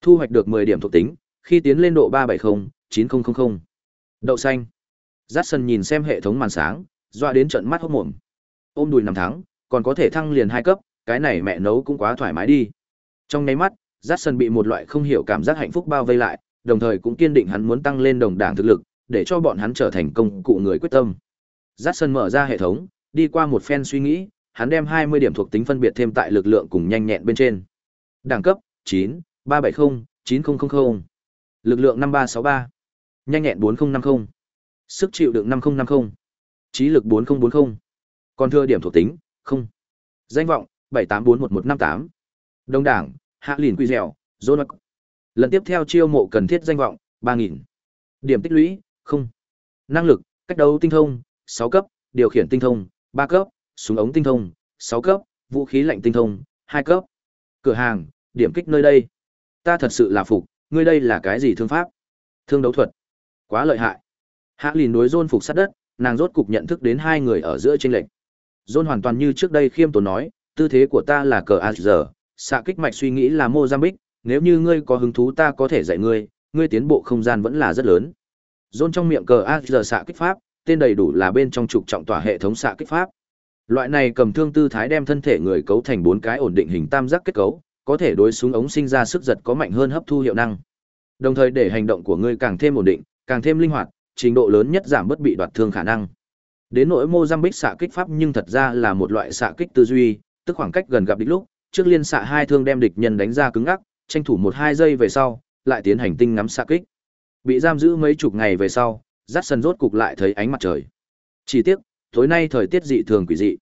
Thu hoạch được 10 điểm thuộc tính, khi tiến lên độ 370-9000. Đậu xanh. Jackson nhìn xem hệ thống màn sáng, dọa đến trận mắt hốt mồm. Ôm đùi năm tháng, còn có thể thăng liền hai cấp, cái này mẹ nấu cũng quá thoải mái đi. Trong nháy mắt, Jackson bị một loại không hiểu cảm giác hạnh phúc bao vây lại, đồng thời cũng kiên định hắn muốn tăng lên đồng đảng thực lực, để cho bọn hắn trở thành công cụ người quyết tâm. Jackson mở ra hệ thống, đi qua một phen suy nghĩ, hắn đem 20 điểm thuộc tính phân biệt thêm tại lực lượng cùng nhanh nhẹn bên trên. Đẳng cấp 9, 370, 9000. Lực lượng 5363. Nhanh nhẹn 4050. Sức chịu đựng 5050. Trí lực 4040. Còn thừa điểm thuộc tính, không. Danh vọng 7841158 Đông đảng, Hạ Lìn Quy Dẻo, Zonac. Lần tiếp theo chiêu mộ cần thiết danh vọng 3000. Điểm tích lũy, không. Năng lực, cách đấu tinh thông, 6 cấp, điều khiển tinh thông, 3 cấp, súng ống tinh thông, 6 cấp, vũ khí lạnh tinh thông, 2 cấp. Cửa hàng, điểm kích nơi đây. Ta thật sự là phục, ngươi đây là cái gì thương pháp? Thương đấu thuật. Quá lợi hại. Hạ Lìn đối John phục sát đất, nàng rốt cục nhận thức đến hai người ở giữa chênh lệch. John hoàn toàn như trước đây khiêm tốn nói, tư thế của ta là cờ giờ, xạ kích mạch suy nghĩ là Mozambique, nếu như ngươi có hứng thú ta có thể dạy ngươi, ngươi tiến bộ không gian vẫn là rất lớn. John trong miệng cờ giờ xạ kích pháp, tên đầy đủ là bên trong trục trọng tỏa hệ thống xạ kích pháp. Loại này cầm thương tư thái đem thân thể người cấu thành bốn cái ổn định hình tam giác kết cấu, có thể đối súng ống sinh ra sức giật có mạnh hơn hấp thu hiệu năng. Đồng thời để hành động của ngươi càng thêm ổn định, càng thêm linh hoạt, trình độ lớn nhất giảm bất bị đoạt thương khả năng. Đến nỗi Mozambique xạ kích pháp nhưng thật ra là một loại xạ kích tư duy, tức khoảng cách gần gặp địch lúc, trước liên xạ hai thương đem địch nhân đánh ra cứng ngắc, tranh thủ một hai giây về sau, lại tiến hành tinh ngắm xạ kích. Bị giam giữ mấy chục ngày về sau, rát sân rốt cục lại thấy ánh mặt trời. Chỉ tiếc, tối nay thời tiết dị thường quỷ dị.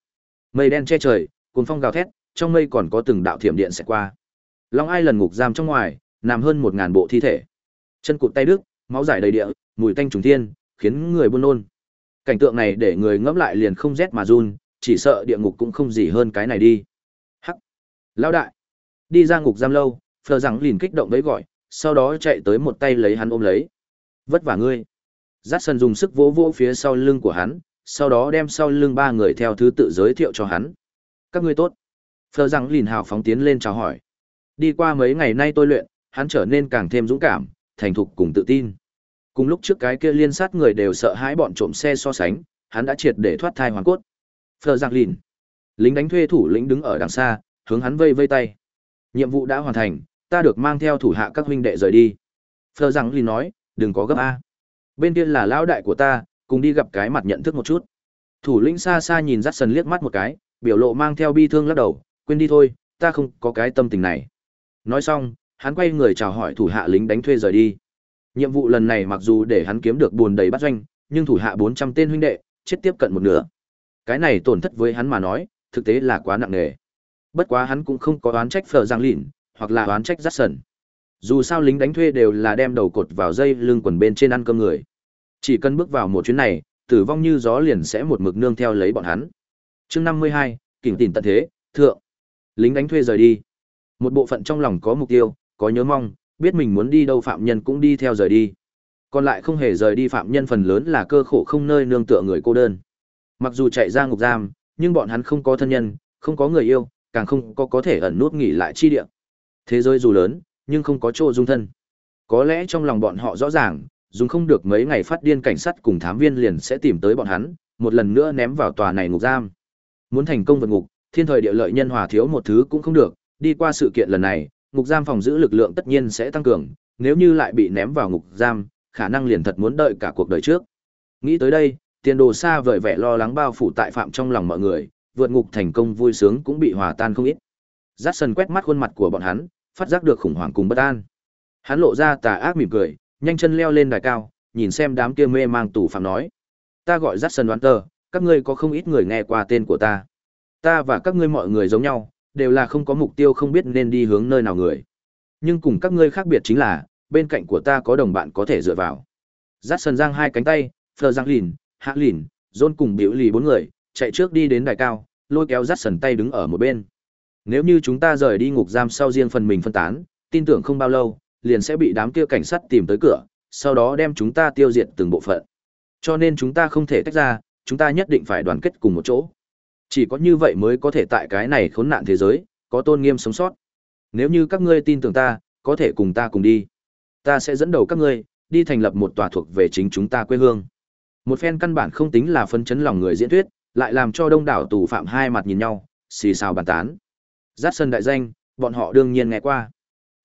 Mây đen che trời, cuồng phong gào thét, trong mây còn có từng đạo thiểm điện sẽ qua. Long Ai lần ngục giam trong ngoài, nằm hơn một ngàn bộ thi thể. Chân cụt tay đứt, máu giải đầy địa, mùi tanh trùng thiên, khiến người buồn nôn. Cảnh tượng này để người ngẫm lại liền không rét mà run, chỉ sợ địa ngục cũng không gì hơn cái này đi. Hắc. Lão đại. Đi ra ngục giam lâu, Phờ rằng liền kích động với gọi, sau đó chạy tới một tay lấy hắn ôm lấy. Vất vả ngươi. Dát sân dùng sức vỗ vỗ phía sau lưng của hắn, sau đó đem sau lưng ba người theo thứ tự giới thiệu cho hắn. Các ngươi tốt. Phờ rằng lìn hào phóng tiến lên chào hỏi. Đi qua mấy ngày nay tôi luyện, hắn trở nên càng thêm dũng cảm, thành thục cùng tự tin. Cùng lúc trước cái kia liên sát người đều sợ hãi bọn trộm xe so sánh, hắn đã triệt để thoát thai hoàn cốt. Phờ rằng lìn. Lính đánh thuê thủ lĩnh đứng ở đằng xa, hướng hắn vây vây tay. Nhiệm vụ đã hoàn thành, ta được mang theo thủ hạ các huynh đệ rời đi. Phờ rằng lìn nói, đừng có gấp A. Bên kia là lão đại của ta, cùng đi gặp cái mặt nhận thức một chút. Thủ lĩnh xa xa nhìn dắt sần liếc mắt một cái, biểu lộ mang theo bi thương lắc đầu, quên đi thôi, ta không có cái tâm tình này. Nói xong, hắn quay người chào hỏi thủ hạ lính đánh thuê rời đi. Nhiệm vụ lần này mặc dù để hắn kiếm được buồn đầy bắt doanh, nhưng thủ hạ 400 tên huynh đệ, chết tiếp cận một nửa. Cái này tổn thất với hắn mà nói, thực tế là quá nặng nề. Bất quá hắn cũng không có oán trách Phở Giang Lìn, hoặc là oán trách Jackson. Dù sao lính đánh thuê đều là đem đầu cột vào dây lưng quần bên trên ăn cơm người. Chỉ cần bước vào một chuyến này, tử vong như gió liền sẽ một mực nương theo lấy bọn hắn. Chương 52, kỉnh tỉnh tận thế, thượng. Lính đánh thuê rời đi. Một bộ phận trong lòng có mục tiêu, có nhớ mong, biết mình muốn đi đâu phạm nhân cũng đi theo rời đi. Còn lại không hề rời đi phạm nhân phần lớn là cơ khổ không nơi nương tựa người cô đơn. Mặc dù chạy ra ngục giam, nhưng bọn hắn không có thân nhân, không có người yêu, càng không có có thể ẩn nút nghỉ lại chi địa. Thế giới dù lớn, nhưng không có chỗ dung thân. Có lẽ trong lòng bọn họ rõ ràng, dùng không được mấy ngày phát điên cảnh sát cùng thám viên liền sẽ tìm tới bọn hắn, một lần nữa ném vào tòa này ngục giam. Muốn thành công vượt ngục, thiên thời địa lợi nhân hòa thiếu một thứ cũng không được, đi qua sự kiện lần này, ngục giam phòng giữ lực lượng tất nhiên sẽ tăng cường, nếu như lại bị ném vào ngục giam, khả năng liền thật muốn đợi cả cuộc đời trước. Nghĩ tới đây, tiền đồ xa vời vẻ lo lắng bao phủ tại phạm trong lòng mọi người, vượt ngục thành công vui sướng cũng bị hòa tan không ít. Jackson quét mắt khuôn mặt của bọn hắn, phát giác được khủng hoảng cùng bất an. Hắn lộ ra tà ác mỉm cười, nhanh chân leo lên đài cao, nhìn xem đám kia mê mang tù phạm nói: "Ta gọi Jackson đoán tờ, các ngươi có không ít người nghe qua tên của ta. Ta và các ngươi mọi người giống nhau, đều là không có mục tiêu không biết nên đi hướng nơi nào người. Nhưng cùng các ngươi khác biệt chính là, bên cạnh của ta có đồng bạn có thể dựa vào. Dắt sần giang hai cánh tay, Phờ Giang Lìn, Hạ Lìn, John cùng biểu lì bốn người, chạy trước đi đến đài cao, lôi kéo dắt sần tay đứng ở một bên. Nếu như chúng ta rời đi ngục giam sau riêng phần mình phân tán, tin tưởng không bao lâu, liền sẽ bị đám kia cảnh sát tìm tới cửa, sau đó đem chúng ta tiêu diệt từng bộ phận. Cho nên chúng ta không thể tách ra, chúng ta nhất định phải đoàn kết cùng một chỗ. Chỉ có như vậy mới có thể tại cái này khốn nạn thế giới, có tôn nghiêm sống sót. Nếu như các ngươi tin tưởng ta, có thể cùng ta cùng đi. Ta sẽ dẫn đầu các ngươi, đi thành lập một tòa thuộc về chính chúng ta quê hương. Một phen căn bản không tính là phân chấn lòng người diễn thuyết, lại làm cho đông đảo tù phạm hai mặt nhìn nhau, xì xào bàn tán. Giác sân đại danh, bọn họ đương nhiên nghe qua.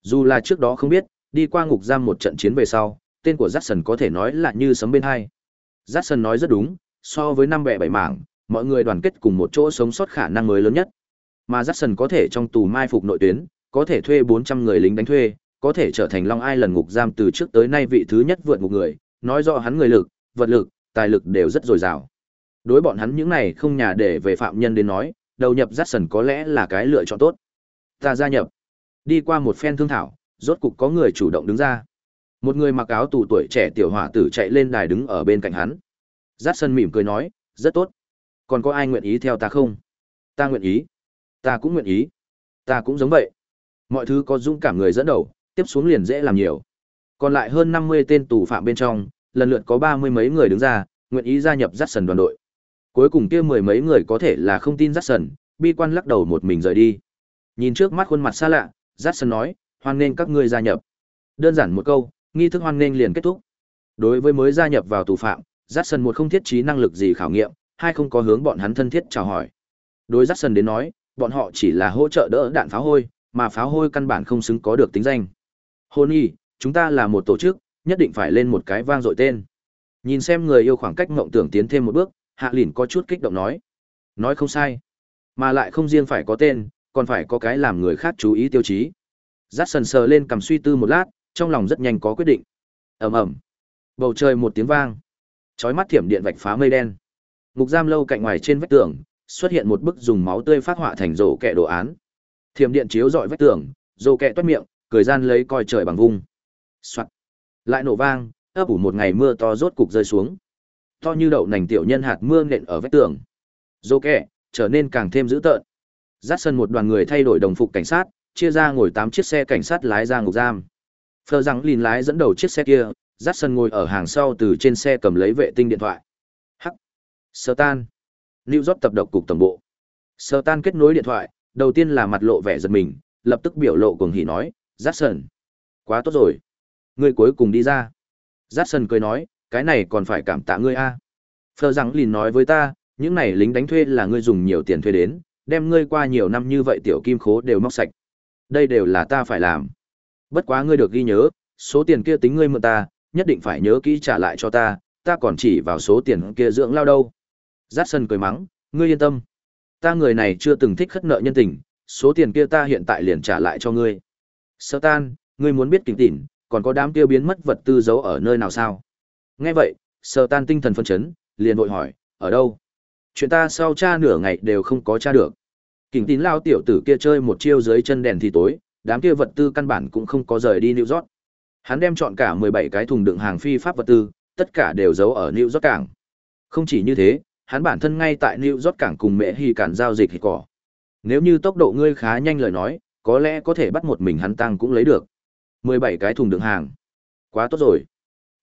Dù là trước đó không biết, đi qua ngục giam một trận chiến về sau, tên của Jackson có thể nói là như sấm bên hai. Jackson nói rất đúng, so với năm bẻ bảy mảng, mọi người đoàn kết cùng một chỗ sống sót khả năng mới lớn nhất. Mà Jackson có thể trong tù mai phục nội tuyến, có thể thuê 400 người lính đánh thuê, có thể trở thành Long Ai lần ngục giam từ trước tới nay vị thứ nhất vượt ngục người, nói rõ hắn người lực, vật lực, tài lực đều rất dồi dào. Đối bọn hắn những này không nhà để về phạm nhân đến nói, đầu nhập Jackson có lẽ là cái lựa chọn tốt. Ta gia nhập. Đi qua một phen thương thảo, rốt cục có người chủ động đứng ra. Một người mặc áo tù tuổi trẻ tiểu hỏa tử chạy lên đài đứng ở bên cạnh hắn. Jackson mỉm cười nói, rất tốt. Còn có ai nguyện ý theo ta không? Ta nguyện ý. Ta cũng nguyện ý. Ta cũng giống vậy. Mọi thứ có dũng cảm người dẫn đầu, tiếp xuống liền dễ làm nhiều. Còn lại hơn 50 tên tù phạm bên trong, lần lượt có ba mươi mấy người đứng ra, nguyện ý gia nhập Jackson đoàn đội. Cuối cùng kia mười mấy người có thể là không tin Jackson, bi quan lắc đầu một mình rời đi. Nhìn trước mắt khuôn mặt xa lạ, Jackson nói, hoan nghênh các ngươi gia nhập. Đơn giản một câu, nghi thức hoan nghênh liền kết thúc. Đối với mới gia nhập vào tù phạm, Jackson một không thiết trí năng lực gì khảo nghiệm, hai không có hướng bọn hắn thân thiết chào hỏi. Đối Jackson đến nói, bọn họ chỉ là hỗ trợ đỡ đạn pháo hôi, mà pháo hôi căn bản không xứng có được tính danh. hôn Honey, chúng ta là một tổ chức, nhất định phải lên một cái vang dội tên. Nhìn xem người yêu khoảng cách mộng tưởng tiến thêm một bước, Hạ Lìn có chút kích động nói. Nói không sai. Mà lại không riêng phải có tên, còn phải có cái làm người khác chú ý tiêu chí. Dát sần sờ lên cầm suy tư một lát, trong lòng rất nhanh có quyết định. ầm ầm, bầu trời một tiếng vang, chói mắt thiểm điện vạch phá mây đen. Ngục giam lâu cạnh ngoài trên vách tường xuất hiện một bức dùng máu tươi phát họa thành rổ kẹ đồ án. Thiểm điện chiếu dọi vách tường, rổ kẹ toát miệng, cười gian lấy coi trời bằng vung. Soạt. Lại nổ vang, ấp ủ một ngày mưa to rốt cục rơi xuống. To như đậu nành tiểu nhân hạt mưa nện ở vách tường. Rổ kẹ trở nên càng thêm dữ tợn. Dắt sân một đoàn người thay đổi đồng phục cảnh sát, chia ra ngồi tám chiếc xe cảnh sát lái ra ngục giam. Phờ rằng lìn lái dẫn đầu chiếc xe kia, dắt sân ngồi ở hàng sau từ trên xe cầm lấy vệ tinh điện thoại. Sơ tan. New York tập độc cục tổng bộ. Sơ tan kết nối điện thoại, đầu tiên là mặt lộ vẻ giật mình, lập tức biểu lộ cuồng hỉ nói, Jackson. Quá tốt rồi. Ngươi cuối cùng đi ra. Jackson cười nói, cái này còn phải cảm tạ ngươi a. Phờ rằng lìn nói với ta, những này lính đánh thuê là ngươi dùng nhiều tiền thuê đến, đem ngươi qua nhiều năm như vậy tiểu kim khố đều móc sạch. Đây đều là ta phải làm. Bất quá ngươi được ghi nhớ, số tiền kia tính ngươi mượn ta, nhất định phải nhớ kỹ trả lại cho ta, ta còn chỉ vào số tiền kia dưỡng lao đâu. Giác sân cười mắng, ngươi yên tâm. Ta người này chưa từng thích khất nợ nhân tình, số tiền kia ta hiện tại liền trả lại cho ngươi. Sơ tan, ngươi muốn biết kính tỉn, còn có đám kia biến mất vật tư giấu ở nơi nào sao? Nghe vậy, sơ tan tinh thần phân chấn, liền vội hỏi, ở đâu? Chuyện ta sau cha nửa ngày đều không có cha được. Kình tín lao tiểu tử kia chơi một chiêu dưới chân đèn thì tối, đám kia vật tư căn bản cũng không có rời đi New York. Hắn đem chọn cả 17 cái thùng đựng hàng phi pháp vật tư, tất cả đều giấu ở New York cảng. Không chỉ như thế, hắn bản thân ngay tại New York cảng cùng mẹ hy cản giao dịch thì cỏ. Nếu như tốc độ ngươi khá nhanh lời nói, có lẽ có thể bắt một mình hắn tăng cũng lấy được. 17 cái thùng đựng hàng. Quá tốt rồi.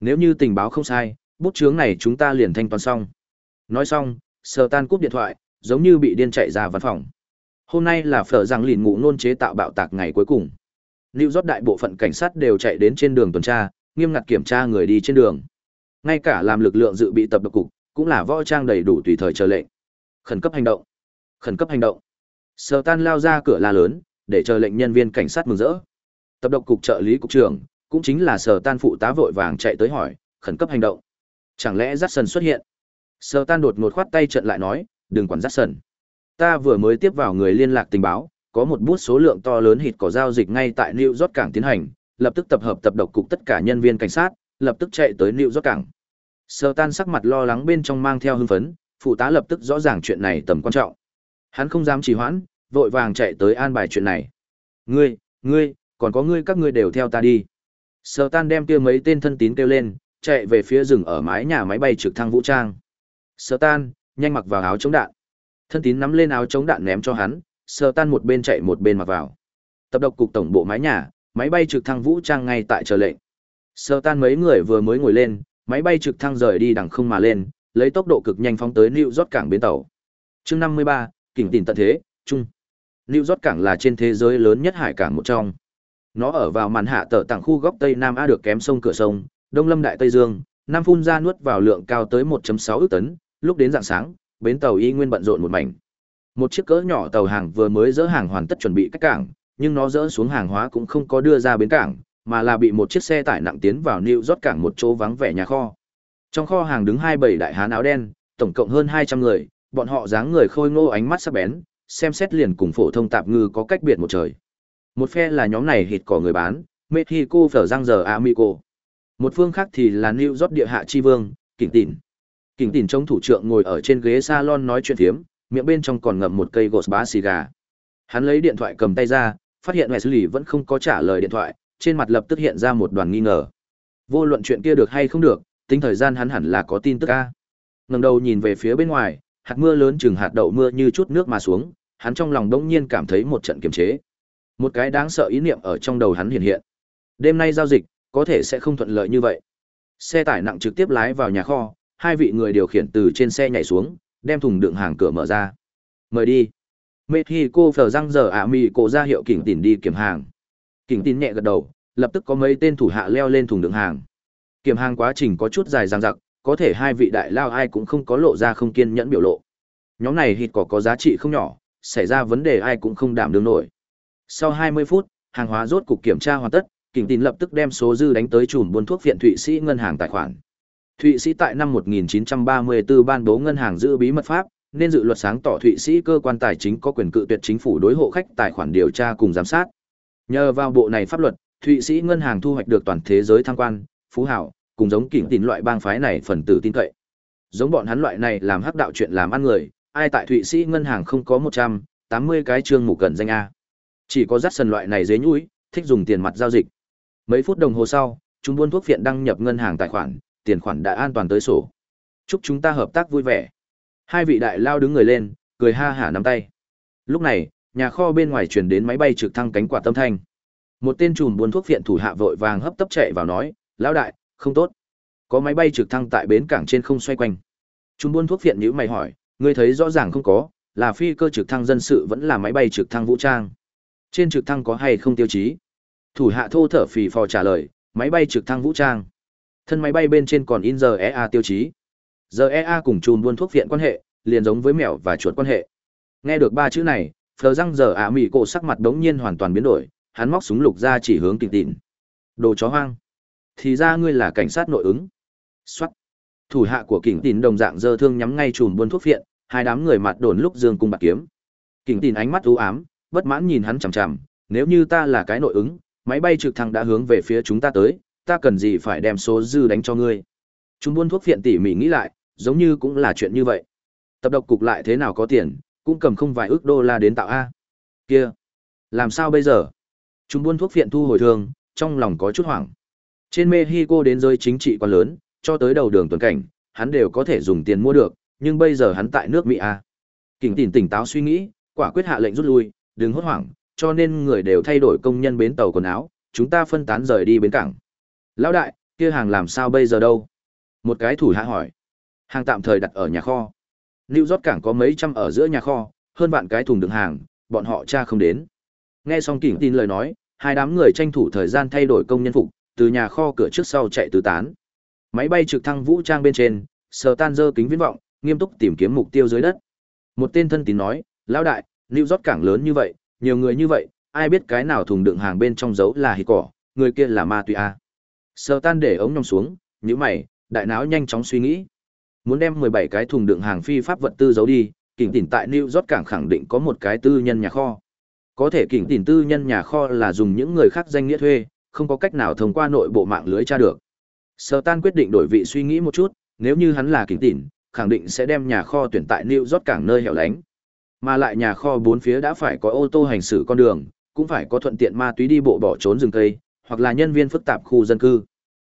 Nếu như tình báo không sai, bút chướng này chúng ta liền thanh toán xong. Nói xong, sờ tan cúp điện thoại, giống như bị điên chạy ra văn phòng. Hôm nay là phở rằng lìn ngủ nôn chế tạo bạo tạc ngày cuối cùng. New York đại bộ phận cảnh sát đều chạy đến trên đường tuần tra, nghiêm ngặt kiểm tra người đi trên đường. Ngay cả làm lực lượng dự bị tập độc cục, cũng là võ trang đầy đủ tùy thời chờ lệnh. Khẩn cấp hành động. Khẩn cấp hành động. sờ Tan lao ra cửa la lớn, để chờ lệnh nhân viên cảnh sát mừng rỡ. Tập độc cục trợ lý cục trưởng, cũng chính là sờ Tan phụ tá vội vàng chạy tới hỏi, khẩn cấp hành động. Chẳng lẽ Jackson xuất hiện? sờ Tan đột ngột khoát tay trận lại nói, đừng quản Jackson. Ta vừa mới tiếp vào người liên lạc tình báo, có một bút số lượng to lớn hịt có giao dịch ngay tại New York cảng tiến hành, lập tức tập hợp tập độc cục tất cả nhân viên cảnh sát, lập tức chạy tới New York cảng. Sơ tan sắc mặt lo lắng bên trong mang theo hưng phấn, phụ tá lập tức rõ ràng chuyện này tầm quan trọng. Hắn không dám trì hoãn, vội vàng chạy tới an bài chuyện này. Ngươi, ngươi, còn có ngươi các ngươi đều theo ta đi. Sơ tan đem kia mấy tên thân tín kêu lên, chạy về phía rừng ở mái nhà máy bay trực thăng vũ trang. Sơ tan, nhanh mặc vào áo chống đạn. Thân tín nắm lên áo chống đạn ném cho hắn, sờ tan một bên chạy một bên mặc vào. Tập độc cục tổng bộ mái nhà, máy bay trực thăng vũ trang ngay tại chờ lệnh. Sờ tan mấy người vừa mới ngồi lên, máy bay trực thăng rời đi đằng không mà lên, lấy tốc độ cực nhanh phóng tới New York cảng bến tàu. Chương 53, kỉnh tỉnh tận thế, chung. New York cảng là trên thế giới lớn nhất hải cảng một trong. Nó ở vào màn hạ tở tặng khu góc Tây Nam A được kém sông cửa sông, Đông Lâm Đại Tây Dương, Nam phun ra nuốt vào lượng cao tới 1.6 ức tấn, lúc đến dạng sáng, bến tàu y nguyên bận rộn một mảnh. Một chiếc cỡ nhỏ tàu hàng vừa mới dỡ hàng hoàn tất chuẩn bị cách cảng, nhưng nó dỡ xuống hàng hóa cũng không có đưa ra bến cảng, mà là bị một chiếc xe tải nặng tiến vào New York cảng một chỗ vắng vẻ nhà kho. Trong kho hàng đứng hai bảy đại hán áo đen, tổng cộng hơn 200 người, bọn họ dáng người khôi ngô ánh mắt sắc bén, xem xét liền cùng phổ thông tạp ngư có cách biệt một trời. Một phe là nhóm này hịt cỏ người bán, Mexico phở răng giờ Amico. Một phương khác thì là New York địa hạ chi vương, kỉnh tịnh kỉnh tịnh trong thủ trưởng ngồi ở trên ghế salon nói chuyện thiếm, miệng bên trong còn ngậm một cây gột bá xì gà. Hắn lấy điện thoại cầm tay ra, phát hiện Wesley vẫn không có trả lời điện thoại, trên mặt lập tức hiện ra một đoàn nghi ngờ. Vô luận chuyện kia được hay không được, tính thời gian hắn hẳn là có tin tức a. Ngẩng đầu nhìn về phía bên ngoài, hạt mưa lớn chừng hạt đậu mưa như chút nước mà xuống, hắn trong lòng đống nhiên cảm thấy một trận kiềm chế. Một cái đáng sợ ý niệm ở trong đầu hắn hiện hiện. Đêm nay giao dịch, có thể sẽ không thuận lợi như vậy. Xe tải nặng trực tiếp lái vào nhà kho, hai vị người điều khiển từ trên xe nhảy xuống, đem thùng đựng hàng cửa mở ra. Mời đi. Mexico phở răng giờ ả mì cổ ra hiệu kỉnh tỉn đi kiểm hàng. Kỉnh tin nhẹ gật đầu, lập tức có mấy tên thủ hạ leo lên thùng đựng hàng. Kiểm hàng quá trình có chút dài dằng dặc, có thể hai vị đại lao ai cũng không có lộ ra không kiên nhẫn biểu lộ. Nhóm này hít cỏ có giá trị không nhỏ, xảy ra vấn đề ai cũng không đảm đương nổi. Sau 20 phút, hàng hóa rốt cục kiểm tra hoàn tất, Kình Tín lập tức đem số dư đánh tới chùm buôn thuốc viện Thụy Sĩ ngân hàng tài khoản. Thụy Sĩ tại năm 1934 ban bố ngân hàng giữ bí mật pháp, nên dự luật sáng tỏ Thụy Sĩ cơ quan tài chính có quyền cự tuyệt chính phủ đối hộ khách tài khoản điều tra cùng giám sát. Nhờ vào bộ này pháp luật, Thụy Sĩ ngân hàng thu hoạch được toàn thế giới tham quan, phú hảo, cùng giống kỉnh Tín loại bang phái này phần tử tin cậy. Giống bọn hắn loại này làm hắc đạo chuyện làm ăn người, ai tại Thụy Sĩ ngân hàng không có 180 cái chương mục cần danh a. Chỉ có dắt sần loại này dế nhũi, thích dùng tiền mặt giao dịch. Mấy phút đồng hồ sau, chúng buôn thuốc viện đăng nhập ngân hàng tài khoản, tiền khoản đã an toàn tới sổ. Chúc chúng ta hợp tác vui vẻ. Hai vị đại lao đứng người lên, cười ha hả nắm tay. Lúc này, nhà kho bên ngoài chuyển đến máy bay trực thăng cánh quạt tâm thanh. Một tên trùm buôn thuốc viện thủ hạ vội vàng hấp tấp chạy vào nói, lão đại, không tốt. Có máy bay trực thăng tại bến cảng trên không xoay quanh. Trùm buôn thuốc viện nhữ mày hỏi, ngươi thấy rõ ràng không có, là phi cơ trực thăng dân sự vẫn là máy bay trực thăng vũ trang. Trên trực thăng có hay không tiêu chí? Thủ hạ thô thở phì phò trả lời, máy bay trực thăng vũ trang. Thân máy bay bên trên còn in giờ EA tiêu chí. Giờ EA cùng trùm buôn thuốc viện quan hệ, liền giống với mèo và chuột quan hệ. Nghe được ba chữ này, phờ răng giờ ả mỉ cổ sắc mặt đống nhiên hoàn toàn biến đổi, hắn móc súng lục ra chỉ hướng tịnh tịnh. Đồ chó hoang. Thì ra ngươi là cảnh sát nội ứng. Xoát. Thủ hạ của kỉnh tịnh đồng dạng dơ thương nhắm ngay chùm buôn thuốc phiện hai đám người mặt đồn lúc dương cung bạc kiếm. Kỉnh tịnh ánh mắt u ám, bất mãn nhìn hắn chằm chằm, nếu như ta là cái nội ứng, máy bay trực thăng đã hướng về phía chúng ta tới, ta cần gì phải đem số dư đánh cho ngươi. Chúng buôn thuốc phiện tỉ mỉ nghĩ lại, giống như cũng là chuyện như vậy. Tập độc cục lại thế nào có tiền, cũng cầm không vài ước đô la đến tạo A. Kia, làm sao bây giờ? Chúng buôn thuốc phiện thu hồi thường, trong lòng có chút hoảng. Trên Mexico đến giới chính trị quan lớn, cho tới đầu đường tuần cảnh, hắn đều có thể dùng tiền mua được, nhưng bây giờ hắn tại nước Mỹ A. kỉnh tỉnh tỉnh táo suy nghĩ, quả quyết hạ lệnh rút lui, đừng hốt hoảng, cho nên người đều thay đổi công nhân bến tàu quần áo, chúng ta phân tán rời đi bến cảng. Lão đại, kia hàng làm sao bây giờ đâu? Một cái thủ hạ hỏi. Hàng tạm thời đặt ở nhà kho. New rót cảng có mấy trăm ở giữa nhà kho, hơn vạn cái thùng đựng hàng, bọn họ cha không đến. Nghe xong kỉnh tin lời nói, hai đám người tranh thủ thời gian thay đổi công nhân phục, từ nhà kho cửa trước sau chạy tứ tán. Máy bay trực thăng vũ trang bên trên, sờ tan dơ kính viễn vọng, nghiêm túc tìm kiếm mục tiêu dưới đất. Một tên thân tín nói, lão đại, New rót cảng lớn như vậy, nhiều người như vậy, ai biết cái nào thùng đựng hàng bên trong giấu là hít cỏ, người kia là ma túy a. À. Sơ tan để ống nhòm xuống, nhíu mày, đại não nhanh chóng suy nghĩ. Muốn đem 17 cái thùng đựng hàng phi pháp vật tư giấu đi, kỉnh tỉnh tại New York cảng khẳng định có một cái tư nhân nhà kho. Có thể kỉnh tỉnh tư nhân nhà kho là dùng những người khác danh nghĩa thuê, không có cách nào thông qua nội bộ mạng lưới tra được. Sở tan quyết định đổi vị suy nghĩ một chút, nếu như hắn là kỉnh tỉnh, khẳng định sẽ đem nhà kho tuyển tại New York cảng nơi hẻo lánh, mà lại nhà kho bốn phía đã phải có ô tô hành xử con đường, cũng phải có thuận tiện ma túy đi bộ bỏ trốn rừng cây, hoặc là nhân viên phức tạp khu dân cư.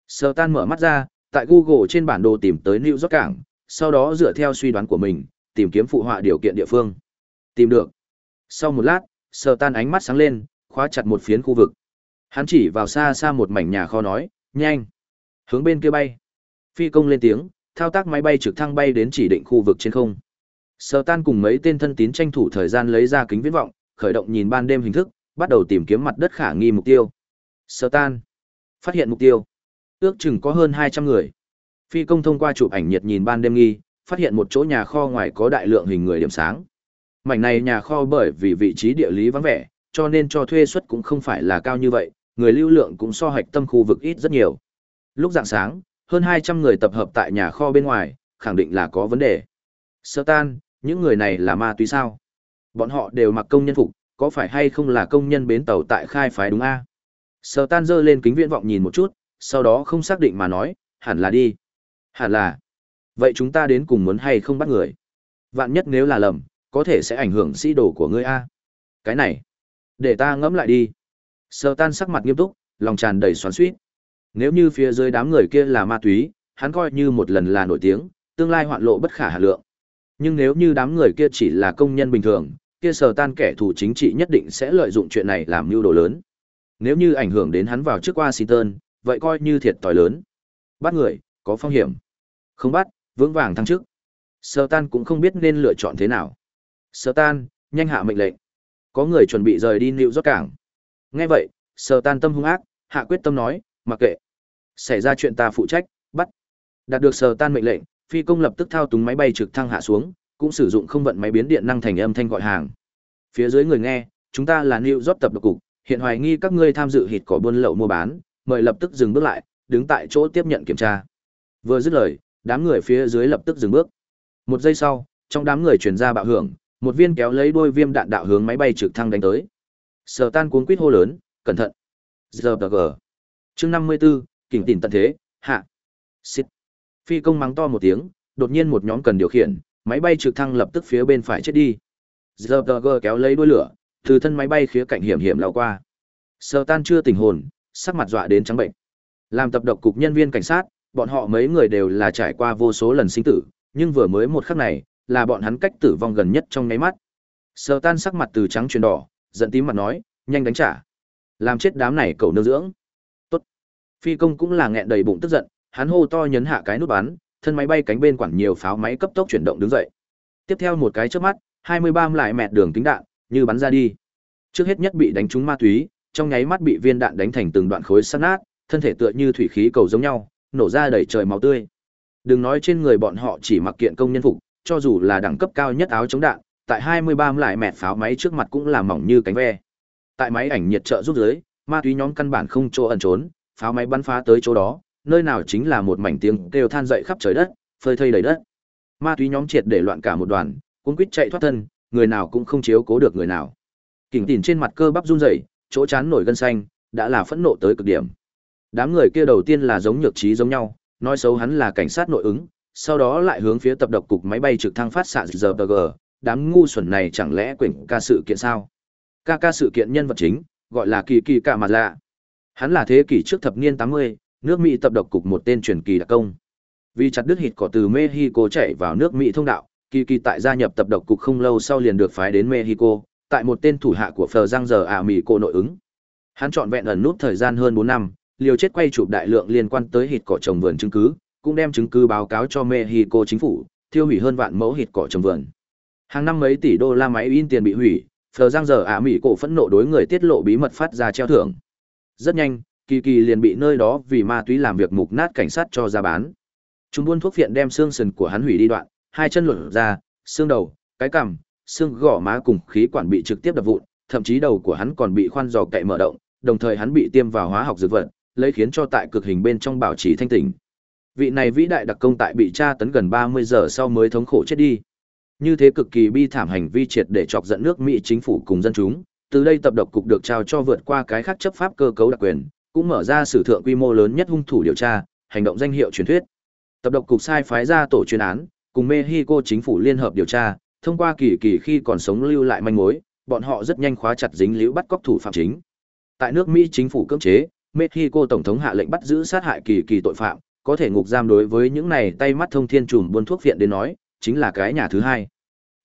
Sở Tan mở mắt ra, tại Google trên bản đồ tìm tới New York cảng, sau đó dựa theo suy đoán của mình, tìm kiếm phụ họa điều kiện địa phương. Tìm được. Sau một lát, Sở Tan ánh mắt sáng lên, khóa chặt một phiến khu vực. Hắn chỉ vào xa xa một mảnh nhà kho nói, nhanh, hướng bên kia bay. Phi công lên tiếng, thao tác máy bay trực thăng bay đến chỉ định khu vực trên không. Sở Tan cùng mấy tên thân tín tranh thủ thời gian lấy ra kính viễn vọng, khởi động nhìn ban đêm hình thức, bắt đầu tìm kiếm mặt đất khả nghi mục tiêu. Sơ tan. Phát hiện mục tiêu. Ước chừng có hơn 200 người. Phi công thông qua chụp ảnh nhiệt nhìn ban đêm nghi, phát hiện một chỗ nhà kho ngoài có đại lượng hình người điểm sáng. Mảnh này nhà kho bởi vì vị trí địa lý vắng vẻ, cho nên cho thuê suất cũng không phải là cao như vậy, người lưu lượng cũng so hạch tâm khu vực ít rất nhiều. Lúc dạng sáng, hơn 200 người tập hợp tại nhà kho bên ngoài, khẳng định là có vấn đề. Sơ tan, những người này là ma túy sao? Bọn họ đều mặc công nhân phục, có phải hay không là công nhân bến tàu tại khai phái đúng a? Sơ tan dơ lên kính viễn vọng nhìn một chút, sau đó không xác định mà nói, hẳn là đi. Hẳn là. Vậy chúng ta đến cùng muốn hay không bắt người? Vạn nhất nếu là lầm, có thể sẽ ảnh hưởng sĩ đồ của ngươi a. Cái này, để ta ngẫm lại đi. Sơ tan sắc mặt nghiêm túc, lòng tràn đầy xoắn xuýt. Nếu như phía dưới đám người kia là ma túy, hắn coi như một lần là nổi tiếng, tương lai hoạn lộ bất khả hà lượng. Nhưng nếu như đám người kia chỉ là công nhân bình thường, kia Sở tan kẻ thù chính trị nhất định sẽ lợi dụng chuyện này làm mưu đồ lớn. Nếu như ảnh hưởng đến hắn vào trước Washington, vậy coi như thiệt tỏi lớn. Bắt người, có phong hiểm. Không bắt, vững vàng thăng chức. Sơ tan cũng không biết nên lựa chọn thế nào. Sơ tan, nhanh hạ mệnh lệnh. Có người chuẩn bị rời đi New York cảng. Nghe vậy, sơ tan tâm hung ác, hạ quyết tâm nói, mặc kệ. Xảy ra chuyện ta phụ trách, bắt. Đạt được sơ tan mệnh lệnh, phi công lập tức thao túng máy bay trực thăng hạ xuống, cũng sử dụng không vận máy biến điện năng thành âm thanh gọi hàng. Phía dưới người nghe, chúng ta là New York tập độc cục, hiện hoài nghi các ngươi tham dự hịt cỏ buôn lậu mua bán, mời lập tức dừng bước lại, đứng tại chỗ tiếp nhận kiểm tra. Vừa dứt lời, đám người phía dưới lập tức dừng bước. Một giây sau, trong đám người truyền ra bạo hưởng, một viên kéo lấy đôi viêm đạn đạo hướng máy bay trực thăng đánh tới. Sở Tan cuống quýt hô lớn, cẩn thận. ZG. Chương 54, kỉnh tỉnh tận thế, hạ. Xít. Phi công mắng to một tiếng, đột nhiên một nhóm cần điều khiển, máy bay trực thăng lập tức phía bên phải chết đi. ZG kéo lấy đuôi lửa, từ thân máy bay khía cạnh hiểm hiểm lao qua. Sở Tan chưa tỉnh hồn, sắc mặt dọa đến trắng bệnh. Làm tập độc cục nhân viên cảnh sát, bọn họ mấy người đều là trải qua vô số lần sinh tử, nhưng vừa mới một khắc này, là bọn hắn cách tử vong gần nhất trong nháy mắt. Sở Tan sắc mặt từ trắng chuyển đỏ, giận tím mặt nói, nhanh đánh trả. Làm chết đám này cậu nương dưỡng. Tốt. Phi công cũng là nghẹn đầy bụng tức giận, hắn hô to nhấn hạ cái nút bắn, thân máy bay cánh bên quản nhiều pháo máy cấp tốc chuyển động đứng dậy. Tiếp theo một cái chớp mắt, 23 lại mẹt đường tính đạn, như bắn ra đi. Trước hết nhất bị đánh trúng ma túy, trong nháy mắt bị viên đạn đánh thành từng đoạn khối sắt nát, thân thể tựa như thủy khí cầu giống nhau, nổ ra đầy trời máu tươi. Đừng nói trên người bọn họ chỉ mặc kiện công nhân phục, cho dù là đẳng cấp cao nhất áo chống đạn, tại 23 lại mẹt pháo máy trước mặt cũng là mỏng như cánh ve. Tại máy ảnh nhiệt trợ giúp dưới, ma túy nhóm căn bản không chỗ ẩn trốn, pháo máy bắn phá tới chỗ đó, nơi nào chính là một mảnh tiếng kêu than dậy khắp trời đất, phơi thây đầy đất. Ma túy nhóm triệt để loạn cả một đoàn, cuống quýt chạy thoát thân, người nào cũng không chiếu cố được người nào. Kình tỉnh trên mặt cơ bắp run rẩy, chỗ chán nổi gân xanh, đã là phẫn nộ tới cực điểm. Đám người kia đầu tiên là giống nhược trí giống nhau, nói xấu hắn là cảnh sát nội ứng, sau đó lại hướng phía tập độc cục máy bay trực thăng phát xạ giờ đám ngu xuẩn này chẳng lẽ quyển ca sự kiện sao? Ca ca sự kiện nhân vật chính, gọi là kỳ kỳ cả mặt lạ. Hắn là thế kỷ trước thập niên 80, nước Mỹ tập độc cục một tên truyền kỳ đặc công. Vì chặt đứt hịt cỏ từ Mexico chạy vào nước Mỹ thông đạo, kỳ kỳ tại gia nhập tập độc cục không lâu sau liền được phái đến Mexico, tại một tên thủ hạ của Phờ Giang giờ ả Mỹ cô nội ứng. Hắn trọn vẹn ẩn nút thời gian hơn bốn năm, liều chết quay chụp đại lượng liên quan tới hít cỏ trồng vườn chứng cứ, cũng đem chứng cứ báo cáo cho Mexico chính phủ, thiêu hủy hơn vạn mẫu hít cỏ trồng vườn. Hàng năm mấy tỷ đô la máy in tiền bị hủy, Phờ Giang giờ ả Mỹ cổ phẫn nộ đối người tiết lộ bí mật phát ra treo thưởng. Rất nhanh, Kỳ Kỳ liền bị nơi đó vì ma túy làm việc mục nát cảnh sát cho ra bán. Chúng buôn thuốc phiện đem xương sườn của hắn hủy đi đoạn, hai chân lột ra, xương đầu, cái cằm, xương gò má cùng khí quản bị trực tiếp đập vụn, thậm chí đầu của hắn còn bị khoan giò cậy mở động, đồng thời hắn bị tiêm vào hóa học dược vật, lấy khiến cho tại cực hình bên trong bảo trì thanh tỉnh. Vị này vĩ đại đặc công tại bị tra tấn gần 30 giờ sau mới thống khổ chết đi. Như thế cực kỳ bi thảm hành vi triệt để chọc giận nước Mỹ chính phủ cùng dân chúng, từ đây tập độc cục được trao cho vượt qua cái khác chấp pháp cơ cấu đặc quyền, cũng mở ra sử thượng quy mô lớn nhất hung thủ điều tra, hành động danh hiệu truyền thuyết. Tập độc cục sai phái ra tổ chuyên án, cùng Mexico chính phủ liên hợp điều tra, thông qua kỳ kỳ khi còn sống lưu lại manh mối, bọn họ rất nhanh khóa chặt dính liễu bắt cóc thủ phạm chính. Tại nước Mỹ chính phủ cưỡng chế, Mexico tổng thống hạ lệnh bắt giữ sát hại kỳ kỳ tội phạm, có thể ngục giam đối với những này tay mắt thông thiên trùm buôn thuốc viện đến nói, chính là cái nhà thứ hai.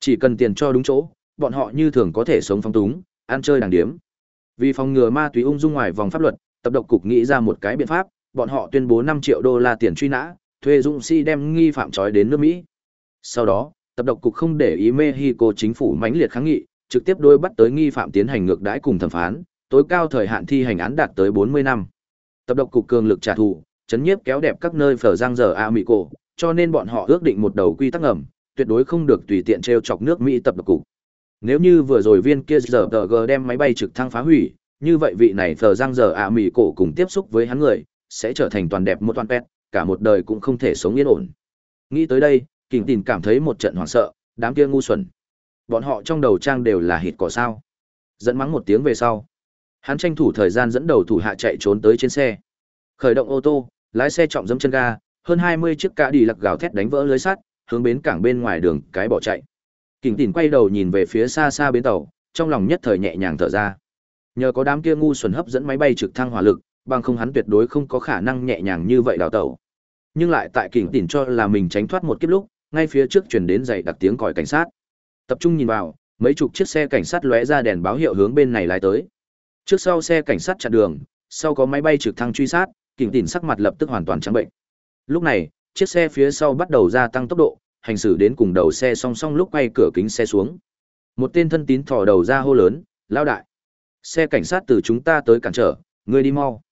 Chỉ cần tiền cho đúng chỗ, bọn họ như thường có thể sống phong túng, ăn chơi đàng điếm. Vì phòng ngừa ma túy ung dung ngoài vòng pháp luật, tập độc cục nghĩ ra một cái biện pháp, bọn họ tuyên bố 5 triệu đô la tiền truy nã, thuê dũng sĩ si đem nghi phạm trói đến nước Mỹ. Sau đó, tập độc cục không để ý Mexico chính phủ mãnh liệt kháng nghị, trực tiếp đối bắt tới nghi phạm tiến hành ngược đãi cùng thẩm phán, tối cao thời hạn thi hành án đạt tới 40 năm. Tập độc cục cường lực trả thù, chấn nhiếp kéo đẹp các nơi phở giang giờ a mỹ cổ, cho nên bọn họ ước định một đầu quy tắc ngầm, tuyệt đối không được tùy tiện treo chọc nước Mỹ tập độc cục. Nếu như vừa rồi viên kia giờ g đem máy bay trực thăng phá hủy, như vậy vị này phở giang giờ a mỹ cổ cùng tiếp xúc với hắn người, sẽ trở thành toàn đẹp một toàn pet, cả một đời cũng không thể sống yên ổn. Nghĩ tới đây, Kình Tìn cảm thấy một trận hoảng sợ, đám kia ngu xuẩn. Bọn họ trong đầu trang đều là hịt cỏ sao. Dẫn mắng một tiếng về sau, hắn tranh thủ thời gian dẫn đầu thủ hạ chạy trốn tới trên xe. Khởi động ô tô, lái xe trọng dâm chân ga, hơn 20 chiếc cá đi lặc gào thét đánh vỡ lưới sắt, hướng bến cảng bên ngoài đường cái bỏ chạy. Kình Tìn quay đầu nhìn về phía xa xa bến tàu, trong lòng nhất thời nhẹ nhàng thở ra. Nhờ có đám kia ngu xuẩn hấp dẫn máy bay trực thăng hỏa lực, bằng không hắn tuyệt đối không có khả năng nhẹ nhàng như vậy đào tẩu. Nhưng lại tại Kình Tìn cho là mình tránh thoát một kiếp lúc, ngay phía trước truyền đến dậy đặc tiếng còi cảnh sát. Tập trung nhìn vào, mấy chục chiếc xe cảnh sát lóe ra đèn báo hiệu hướng bên này lái tới. Trước sau xe cảnh sát chặn đường, sau có máy bay trực thăng truy sát, Kình tỉnh sắc mặt lập tức hoàn toàn trắng bệnh. Lúc này, chiếc xe phía sau bắt đầu gia tăng tốc độ, hành xử đến cùng đầu xe song song lúc quay cửa kính xe xuống. Một tên thân tín thò đầu ra hô lớn, lao đại. Xe cảnh sát từ chúng ta tới cản trở, ngươi đi mau.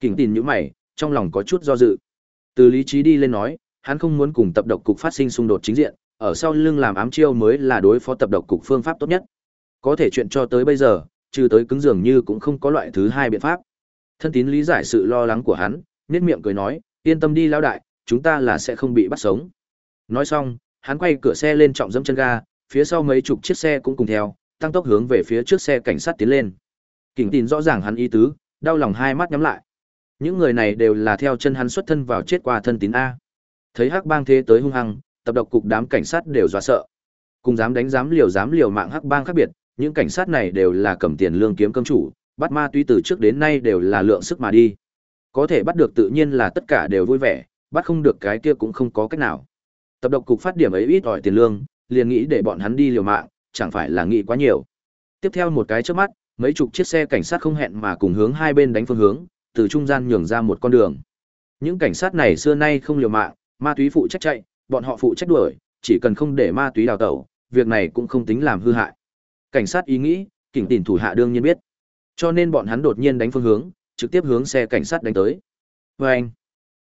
Kình tỉnh nhíu mày, trong lòng có chút do dự. Từ lý trí đi lên nói, hắn không muốn cùng tập độc cục phát sinh xung đột chính diện, ở sau lưng làm ám chiêu mới là đối phó tập độc cục phương pháp tốt nhất. Có thể chuyện cho tới bây giờ, trừ tới cứng dường như cũng không có loại thứ hai biện pháp. Thân tín lý giải sự lo lắng của hắn, nhếch miệng cười nói, yên tâm đi lão đại, chúng ta là sẽ không bị bắt sống. Nói xong, hắn quay cửa xe lên trọng dẫm chân ga, phía sau mấy chục chiếc xe cũng cùng theo, tăng tốc hướng về phía trước xe cảnh sát tiến lên. Kình tin rõ ràng hắn ý tứ, đau lòng hai mắt nhắm lại. Những người này đều là theo chân hắn xuất thân vào chết qua thân tín a. Thấy Hắc Bang thế tới hung hăng, tập độc cục đám cảnh sát đều dọa sợ. Cùng dám đánh dám liều dám liều mạng Hắc Bang khác biệt, những cảnh sát này đều là cầm tiền lương kiếm cơm chủ, bắt ma túy từ trước đến nay đều là lượng sức mà đi. Có thể bắt được tự nhiên là tất cả đều vui vẻ, bắt không được cái kia cũng không có cách nào. Tập độc cục phát điểm ấy ít ỏi tiền lương, liền nghĩ để bọn hắn đi liều mạng, chẳng phải là nghĩ quá nhiều. Tiếp theo một cái trước mắt, mấy chục chiếc xe cảnh sát không hẹn mà cùng hướng hai bên đánh phương hướng, từ trung gian nhường ra một con đường. Những cảnh sát này xưa nay không liều mạng, ma túy phụ trách chạy, bọn họ phụ trách đuổi, chỉ cần không để ma túy đào tẩu, việc này cũng không tính làm hư hại. Cảnh sát ý nghĩ, kỉnh tỉn thủ hạ đương nhiên biết. Cho nên bọn hắn đột nhiên đánh phương hướng, trực tiếp hướng xe cảnh sát đánh tới. vê anh,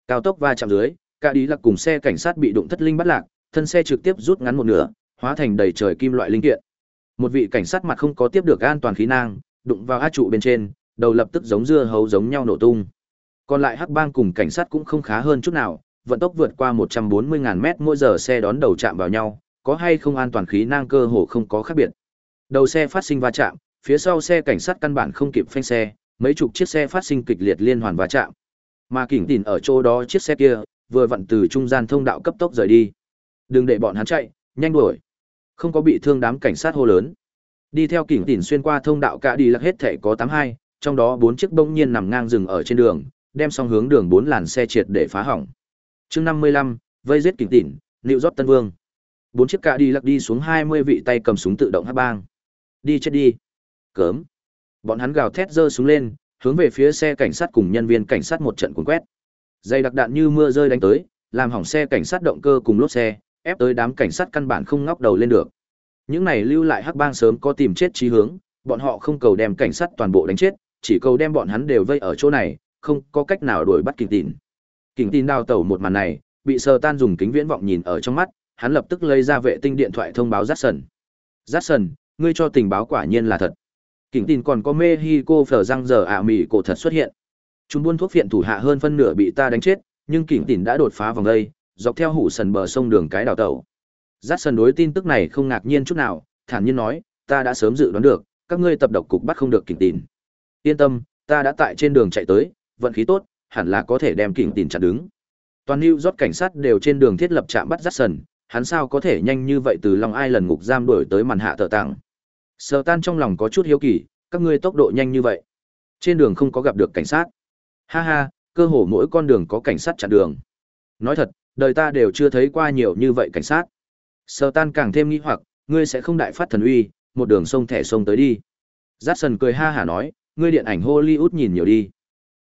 cao tốc va chạm dưới, cả đi lạc cùng xe cảnh sát bị đụng thất linh bắt lạc, thân xe trực tiếp rút ngắn một nửa, hóa thành đầy trời kim loại linh kiện. Một vị cảnh sát mặt không có tiếp được an toàn khí nang, đụng vào át trụ bên trên, đầu lập tức giống dưa hấu giống nhau nổ tung. Còn lại Hắc Bang cùng cảnh sát cũng không khá hơn chút nào, vận tốc vượt qua 140.000 mét mỗi giờ xe đón đầu chạm vào nhau, có hay không an toàn khí nang cơ hồ không có khác biệt. Đầu xe phát sinh va chạm, phía sau xe cảnh sát căn bản không kịp phanh xe, mấy chục chiếc xe phát sinh kịch liệt liên hoàn va chạm. Mà kỉnh Tỉnh ở chỗ đó chiếc xe kia, vừa vặn từ trung gian thông đạo cấp tốc rời đi. Đừng để bọn hắn chạy, nhanh đuổi. Không có bị thương đám cảnh sát hô lớn. Đi theo kỉnh Tỉnh xuyên qua thông đạo cả đi lạc hết thể có 82, trong đó bốn chiếc bỗng nhiên nằm ngang rừng ở trên đường, đem song hướng đường bốn làn xe triệt để phá hỏng. Chương 55, vây giết kỉnh tỉn, Liệu rót Tân Vương. Bốn chiếc cạ đi lạc đi xuống 20 vị tay cầm súng tự động hắc bang. Đi chết đi. Cớm. Bọn hắn gào thét giơ súng lên, hướng về phía xe cảnh sát cùng nhân viên cảnh sát một trận cuốn quét. Dây đặc đạn như mưa rơi đánh tới, làm hỏng xe cảnh sát động cơ cùng lốp xe, ép tới đám cảnh sát căn bản không ngóc đầu lên được. Những này lưu lại hắc bang sớm có tìm chết chí hướng, bọn họ không cầu đem cảnh sát toàn bộ đánh chết, chỉ cầu đem bọn hắn đều vây ở chỗ này, không có cách nào đuổi bắt kịp tìn. Kình tin đào tẩu một màn này, bị sờ tan dùng kính viễn vọng nhìn ở trong mắt, hắn lập tức lấy ra vệ tinh điện thoại thông báo Jackson. Jackson, ngươi cho tình báo quả nhiên là thật. Kình tin còn có Mexico phở răng giờ ả mỉ cổ thật xuất hiện. Chúng buôn thuốc phiện thủ hạ hơn phân nửa bị ta đánh chết, nhưng kình tin đã đột phá vòng đây, dọc theo hủ sần bờ sông đường cái đào tẩu. Jackson đối tin tức này không ngạc nhiên chút nào, thản nhiên nói, ta đã sớm dự đoán được, các ngươi tập độc cục bắt không được kình tin. Yên tâm, ta đã tại trên đường chạy tới, vận khí tốt, hẳn là có thể đem kỉnh tìm chặn đứng. Toàn New York cảnh sát đều trên đường thiết lập trạm bắt Jackson, hắn sao có thể nhanh như vậy từ Long Island ngục giam đuổi tới màn hạ tờ tặng. Sở tan trong lòng có chút hiếu kỳ, các ngươi tốc độ nhanh như vậy. Trên đường không có gặp được cảnh sát. Ha ha, cơ hồ mỗi con đường có cảnh sát chặn đường. Nói thật, đời ta đều chưa thấy qua nhiều như vậy cảnh sát. Sở tan càng thêm nghi hoặc, ngươi sẽ không đại phát thần uy, một đường sông thẻ sông tới đi. Jackson cười ha hả nói, ngươi điện ảnh Hollywood nhìn nhiều đi.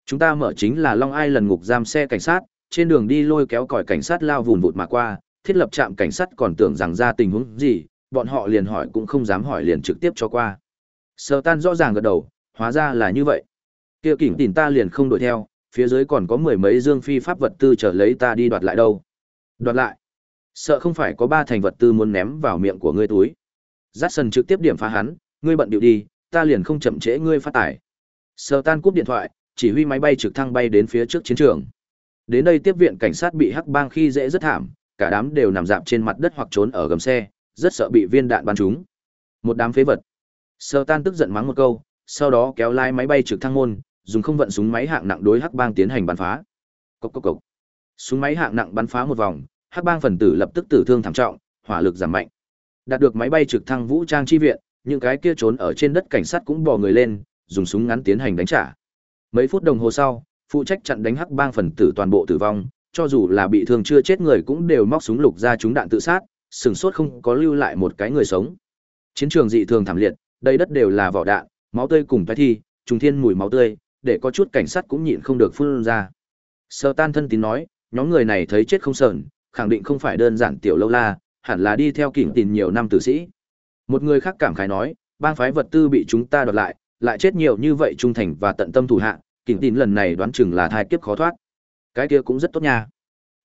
Chúng ta mở chính là Long Ai lần ngục giam xe cảnh sát, trên đường đi lôi kéo còi cảnh sát lao vùn vụt mà qua, thiết lập trạm cảnh sát còn tưởng rằng ra tình huống gì, bọn họ liền hỏi cũng không dám hỏi liền trực tiếp cho qua. Sở tan rõ ràng gật đầu, hóa ra là như vậy. Kia kỉnh tìm ta liền không đuổi theo, phía dưới còn có mười mấy dương phi pháp vật tư trở lấy ta đi đoạt lại đâu. Đoạt lại? Sợ không phải có ba thành vật tư muốn ném vào miệng của ngươi túi. Jackson trực tiếp điểm phá hắn, ngươi bận điệu đi, ta liền không chậm trễ ngươi phát tải. Sở tan cúp điện thoại, chỉ huy máy bay trực thăng bay đến phía trước chiến trường. Đến đây tiếp viện cảnh sát bị hắc bang khi dễ rất thảm, cả đám đều nằm dạp trên mặt đất hoặc trốn ở gầm xe, rất sợ bị viên đạn bắn trúng. Một đám phế vật. Sơ tan tức giận mắng một câu, sau đó kéo lái máy bay trực thăng môn, dùng không vận súng máy hạng nặng đối hắc bang tiến hành bắn phá. Cốc cốc cốc. Súng máy hạng nặng bắn phá một vòng, hắc bang phần tử lập tức tử thương thảm trọng, hỏa lực giảm mạnh. Đạt được máy bay trực thăng vũ trang chi viện, những cái kia trốn ở trên đất cảnh sát cũng bò người lên, dùng súng ngắn tiến hành đánh trả. Mấy phút đồng hồ sau, phụ trách chặn đánh hắc bang phần tử toàn bộ tử vong, cho dù là bị thương chưa chết người cũng đều móc súng lục ra chúng đạn tự sát, sừng sốt không có lưu lại một cái người sống. Chiến trường dị thường thảm liệt, đây đất đều là vỏ đạn, máu tươi cùng tái thi, trùng thiên mùi máu tươi, để có chút cảnh sát cũng nhịn không được phun ra. Sơ Tan thân tín nói, nhóm người này thấy chết không sờn, khẳng định không phải đơn giản tiểu lâu la, hẳn là đi theo kỉnh tìm nhiều năm tử sĩ. Một người khác cảm khái nói, bang phái vật tư bị chúng ta đoạt lại, lại chết nhiều như vậy trung thành và tận tâm thủ hạ, kỉnh tin lần này đoán chừng là thai kiếp khó thoát. Cái kia cũng rất tốt nha.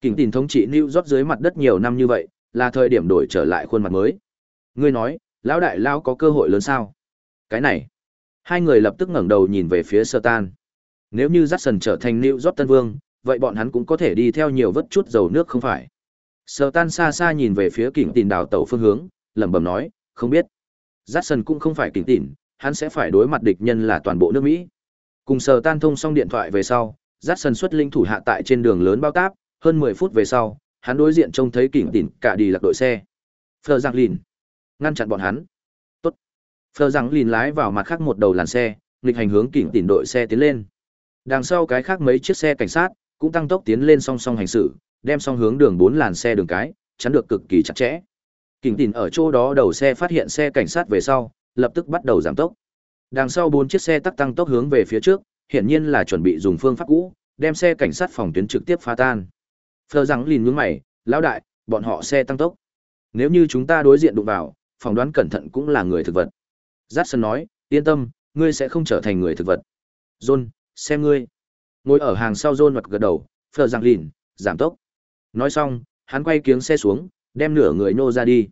Kỉnh tin thống trị New rót dưới mặt đất nhiều năm như vậy, là thời điểm đổi trở lại khuôn mặt mới. Ngươi nói, lão đại lao có cơ hội lớn sao? Cái này. Hai người lập tức ngẩng đầu nhìn về phía Sơ Tan. Nếu như Jackson trở thành New rót Tân Vương, vậy bọn hắn cũng có thể đi theo nhiều vất chút dầu nước không phải? Sơ Tan xa xa nhìn về phía kỉnh tin đào tẩu phương hướng, lẩm bẩm nói, không biết. Jackson cũng không phải kỉnh tin hắn sẽ phải đối mặt địch nhân là toàn bộ nước Mỹ. Cùng sở Tan thông xong điện thoại về sau, Jackson xuất linh thủ hạ tại trên đường lớn bao táp, hơn 10 phút về sau, hắn đối diện trông thấy kỉnh tín cả đi lạc đội xe. Phờ Giang Lìn ngăn chặn bọn hắn. Tốt. Phờ Giang Lìn lái vào mặt khác một đầu làn xe, nghịch hành hướng kỉnh tín đội xe tiến lên. Đằng sau cái khác mấy chiếc xe cảnh sát cũng tăng tốc tiến lên song song hành xử, đem song hướng đường bốn làn xe đường cái, chắn được cực kỳ chặt chẽ. kỉnh Tìn ở chỗ đó đầu xe phát hiện xe cảnh sát về sau, lập tức bắt đầu giảm tốc. Đằng sau bốn chiếc xe tắc tăng tốc hướng về phía trước, hiển nhiên là chuẩn bị dùng phương pháp cũ, đem xe cảnh sát phòng tuyến trực tiếp phá tan. Phờ rằng lìn nhướng mày, lão đại, bọn họ xe tăng tốc. Nếu như chúng ta đối diện đụng vào, phỏng đoán cẩn thận cũng là người thực vật. Jackson nói, yên tâm, ngươi sẽ không trở thành người thực vật. John, xem ngươi. Ngồi ở hàng sau John mặt gật đầu, phờ rằng lìn, giảm tốc. Nói xong, hắn quay kiếng xe xuống, đem nửa người nô ra đi.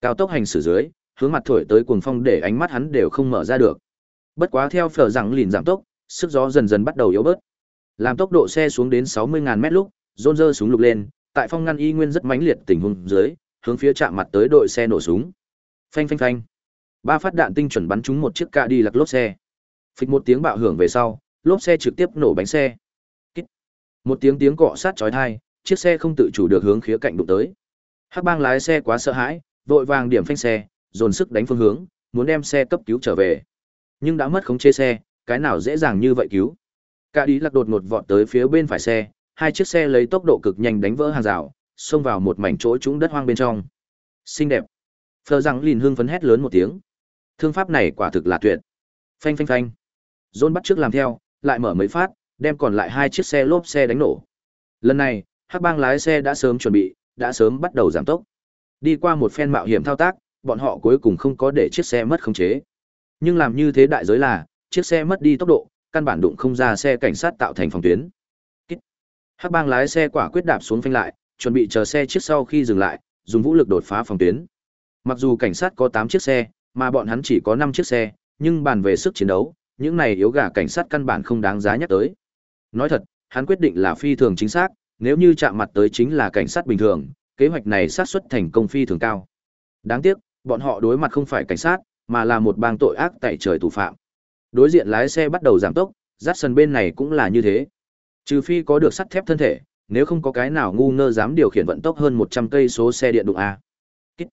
Cao tốc hành xử dưới, hướng mặt thổi tới cuồng phong để ánh mắt hắn đều không mở ra được. Bất quá theo phở rằng lìn giảm tốc, sức gió dần dần bắt đầu yếu bớt. Làm tốc độ xe xuống đến 60.000 mét lúc, rôn rơ súng lục lên, tại phong ngăn y nguyên rất mãnh liệt tình huống dưới, hướng phía chạm mặt tới đội xe nổ súng. Phanh phanh phanh. Ba phát đạn tinh chuẩn bắn trúng một chiếc ca đi lật lốp xe. Phịch một tiếng bạo hưởng về sau, lốp xe trực tiếp nổ bánh xe. Kít. Một tiếng tiếng cọ sát chói tai, chiếc xe không tự chủ được hướng khía cạnh đụng tới. Hắc bang lái xe quá sợ hãi, vội vàng điểm phanh xe, dồn sức đánh phương hướng, muốn đem xe cấp cứu trở về. Nhưng đã mất khống chế xe, cái nào dễ dàng như vậy cứu. Cả đi lạc đột ngột vọt tới phía bên phải xe, hai chiếc xe lấy tốc độ cực nhanh đánh vỡ hàng rào, xông vào một mảnh chỗ trũng đất hoang bên trong. Xinh đẹp. Phờ rằng lìn hương phấn hét lớn một tiếng. Thương pháp này quả thực là tuyệt. Phanh phanh phanh. Dôn bắt trước làm theo, lại mở mấy phát, đem còn lại hai chiếc xe lốp xe đánh nổ. Lần này, hắc bang lái xe đã sớm chuẩn bị, đã sớm bắt đầu giảm tốc. Đi qua một phen mạo hiểm thao tác, bọn họ cuối cùng không có để chiếc xe mất khống chế. Nhưng làm như thế đại giới là, chiếc xe mất đi tốc độ, căn bản đụng không ra xe cảnh sát tạo thành phòng tuyến. Hắc bang lái xe quả quyết đạp xuống phanh lại, chuẩn bị chờ xe chiếc sau khi dừng lại, dùng vũ lực đột phá phòng tuyến. Mặc dù cảnh sát có tám chiếc xe, mà bọn hắn chỉ có năm chiếc xe, nhưng bàn về sức chiến đấu, những này yếu gà cảnh sát căn bản không đáng giá nhắc tới. Nói thật, hắn quyết định là phi thường chính xác, nếu như chạm mặt tới chính là cảnh sát bình thường, kế hoạch này sát suất thành công phi thường cao. Đáng tiếc, bọn họ đối mặt không phải cảnh sát, mà là một bang tội ác tại trời thủ phạm. Đối diện lái xe bắt đầu giảm tốc, dắt sân bên này cũng là như thế. Trừ phi có được sắt thép thân thể, nếu không có cái nào ngu ngơ dám điều khiển vận tốc hơn 100 cây số xe điện đụng a. Kít.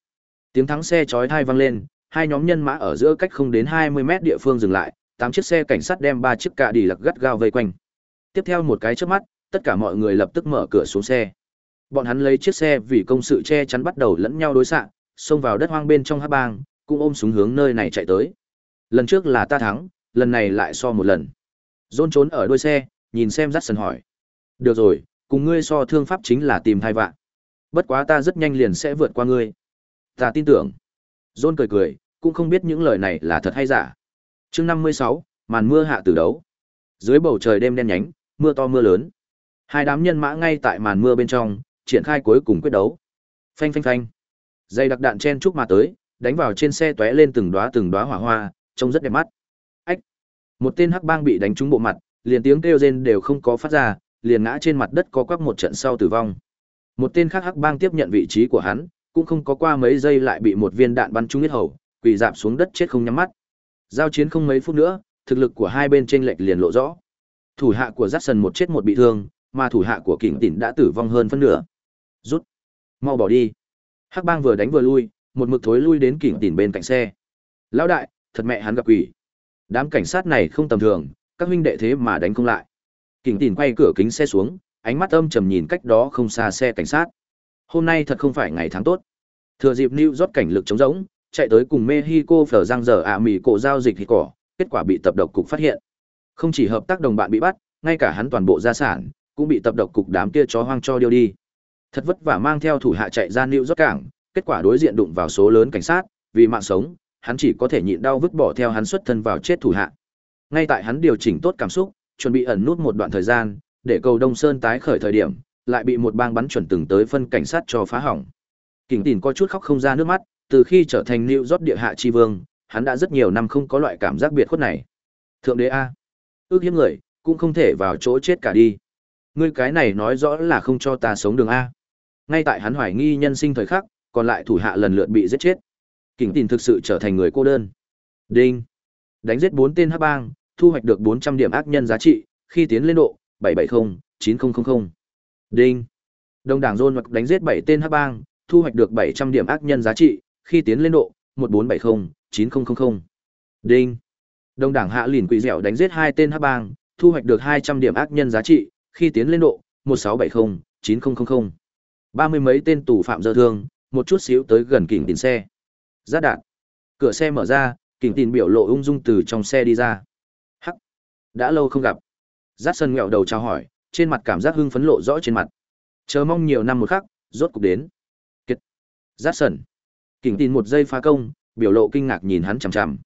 Tiếng thắng xe chói tai vang lên, hai nhóm nhân mã ở giữa cách không đến 20 mét địa phương dừng lại, tám chiếc xe cảnh sát đem ba chiếc cạ đi lật gắt gao vây quanh. Tiếp theo một cái chớp mắt, tất cả mọi người lập tức mở cửa xuống xe. Bọn hắn lấy chiếc xe vì công sự che chắn bắt đầu lẫn nhau đối xạ, xông vào đất hoang bên trong hắc bang, cũng ôm súng hướng nơi này chạy tới. Lần trước là ta thắng, lần này lại so một lần. Dôn trốn ở đuôi xe, nhìn xem dắt sần hỏi. Được rồi, cùng ngươi so thương pháp chính là tìm thai vạn. Bất quá ta rất nhanh liền sẽ vượt qua ngươi. Ta tin tưởng. Dôn cười cười, cũng không biết những lời này là thật hay giả. chương năm mươi sáu, màn mưa hạ từ đấu. Dưới bầu trời đêm đen nhánh, mưa to mưa lớn. Hai đám nhân mã ngay tại màn mưa bên trong, triển khai cuối cùng quyết đấu. Phanh phanh phanh. Dây đặc đạn chen chúc mà tới, đánh vào trên xe tóe lên từng đóa từng đóa hỏa hoa, trông rất đẹp mắt. Ách. Một tên hắc bang bị đánh trúng bộ mặt, liền tiếng kêu rên đều không có phát ra, liền ngã trên mặt đất có quắc một trận sau tử vong. Một tên khác hắc bang tiếp nhận vị trí của hắn, cũng không có qua mấy giây lại bị một viên đạn bắn trúng huyết hầu, quỳ dạp xuống đất chết không nhắm mắt. Giao chiến không mấy phút nữa, thực lực của hai bên chênh lệch liền lộ rõ. Thủ hạ của Jackson một chết một bị thương, mà thủ hạ của Kình Tỉnh đã tử vong hơn phân nửa. Rút, mau bỏ đi. Hắc Bang vừa đánh vừa lui, một mực thối lui đến kỉnh Tỉn bên cạnh xe. Lão đại, thật mẹ hắn gặp quỷ. Đám cảnh sát này không tầm thường, các huynh đệ thế mà đánh không lại. Kỉnh Tỉn quay cửa kính xe xuống, ánh mắt âm trầm nhìn cách đó không xa xe cảnh sát. Hôm nay thật không phải ngày tháng tốt. Thừa dịp New York cảnh lực chống rỗng, chạy tới cùng Mexico phở giang giờ ạ mì cổ giao dịch thì cỏ, kết quả bị tập độc cục phát hiện. Không chỉ hợp tác đồng bạn bị bắt, ngay cả hắn toàn bộ gia sản cũng bị tập độc cục đám kia chó hoang cho điêu đi. Thật vất vả mang theo thủ hạ chạy ra New York cảng, kết quả đối diện đụng vào số lớn cảnh sát, vì mạng sống, hắn chỉ có thể nhịn đau vứt bỏ theo hắn xuất thân vào chết thủ hạ. Ngay tại hắn điều chỉnh tốt cảm xúc, chuẩn bị ẩn nút một đoạn thời gian, để cầu Đông Sơn tái khởi thời điểm, lại bị một bang bắn chuẩn từng tới phân cảnh sát cho phá hỏng. Kình Tỉnh có chút khóc không ra nước mắt, từ khi trở thành New York địa hạ chi vương, hắn đã rất nhiều năm không có loại cảm giác biệt khuất này. Thượng đế a, ước hiếp người, cũng không thể vào chỗ chết cả đi. Ngươi cái này nói rõ là không cho ta sống đường a. Ngay tại hắn hoài nghi nhân sinh thời khắc, còn lại thủ hạ lần lượt bị giết chết. Kình Tỉnh thực sự trở thành người cô đơn. Đinh. Đánh giết bốn tên hắc bang, thu hoạch được 400 điểm ác nhân giá trị, khi tiến lên độ 770-9000. Đinh. Đông đảng Zone mặc đánh giết 7 tên hắc bang, thu hoạch được 700 điểm ác nhân giá trị, khi tiến lên độ 1470-9000. Đinh. Đông đảng Hạ Lìn Quỷ Dẻo đánh giết hai tên hắc bang, thu hoạch được 200 điểm ác nhân giá trị, khi tiến lên độ 1670-9000. Ba mươi mấy tên tù phạm dơ thương, một chút xíu tới gần kỉnh tiền xe. giáp đạn. Cửa xe mở ra, kỉnh tiền biểu lộ ung dung từ trong xe đi ra. Hắc. Đã lâu không gặp. giáp sân ngẹo đầu chào hỏi, trên mặt cảm giác hưng phấn lộ rõ trên mặt. Chờ mong nhiều năm một khắc, rốt cục đến. Kiệt. giáp sân. Kỉnh tin một giây phá công, biểu lộ kinh ngạc nhìn hắn chằm chằm.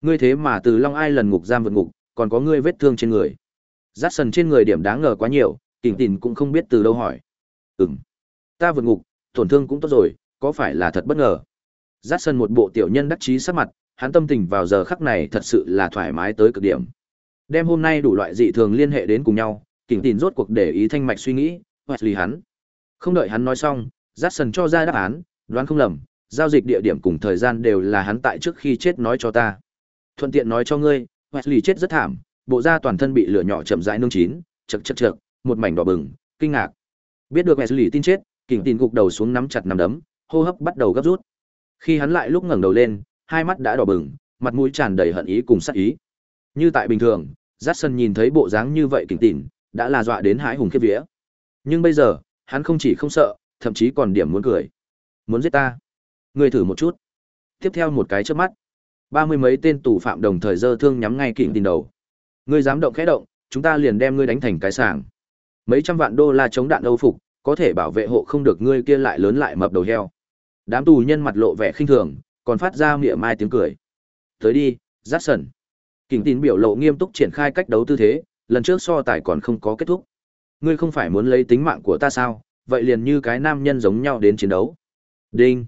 Ngươi thế mà từ Long Ai lần ngục giam vượt ngục, còn có ngươi vết thương trên người. giáp sân trên người điểm đáng ngờ quá nhiều, kỉnh tin cũng không biết từ đâu hỏi. Ừm. Ta vượt ngục, tổn thương cũng tốt rồi, có phải là thật bất ngờ. Giác sân một bộ tiểu nhân đắc chí sắc mặt, hắn tâm tình vào giờ khắc này thật sự là thoải mái tới cực điểm. Đem hôm nay đủ loại dị thường liên hệ đến cùng nhau, kỉnh tin rốt cuộc để ý thanh mạch suy nghĩ, hoặc lì hắn. Không đợi hắn nói xong, Jackson cho ra đáp án, đoán không lầm, giao dịch địa điểm cùng thời gian đều là hắn tại trước khi chết nói cho ta. Thuận tiện nói cho ngươi, Wesley chết rất thảm, bộ da toàn thân bị lửa nhỏ chậm rãi nung chín, chật chật chật, một mảnh đỏ bừng, kinh ngạc. Biết được Wesley tin chết, kỉnh tin gục đầu xuống nắm chặt nắm đấm, hô hấp bắt đầu gấp rút. Khi hắn lại lúc ngẩng đầu lên, hai mắt đã đỏ bừng, mặt mũi tràn đầy hận ý cùng sát ý. Như tại bình thường, Jackson nhìn thấy bộ dáng như vậy kỉnh tỉn, đã là dọa đến hái hùng khiếp vía. Nhưng bây giờ, hắn không chỉ không sợ, thậm chí còn điểm muốn cười. Muốn giết ta? Ngươi thử một chút. Tiếp theo một cái chớp mắt, ba mươi mấy tên tù phạm đồng thời giơ thương nhắm ngay kỉnh tin đầu. Ngươi dám động khẽ động, chúng ta liền đem ngươi đánh thành cái sàng. Mấy trăm vạn đô la chống đạn Âu phục, có thể bảo vệ hộ không được ngươi kia lại lớn lại mập đầu heo. Đám tù nhân mặt lộ vẻ khinh thường, còn phát ra miệng mai tiếng cười. Tới đi, Jackson. Kình tin biểu lộ nghiêm túc triển khai cách đấu tư thế, lần trước so tài còn không có kết thúc. Ngươi không phải muốn lấy tính mạng của ta sao, vậy liền như cái nam nhân giống nhau đến chiến đấu. Đinh.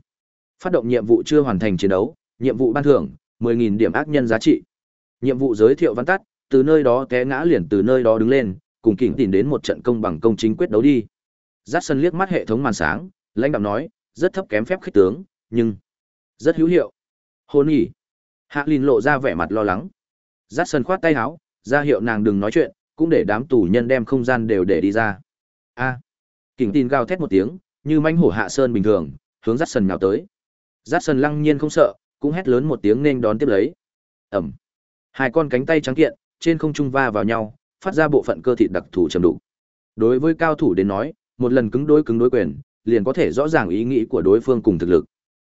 Phát động nhiệm vụ chưa hoàn thành chiến đấu, nhiệm vụ ban thưởng, 10.000 điểm ác nhân giá trị. Nhiệm vụ giới thiệu văn tắt, từ nơi đó té ngã liền từ nơi đó đứng lên, cùng kỉnh tìm đến một trận công bằng công chính quyết đấu đi. Giác sân liếc mắt hệ thống màn sáng, lãnh đạo nói, rất thấp kém phép khích tướng, nhưng rất hữu hiệu. Hôn nhỉ. Hạ Linh lộ ra vẻ mặt lo lắng. Giác sân khoát tay áo, ra hiệu nàng đừng nói chuyện, cũng để đám tù nhân đem không gian đều để đi ra. A. Kỉnh tin gào thét một tiếng, như manh hổ hạ sơn bình thường, hướng Giác sân nhào tới. Giác sân lăng nhiên không sợ, cũng hét lớn một tiếng nên đón tiếp lấy. Ẩm. Hai con cánh tay trắng kiện, trên không trung va vào nhau, phát ra bộ phận cơ thịt đặc thù trầm đủ. Đối với cao thủ đến nói, một lần cứng đối cứng đối quyền, liền có thể rõ ràng ý nghĩ của đối phương cùng thực lực.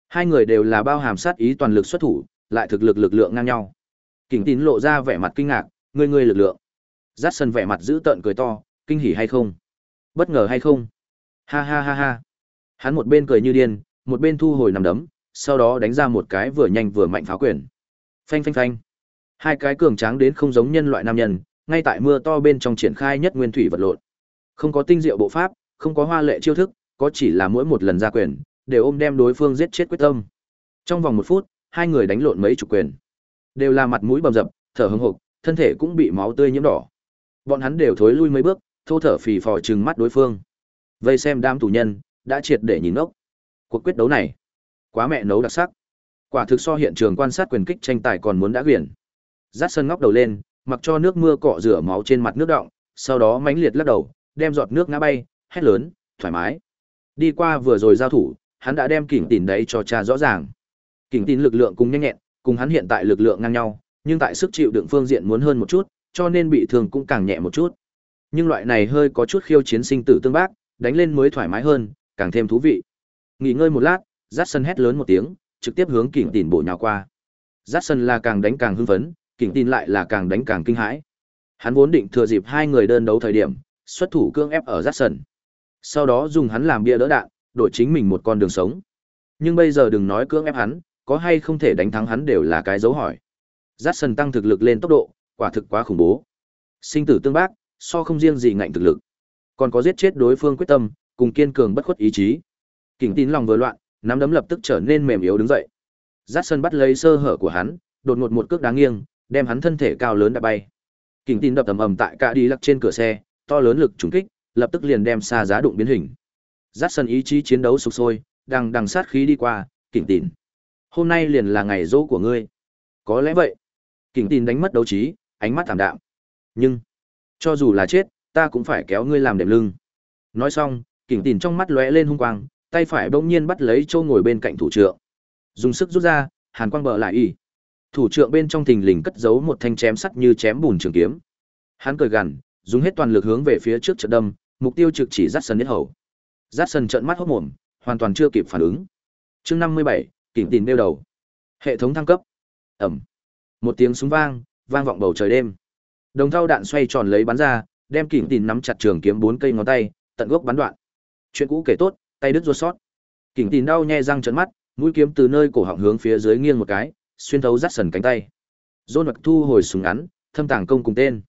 Hai người đều là bao hàm sát ý toàn lực xuất thủ, lại thực lực lực lượng ngang nhau. Kình Tín lộ ra vẻ mặt kinh ngạc, người người lực lượng. Dát sân vẻ mặt giữ tợn cười to, kinh hỉ hay không? Bất ngờ hay không? Ha ha ha ha. Hắn một bên cười như điên, một bên thu hồi nằm đấm, sau đó đánh ra một cái vừa nhanh vừa mạnh pháo quyền. Phanh phanh phanh. Hai cái cường tráng đến không giống nhân loại nam nhân, ngay tại mưa to bên trong triển khai nhất nguyên thủy vật lộn. Không có tinh diệu bộ pháp, không có hoa lệ chiêu thức, có chỉ là mỗi một lần ra quyền, đều ôm đem đối phương giết chết quyết tâm. Trong vòng một phút, hai người đánh lộn mấy chục quyền. Đều là mặt mũi bầm dập, thở hững hộc, thân thể cũng bị máu tươi nhiễm đỏ. Bọn hắn đều thối lui mấy bước, thô thở phì phò trừng mắt đối phương. Vây xem đám tù nhân, đã triệt để nhìn ngốc. Cuộc quyết đấu này, quá mẹ nấu đặc sắc. Quả thực so hiện trường quan sát quyền kích tranh tài còn muốn đã quyển. Dát sân ngóc đầu lên, mặc cho nước mưa cọ rửa máu trên mặt nước động, sau đó mãnh liệt lắc đầu, đem giọt nước ngã bay, hét lớn, thoải mái. Đi qua vừa rồi giao thủ, hắn đã đem kỉnh tỉn đấy cho cha rõ ràng. Kỉnh tỉn lực lượng cùng nhanh nhẹn, cùng hắn hiện tại lực lượng ngang nhau, nhưng tại sức chịu đựng phương diện muốn hơn một chút, cho nên bị thương cũng càng nhẹ một chút. Nhưng loại này hơi có chút khiêu chiến sinh tử tương bác, đánh lên mới thoải mái hơn, càng thêm thú vị. Nghỉ ngơi một lát, Jackson hét lớn một tiếng, trực tiếp hướng kỉnh tỉn bộ nhào qua. Jackson là càng đánh càng hưng phấn, kỉnh tin lại là càng đánh càng kinh hãi. Hắn vốn định thừa dịp hai người đơn đấu thời điểm, xuất thủ cương ép ở Jackson. Sau đó dùng hắn làm bia đỡ đạn, đổi chính mình một con đường sống. Nhưng bây giờ đừng nói cưỡng ép hắn, có hay không thể đánh thắng hắn đều là cái dấu hỏi. Jackson tăng thực lực lên tốc độ, quả thực quá khủng bố. Sinh tử tương bác, so không riêng gì ngạnh thực lực, còn có giết chết đối phương quyết tâm, cùng kiên cường bất khuất ý chí. Kình tín lòng vừa loạn, nắm đấm lập tức trở nên mềm yếu đứng dậy. Jackson bắt lấy sơ hở của hắn, đột ngột một cước đá nghiêng, đem hắn thân thể cao lớn đã bay. Kình tín đập tầm ầm tại cả đi lắc trên cửa xe, to lớn lực trùng kích, lập tức liền đem xa giá đụng biến hình. Dát sân ý chí chiến đấu sục sôi, đằng đằng sát khí đi qua, kình Tín, Hôm nay liền là ngày dỗ của ngươi. Có lẽ vậy. Kình Tín đánh mất đấu trí, ánh mắt thảm đạm. Nhưng, cho dù là chết, ta cũng phải kéo ngươi làm đệm lưng. Nói xong, kình Tín trong mắt lóe lên hung quang, tay phải bỗng nhiên bắt lấy châu ngồi bên cạnh thủ trưởng. Dùng sức rút ra, hàn quang bờ lại y. Thủ trưởng bên trong thình lình cất giấu một thanh chém sắt như chém bùn trường kiếm. Hắn cười gằn, dùng hết toàn lực hướng về phía trước chợt đâm, mục tiêu trực chỉ Dát Sân nhất hầu. Dát Sân trợn mắt hốc mồm, hoàn toàn chưa kịp phản ứng. Chương năm mươi bảy, kỉnh tìm đeo đầu. Hệ thống thăng cấp. Ầm. Một tiếng súng vang, vang vọng bầu trời đêm. Đồng thau đạn xoay tròn lấy bắn ra, đem kỉnh tìm nắm chặt trường kiếm bốn cây ngón tay, tận gốc bắn đoạn. Chuyện cũ kể tốt, tay đứt ruột sót. Kỉnh tìm đau nhe răng trợn mắt, mũi kiếm từ nơi cổ họng hướng phía dưới nghiêng một cái, xuyên thấu rát sần cánh tay dôn mặc thu hồi súng ngắn thâm tàng công cùng tên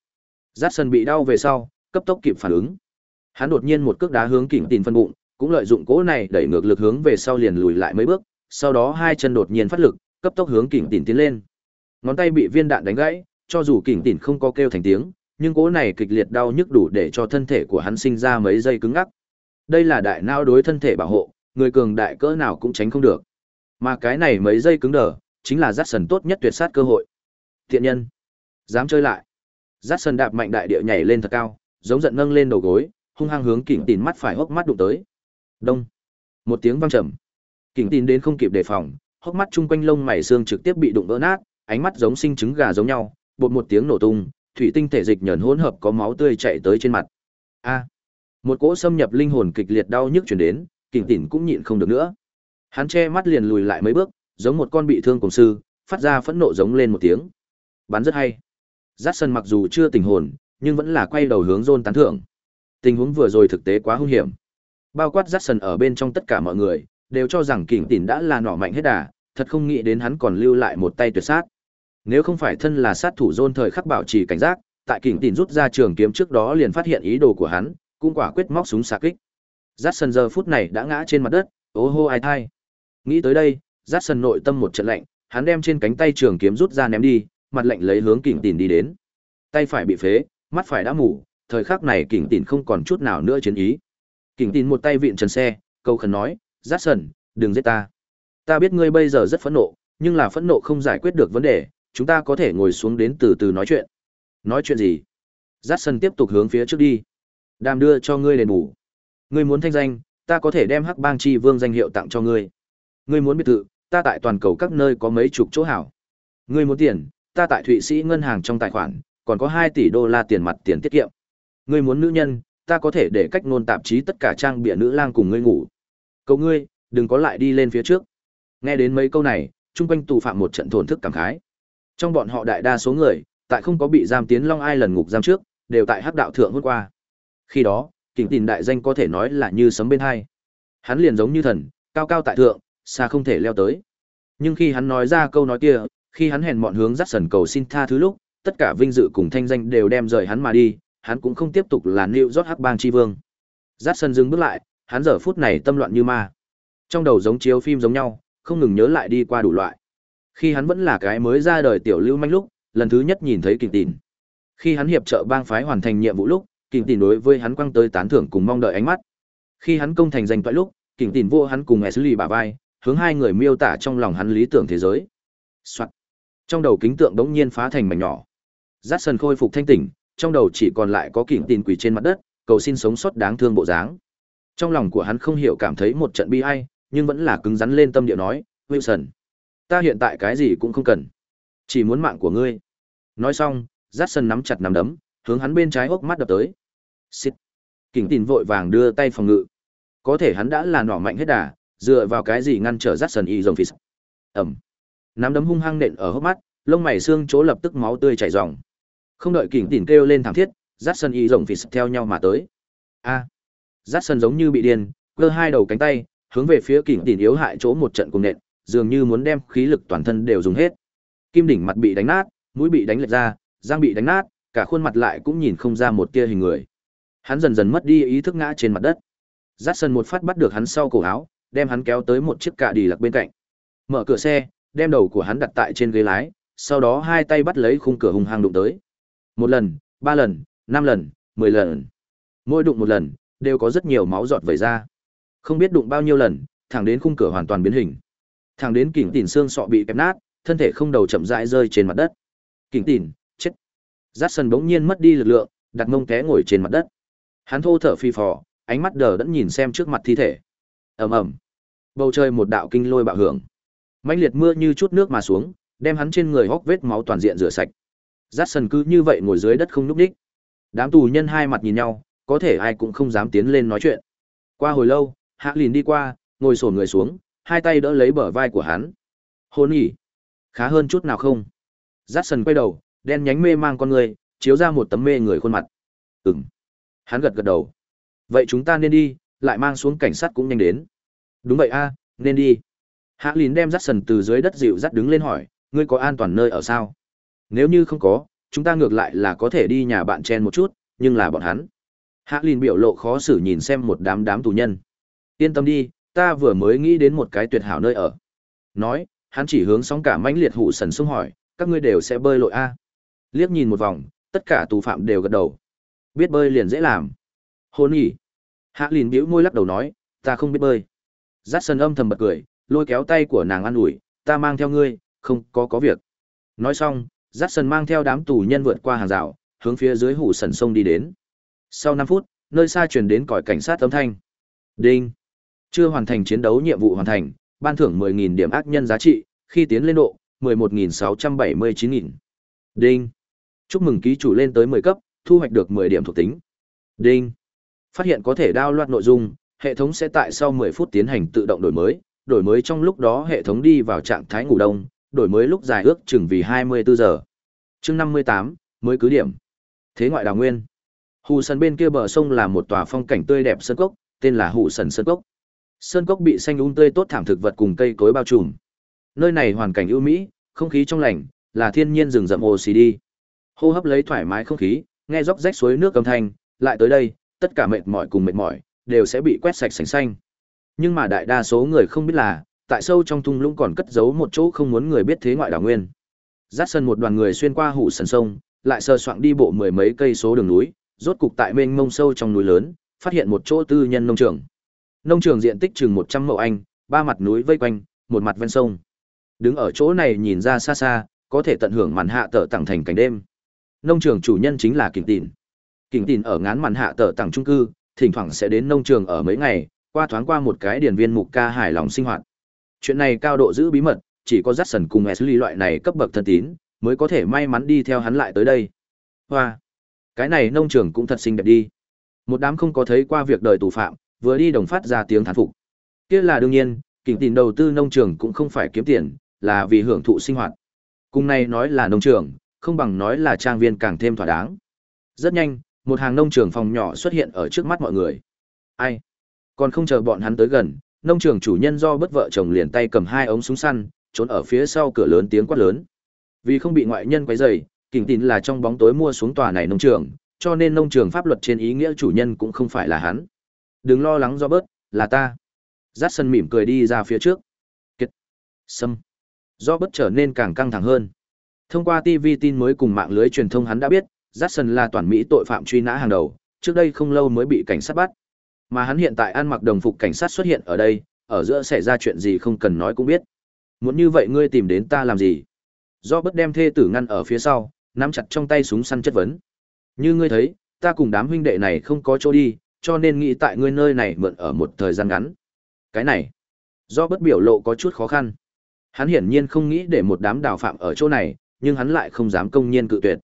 rát sần bị đau về sau cấp tốc kịp phản ứng hắn đột nhiên một cước đá hướng kỉnh tìm phân bụng cũng lợi dụng cỗ này đẩy ngược lực hướng về sau liền lùi lại mấy bước sau đó hai chân đột nhiên phát lực cấp tốc hướng kỉnh tìm tiến lên ngón tay bị viên đạn đánh gãy cho dù kỉnh tìm không có kêu thành tiếng nhưng cỗ này kịch liệt đau nhức đủ để cho thân thể của hắn sinh ra mấy giây cứng ngắc đây là đại não đối thân thể bảo hộ người cường đại cỡ nào cũng tránh không được mà cái này mấy giây cứng đờ chính là rát Sần tốt nhất tuyệt sát cơ hội. Thiện nhân, dám chơi lại. Rát Sần đạp mạnh đại địa nhảy lên thật cao, giống giận nâng lên đầu gối, hung hăng hướng Kình Tín mắt phải hốc mắt đụng tới. Đông. Một tiếng vang trầm. Kình Tín đến không kịp đề phòng, hốc mắt chung quanh lông mày xương trực tiếp bị đụng vỡ nát, ánh mắt giống sinh trứng gà giống nhau, bột một tiếng nổ tung, thủy tinh thể dịch nhờn hỗn hợp có máu tươi chảy tới trên mặt. A. Một cỗ xâm nhập linh hồn kịch liệt đau nhức truyền đến, Kình Tín cũng nhịn không được nữa. Hắn che mắt liền lùi lại mấy bước, giống một con bị thương cổng sư, phát ra phẫn nộ giống lên một tiếng. Bắn rất hay. Dát sân mặc dù chưa tình hồn, nhưng vẫn là quay đầu hướng John tán thưởng. Tình huống vừa rồi thực tế quá hung hiểm. Bao quát Dát sần ở bên trong tất cả mọi người, đều cho rằng kỉnh tỉn đã là nỏ mạnh hết đà, thật không nghĩ đến hắn còn lưu lại một tay tuyệt sát. Nếu không phải thân là sát thủ dôn thời khắc bảo trì cảnh giác, tại kỉnh tỉn rút ra trường kiếm trước đó liền phát hiện ý đồ của hắn, cũng quả quyết móc súng xạ kích. Dát sần giờ phút này đã ngã trên mặt đất, ô hô ai thai. Nghĩ tới đây, rát sần nội tâm một trận lạnh hắn đem trên cánh tay trường kiếm rút ra ném đi mặt lạnh lấy hướng kỉnh Tỉn đi đến tay phải bị phế mắt phải đã mù thời khắc này kỉnh tìn không còn chút nào nữa chiến ý. Kỉnh tìn một tay vịn trần xe câu khẩn nói giắt sần đừng giết ta. Ta biết ngươi bây giờ rất phẫn nộ nhưng là phẫn nộ không giải quyết được vấn đề chúng ta có thể ngồi xuống đến từ từ nói chuyện. Nói chuyện gì? Giắt sần tiếp tục hướng phía trước đi. Đàm đưa cho ngươi đền bù. Ngươi muốn thanh danh ta có thể đem hắc bang chi vương danh hiệu tặng cho ngươi. Ngươi muốn biệt thự ta tại toàn cầu các nơi có mấy chục chỗ hảo. Ngươi muốn tiền, ta tại Thụy Sĩ ngân hàng trong tài khoản, còn có hai tỷ đô la tiền mặt tiền tiết kiệm. Ngươi muốn nữ nhân, ta có thể để cách nôn tạp chí tất cả trang bịa nữ lang cùng ngươi ngủ. Cầu ngươi, đừng có lại đi lên phía trước. Nghe đến mấy câu này, chung quanh tù phạm một trận thổn thức cảm khái. Trong bọn họ đại đa số người, tại không có bị giam tiến Long Ai lần ngục giam trước, đều tại hắc đạo thượng hôm qua. Khi đó, kình tìm đại danh có thể nói là như sấm bên hai. Hắn liền giống như thần, cao cao tại thượng, xa không thể leo tới. Nhưng khi hắn nói ra câu nói kia, Khi hắn hèn mọn hướng dắt sần cầu xin tha thứ lúc, tất cả vinh dự cùng thanh danh đều đem rời hắn mà đi, hắn cũng không tiếp tục là New York Hắc bang chi vương. Dắt sân dừng bước lại, hắn giờ phút này tâm loạn như ma. Trong đầu giống chiếu phim giống nhau, không ngừng nhớ lại đi qua đủ loại. Khi hắn vẫn là cái mới ra đời tiểu lưu manh lúc, lần thứ nhất nhìn thấy Kình Tìn. Khi hắn hiệp trợ bang phái hoàn thành nhiệm vụ lúc, Kình Tìn đối với hắn quăng tới tán thưởng cùng mong đợi ánh mắt. Khi hắn công thành danh toại lúc, Kình Tìn vô hắn cùng Ashley bà vai, hướng hai người miêu tả trong lòng hắn lý tưởng thế giới. Soạn. Trong đầu kính tượng đống nhiên phá thành mảnh nhỏ. Dát sân khôi phục thanh tỉnh, trong đầu chỉ còn lại có Kình tin quỳ trên mặt đất, cầu xin sống sót đáng thương bộ dáng. Trong lòng của hắn không hiểu cảm thấy một trận bi ai, nhưng vẫn là cứng rắn lên tâm địa nói, Wilson, ta hiện tại cái gì cũng không cần. Chỉ muốn mạng của ngươi. Nói xong, Jackson nắm chặt nắm đấm, hướng hắn bên trái hốc mắt đập tới. xít Kình tin vội vàng đưa tay phòng ngự. Có thể hắn đã là nỏ mạnh hết đà, dựa vào cái gì ngăn trở Jackson y dòng phì. Ẩm. Nắm đấm hung hăng nện ở hốc mắt, lông mày xương chỗ lập tức máu tươi chảy ròng. Không đợi kỉnh tỉn kêu lên thảm thiết, Jackson y rồng phì theo nhau mà tới. A. Jackson giống như bị điên, cơ hai đầu cánh tay, hướng về phía kỉnh tỉn yếu hại chỗ một trận cùng nện, dường như muốn đem khí lực toàn thân đều dùng hết. Kim đỉnh mặt bị đánh nát, mũi bị đánh lệch ra, răng bị đánh nát, cả khuôn mặt lại cũng nhìn không ra một tia hình người. Hắn dần dần mất đi ý thức ngã trên mặt đất. Jackson một phát bắt được hắn sau cổ áo, đem hắn kéo tới một chiếc cạ đi lặc bên cạnh. Mở cửa xe, đem đầu của hắn đặt tại trên ghế lái, sau đó hai tay bắt lấy khung cửa hung hăng đụng tới. Một lần, ba lần, năm lần, mười lần. Mỗi đụng một lần, đều có rất nhiều máu giọt vẩy ra. Không biết đụng bao nhiêu lần, thẳng đến khung cửa hoàn toàn biến hình. Thẳng đến kỉnh tỉn xương sọ bị kẹp nát, thân thể không đầu chậm rãi rơi trên mặt đất. Kỉnh tỉn, chết. Jackson bỗng nhiên mất đi lực lượng, đặt mông té ngồi trên mặt đất. Hắn thô thở phi phò, ánh mắt đờ đẫn nhìn xem trước mặt thi thể. Ầm ầm. Bầu trời một đạo kinh lôi bạo hưởng. Mãnh liệt mưa như chút nước mà xuống, đem hắn trên người hốc vết máu toàn diện rửa sạch. Jackson cứ như vậy ngồi dưới đất không nhúc nhích. Đám tù nhân hai mặt nhìn nhau, có thể ai cũng không dám tiến lên nói chuyện. Qua hồi lâu, Hạ Lìn đi qua, ngồi xổm người xuống, hai tay đỡ lấy bờ vai của hắn. Hôn ỉ Khá hơn chút nào không? Jackson quay đầu, đen nhánh mê mang con người, chiếu ra một tấm mê người khuôn mặt. Ừm. Hắn gật gật đầu. Vậy chúng ta nên đi, lại mang xuống cảnh sát cũng nhanh đến. Đúng vậy a, nên đi. Hạ Lìn đem Jackson từ dưới đất dịu dắt đứng lên hỏi, ngươi có an toàn nơi ở sao? Nếu như không có, chúng ta ngược lại là có thể đi nhà bạn chen một chút, nhưng là bọn hắn. Hạ Lìn biểu lộ khó xử nhìn xem một đám đám tù nhân. Yên tâm đi, ta vừa mới nghĩ đến một cái tuyệt hảo nơi ở. Nói, hắn chỉ hướng sóng cả mãnh liệt hụ sần sông hỏi, các ngươi đều sẽ bơi lội a? Liếc nhìn một vòng, tất cả tù phạm đều gật đầu. Biết bơi liền dễ làm. Hôn nhỉ. Hạ lìn bĩu môi lắc đầu nói, ta không biết bơi. Dát sân âm thầm bật cười, lôi kéo tay của nàng an ủi, ta mang theo ngươi, không có có việc. Nói xong, Dát sần mang theo đám tù nhân vượt qua hàng rào, hướng phía dưới hủ sần sông đi đến. Sau năm phút, nơi xa truyền đến còi cảnh sát âm thanh. Đinh. Chưa hoàn thành chiến đấu nhiệm vụ hoàn thành, ban thưởng 10.000 điểm ác nhân giá trị, khi tiến lên độ, 11.679.000. Đinh. Chúc mừng ký chủ lên tới 10 cấp, thu hoạch được 10 điểm thuộc tính. Đinh. Phát hiện có thể đao loạt nội dung, hệ thống sẽ tại sau 10 phút tiến hành tự động đổi mới, đổi mới trong lúc đó hệ thống đi vào trạng thái ngủ đông, đổi mới lúc dài ước chừng vì 24 giờ. Chương 58, mới cứ điểm. Thế ngoại đào nguyên. Hù sân bên kia bờ sông là một tòa phong cảnh tươi đẹp sơn cốc, tên là Hù Sần Sơn Cốc. Sơn cốc bị xanh um tươi tốt thảm thực vật cùng cây cối bao trùm. Nơi này hoàn cảnh ưu mỹ, không khí trong lành, là thiên nhiên rừng rậm OCD. Hô hấp lấy thoải mái không khí, nghe róc rách suối nước âm thanh, lại tới đây, tất cả mệt mỏi cùng mệt mỏi đều sẽ bị quét sạch sành xanh. Nhưng mà đại đa số người không biết là, tại sâu trong thung lũng còn cất giấu một chỗ không muốn người biết thế ngoại đảo nguyên. Dắt sân một đoàn người xuyên qua hủ sần sông, lại sơ soạng đi bộ mười mấy cây số đường núi, rốt cục tại mênh mông sâu trong núi lớn, phát hiện một chỗ tư nhân nông trường. Nông trường diện tích chừng 100 mẫu anh, ba mặt núi vây quanh, một mặt ven sông. Đứng ở chỗ này nhìn ra xa xa, có thể tận hưởng màn hạ tở tặng thành cảnh đêm. Nông trường chủ nhân chính là Kình Tìn. Kình Tìn ở ngán màn hạ tở tặng trung cư, thỉnh thoảng sẽ đến nông trường ở mấy ngày, qua thoáng qua một cái điển viên mục ca hài lòng sinh hoạt. Chuyện này cao độ giữ bí mật, chỉ có Jackson cùng Ashley loại này cấp bậc thân tín, mới có thể may mắn đi theo hắn lại tới đây. Hoa, cái này nông trường cũng thật xinh đẹp đi. Một đám không có thấy qua việc đời tù phạm, vừa đi đồng phát ra tiếng thán phục. Kia là đương nhiên, kỉnh tiền đầu tư nông trường cũng không phải kiếm tiền, là vì hưởng thụ sinh hoạt. Cùng này nói là nông trường, không bằng nói là trang viên càng thêm thỏa đáng. Rất nhanh, một hàng nông trường phòng nhỏ xuất hiện ở trước mắt mọi người. Ai? Còn không chờ bọn hắn tới gần, nông trường chủ nhân do bất vợ chồng liền tay cầm hai ống súng săn, trốn ở phía sau cửa lớn tiếng quát lớn. Vì không bị ngoại nhân quấy rầy, Kình Tín là trong bóng tối mua xuống tòa này nông trường, cho nên nông trường pháp luật trên ý nghĩa chủ nhân cũng không phải là hắn. Đừng lo lắng do bớt, là ta. giắt sân mỉm cười đi ra phía trước. Kiệt. Sâm. Do bớt trở nên càng căng thẳng hơn. Thông qua TV tin mới cùng mạng lưới truyền thông hắn đã biết, Jackson là toàn Mỹ tội phạm truy nã hàng đầu, trước đây không lâu mới bị cảnh sát bắt. Mà hắn hiện tại ăn mặc đồng phục cảnh sát xuất hiện ở đây, ở giữa xảy ra chuyện gì không cần nói cũng biết. Muốn như vậy ngươi tìm đến ta làm gì? Do bất đem thê tử ngăn ở phía sau, nắm chặt trong tay súng săn chất vấn. Như ngươi thấy, ta cùng đám huynh đệ này không có chỗ đi, cho nên nghĩ tại ngươi nơi này mượn ở một thời gian ngắn. Cái này, do bất biểu lộ có chút khó khăn. Hắn hiển nhiên không nghĩ để một đám đào phạm ở chỗ này, nhưng hắn lại không dám công nhiên cự tuyệt.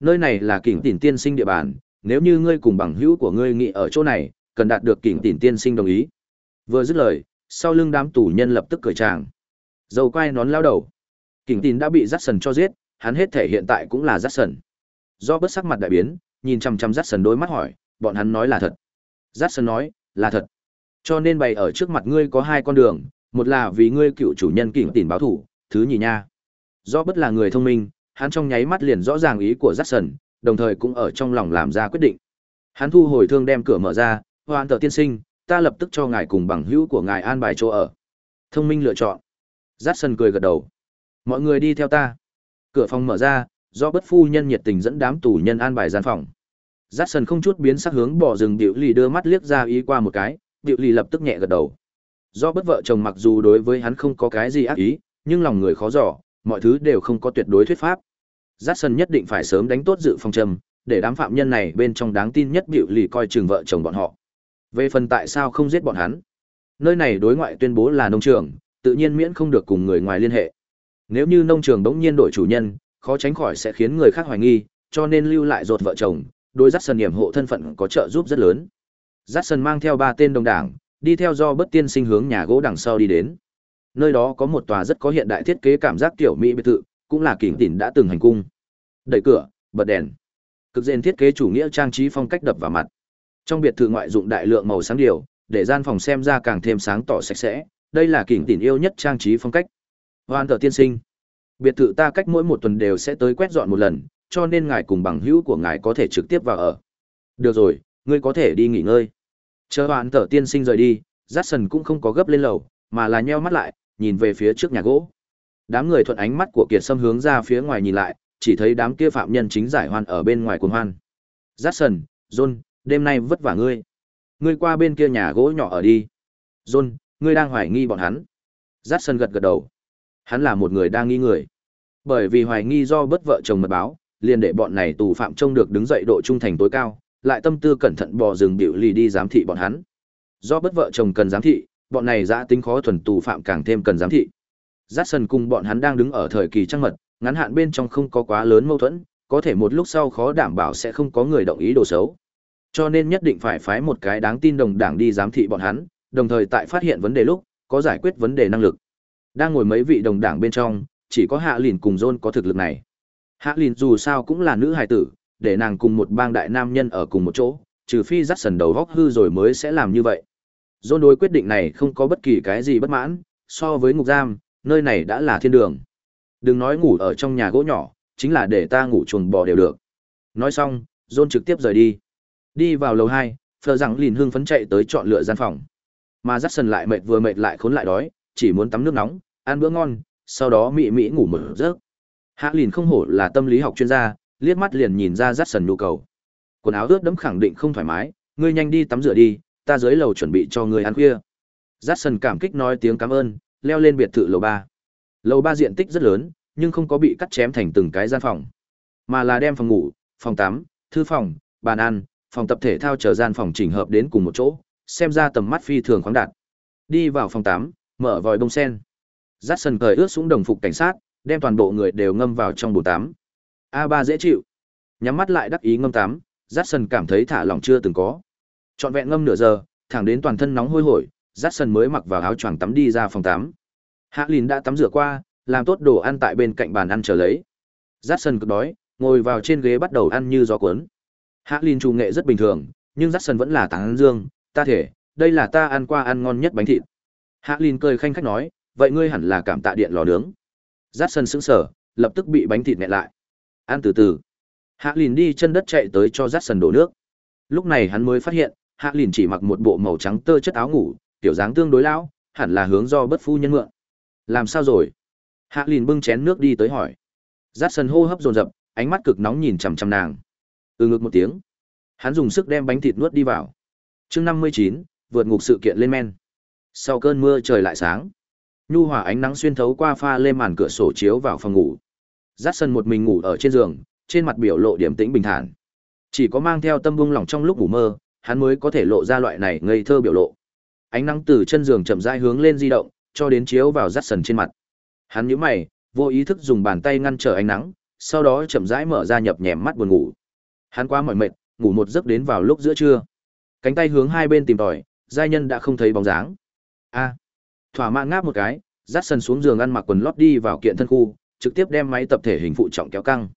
Nơi này là kỉnh tỉnh tiên sinh địa bàn, nếu như ngươi cùng bằng hữu của ngươi nghĩ ở chỗ này, cần đạt được kỉnh tỉn tiên sinh đồng ý. Vừa dứt lời, sau lưng đám tù nhân lập tức cười tràng. Dầu quay nón lao đầu. Kỉnh tỉn đã bị rát sần cho giết, hắn hết thể hiện tại cũng là rát sần. Do bất sắc mặt đại biến, nhìn chăm chăm rát sần đôi mắt hỏi, bọn hắn nói là thật. rát sần nói, là thật. Cho nên bày ở trước mặt ngươi có hai con đường, một là vì ngươi cựu chủ nhân kỉnh tỉn báo thủ, thứ nhì nha. Do bất là người thông minh, hắn trong nháy mắt liền rõ ràng ý của rát sần đồng thời cũng ở trong lòng làm ra quyết định. Hắn thu hồi thương đem cửa mở ra, hoàn tờ tiên sinh, ta lập tức cho ngài cùng bằng hữu của ngài an bài chỗ ở. Thông minh lựa chọn. Jackson cười gật đầu. Mọi người đi theo ta. Cửa phòng mở ra, do bất phu nhân nhiệt tình dẫn đám tù nhân an bài gian phòng. Jackson không chút biến sắc hướng bỏ rừng điệu lì đưa mắt liếc ra ý qua một cái, điệu lì lập tức nhẹ gật đầu. Do bất vợ chồng mặc dù đối với hắn không có cái gì ác ý, nhưng lòng người khó dò, mọi thứ đều không có tuyệt đối thuyết pháp. Jackson nhất định phải sớm đánh tốt dự phòng trầm, để đám phạm nhân này bên trong đáng tin nhất điệu lì coi chừng vợ chồng bọn họ. Về phần tại sao không giết bọn hắn, nơi này đối ngoại tuyên bố là nông trường, tự nhiên miễn không được cùng người ngoài liên hệ. Nếu như nông trường đống nhiên đổi chủ nhân, khó tránh khỏi sẽ khiến người khác hoài nghi, cho nên lưu lại rột vợ chồng, đối Jackson niệm hộ thân phận có trợ giúp rất lớn. Jackson mang theo ba tên đồng đảng, đi theo do bất tiên sinh hướng nhà gỗ đằng sau đi đến. Nơi đó có một tòa rất có hiện đại thiết kế cảm giác kiểu Mỹ biệt thự, cũng là kỉnh tỉn đã từng hành cung. Đẩy cửa, bật đèn. Cực diện thiết kế chủ nghĩa trang trí phong cách đập vào mặt. Trong biệt thự ngoại dụng đại lượng màu sáng điều, để gian phòng xem ra càng thêm sáng tỏ sạch sẽ, đây là kỉnh tỉn yêu nhất trang trí phong cách. Hoan thờ tiên sinh. Biệt thự ta cách mỗi một tuần đều sẽ tới quét dọn một lần, cho nên ngài cùng bằng hữu của ngài có thể trực tiếp vào ở. Được rồi, ngươi có thể đi nghỉ ngơi. Chờ hoan thờ tiên sinh rời đi, Jackson cũng không có gấp lên lầu, mà là nheo mắt lại, nhìn về phía trước nhà gỗ. Đám người thuận ánh mắt của Kiệt Sâm hướng ra phía ngoài nhìn lại, chỉ thấy đám kia phạm nhân chính giải hoan ở bên ngoài cuồng hoan. Jackson, John, đêm nay vất vả ngươi. Ngươi qua bên kia nhà gỗ nhỏ ở đi. John, ngươi đang hoài nghi bọn hắn. Jackson gật gật đầu. Hắn là một người đang nghi người. Bởi vì hoài nghi do bất vợ chồng mật báo, liền để bọn này tù phạm trông được đứng dậy độ trung thành tối cao, lại tâm tư cẩn thận bỏ rừng biểu lì đi giám thị bọn hắn. Do bất vợ chồng cần giám thị, bọn này dã tính khó thuần tù phạm càng thêm cần giám thị. Jackson cùng bọn hắn đang đứng ở thời kỳ trăng mật, ngắn hạn bên trong không có quá lớn mâu thuẫn, có thể một lúc sau khó đảm bảo sẽ không có người động ý đồ xấu. Cho nên nhất định phải phái một cái đáng tin đồng đảng đi giám thị bọn hắn, đồng thời tại phát hiện vấn đề lúc, có giải quyết vấn đề năng lực. Đang ngồi mấy vị đồng đảng bên trong, chỉ có Hạ Lìn cùng John có thực lực này. Hạ Lìn dù sao cũng là nữ hài tử, để nàng cùng một bang đại nam nhân ở cùng một chỗ, trừ phi Jackson đầu góc hư rồi mới sẽ làm như vậy. John đối quyết định này không có bất kỳ cái gì bất mãn, so với ngục giam, nơi này đã là thiên đường. Đừng nói ngủ ở trong nhà gỗ nhỏ, chính là để ta ngủ chuồng bò đều được. Nói xong, John trực tiếp rời đi. Đi vào lầu hai, Phờ rằng lìn hương phấn chạy tới chọn lựa gian phòng. Mà Jackson lại mệt vừa mệt lại khốn lại đói, chỉ muốn tắm nước nóng, ăn bữa ngon, sau đó mị mị ngủ mở giấc. Hạ lìn không hổ là tâm lý học chuyên gia, liếc mắt liền nhìn ra Jackson nhu cầu. Quần áo ướt đẫm khẳng định không thoải mái, ngươi nhanh đi tắm rửa đi, ta dưới lầu chuẩn bị cho ngươi ăn khuya. Jackson cảm kích nói tiếng cảm ơn, leo lên biệt thự lầu ba lầu ba diện tích rất lớn nhưng không có bị cắt chém thành từng cái gian phòng mà là đem phòng ngủ phòng tắm thư phòng bàn ăn phòng tập thể thao chờ gian phòng chỉnh hợp đến cùng một chỗ, xem ra tầm mắt phi thường khoáng đạt. Đi vào phòng tắm mở vòi bông sen. Dắt sần cởi ướt xuống đồng phục cảnh sát, đem toàn bộ người đều ngâm vào trong bồn tắm A3 dễ chịu. Nhắm mắt lại đắc ý ngâm tắm dắt cảm thấy thả lỏng chưa từng có. Trọn vẹn ngâm nửa giờ, thẳng đến toàn thân nóng hôi hổi dắt mới mặc vào áo choàng tắm đi ra phòng tắm hạ lìn đã tắm rửa qua, làm tốt đồ ăn tại bên cạnh bàn ăn chờ lấy. Dắt sần cực đói, ngồi vào trên ghế bắt đầu ăn như gió cuốn hạ lìn chủ nghệ rất bình thường nhưng dắt sần vẫn là tán dương ta thể đây là ta ăn qua ăn ngon nhất bánh thịt hạ lìn cười khanh khách nói vậy ngươi hẳn là cảm tạ điện lò nướng dắt Sân sững sờ lập tức bị bánh thịt nghẹn lại. Ăn từ từ. Hạ Lìn đi chân đất chạy tới cho rát sần đổ nước. Lúc này hắn mới phát hiện, Hạ Lìn chỉ mặc một bộ màu trắng tơ chất áo ngủ, tiểu dáng tương đối lão, hẳn là hướng do bất phu nhân mượn. Làm sao rồi? Hạ Lìn bưng chén nước đi tới hỏi. Rát sần hô hấp dồn dập, ánh mắt cực nóng nhìn chằm chằm nàng. Ừ ngực một tiếng. Hắn dùng sức đem bánh thịt nuốt đi vào. Chương năm mươi chín, vượt ngục sự kiện lên men. Sau cơn mưa trời lại sáng. Nhu hòa ánh nắng xuyên thấu qua pha lê màn cửa sổ chiếu vào phòng ngủ. Dát sân một mình ngủ ở trên giường, trên mặt biểu lộ điểm tĩnh bình thản. Chỉ có mang theo tâm buông lỏng trong lúc ngủ mơ, hắn mới có thể lộ ra loại này ngây thơ biểu lộ. Ánh nắng từ chân giường chậm rãi hướng lên di động, cho đến chiếu vào Dát sân trên mặt. Hắn nhíu mày, vô ý thức dùng bàn tay ngăn trở ánh nắng, sau đó chậm rãi mở ra nhập nhèm mắt buồn ngủ. Hắn quá mỏi mệt, ngủ một giấc đến vào lúc giữa trưa. Cánh tay hướng hai bên tìm tòi, giai nhân đã không thấy bóng dáng. A. thỏa mãn ngáp một cái, dắt sân xuống giường ăn mặc quần lót đi vào kiện thân khu, trực tiếp đem máy tập thể hình phụ trọng kéo căng.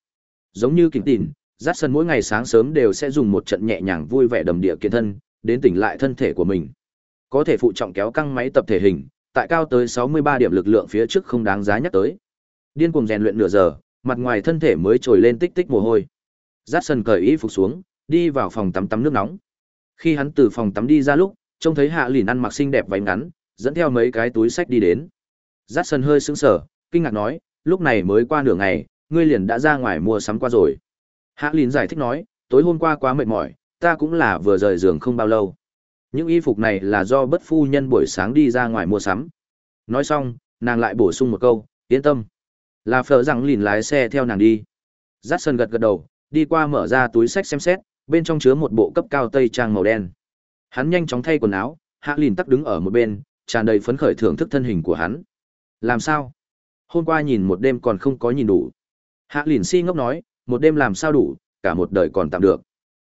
Giống như kính tỉn, dắt sân mỗi ngày sáng sớm đều sẽ dùng một trận nhẹ nhàng vui vẻ đầm địa kiện thân, đến tỉnh lại thân thể của mình. Có thể phụ trọng kéo căng máy tập thể hình, tại cao tới 63 điểm lực lượng phía trước không đáng giá nhắc tới. Điên cuồng rèn luyện nửa giờ, mặt ngoài thân thể mới trồi lên tích tích mồ hôi. Dát sân cởi y phục xuống, đi vào phòng tắm tắm nước nóng. Khi hắn từ phòng tắm đi ra lúc, trông thấy Hạ Lìn ăn mặc xinh đẹp váy ngắn, dẫn theo mấy cái túi sách đi đến. Dát sân hơi sững sờ, kinh ngạc nói, lúc này mới qua nửa ngày, ngươi liền đã ra ngoài mua sắm qua rồi. Hạ Lìn giải thích nói, tối hôm qua quá mệt mỏi, ta cũng là vừa rời giường không bao lâu. Những y phục này là do bất phu nhân buổi sáng đi ra ngoài mua sắm. Nói xong, nàng lại bổ sung một câu, yên tâm. Là phở rằng lìn lái xe theo nàng đi. Dát sân gật gật đầu, đi qua mở ra túi sách xem xét, bên trong chứa một bộ cấp cao tây trang màu đen. Hắn nhanh chóng thay quần áo, Hạ Lìn tắc đứng ở một bên, tràn đầy phấn khởi thưởng thức thân hình của hắn. Làm sao? Hôm qua nhìn một đêm còn không có nhìn đủ. Hạ Lìn si ngốc nói, một đêm làm sao đủ, cả một đời còn tạm được.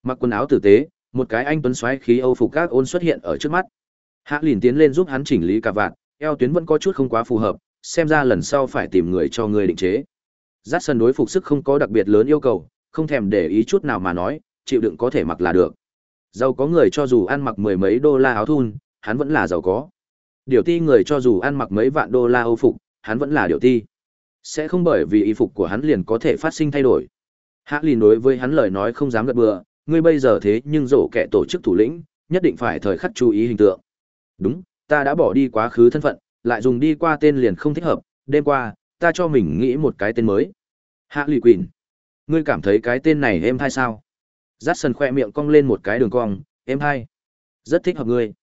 Mặc quần áo tử tế, một cái anh tuấn xoáy khí Âu phục các ôn xuất hiện ở trước mắt. Hạ Lìn tiến lên giúp hắn chỉnh lý cả vạn, eo tuyến vẫn có chút không quá phù hợp, xem ra lần sau phải tìm người cho người định chế. Dát sân đối phục sức không có đặc biệt lớn yêu cầu, không thèm để ý chút nào mà nói, chịu đựng có thể mặc là được. Giàu có người cho dù ăn mặc mười mấy đô la áo thun, hắn vẫn là giàu có. Điều ti người cho dù ăn mặc mấy vạn đô la âu phục, hắn vẫn là điều ti. Sẽ không bởi vì y phục của hắn liền có thể phát sinh thay đổi. Hạ lìn đối với hắn lời nói không dám gật bừa, ngươi bây giờ thế nhưng rổ kẻ tổ chức thủ lĩnh, nhất định phải thời khắc chú ý hình tượng. Đúng, ta đã bỏ đi quá khứ thân phận, lại dùng đi qua tên liền không thích hợp, đêm qua, ta cho mình nghĩ một cái tên mới. Hạ lì quỳnh. Ngươi cảm thấy cái tên này êm hay sao? Dát sần khoe miệng cong lên một cái đường cong, êm hay. Rất thích hợp ngươi.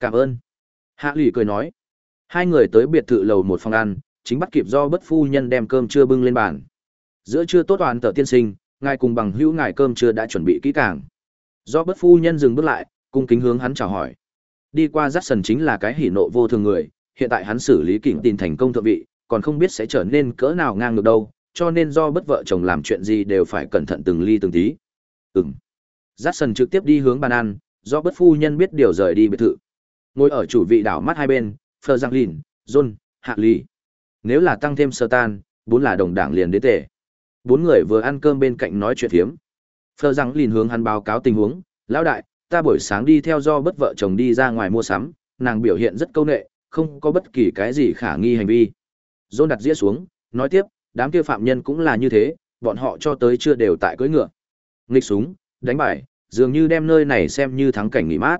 Cảm ơn. Hạ lì cười nói. Hai người tới biệt thự lầu một phòng ăn, chính bắt kịp do bất phu nhân đem cơm trưa bưng lên bàn. Giữa trưa tốt toàn tờ tiên sinh, ngài cùng bằng hữu ngài cơm trưa đã chuẩn bị kỹ càng. Do bất phu nhân dừng bước lại, cung kính hướng hắn chào hỏi. Đi qua Dát sần chính là cái hỉ nộ vô thường người, hiện tại hắn xử lý kỉnh tin thành công thượng vị, còn không biết sẽ trở nên cỡ nào ngang ngược đâu, cho nên do bất vợ chồng làm chuyện gì đều phải cẩn thận từng ly từng tí. Ừm. Dát sần trực tiếp đi hướng bàn ăn, do bất phu nhân biết điều rời đi biệt thự. Ngồi ở chủ vị đảo mắt hai bên, Phờ Giang Lìn, John, Hạ Ly. Nếu là tăng thêm sơ tan, bốn là đồng đảng liền đế tệ. Bốn người vừa ăn cơm bên cạnh nói chuyện thiếm. Phờ Giang Lìn hướng hắn báo cáo tình huống, lão đại, ta buổi sáng đi theo do bất vợ chồng đi ra ngoài mua sắm, nàng biểu hiện rất câu nệ, không có bất kỳ cái gì khả nghi hành vi. John đặt dĩa xuống, nói tiếp, đám kia phạm nhân cũng là như thế, bọn họ cho tới chưa đều tại cưỡi ngựa. Nghịch súng, đánh bài, dường như đem nơi này xem như thắng cảnh nghỉ mát.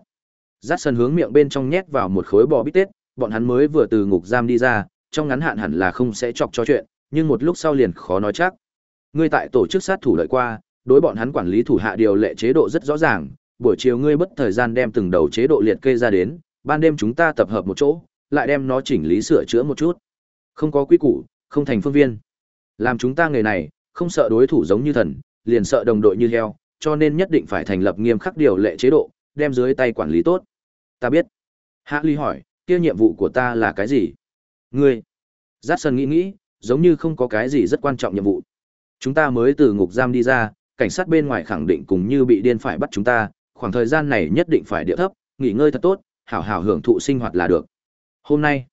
Dát sân hướng miệng bên trong nhét vào một khối bò bít tết, bọn hắn mới vừa từ ngục giam đi ra, trong ngắn hạn hẳn là không sẽ chọc cho chuyện, nhưng một lúc sau liền khó nói chắc. Ngươi tại tổ chức sát thủ đợi qua, đối bọn hắn quản lý thủ hạ điều lệ chế độ rất rõ ràng, buổi chiều ngươi bất thời gian đem từng đầu chế độ liệt kê ra đến, ban đêm chúng ta tập hợp một chỗ, lại đem nó chỉnh lý sửa chữa một chút. Không có quy củ, không thành phương viên. Làm chúng ta người này, không sợ đối thủ giống như thần, liền sợ đồng đội như heo, cho nên nhất định phải thành lập nghiêm khắc điều lệ chế độ, đem dưới tay quản lý tốt. Ta biết. Hạ Ly hỏi, kia nhiệm vụ của ta là cái gì? Ngươi. Giác Sơn nghĩ nghĩ, giống như không có cái gì rất quan trọng nhiệm vụ. Chúng ta mới từ ngục giam đi ra, cảnh sát bên ngoài khẳng định cùng như bị điên phải bắt chúng ta, khoảng thời gian này nhất định phải địa thấp, nghỉ ngơi thật tốt, hảo hảo hưởng thụ sinh hoạt là được. Hôm nay,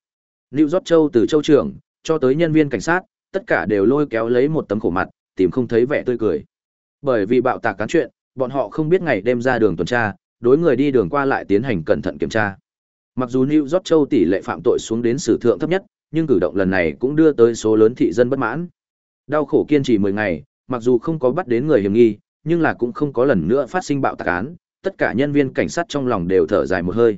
Lưu Gióp Châu từ châu trưởng, cho tới nhân viên cảnh sát, tất cả đều lôi kéo lấy một tấm khổ mặt, tìm không thấy vẻ tươi cười. Bởi vì bạo tạc cán chuyện, bọn họ không biết ngày đêm ra đường tuần tra, đối người đi đường qua lại tiến hành cẩn thận kiểm tra. Mặc dù New York Châu tỷ lệ phạm tội xuống đến sử thượng thấp nhất, nhưng cử động lần này cũng đưa tới số lớn thị dân bất mãn. Đau khổ kiên trì 10 ngày, mặc dù không có bắt đến người hiểm nghi, nhưng là cũng không có lần nữa phát sinh bạo tạc án, tất cả nhân viên cảnh sát trong lòng đều thở dài một hơi.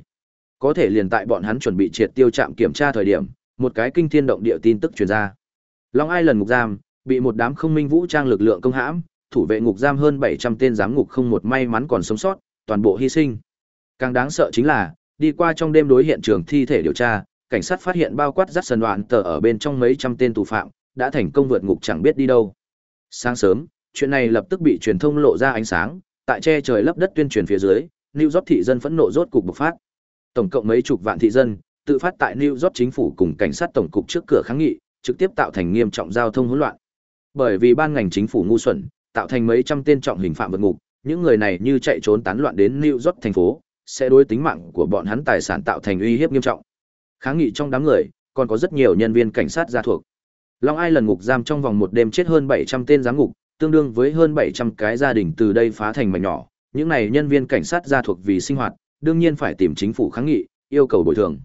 Có thể liền tại bọn hắn chuẩn bị triệt tiêu trạm kiểm tra thời điểm, một cái kinh thiên động địa tin tức truyền ra. Long Ai lần ngục giam, bị một đám không minh vũ trang lực lượng công hãm, thủ vệ ngục giam hơn 700 tên giám ngục không một may mắn còn sống sót, toàn bộ hy sinh. Càng đáng sợ chính là, đi qua trong đêm đối hiện trường thi thể điều tra, cảnh sát phát hiện bao quát rắc sần đoạn tờ ở bên trong mấy trăm tên tù phạm, đã thành công vượt ngục chẳng biết đi đâu. Sáng sớm, chuyện này lập tức bị truyền thông lộ ra ánh sáng, tại che trời lấp đất tuyên truyền phía dưới, New York thị dân phẫn nộ rốt cục bộc phát. Tổng cộng mấy chục vạn thị dân, tự phát tại New York chính phủ cùng cảnh sát tổng cục trước cửa kháng nghị, trực tiếp tạo thành nghiêm trọng giao thông hỗn loạn. Bởi vì ban ngành chính phủ ngu xuẩn, tạo thành mấy trăm tên trọng hình phạm vượt ngục, những người này như chạy trốn tán loạn đến New York thành phố, sẽ đối tính mạng của bọn hắn tài sản tạo thành uy hiếp nghiêm trọng. Kháng nghị trong đám người, còn có rất nhiều nhân viên cảnh sát gia thuộc. Long Ai lần ngục giam trong vòng một đêm chết hơn 700 tên giám ngục, tương đương với hơn 700 cái gia đình từ đây phá thành mảnh nhỏ. Những này nhân viên cảnh sát gia thuộc vì sinh hoạt, đương nhiên phải tìm chính phủ kháng nghị, yêu cầu bồi thường.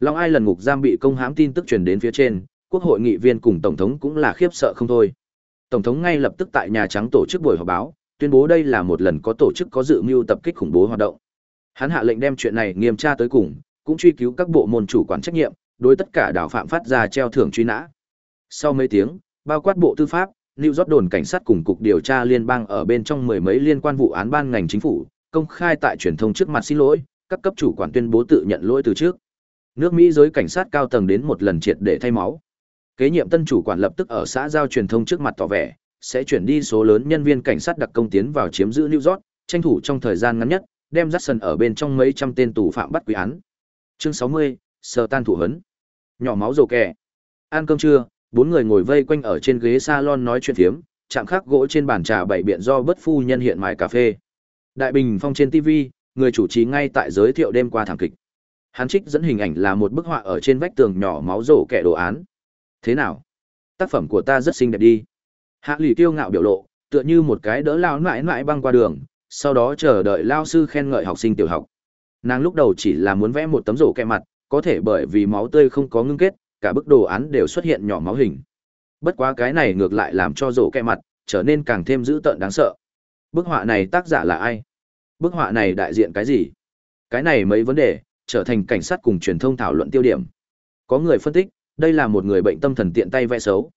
Long Ai lần ngục giam bị công hãm tin tức truyền đến phía trên, quốc hội nghị viên cùng tổng thống cũng là khiếp sợ không thôi. Tổng thống ngay lập tức tại Nhà Trắng tổ chức buổi họp báo, tuyên bố đây là một lần có tổ chức có dự mưu tập kích khủng bố hoạt động. Hắn hạ lệnh đem chuyện này nghiêm tra tới cùng, cũng truy cứu các bộ môn chủ quản trách nhiệm, đối tất cả đảo phạm phát ra treo thưởng truy nã. Sau mấy tiếng, bao quát bộ tư pháp, New York đồn cảnh sát cùng cục điều tra liên bang ở bên trong mười mấy liên quan vụ án ban ngành chính phủ, công khai tại truyền thông trước mặt xin lỗi, các cấp chủ quản tuyên bố tự nhận lỗi từ trước. Nước Mỹ giới cảnh sát cao tầng đến một lần triệt để thay máu. Kế nhiệm tân chủ quản lập tức ở xã giao truyền thông trước mặt tỏ vẻ, sẽ chuyển đi số lớn nhân viên cảnh sát đặc công tiến vào chiếm giữ New York, tranh thủ trong thời gian ngắn nhất, đem Jackson ở bên trong mấy trăm tên tù phạm bắt quý án. Chương 60, sờ tan thủ hấn. Nhỏ máu rồ kẻ. Ăn cơm trưa, bốn người ngồi vây quanh ở trên ghế salon nói chuyện phiếm, chạm khắc gỗ trên bàn trà bảy biện do bất phu nhân hiện mài cà phê. Đại bình phong trên TV, người chủ trì ngay tại giới thiệu đêm qua thảm kịch. Hắn trích dẫn hình ảnh là một bức họa ở trên vách tường nhỏ máu rổ kẻ đồ án. Thế nào? Tác phẩm của ta rất xinh đẹp đi. Hạ lì tiêu ngạo biểu lộ, tựa như một cái đỡ lao mãi mãi băng qua đường, sau đó chờ đợi lao sư khen ngợi học sinh tiểu học. Nàng lúc đầu chỉ là muốn vẽ một tấm rổ kẹ mặt, có thể bởi vì máu tươi không có ngưng kết, cả bức đồ án đều xuất hiện nhỏ máu hình. Bất quá cái này ngược lại làm cho rổ kẹ mặt trở nên càng thêm dữ tợn đáng sợ. Bức họa này tác giả là ai? Bức họa này đại diện cái gì? Cái này mấy vấn đề trở thành cảnh sát cùng truyền thông thảo luận tiêu điểm. Có người phân tích, đây là một người bệnh tâm thần tiện tay vẽ xấu.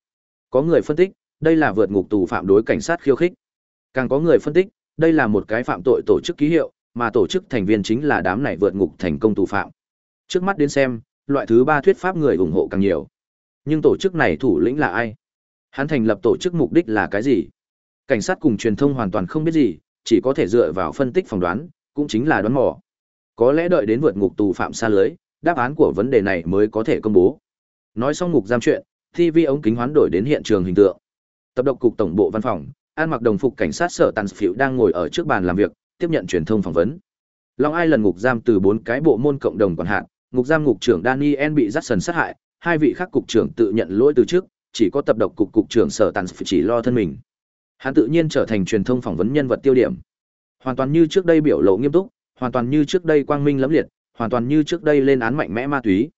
Có người phân tích, đây là vượt ngục tù phạm đối cảnh sát khiêu khích. Càng có người phân tích, đây là một cái phạm tội tổ chức ký hiệu, mà tổ chức thành viên chính là đám này vượt ngục thành công tù phạm. Trước mắt đến xem, loại thứ ba thuyết pháp người ủng hộ càng nhiều. Nhưng tổ chức này thủ lĩnh là ai? Hắn thành lập tổ chức mục đích là cái gì? Cảnh sát cùng truyền thông hoàn toàn không biết gì, chỉ có thể dựa vào phân tích phỏng đoán, cũng chính là đoán mò. Có lẽ đợi đến vượt ngục tù phạm xa lưới, đáp án của vấn đề này mới có thể công bố. Nói xong ngục giam chuyện, TV ống kính hoán đổi đến hiện trường hình tượng. Tập độc cục tổng bộ văn phòng, An mặc đồng phục cảnh sát sở Tàn Phiểu đang ngồi ở trước bàn làm việc, tiếp nhận truyền thông phỏng vấn. Long Ai lần ngục giam từ bốn cái bộ môn cộng đồng quản hạn, ngục giam ngục trưởng Daniel bị dắt sần sát hại, hai vị khác cục trưởng tự nhận lỗi từ trước, chỉ có tập độc cục cục trưởng sở Tàn Phiểu chỉ lo thân mình. Hắn tự nhiên trở thành truyền thông phỏng vấn nhân vật tiêu điểm. Hoàn toàn như trước đây biểu lộ nghiêm túc, hoàn toàn như trước đây quang minh lẫm liệt, hoàn toàn như trước đây lên án mạnh mẽ ma túy.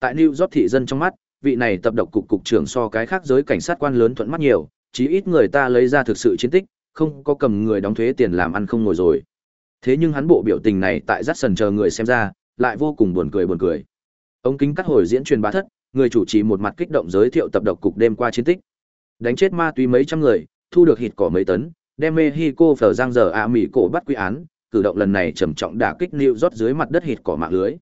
Tại New York thị dân trong mắt, vị này tập độc cục cục trưởng so cái khác giới cảnh sát quan lớn thuận mắt nhiều, chí ít người ta lấy ra thực sự chiến tích, không có cầm người đóng thuế tiền làm ăn không ngồi rồi. Thế nhưng hắn bộ biểu tình này tại rắt sần chờ người xem ra, lại vô cùng buồn cười buồn cười. Ông kính cắt hồi diễn truyền bá thất, người chủ trì một mặt kích động giới thiệu tập độc cục đêm qua chiến tích. Đánh chết ma túy mấy trăm người, thu được hịt cỏ mấy tấn, đem Mexico phở giang giờ a Mỹ cổ bắt quy án, cử động lần này trầm trọng đả kích New York dưới mặt đất hịt cỏ mạng lưới.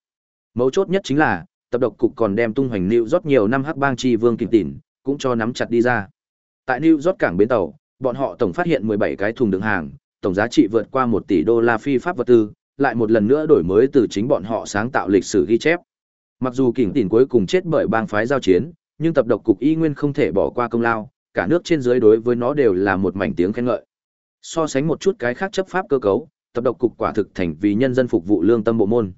Mấu chốt nhất chính là, tập độc cục còn đem tung hoành New York nhiều năm hắc bang chi vương kình tỉn, cũng cho nắm chặt đi ra. Tại New York cảng bến tàu, bọn họ tổng phát hiện 17 cái thùng đựng hàng, tổng giá trị vượt qua 1 tỷ đô la phi pháp vật tư, lại một lần nữa đổi mới từ chính bọn họ sáng tạo lịch sử ghi chép. Mặc dù kình tỉn cuối cùng chết bởi bang phái giao chiến, nhưng tập độc cục y nguyên không thể bỏ qua công lao, cả nước trên dưới đối với nó đều là một mảnh tiếng khen ngợi. So sánh một chút cái khác chấp pháp cơ cấu, tập độc cục quả thực thành vì nhân dân phục vụ lương tâm bộ môn.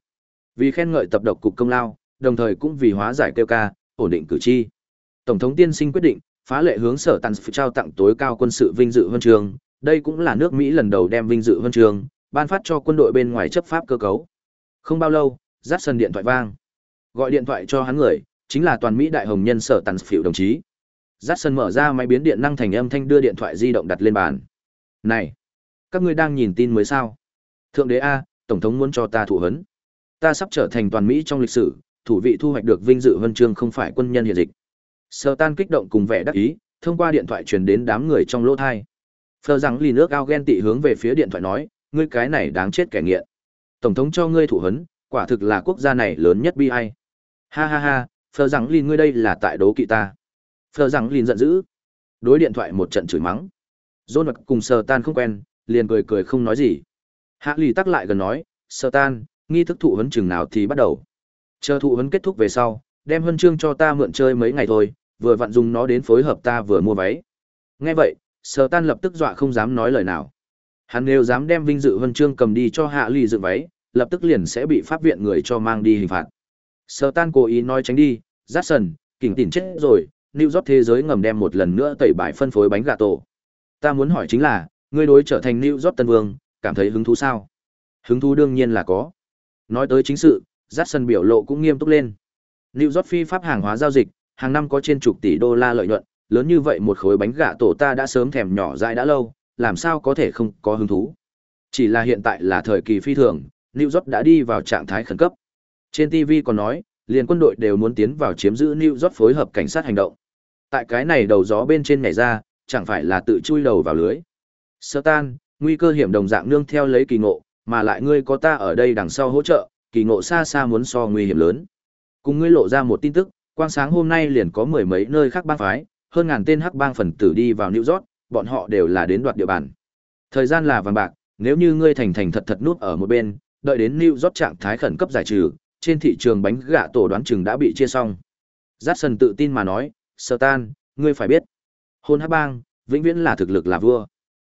Vì khen ngợi tập độc cục công lao, đồng thời cũng vì hóa giải kêu ca, ổn định cử tri. Tổng thống tiên sinh quyết định, phá lệ hướng sở tàn trao tặng tối cao quân sự vinh dự huân trường, đây cũng là nước Mỹ lần đầu đem vinh dự huân trường ban phát cho quân đội bên ngoài chấp pháp cơ cấu. Không bao lâu, rát sân điện thoại vang. Gọi điện thoại cho hắn người, chính là toàn Mỹ đại hồng nhân sở tàn phiểu đồng chí. Jackson mở ra máy biến điện năng thành âm thanh đưa điện thoại di động đặt lên bàn. Này, các ngươi đang nhìn tin mới sao? Thượng đế A, Tổng thống muốn cho ta thụ hấn. Ta sắp trở thành toàn Mỹ trong lịch sử, thủ vị thu hoạch được vinh dự huân chương không phải quân nhân hiện dịch. Sở tan kích động cùng vẻ đắc ý, thông qua điện thoại truyền đến đám người trong lỗ thai. Phờ rằng lì nước ao ghen tị hướng về phía điện thoại nói, ngươi cái này đáng chết kẻ nghiện. Tổng thống cho ngươi thủ hấn, quả thực là quốc gia này lớn nhất bi ai. Ha ha ha, phờ rằng lì ngươi đây là tại đố kỵ ta. Phờ rằng lì giận dữ. Đối điện thoại một trận chửi mắng. Dôn mặt cùng sờ tan không quen, liền cười cười không nói gì. Hạ lì tắc lại gần nói, sờ tan, nghi thức thụ hấn chừng nào thì bắt đầu. Chờ thụ huấn kết thúc về sau, đem huân chương cho ta mượn chơi mấy ngày thôi, vừa vặn dùng nó đến phối hợp ta vừa mua váy. Nghe vậy, Sở Tan lập tức dọa không dám nói lời nào. Hắn nếu dám đem vinh dự huân chương cầm đi cho Hạ Ly dựng váy, lập tức liền sẽ bị pháp viện người cho mang đi hình phạt. Sở Tan cố ý nói tránh đi, Jackson, kỉnh tỉnh chết rồi, New York thế giới ngầm đem một lần nữa tẩy bài phân phối bánh gà tổ. Ta muốn hỏi chính là, ngươi đối trở thành New York Tân Vương, cảm thấy hứng thú sao? Hứng thú đương nhiên là có. Nói tới chính sự, Jackson biểu lộ cũng nghiêm túc lên. New York phi pháp hàng hóa giao dịch, hàng năm có trên chục tỷ đô la lợi nhuận, lớn như vậy một khối bánh gà tổ ta đã sớm thèm nhỏ dài đã lâu, làm sao có thể không có hứng thú. Chỉ là hiện tại là thời kỳ phi thường, New York đã đi vào trạng thái khẩn cấp. Trên TV còn nói, liền quân đội đều muốn tiến vào chiếm giữ New York phối hợp cảnh sát hành động. Tại cái này đầu gió bên trên nhảy ra, chẳng phải là tự chui đầu vào lưới. Sơ tan, nguy cơ hiểm đồng dạng nương theo lấy kỳ ngộ, mà lại ngươi có ta ở đây đằng sau hỗ trợ, kỳ ngộ xa xa muốn so nguy hiểm lớn. Cùng ngươi lộ ra một tin tức, quang sáng hôm nay liền có mười mấy nơi khác bang phái, hơn ngàn tên hắc bang phần tử đi vào New York, bọn họ đều là đến đoạt địa bàn. Thời gian là vàng bạc, nếu như ngươi thành thành thật thật nút ở một bên, đợi đến New York trạng thái khẩn cấp giải trừ, trên thị trường bánh gạ tổ đoán chừng đã bị chia xong. Jackson tự tin mà nói, Satan, ngươi phải biết, hôn hắc bang, vĩnh viễn là thực lực là vua.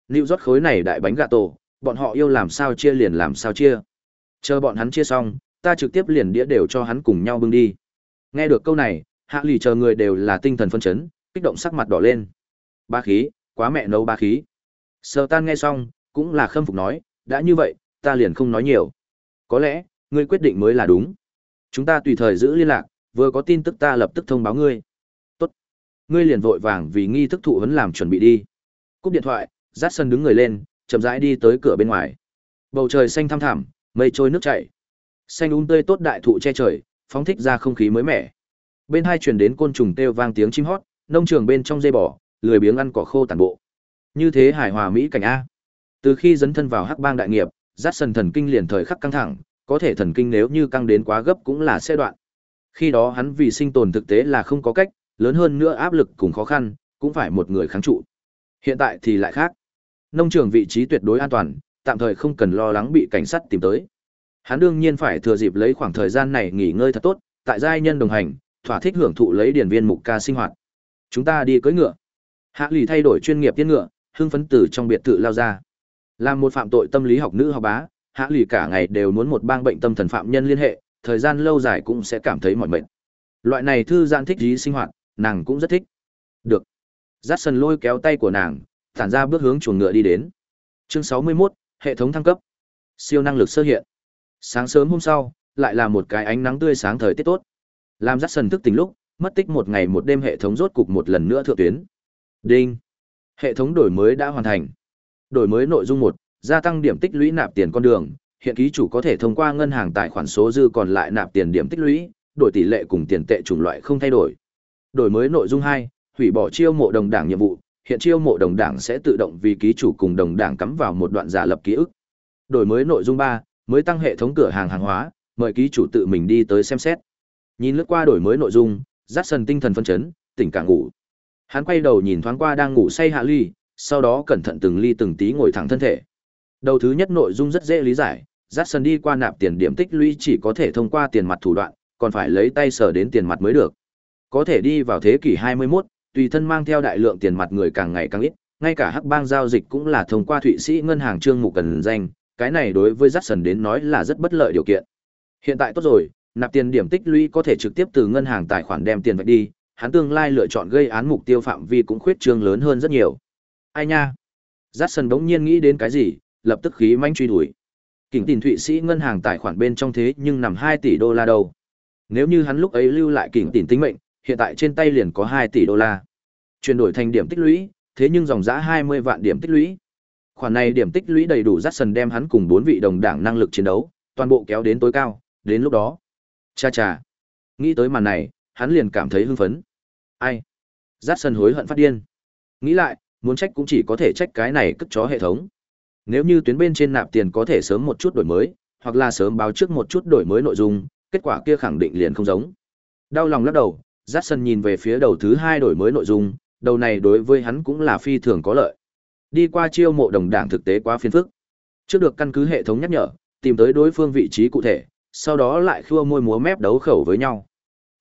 New York khối này đại bánh gạ tổ, bọn họ yêu làm sao chia liền làm sao chia. Chờ bọn hắn chia xong, ta trực tiếp liền đĩa đều cho hắn cùng nhau bưng đi. Nghe được câu này, hạ lì chờ người đều là tinh thần phân chấn, kích động sắc mặt đỏ lên. Ba khí, quá mẹ nấu ba khí. Sơ tan nghe xong, cũng là khâm phục nói, đã như vậy, ta liền không nói nhiều. Có lẽ, ngươi quyết định mới là đúng. Chúng ta tùy thời giữ liên lạc, vừa có tin tức ta lập tức thông báo ngươi. Tốt. Ngươi liền vội vàng vì nghi thức thụ huấn làm chuẩn bị đi. Cúp điện thoại, giắt sân đứng người lên, chậm rãi đi tới cửa bên ngoài. Bầu trời xanh thăm thẳm, mây trôi nước chảy. Xanh un tươi tốt đại thụ che trời, phóng thích ra không khí mới mẻ. Bên hai truyền đến côn trùng kêu vang tiếng chim hót, nông trường bên trong dây bò, lười biếng ăn cỏ khô tàn bộ. Như thế hài hòa mỹ cảnh a. Từ khi dấn thân vào hắc bang đại nghiệp, dắt sần thần kinh liền thời khắc căng thẳng, có thể thần kinh nếu như căng đến quá gấp cũng là sẽ đoạn. Khi đó hắn vì sinh tồn thực tế là không có cách, lớn hơn nữa áp lực cùng khó khăn, cũng phải một người kháng trụ. Hiện tại thì lại khác. Nông trường vị trí tuyệt đối an toàn, tạm thời không cần lo lắng bị cảnh sát tìm tới. Hắn đương nhiên phải thừa dịp lấy khoảng thời gian này nghỉ ngơi thật tốt, tại giai nhân đồng hành, thỏa thích hưởng thụ lấy điển viên mục ca sinh hoạt. Chúng ta đi cưỡi ngựa. Hạ lì thay đổi chuyên nghiệp tiên ngựa, hưng phấn từ trong biệt thự lao ra. Làm một phạm tội tâm lý học nữ học bá, Hạ lì cả ngày đều muốn một bang bệnh tâm thần phạm nhân liên hệ, thời gian lâu dài cũng sẽ cảm thấy mỏi mệt. Loại này thư giãn thích trí sinh hoạt, nàng cũng rất thích. Được. Dát sân lôi kéo tay của nàng, tản ra bước hướng chuồng ngựa đi đến. Chương 61, hệ thống thăng cấp. Siêu năng lực sơ hiện. Sáng sớm hôm sau, lại là một cái ánh nắng tươi sáng thời tiết tốt. Làm rắt sần thức tỉnh lúc, mất tích một ngày một đêm hệ thống rốt cục một lần nữa thượng tuyến. Đinh. Hệ thống đổi mới đã hoàn thành. Đổi mới nội dung một, gia tăng điểm tích lũy nạp tiền con đường, hiện ký chủ có thể thông qua ngân hàng tài khoản số dư còn lại nạp tiền điểm tích lũy, đổi tỷ lệ cùng tiền tệ chủng loại không thay đổi. Đổi mới nội dung hai, hủy bỏ chiêu mộ đồng đảng nhiệm vụ, hiện chiêu mộ đồng đảng sẽ tự động vì ký chủ cùng đồng đảng cắm vào một đoạn giả lập ký ức. Đổi mới nội dung ba, mới tăng hệ thống cửa hàng hàng hóa, mời ký chủ tự mình đi tới xem xét. Nhìn lướt qua đổi mới nội dung, Dát Sần tinh thần phân chấn, tỉnh cả ngủ. Hắn quay đầu nhìn thoáng qua đang ngủ say Hạ Ly, sau đó cẩn thận từng ly từng tí ngồi thẳng thân thể. Đầu thứ nhất nội dung rất dễ lý giải, Dát Sần đi qua nạp tiền điểm tích lũy chỉ có thể thông qua tiền mặt thủ đoạn, còn phải lấy tay sờ đến tiền mặt mới được. Có thể đi vào thế kỷ 21, tùy thân mang theo đại lượng tiền mặt người càng ngày càng ít, ngay cả hắc bang giao dịch cũng là thông qua Thụy Sĩ ngân hàng trương mục cần danh, cái này đối với Jackson đến nói là rất bất lợi điều kiện. Hiện tại tốt rồi, nạp tiền điểm tích lũy có thể trực tiếp từ ngân hàng tài khoản đem tiền vạch đi, hắn tương lai lựa chọn gây án mục tiêu phạm vi cũng khuyết trương lớn hơn rất nhiều. Ai nha? Jackson đống nhiên nghĩ đến cái gì, lập tức khí manh truy đuổi. Kỉnh tiền Thụy Sĩ ngân hàng tài khoản bên trong thế nhưng nằm 2 tỷ đô la đâu. Nếu như hắn lúc ấy lưu lại kỉnh tiền tính mệnh, hiện tại trên tay liền có 2 tỷ đô la. Chuyển đổi thành điểm tích lũy, thế nhưng dòng giá 20 vạn điểm tích lũy. Khoản này điểm tích lũy đầy đủ dắt sần đem hắn cùng bốn vị đồng đảng năng lực chiến đấu, toàn bộ kéo đến tối cao, đến lúc đó. Cha cha. Nghĩ tới màn này, hắn liền cảm thấy hưng phấn. Ai? Dắt sần hối hận phát điên. Nghĩ lại, muốn trách cũng chỉ có thể trách cái này cất chó hệ thống. Nếu như tuyến bên trên nạp tiền có thể sớm một chút đổi mới, hoặc là sớm báo trước một chút đổi mới nội dung, kết quả kia khẳng định liền không giống. Đau lòng lắc đầu, Jackson nhìn về phía đầu thứ hai đổi mới nội dung, đầu này đối với hắn cũng là phi thường có lợi. Đi qua chiêu mộ đồng đảng thực tế quá phiền phức. Trước được căn cứ hệ thống nhắc nhở, tìm tới đối phương vị trí cụ thể, sau đó lại khua môi múa mép đấu khẩu với nhau.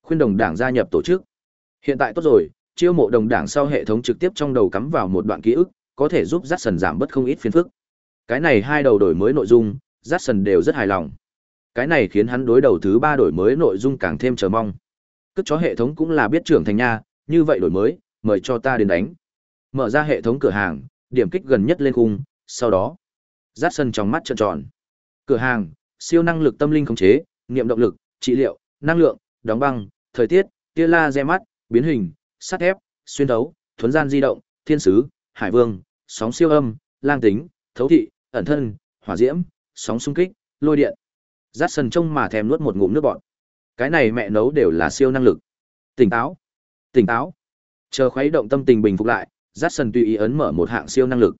Khuyên đồng đảng gia nhập tổ chức. Hiện tại tốt rồi, chiêu mộ đồng đảng sau hệ thống trực tiếp trong đầu cắm vào một đoạn ký ức, có thể giúp Jackson giảm bớt không ít phiền phức. Cái này hai đầu đổi mới nội dung, Jackson đều rất hài lòng. Cái này khiến hắn đối đầu thứ ba đổi mới nội dung càng thêm chờ mong. Cất chó hệ thống cũng là biết trưởng thành nha, như vậy đổi mới, mời cho ta đến đánh. Mở ra hệ thống cửa hàng, điểm kích gần nhất lên khung, sau đó, Jackson trong mắt trợn tròn. Cửa hàng, siêu năng lực tâm linh khống chế, niệm động lực, trị liệu, năng lượng, đóng băng, thời tiết, tia la re mắt, biến hình, sắt thép, xuyên đấu thuấn gian di động, thiên sứ, hải vương, sóng siêu âm, lang tính, thấu thị, ẩn thân, hỏa diễm, sóng xung kích, lôi điện. Dát sân trông mà thèm nuốt một ngụm nước bọt. Cái này mẹ nấu đều là siêu năng lực. Tỉnh táo, tỉnh táo. Chờ khuấy động tâm tình bình phục lại, Dát sần tùy ý ấn mở một hạng siêu năng lực.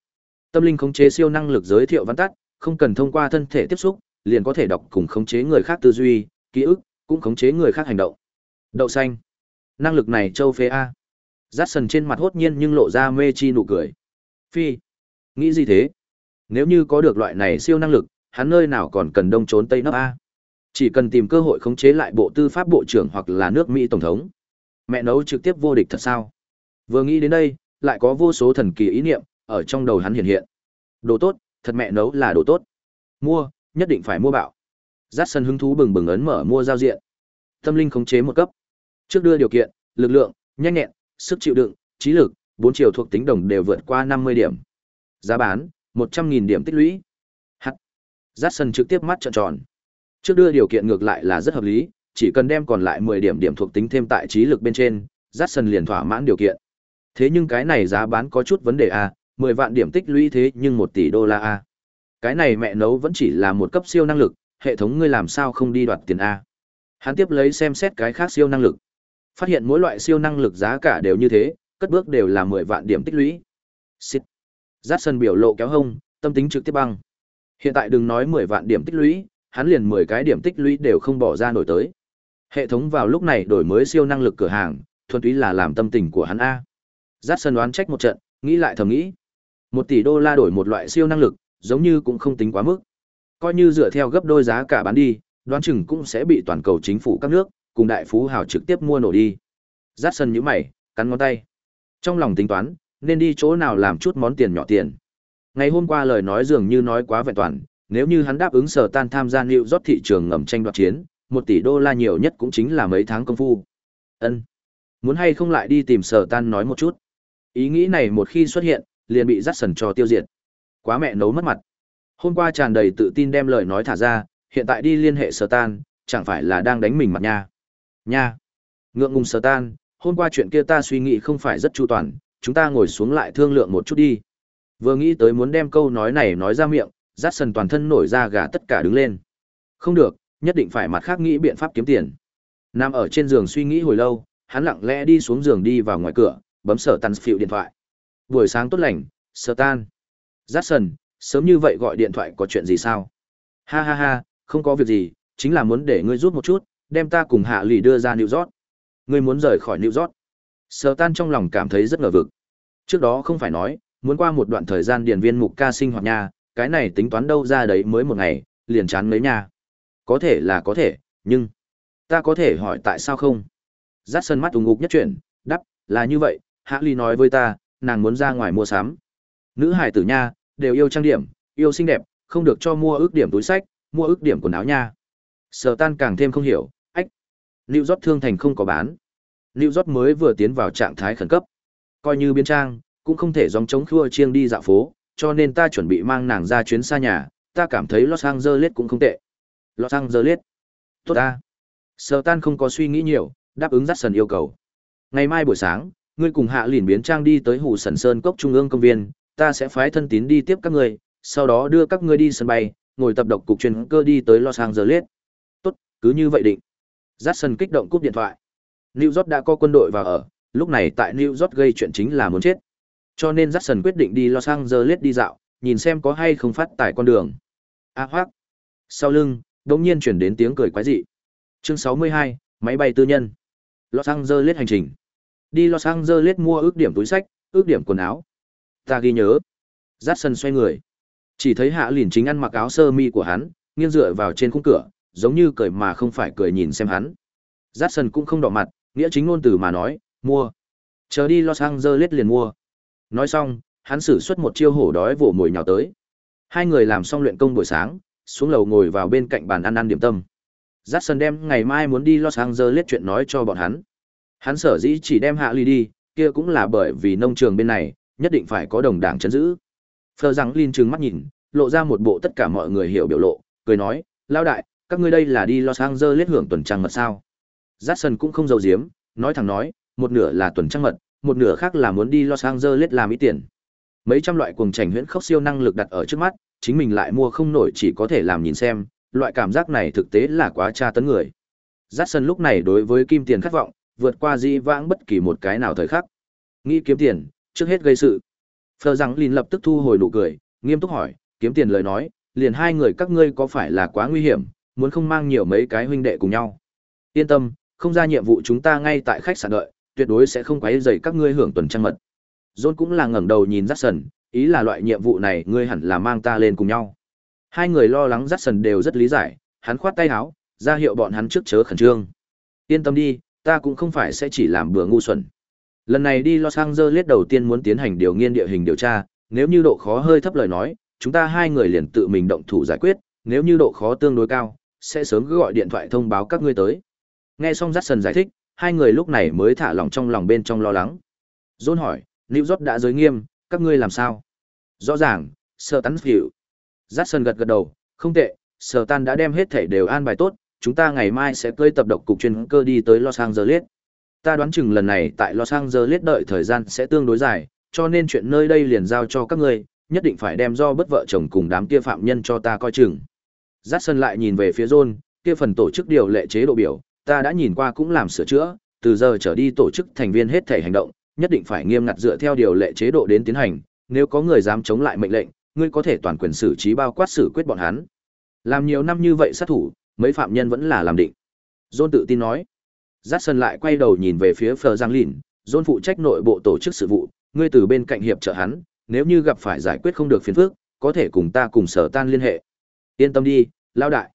Tâm linh khống chế siêu năng lực giới thiệu văn tắt, không cần thông qua thân thể tiếp xúc, liền có thể đọc cùng khống chế người khác tư duy, ký ức, cũng khống chế người khác hành động. Đậu xanh. Năng lực này châu phế a. Dát sần trên mặt hốt nhiên nhưng lộ ra mê chi nụ cười. Phi, nghĩ gì thế? Nếu như có được loại này siêu năng lực, hắn nơi nào còn cần đông trốn tây nấp a? Chỉ cần tìm cơ hội khống chế lại bộ tư pháp bộ trưởng hoặc là nước Mỹ tổng thống. Mẹ nấu trực tiếp vô địch thật sao? Vừa nghĩ đến đây, lại có vô số thần kỳ ý niệm ở trong đầu hắn hiện hiện. Đồ tốt, thật mẹ nấu là đồ tốt. Mua, nhất định phải mua bạo. Dát sân hứng thú bừng bừng ấn mở mua giao diện. Tâm linh khống chế một cấp. Trước đưa điều kiện, lực lượng, nhanh nhẹn, sức chịu đựng, trí lực, bốn chiều thuộc tính đồng đều vượt qua 50 điểm. Giá bán, 100.000 điểm tích lũy. Hắc. Jackson trực tiếp mắt trợn tròn. Trước đưa điều kiện ngược lại là rất hợp lý, chỉ cần đem còn lại 10 điểm điểm thuộc tính thêm tại trí lực bên trên, Jackson liền thỏa mãn điều kiện. Thế nhưng cái này giá bán có chút vấn đề a, à, 10 vạn điểm tích lũy thế nhưng 1 tỷ đô la a. À. Cái này mẹ nấu vẫn chỉ là một cấp siêu năng lực, hệ thống ngươi làm sao không đi đoạt tiền a? Hắn tiếp lấy xem xét cái khác siêu năng lực. Phát hiện mỗi loại siêu năng lực giá cả đều như thế, cất bước đều là 10 vạn điểm tích lũy. Xịt. Jackson biểu lộ kéo hông, tâm tính trực tiếp băng. Hiện tại đừng nói 10 vạn điểm tích lũy, hắn liền 10 cái điểm tích lũy đều không bỏ ra nổi tới. Hệ thống vào lúc này đổi mới siêu năng lực cửa hàng, thuần túy là làm tâm tình của hắn a. Jackson đoán trách một trận, nghĩ lại thầm nghĩ. 1 tỷ đô la đổi một loại siêu năng lực, giống như cũng không tính quá mức. Coi như dựa theo gấp đôi giá cả bán đi, đoán chừng cũng sẽ bị toàn cầu chính phủ các nước, cùng đại phú hào trực tiếp mua nổ đi. Dát sân nhíu mày, cắn ngón tay. Trong lòng tính toán, nên đi chỗ nào làm chút món tiền nhỏ tiền. Ngày hôm qua lời nói dường như nói quá vẹn toàn, nếu như hắn đáp ứng sở tan tham gia liệu rót thị trường ngầm tranh đoạt chiến, một tỷ đô la nhiều nhất cũng chính là mấy tháng công phu. Ân, Muốn hay không lại đi tìm sở tan nói một chút. Ý nghĩ này một khi xuất hiện, liền bị dắt sần cho tiêu diệt. Quá mẹ nấu mất mặt. Hôm qua tràn đầy tự tin đem lời nói thả ra, hiện tại đi liên hệ sở tan, chẳng phải là đang đánh mình mặt nha. Nha. Ngượng ngùng sở tan, hôm qua chuyện kia ta suy nghĩ không phải rất chu toàn, chúng ta ngồi xuống lại thương lượng một chút đi. Vừa nghĩ tới muốn đem câu nói này nói ra miệng, rát sần toàn thân nổi ra gà tất cả đứng lên. Không được, nhất định phải mặt khác nghĩ biện pháp kiếm tiền. Nằm ở trên giường suy nghĩ hồi lâu, hắn lặng lẽ đi xuống giường đi vào ngoài cửa, bấm sở tan phiệu điện thoại. Buổi sáng tốt lành, sở tan. Rát sần, sớm như vậy gọi điện thoại có chuyện gì sao? Ha ha ha, không có việc gì, chính là muốn để ngươi rút một chút, đem ta cùng hạ lì đưa ra New York. Ngươi muốn rời khỏi New York. Sở tan trong lòng cảm thấy rất ngờ vực. Trước đó không phải nói, muốn qua một đoạn thời gian điền viên mục ca sinh hoạt nha, cái này tính toán đâu ra đấy mới một ngày, liền chán mấy nha. Có thể là có thể, nhưng... Ta có thể hỏi tại sao không? Giác sân mắt ủng ngục nhất chuyển, đắp, là như vậy, hạ ly nói với ta, nàng muốn ra ngoài mua sắm. Nữ hải tử nha, đều yêu trang điểm, yêu xinh đẹp, không được cho mua ước điểm túi sách, mua ước điểm quần áo nha. Sở tan càng thêm không hiểu, ách New dót thương thành không có bán. New dót mới vừa tiến vào trạng thái khẩn cấp. Coi như biến trang, cũng không thể dòng chống khua chiêng đi dạo phố, cho nên ta chuẩn bị mang nàng ra chuyến xa nhà, ta cảm thấy Los Angeles cũng không tệ. Los Angeles. Tốt ta. Sở tan không có suy nghĩ nhiều, đáp ứng dắt sần yêu cầu. Ngày mai buổi sáng, ngươi cùng hạ lìn biến trang đi tới hủ sần sơn cốc trung ương công viên, ta sẽ phái thân tín đi tiếp các ngươi, sau đó đưa các ngươi đi sân bay, ngồi tập độc cục truyền cơ đi tới Los Angeles. Tốt, cứ như vậy định. Jackson kích động cúp điện thoại. New York đã có quân đội vào ở, lúc này tại New York gây chuyện chính là muốn chết. Cho nên Jackson quyết định đi Los Angeles đi dạo, nhìn xem có hay không phát tải con đường. A à, hoác. Sau lưng, đống nhiên chuyển đến tiếng cười quái dị. Chương 62, máy bay tư nhân. Los Angeles hành trình. Đi Los Angeles mua ước điểm túi sách, ước điểm quần áo. Ta ghi nhớ. Jackson xoay người. Chỉ thấy Hạ Lìn chính ăn mặc áo sơ mi của hắn, nghiêng dựa vào trên khung cửa, giống như cười mà không phải cười nhìn xem hắn. Jackson cũng không đỏ mặt, nghĩa chính ngôn từ mà nói, mua. Chờ đi Los Angeles liền mua. Nói xong, hắn sử xuất một chiêu hổ đói vồ mồi nhào tới. Hai người làm xong luyện công buổi sáng, xuống lầu ngồi vào bên cạnh bàn ăn ăn điểm tâm. Jackson đem ngày mai muốn đi Los Angeles chuyện nói cho bọn hắn. Hắn sở dĩ chỉ đem Hạ Ly đi, kia cũng là bởi vì nông trường bên này, nhất định phải có đồng đảng chấn giữ. Phờ rằng Lin trừng mắt nhìn, lộ ra một bộ tất cả mọi người hiểu biểu lộ, cười nói, lao đại, các ngươi đây là đi Los Angeles hưởng tuần trăng mật sao. Jackson cũng không giấu giếm, nói thẳng nói, một nửa là tuần trăng mật, một nửa khác là muốn đi Los Angeles làm ít tiền. Mấy trăm loại cuồng chảnh huyễn khốc siêu năng lực đặt ở trước mắt, chính mình lại mua không nổi chỉ có thể làm nhìn xem, loại cảm giác này thực tế là quá tra tấn người. Jackson lúc này đối với kim tiền khát vọng, vượt qua di vãng bất kỳ một cái nào thời khắc. Nghĩ kiếm tiền, trước hết gây sự. Phờ rằng Lin lập tức thu hồi nụ cười, nghiêm túc hỏi, kiếm tiền lời nói, liền hai người các ngươi có phải là quá nguy hiểm, muốn không mang nhiều mấy cái huynh đệ cùng nhau. Yên tâm, không ra nhiệm vụ chúng ta ngay tại khách sạn đợi, tuyệt đối sẽ không quấy rầy các ngươi hưởng tuần trăng mật. John cũng là ngẩng đầu nhìn Jackson, ý là loại nhiệm vụ này ngươi hẳn là mang ta lên cùng nhau. Hai người lo lắng Jackson đều rất lý giải, hắn khoát tay áo, ra hiệu bọn hắn trước chớ khẩn trương. Yên tâm đi, ta cũng không phải sẽ chỉ làm bừa ngu xuẩn. Lần này đi Los Angeles đầu tiên muốn tiến hành điều nghiên địa hình điều tra, nếu như độ khó hơi thấp lời nói, chúng ta hai người liền tự mình động thủ giải quyết, nếu như độ khó tương đối cao, sẽ sớm cứ gọi điện thoại thông báo các ngươi tới. Nghe xong Jackson giải thích, hai người lúc này mới thả lòng trong lòng bên trong lo lắng. John hỏi, New York đã giới nghiêm, các ngươi làm sao? Rõ ràng, Sơ Tán Phiệu. Jackson gật gật đầu, không tệ, Sơ Tan đã đem hết thể đều an bài tốt, chúng ta ngày mai sẽ cơi tập độc cục chuyên cơ đi tới Los Angeles. Ta đoán chừng lần này tại Los Angeles đợi thời gian sẽ tương đối dài, cho nên chuyện nơi đây liền giao cho các ngươi, nhất định phải đem do bất vợ chồng cùng đám kia phạm nhân cho ta coi chừng. Jackson lại nhìn về phía John, kia phần tổ chức điều lệ chế độ biểu, ta đã nhìn qua cũng làm sửa chữa, từ giờ trở đi tổ chức thành viên hết thể hành động, nhất định phải nghiêm ngặt dựa theo điều lệ chế độ đến tiến hành, nếu có người dám chống lại mệnh lệnh, ngươi có thể toàn quyền xử trí bao quát xử quyết bọn hắn. Làm nhiều năm như vậy sát thủ, mấy phạm nhân vẫn là làm định. John tự tin nói. Jackson lại quay đầu nhìn về phía Phờ Giang Lìn, John phụ trách nội bộ tổ chức sự vụ, ngươi từ bên cạnh hiệp trợ hắn, nếu như gặp phải giải quyết không được phiền phức, có thể cùng ta cùng sở tan liên hệ. Yên tâm đi, lao đại.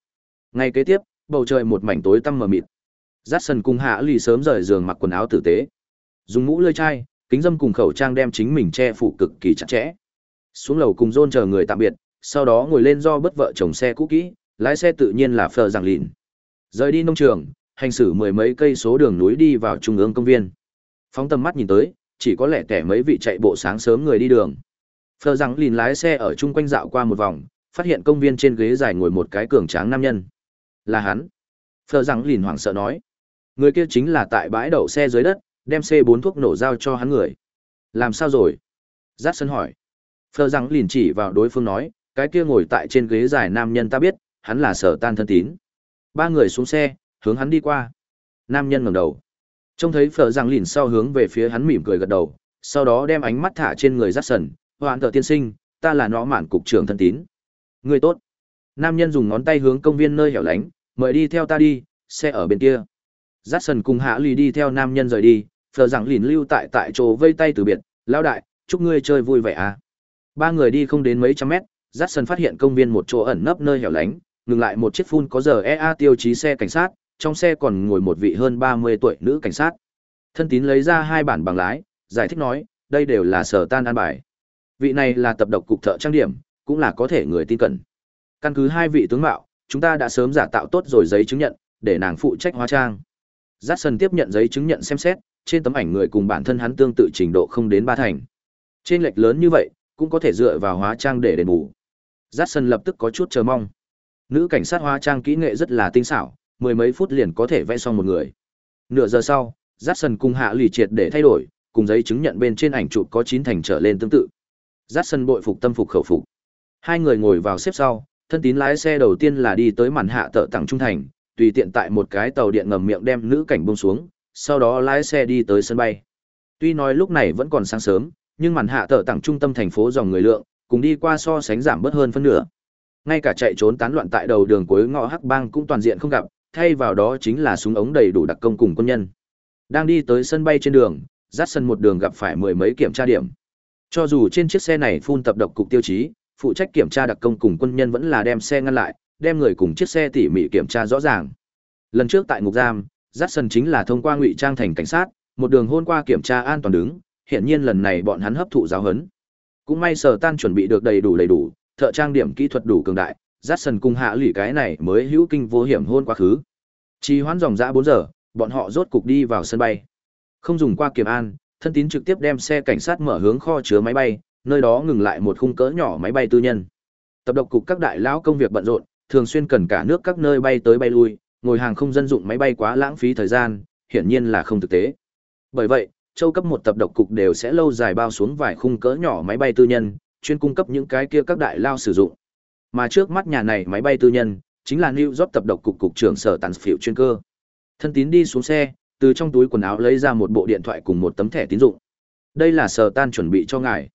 Ngày kế tiếp, bầu trời một mảnh tối tăm mờ mịt. Jackson cùng Hạ Lì sớm rời giường mặc quần áo tử tế. Dùng mũ lưỡi chai, kính dâm cùng khẩu trang đem chính mình che phủ cực kỳ chặt chẽ. Xuống lầu cùng John chờ người tạm biệt, sau đó ngồi lên do bất vợ chồng xe cũ kỹ, lái xe tự nhiên là Phờ Giang Lìn. Rời đi nông trường, hành xử mười mấy cây số đường núi đi vào trung ương công viên. Phóng tầm mắt nhìn tới, chỉ có lẻ tẻ mấy vị chạy bộ sáng sớm người đi đường. Phờ rằng lìn lái xe ở chung quanh dạo qua một vòng, phát hiện công viên trên ghế dài ngồi một cái cường tráng nam nhân. Là hắn. Phờ rằng lìn hoảng sợ nói. Người kia chính là tại bãi đậu xe dưới đất, đem C4 thuốc nổ giao cho hắn người. Làm sao rồi? Giác sân hỏi. Phờ rằng liền chỉ vào đối phương nói, cái kia ngồi tại trên ghế dài nam nhân ta biết, hắn là sở tan thân tín. Ba người xuống xe, hướng hắn đi qua. Nam nhân ngẩng đầu. Trông thấy phở rằng lìn sau hướng về phía hắn mỉm cười gật đầu, sau đó đem ánh mắt thả trên người Jackson, hoạn tờ tiên sinh, ta là nó mạn cục trưởng thân tín. Người tốt. Nam nhân dùng ngón tay hướng công viên nơi hẻo lánh, mời đi theo ta đi, xe ở bên kia. Jackson cùng hạ lì đi theo nam nhân rời đi, phở rằng lìn lưu tại tại chỗ vây tay từ biệt, lão đại, chúc ngươi chơi vui vẻ à. Ba người đi không đến mấy trăm mét, Jackson phát hiện công viên một chỗ ẩn nấp nơi hẻo lánh, ngừng lại một chiếc phun có giờ EA tiêu chí xe cảnh sát, trong xe còn ngồi một vị hơn 30 tuổi nữ cảnh sát. Thân tín lấy ra hai bản bằng lái, giải thích nói, đây đều là sở tan an bài. Vị này là tập độc cục thợ trang điểm, cũng là có thể người tin cẩn. Căn cứ hai vị tướng mạo, chúng ta đã sớm giả tạo tốt rồi giấy chứng nhận, để nàng phụ trách hóa trang. Jackson tiếp nhận giấy chứng nhận xem xét, trên tấm ảnh người cùng bản thân hắn tương tự trình độ không đến ba thành. Trên lệch lớn như vậy, cũng có thể dựa vào hóa trang để đền bù. Jackson lập tức có chút chờ mong. Nữ cảnh sát hóa trang kỹ nghệ rất là tinh xảo, mười mấy phút liền có thể vẽ xong một người. Nửa giờ sau, Jackson cùng Hạ lì triệt để thay đổi, cùng giấy chứng nhận bên trên ảnh chụp có chín thành trở lên tương tự. Dát bội phục tâm phục khẩu phục. Hai người ngồi vào xếp sau, thân tín lái xe đầu tiên là đi tới màn hạ tợ tặng trung thành, tùy tiện tại một cái tàu điện ngầm miệng đem nữ cảnh buông xuống, sau đó lái xe đi tới sân bay. Tuy nói lúc này vẫn còn sáng sớm, nhưng màn hạ tở tặng trung tâm thành phố dòng người lượng, cùng đi qua so sánh giảm bớt hơn phân nửa. Ngay cả chạy trốn tán loạn tại đầu đường cuối ngõ Hắc Bang cũng toàn diện không gặp, thay vào đó chính là súng ống đầy đủ đặc công cùng quân nhân. Đang đi tới sân bay trên đường, dắt sân một đường gặp phải mười mấy kiểm tra điểm. Cho dù trên chiếc xe này phun tập độc cục tiêu chí, phụ trách kiểm tra đặc công cùng quân nhân vẫn là đem xe ngăn lại, đem người cùng chiếc xe tỉ mỉ kiểm tra rõ ràng. Lần trước tại ngục giam, Jackson chính là thông qua ngụy trang thành cảnh sát, một đường hôn qua kiểm tra an toàn đứng, hiện nhiên lần này bọn hắn hấp thụ giáo huấn. Cũng may sở tan chuẩn bị được đầy đủ đầy đủ, thợ trang điểm kỹ thuật đủ cường đại, Jackson cùng hạ lỷ cái này mới hữu kinh vô hiểm hôn quá khứ. Chỉ hoãn dòng dã 4 giờ, bọn họ rốt cục đi vào sân bay. Không dùng qua kiểm an, thân tín trực tiếp đem xe cảnh sát mở hướng kho chứa máy bay, nơi đó ngừng lại một khung cỡ nhỏ máy bay tư nhân. Tập độc cục các đại lão công việc bận rộn, thường xuyên cần cả nước các nơi bay tới bay lui, ngồi hàng không dân dụng máy bay quá lãng phí thời gian, hiển nhiên là không thực tế. Bởi vậy, châu cấp một tập độc cục đều sẽ lâu dài bao xuống vài khung cỡ nhỏ máy bay tư nhân, chuyên cung cấp những cái kia các đại lao sử dụng. Mà trước mắt nhà này máy bay tư nhân, chính là New York tập độc cục cục trưởng sở tàn phiệu chuyên cơ. Thân tín đi xuống xe, từ trong túi quần áo lấy ra một bộ điện thoại cùng một tấm thẻ tín dụng. Đây là sở tan chuẩn bị cho ngài.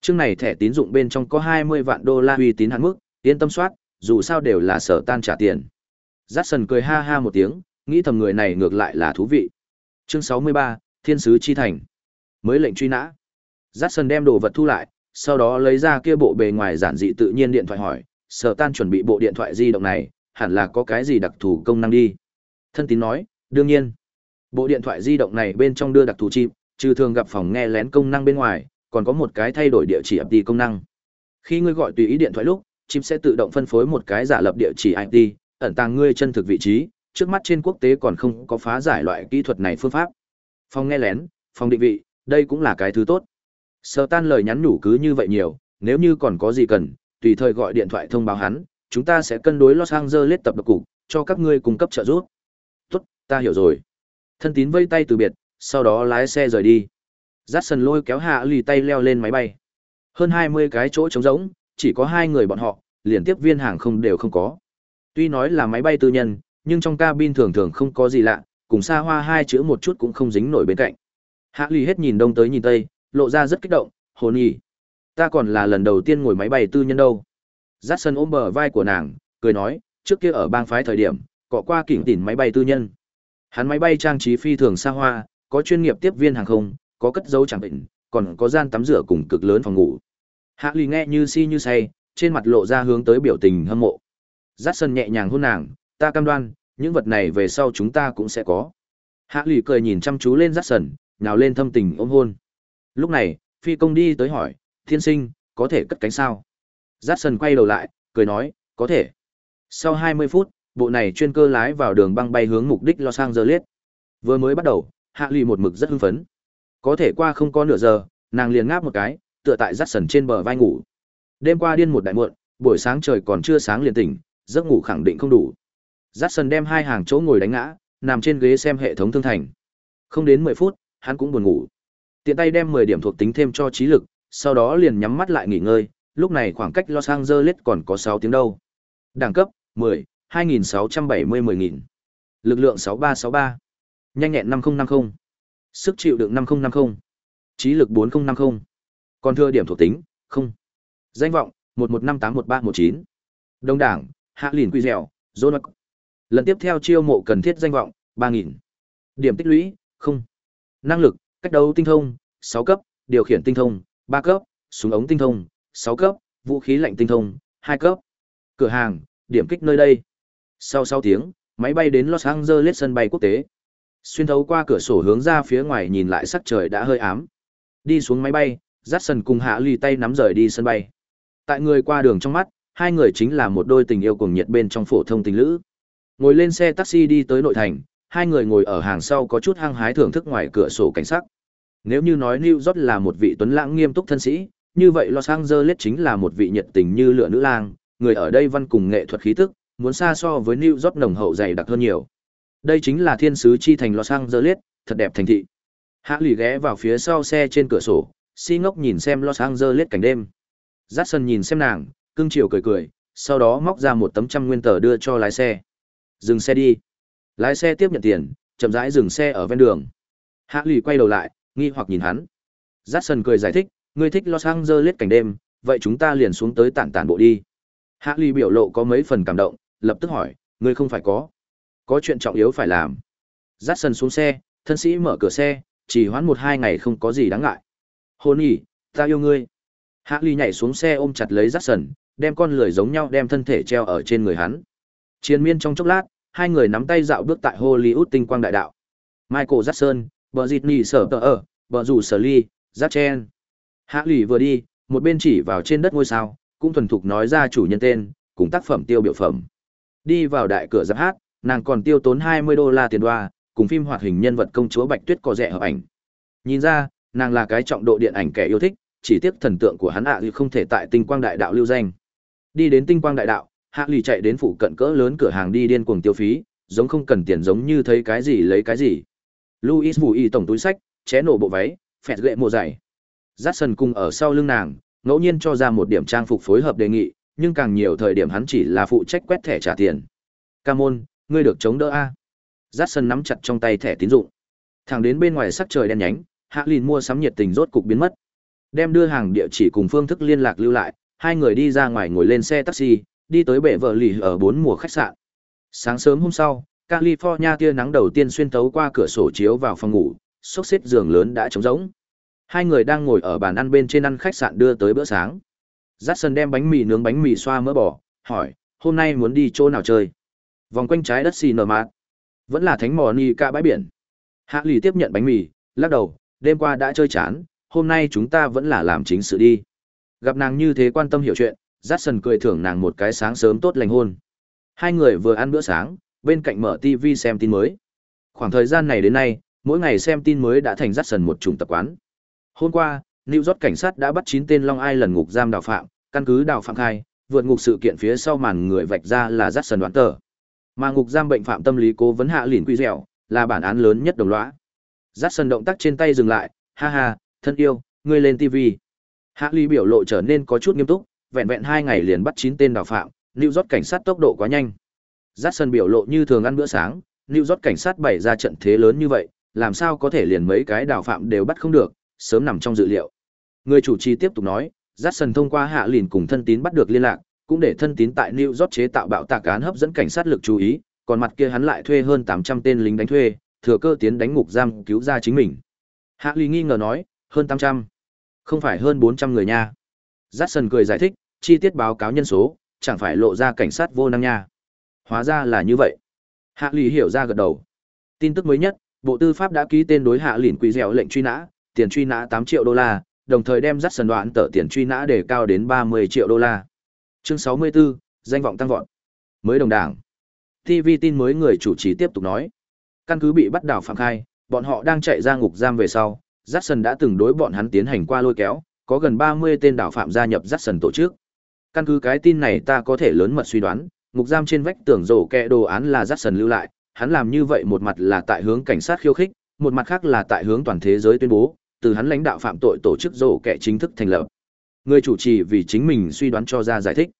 trước này thẻ tín dụng bên trong có 20 vạn đô la uy tín hạn mức, yên tâm soát, dù sao đều là sở tan trả tiền. Jackson cười ha ha một tiếng, nghĩ thầm người này ngược lại là thú vị. Chương 63, Thiên sứ chi thành. Mới lệnh truy nã. Jackson đem đồ vật thu lại, sau đó lấy ra kia bộ bề ngoài giản dị tự nhiên điện thoại hỏi, sở tan chuẩn bị bộ điện thoại di động này, hẳn là có cái gì đặc thù công năng đi. Thân tín nói, đương nhiên. Bộ điện thoại di động này bên trong đưa đặc thù chip, trừ thường gặp phòng nghe lén công năng bên ngoài, còn có một cái thay đổi địa chỉ IP công năng. Khi ngươi gọi tùy ý điện thoại lúc, chim sẽ tự động phân phối một cái giả lập địa chỉ IP, ẩn tàng ngươi chân thực vị trí, trước mắt trên quốc tế còn không có phá giải loại kỹ thuật này phương pháp. Phòng nghe lén, phòng định vị, đây cũng là cái thứ tốt. Sở tan lời nhắn nhủ cứ như vậy nhiều, nếu như còn có gì cần, tùy thời gọi điện thoại thông báo hắn, chúng ta sẽ cân đối Los Angeles tập độc cục, cho các ngươi cung cấp trợ giúp. Tốt, ta hiểu rồi. Thân tín vây tay từ biệt, sau đó lái xe rời đi. jackson sần lôi kéo hạ lì tay leo lên máy bay. Hơn 20 cái chỗ trống rỗng, chỉ có hai người bọn họ, liền tiếp viên hàng không đều không có. Tuy nói là máy bay tư nhân, nhưng trong cabin thường thường không có gì lạ, cùng xa hoa hai chữ một chút cũng không dính nổi bên cạnh. Hạ lì hết nhìn đông tới nhìn tây, lộ ra rất kích động, hồn nhỉ. Ta còn là lần đầu tiên ngồi máy bay tư nhân đâu. Dát sân ôm bờ vai của nàng, cười nói, trước kia ở bang phái thời điểm, cọ qua kỉnh tỉn máy bay tư nhân. Hắn máy bay trang trí phi thường xa hoa, có chuyên nghiệp tiếp viên hàng không, có cất dấu chẳng bệnh, còn có gian tắm rửa cùng cực lớn phòng ngủ. Hạ lì nghe như si như say, trên mặt lộ ra hướng tới biểu tình hâm mộ. Dát sân nhẹ nhàng hôn nàng, ta cam đoan, những vật này về sau chúng ta cũng sẽ có. Hạ lì cười nhìn chăm chú lên Dát sân, nào lên thâm tình ôm hôn. Lúc này, phi công đi tới hỏi, thiên sinh, có thể cất cánh sao? Dát sân quay đầu lại, cười nói, có thể. Sau 20 phút, bộ này chuyên cơ lái vào đường băng bay hướng mục đích Los Angeles. Vừa mới bắt đầu, Hạ Lì một mực rất hưng phấn. Có thể qua không có nửa giờ, nàng liền ngáp một cái, tựa tại rắt sân trên bờ vai ngủ. Đêm qua điên một đại muộn, buổi sáng trời còn chưa sáng liền tỉnh, giấc ngủ khẳng định không đủ. Jackson sần đem hai hàng chỗ ngồi đánh ngã, nằm trên ghế xem hệ thống thương thành. Không đến 10 phút, hắn cũng buồn ngủ. Tiện tay đem 10 điểm thuộc tính thêm cho trí lực, sau đó liền nhắm mắt lại nghỉ ngơi, lúc này khoảng cách Los Angeles còn có 6 tiếng đâu. Đẳng cấp 10, 2670 10000. Lực lượng 6363. Nhanh nhẹn 5050. Sức chịu đựng 5050. Trí lực 4050. Còn thừa điểm thuộc tính, không. Danh vọng 11581319. Đông đảng, Hạ Lìn Quy Dẻo, Zôn Lần tiếp theo chiêu mộ cần thiết danh vọng, 3000. Điểm tích lũy, không. Năng lực, cách đấu tinh thông, 6 cấp, điều khiển tinh thông, 3 cấp, súng ống tinh thông, 6 cấp, vũ khí lạnh tinh thông, 2 cấp. Cửa hàng, điểm kích nơi đây. Sau 6 tiếng, máy bay đến Los Angeles sân bay quốc tế. Xuyên thấu qua cửa sổ hướng ra phía ngoài nhìn lại sắc trời đã hơi ám. Đi xuống máy bay, Jackson cùng Hạ lì tay nắm rời đi sân bay. Tại người qua đường trong mắt, hai người chính là một đôi tình yêu cuồng nhiệt bên trong phổ thông tình lữ. Ngồi lên xe taxi đi tới nội thành, hai người ngồi ở hàng sau có chút hăng hái thưởng thức ngoài cửa sổ cảnh sắc. Nếu như nói New York là một vị tuấn lãng nghiêm túc thân sĩ, như vậy Los Angeles chính là một vị nhiệt tình như lửa nữ lang, người ở đây văn cùng nghệ thuật khí tức, muốn xa so với New York nồng hậu dày đặc hơn nhiều. Đây chính là thiên sứ chi thành Los Angeles, thật đẹp thành thị. Hạ lì ghé vào phía sau xe trên cửa sổ, si ngốc nhìn xem Los Angeles cảnh đêm. Jackson nhìn xem nàng, cưng chiều cười cười, sau đó móc ra một tấm trăm nguyên tờ đưa cho lái xe. Dừng xe đi. Lái xe tiếp nhận tiền, chậm rãi dừng xe ở ven đường. Hạ lì quay đầu lại, nghi hoặc nhìn hắn. Jackson cười giải thích, ngươi thích Los Angeles cảnh đêm, vậy chúng ta liền xuống tới tản tản bộ đi. Hạ lì biểu lộ có mấy phần cảm động, lập tức hỏi, ngươi không phải có. Có chuyện trọng yếu phải làm. Jackson xuống xe, thân sĩ mở cửa xe, chỉ hoãn một hai ngày không có gì đáng ngại. Hôn ỉ, ta yêu ngươi. Hạ lì nhảy xuống xe ôm chặt lấy Jackson, đem con lười giống nhau đem thân thể treo ở trên người hắn. Chiến miên trong chốc lát, hai người nắm tay dạo bước tại Hollywood tinh quang đại đạo. Michael Jackson, bờ dịt nỉ sở tờ ở, bờ rủ sở ly, Jackson. Hạ lì vừa đi, một bên chỉ vào trên đất ngôi sao, cũng thuần thục nói ra chủ nhân tên, cùng tác phẩm tiêu biểu phẩm. Đi vào đại cửa giáp hát, nàng còn tiêu tốn 20 đô la tiền đoa, cùng phim hoạt hình nhân vật công chúa Bạch Tuyết có rẻ hợp ảnh. Nhìn ra, nàng là cái trọng độ điện ảnh kẻ yêu thích, chỉ tiếc thần tượng của hắn ạ à không thể tại tinh quang đại đạo lưu danh. Đi đến tinh quang đại đạo, Hạ Lì chạy đến phụ cận cỡ lớn cửa hàng đi điên cuồng tiêu phí, giống không cần tiền giống như thấy cái gì lấy cái gì. luis vù Y tổng túi sách, ché nổ bộ váy, phẹt gậy mộ dày. Jackson cùng ở sau lưng nàng, ngẫu nhiên cho ra một điểm trang phục phối hợp đề nghị, nhưng càng nhiều thời điểm hắn chỉ là phụ trách quét thẻ trả tiền. Camon, ngươi được chống đỡ a. Jackson nắm chặt trong tay thẻ tín dụng. Thẳng đến bên ngoài sắc trời đen nhánh, Hạ Lìn mua sắm nhiệt tình rốt cục biến mất. Đem đưa hàng địa chỉ cùng phương thức liên lạc lưu lại, hai người đi ra ngoài ngồi lên xe taxi, đi tới bệ vợ lì ở bốn mùa khách sạn. Sáng sớm hôm sau, California tia nắng đầu tiên xuyên thấu qua cửa sổ chiếu vào phòng ngủ, xốc xếp giường lớn đã trống rỗng. Hai người đang ngồi ở bàn ăn bên trên ăn khách sạn đưa tới bữa sáng. Jackson đem bánh mì nướng bánh mì xoa mỡ bò, hỏi, hôm nay muốn đi chỗ nào chơi? Vòng quanh trái đất xì nở mát. Vẫn là thánh mò ni ca bãi biển. Hạ lì tiếp nhận bánh mì, lắc đầu, đêm qua đã chơi chán, hôm nay chúng ta vẫn là làm chính sự đi. Gặp nàng như thế quan tâm hiểu chuyện, Jackson cười thưởng nàng một cái sáng sớm tốt lành hôn. Hai người vừa ăn bữa sáng, bên cạnh mở TV xem tin mới. Khoảng thời gian này đến nay, mỗi ngày xem tin mới đã thành Jackson một chủng tập quán. Hôm qua, New York cảnh sát đã bắt 9 tên Long Island ngục giam đào phạm, căn cứ đào phạm khai, vượt ngục sự kiện phía sau màn người vạch ra là Jackson đoán tờ. Mà ngục giam bệnh phạm tâm lý cố vấn hạ lỉn quy dẻo, là bản án lớn nhất đồng lõa. Jackson động tác trên tay dừng lại, ha ha, thân yêu, ngươi lên TV. Hạ Ly biểu lộ trở nên có chút nghiêm túc, vẹn vẹn hai ngày liền bắt chín tên đào phạm, New York cảnh sát tốc độ quá nhanh. Jackson biểu lộ như thường ăn bữa sáng, New York cảnh sát bày ra trận thế lớn như vậy, làm sao có thể liền mấy cái đào phạm đều bắt không được, sớm nằm trong dự liệu. Người chủ trì tiếp tục nói, Jackson thông qua hạ lìn cùng thân tín bắt được liên lạc, cũng để thân tín tại New York chế tạo bạo tạc án hấp dẫn cảnh sát lực chú ý, còn mặt kia hắn lại thuê hơn 800 tên lính đánh thuê, thừa cơ tiến đánh ngục giam cứu ra chính mình. Hạ Ly nghi ngờ nói, hơn 800. Không phải hơn 400 người nha. Jackson cười giải thích, chi tiết báo cáo nhân số, chẳng phải lộ ra cảnh sát vô năng nha. Hóa ra là như vậy. Hạ Lì hiểu ra gật đầu. Tin tức mới nhất, Bộ Tư pháp đã ký tên đối hạ lìn quỷ dẻo lệnh truy nã, tiền truy nã 8 triệu đô la, đồng thời đem Jackson đoạn tờ tiền truy nã để cao đến 30 triệu đô la. Chương 64, danh vọng tăng vọt. Mới đồng đảng. TV tin mới người chủ trì tiếp tục nói. Căn cứ bị bắt đảo phạm khai, bọn họ đang chạy ra ngục giam về sau, Jackson đã từng đối bọn hắn tiến hành qua lôi kéo, có gần 30 tên đảo phạm gia nhập Jackson tổ chức. Căn cứ cái tin này ta có thể lớn mật suy đoán, ngục giam trên vách tường rổ kẹ đồ án là Jackson lưu lại, hắn làm như vậy một mặt là tại hướng cảnh sát khiêu khích, một mặt khác là tại hướng toàn thế giới tuyên bố, từ hắn lãnh đạo phạm tội tổ chức rổ kẹ chính thức thành lập. Người chủ trì vì chính mình suy đoán cho ra giải thích.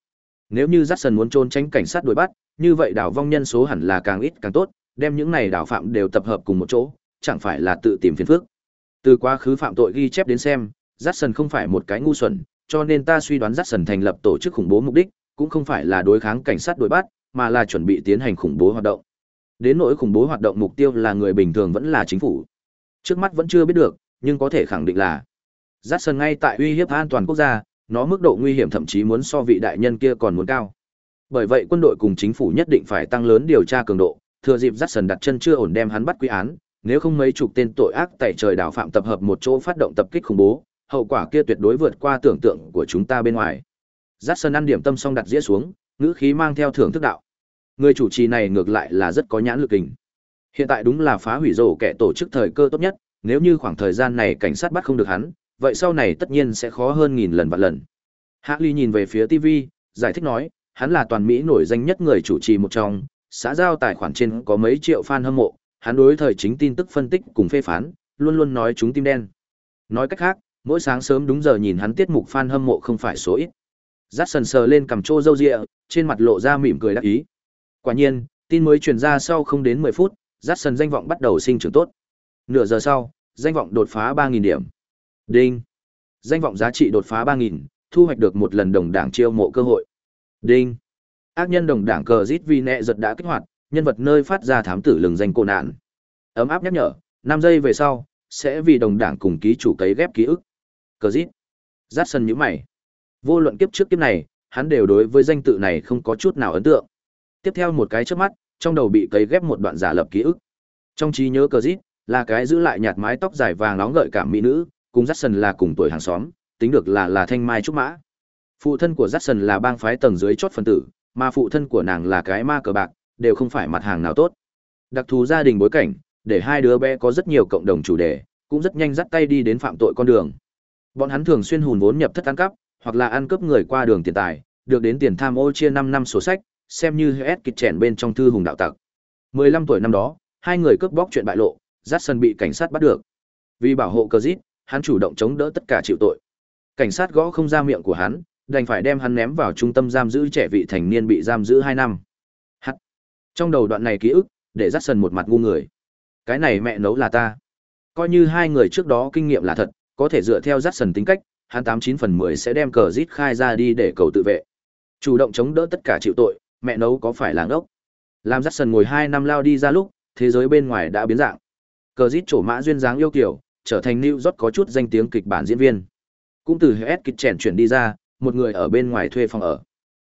Nếu như Jackson muốn trốn tránh cảnh sát đuổi bắt, như vậy đảo vong nhân số hẳn là càng ít càng tốt, đem những này đảo phạm đều tập hợp cùng một chỗ, chẳng phải là tự tìm phiền phức. Từ quá khứ phạm tội ghi chép đến xem, Jackson không phải một cái ngu xuẩn, cho nên ta suy đoán Jackson thành lập tổ chức khủng bố mục đích, cũng không phải là đối kháng cảnh sát đuổi bắt, mà là chuẩn bị tiến hành khủng bố hoạt động. Đến nỗi khủng bố hoạt động mục tiêu là người bình thường vẫn là chính phủ. Trước mắt vẫn chưa biết được, nhưng có thể khẳng định là Jackson ngay tại uy hiếp an toàn quốc gia, nó mức độ nguy hiểm thậm chí muốn so vị đại nhân kia còn muốn cao. Bởi vậy quân đội cùng chính phủ nhất định phải tăng lớn điều tra cường độ, thừa dịp Jackson đặt chân chưa ổn đem hắn bắt quy án, nếu không mấy chục tên tội ác tại trời đảo phạm tập hợp một chỗ phát động tập kích khủng bố, hậu quả kia tuyệt đối vượt qua tưởng tượng của chúng ta bên ngoài. Jackson ăn điểm tâm xong đặt dĩa xuống, ngữ khí mang theo thưởng thức đạo. Người chủ trì này ngược lại là rất có nhãn lực hình. Hiện tại đúng là phá hủy rổ kẻ tổ chức thời cơ tốt nhất, nếu như khoảng thời gian này cảnh sát bắt không được hắn, vậy sau này tất nhiên sẽ khó hơn nghìn lần vạn lần. Hạ Ly nhìn về phía TV, giải thích nói, hắn là toàn Mỹ nổi danh nhất người chủ trì một trong, xã giao tài khoản trên có mấy triệu fan hâm mộ, hắn đối thời chính tin tức phân tích cùng phê phán, luôn luôn nói chúng tim đen. Nói cách khác, mỗi sáng sớm đúng giờ nhìn hắn tiết mục fan hâm mộ không phải số ít. Dát sần sờ lên cằm trô râu rịa, trên mặt lộ ra mỉm cười đắc ý. Quả nhiên, tin mới truyền ra sau không đến 10 phút, Dát sần danh vọng bắt đầu sinh trưởng tốt. Nửa giờ sau, danh vọng đột phá 3000 điểm. Đinh. Danh vọng giá trị đột phá 3000, thu hoạch được một lần đồng đảng chiêu mộ cơ hội. Đinh. Ác nhân đồng đảng cờ rít vì nệ giật đã kích hoạt, nhân vật nơi phát ra thám tử lừng danh cô nạn. Ấm áp nhắc nhở, 5 giây về sau, sẽ vì đồng đảng cùng ký chủ cấy ghép ký ức. Cờ rít. Giác sân như mày. Vô luận kiếp trước kiếp này, hắn đều đối với danh tự này không có chút nào ấn tượng. Tiếp theo một cái chớp mắt, trong đầu bị cấy ghép một đoạn giả lập ký ức. Trong trí nhớ cờ rít, là cái giữ lại nhạt mái tóc dài vàng nóng gợi cảm mỹ nữ, cùng Jackson là cùng tuổi hàng xóm, tính được là là thanh mai trúc mã. Phụ thân của Jackson là bang phái tầng dưới chót phân tử, mà phụ thân của nàng là cái ma cờ bạc, đều không phải mặt hàng nào tốt. Đặc thù gia đình bối cảnh, để hai đứa bé có rất nhiều cộng đồng chủ đề, cũng rất nhanh dắt tay đi đến phạm tội con đường. Bọn hắn thường xuyên hùn vốn nhập thất ăn cắp, hoặc là ăn cướp người qua đường tiền tài, được đến tiền tham ô chia 5 năm sổ sách, xem như hết kịch chèn bên trong thư hùng đạo tặc. 15 tuổi năm đó, hai người cướp bóc chuyện bại lộ, Jackson bị cảnh sát bắt được. Vì bảo hộ cơ dít, hắn chủ động chống đỡ tất cả chịu tội. Cảnh sát gõ không ra miệng của hắn, đành phải đem hắn ném vào trung tâm giam giữ trẻ vị thành niên bị giam giữ 2 năm. Trong đầu đoạn này ký ức, để dắt sần một mặt ngu người. Cái này mẹ nấu là ta. Coi như hai người trước đó kinh nghiệm là thật, có thể dựa theo dắt sần tính cách, hắn 89 phần 10 sẽ đem cờ rít khai ra đi để cầu tự vệ. Chủ động chống đỡ tất cả chịu tội, mẹ nấu có phải làng ốc. Làm dắt sần ngồi hai năm lao đi ra lúc, thế giới bên ngoài đã biến dạng. Cờ rít trổ mã duyên dáng yêu kiểu, trở thành New York có chút danh tiếng kịch bản diễn viên. Cũng từ hết kịch chèn chuyển đi ra, một người ở bên ngoài thuê phòng ở.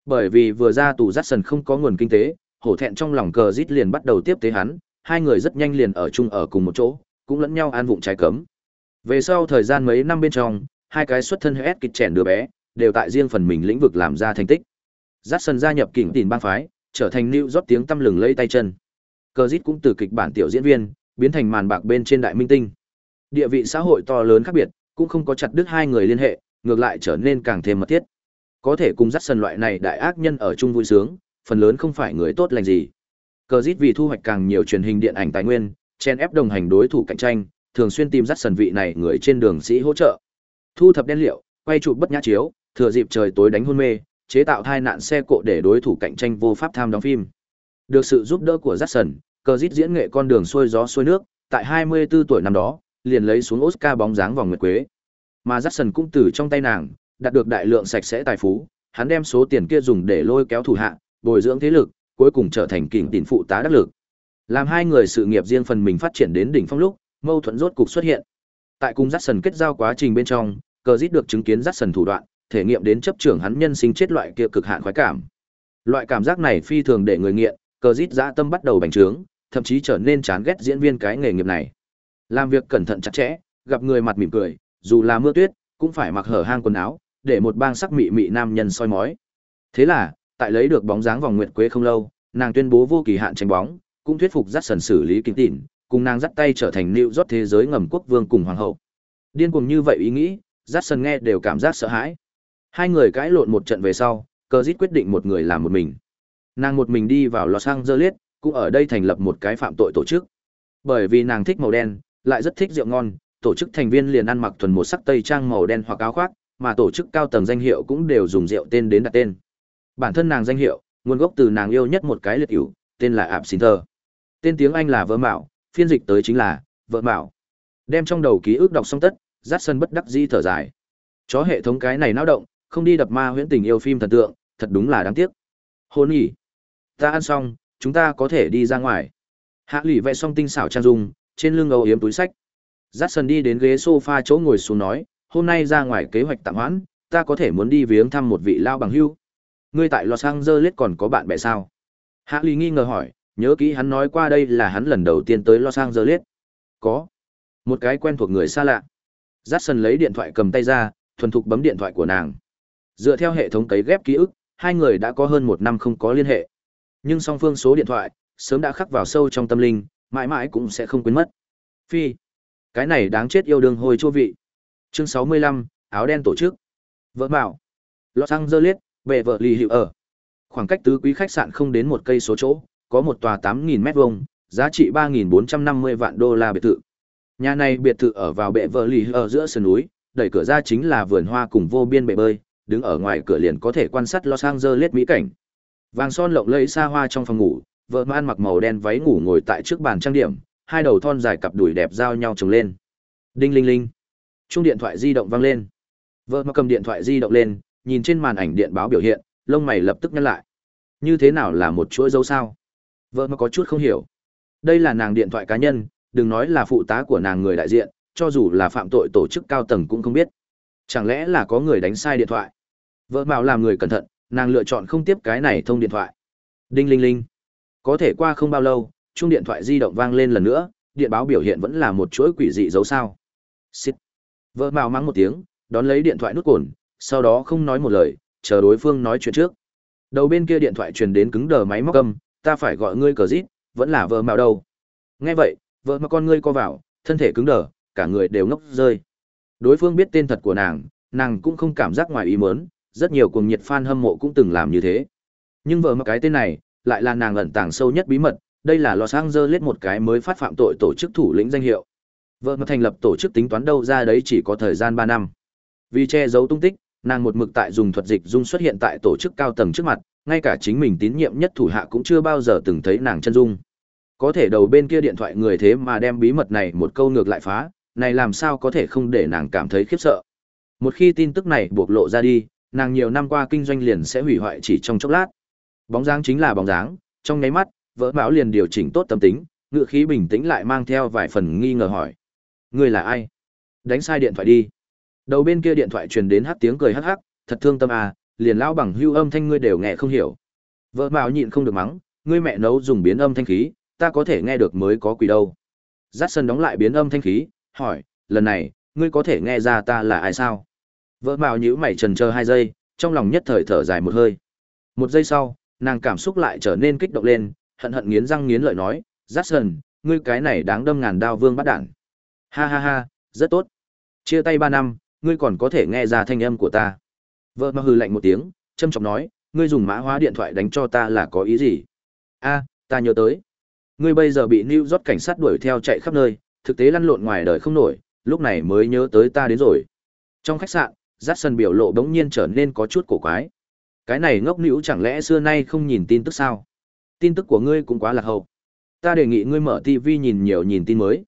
Bởi vì vừa ra tù dắt sần không có nguồn kinh tế, hổ thẹn trong lòng cờ rít liền bắt đầu tiếp tế hắn, hai người rất nhanh liền ở chung ở cùng một chỗ, cũng lẫn nhau an vụng trái cấm. Về sau thời gian mấy năm bên trong, hai cái xuất thân hết kịch chèn đứa bé, đều tại riêng phần mình lĩnh vực làm ra thành tích. Jackson gia nhập kỉnh tìm bang phái, trở thành New rót tiếng tăm lừng lẫy tay chân. Cờ rít cũng từ kịch bản tiểu diễn viên, biến thành màn bạc bên trên đại minh tinh. Địa vị xã hội to lớn khác biệt, cũng không có chặt đứt hai người liên hệ, ngược lại trở nên càng thêm mật thiết. Có thể cùng dắt sân loại này đại ác nhân ở chung vui sướng, phần lớn không phải người tốt lành gì. Cờ Dít vì thu hoạch càng nhiều truyền hình điện ảnh tài nguyên, chen ép đồng hành đối thủ cạnh tranh, thường xuyên tìm dắt sần vị này người trên đường sĩ hỗ trợ. Thu thập đen liệu, quay chụp bất nhã chiếu, thừa dịp trời tối đánh hôn mê, chế tạo thai nạn xe cộ để đối thủ cạnh tranh vô pháp tham đóng phim. Được sự giúp đỡ của Jackson, cờ dít diễn nghệ con đường xuôi gió xuôi nước, tại 24 tuổi năm đó, liền lấy xuống Oscar bóng dáng vòng nguyệt quế. Mà dắt sần cũng từ trong tay nàng, đạt được đại lượng sạch sẽ tài phú, hắn đem số tiền kia dùng để lôi kéo thủ hạ, bồi dưỡng thế lực, cuối cùng trở thành kình tín phụ tá đắc lực. Làm hai người sự nghiệp riêng phần mình phát triển đến đỉnh phong lúc, mâu thuẫn rốt cục xuất hiện. Tại cùng sần kết giao quá trình bên trong, cờ dít được chứng kiến Jackson thủ đoạn, thể nghiệm đến chấp trưởng hắn nhân sinh chết loại kia cực hạn khoái cảm. Loại cảm giác này phi thường để người nghiện, cờ dít dã tâm bắt đầu bành trướng, thậm chí trở nên chán ghét diễn viên cái nghề nghiệp này. Làm việc cẩn thận chặt chẽ, gặp người mặt mỉm cười, dù là mưa tuyết, cũng phải mặc hở hang quần áo, để một bang sắc mị mị nam nhân soi mói. Thế là, tại lấy được bóng dáng vòng nguyệt quế không lâu, nàng tuyên bố vô kỳ hạn tranh bóng, cũng thuyết phục dắt sần xử lý kinh tịnh, cùng nàng dắt tay trở thành nịu rót thế giới ngầm quốc vương cùng hoàng hậu. Điên cuồng như vậy ý nghĩ, dắt sần nghe đều cảm giác sợ hãi. Hai người cãi lộn một trận về sau, Cờ Dít quyết định một người làm một mình. Nàng một mình đi vào Los Angeles, cũng ở đây thành lập một cái phạm tội tổ chức. Bởi vì nàng thích màu đen, lại rất thích rượu ngon, tổ chức thành viên liền ăn mặc thuần một sắc tây trang màu đen hoặc áo khoác, mà tổ chức cao tầng danh hiệu cũng đều dùng rượu tên đến đặt tên. Bản thân nàng danh hiệu, nguồn gốc từ nàng yêu nhất một cái liệt hữu, tên là Absinthe. Tên tiếng Anh là vợ mạo, phiên dịch tới chính là vợ mạo. Đem trong đầu ký ức đọc xong tất, Dát sân bất đắc dĩ thở dài. Chó hệ thống cái này náo động, không đi đập ma huyễn tình yêu phim thần tượng, thật đúng là đáng tiếc. Hôn nhỉ. Ta ăn xong, chúng ta có thể đi ra ngoài. Hạ lì vẽ xong tinh xảo trang dung, trên lưng âu yếm túi sách. Dắt sân đi đến ghế sofa chỗ ngồi xuống nói, hôm nay ra ngoài kế hoạch tạm hoãn, ta có thể muốn đi viếng thăm một vị lao bằng hưu. Ngươi tại Los Angeles còn có bạn bè sao? Hạ Lý nghi ngờ hỏi, nhớ kỹ hắn nói qua đây là hắn lần đầu tiên tới Los Angeles. Có. Một cái quen thuộc người xa lạ. Jackson lấy điện thoại cầm tay ra, thuần thục bấm điện thoại của nàng. Dựa theo hệ thống cấy ghép ký ức, hai người đã có hơn một năm không có liên hệ. Nhưng song phương số điện thoại, sớm đã khắc vào sâu trong tâm linh, mãi mãi cũng sẽ không quên mất. Phi, cái này đáng chết yêu đương hồi chua vị. Chương 65, áo đen tổ chức. Vợ bảo. Los Angeles, bệ vợ lì hiệu ở. Khoảng cách tứ quý khách sạn không đến một cây số chỗ, có một tòa 8.000 mét vuông, giá trị 3.450 vạn đô la biệt thự. Nhà này biệt thự ở vào bệ vợ lì ở giữa sườn núi, đẩy cửa ra chính là vườn hoa cùng vô biên bể bơi, đứng ở ngoài cửa liền có thể quan sát Los Angeles mỹ cảnh. Vàng son lộng lẫy xa hoa trong phòng ngủ, vợ man mặc màu đen váy ngủ ngồi tại trước bàn trang điểm, hai đầu thon dài cặp đùi đẹp giao nhau trồng lên. Đinh linh linh. Chuông điện thoại di động vang lên. Vợ mà cầm điện thoại di động lên, nhìn trên màn ảnh điện báo biểu hiện, lông mày lập tức nhăn lại. Như thế nào là một chuỗi dấu sao? Vợ mà có chút không hiểu. Đây là nàng điện thoại cá nhân, đừng nói là phụ tá của nàng người đại diện, cho dù là phạm tội tổ chức cao tầng cũng không biết. Chẳng lẽ là có người đánh sai điện thoại? Vợ bảo làm người cẩn thận, nàng lựa chọn không tiếp cái này thông điện thoại. Đinh linh linh. Có thể qua không bao lâu, chuông điện thoại di động vang lên lần nữa, điện báo biểu hiện vẫn là một chuỗi quỷ dị dấu sao. Xít. Vợ bảo mắng một tiếng, đón lấy điện thoại nút cồn, sau đó không nói một lời, chờ đối phương nói chuyện trước. Đầu bên kia điện thoại truyền đến cứng đờ máy móc âm, ta phải gọi ngươi cờ rít, vẫn là vợ Mạo đâu. Nghe vậy, vợ mà con ngươi co vào, thân thể cứng đờ, cả người đều ngốc rơi. Đối phương biết tên thật của nàng, nàng cũng không cảm giác ngoài ý muốn, rất nhiều cuồng nhiệt fan hâm mộ cũng từng làm như thế. Nhưng vợ mà cái tên này, lại là nàng ẩn tàng sâu nhất bí mật, đây là Los Angeles một cái mới phát phạm tội tổ chức thủ lĩnh danh hiệu. Vợ mà thành lập tổ chức tính toán đâu ra đấy chỉ có thời gian 3 năm. Vì che giấu tung tích, nàng một mực tại dùng thuật dịch dung xuất hiện tại tổ chức cao tầng trước mặt, ngay cả chính mình tín nhiệm nhất thủ hạ cũng chưa bao giờ từng thấy nàng chân dung. Có thể đầu bên kia điện thoại người thế mà đem bí mật này một câu ngược lại phá, này làm sao có thể không để nàng cảm thấy khiếp sợ. Một khi tin tức này bộc lộ ra đi, nàng nhiều năm qua kinh doanh liền sẽ hủy hoại chỉ trong chốc lát. Bóng dáng chính là bóng dáng, trong nháy mắt, vỡ bão liền điều chỉnh tốt tâm tính, ngựa khí bình tĩnh lại mang theo vài phần nghi ngờ hỏi. Người là ai? Đánh sai điện thoại đi. Đầu bên kia điện thoại truyền đến hát tiếng cười hắc hắc, thật thương tâm à, liền lão bằng hưu âm thanh ngươi đều nghe không hiểu. Vợ mạo nhịn không được mắng, ngươi mẹ nấu dùng biến âm thanh khí, ta có thể nghe được mới có quỷ đâu. Dát sân đóng lại biến âm thanh khí, hỏi, lần này, ngươi có thể nghe ra ta là ai sao? Vợ mạo nhíu mày trần chờ hai giây, trong lòng nhất thời thở dài một hơi. Một giây sau, nàng cảm xúc lại trở nên kích động lên, hận hận nghiến răng nghiến lợi nói, Dát sân, ngươi cái này đáng đâm ngàn đao vương bắt đản. Ha ha ha, rất tốt. Chia tay ba năm, ngươi còn có thể nghe ra thanh âm của ta. Vợ mà Hư lạnh một tiếng, trâm trọng nói, ngươi dùng mã hóa điện thoại đánh cho ta là có ý gì? A, ta nhớ tới. Ngươi bây giờ bị New York cảnh sát đuổi theo chạy khắp nơi, thực tế lăn lộn ngoài đời không nổi, lúc này mới nhớ tới ta đến rồi. Trong khách sạn, Jackson biểu lộ đống nhiên trở nên có chút cổ quái. Cái này ngốc nữ chẳng lẽ xưa nay không nhìn tin tức sao? Tin tức của ngươi cũng quá lạc hậu. Ta đề nghị ngươi mở TV nhìn nhiều nhìn tin mới.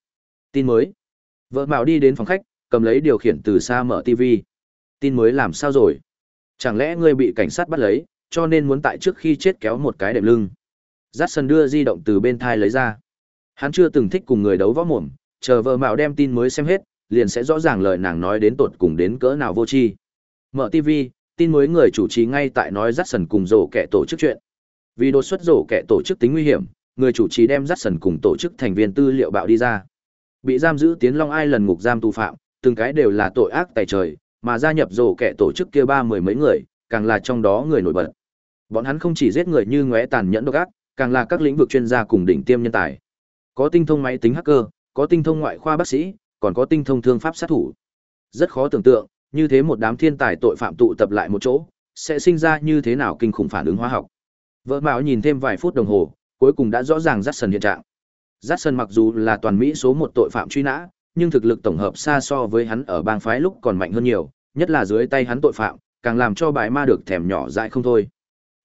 Tin mới? Vợ Mạo đi đến phòng khách, cầm lấy điều khiển từ xa mở TV. Tin mới làm sao rồi? Chẳng lẽ ngươi bị cảnh sát bắt lấy, cho nên muốn tại trước khi chết kéo một cái đệm lưng? Jackson đưa di động từ bên thai lấy ra. Hắn chưa từng thích cùng người đấu võ mồm, chờ vợ mạo đem tin mới xem hết, liền sẽ rõ ràng lời nàng nói đến tột cùng đến cỡ nào vô tri. Mở TV, tin mới người chủ trì ngay tại nói Jackson cùng rổ kẻ tổ chức chuyện. Vì đột xuất rổ kẻ tổ chức tính nguy hiểm, người chủ trì đem Jackson cùng tổ chức thành viên tư liệu bạo đi ra. Bị giam giữ tiến Long Ai lần ngục giam tù phạm, từng cái đều là tội ác tài trời, mà gia nhập rổ kẻ tổ chức kia ba mười mấy người, càng là trong đó người nổi bật. Bọn hắn không chỉ giết người như ngóe tàn nhẫn độc ác, càng là các lĩnh vực chuyên gia cùng đỉnh tiêm nhân tài. Có tinh thông máy tính hacker, có tinh thông ngoại khoa bác sĩ, còn có tinh thông thương pháp sát thủ. Rất khó tưởng tượng, như thế một đám thiên tài tội phạm tụ tập lại một chỗ, sẽ sinh ra như thế nào kinh khủng phản ứng hóa học. Vợ Mạo nhìn thêm vài phút đồng hồ, cuối cùng đã rõ ràng Jackson hiện trạng. Jackson mặc dù là toàn Mỹ số một tội phạm truy nã, nhưng thực lực tổng hợp xa so với hắn ở bang phái lúc còn mạnh hơn nhiều, nhất là dưới tay hắn tội phạm, càng làm cho bài ma được thèm nhỏ dại không thôi.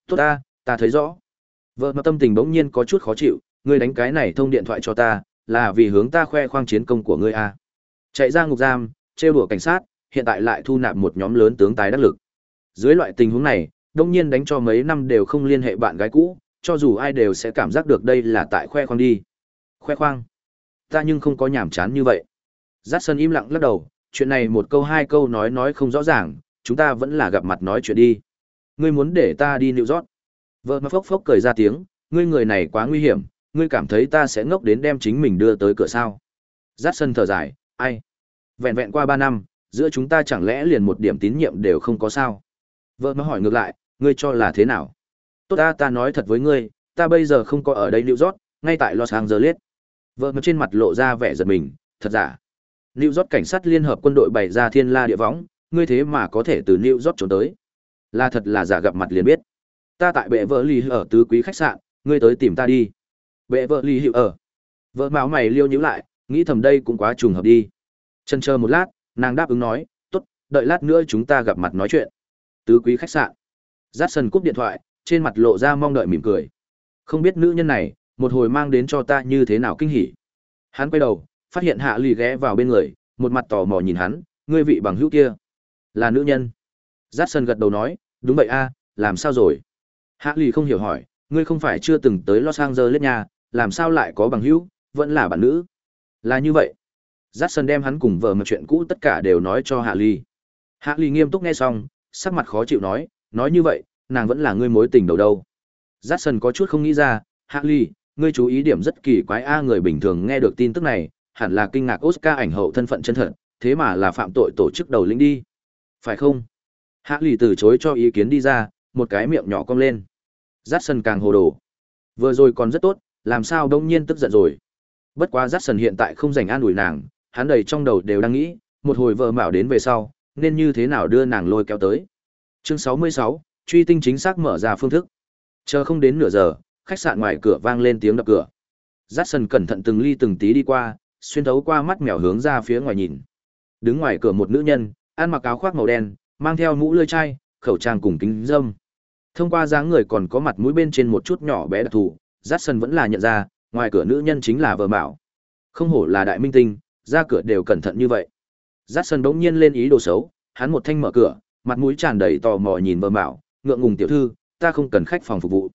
Tốt ta, ta thấy rõ. Vợ mà tâm tình bỗng nhiên có chút khó chịu, ngươi đánh cái này thông điện thoại cho ta, là vì hướng ta khoe khoang chiến công của ngươi à. Chạy ra ngục giam, trêu đùa cảnh sát, hiện tại lại thu nạp một nhóm lớn tướng tài đắc lực. Dưới loại tình huống này, đông nhiên đánh cho mấy năm đều không liên hệ bạn gái cũ, cho dù ai đều sẽ cảm giác được đây là tại khoe khoang đi. Khoe khoang? Ta nhưng không có nhảm chán như vậy. Giác sân im lặng lắc đầu, chuyện này một câu hai câu nói nói không rõ ràng, chúng ta vẫn là gặp mặt nói chuyện đi. Ngươi muốn để ta đi New York? Vợ mà phốc phốc cười ra tiếng, ngươi người này quá nguy hiểm, ngươi cảm thấy ta sẽ ngốc đến đem chính mình đưa tới cửa sao. Giác sân thở dài, ai? Vẹn vẹn qua ba năm, giữa chúng ta chẳng lẽ liền một điểm tín nhiệm đều không có sao? Vợ mà hỏi ngược lại, ngươi cho là thế nào? Tốt ta ta nói thật với ngươi, ta bây giờ không có ở đây New York, ngay tại Los Angeles. Vợ mà trên mặt lộ ra vẻ giật mình, thật giả. New York cảnh sát liên hợp quân đội bày ra thiên la địa võng, ngươi thế mà có thể từ New York trốn tới. Là thật là giả gặp mặt liền biết. Ta tại bệ vợ lì ở tứ quý khách sạn, ngươi tới tìm ta đi. Bệ vợ lì hiệu ở. Vợ máu mày liêu nhíu lại, nghĩ thầm đây cũng quá trùng hợp đi. Chân chờ một lát, nàng đáp ứng nói, tốt, đợi lát nữa chúng ta gặp mặt nói chuyện. Tứ quý khách sạn. Jackson cúp điện thoại, trên mặt lộ ra mong đợi mỉm cười. Không biết nữ nhân này, một hồi mang đến cho ta như thế nào kinh hỉ. Hắn quay đầu, phát hiện Hạ Lì ghé vào bên người, một mặt tò mò nhìn hắn, ngươi vị bằng hữu kia, là nữ nhân. Jackson gật đầu nói, đúng vậy a, làm sao rồi? Hạ Lì không hiểu hỏi, ngươi không phải chưa từng tới Los Angeles nha, làm sao lại có bằng hữu, vẫn là bạn nữ. Là như vậy. Jackson đem hắn cùng vợ mà chuyện cũ tất cả đều nói cho Hạ Ly. Hạ Ly nghiêm túc nghe xong, sắc mặt khó chịu nói, nói như vậy, nàng vẫn là ngươi mối tình đầu đâu. Jackson có chút không nghĩ ra, Hạ Ly, ngươi chú ý điểm rất kỳ quái a người bình thường nghe được tin tức này, hẳn là kinh ngạc Oscar ảnh hậu thân phận chân thật, thế mà là phạm tội tổ chức đầu lĩnh đi. Phải không? Hạ lì từ chối cho ý kiến đi ra, một cái miệng nhỏ cong lên. Jackson càng hồ đồ. Vừa rồi còn rất tốt, làm sao đông nhiên tức giận rồi. Bất quá Jackson hiện tại không dành an ủi nàng, hắn đầy trong đầu đều đang nghĩ, một hồi vợ mạo đến về sau, nên như thế nào đưa nàng lôi kéo tới. Chương 66, truy tinh chính xác mở ra phương thức. Chờ không đến nửa giờ, khách sạn ngoài cửa vang lên tiếng đập cửa. Jackson cẩn thận từng ly từng tí đi qua, xuyên thấu qua mắt mèo hướng ra phía ngoài nhìn. Đứng ngoài cửa một nữ nhân, ăn mặc áo khoác màu đen, mang theo mũ lưỡi chai, khẩu trang cùng kính dâm. Thông qua dáng người còn có mặt mũi bên trên một chút nhỏ bé đặc thù, Jackson vẫn là nhận ra, ngoài cửa nữ nhân chính là vợ mạo. Không hổ là đại minh tinh, ra cửa đều cẩn thận như vậy. Jackson đống nhiên lên ý đồ xấu, hắn một thanh mở cửa, mặt mũi tràn đầy tò mò nhìn vợ mạo, ngượng ngùng tiểu thư, ta không cần khách phòng phục vụ.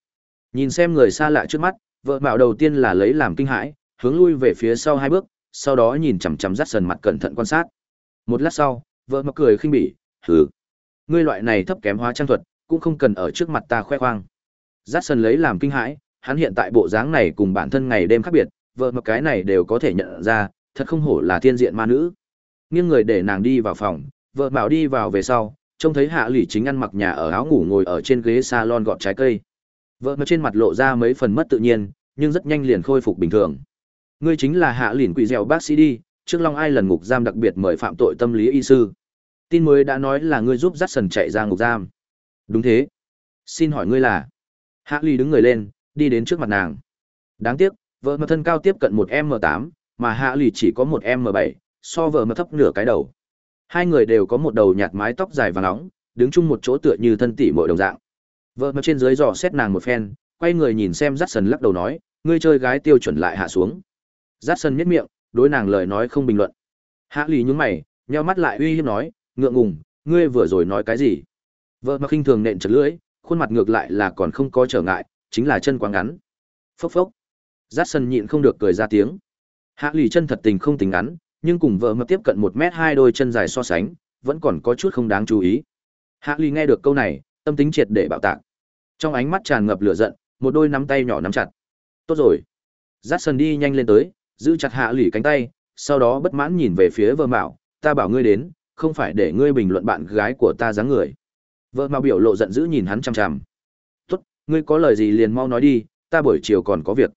Nhìn xem người xa lạ trước mắt, vợ mạo đầu tiên là lấy làm kinh hãi, hướng lui về phía sau hai bước, sau đó nhìn chằm chằm Jackson mặt cẩn thận quan sát. Một lát sau, vợ mặc cười khinh bỉ, "Hừ, ngươi loại này thấp kém hóa trang thuật, cũng không cần ở trước mặt ta khoe khoang." rát sần lấy làm kinh hãi, hắn hiện tại bộ dáng này cùng bản thân ngày đêm khác biệt, vợ mặc cái này đều có thể nhận ra, thật không hổ là thiên diện ma nữ. Nghiêng người để nàng đi vào phòng, vợ bảo đi vào về sau, trông thấy hạ lỷ chính ăn mặc nhà ở áo ngủ ngồi ở trên ghế salon gọt trái cây. Vợ mặc trên mặt lộ ra mấy phần mất tự nhiên, nhưng rất nhanh liền khôi phục bình thường. Ngươi chính là hạ lỉn quỷ dẻo bác sĩ đi, trước Long Ai lần ngục giam đặc biệt mời phạm tội tâm lý y sư. Tin mới đã nói là ngươi giúp dắt sần chạy ra ngục giam. Đúng thế. Xin hỏi ngươi là? Hạ lì đứng người lên, đi đến trước mặt nàng. Đáng tiếc, vợ mật thân cao tiếp cận một m tám, mà hạ lì chỉ có một m bảy, so vợ mật thấp nửa cái đầu. Hai người đều có một đầu nhạt mái tóc dài và nóng, đứng chung một chỗ tựa như thân tỷ mội đồng dạng. Vợ mật trên dưới dò xét nàng một phen, quay người nhìn xem Jackson lắc đầu nói, ngươi chơi gái tiêu chuẩn lại hạ xuống. Jackson nhếch miệng, đối nàng lời nói không bình luận. Hạ Lý nhún mày, nheo mắt lại uy hiếp nói, ngượng ngùng, ngươi vừa rồi nói cái gì? Vợ mà khinh thường nện chật lưỡi, khuôn mặt ngược lại là còn không có trở ngại, chính là chân quá ngắn. Phốc phốc. Jackson nhịn không được cười ra tiếng. Hạ Lý chân thật tình không tính ngắn, nhưng cùng vợ mập tiếp cận một mét hai đôi chân dài so sánh, vẫn còn có chút không đáng chú ý. Hạ Lý nghe được câu này, tâm tính triệt để bạo tạc. Trong ánh mắt tràn ngập lửa giận, một đôi nắm tay nhỏ nắm chặt. Tốt rồi. Jackson đi nhanh lên tới, giữ chặt hạ lì cánh tay, sau đó bất mãn nhìn về phía vợ mạo, ta bảo ngươi đến, không phải để ngươi bình luận bạn gái của ta dáng người. Vợ mạo biểu lộ giận dữ nhìn hắn chằm chằm ngươi có lời gì liền mau nói đi, ta buổi chiều còn có việc.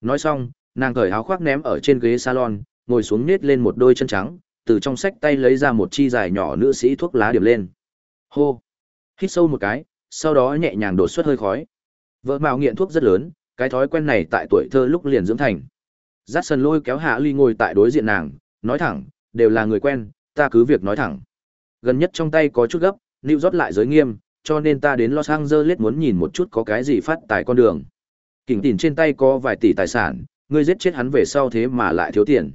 Nói xong, nàng cởi áo khoác ném ở trên ghế salon, ngồi xuống nết lên một đôi chân trắng, từ trong sách tay lấy ra một chi dài nhỏ nữ sĩ thuốc lá điểm lên. Hô! Hít sâu một cái, sau đó nhẹ nhàng đổ xuất hơi khói. Vợ mạo nghiện thuốc rất lớn, cái thói quen này tại tuổi thơ lúc liền dưỡng thành. Dát sần lôi kéo hạ ly ngồi tại đối diện nàng, nói thẳng, đều là người quen, ta cứ việc nói thẳng. Gần nhất trong tay có chút gấp, New rót lại giới nghiêm, cho nên ta đến Los Angeles muốn nhìn một chút có cái gì phát tài con đường. Kình tỉn trên tay có vài tỷ tài sản, ngươi giết chết hắn về sau thế mà lại thiếu tiền.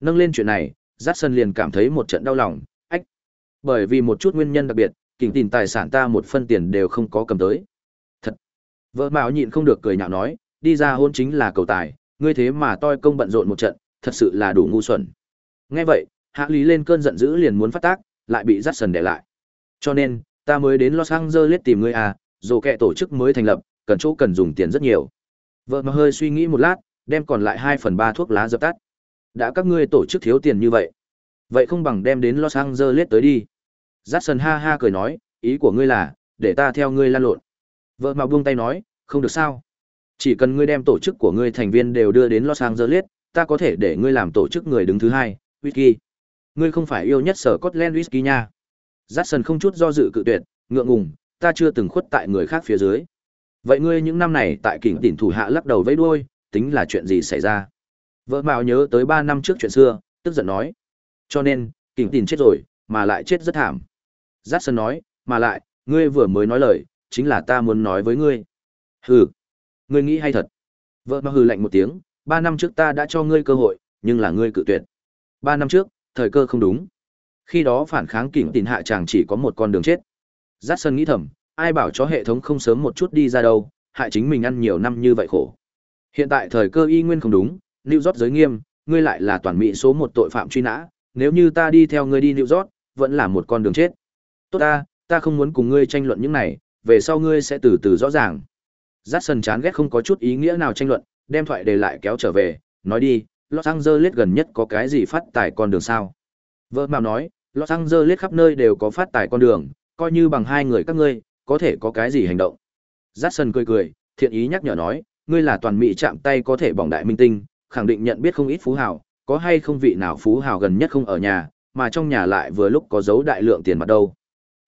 Nâng lên chuyện này, Jackson liền cảm thấy một trận đau lòng, ách. Bởi vì một chút nguyên nhân đặc biệt, kình tỉn tài sản ta một phân tiền đều không có cầm tới. Thật. Vợ Mạo nhịn không được cười nhạo nói, đi ra hôn chính là cầu tài, ngươi thế mà toi công bận rộn một trận, thật sự là đủ ngu xuẩn. Nghe vậy, Hạ Lý lên cơn giận dữ liền muốn phát tác, lại bị Jackson để lại. Cho nên, ta mới đến Los Angeles tìm ngươi à, dù kẹ tổ chức mới thành lập, cần chỗ cần dùng tiền rất nhiều. Vợ mà hơi suy nghĩ một lát, đem còn lại hai phần ba thuốc lá dập tắt. Đã các ngươi tổ chức thiếu tiền như vậy. Vậy không bằng đem đến Los Angeles tới đi. Jackson ha ha cười nói, ý của ngươi là, để ta theo ngươi lan lộn. Vợ mà buông tay nói, không được sao. Chỉ cần ngươi đem tổ chức của ngươi thành viên đều đưa đến Los Angeles, ta có thể để ngươi làm tổ chức người đứng thứ hai, whisky. Ngươi không phải yêu nhất sở Scotland whisky nha. Jackson không chút do dự cự tuyệt, ngượng ngùng, ta chưa từng khuất tại người khác phía dưới. Vậy ngươi những năm này tại kỉnh tỉnh thủ hạ lắc đầu vẫy đuôi, tính là chuyện gì xảy ra? Vợ Mạo nhớ tới ba năm trước chuyện xưa, tức giận nói. Cho nên, kỉnh tỉnh chết rồi, mà lại chết rất thảm. jackson nói, mà lại, ngươi vừa mới nói lời, chính là ta muốn nói với ngươi. Hừ, ngươi nghĩ hay thật. Vợ mà hừ lạnh một tiếng, ba năm trước ta đã cho ngươi cơ hội, nhưng là ngươi cự tuyệt. Ba năm trước, thời cơ không đúng. Khi đó phản kháng kỉnh tìm hạ chàng chỉ có một con đường chết. Giác Sơn nghĩ thầm, ai bảo cho hệ thống không sớm một chút đi ra đâu, hại chính mình ăn nhiều năm như vậy khổ. Hiện tại thời cơ y nguyên không đúng, New York giới nghiêm, ngươi lại là toàn mỹ số một tội phạm truy nã, nếu như ta đi theo ngươi đi New York, vẫn là một con đường chết. Tốt ta, ta không muốn cùng ngươi tranh luận những này, về sau ngươi sẽ từ từ rõ ràng. Jackson chán ghét không có chút ý nghĩa nào tranh luận, đem thoại đề lại kéo trở về, nói đi, Los Angeles gần nhất có cái gì phát tài con đường sao? Vợ Mạo nói, Los Angeles khắp nơi đều có phát tài con đường, coi như bằng hai người các ngươi, có thể có cái gì hành động. Jackson cười cười, thiện ý nhắc nhở nói, ngươi là toàn mỹ chạm tay có thể bỏng đại minh tinh, khẳng định nhận biết không ít phú hào, có hay không vị nào phú hào gần nhất không ở nhà, mà trong nhà lại vừa lúc có dấu đại lượng tiền mặt đâu.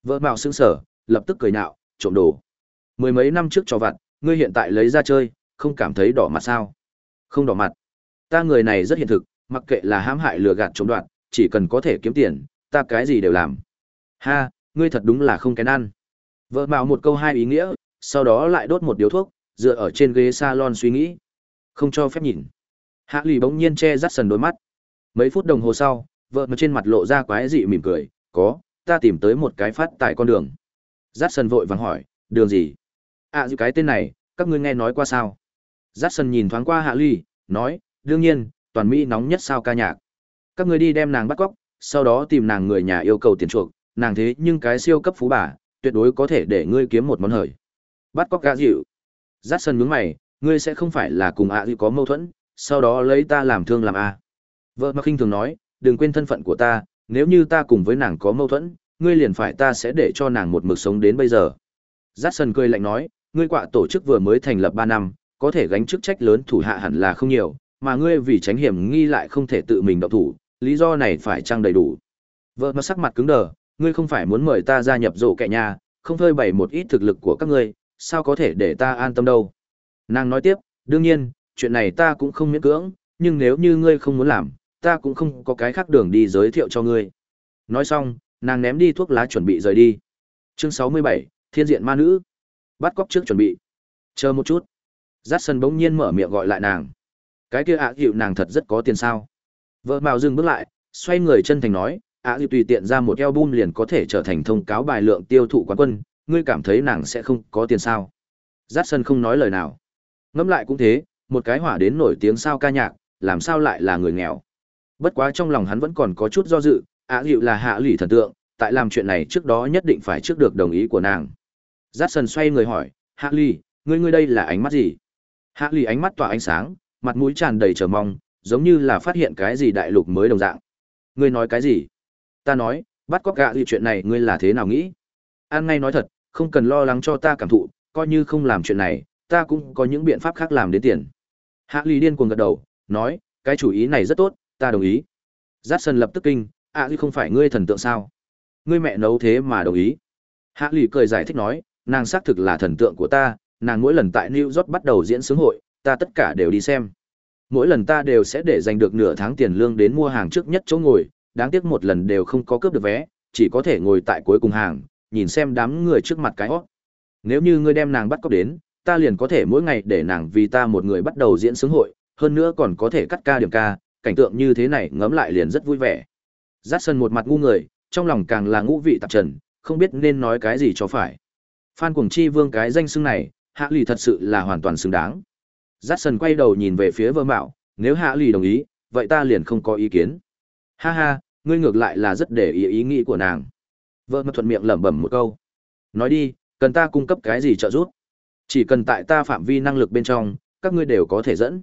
Vợ Mạo sững sở, lập tức cười nhạo, trộm đồ. Mười mấy năm trước cho vặt, ngươi hiện tại lấy ra chơi, không cảm thấy đỏ mặt sao? Không đỏ mặt. Ta người này rất hiện thực, mặc kệ là hãm hại lừa gạt trộm đoạt, chỉ cần có thể kiếm tiền, ta cái gì đều làm. Ha, ngươi thật đúng là không kén ăn. Vợ bảo một câu hai ý nghĩa, sau đó lại đốt một điếu thuốc, dựa ở trên ghế salon suy nghĩ. Không cho phép nhìn. Hạ lì bỗng nhiên che rắt sần đôi mắt. Mấy phút đồng hồ sau, vợ mà trên mặt lộ ra quái dị mỉm cười, có, ta tìm tới một cái phát tại con đường. Rắt sần vội vàng hỏi, đường gì? À giữ cái tên này, các ngươi nghe nói qua sao? Jackson nhìn thoáng qua hạ ly, nói, đương nhiên, toàn Mỹ nóng nhất sao ca nhạc. Các ngươi đi đem nàng bắt cóc, sau đó tìm nàng người nhà yêu cầu tiền chuộc, nàng thế nhưng cái siêu cấp phú bà, tuyệt đối có thể để ngươi kiếm một món hời. Bắt cóc gã dịu. Jackson nhướng mày, ngươi sẽ không phải là cùng ạ dịu có mâu thuẫn, sau đó lấy ta làm thương làm a. Vợ mà khinh thường nói, đừng quên thân phận của ta, nếu như ta cùng với nàng có mâu thuẫn, ngươi liền phải ta sẽ để cho nàng một mực sống đến bây giờ. Jackson cười lạnh nói, ngươi quạ tổ chức vừa mới thành lập ba năm, có thể gánh chức trách lớn thủ hạ hẳn là không nhiều, mà ngươi vì tránh hiểm nghi lại không thể tự mình động thủ, lý do này phải trang đầy đủ. Vợ mà sắc mặt cứng đờ, ngươi không phải muốn mời ta gia nhập rổ kẻ nhà, không phơi bày một ít thực lực của các ngươi, sao có thể để ta an tâm đâu. Nàng nói tiếp, đương nhiên, chuyện này ta cũng không miễn cưỡng, nhưng nếu như ngươi không muốn làm, ta cũng không có cái khác đường đi giới thiệu cho ngươi. Nói xong, nàng ném đi thuốc lá chuẩn bị rời đi. Chương 67, Thiên diện ma nữ. Bắt cóc trước chuẩn bị. Chờ một chút. giắt sân bỗng nhiên mở miệng gọi lại nàng. Cái kia ạ à hiệu nàng thật rất có tiền sao. Vợ Mạo dừng bước lại, xoay người chân thành nói, ạ à hiệu tùy tiện ra một eo album liền có thể trở thành thông cáo bài lượng tiêu thụ quán quân, ngươi cảm thấy nàng sẽ không có tiền sao. giắt sân không nói lời nào. Ngẫm lại cũng thế, một cái hỏa đến nổi tiếng sao ca nhạc, làm sao lại là người nghèo. Bất quá trong lòng hắn vẫn còn có chút do dự, ạ à, là hạ lỷ thần tượng, tại làm chuyện này trước đó nhất định phải trước được đồng ý của nàng. Giác sần xoay người hỏi, hạ Ly, ngươi ngươi đây là ánh mắt gì? Hạ Ly ánh mắt tỏa ánh sáng, mặt mũi tràn đầy chờ mong, giống như là phát hiện cái gì đại lục mới đồng dạng. Ngươi nói cái gì? Ta nói, bắt cóc gạ gì chuyện này ngươi là thế nào nghĩ? An ngay nói thật, không cần lo lắng cho ta cảm thụ, coi như không làm chuyện này, ta cũng có những biện pháp khác làm đến tiền. Hạ Ly điên cuồng gật đầu, nói, cái chủ ý này rất tốt, ta đồng ý. Giác sần lập tức kinh, ạ à, không phải ngươi thần tượng sao? Ngươi mẹ nấu thế mà đồng ý. Hạ Ly cười giải thích nói, nàng xác thực là thần tượng của ta, nàng mỗi lần tại New York bắt đầu diễn sướng hội, ta tất cả đều đi xem. Mỗi lần ta đều sẽ để dành được nửa tháng tiền lương đến mua hàng trước nhất chỗ ngồi, đáng tiếc một lần đều không có cướp được vé, chỉ có thể ngồi tại cuối cùng hàng, nhìn xem đám người trước mặt cái hót. Nếu như ngươi đem nàng bắt cóc đến, ta liền có thể mỗi ngày để nàng vì ta một người bắt đầu diễn sướng hội, hơn nữa còn có thể cắt ca điểm ca, cảnh tượng như thế này ngấm lại liền rất vui vẻ. Giác sân một mặt ngu người, trong lòng càng là ngũ vị tạp trần, không biết nên nói cái gì cho phải. Phan Cuồng Chi Vương cái danh xưng này, Hạ Lì thật sự là hoàn toàn xứng đáng. Giác sân quay đầu nhìn về phía Vơ Mạo, nếu Hạ Lì đồng ý, vậy ta liền không có ý kiến. Ha ha, ngươi ngược lại là rất để ý ý nghĩ của nàng. Vợ mạo thuận miệng lẩm bẩm một câu. Nói đi, cần ta cung cấp cái gì trợ giúp? Chỉ cần tại ta phạm vi năng lực bên trong, các ngươi đều có thể dẫn.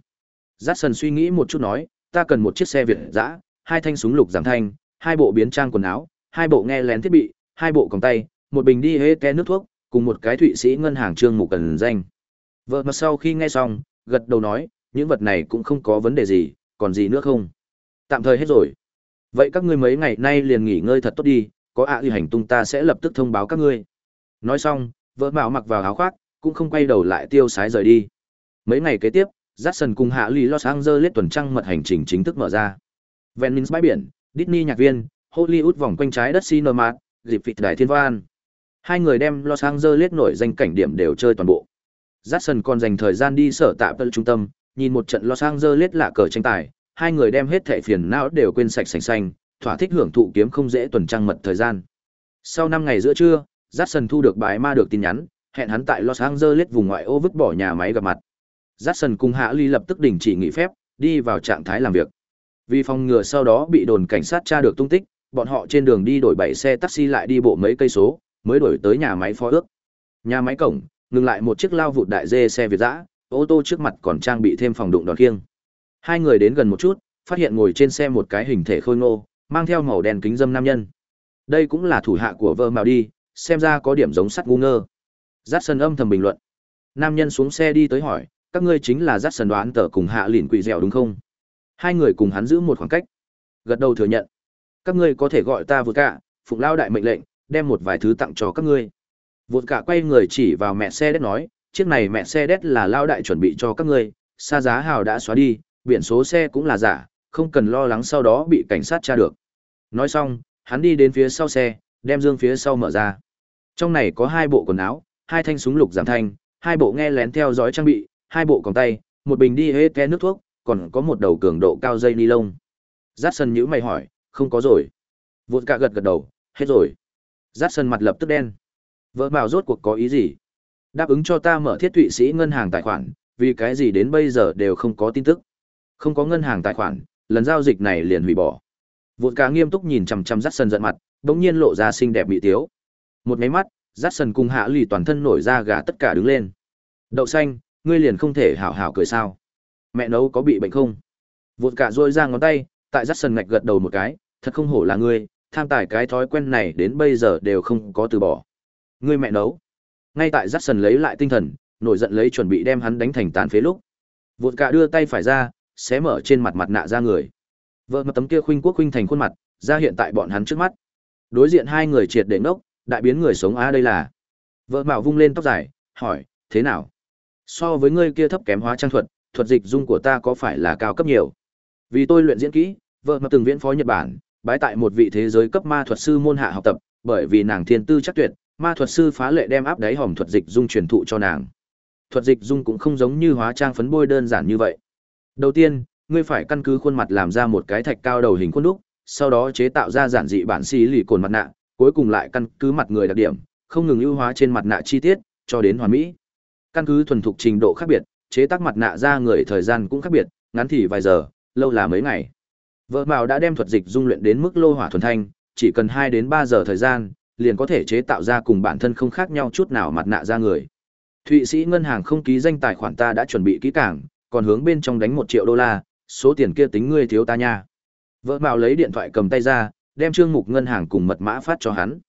Giác sần suy nghĩ một chút nói, ta cần một chiếc xe Việt dã, hai thanh súng lục giảm thanh, hai bộ biến trang quần áo, hai bộ nghe lén thiết bị, hai bộ còng tay, một bình đi hê ke nước thuốc, cùng một cái thụy sĩ ngân hàng trương mục cần danh. Vợ mà sau khi nghe xong, gật đầu nói, những vật này cũng không có vấn đề gì, còn gì nữa không? Tạm thời hết rồi. Vậy các ngươi mấy ngày nay liền nghỉ ngơi thật tốt đi, có ạ à hành tung ta sẽ lập tức thông báo các ngươi. Nói xong, vợ mạo mặc vào áo khoác, cũng không quay đầu lại tiêu sái rời đi. Mấy ngày kế tiếp, Jackson cùng hạ Lee Los Angeles tuần trăng mật hành trình chính thức mở ra. Venice bãi biển, Disney nhạc viên, Hollywood vòng quanh trái đất Cinema, dịp vịt đài thiên văn. Hai người đem Los Angeles nổi danh cảnh điểm đều chơi toàn bộ. Jackson còn dành thời gian đi sở tạm tân trung tâm, nhìn một trận Los Angeles lạ cờ tranh tài, hai người đem hết thảy phiền não đều quên sạch sành sanh, thỏa thích hưởng thụ kiếm không dễ tuần trăng mật thời gian. Sau 5 ngày giữa trưa, Jackson thu được bài ma được tin nhắn, hẹn hắn tại Los Angeles vùng ngoại ô vứt bỏ nhà máy gặp mặt. Jackson cùng Hạ Ly lập tức đình chỉ nghỉ phép, đi vào trạng thái làm việc. Vì phòng ngừa sau đó bị đồn cảnh sát tra được tung tích, bọn họ trên đường đi đổi bảy xe taxi lại đi bộ mấy cây số, mới đổi tới nhà máy phó ước. Nhà máy cổng, ngừng lại một chiếc lao vụt đại dê xe Việt dã, ô tô trước mặt còn trang bị thêm phòng đụng đòn khiêng. Hai người đến gần một chút, phát hiện ngồi trên xe một cái hình thể khôi ngô, mang theo màu đen kính dâm nam nhân. Đây cũng là thủ hạ của vợ mạo đi, xem ra có điểm giống sắt ngu ngơ. Dát sân âm thầm bình luận. Nam nhân xuống xe đi tới hỏi, các ngươi chính là dắt sân đoán tờ cùng hạ lìn quỷ dẻo đúng không? Hai người cùng hắn giữ một khoảng cách. Gật đầu thừa nhận. Các ngươi có thể gọi ta vừa cả, phụng lao đại mệnh lệnh, đem một vài thứ tặng cho các ngươi. Vụt cả quay người chỉ vào mẹ xe đét nói, chiếc này mẹ xe đét là lao đại chuẩn bị cho các ngươi, xa giá hào đã xóa đi, biển số xe cũng là giả, không cần lo lắng sau đó bị cảnh sát tra được. Nói xong, hắn đi đến phía sau xe, đem dương phía sau mở ra. Trong này có hai bộ quần áo, hai thanh súng lục giảm thanh, hai bộ nghe lén theo dõi trang bị, hai bộ còng tay, một bình đi hết ke nước thuốc, còn có một đầu cường độ cao dây ni lông. Jackson nhíu mày hỏi, không có rồi. Vụt cả gật gật đầu, hết rồi. Jackson mặt lập tức đen. Vợ bảo rốt cuộc có ý gì? Đáp ứng cho ta mở thiết thụy sĩ ngân hàng tài khoản, vì cái gì đến bây giờ đều không có tin tức. Không có ngân hàng tài khoản, lần giao dịch này liền hủy bỏ. Vụt cả nghiêm túc nhìn chằm chằm Jackson giận mặt, đống nhiên lộ ra xinh đẹp mỹ tiếu. Một máy mắt, Jackson cùng hạ lì toàn thân nổi ra gà tất cả đứng lên. Đậu xanh, ngươi liền không thể hảo hảo cười sao? Mẹ nấu có bị bệnh không? Vụt cả rôi ra ngón tay, tại Jackson ngạch gật đầu một cái, thật không hổ là ngươi, tham tài cái thói quen này đến bây giờ đều không có từ bỏ. Ngươi mẹ nấu. Ngay tại Jackson lấy lại tinh thần, nổi giận lấy chuẩn bị đem hắn đánh thành tàn phế lúc. Vụt cả đưa tay phải ra, xé mở trên mặt mặt nạ ra người. Vợ mặt tấm kia khuynh quốc khuynh thành khuôn mặt, ra hiện tại bọn hắn trước mắt. Đối diện hai người triệt để ngốc, đại biến người sống a đây là. Vợ Mạo vung lên tóc dài, hỏi, thế nào? So với ngươi kia thấp kém hóa trang thuật, thuật dịch dung của ta có phải là cao cấp nhiều? Vì tôi luyện diễn kỹ, vợ mà từng viễn phó Nhật Bản, bái tại một vị thế giới cấp ma thuật sư môn hạ học tập, bởi vì nàng thiên tư chắc tuyệt, ma thuật sư phá lệ đem áp đáy hòm thuật dịch dung truyền thụ cho nàng. Thuật dịch dung cũng không giống như hóa trang phấn bôi đơn giản như vậy. Đầu tiên, ngươi phải căn cứ khuôn mặt làm ra một cái thạch cao đầu hình khuôn đúc, sau đó chế tạo ra giản dị bản xì lì cồn mặt nạ, cuối cùng lại căn cứ mặt người đặc điểm, không ngừng ưu hóa trên mặt nạ chi tiết, cho đến hoàn mỹ. Căn cứ thuần thục trình độ khác biệt, chế tác mặt nạ ra người thời gian cũng khác biệt, ngắn thì vài giờ, lâu là mấy ngày. Vợ Mạo đã đem thuật dịch dung luyện đến mức lô hỏa thuần thanh, chỉ cần 2 đến 3 giờ thời gian, liền có thể chế tạo ra cùng bản thân không khác nhau chút nào mặt nạ ra người. Thụy Sĩ ngân hàng không ký danh tài khoản ta đã chuẩn bị kỹ càng, còn hướng bên trong đánh 1 triệu đô la, số tiền kia tính ngươi thiếu ta nha. Vợ Mạo lấy điện thoại cầm tay ra, đem trương mục ngân hàng cùng mật mã phát cho hắn.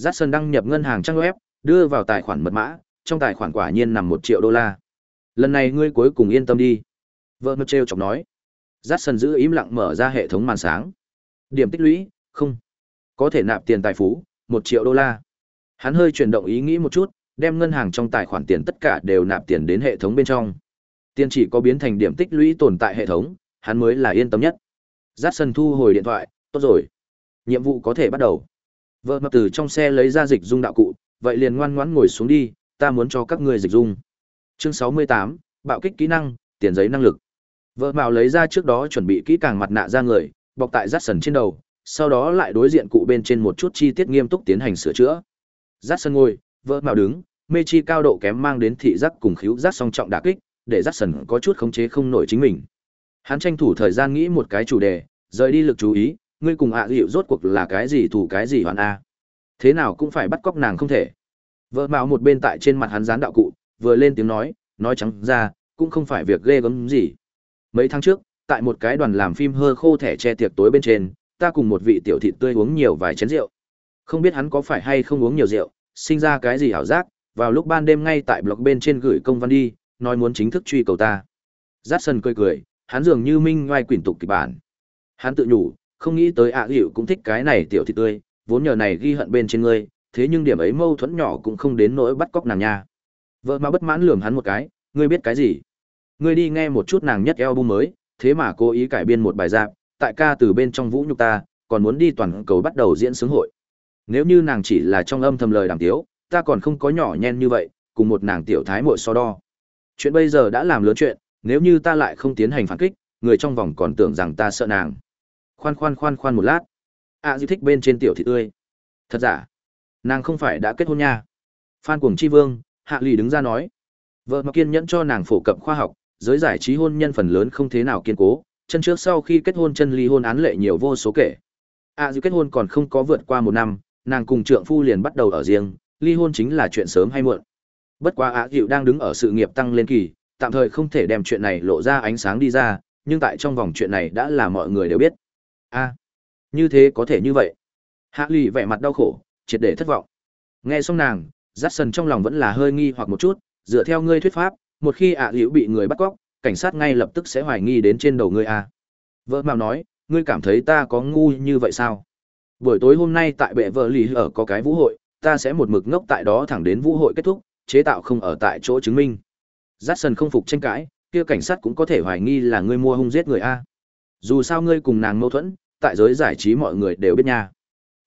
Jackson đăng nhập ngân hàng trang web, đưa vào tài khoản mật mã, trong tài khoản quả nhiên nằm một triệu đô la. Lần này ngươi cuối cùng yên tâm đi. Vợ mạo trêu chọc nói. Jackson giữ im lặng mở ra hệ thống màn sáng. Điểm tích lũy, không. Có thể nạp tiền tài phú, một triệu đô la. Hắn hơi chuyển động ý nghĩ một chút, đem ngân hàng trong tài khoản tiền tất cả đều nạp tiền đến hệ thống bên trong. Tiền chỉ có biến thành điểm tích lũy tồn tại hệ thống, hắn mới là yên tâm nhất. Jackson thu hồi điện thoại, tốt rồi. Nhiệm vụ có thể bắt đầu. Vợ mập từ trong xe lấy ra dịch dung đạo cụ, vậy liền ngoan ngoãn ngồi xuống đi, ta muốn cho các ngươi dịch dung. Chương 68, bạo kích kỹ năng, tiền giấy năng lực. Vợ Mạo lấy ra trước đó chuẩn bị kỹ càng mặt nạ ra người, bọc tại rát sần trên đầu, sau đó lại đối diện cụ bên trên một chút chi tiết nghiêm túc tiến hành sửa chữa. Rát sần ngồi, vợ Mạo đứng, mê chi cao độ kém mang đến thị giác cùng khíu giác song trọng đả kích, để rát sần có chút khống chế không nổi chính mình. Hắn tranh thủ thời gian nghĩ một cái chủ đề, rời đi lực chú ý, ngươi cùng ạ à hiệu rốt cuộc là cái gì thủ cái gì hoàn a thế nào cũng phải bắt cóc nàng không thể vợ mạo một bên tại trên mặt hắn dán đạo cụ vừa lên tiếng nói nói trắng ra cũng không phải việc ghê gớm gì mấy tháng trước, tại một cái đoàn làm phim hơ khô thẻ che tiệc tối bên trên, ta cùng một vị tiểu thị tươi uống nhiều vài chén rượu. Không biết hắn có phải hay không uống nhiều rượu, sinh ra cái gì ảo giác, vào lúc ban đêm ngay tại blog bên trên gửi công văn đi, nói muốn chính thức truy cầu ta. J a cười cười, hắn dường như minh ngoai quyển tục kịch bản. Hắn tự nhủ, không nghĩ tới ạ à hiệu cũng thích cái này tiểu thị tươi, vốn nhờ này ghi hận bên trên ngươi, thế nhưng điểm ấy mâu thuẫn nhỏ cũng không đến nỗi bắt cóc nàng nha. Vợ mà bất mãn lườm hắn một cái, ngươi biết cái gì? Ngươi đi nghe một chút nàng nhất album mới, thế mà cố ý cải biên một bài rap, tại ca từ bên trong vũ nhục ta, còn muốn đi toàn cầu bắt đầu diễn sướng hội. Nếu như nàng chỉ là trong âm thầm lời đàm tiếu, ta còn không có nhỏ nhen như vậy, cùng một nàng tiểu thái muội so đo. Chuyện bây giờ đã làm lớn chuyện, nếu như ta lại không tiến hành phản kích, người trong vòng còn tưởng rằng ta sợ nàng. Khoan khoan khoan khoan một lát. À di thích bên trên tiểu thị tươi. Thật giả, nàng không phải đã kết hôn nha. Phan Cuồng Chi Vương, Hạ Lì đứng ra nói. Vợ mà kiên nhẫn cho nàng phổ cập khoa học, giới giải trí hôn nhân phần lớn không thế nào kiên cố, chân trước sau khi kết hôn chân ly hôn án lệ nhiều vô số kể. À dư kết hôn còn không có vượt qua một năm, nàng cùng trượng phu liền bắt đầu ở riêng, ly hôn chính là chuyện sớm hay muộn. Bất quá a Dịu đang đứng ở sự nghiệp tăng lên kỳ, tạm thời không thể đem chuyện này lộ ra ánh sáng đi ra, nhưng tại trong vòng chuyện này đã là mọi người đều biết. A, như thế có thể như vậy. Hạ Lì vẻ mặt đau khổ, triệt để thất vọng. Nghe xong nàng, Jackson trong lòng vẫn là hơi nghi hoặc một chút, dựa theo ngươi thuyết pháp, một khi ạ à bị người bắt cóc, cảnh sát ngay lập tức sẽ hoài nghi đến trên đầu ngươi a. Vợ Mạo nói, ngươi cảm thấy ta có ngu như vậy sao? Buổi tối hôm nay tại bệ vợ lì ở có cái vũ hội, ta sẽ một mực ngốc tại đó thẳng đến vũ hội kết thúc, chế tạo không ở tại chỗ chứng minh. Jackson không phục tranh cãi, kia cảnh sát cũng có thể hoài nghi là ngươi mua hung giết người a. Dù sao ngươi cùng nàng mâu thuẫn, tại giới giải trí mọi người đều biết nha.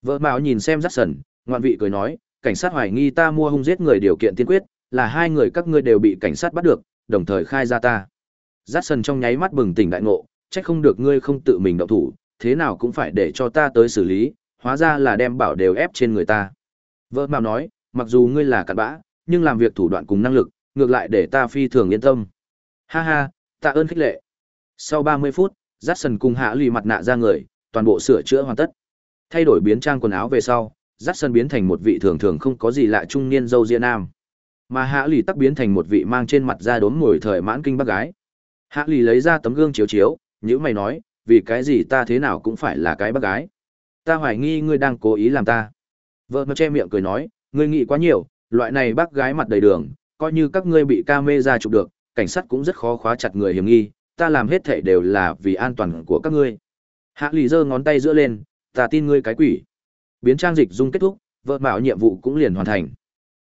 Vợ Mạo nhìn xem Jackson, ngoạn vị cười nói, cảnh sát hoài nghi ta mua hung giết người điều kiện tiên quyết là hai người các ngươi đều bị cảnh sát bắt được, đồng thời khai ra ta. Jackson trong nháy mắt bừng tỉnh đại ngộ, chắc không được ngươi không tự mình động thủ, thế nào cũng phải để cho ta tới xử lý, hóa ra là đem bảo đều ép trên người ta. Vợ Mạo nói, mặc dù ngươi là cặn bã, nhưng làm việc thủ đoạn cùng năng lực, ngược lại để ta phi thường yên tâm. Ha ha, tạ ơn khích lệ. Sau 30 phút, Jackson cùng hạ lì mặt nạ ra người, toàn bộ sửa chữa hoàn tất. Thay đổi biến trang quần áo về sau, Jackson biến thành một vị thường thường không có gì lạ trung niên dâu ria nam. Mà hạ lì tắc biến thành một vị mang trên mặt da đốm ngồi thời mãn kinh bác gái. Hạ lì lấy ra tấm gương chiếu chiếu, nhữ mày nói, vì cái gì ta thế nào cũng phải là cái bác gái. Ta hoài nghi ngươi đang cố ý làm ta. Vợ mà che miệng cười nói, ngươi nghĩ quá nhiều, loại này bác gái mặt đầy đường, coi như các ngươi bị camera chụp được, cảnh sát cũng rất khó khóa chặt người hiểm nghi, ta làm hết thệ đều là vì an toàn của các ngươi. Hạ lì giơ ngón tay giữa lên, ta tin ngươi cái quỷ. Biến trang dịch dung kết thúc, vợ bảo nhiệm vụ cũng liền hoàn thành.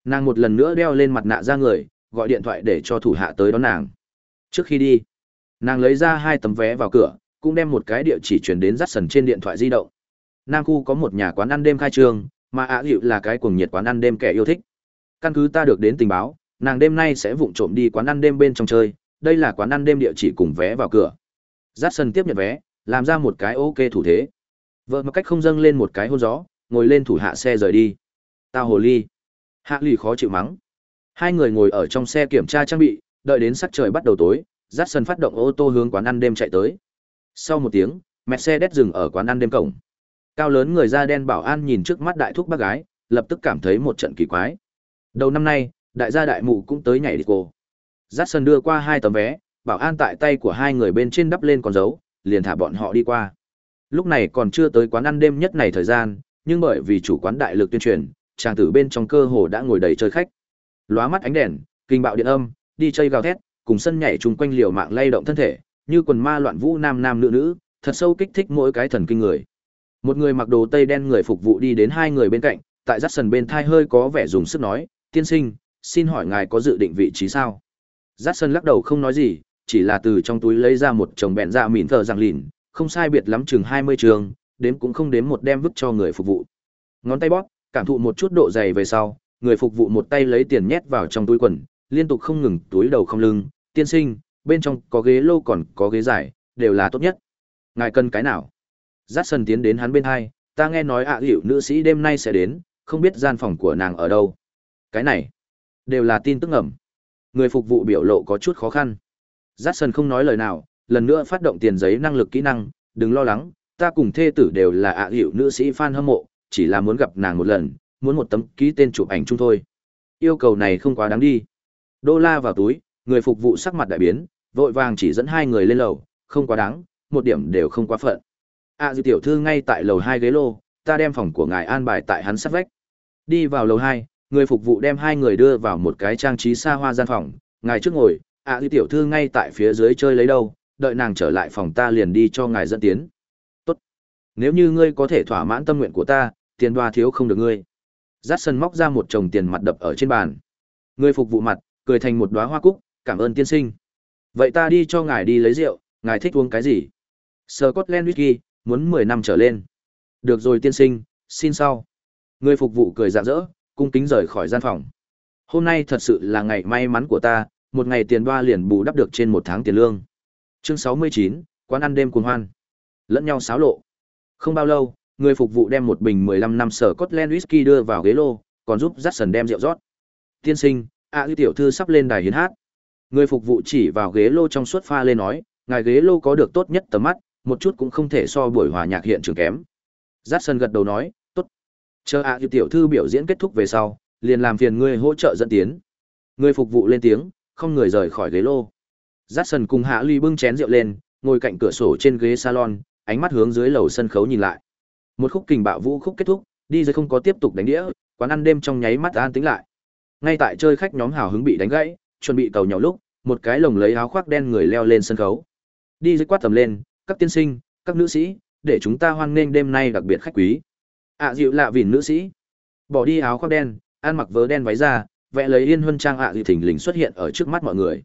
Nàng một lần nữa đeo lên mặt nạ ra người, gọi điện thoại để cho thủ hạ tới đón nàng. Trước khi đi, nàng lấy ra hai tấm vé vào cửa, cũng đem một cái địa chỉ truyền đến rắt sần trên điện thoại di động. Nam khu có một nhà quán ăn đêm khai trương, mà ạ hiệu là cái cuồng nhiệt quán ăn đêm kẻ yêu thích. Căn cứ ta được đến tình báo, nàng đêm nay sẽ vụng trộm đi quán ăn đêm bên trong chơi, đây là quán ăn đêm địa chỉ cùng vé vào cửa. Jackson tiếp nhận vé, làm ra một cái ok thủ thế. Vợ một cách không dâng lên một cái hôn gió, ngồi lên thủ hạ xe rời đi. Tao hồ ly. Hạ lì khó chịu mắng. Hai người ngồi ở trong xe kiểm tra trang bị, đợi đến sắc trời bắt đầu tối, Jackson phát động ô tô hướng quán ăn đêm chạy tới. Sau một tiếng, mẹ xe đét dừng ở quán ăn đêm cổng. Cao lớn người da đen bảo an nhìn trước mắt đại thúc bác gái, lập tức cảm thấy một trận kỳ quái. Đầu năm nay, đại gia đại mụ cũng tới nhảy đi cô. Jackson đưa qua hai tấm vé, bảo an tại tay của hai người bên trên đắp lên con dấu, liền thả bọn họ đi qua. Lúc này còn chưa tới quán ăn đêm nhất này thời gian, nhưng bởi vì chủ quán đại lực tuyên truyền, chàng tử bên trong cơ hồ đã ngồi đầy chơi khách. Lóa mắt ánh đèn, kinh bạo điện âm, đi chơi gào thét, cùng sân nhảy chung quanh liều mạng lay động thân thể, như quần ma loạn vũ nam nam nữ nữ, thật sâu kích thích mỗi cái thần kinh người. Một người mặc đồ tây đen người phục vụ đi đến hai người bên cạnh, tại Jackson bên thai hơi có vẻ dùng sức nói, "Tiên sinh, xin hỏi ngài có dự định vị trí sao?" Jackson lắc đầu không nói gì, chỉ là từ trong túi lấy ra một chồng bẹn dạ mịn thờ rằng lìn, không sai biệt lắm chừng 20 trường, đếm cũng không đếm một đem vứt cho người phục vụ. Ngón tay bóp, cảm thụ một chút độ dày về sau, người phục vụ một tay lấy tiền nhét vào trong túi quần, liên tục không ngừng túi đầu không lưng, tiên sinh, bên trong có ghế lô còn có ghế dài, đều là tốt nhất. Ngài cần cái nào? Jackson tiến đến hắn bên hai, ta nghe nói ạ à hiệu nữ sĩ đêm nay sẽ đến, không biết gian phòng của nàng ở đâu. Cái này, đều là tin tức ngầm. Người phục vụ biểu lộ có chút khó khăn. Jackson không nói lời nào, lần nữa phát động tiền giấy năng lực kỹ năng, đừng lo lắng, ta cùng thê tử đều là ạ à hiệu nữ sĩ fan hâm mộ, chỉ là muốn gặp nàng một lần, muốn một tấm ký tên chụp ảnh chung thôi. Yêu cầu này không quá đáng đi. Đô la vào túi, người phục vụ sắc mặt đại biến, vội vàng chỉ dẫn hai người lên lầu, không quá đáng, một điểm đều không quá phận. À dư tiểu thư ngay tại lầu hai ghế lô, ta đem phòng của ngài an bài tại hắn sát vách. Đi vào lầu hai, người phục vụ đem hai người đưa vào một cái trang trí xa hoa gian phòng, ngài trước ngồi, à dư tiểu thư ngay tại phía dưới chơi lấy đâu, đợi nàng trở lại phòng ta liền đi cho ngài dẫn tiến. Tốt. Nếu như ngươi có thể thỏa mãn tâm nguyện của ta, tiền đoa thiếu không được ngươi. Dát sân móc ra một chồng tiền mặt đập ở trên bàn. Người phục vụ mặt, cười thành một đóa hoa cúc, cảm ơn tiên sinh. Vậy ta đi cho ngài đi lấy rượu, ngài thích uống cái gì? Scotland whisky, muốn 10 năm trở lên. Được rồi tiên sinh, xin sau. Người phục vụ cười rạng rỡ, cung kính rời khỏi gian phòng. Hôm nay thật sự là ngày may mắn của ta, một ngày tiền đoa liền bù đắp được trên một tháng tiền lương. Chương 69, quán ăn đêm cuồng hoan. Lẫn nhau xáo lộ. Không bao lâu, người phục vụ đem một bình 15 năm sở Scotland whisky đưa vào ghế lô, còn giúp Jackson đem rượu rót. Tiên sinh, ạ à, tiểu thư sắp lên đài hiến hát. Người phục vụ chỉ vào ghế lô trong suốt pha lên nói, ngài ghế lô có được tốt nhất tầm mắt, một chút cũng không thể so buổi hòa nhạc hiện trường kém. Jackson gật đầu nói, tốt. Chờ ạ à, tiểu thư biểu diễn kết thúc về sau, liền làm phiền ngươi hỗ trợ dẫn tiến. Người phục vụ lên tiếng, không người rời khỏi ghế lô. Jackson cùng Hạ Ly bưng chén rượu lên, ngồi cạnh cửa sổ trên ghế salon, ánh mắt hướng dưới lầu sân khấu nhìn lại. Một khúc kình bạo vũ khúc kết thúc, đi dưới không có tiếp tục đánh đĩa, quán ăn đêm trong nháy mắt an tĩnh lại. Ngay tại chơi khách nhóm hào hứng bị đánh gãy, chuẩn bị cầu nhậu lúc, một cái lồng lấy áo khoác đen người leo lên sân khấu. Đi dưới quát tầm lên, các tiên sinh, các nữ sĩ, để chúng ta hoan nghênh đêm nay đặc biệt khách quý. ạ dịu lạ vỉn nữ sĩ. Bỏ đi áo khoác đen, ăn mặc vớ đen váy ra, vẽ lấy yên huân trang ạ à thỉnh lình xuất hiện ở trước mắt mọi người.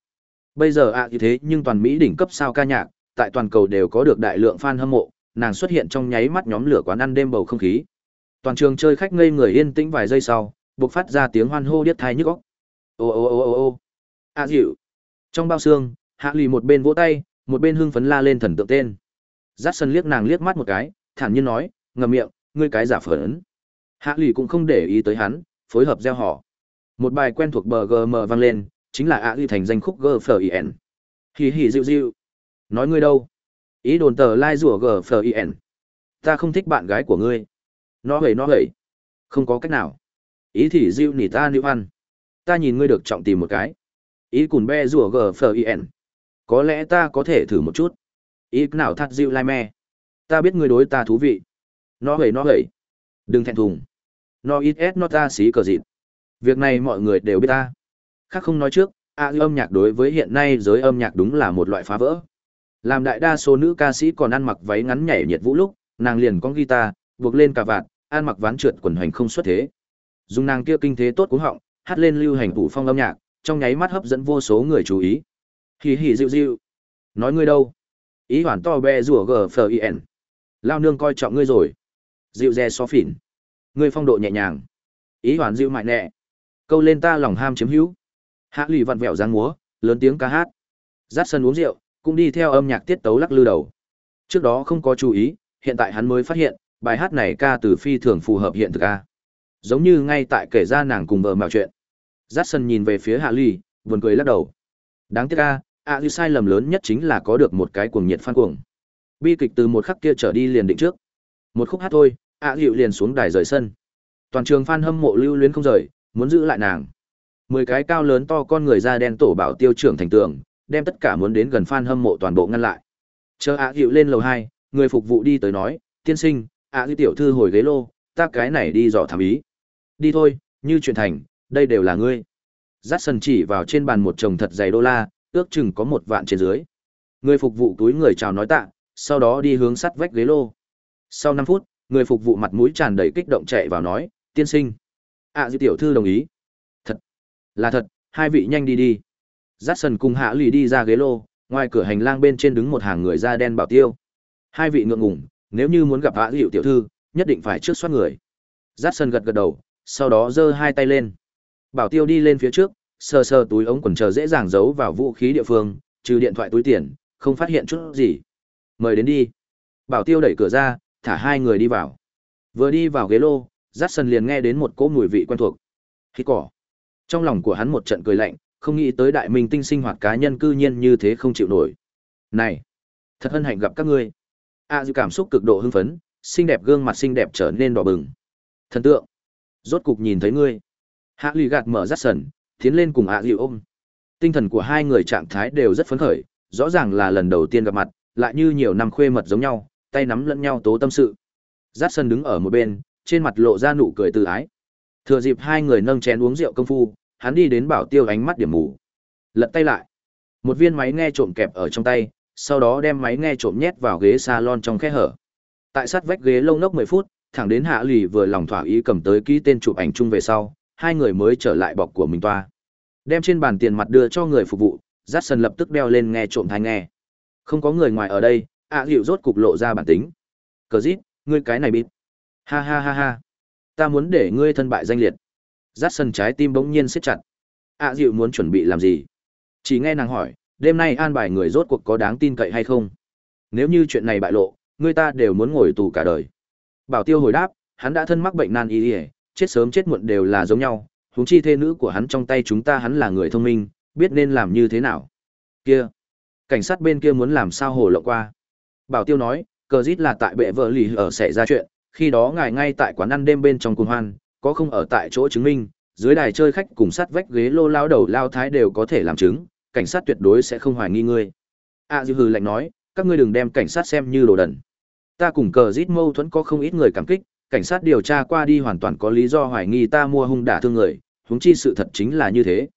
Bây giờ ạ à thế nhưng toàn Mỹ đỉnh cấp sao ca nhạc, tại toàn cầu đều có được đại lượng fan hâm mộ, nàng xuất hiện trong nháy mắt nhóm lửa quán ăn đêm bầu không khí. Toàn trường chơi khách ngây người yên tĩnh vài giây sau, bộc phát ra tiếng hoan hô điếc tai nhức óc. Ô ô ô ô ô. A dịu. Trong bao xương, Hạ Lì một bên vỗ tay, một bên hưng phấn la lên thần tượng tên. Dát sân liếc nàng liếc mắt một cái, thản nhiên nói, ngậm miệng, ngươi cái giả phởn. Hạ Lì cũng không để ý tới hắn, phối hợp gieo họ. Một bài quen thuộc BGM vang lên, chính là A Lì thành danh khúc GFIN. Hì hì dịu dịu. Nói ngươi đâu? Ý đồn tờ lai rủa GFIN. Ta không thích bạn gái của ngươi. Nó hầy nó hầy. Không có cách nào. Ý thì dịu nỉ ta nữ ăn. Ta nhìn ngươi được trọng tìm một cái. Ý cùn be rủa GFIN. Có lẽ ta có thể thử một chút. Ý nào thắt dịu lai me. Ta biết ngươi đối ta thú vị. Nó hầy nó hầy. Đừng thẹn thùng. Nó ít ép nó ta xí cờ dịt. Việc này mọi người đều biết ta. Khác không nói trước, a âm nhạc đối với hiện nay giới âm nhạc đúng là một loại phá vỡ. Làm đại đa số nữ ca sĩ còn ăn mặc váy ngắn nhảy nhiệt vũ lúc, nàng liền con guitar, buộc lên cà vạt, ăn mặc ván trượt quần hoành không xuất thế. Dùng nàng kia kinh thế tốt cú họng, hát lên lưu hành phủ phong âm nhạc, trong nháy mắt hấp dẫn vô số người chú ý. Hì hì dịu dịu. Nói ngươi đâu? Ý hoàn to be rủa gờ phờ ien. Lao nương coi trọng ngươi rồi. Dịu dè so phỉn. Ngươi phong độ nhẹ nhàng. Ý hoàn dịu mại nẹ. Câu lên ta lòng ham chiếm hữu. Hạ lì vặn vẹo dáng múa, lớn tiếng ca hát. dắt sân uống rượu, cũng đi theo âm nhạc tiết tấu lắc lư đầu. Trước đó không có chú ý, hiện tại hắn mới phát hiện, bài hát này ca từ phi thường phù hợp hiện thực a. Giống như ngay tại kể ra nàng cùng vợ mạo chuyện. Jackson nhìn về phía Hạ Ly, buồn cười lắc đầu. Đáng tiếc a, a à, sai lầm lớn nhất chính là có được một cái cuồng nhiệt fan cuồng. Bi kịch từ một khắc kia trở đi liền định trước. Một khúc hát thôi, a à, dịu liền xuống đài rời sân. Toàn trường fan hâm mộ lưu luyến không rời, muốn giữ lại nàng. Mười cái cao lớn to con người da đen tổ bảo tiêu trưởng thành tượng đem tất cả muốn đến gần fan hâm mộ toàn bộ ngăn lại. Chờ ạ dịu lên lầu hai, người phục vụ đi tới nói, tiên sinh, ạ dịu tiểu thư hồi ghế lô, ta cái này đi dò thám ý. Đi thôi, như chuyện thành, đây đều là ngươi. Jackson chỉ vào trên bàn một chồng thật dày đô la, ước chừng có một vạn trên dưới. Người phục vụ túi người chào nói tạ, sau đó đi hướng sắt vách ghế lô. Sau năm phút, người phục vụ mặt mũi tràn đầy kích động chạy vào nói, tiên sinh. ạ dịu tiểu thư đồng ý. Thật, là thật, hai vị nhanh đi đi. Jackson cùng Hạ Lì đi ra ghế lô, ngoài cửa hành lang bên trên đứng một hàng người da đen bảo tiêu. Hai vị ngượng ngùng, nếu như muốn gặp Hạ Dịu tiểu thư, nhất định phải trước soát người. Jackson gật gật đầu, sau đó giơ hai tay lên. Bảo tiêu đi lên phía trước, sờ sờ túi ống quần chờ dễ dàng giấu vào vũ khí địa phương, trừ điện thoại túi tiền, không phát hiện chút gì. Mời đến đi. Bảo tiêu đẩy cửa ra, thả hai người đi vào. Vừa đi vào ghế lô, Jackson liền nghe đến một cỗ mùi vị quen thuộc. Khí cỏ. Trong lòng của hắn một trận cười lạnh, không nghĩ tới đại minh tinh sinh hoạt cá nhân cư nhiên như thế không chịu nổi. Này, thật hân hạnh gặp các ngươi. A à, dư cảm xúc cực độ hưng phấn, xinh đẹp gương mặt xinh đẹp trở nên đỏ bừng. Thần tượng, rốt cục nhìn thấy ngươi. Hạ lì gạt mở rát sần, tiến lên cùng A à dịu ôm. Tinh thần của hai người trạng thái đều rất phấn khởi, rõ ràng là lần đầu tiên gặp mặt, lại như nhiều năm khuê mật giống nhau, tay nắm lẫn nhau tố tâm sự. Rát sần đứng ở một bên, trên mặt lộ ra nụ cười từ ái. Thừa dịp hai người nâng chén uống rượu công phu, hắn đi đến bảo tiêu ánh mắt điểm mù. Lật tay lại. Một viên máy nghe trộm kẹp ở trong tay, sau đó đem máy nghe trộm nhét vào ghế salon trong khe hở. Tại sát vách ghế lông nốc 10 phút, thẳng đến Hạ Lì vừa lòng thỏa ý cầm tới ký tên chụp ảnh chung về sau, hai người mới trở lại bọc của mình toa. Đem trên bàn tiền mặt đưa cho người phục vụ, rát sần lập tức đeo lên nghe trộm thai nghe không có người ngoài ở đây ạ hiệu rốt cục lộ ra bản tính cờ rít ngươi cái này bịt ha ha ha ha ta muốn để ngươi thân bại danh liệt rát sần trái tim bỗng nhiên siết chặt. Ạ dịu muốn chuẩn bị làm gì? Chỉ nghe nàng hỏi, đêm nay an bài người rốt cuộc có đáng tin cậy hay không? Nếu như chuyện này bại lộ, người ta đều muốn ngồi tù cả đời. Bảo tiêu hồi đáp, hắn đã thân mắc bệnh nan y ỉa chết sớm chết muộn đều là giống nhau, huống chi thê nữ của hắn trong tay chúng ta hắn là người thông minh, biết nên làm như thế nào. Kia, cảnh sát bên kia muốn làm sao hồ lộng qua? Bảo tiêu nói, cờ rít là tại bệ vợ lì ở xảy ra chuyện, khi đó ngài ngay tại quán ăn đêm bên trong cùng hoan có không ở tại chỗ chứng minh dưới đài chơi khách cùng sát vách ghế lô lao đầu lao thái đều có thể làm chứng cảnh sát tuyệt đối sẽ không hoài nghi ngươi. A à, dư hừ lạnh nói các ngươi đừng đem cảnh sát xem như đồ đần. Ta cùng cờ rít mâu thuẫn có không ít người cảm kích cảnh sát điều tra qua đi hoàn toàn có lý do hoài nghi ta mua hung đả thương người huống chi sự thật chính là như thế.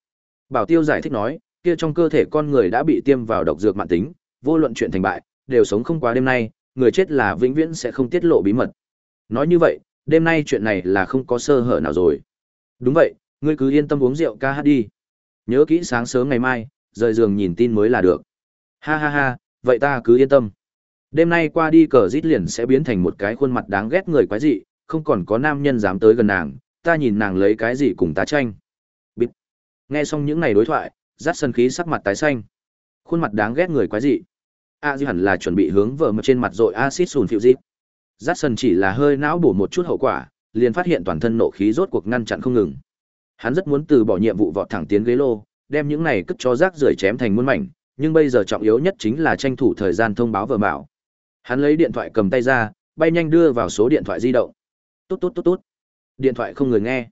Bảo tiêu giải thích nói kia trong cơ thể con người đã bị tiêm vào độc dược mạng tính vô luận chuyện thành bại đều sống không quá đêm nay người chết là vĩnh viễn sẽ không tiết lộ bí mật. Nói như vậy đêm nay chuyện này là không có sơ hở nào rồi. Đúng vậy, ngươi cứ yên tâm uống rượu ca hát đi. Nhớ kỹ sáng sớm ngày mai, rời giường nhìn tin mới là được. Ha ha ha, vậy ta cứ yên tâm. Đêm nay qua đi cờ rít liền sẽ biến thành một cái khuôn mặt đáng ghét người quái dị, không còn có nam nhân dám tới gần nàng, ta nhìn nàng lấy cái gì cùng ta tranh. Bít nghe xong những này đối thoại, rát sân khí sắc mặt tái xanh. Khuôn mặt đáng ghét người quái dị. A di hẳn là chuẩn bị hướng vợ mà trên mặt rồi axit sùn phiu dịp rát sần chỉ là hơi não bổ một chút hậu quả, liền phát hiện toàn thân nộ khí rốt cuộc ngăn chặn không ngừng. Hắn rất muốn từ bỏ nhiệm vụ vọt thẳng tiến ghế lô, đem những này cất cho rác rưởi chém thành muôn mảnh, nhưng bây giờ trọng yếu nhất chính là tranh thủ thời gian thông báo vợ mạo. Hắn lấy điện thoại cầm tay ra, bay nhanh đưa vào số điện thoại di động. Tốt tốt tốt tốt điện thoại không người nghe.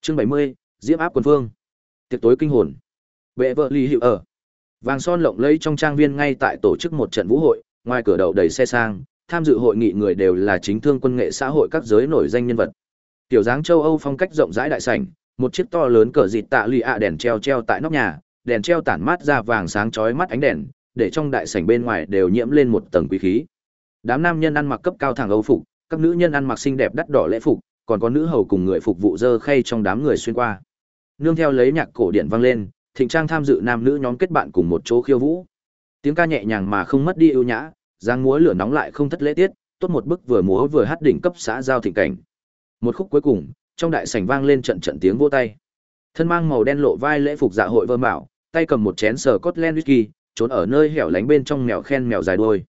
Chương bảy mươi, diễm áp quân phương tiệc tối kinh hồn. Vệ vợ ly Hữu ở. Vàng son lộng lẫy trong trang viên ngay tại tổ chức một trận vũ hội, ngoài cửa đậu đầy xe sang tham dự hội nghị người đều là chính thương quân nghệ xã hội các giới nổi danh nhân vật. Tiểu dáng châu âu phong cách rộng rãi đại sảnh, một chiếc to lớn cờ dịt tạ lì ạ đèn treo treo tại nóc nhà, đèn treo tản mát ra vàng sáng chói mắt ánh đèn, để trong đại sảnh bên ngoài đều nhiễm lên một tầng quý khí. Đám nam nhân ăn mặc cấp cao thẳng âu phục, các nữ nhân ăn mặc xinh đẹp đắt đỏ lễ phục, còn có nữ hầu cùng người phục vụ dơ khay trong đám người xuyên qua. Nương theo lấy nhạc cổ điển vang lên, thịnh trang tham dự nam nữ nhóm kết bạn cùng một chỗ khiêu vũ. Tiếng ca nhẹ nhàng mà không mất đi ưu nhã giang múa lửa nóng lại không thất lễ tiết, tốt một bức vừa múa vừa hát đỉnh cấp xã giao thịnh cảnh. Một khúc cuối cùng, trong đại sảnh vang lên trận trận tiếng vỗ tay. Thân mang màu đen lộ vai lễ phục dạ hội vơ bảo tay cầm một chén sờ cốt len whisky, trốn ở nơi hẻo lánh bên trong mèo khen mèo dài đuôi.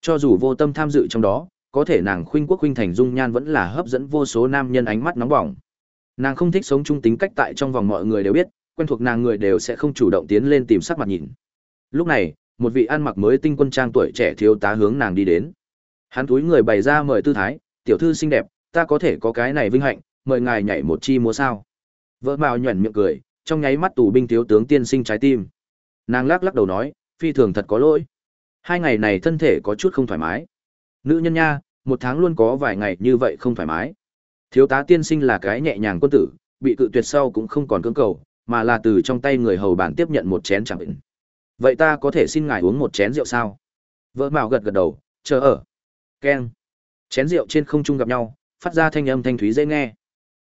Cho dù vô tâm tham dự trong đó, có thể nàng khuynh quốc khuynh thành dung nhan vẫn là hấp dẫn vô số nam nhân ánh mắt nóng bỏng. Nàng không thích sống chung tính cách tại trong vòng mọi người đều biết, quen thuộc nàng người đều sẽ không chủ động tiến lên tìm sắc mặt nhìn. Lúc này một vị ăn mặc mới tinh quân trang tuổi trẻ thiếu tá hướng nàng đi đến. Hắn túi người bày ra mời tư thái, tiểu thư xinh đẹp, ta có thể có cái này vinh hạnh, mời ngài nhảy một chi múa sao? Vợ mạo nhuẩn miệng cười, trong nháy mắt tù binh thiếu tướng tiên sinh trái tim. Nàng lắc lắc đầu nói, phi thường thật có lỗi. Hai ngày này thân thể có chút không thoải mái. Nữ nhân nha, một tháng luôn có vài ngày như vậy không thoải mái. Thiếu tá tiên sinh là cái nhẹ nhàng quân tử, bị cự tuyệt sau cũng không còn cưỡng cầu, mà là từ trong tay người hầu bản tiếp nhận một chén chẳng bệnh vậy ta có thể xin ngài uống một chén rượu sao? Vợ mạo gật gật đầu, chờ ở. Keng. Chén rượu trên không trung gặp nhau, phát ra thanh âm thanh thúy dễ nghe.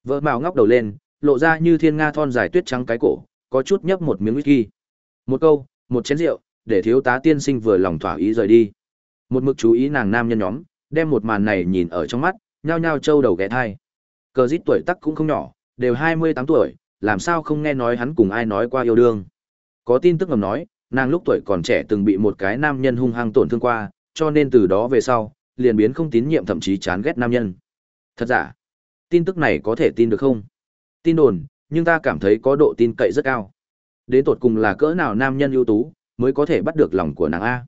Vợ mạo ngóc đầu lên, lộ ra như thiên nga thon dài tuyết trắng cái cổ, có chút nhấp một miếng whisky. Một câu, một chén rượu, để thiếu tá tiên sinh vừa lòng thỏa ý rời đi. Một mực chú ý nàng nam nhân nhóm, đem một màn này nhìn ở trong mắt, nhao nhao trâu đầu ghé thai. Cờ dít tuổi tắc cũng không nhỏ, đều hai mươi tám tuổi, làm sao không nghe nói hắn cùng ai nói qua yêu đương. Có tin tức ngầm nói nàng lúc tuổi còn trẻ từng bị một cái nam nhân hung hăng tổn thương qua, cho nên từ đó về sau, liền biến không tín nhiệm thậm chí chán ghét nam nhân. Thật giả? Tin tức này có thể tin được không? Tin đồn, nhưng ta cảm thấy có độ tin cậy rất cao. Đến tột cùng là cỡ nào nam nhân ưu tú mới có thể bắt được lòng của nàng a?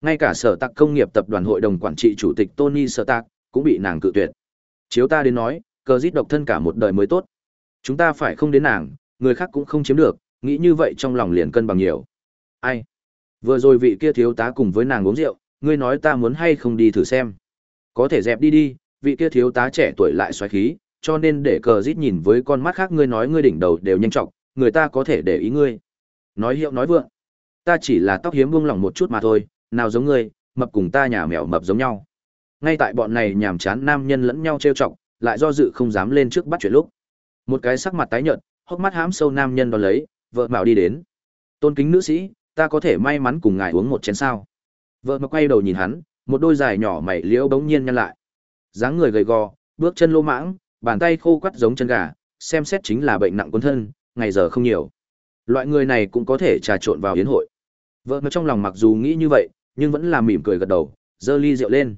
Ngay cả sở tạc công nghiệp tập đoàn hội đồng quản trị chủ tịch tony sở tạc cũng bị nàng cự tuyệt. Chiếu ta đến nói, cờ giết độc thân cả một đời mới tốt. Chúng ta phải không đến nàng, người khác cũng không chiếm được, nghĩ như vậy trong lòng liền cân bằng nhiều ai? Vừa rồi vị kia thiếu tá cùng với nàng uống rượu, ngươi nói ta muốn hay không đi thử xem. Có thể dẹp đi đi, vị kia thiếu tá trẻ tuổi lại xoáy khí, cho nên để cờ rít nhìn với con mắt khác ngươi nói ngươi đỉnh đầu đều nhanh trọng người ta có thể để ý ngươi. Nói hiệu nói vượng. Ta chỉ là tóc hiếm buông lỏng một chút mà thôi, nào giống ngươi, mập cùng ta nhà mèo mập giống nhau. Ngay tại bọn này nhàm chán nam nhân lẫn nhau trêu chọc, lại do dự không dám lên trước bắt chuyện lúc. Một cái sắc mặt tái nhợt, hốc mắt hãm sâu nam nhân đón lấy, vợ mạo đi đến. Tôn kính nữ sĩ ta có thể may mắn cùng ngài uống một chén sao? Vợ mà quay đầu nhìn hắn, một đôi dài nhỏ mày liễu bỗng nhiên nhăn lại. Dáng người gầy gò, bước chân lô mãng, bàn tay khô quắt giống chân gà, xem xét chính là bệnh nặng cuốn thân, ngày giờ không nhiều. Loại người này cũng có thể trà trộn vào hiến hội. Vợ mà trong lòng mặc dù nghĩ như vậy, nhưng vẫn là mỉm cười gật đầu, giơ ly rượu lên.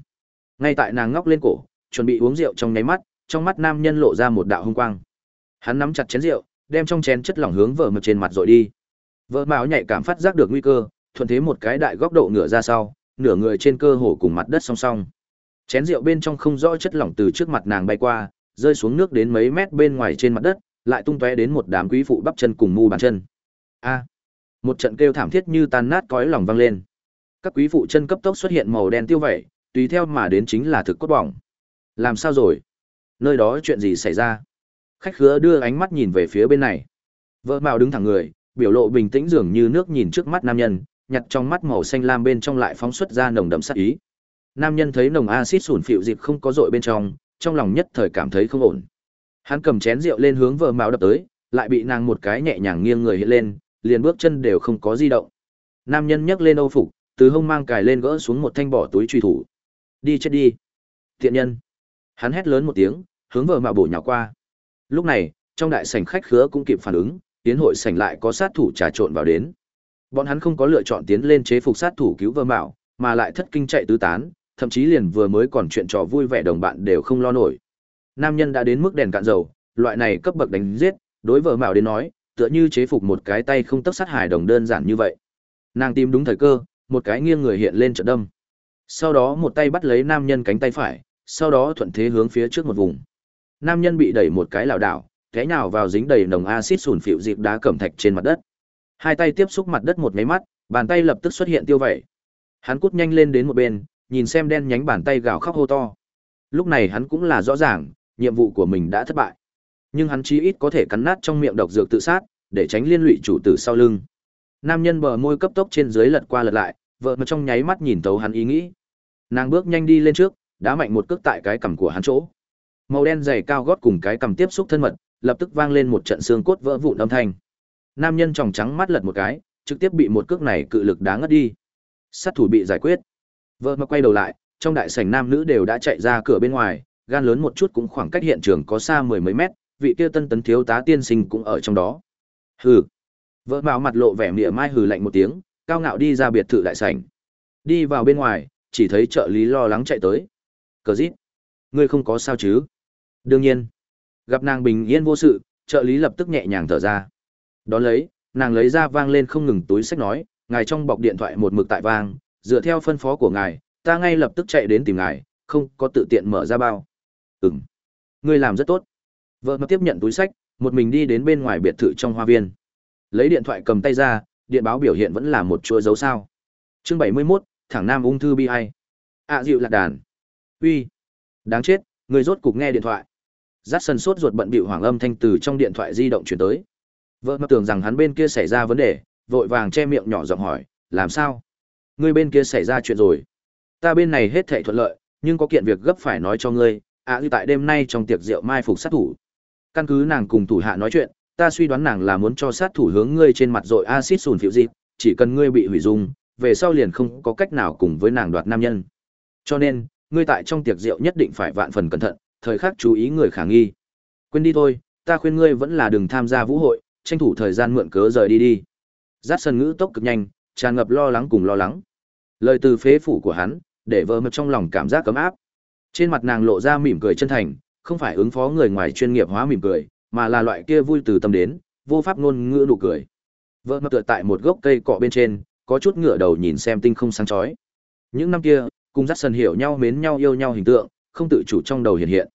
Ngay tại nàng ngóc lên cổ, chuẩn bị uống rượu trong nháy mắt, trong mắt nam nhân lộ ra một đạo hung quang. Hắn nắm chặt chén rượu, đem trong chén chất lỏng hướng vợ mập trên mặt rồi đi vợ mạo nhạy cảm phát giác được nguy cơ, thuận thế một cái đại góc độ ngửa ra sau, nửa người trên cơ hồ cùng mặt đất song song. Chén rượu bên trong không rõ chất lỏng từ trước mặt nàng bay qua, rơi xuống nước đến mấy mét bên ngoài trên mặt đất, lại tung tóe đến một đám quý phụ bắp chân cùng mu bàn chân. A! Một trận kêu thảm thiết như tan nát cõi lòng vang lên. Các quý phụ chân cấp tốc xuất hiện màu đen tiêu vẩy tùy theo mà đến chính là thực cốt bỏng. Làm sao rồi? Nơi đó chuyện gì xảy ra? Khách khứa đưa ánh mắt nhìn về phía bên này. Vợ mạo đứng thẳng người biểu lộ bình tĩnh dường như nước nhìn trước mắt nam nhân, nhặt trong mắt màu xanh lam bên trong lại phóng xuất ra nồng đậm sát ý. Nam nhân thấy nồng axit sủn phịu dịp không có dội bên trong trong lòng nhất thời cảm thấy không ổn. Hắn cầm chén rượu lên hướng vợ mạo đập tới, lại bị nàng một cái nhẹ nhàng nghiêng người hiện lên, liền bước chân đều không có di động. Nam nhân nhấc lên âu phục, từ hông mang cài lên gỡ xuống một thanh bỏ túi truy thủ. Đi chết đi, thiện nhân. Hắn hét lớn một tiếng, hướng vợ mạo bổ nhào qua. Lúc này, trong đại sảnh khách khứa cũng kịp phản ứng tiến hội sảnh lại có sát thủ trà trộn vào đến. Bọn hắn không có lựa chọn tiến lên chế phục sát thủ cứu vơ mạo, mà lại thất kinh chạy tứ tán, thậm chí liền vừa mới còn chuyện trò vui vẻ đồng bạn đều không lo nổi. Nam nhân đã đến mức đèn cạn dầu, loại này cấp bậc đánh giết, đối vợ mạo đến nói, tựa như chế phục một cái tay không tấc sát hài đồng đơn giản như vậy. Nàng tìm đúng thời cơ, một cái nghiêng người hiện lên trận đâm. Sau đó một tay bắt lấy nam nhân cánh tay phải, sau đó thuận thế hướng phía trước một vùng. Nam nhân bị đẩy một cái lảo đảo té nhào vào dính đầy nồng axit sủn phịu dịp đá cẩm thạch trên mặt đất. Hai tay tiếp xúc mặt đất một máy mắt, bàn tay lập tức xuất hiện tiêu vẩy. Hắn cút nhanh lên đến một bên, nhìn xem đen nhánh bàn tay gào khóc hô to. Lúc này hắn cũng là rõ ràng, nhiệm vụ của mình đã thất bại. Nhưng hắn chí ít có thể cắn nát trong miệng độc dược tự sát, để tránh liên lụy chủ tử sau lưng. Nam nhân bờ môi cấp tốc trên dưới lật qua lật lại, vợ mà trong nháy mắt nhìn tấu hắn ý nghĩ. Nàng bước nhanh đi lên trước, đá mạnh một cước tại cái cằm của hắn chỗ. Màu đen dày cao gót cùng cái cằm tiếp xúc thân mật lập tức vang lên một trận xương cốt vỡ vụn âm thanh. Nam nhân tròng trắng mắt lật một cái, trực tiếp bị một cước này cự lực đá ngất đi. Sát thủ bị giải quyết. Vợ mà quay đầu lại, trong đại sảnh nam nữ đều đã chạy ra cửa bên ngoài, gan lớn một chút cũng khoảng cách hiện trường có xa mười mấy mét, vị kia tân tấn thiếu tá tiên sinh cũng ở trong đó. Hừ. Vợ mạo mặt lộ vẻ mỉa mai hừ lạnh một tiếng, cao ngạo đi ra biệt thự đại sảnh. Đi vào bên ngoài, chỉ thấy trợ lý lo lắng chạy tới. Cờ dít ngươi không có sao chứ? Đương nhiên gặp nàng bình yên vô sự trợ lý lập tức nhẹ nhàng thở ra. Đón lấy nàng lấy ra vang lên không ngừng túi sách nói ngài trong bọc điện thoại một mực tại vang dựa theo phân phó của ngài ta ngay lập tức chạy đến tìm ngài không có tự tiện mở ra bao. Ừng ngươi làm rất tốt. Vợ mà tiếp nhận túi sách một mình đi đến bên ngoài biệt thự trong hoa viên. Lấy điện thoại cầm tay ra điện báo biểu hiện vẫn là một chuỗi dấu sao. Chương bảy mươi 71, thẳng nam ung thư bi hay ạ à, dịu lạc đàn. Uy đáng chết người rốt cục nghe điện thoại. Dát sân sốt ruột bận bịu hoàng âm thanh từ trong điện thoại di động chuyển tới. Vợ mà tưởng rằng hắn bên kia xảy ra vấn đề, vội vàng che miệng nhỏ giọng hỏi, làm sao? Ngươi bên kia xảy ra chuyện rồi. Ta bên này hết thảy thuận lợi, nhưng có kiện việc gấp phải nói cho ngươi, ạ à, tại đêm nay trong tiệc rượu mai phục sát thủ. Căn cứ nàng cùng thủ hạ nói chuyện, ta suy đoán nàng là muốn cho sát thủ hướng ngươi trên mặt dội axit sùn phiểu dịp, chỉ cần ngươi bị hủy dung, về sau liền không có cách nào cùng với nàng đoạt nam nhân. Cho nên, ngươi tại trong tiệc rượu nhất định phải vạn phần cẩn thận, thời khắc chú ý người khả nghi. Quên đi thôi, ta khuyên ngươi vẫn là đừng tham gia vũ hội, tranh thủ thời gian mượn cớ rời đi đi. Giác sân ngữ tốc cực nhanh, tràn ngập lo lắng cùng lo lắng. Lời từ phế phủ của hắn, để vợ mập trong lòng cảm giác cấm áp. Trên mặt nàng lộ ra mỉm cười chân thành, không phải ứng phó người ngoài chuyên nghiệp hóa mỉm cười, mà là loại kia vui từ tâm đến, vô pháp ngôn ngữ nụ cười. Vợ mập tựa tại một gốc cây cọ bên trên, có chút ngửa đầu nhìn xem tinh không sáng chói. Những năm kia, cùng dắt sân hiểu nhau mến nhau yêu nhau hình tượng, không tự chủ trong đầu hiện hiện.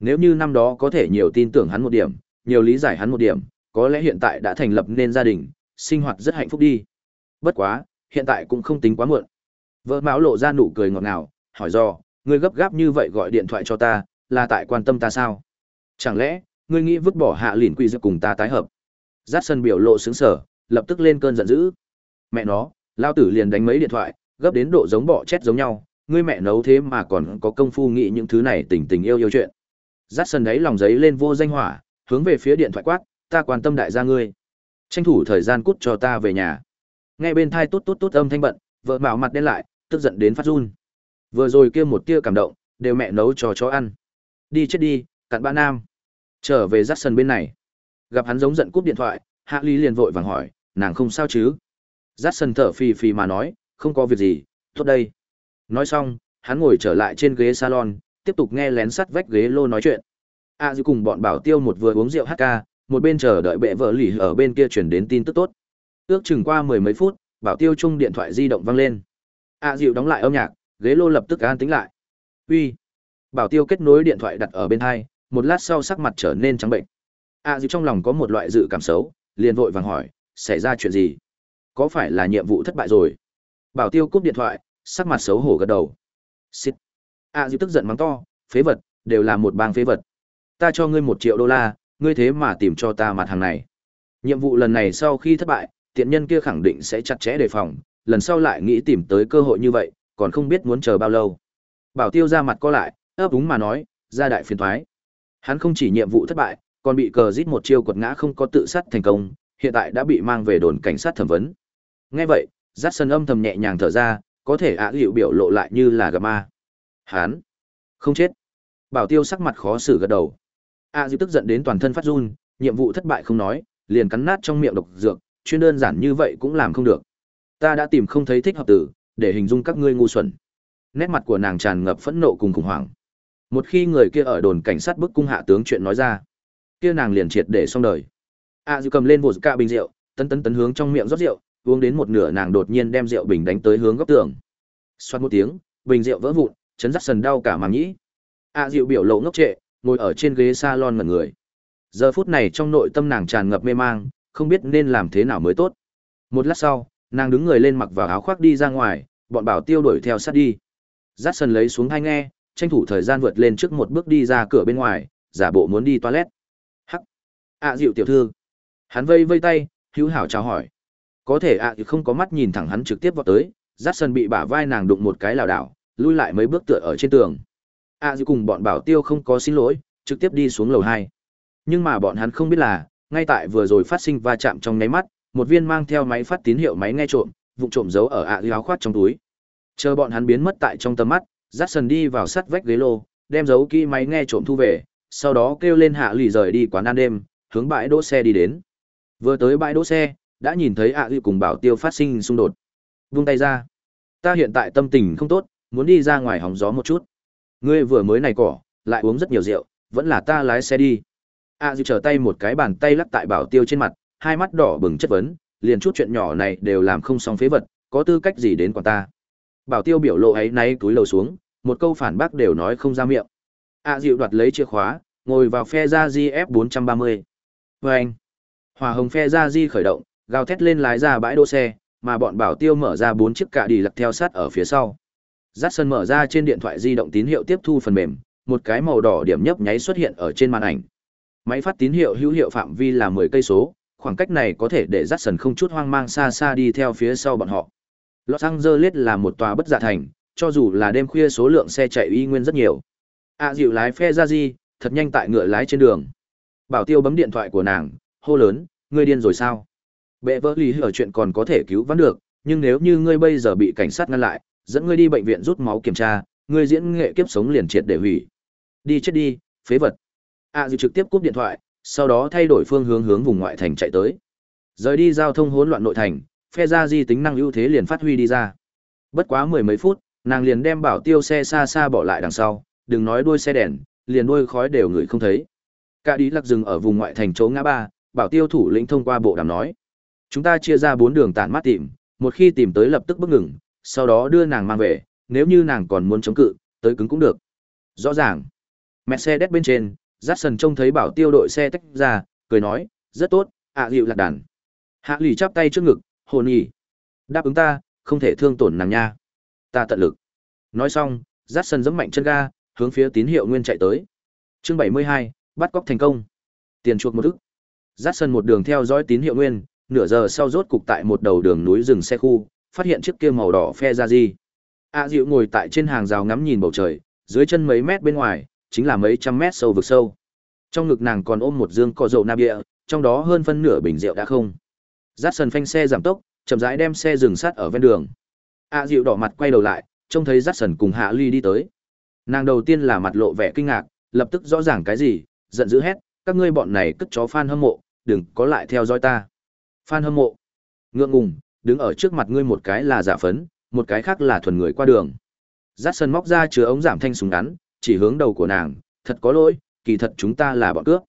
Nếu như năm đó có thể nhiều tin tưởng hắn một điểm, nhiều lý giải hắn một điểm, có lẽ hiện tại đã thành lập nên gia đình, sinh hoạt rất hạnh phúc đi. Bất quá, hiện tại cũng không tính quá muộn. Vợ Mão lộ ra nụ cười ngọt ngào, hỏi do, ngươi gấp gáp như vậy gọi điện thoại cho ta, là tại quan tâm ta sao? Chẳng lẽ, ngươi nghĩ vứt bỏ hạ lỉn quỷ giúp cùng ta tái hợp? Giác sân biểu lộ sướng sở, lập tức lên cơn giận dữ. Mẹ nó, lao tử liền đánh mấy điện thoại, gấp đến độ giống bỏ chết giống nhau, ngươi mẹ nấu thế mà còn có công phu nghĩ những thứ này tình tình yêu yêu chuyện. Dắt sân đấy lòng giấy lên vô danh hỏa, hướng về phía điện thoại quát, ta quan tâm đại gia ngươi. Tranh thủ thời gian cút cho ta về nhà. Nghe bên thai tốt tốt tốt âm thanh bận, vợ bảo mặt đen lại, tức giận đến phát run. Vừa rồi kia một tia cảm động, đều mẹ nấu cho chó ăn. Đi chết đi, cặn bã nam. Trở về dắt sân bên này. Gặp hắn giống giận cúp điện thoại, Hạ Lý liền vội vàng hỏi, nàng không sao chứ? Dắt sân thở phì phì mà nói, không có việc gì, tốt đây. Nói xong, hắn ngồi trở lại trên ghế salon, tiếp tục nghe lén sắt vách ghế lô nói chuyện. A à, cùng bọn bảo tiêu một vừa uống rượu HK, ca, một bên chờ đợi bệ vợ lì ở bên kia chuyển đến tin tức tốt. Ước chừng qua mười mấy phút, bảo tiêu chung điện thoại di động vang lên. A à, dịu đóng lại âm nhạc, ghế lô lập tức an tính lại. Uy. Bảo tiêu kết nối điện thoại đặt ở bên hai, một lát sau sắc mặt trở nên trắng bệnh. A à, dịu trong lòng có một loại dự cảm xấu, liền vội vàng hỏi, xảy ra chuyện gì? Có phải là nhiệm vụ thất bại rồi? Bảo tiêu cúp điện thoại, sắc mặt xấu hổ gật đầu. Xít. A dịu tức giận mắng to, phế vật, đều là một bang phế vật. Ta cho ngươi một triệu đô la, ngươi thế mà tìm cho ta mặt hàng này. Nhiệm vụ lần này sau khi thất bại, tiện nhân kia khẳng định sẽ chặt chẽ đề phòng, lần sau lại nghĩ tìm tới cơ hội như vậy, còn không biết muốn chờ bao lâu. Bảo Tiêu ra mặt co lại, ấp úng mà nói, ra đại phiền thoái. Hắn không chỉ nhiệm vụ thất bại, còn bị cờ giết một chiêu quật ngã không có tự sát thành công, hiện tại đã bị mang về đồn cảnh sát thẩm vấn. Nghe vậy, Dát sân âm thầm nhẹ nhàng thở ra, có thể ạ hiệu biểu lộ lại như là gặp ma. Hắn không chết. Bảo Tiêu sắc mặt khó xử gật đầu. ạ dịu tức giận đến toàn thân phát run, nhiệm vụ thất bại không nói, liền cắn nát trong miệng độc dược, chuyên đơn giản như vậy cũng làm không được. Ta đã tìm không thấy thích hợp từ, để hình dung các ngươi ngu xuẩn. Nét mặt của nàng tràn ngập phẫn nộ cùng khủng hoảng. Một khi người kia ở đồn cảnh sát bức cung hạ tướng chuyện nói ra, kia nàng liền triệt để xong đời. A dịu cầm lên một ca bình rượu, tấn tấn tấn hướng trong miệng rót rượu, uống đến một nửa nàng đột nhiên đem rượu bình đánh tới hướng góc tường. Xoát một tiếng, bình rượu vỡ vụn, chấn dắt sần đau cả màng nhĩ. A Diệu biểu lộ ngốc trệ, ngồi ở trên ghế salon ngẩn người. Giờ phút này trong nội tâm nàng tràn ngập mê mang, không biết nên làm thế nào mới tốt. Một lát sau, nàng đứng người lên mặc vào áo khoác đi ra ngoài, bọn bảo tiêu đuổi theo sát đi. Dắt sần lấy xuống hai nghe, tranh thủ thời gian vượt lên trước một bước đi ra cửa bên ngoài, giả bộ muốn đi toilet. Hắc. ạ dịu tiểu thư. Hắn vây vây tay, hữu hảo chào hỏi. Có thể ạ à không có mắt nhìn thẳng hắn trực tiếp vào tới, Jackson sân bị bả vai nàng đụng một cái lảo đảo, lui lại mấy bước tựa ở trên tường. ạ dịu cùng bọn bảo tiêu không có xin lỗi, trực tiếp đi xuống lầu hai. Nhưng mà bọn hắn không biết là, ngay tại vừa rồi phát sinh va chạm trong nháy mắt, một viên mang theo máy phát tín hiệu máy nghe trộm, vụ trộm giấu ở ạ à áo khoác trong túi. Chờ bọn hắn biến mất tại trong tầm mắt, Jackson đi vào sắt vách ghế lô, đem giấu kỹ máy nghe trộm thu về, sau đó kêu lên hạ lì rời đi quán ăn đêm, hướng bãi đỗ xe đi đến. Vừa tới bãi đỗ xe, đã nhìn thấy ạ à cùng bảo tiêu phát sinh xung đột. Vung tay ra. Ta hiện tại tâm tình không tốt, muốn đi ra ngoài hóng gió một chút. Ngươi vừa mới này cỏ, lại uống rất nhiều rượu, vẫn là ta lái xe đi. A Dư trở tay một cái bàn tay lắc tại bảo tiêu trên mặt, hai mắt đỏ bừng chất vấn, liền chút chuyện nhỏ này đều làm không xong phế vật, có tư cách gì đến quả ta. Bảo tiêu biểu lộ ấy nay túi lầu xuống, một câu phản bác đều nói không ra miệng. A dịu đoạt lấy chìa khóa, ngồi vào phe ra GF430. vê anh, hòa hồng phe ra di khởi động, gào thét lên lái ra bãi đỗ xe, mà bọn bảo tiêu mở ra bốn chiếc cạ đi lật theo sát ở phía sau. Dát mở ra trên điện thoại di động tín hiệu tiếp thu phần mềm, một cái màu đỏ điểm nhấp nháy xuất hiện ở trên màn ảnh. Máy phát tín hiệu hữu hiệu phạm vi là 10 cây số, khoảng cách này có thể để dắt không chút hoang mang xa xa đi theo phía sau bọn họ. Los Angeles là một tòa bất giả thành, cho dù là đêm khuya số lượng xe chạy y nguyên rất nhiều. À dịu lái phe ra gì, thật nhanh tại ngựa lái trên đường. Bảo tiêu bấm điện thoại của nàng, hô lớn, ngươi điên rồi sao? Bệ vỡ lý ở chuyện còn có thể cứu vãn được, nhưng nếu như ngươi bây giờ bị cảnh sát ngăn lại, dẫn ngươi đi bệnh viện rút máu kiểm tra, ngươi diễn nghệ kiếp sống liền triệt để hủy. Đi chết đi, phế vật. A Dư trực tiếp cúp điện thoại, sau đó thay đổi phương hướng hướng vùng ngoại thành chạy tới. Rời đi giao thông hỗn loạn nội thành, phe ra di tính năng ưu thế liền phát huy đi ra. Bất quá mười mấy phút, nàng liền đem bảo tiêu xe xa xa bỏ lại đằng sau, đừng nói đuôi xe đèn, liền đuôi khói đều người không thấy. Cả đi lặc dừng ở vùng ngoại thành chỗ ngã ba, bảo tiêu thủ lĩnh thông qua bộ đàm nói. Chúng ta chia ra bốn đường tản mát tìm, một khi tìm tới lập tức bước ngừng, sau đó đưa nàng mang về, nếu như nàng còn muốn chống cự, tới cứng cũng được. Rõ ràng. Mercedes bên trên, Jackson trông thấy bảo tiêu đội xe tách ra, cười nói, rất tốt, ạ à, dịu lạc đàn. Hạ lì chắp tay trước ngực, hồn nhì Đáp ứng ta, không thể thương tổn nàng nha. Ta tận lực. Nói xong, Jackson dẫm mạnh chân ga, hướng phía tín hiệu nguyên chạy tới. Chương 72, bắt cóc thành công. Tiền chuộc một ức. Jackson một đường theo dõi tín hiệu nguyên, nửa giờ sau rốt cục tại một đầu đường núi rừng xe khu, phát hiện chiếc kia màu đỏ phe ra gì. A Diệu ngồi tại trên hàng rào ngắm nhìn bầu trời, dưới chân mấy mét bên ngoài, chính là mấy trăm mét sâu vực sâu. Trong ngực nàng còn ôm một dương cỏ dầu na bia, trong đó hơn phân nửa bình rượu đã không. Dát sần phanh xe giảm tốc, chậm rãi đem xe dừng sát ở ven đường a Diệu đỏ mặt quay đầu lại trông thấy rát sần cùng hạ ly đi tới nàng đầu tiên là mặt lộ vẻ kinh ngạc lập tức rõ ràng cái gì giận dữ hét các ngươi bọn này cất chó fan hâm mộ đừng có lại theo dõi ta Phan hâm mộ. Ngượng ngùng, đứng ở trước mặt ngươi một cái là giả phấn, một cái khác là thuần người qua đường. Rát sân móc ra chứa ống giảm thanh súng ngắn, chỉ hướng đầu của nàng, thật có lỗi, kỳ thật chúng ta là bọn cướp.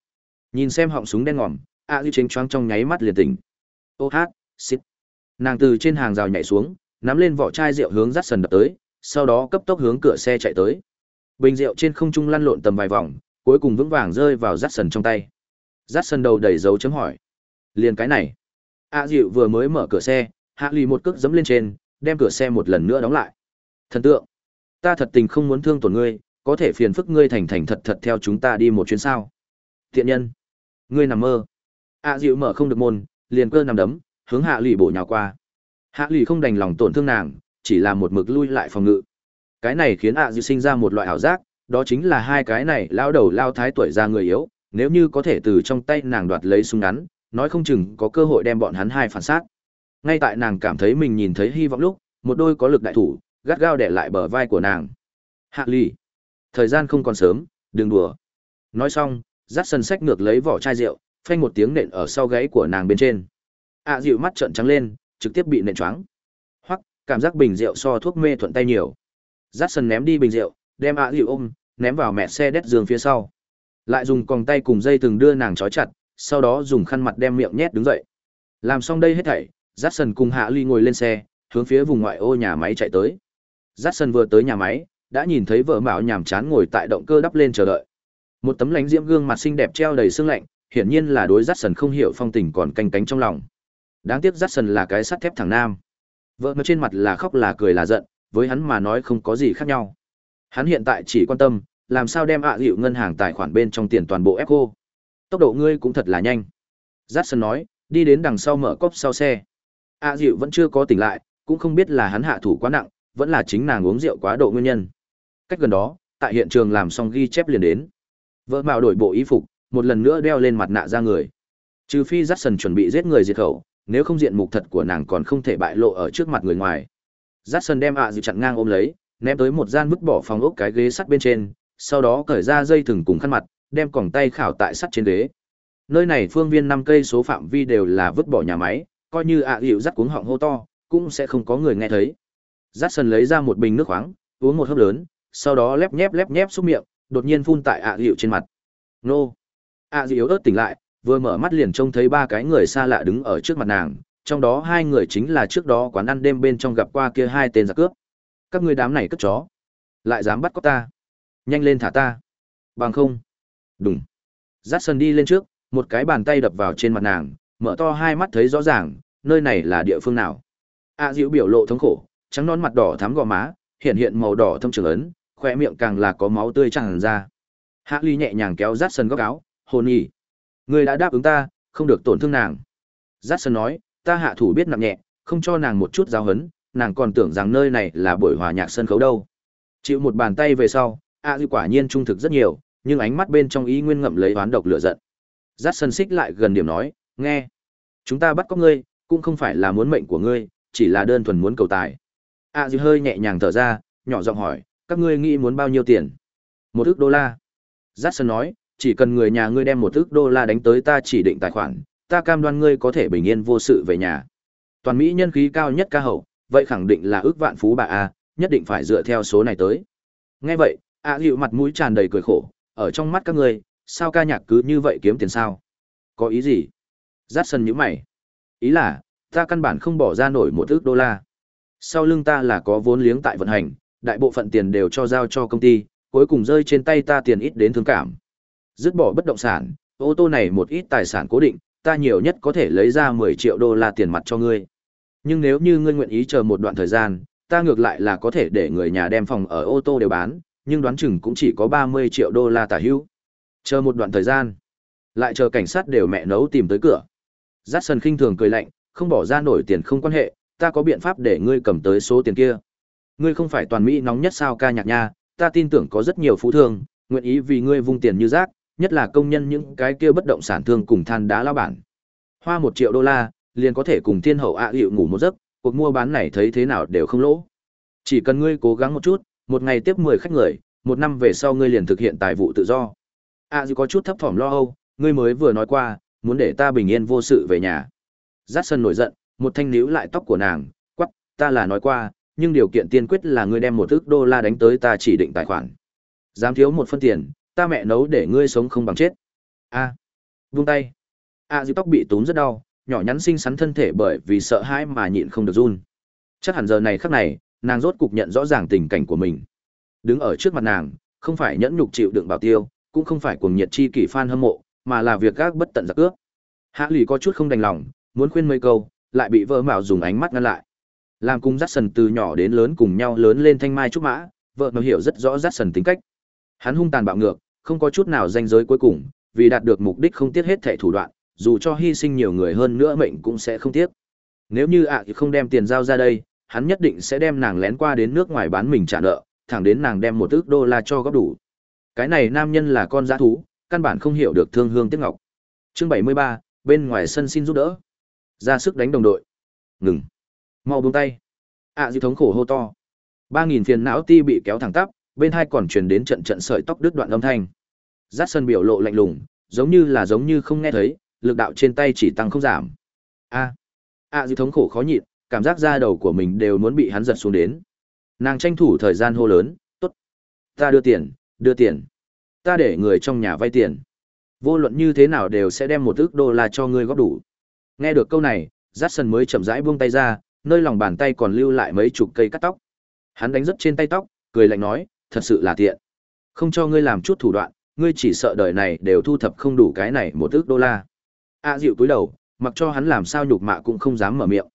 Nhìn xem họng súng đen ngòm, a dư chênh choáng trong nháy mắt liền tỉnh. Ô hát, xít. Nàng từ trên hàng rào nhảy xuống, nắm lên vỏ chai rượu hướng rát sần đập tới, sau đó cấp tốc hướng cửa xe chạy tới. Bình rượu trên không trung lăn lộn tầm vài vòng, cuối cùng vững vàng rơi vào rát sần trong tay. Rát sần đầu đầy dấu chấm hỏi. Liền cái này a dịu vừa mới mở cửa xe, hạ lì một cước dẫm lên trên, đem cửa xe một lần nữa đóng lại. Thần tượng, ta thật tình không muốn thương tổn ngươi, có thể phiền phức ngươi thành thành thật thật theo chúng ta đi một chuyến sao? Thiện nhân, ngươi nằm mơ. A dịu mở không được môn, liền cơ nằm đấm, hướng hạ lì bổ nhào qua. Hạ lì không đành lòng tổn thương nàng, chỉ là một mực lui lại phòng ngự. Cái này khiến ạ dịu sinh ra một loại ảo giác, đó chính là hai cái này lao đầu lao thái tuổi ra người yếu, nếu như có thể từ trong tay nàng đoạt lấy súng ngắn nói không chừng có cơ hội đem bọn hắn hai phản sát. ngay tại nàng cảm thấy mình nhìn thấy hy vọng lúc, một đôi có lực đại thủ, gắt gao đè lại bờ vai của nàng. Hạ lì, thời gian không còn sớm, đừng đùa. Nói xong dắt sân sách ngược lấy vỏ chai rượu, phanh một tiếng nện ở sau gáy của nàng bên trên. À dịu mắt trợn trắng lên, trực tiếp bị nện choáng. Hoặc cảm giác bình rượu so thuốc mê thuận tay nhiều. Dắt sân ném đi bình rượu, đem à dịu ôm, ném vào mẹ xe đét giường phía sau. Lại dùng còng tay cùng dây từng đưa nàng trói chặt sau đó dùng khăn mặt đem miệng nhét đứng dậy. Làm xong đây hết thảy, Jackson cùng hạ ly ngồi lên xe, hướng phía vùng ngoại ô nhà máy chạy tới. Jackson vừa tới nhà máy, đã nhìn thấy vợ mạo nhàm chán ngồi tại động cơ đắp lên chờ đợi. Một tấm lánh diễm gương mặt xinh đẹp treo đầy sương lạnh, hiển nhiên là đối Jackson không hiểu phong tình còn canh cánh trong lòng. Đáng tiếc Jackson là cái sắt thép thằng nam. Vợ mà trên mặt là khóc là cười là giận, với hắn mà nói không có gì khác nhau. Hắn hiện tại chỉ quan tâm, làm sao đem ạ à dịu ngân hàng tài khoản bên trong tiền toàn bộ ép cô tốc độ ngươi cũng thật là nhanh. Jackson nói, đi đến đằng sau mở cốp sau xe. A à dịu vẫn chưa có tỉnh lại, cũng không biết là hắn hạ thủ quá nặng, vẫn là chính nàng uống rượu quá độ nguyên nhân. Cách gần đó, tại hiện trường làm xong ghi chép liền đến. Vợ mạo đổi bộ y phục, một lần nữa đeo lên mặt nạ ra người. Trừ phi j a c k s o n chuẩn bị giết người diệt khẩu, nếu không diện mục thật của nàng còn không thể bại lộ ở trước mặt người ngoài. J a c k s o n đem ạ à dịu chặn ngang ôm lấy, ném tới một gian vứt bỏ phòng ốc cái ghế sắt bên trên, sau đó cởi ra dây thừng cùng khăn mặt đem còng tay khảo tại sắt trên ghế. Nơi này phương viên năm cây số phạm vi đều là vứt bỏ nhà máy, coi như ạ à dịu cuống họng hô to, cũng sẽ không có người nghe thấy. J a lấy ra một bình nước khoáng, uống một hớp lớn, sau đó lép nhép lép nhép xúc miệng, đột nhiên phun tại ạ à trên mặt. Nô! Ạ à ớt tỉnh lại, vừa mở mắt liền trông thấy ba cái người xa lạ đứng ở trước mặt nàng, trong đó hai người chính là trước đó quán ăn đêm bên trong gặp qua kia hai tên giặc cướp. Các người đám này cất chó, lại dám bắt cóc ta? Nhanh lên thả ta. Bằng không đúng dắt sân đi lên trước, một cái bàn tay đập vào trên mặt nàng, mở to hai mắt thấy rõ ràng, nơi này là địa phương nào. A à dịu biểu lộ thống khổ, trắng non mặt đỏ thắm gò má, hiện hiện màu đỏ thâm trường ấn khoe miệng càng là có máu tươi tràn ra. Hạ ly nhẹ nhàng kéo rát sân góc áo hồn nhỉ người đã đáp ứng ta, không được tổn thương nàng. Rát sân nói, ta hạ thủ biết nặng nhẹ, không cho nàng một chút giáo hấn nàng còn tưởng rằng nơi này là buổi hòa nhạc sân khấu đâu. Chịu một bàn tay về sau, a dư quả nhiên trung thực rất nhiều nhưng ánh mắt bên trong ý nguyên ngậm lấy oán độc lửa giận Dát sân xích lại gần điểm nói nghe chúng ta bắt có ngươi cũng không phải là muốn mệnh của ngươi chỉ là đơn thuần muốn cầu tài a dư hơi nhẹ nhàng thở ra nhỏ giọng hỏi các ngươi nghĩ muốn bao nhiêu tiền một ức đô la Jackson nói, chỉ cần người nhà ngươi đem một ức đô la đánh tới ta chỉ định tài khoản, ta cam đoan ngươi có thể bình yên vô sự về nhà. Toàn Mỹ nhân khí cao nhất ca hậu, vậy khẳng định là ước vạn phú bà A, nhất định phải dựa theo số này tới. Nghe vậy, A à, mặt mũi tràn đầy cười khổ, ở trong mắt các ngươi, sao ca nhạc cứ như vậy kiếm tiền sao? Có ý gì? Jackson như mày. Ý là, ta căn bản không bỏ ra nổi một ước đô la. Sau lưng ta là có vốn liếng tại vận hành, đại bộ phận tiền đều cho giao cho công ty, cuối cùng rơi trên tay ta tiền ít đến thương cảm. Dứt bỏ bất động sản, ô tô này một ít tài sản cố định, ta nhiều nhất có thể lấy ra 10 triệu đô la tiền mặt cho ngươi. Nhưng nếu như ngươi nguyện ý chờ một đoạn thời gian, ta ngược lại là có thể để người nhà đem phòng ở ô tô đều bán, nhưng đoán chừng cũng chỉ có 30 triệu đô la tả hữu. Chờ một đoạn thời gian, lại chờ cảnh sát đều mẹ nấu tìm tới cửa. Dát sân khinh thường cười lạnh, không bỏ ra nổi tiền không quan hệ, ta có biện pháp để ngươi cầm tới số tiền kia. Ngươi không phải toàn Mỹ nóng nhất sao ca nhạc nha, ta tin tưởng có rất nhiều phú thương, nguyện ý vì ngươi vung tiền như rác, nhất là công nhân những cái kia bất động sản thương cùng than đá lao bản. Hoa một triệu đô la, liền có thể cùng thiên hậu ạ hiệu ngủ một giấc, cuộc mua bán này thấy thế nào đều không lỗ. Chỉ cần ngươi cố gắng một chút, một ngày tiếp 10 khách người, một năm về sau ngươi liền thực hiện tài vụ tự do. À dịu có chút thấp thỏm lo âu, ngươi mới vừa nói qua, muốn để ta bình yên vô sự về nhà. Dát sân nổi giận, một thanh níu lại tóc của nàng, quắc, ta là nói qua, nhưng điều kiện tiên quyết là ngươi đem một ức đô la đánh tới ta chỉ định tài khoản. Dám thiếu một phân tiền, ta mẹ nấu để ngươi sống không bằng chết. A. À. Vung tay. A à, dịu tóc bị túm rất đau, nhỏ nhắn xinh xắn thân thể bởi vì sợ hãi mà nhịn không được run. Chắc hẳn giờ này khắc này, nàng rốt cục nhận rõ ràng tình cảnh của mình. Đứng ở trước mặt nàng, không phải nhẫn nhục chịu đựng bảo tiêu, cũng không phải cuồng nhiệt chi kỷ fan hâm mộ, mà là việc gác bất tận giặc cướp. Hạ lì có chút không đành lòng, muốn khuyên mấy câu, lại bị vợ mạo dùng ánh mắt ngăn lại. Làm cùng dắt sần từ nhỏ đến lớn cùng nhau lớn lên thanh mai trúc mã, vợ mạo hiểu rất rõ dắt sần tính cách. Hắn hung tàn bạo ngược, không có chút nào danh giới cuối cùng, vì đạt được mục đích không tiếc hết thảy thủ đoạn, dù cho hy sinh nhiều người hơn nữa mệnh cũng sẽ không tiếc. Nếu như ạ thì không đem tiền giao ra đây, hắn nhất định sẽ đem nàng lén qua đến nước ngoài bán mình trả nợ, thẳng đến nàng đem một ước đô la cho góp đủ. Cái này nam nhân là con dã thú, căn bản không hiểu được thương hương tiếc ngọc. Chương 73, bên ngoài sân xin giúp đỡ. Ra sức đánh đồng đội. Ngừng. Mau buông tay. ạ à, dư thống khổ hô to. Ba nghìn phiền não ti bị kéo thẳng tắp, bên hai còn truyền đến trận trận sợi tóc đứt đoạn âm thanh. Dát sân biểu lộ lạnh lùng, giống như là giống như không nghe thấy, lực đạo trên tay chỉ tăng không giảm. A. A à, dư thống khổ khó nhịn, cảm giác da đầu của mình đều muốn bị hắn giật xuống đến. Nàng tranh thủ thời gian hô lớn, tốt. Ta đưa tiền, đưa tiền. Ta để người trong nhà vay tiền. Vô luận như thế nào đều sẽ đem một ước đô la cho ngươi góp đủ. Nghe được câu này, Jackson mới chậm rãi buông tay ra, nơi lòng bàn tay còn lưu lại mấy chục cây cắt tóc. Hắn đánh rất trên tay tóc, cười lạnh nói, thật sự là tiện. Không cho ngươi làm chút thủ đoạn, ngươi chỉ sợ đời này đều thu thập không đủ cái này một ước đô la. A à, dịu túi đầu, mặc cho hắn làm sao nhục mạ cũng không dám mở miệng.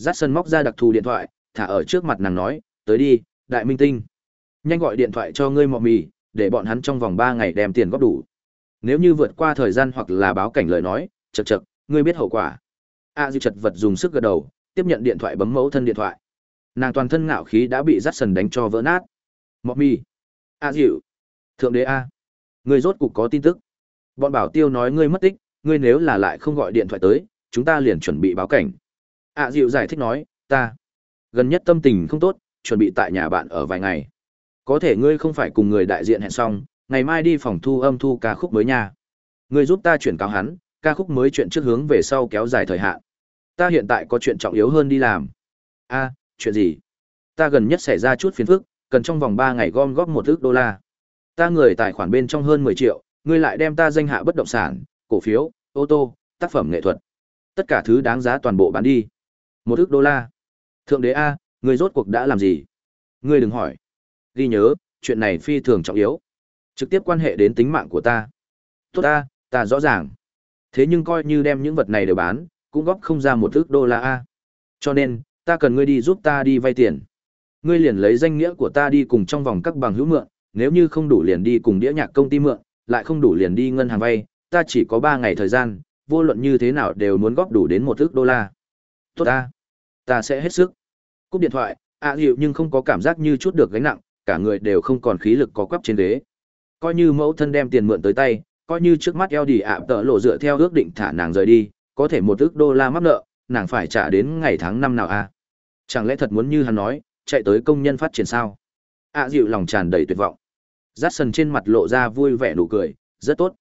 Jackson móc ra đặc thù điện thoại, thả ở trước mặt nàng nói, tới đi, đại minh tinh. Nhanh gọi điện thoại cho ngươi mọ mì, để bọn hắn trong vòng 3 ngày đem tiền góp đủ. Nếu như vượt qua thời gian hoặc là báo cảnh lời nói, chậc chậc, ngươi biết hậu quả. A Diệu chật vật dùng sức gật đầu, tiếp nhận điện thoại bấm mẫu thân điện thoại. Nàng toàn thân ngạo khí đã bị dắt sần đánh cho vỡ nát. Mọ mì. A Diệu. Thượng đế A. Ngươi rốt cục có tin tức. Bọn bảo tiêu nói ngươi mất tích, ngươi nếu là lại không gọi điện thoại tới, chúng ta liền chuẩn bị báo cảnh. A Diệu giải thích nói, ta gần nhất tâm tình không tốt, chuẩn bị tại nhà bạn ở vài ngày. Có thể ngươi không phải cùng người đại diện hẹn xong, ngày mai đi phòng thu âm thu ca khúc mới nha. Ngươi giúp ta chuyển cáo hắn, ca khúc mới chuyện trước hướng về sau kéo dài thời hạn. Ta hiện tại có chuyện trọng yếu hơn đi làm. A, chuyện gì? Ta gần nhất xảy ra chút phiền phức, cần trong vòng ba ngày gom góp một ước đô la. Ta người tài khoản bên trong hơn 10 triệu, ngươi lại đem ta danh hạ bất động sản, cổ phiếu, ô tô, tác phẩm nghệ thuật. Tất cả thứ đáng giá toàn bộ bán đi. Một ước đô la. Thượng đế A, người rốt cuộc đã làm gì? Ngươi đừng hỏi. Ghi nhớ, chuyện này phi thường trọng yếu. Trực tiếp quan hệ đến tính mạng của ta. Tốt ta, ta rõ ràng. Thế nhưng coi như đem những vật này đều bán, cũng góp không ra một ước đô la A. Cho nên, ta cần ngươi đi giúp ta đi vay tiền. Ngươi liền lấy danh nghĩa của ta đi cùng trong vòng các bằng hữu mượn, nếu như không đủ liền đi cùng đĩa nhạc công ty mượn, lại không đủ liền đi ngân hàng vay, ta chỉ có ba ngày thời gian, vô luận như thế nào đều muốn góp đủ đến một ước đô la. Tốt ta, ta sẽ hết sức. Cúp điện thoại, ạ à hiệu nhưng không có cảm giác như chút được gánh nặng, cả người đều không còn khí lực có quắp trên ghế. Coi như mẫu thân đem tiền mượn tới tay, coi như trước mắt eo đi ạ tợ lộ dựa theo ước định thả nàng rời đi, có thể một ước đô la mắc nợ, nàng phải trả đến ngày tháng năm nào a? À? Chẳng lẽ thật muốn như hắn nói, chạy tới công nhân phát triển sao? ạ dịu lòng tràn đầy tuyệt vọng. Dát sần trên mặt lộ ra vui vẻ nụ cười, rất tốt.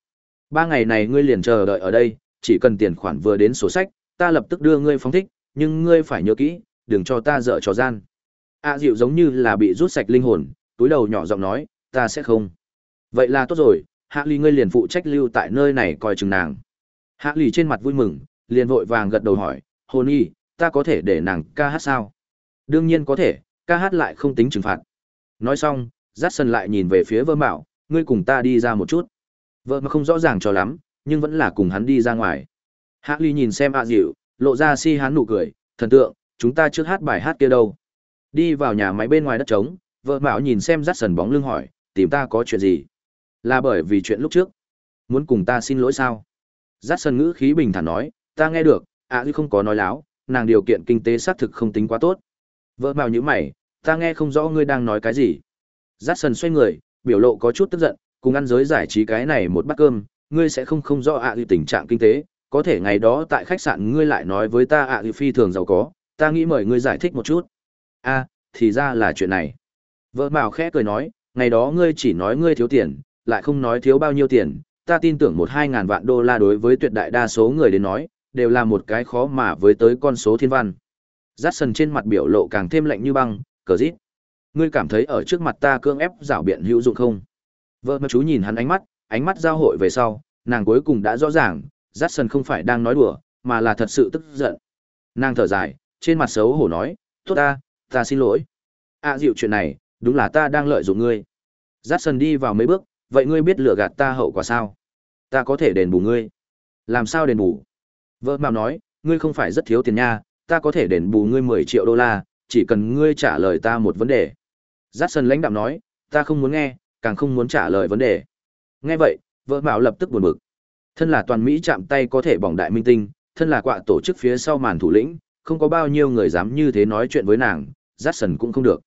Ba ngày này ngươi liền chờ đợi ở đây, chỉ cần tiền khoản vừa đến sổ sách, ta lập tức đưa ngươi phóng thích, nhưng ngươi phải nhớ kỹ, đừng cho ta dở trò gian. A dịu giống như là bị rút sạch linh hồn, túi đầu nhỏ giọng nói, ta sẽ không. Vậy là tốt rồi, hạ ly ngươi liền phụ trách lưu tại nơi này coi chừng nàng. Hạ ly trên mặt vui mừng liền vội vàng gật đầu hỏi hồn y ta có thể để nàng ca hát sao? Đương nhiên có thể ca hát lại không tính trừng phạt. Nói xong dắt sân lại nhìn về phía vơ mạo ngươi cùng ta đi ra một chút. Vợ mà không rõ ràng cho lắm nhưng vẫn là cùng hắn đi ra ngoài. Hạ ly nhìn xem A dịu lộ ra si hắn nụ cười thần tượng chúng ta trước hát bài hát kia đâu đi vào nhà máy bên ngoài đất trống vợ mạo nhìn xem dắt sần bóng lưng hỏi tìm ta có chuyện gì là bởi vì chuyện lúc trước. Muốn cùng ta xin lỗi sao? Dắt sần ngữ khí bình thản nói, ta nghe được, ạ à, không có nói láo, nàng điều kiện kinh tế xác thực không tính quá tốt. Vợ bào như mày, ta nghe không rõ ngươi đang nói cái gì. Dắt sần xoay người, biểu lộ có chút tức giận, cùng ăn giới giải trí cái này một bát cơm, ngươi sẽ không không rõ ạ à tình trạng kinh tế, có thể ngày đó tại khách sạn ngươi lại nói với ta ạ à, phi thường giàu có, ta nghĩ mời ngươi giải thích một chút. a thì ra là chuyện này. Vợ bảo khẽ cười nói, ngày đó ngươi chỉ nói ngươi thiếu tiền, lại không nói thiếu bao nhiêu tiền, ta tin tưởng một hai ngàn vạn đô la đối với tuyệt đại đa số người đến nói, đều là một cái khó mà với tới con số thiên văn. Jackson trên mặt biểu lộ càng thêm lạnh như băng, cờ rít. Ngươi cảm thấy ở trước mặt ta cương ép rảo biện hữu dụng không? Vợ mà chú nhìn hắn ánh mắt, ánh mắt giao hội về sau, nàng cuối cùng đã rõ ràng, Jackson không phải đang nói đùa, mà là thật sự tức giận. Nàng thở dài, trên mặt xấu hổ nói, tốt ta, ta xin lỗi. À dịu chuyện này, đúng là ta đang lợi dụng ngươi. Jackson đi vào mấy bước, vậy ngươi biết lừa gạt ta hậu quả sao? Ta có thể đền bù ngươi. Làm sao đền bù? Vợ Mạo nói, ngươi không phải rất thiếu tiền nha, ta có thể đền bù ngươi 10 triệu đô la, chỉ cần ngươi trả lời ta một vấn đề. Jackson lãnh đạm nói, ta không muốn nghe, càng không muốn trả lời vấn đề. Nghe vậy, vợ Mạo lập tức buồn bực. Thân là toàn Mỹ chạm tay có thể bỏng đại minh tinh, thân là quạ tổ chức phía sau màn thủ lĩnh, không có bao nhiêu người dám như thế nói chuyện với nàng, Jackson cũng không được.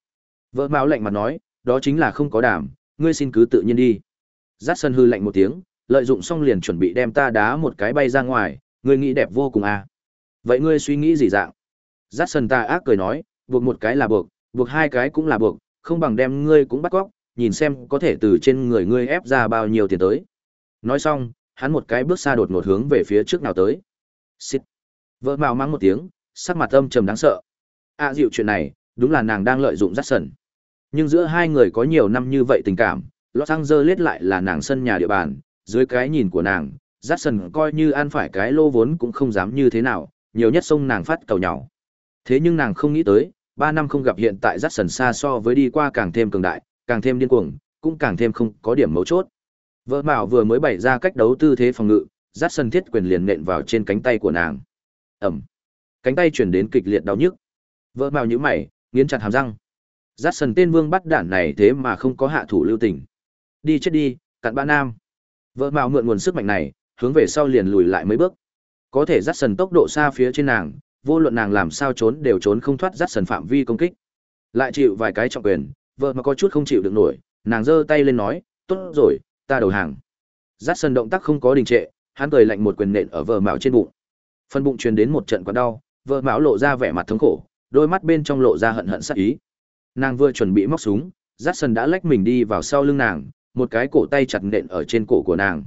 Vợ Mạo lạnh mặt nói, đó chính là không có đảm, ngươi xin cứ tự nhiên đi. Jackson hư lạnh một tiếng, lợi dụng xong liền chuẩn bị đem ta đá một cái bay ra ngoài, ngươi nghĩ đẹp vô cùng à. Vậy ngươi suy nghĩ gì dạng? Jackson ta ác cười nói, buộc một cái là buộc, buộc hai cái cũng là buộc, không bằng đem ngươi cũng bắt cóc, nhìn xem có thể từ trên người ngươi ép ra bao nhiêu tiền tới. Nói xong, hắn một cái bước xa đột ngột hướng về phía trước nào tới. Xịt. Vợ mạo mắng một tiếng, sắc mặt âm trầm đáng sợ. À dịu chuyện này, đúng là nàng đang lợi dụng Jackson. Nhưng giữa hai người có nhiều năm như vậy tình cảm, Los Angeles lại là nàng sân nhà địa bàn, dưới cái nhìn của nàng, Jackson coi như ăn phải cái lô vốn cũng không dám như thế nào, nhiều nhất sông nàng phát cầu nhỏ. Thế nhưng nàng không nghĩ tới, 3 năm không gặp hiện tại Jackson xa so với đi qua càng thêm cường đại, càng thêm điên cuồng, cũng càng thêm không có điểm mấu chốt. Vợ Bảo vừa mới bày ra cách đấu tư thế phòng ngự, Jackson thiết quyền liền nện vào trên cánh tay của nàng. Ẩm. Cánh tay chuyển đến kịch liệt đau nhức. Vợ Bảo nhíu mày, nghiến chặt hàm răng. Jackson tên vương bắt đạn này thế mà không có hạ thủ lưu tình. Đi chết đi, cặn bã nam. Vợ Bảo mượn nguồn sức mạnh này, hướng về sau liền lùi lại mấy bước. Có thể dắt sần tốc độ xa phía trên nàng, vô luận nàng làm sao trốn đều trốn không thoát dắt sần phạm vi công kích. Lại chịu vài cái trọng quyền, vợ mà có chút không chịu được nổi, nàng giơ tay lên nói, "Tốt rồi, ta đầu hàng." Dắt sân động tác không có đình trệ, hắn cười lạnh một quyền nện ở vợ mạo trên bụng. phần bụng truyền đến một trận quặn đau, vợ mạo lộ ra vẻ mặt thống khổ, đôi mắt bên trong lộ ra hận hận sát ý. Nàng vừa chuẩn bị móc súng, Dắt sân đã lách mình đi vào sau lưng nàng, một cái cổ tay chặt nện ở trên cổ của nàng.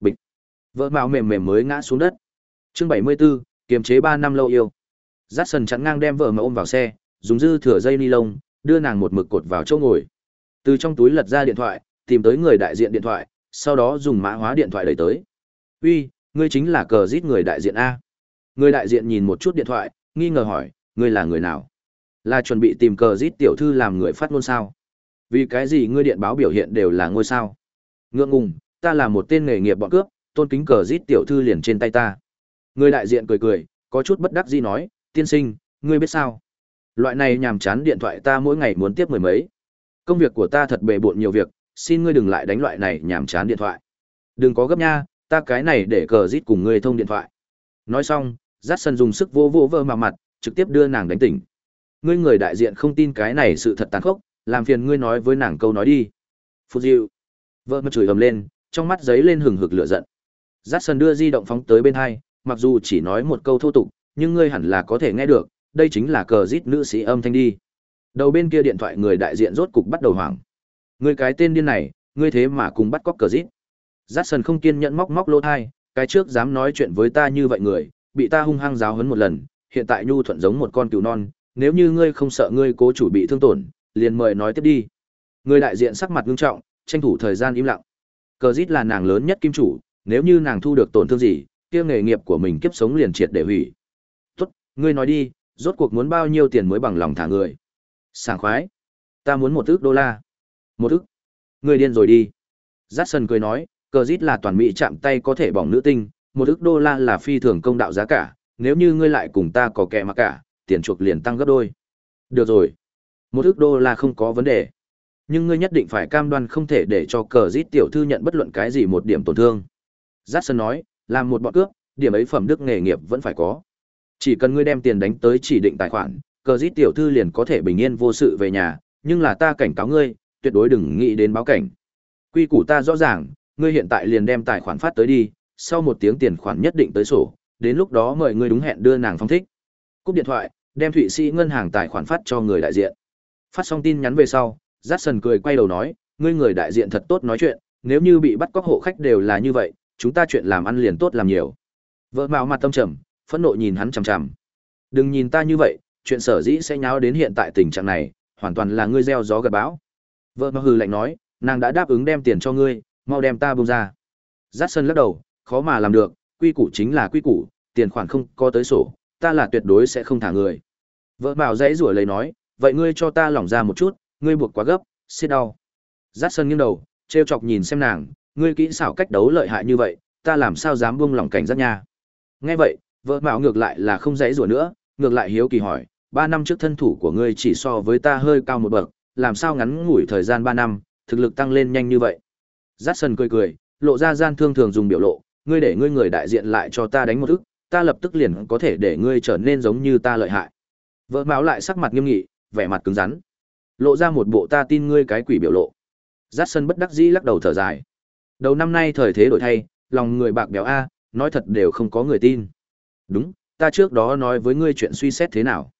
Bịch. Vợ mạo mềm mềm mới ngã xuống đất. Chương 74, kiềm chế 3 năm lâu yêu. Dát sân chắn ngang đem vợ mạo ôm vào xe, dùng dư thừa dây ni lông, đưa nàng một mực cột vào chỗ ngồi. Từ trong túi lật ra điện thoại, tìm tới người đại diện điện thoại, sau đó dùng mã hóa điện thoại đẩy tới. "Uy, ngươi chính là cờ giết người đại diện a?" Người đại diện nhìn một chút điện thoại, nghi ngờ hỏi, "Ngươi là người nào?" "Là chuẩn bị tìm cờ giết tiểu thư làm người phát ngôn sao?" "Vì cái gì ngươi điện báo biểu hiện đều là ngôi sao?" "Ngượng ngùng, ta là một tên nghề nghiệp bọn cướp, tôn kính cờ giết tiểu thư liền trên tay ta." Người đại diện cười cười, có chút bất đắc dĩ nói, tiên sinh, ngươi biết sao? Loại này nhàm chán điện thoại ta mỗi ngày muốn tiếp mười mấy. Công việc của ta thật bề bộn nhiều việc, xin ngươi đừng lại đánh loại này nhàm chán điện thoại. Đừng có gấp nha, ta cái này để cờ rít cùng ngươi thông điện thoại. Nói xong, Dát Sân dùng sức vô vô vơ mà mặt, trực tiếp đưa nàng đánh tỉnh. Ngươi người đại diện không tin cái này sự thật tàn khốc, làm phiền ngươi nói với nàng câu nói đi. phụ Diệu. Vợ mà chửi ầm lên, trong mắt giấy lên hừng hực lửa giận. Dát Sân đưa di động phóng tới bên hai, mặc dù chỉ nói một câu thô tục, nhưng ngươi hẳn là có thể nghe được, đây chính là cờ rít nữ sĩ âm thanh đi. Đầu bên kia điện thoại người đại diện rốt cục bắt đầu hoảng. Ngươi cái tên điên này, ngươi thế mà cùng bắt cóc cờ rít. Jackson không kiên nhẫn móc móc lỗ thai, cái trước dám nói chuyện với ta như vậy người, bị ta hung hăng giáo huấn một lần, hiện tại nhu thuận giống một con cừu non, nếu như ngươi không sợ ngươi cố chủ bị thương tổn, liền mời nói tiếp đi. Người đại diện sắc mặt nghiêm trọng, tranh thủ thời gian im lặng. Cờ dít là nàng lớn nhất kim chủ, nếu như nàng thu được tổn thương gì, kia nghề nghiệp của mình kiếp sống liền triệt để hủy. Tốt, ngươi nói đi, rốt cuộc muốn bao nhiêu tiền mới bằng lòng thả người. Sảng khoái. Ta muốn một ước đô la. Một ức. người điên rồi đi. Jackson cười nói, cờ rít là toàn mỹ chạm tay có thể bỏng nữ tinh, một ức đô la là phi thường công đạo giá cả, nếu như ngươi lại cùng ta có kẻ mà cả, tiền chuộc liền tăng gấp đôi. Được rồi. Một ức đô la không có vấn đề. Nhưng ngươi nhất định phải cam đoan không thể để cho cờ rít tiểu thư nhận bất luận cái gì một điểm tổn thương. Jackson nói, làm một bọn cướp, điểm ấy phẩm đức nghề nghiệp vẫn phải có. Chỉ cần ngươi đem tiền đánh tới chỉ định tài khoản, cờ rít tiểu thư liền có thể bình yên vô sự về nhà, nhưng là ta cảnh cáo ngươi, tuyệt đối đừng nghĩ đến báo cảnh. Quy củ ta rõ ràng, ngươi hiện tại liền đem tài khoản phát tới đi, sau một tiếng tiền khoản nhất định tới sổ, đến lúc đó mời ngươi đúng hẹn đưa nàng phong thích. Cúp điện thoại, đem Thụy Sĩ ngân hàng tài khoản phát cho người đại diện. Phát xong tin nhắn về sau, Jackson cười quay đầu nói, ngươi người đại diện thật tốt nói chuyện, nếu như bị bắt cóc hộ khách đều là như vậy, chúng ta chuyện làm ăn liền tốt làm nhiều. Vợ Mạo mặt tâm trầm, phẫn nộ nhìn hắn chằm chằm. Đừng nhìn ta như vậy, chuyện sở dĩ sẽ nháo đến hiện tại tình trạng này, hoàn toàn là ngươi gieo gió gặt bão. Vợ Mạo hừ lạnh nói, nàng đã đáp ứng đem tiền cho ngươi, mau đem ta buông ra. Jackson lắc đầu, khó mà làm được, quy củ chính là quy củ, tiền khoản không có tới sổ, ta là tuyệt đối sẽ không thả người. Vợ bảo dãy rủa lấy nói, vậy ngươi cho ta lỏng ra một chút, ngươi buộc quá gấp, xiết đau. Jackson nghiêng đầu, trêu chọc nhìn xem nàng, ngươi kỹ xảo cách đấu lợi hại như vậy, ta làm sao dám buông lỏng cảnh giác nha. Nghe vậy, vợ bảo ngược lại là không dãy rủa nữa, ngược lại hiếu kỳ hỏi, ba năm trước thân thủ của ngươi chỉ so với ta hơi cao một bậc, làm sao ngắn ngủi thời gian ba năm, thực lực tăng lên nhanh như vậy. Jackson cười cười, lộ ra gian thương thường dùng biểu lộ, ngươi để ngươi người đại diện lại cho ta đánh một ức, ta lập tức liền có thể để ngươi trở nên giống như ta lợi hại. Vợ báo lại sắc mặt nghiêm nghị, vẻ mặt cứng rắn, lộ ra một bộ ta tin ngươi cái quỷ biểu lộ. Jackson bất đắc dĩ lắc đầu thở dài. Đầu năm nay thời thế đổi thay, lòng người bạc béo a, nói thật đều không có người tin. Đúng, ta trước đó nói với ngươi chuyện suy xét thế nào.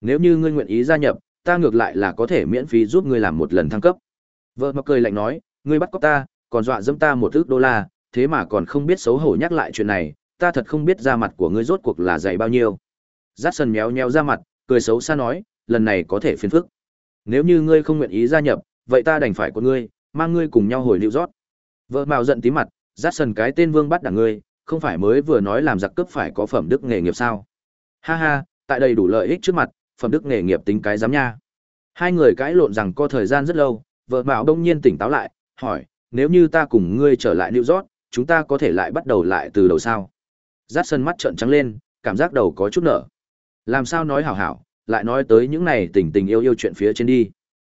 Nếu như ngươi nguyện ý gia nhập, ta ngược lại là có thể miễn phí giúp ngươi làm một lần thăng cấp. Vợ mặc cười lạnh nói, ngươi bắt cóc ta, còn dọa dẫm ta một ước đô la, thế mà còn không biết xấu hổ nhắc lại chuyện này, ta thật không biết ra mặt của ngươi rốt cuộc là dày bao nhiêu. Jackson méo nheo ra mặt, cười xấu xa nói, lần này có thể phiền phức. Nếu như ngươi không nguyện ý gia nhập, vậy ta đành phải của ngươi, mang ngươi cùng nhau hồi lưu rót. Vợ Mạo giận tí mặt, Jackson cái tên vương bắt đảng ngươi, không phải mới vừa nói làm giặc cướp phải có phẩm đức nghề nghiệp sao? Ha ha, tại đây đủ lợi ích trước mặt, phẩm đức nghề nghiệp tính cái giám nha. Hai người cãi lộn rằng có thời gian rất lâu, vợ bảo đông nhiên tỉnh táo lại, hỏi, nếu như ta cùng ngươi trở lại New York, chúng ta có thể lại bắt đầu lại từ đầu sao? Giác sân mắt trợn trắng lên, cảm giác đầu có chút nở. Làm sao nói hảo hảo, lại nói tới những này tình tình yêu yêu chuyện phía trên đi.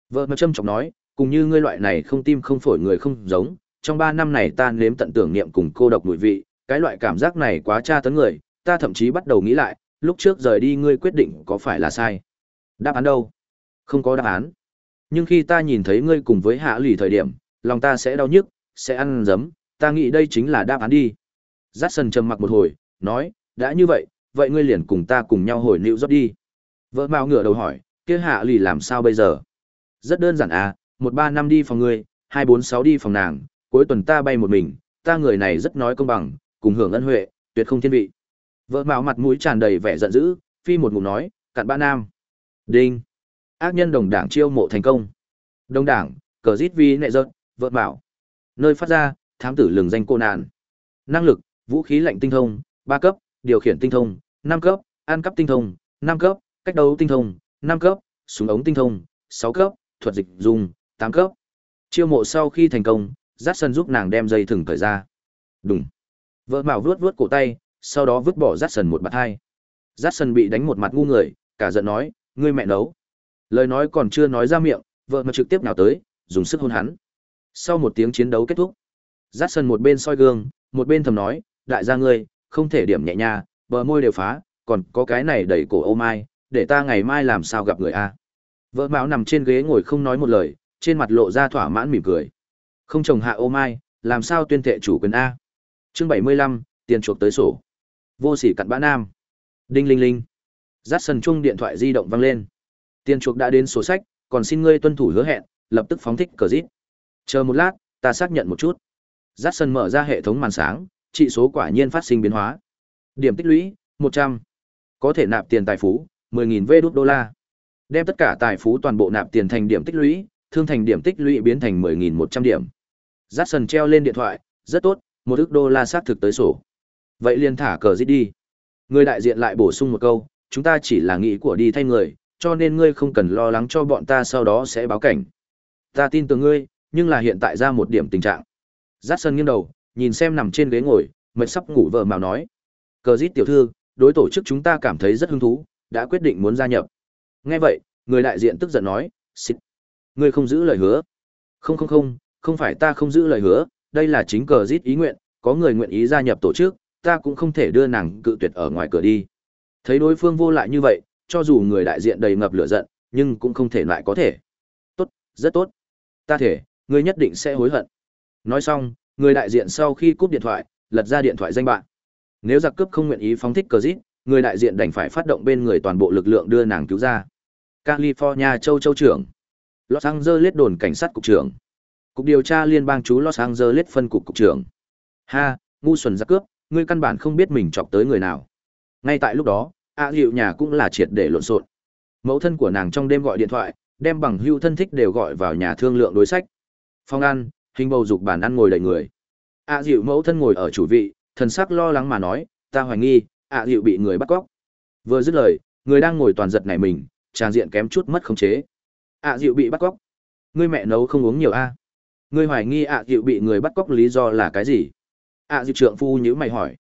Vợ mà châm trọng nói, cùng như ngươi loại này không tim không phổi người không giống, trong ba năm này ta nếm tận tưởng niệm cùng cô độc mùi vị, cái loại cảm giác này quá tra tấn người, ta thậm chí bắt đầu nghĩ lại, lúc trước rời đi ngươi quyết định có phải là sai. Đáp án đâu? Không có đáp án. Nhưng khi ta nhìn thấy ngươi cùng với hạ lì thời điểm, lòng ta sẽ đau nhức, sẽ ăn giấm, ta nghĩ đây chính là đáp án đi. Jackson trầm mặc một hồi, nói, đã như vậy, vậy ngươi liền cùng ta cùng nhau hồi nịu rót đi. Vợ Mao ngửa đầu hỏi, kia hạ lì làm sao bây giờ? Rất đơn giản à, một ba năm đi phòng ngươi, hai bốn sáu đi phòng nàng, cuối tuần ta bay một mình, ta người này rất nói công bằng, cùng hưởng ân huệ, tuyệt không thiên vị. Vợ mạo mặt mũi tràn đầy vẻ giận dữ, phi một ngụm nói, cặn ba nam. Đinh. Ác nhân đồng đảng chiêu mộ thành công. Đồng đảng, cờ giết vi nệ giận, vợ mạo. Nơi phát ra, thám tử lừng danh cô nạn. Năng lực, vũ khí lạnh tinh thông, ba cấp, điều khiển tinh thông, năm cấp, ăn cắp tinh thông, năm cấp, cách đấu tinh thông, năm cấp, súng ống tinh thông, sáu cấp, thuật dịch dùng, tám cấp. Chiêu mộ sau khi thành công, Jackson giúp nàng đem dây thừng cởi ra. Đùng. Vợ Mạo vuốt vuốt cổ tay, sau đó vứt bỏ Jackson một bạt hai. Jackson bị đánh một mặt ngu người, cả giận nói, ngươi mẹ nấu. Lời nói còn chưa nói ra miệng, vợ mà trực tiếp nào tới, dùng sức hôn hắn. Sau một tiếng chiến đấu kết thúc, Jackson một bên soi gương, một bên thầm nói, đại gia ngươi, không thể điểm nhẹ nhà bờ môi đều phá, còn có cái này đẩy cổ ô mai, để ta ngày mai làm sao gặp người a. Vợ Mão nằm trên ghế ngồi không nói một lời, trên mặt lộ ra thỏa mãn mỉm cười. Không chồng hạ ô mai, làm sao tuyên thệ chủ quyền a. Chương 75, tiền chuộc tới sổ. Vô sỉ cặn bã nam. Đinh linh linh. Jackson chung điện thoại di động vang lên. Tiền chuộc đã đến sổ sách, còn xin ngươi tuân thủ hứa hẹn, lập tức phóng thích cờ rít. Chờ một lát, ta xác nhận một chút. Jackson mở ra hệ thống màn sáng, trị số quả nhiên phát sinh biến hóa. Điểm tích lũy, 100. Có thể nạp tiền tài phú, 10.000 vđ đô la. Đem tất cả tài phú toàn bộ nạp tiền thành điểm tích lũy, thương thành điểm tích lũy biến thành 10.100 điểm. Jackson treo lên điện thoại, rất tốt, một ức đô la xác thực tới sổ. Vậy liền thả cờ giết đi. Người đại diện lại bổ sung một câu, chúng ta chỉ là nghĩ của đi thay người, cho nên ngươi không cần lo lắng cho bọn ta sau đó sẽ báo cảnh. Ta tin tưởng ngươi, nhưng là hiện tại ra một điểm tình trạng. Jackson nghiêng đầu, nhìn xem nằm trên ghế ngồi, mệt sắp ngủ vợ mạo nói. Cờ dít tiểu thư, đối tổ chức chúng ta cảm thấy rất hứng thú, đã quyết định muốn gia nhập. Nghe vậy, người đại diện tức giận nói, xịt. Ngươi không giữ lời hứa. Không không không, không phải ta không giữ lời hứa, đây là chính cờ dít ý nguyện, có người nguyện ý gia nhập tổ chức, ta cũng không thể đưa nàng cự tuyệt ở ngoài cửa đi. Thấy đối phương vô lại như vậy, cho dù người đại diện đầy ngập lửa giận, nhưng cũng không thể lại có thể. Tốt, rất tốt. Ta thể, ngươi nhất định sẽ hối hận. Nói xong, người đại diện sau khi cúp điện thoại, lật ra điện thoại danh bạn. Nếu giặc cướp không nguyện ý phóng thích cờ dít, người đại diện đành phải phát động bên người toàn bộ lực lượng đưa nàng cứu ra. California châu châu trưởng, Los Angeles đồn cảnh sát cục trưởng, cục điều tra liên bang chú Los Angeles phân cục cục trưởng. Ha, ngu xuẩn giặc cướp, ngươi căn bản không biết mình chọc tới người nào. Ngay tại lúc đó, A à Diệu nhà cũng là triệt để lộn xộn. Mẫu thân của nàng trong đêm gọi điện thoại, đem bằng hưu thân thích đều gọi vào nhà thương lượng đối sách. Phong ăn, hình bầu dục bàn ăn ngồi đầy người. A à Diệu mẫu thân ngồi ở chủ vị, thần sắc lo lắng mà nói, ta hoài nghi, A à Diệu bị người bắt cóc. Vừa dứt lời, người đang ngồi toàn giật nảy mình, tràn diện kém chút mất khống chế. A Diệu bị bắt cóc. Ngươi mẹ nấu không uống nhiều a? Ngươi hoài nghi A Diệu bị người bắt cóc lý do là cái gì? À Diệu trượng phu nhữ mày hỏi.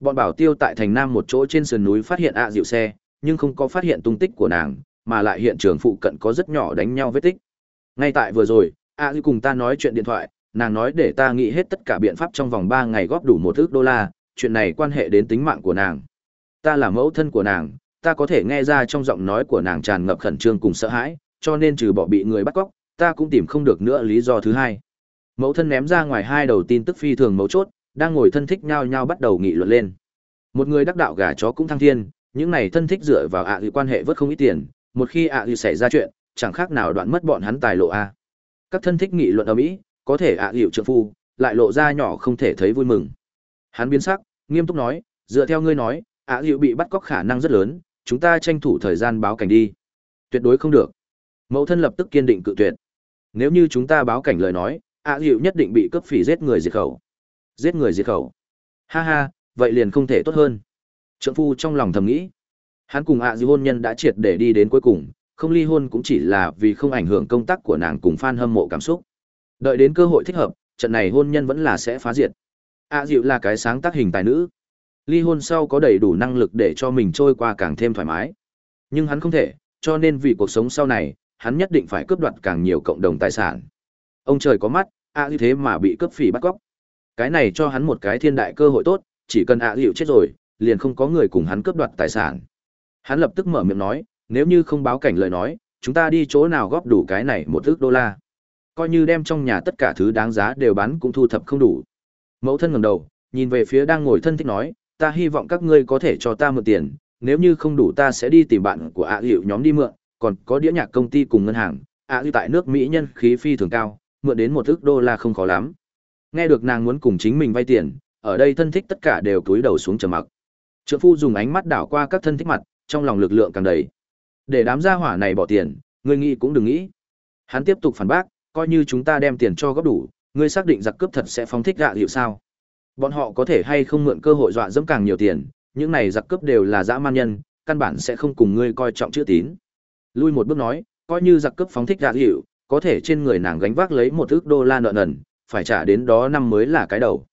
Bọn bảo tiêu tại thành Nam một chỗ trên sườn núi phát hiện ạ Diệu xe, nhưng không có phát hiện tung tích của nàng, mà lại hiện trường phụ cận có rất nhỏ đánh nhau vết tích. Ngay tại vừa rồi, ạ dịu cùng ta nói chuyện điện thoại, nàng nói để ta nghĩ hết tất cả biện pháp trong vòng ba ngày góp đủ một ước đô la, chuyện này quan hệ đến tính mạng của nàng. Ta là mẫu thân của nàng, ta có thể nghe ra trong giọng nói của nàng tràn ngập khẩn trương cùng sợ hãi, cho nên trừ bỏ bị người bắt cóc, ta cũng tìm không được nữa lý do thứ hai. Mẫu thân ném ra ngoài hai đầu tin tức phi thường mấu chốt, đang ngồi thân thích nhau nhau bắt đầu nghị luận lên. Một người đắc đạo gà chó cũng thăng thiên, những này thân thích dựa vào ạ à quan hệ vớt không ít tiền, một khi ạ à xảy ra chuyện, chẳng khác nào đoạn mất bọn hắn tài lộ a. Các thân thích nghị luận ở mỹ, có thể ạ hiệu trợ phu, lại lộ ra nhỏ không thể thấy vui mừng. Hắn biến sắc, nghiêm túc nói, dựa theo ngươi nói, ạ hiệu bị bắt cóc khả năng rất lớn, chúng ta tranh thủ thời gian báo cảnh đi. Tuyệt đối không được. Mẫu thân lập tức kiên định cự tuyệt. Nếu như chúng ta báo cảnh lời nói, ạ hiệu nhất định bị cướp phỉ giết người diệt khẩu. Giết người diệt khẩu. Ha ha, vậy liền không thể tốt hơn. Trượng phu trong lòng thầm nghĩ. Hắn cùng ạ di hôn nhân đã triệt để đi đến cuối cùng, không ly hôn cũng chỉ là vì không ảnh hưởng công tác của nàng cùng fan hâm mộ cảm xúc. Đợi đến cơ hội thích hợp, trận này hôn nhân vẫn là sẽ phá diệt. ạ Diệu là cái sáng tác hình tài nữ. Ly hôn sau có đầy đủ năng lực để cho mình trôi qua càng thêm thoải mái. Nhưng hắn không thể, cho nên vì cuộc sống sau này, hắn nhất định phải cướp đoạt càng nhiều cộng đồng tài sản. Ông trời có mắt, ạ như thế mà bị cướp phỉ bắt cóc. Cái này cho hắn một cái thiên đại cơ hội tốt, chỉ cần ạ Diệu chết rồi, liền không có người cùng hắn cướp đoạt tài sản. Hắn lập tức mở miệng nói, nếu như không báo cảnh lời nói, chúng ta đi chỗ nào góp đủ cái này một ước đô la coi như đem trong nhà tất cả thứ đáng giá đều bán cũng thu thập không đủ. Mẫu thân ngẩng đầu, nhìn về phía đang ngồi thân thích nói, ta hy vọng các ngươi có thể cho ta mượn tiền, nếu như không đủ ta sẽ đi tìm bạn của ạ à hiệu nhóm đi mượn, còn có đĩa nhạc công ty cùng ngân hàng, ạ à tại nước Mỹ nhân khí phi thường cao, mượn đến một ước đô la không khó lắm. Nghe được nàng muốn cùng chính mình vay tiền, ở đây thân thích tất cả đều cúi đầu xuống trầm mặc. Trượng phu dùng ánh mắt đảo qua các thân thích mặt, trong lòng lực lượng càng đầy. Để đám gia hỏa này bỏ tiền, ngươi nghĩ cũng đừng nghĩ. Hắn tiếp tục phản bác, coi như chúng ta đem tiền cho góp đủ, ngươi xác định giặc cướp thật sẽ phóng thích gạ hiệu sao? Bọn họ có thể hay không mượn cơ hội dọa dẫm càng nhiều tiền, những này giặc cướp đều là dã man nhân, căn bản sẽ không cùng ngươi coi trọng chữ tín. Lui một bước nói, coi như giặc cướp phóng thích gạ hiệu, có thể trên người nàng gánh vác lấy một ước đô la nợ nần, phải trả đến đó năm mới là cái đầu.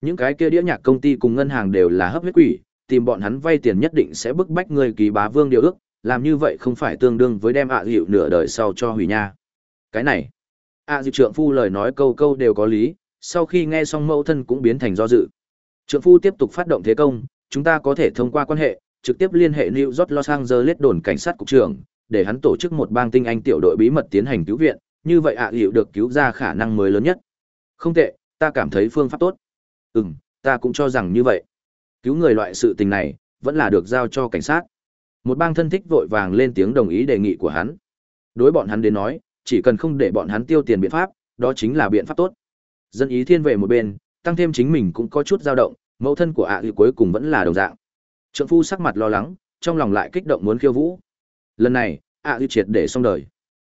Những cái kia đĩa nhạc công ty cùng ngân hàng đều là hấp huyết quỷ, tìm bọn hắn vay tiền nhất định sẽ bức bách người ký bá vương điều ước, làm như vậy không phải tương đương với đem ạ dịu nửa đời sau cho hủy nha. Cái này, ạ à, dịp trượng phu lời nói câu câu đều có lý, sau khi nghe xong mẫu thân cũng biến thành do dự. Trượng phu tiếp tục phát động thế công, chúng ta có thể thông qua quan hệ, trực tiếp liên hệ New York Los Angeles đồn cảnh sát cục trưởng, để hắn tổ chức một bang tinh anh tiểu đội bí mật tiến hành cứu viện, như vậy ạ à, được cứu ra khả năng mới lớn nhất. Không tệ, ta cảm thấy phương pháp tốt. Ừm, ta cũng cho rằng như vậy. Cứu người loại sự tình này, vẫn là được giao cho cảnh sát. Một bang thân thích vội vàng lên tiếng đồng ý đề nghị của hắn. Đối bọn hắn đến nói, chỉ cần không để bọn hắn tiêu tiền biện pháp, đó chính là biện pháp tốt. Dân ý thiên về một bên, tăng thêm chính mình cũng có chút dao động, mẫu thân của ạ à cuối cùng vẫn là đồng dạng. Trượng phu sắc mặt lo lắng, trong lòng lại kích động muốn khiêu vũ. Lần này, ạ à triệt để xong đời.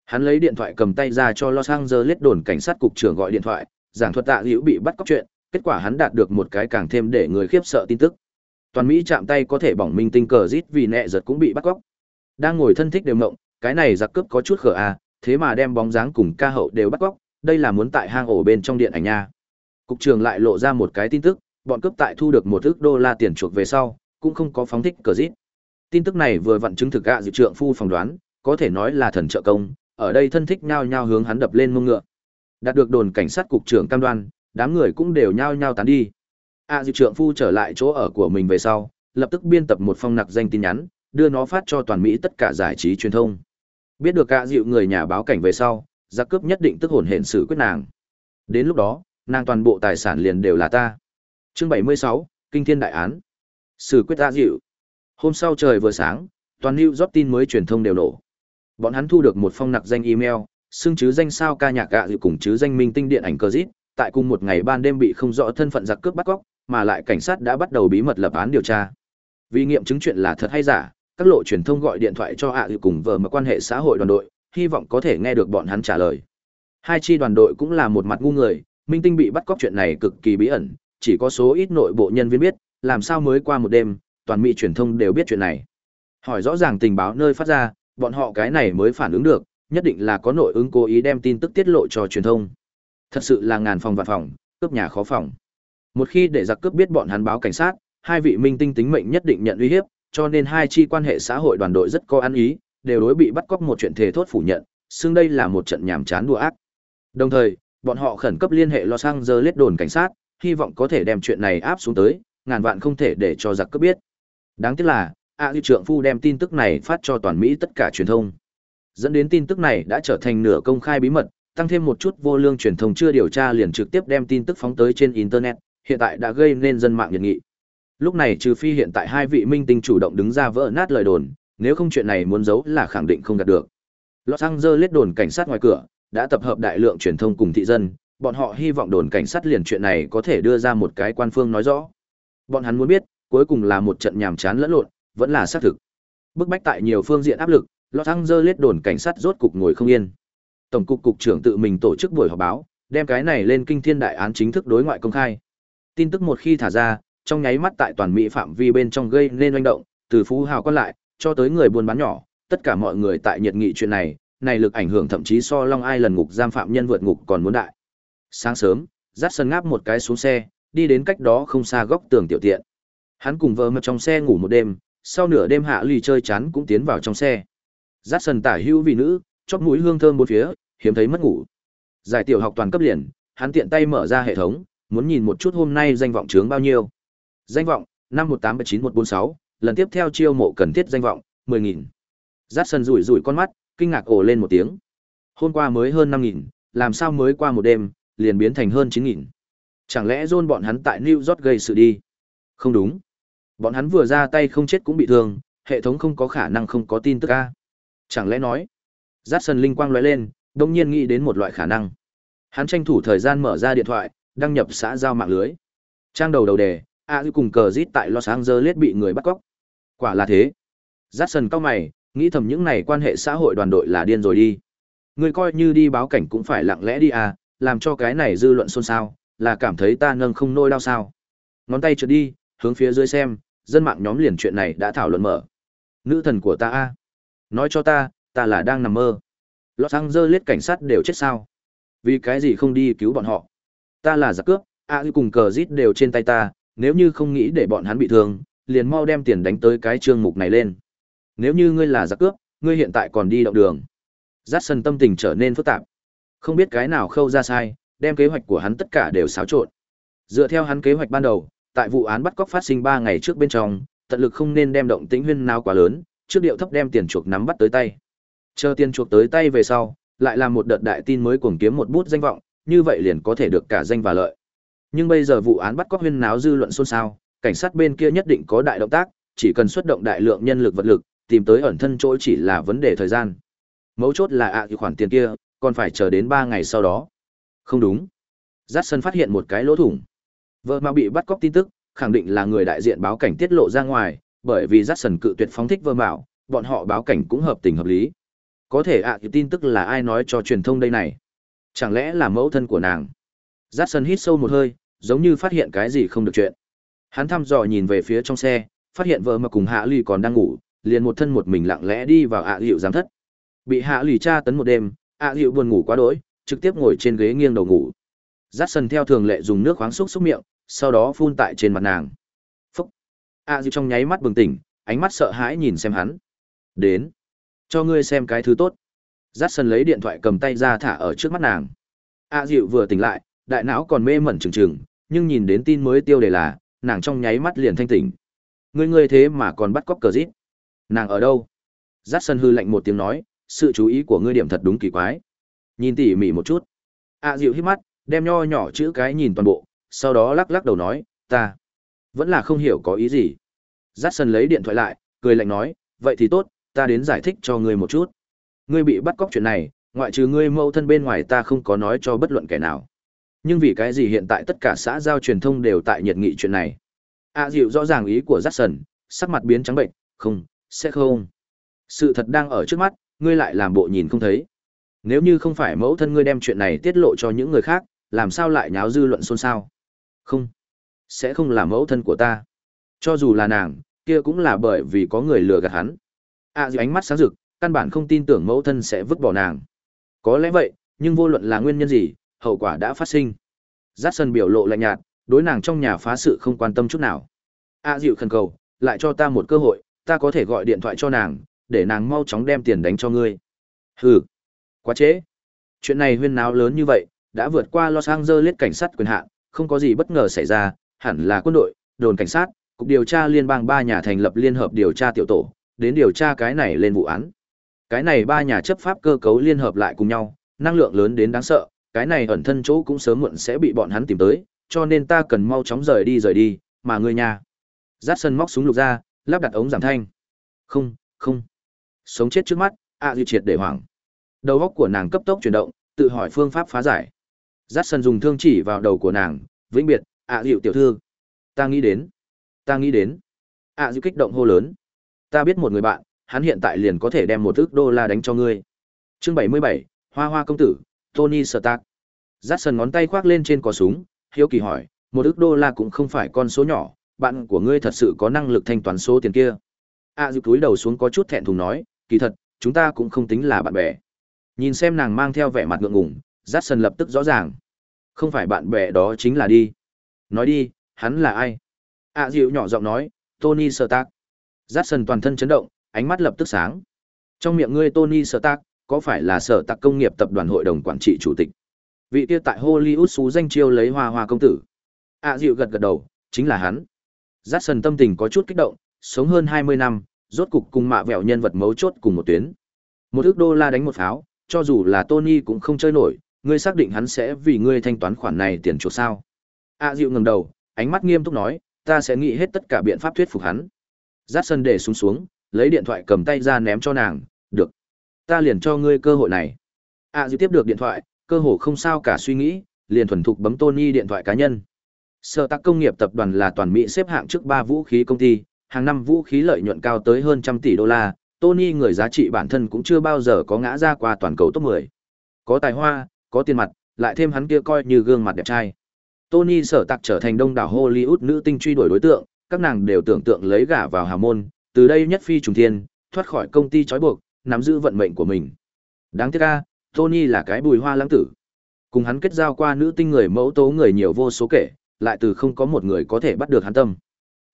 Hắn lấy điện thoại cầm tay ra cho Los Angeles đồn cảnh sát cục trưởng gọi điện thoại, giảng thuật tạ hữu bị bắt cóc chuyện, kết quả hắn đạt được một cái càng thêm để người khiếp sợ tin tức. Toàn Mỹ chạm tay có thể bỏng minh tinh cờ rít vì nẹ giật cũng bị bắt cóc. Đang ngồi thân thích đều mộng, cái này giặc cướp có chút khở à, thế mà đem bóng dáng cùng ca hậu đều bắt cóc, đây là muốn tại hang ổ bên trong điện ảnh nha. Cục trường lại lộ ra một cái tin tức, bọn cướp tại thu được một ước đô la tiền chuộc về sau, cũng không có phóng thích cờ rít. Tin tức này vừa vặn chứng thực gạ dự trượng phu phỏng đoán, có thể nói là thần trợ công, ở đây thân thích nhao nhao hướng hắn đập lên mông ngựa. Đạt được đồn cảnh sát cục trưởng cam đoan, đám người cũng đều nhao nhao tán đi. A à, dự trượng phu trở lại chỗ ở của mình về sau, lập tức biên tập một phong nặc danh tin nhắn, đưa nó phát cho toàn Mỹ tất cả giải trí truyền thông. Biết được cả dịu người nhà báo cảnh về sau, giặc cướp nhất định tức hồn hển xử quyết nàng. Đến lúc đó, nàng toàn bộ tài sản liền đều là ta. Chương 76, Kinh Thiên Đại Án. xử quyết a dịu. Hôm sau trời vừa sáng, toàn New York tin mới truyền thông đều nổ. Bọn hắn thu được một phong nặc danh email, xưng chứ danh sao ca nhạc gạ dự cùng chứ danh minh tinh điện ảnh cơ dít, tại cùng một ngày ban đêm bị không rõ thân phận giặc cướp bắt cóc, mà lại cảnh sát đã bắt đầu bí mật lập án điều tra. Vì nghiệm chứng chuyện là thật hay giả, các lộ truyền thông gọi điện thoại cho ạ dự cùng vợ mà quan hệ xã hội đoàn đội, hy vọng có thể nghe được bọn hắn trả lời. Hai chi đoàn đội cũng là một mặt ngu người, minh tinh bị bắt cóc chuyện này cực kỳ bí ẩn, chỉ có số ít nội bộ nhân viên biết, làm sao mới qua một đêm, toàn mỹ truyền thông đều biết chuyện này. Hỏi rõ ràng tình báo nơi phát ra, bọn họ cái này mới phản ứng được, nhất định là có nội ứng cố ý đem tin tức tiết lộ cho truyền thông. Thật sự là ngàn phòng vạn phòng, cướp nhà khó phòng. Một khi để giặc cướp biết bọn hắn báo cảnh sát, hai vị minh tinh tính mệnh nhất định nhận uy hiếp, cho nên hai chi quan hệ xã hội đoàn đội rất có ăn ý, đều đối bị bắt cóc một chuyện thể thốt phủ nhận, xưng đây là một trận nhảm chán đùa ác. Đồng thời, bọn họ khẩn cấp liên hệ Los Angeles đồn cảnh sát, hy vọng có thể đem chuyện này áp xuống tới, ngàn vạn không thể để cho giặc cướp biết. Đáng tiếc là, A à, trượng phu đem tin tức này phát cho toàn Mỹ tất cả truyền thông. Dẫn đến tin tức này đã trở thành nửa công khai bí mật, tăng thêm một chút vô lương truyền thông chưa điều tra liền trực tiếp đem tin tức phóng tới trên internet, hiện tại đã gây nên dân mạng nhiệt nghị. Lúc này trừ phi hiện tại hai vị minh tinh chủ động đứng ra vỡ nát lời đồn, nếu không chuyện này muốn giấu là khẳng định không đạt được. Los Angeles đồn cảnh sát ngoài cửa đã tập hợp đại lượng truyền thông cùng thị dân, bọn họ hy vọng đồn cảnh sát liền chuyện này có thể đưa ra một cái quan phương nói rõ. Bọn hắn muốn biết, cuối cùng là một trận nhàm chán lẫn lộn, vẫn là xác thực. Bức bách tại nhiều phương diện áp lực, Los Angeles đồn cảnh sát rốt cục ngồi không yên. Tổng cục cục trưởng tự mình tổ chức buổi họp báo, đem cái này lên kinh thiên đại án chính thức đối ngoại công khai. Tin tức một khi thả ra, trong nháy mắt tại toàn Mỹ phạm vi bên trong gây nên oanh động, từ phú hào quan lại, cho tới người buôn bán nhỏ, tất cả mọi người tại nhiệt nghị chuyện này, này lực ảnh hưởng thậm chí so Long Ai lần ngục giam phạm nhân vượt ngục còn muốn đại. Sáng sớm, dắt sân ngáp một cái xuống xe, đi đến cách đó không xa góc tường tiểu tiện. Hắn cùng vợ mập trong xe ngủ một đêm, sau nửa đêm hạ lì chơi chán cũng tiến vào trong xe. Dắt sần tả hữu vì nữ, chóp mũi hương thơm bốn phía, hiếm thấy mất ngủ. Giải tiểu học toàn cấp liền, hắn tiện tay mở ra hệ thống, muốn nhìn một chút hôm nay danh vọng trướng bao nhiêu. Danh vọng, năm một tám chín một bốn sáu lần tiếp theo chiêu mộ cần thiết danh vọng, mười nghìn Dắt sần rủi rủi con mắt, kinh ngạc ồ lên một tiếng. Hôm qua mới hơn năm nghìn làm sao mới qua một đêm, liền biến thành hơn chín nghìn Chẳng lẽ John bọn hắn tại New York gây sự đi? Không đúng. Bọn hắn vừa ra tay không chết cũng bị thương, hệ thống không có khả năng không có tin tức a. Chẳng lẽ nói? Jackson linh quang lóe lên, đột nhiên nghĩ đến một loại khả năng. Hắn tranh thủ thời gian mở ra điện thoại, đăng nhập xã giao mạng lưới. Trang đầu đầu đề, A à, cùng cờ rít tại Los Angeles bị người bắt cóc. Quả là thế. Jackson cao mày, nghĩ thầm những này quan hệ xã hội đoàn đội là điên rồi đi. Người coi như đi báo cảnh cũng phải lặng lẽ đi à, làm cho cái này dư luận xôn xao, là cảm thấy ta nâng không nôi đau sao. Ngón tay trượt đi, hướng phía dưới xem, dân mạng nhóm liền chuyện này đã thảo luận mở. Nữ thần của ta a, Nói cho ta, ta là đang nằm mơ. Los Angeles cảnh sát đều chết sao? Vì cái gì không đi cứu bọn họ? Ta là giặc cướp, a cùng cờ rít đều trên tay ta, nếu như không nghĩ để bọn hắn bị thương, liền mau đem tiền đánh tới cái chương mục này lên. Nếu như ngươi là giặc cướp, ngươi hiện tại còn đi động đường. Dát sân tâm tình trở nên phức tạp. Không biết cái nào khâu ra sai, đem kế hoạch của hắn tất cả đều xáo trộn. Dựa theo hắn kế hoạch ban đầu, tại vụ án bắt cóc phát sinh 3 ngày trước bên trong, tận lực không nên đem động tĩnh huyên nào quá lớn, trước điệu thấp đem tiền chuộc nắm bắt tới tay. Chờ tiền chuộc tới tay về sau, lại làm một đợt đại tin mới cuồng kiếm một bút danh vọng, như vậy liền có thể được cả danh và lợi. Nhưng bây giờ vụ án bắt cóc huyên náo dư luận xôn xao, cảnh sát bên kia nhất định có đại động tác, chỉ cần xuất động đại lượng nhân lực vật lực, tìm tới ẩn thân chỗ chỉ là vấn đề thời gian. Mấu chốt là ạ à khoản tiền kia, còn phải chờ đến 3 ngày sau đó. Không đúng. Giác sân phát hiện một cái lỗ thủng. Vợ mà bị bắt cóc tin tức, khẳng định là người đại diện báo cảnh tiết lộ ra ngoài, bởi vì rát sần cự tuyệt phóng thích vơ mạo, bọn họ báo cảnh cũng hợp tình hợp lý. Có thể ạ à tin tức là ai nói cho truyền thông đây này? Chẳng lẽ là mẫu thân của nàng? rát sần hít sâu một hơi, giống như phát hiện cái gì không được chuyện. Hắn thăm dò nhìn về phía trong xe, phát hiện vợ mà cùng Hạ Ly còn đang ngủ, liền một thân một mình lặng lẽ đi vào ạ hiệu giám thất. Bị Hạ Ly tra tấn một đêm, ạ hiệu buồn ngủ quá đỗi, trực tiếp ngồi trên ghế nghiêng đầu ngủ. rát sần theo thường lệ dùng nước khoáng xúc xúc miệng, sau đó phun tại trên mặt nàng. A ạ trong nháy mắt bừng tỉnh, ánh mắt sợ hãi nhìn xem hắn. Đến! Cho ngươi xem cái thứ tốt. Dát sần lấy điện thoại cầm tay ra thả ở trước mắt nàng. A dịu vừa tỉnh lại, đại não còn mê mẩn trừng trừng, nhưng nhìn đến tin mới tiêu đề là, nàng trong nháy mắt liền thanh tỉnh. Ngươi ngươi thế mà còn bắt cóc cờ rít. Nàng ở đâu? Dát sân hư lạnh một tiếng nói, sự chú ý của ngươi điểm thật đúng kỳ quái. Nhìn tỉ mỉ một chút. A à, dịu hít mắt, đem nho nhỏ chữ cái nhìn toàn bộ, sau đó lắc lắc đầu nói, ta vẫn là không hiểu có ý gì. Jackson lấy điện thoại lại, cười lạnh nói, vậy thì tốt, ta đến giải thích cho ngươi một chút. Ngươi bị bắt cóc chuyện này, ngoại trừ ngươi mâu thân bên ngoài ta không có nói cho bất luận kẻ nào. Nhưng vì cái gì hiện tại tất cả xã giao truyền thông đều tại nhiệt nghị chuyện này? A dịu rõ ràng ý của Jackson, sắc mặt biến trắng bệnh, không, sẽ không. Sự thật đang ở trước mắt, ngươi lại làm bộ nhìn không thấy. Nếu như không phải mẫu thân ngươi đem chuyện này tiết lộ cho những người khác, làm sao lại nháo dư luận xôn xao? Không, sẽ không là mẫu thân của ta. Cho dù là nàng, kia cũng là bởi vì có người lừa gạt hắn. A dịu ánh mắt sáng rực, căn bản không tin tưởng mẫu thân sẽ vứt bỏ nàng. Có lẽ vậy, nhưng vô luận là nguyên nhân gì, hậu quả đã phát sinh. Jackson biểu lộ lạnh nhạt, đối nàng trong nhà phá sự không quan tâm chút nào. A dịu khẩn cầu, lại cho ta một cơ hội, ta có thể gọi điện thoại cho nàng, để nàng mau chóng đem tiền đánh cho ngươi. Hừ, quá trễ. Chuyện này huyên náo lớn như vậy, đã vượt qua Los Angeles cảnh sát quyền hạn, không có gì bất ngờ xảy ra, hẳn là quân đội, đồn cảnh sát, cục điều tra liên bang ba nhà thành lập liên hợp điều tra tiểu tổ, đến điều tra cái này lên vụ án. Cái này ba nhà chấp pháp cơ cấu liên hợp lại cùng nhau, năng lượng lớn đến đáng sợ, cái này ẩn thân chỗ cũng sớm muộn sẽ bị bọn hắn tìm tới, cho nên ta cần mau chóng rời đi rời đi, mà người nhà. Dát sân móc súng lục ra, lắp đặt ống giảm thanh. Không, không. Sống chết trước mắt, ạ à, triệt để hoảng. Đầu óc của nàng cấp tốc chuyển động, tự hỏi phương pháp phá giải. Dát sân dùng thương chỉ vào đầu của nàng, vĩnh biệt, ạ à, tiểu thư. Ta nghĩ đến, ta nghĩ đến. ạ à, kích động hô lớn. Ta biết một người bạn, hắn hiện tại liền có thể đem một ước đô la đánh cho ngươi. Chương 77, Hoa Hoa công tử, Tony Stark. Jackson ngón tay khoác lên trên cò súng, hiếu kỳ hỏi, một ước đô la cũng không phải con số nhỏ, bạn của ngươi thật sự có năng lực thanh toán số tiền kia. ạ à, Dư túi đầu xuống có chút thẹn thùng nói, kỳ thật, chúng ta cũng không tính là bạn bè. Nhìn xem nàng mang theo vẻ mặt ngượng ngùng, Jackson lập tức rõ ràng. Không phải bạn bè đó chính là đi. Nói đi, hắn là ai? ạ à, Dịu nhỏ giọng nói, Tony Stark. Jackson toàn thân chấn động, ánh mắt lập tức sáng. Trong miệng ngươi Tony Stark, có phải là sở tạc công nghiệp tập đoàn hội đồng quản trị chủ tịch? Vị kia tại Hollywood xú danh chiêu lấy hoa hoa công tử. À dịu gật gật đầu, chính là hắn. Jackson tâm tình có chút kích động, sống hơn 20 năm, rốt cục cùng mạ vẹo nhân vật mấu chốt cùng một tuyến. Một ước đô la đánh một pháo, cho dù là Tony cũng không chơi nổi, ngươi xác định hắn sẽ vì ngươi thanh toán khoản này tiền chuộc sao? À dịu ngẩng đầu, ánh mắt nghiêm túc nói, ta sẽ nghĩ hết tất cả biện pháp thuyết phục hắn. Jackson để xuống xuống, lấy điện thoại cầm tay ra ném cho nàng, được. Ta liền cho ngươi cơ hội này. À dịu tiếp được điện thoại, cơ hồ không sao cả suy nghĩ, liền thuần thục bấm Tony điện thoại cá nhân. Sở tác công nghiệp tập đoàn là toàn Mỹ xếp hạng trước ba vũ khí công ty, hàng năm vũ khí lợi nhuận cao tới hơn trăm tỷ đô la, Tony người giá trị bản thân cũng chưa bao giờ có ngã ra qua toàn cầu top 10. Có tài hoa, có tiền mặt, lại thêm hắn kia coi như gương mặt đẹp trai. Tony sở tạc trở thành đông đảo Hollywood nữ tinh truy đuổi đối tượng, các nàng đều tưởng tượng lấy gả vào hào môn, từ đây nhất phi trùng thiên, thoát khỏi công ty trói buộc, nắm giữ vận mệnh của mình. Đáng tiếc a, Tony là cái bùi hoa lãng tử. Cùng hắn kết giao qua nữ tinh người mẫu tố người nhiều vô số kể, lại từ không có một người có thể bắt được hắn tâm.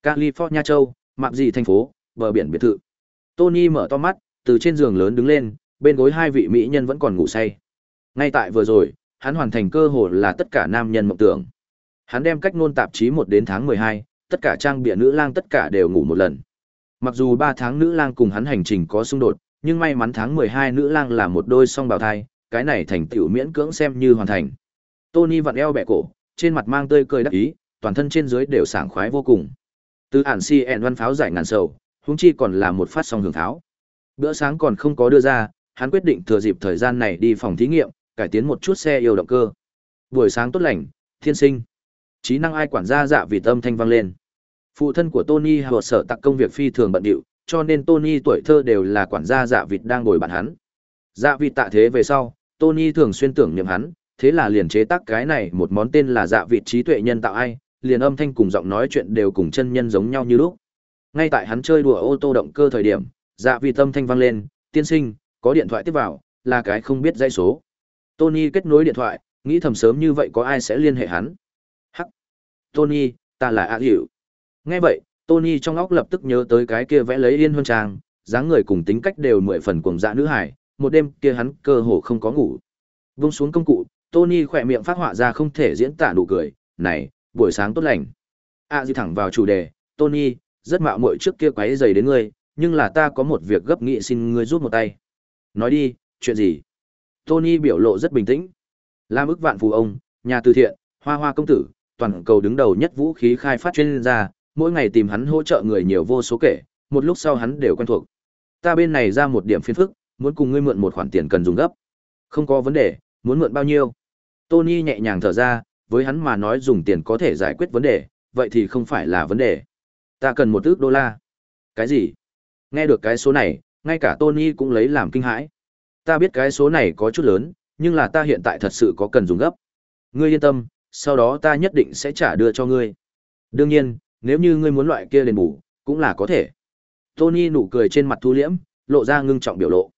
California châu, mạng gì thành phố, bờ biển biệt thự. Tony mở to mắt, từ trên giường lớn đứng lên, bên gối hai vị mỹ nhân vẫn còn ngủ say. Ngay tại vừa rồi, hắn hoàn thành cơ hội là tất cả nam nhân mộng tưởng. Hắn đem cách nôn tạp chí một đến tháng 12, tất cả trang bịa nữ lang tất cả đều ngủ một lần. Mặc dù ba tháng nữ lang cùng hắn hành trình có xung đột, nhưng may mắn tháng 12 nữ lang là một đôi song bào thai, cái này thành tựu miễn cưỡng xem như hoàn thành. Tony vặn eo bẻ cổ, trên mặt mang tươi cười đắc ý, toàn thân trên dưới đều sảng khoái vô cùng. Từ ản si ẹn văn pháo giải ngàn sầu, huống chi còn là một phát song hưởng tháo. Bữa sáng còn không có đưa ra, hắn quyết định thừa dịp thời gian này đi phòng thí nghiệm, cải tiến một chút xe yêu động cơ. Buổi sáng tốt lành, thiên sinh. Trí năng ai quản gia dạ vì tâm thanh vang lên. Phụ thân của Tony hờ sở tặc công việc phi thường bận điệu, cho nên Tony tuổi thơ đều là quản gia dạ vịt đang ngồi bàn hắn. Dạ vịt tạ thế về sau, Tony thường xuyên tưởng niệm hắn, thế là liền chế tác cái này một món tên là dạ vịt trí tuệ nhân tạo ai, liền âm thanh cùng giọng nói chuyện đều cùng chân nhân giống nhau như lúc. Ngay tại hắn chơi đùa ô tô động cơ thời điểm, dạ vịt tâm thanh vang lên, tiên sinh, có điện thoại tiếp vào, là cái không biết dãy số. Tony kết nối điện thoại, nghĩ thầm sớm như vậy có ai sẽ liên hệ hắn. Tony, ta là A Hiểu. Nghe vậy, Tony trong óc lập tức nhớ tới cái kia vẽ lấy yên huân trang, dáng người cùng tính cách đều mười phần cuồng dã nữ hải, một đêm kia hắn cơ hồ không có ngủ. Vung xuống công cụ, Tony khỏe miệng phát họa ra không thể diễn tả nụ cười, "Này, buổi sáng tốt lành." A à, di thẳng vào chủ đề, "Tony, rất mạo muội trước kia quấy rầy đến ngươi, nhưng là ta có một việc gấp nghị xin ngươi giúp một tay." "Nói đi, chuyện gì?" Tony biểu lộ rất bình tĩnh. Lam ức vạn phù ông, nhà từ thiện, hoa hoa công tử, toàn cầu đứng đầu nhất vũ khí khai phát chuyên gia, mỗi ngày tìm hắn hỗ trợ người nhiều vô số kể, một lúc sau hắn đều quen thuộc. Ta bên này ra một điểm phiền phức, muốn cùng ngươi mượn một khoản tiền cần dùng gấp. Không có vấn đề, muốn mượn bao nhiêu? Tony nhẹ nhàng thở ra, với hắn mà nói dùng tiền có thể giải quyết vấn đề, vậy thì không phải là vấn đề. Ta cần một ước đô la. Cái gì? Nghe được cái số này, ngay cả Tony cũng lấy làm kinh hãi. Ta biết cái số này có chút lớn, nhưng là ta hiện tại thật sự có cần dùng gấp. Ngươi yên tâm, sau đó ta nhất định sẽ trả đưa cho ngươi. Đương nhiên, nếu như ngươi muốn loại kia đền bù, cũng là có thể. Tony nụ cười trên mặt thu liễm, lộ ra ngưng trọng biểu lộ.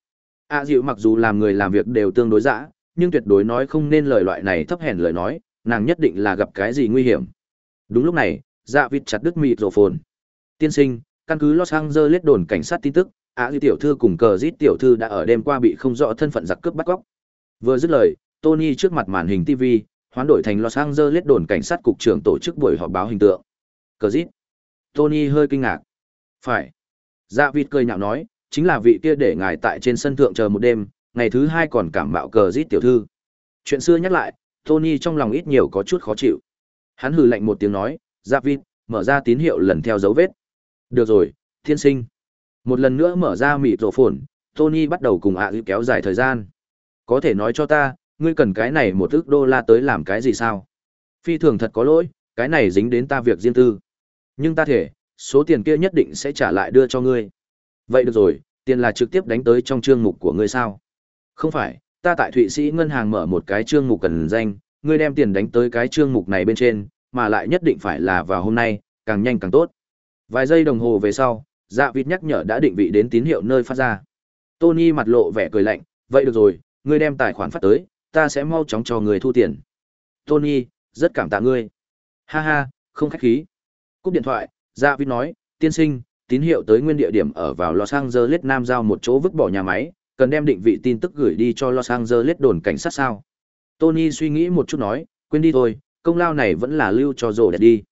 A à, dịu mặc dù làm người làm việc đều tương đối dã, nhưng tuyệt đối nói không nên lời loại này thấp hèn lời nói, nàng nhất định là gặp cái gì nguy hiểm. Đúng lúc này, dạ vịt chặt đứt mịt rổ phồn. Tiên sinh, căn cứ Los Angeles đồn cảnh sát tin tức, A dịu tiểu thư cùng cờ rít tiểu thư đã ở đêm qua bị không rõ thân phận giặc cướp bắt cóc. Vừa dứt lời, Tony trước mặt màn hình TV, hoán đổi thành Los Angeles đồn cảnh sát cục trưởng tổ chức buổi họp báo hình tượng. Cờ rít. Tony hơi kinh ngạc. Phải. Dạ vịt cười nhạo nói, chính là vị kia để ngài tại trên sân thượng chờ một đêm, ngày thứ hai còn cảm mạo cờ rít tiểu thư. Chuyện xưa nhắc lại, Tony trong lòng ít nhiều có chút khó chịu. Hắn hừ lạnh một tiếng nói, dạ vịt, mở ra tín hiệu lần theo dấu vết. Được rồi, thiên sinh. Một lần nữa mở ra mịt rổ phồn, Tony bắt đầu cùng ạ à kéo dài thời gian. Có thể nói cho ta, ngươi cần cái này một ước đô la tới làm cái gì sao? Phi thường thật có lỗi, cái này dính đến ta việc riêng tư. Nhưng ta thể, số tiền kia nhất định sẽ trả lại đưa cho ngươi. Vậy được rồi, tiền là trực tiếp đánh tới trong chương mục của ngươi sao? Không phải, ta tại Thụy Sĩ ngân hàng mở một cái chương mục cần danh, ngươi đem tiền đánh tới cái chương mục này bên trên, mà lại nhất định phải là vào hôm nay, càng nhanh càng tốt. Vài giây đồng hồ về sau, dạ vịt nhắc nhở đã định vị đến tín hiệu nơi phát ra. Tony mặt lộ vẻ cười lạnh, vậy được rồi, ngươi đem tài khoản phát tới, ta sẽ mau chóng cho người thu tiền. Tony, rất cảm tạ ngươi. Ha ha, không khách khí. Cúp điện thoại, dạ vịt nói, tiên sinh, tín hiệu tới nguyên địa điểm ở vào Los Angeles Nam giao một chỗ vứt bỏ nhà máy, cần đem định vị tin tức gửi đi cho Los Angeles đồn cảnh sát sao. Tony suy nghĩ một chút nói, quên đi thôi, công lao này vẫn là lưu cho rồ đẹp đi.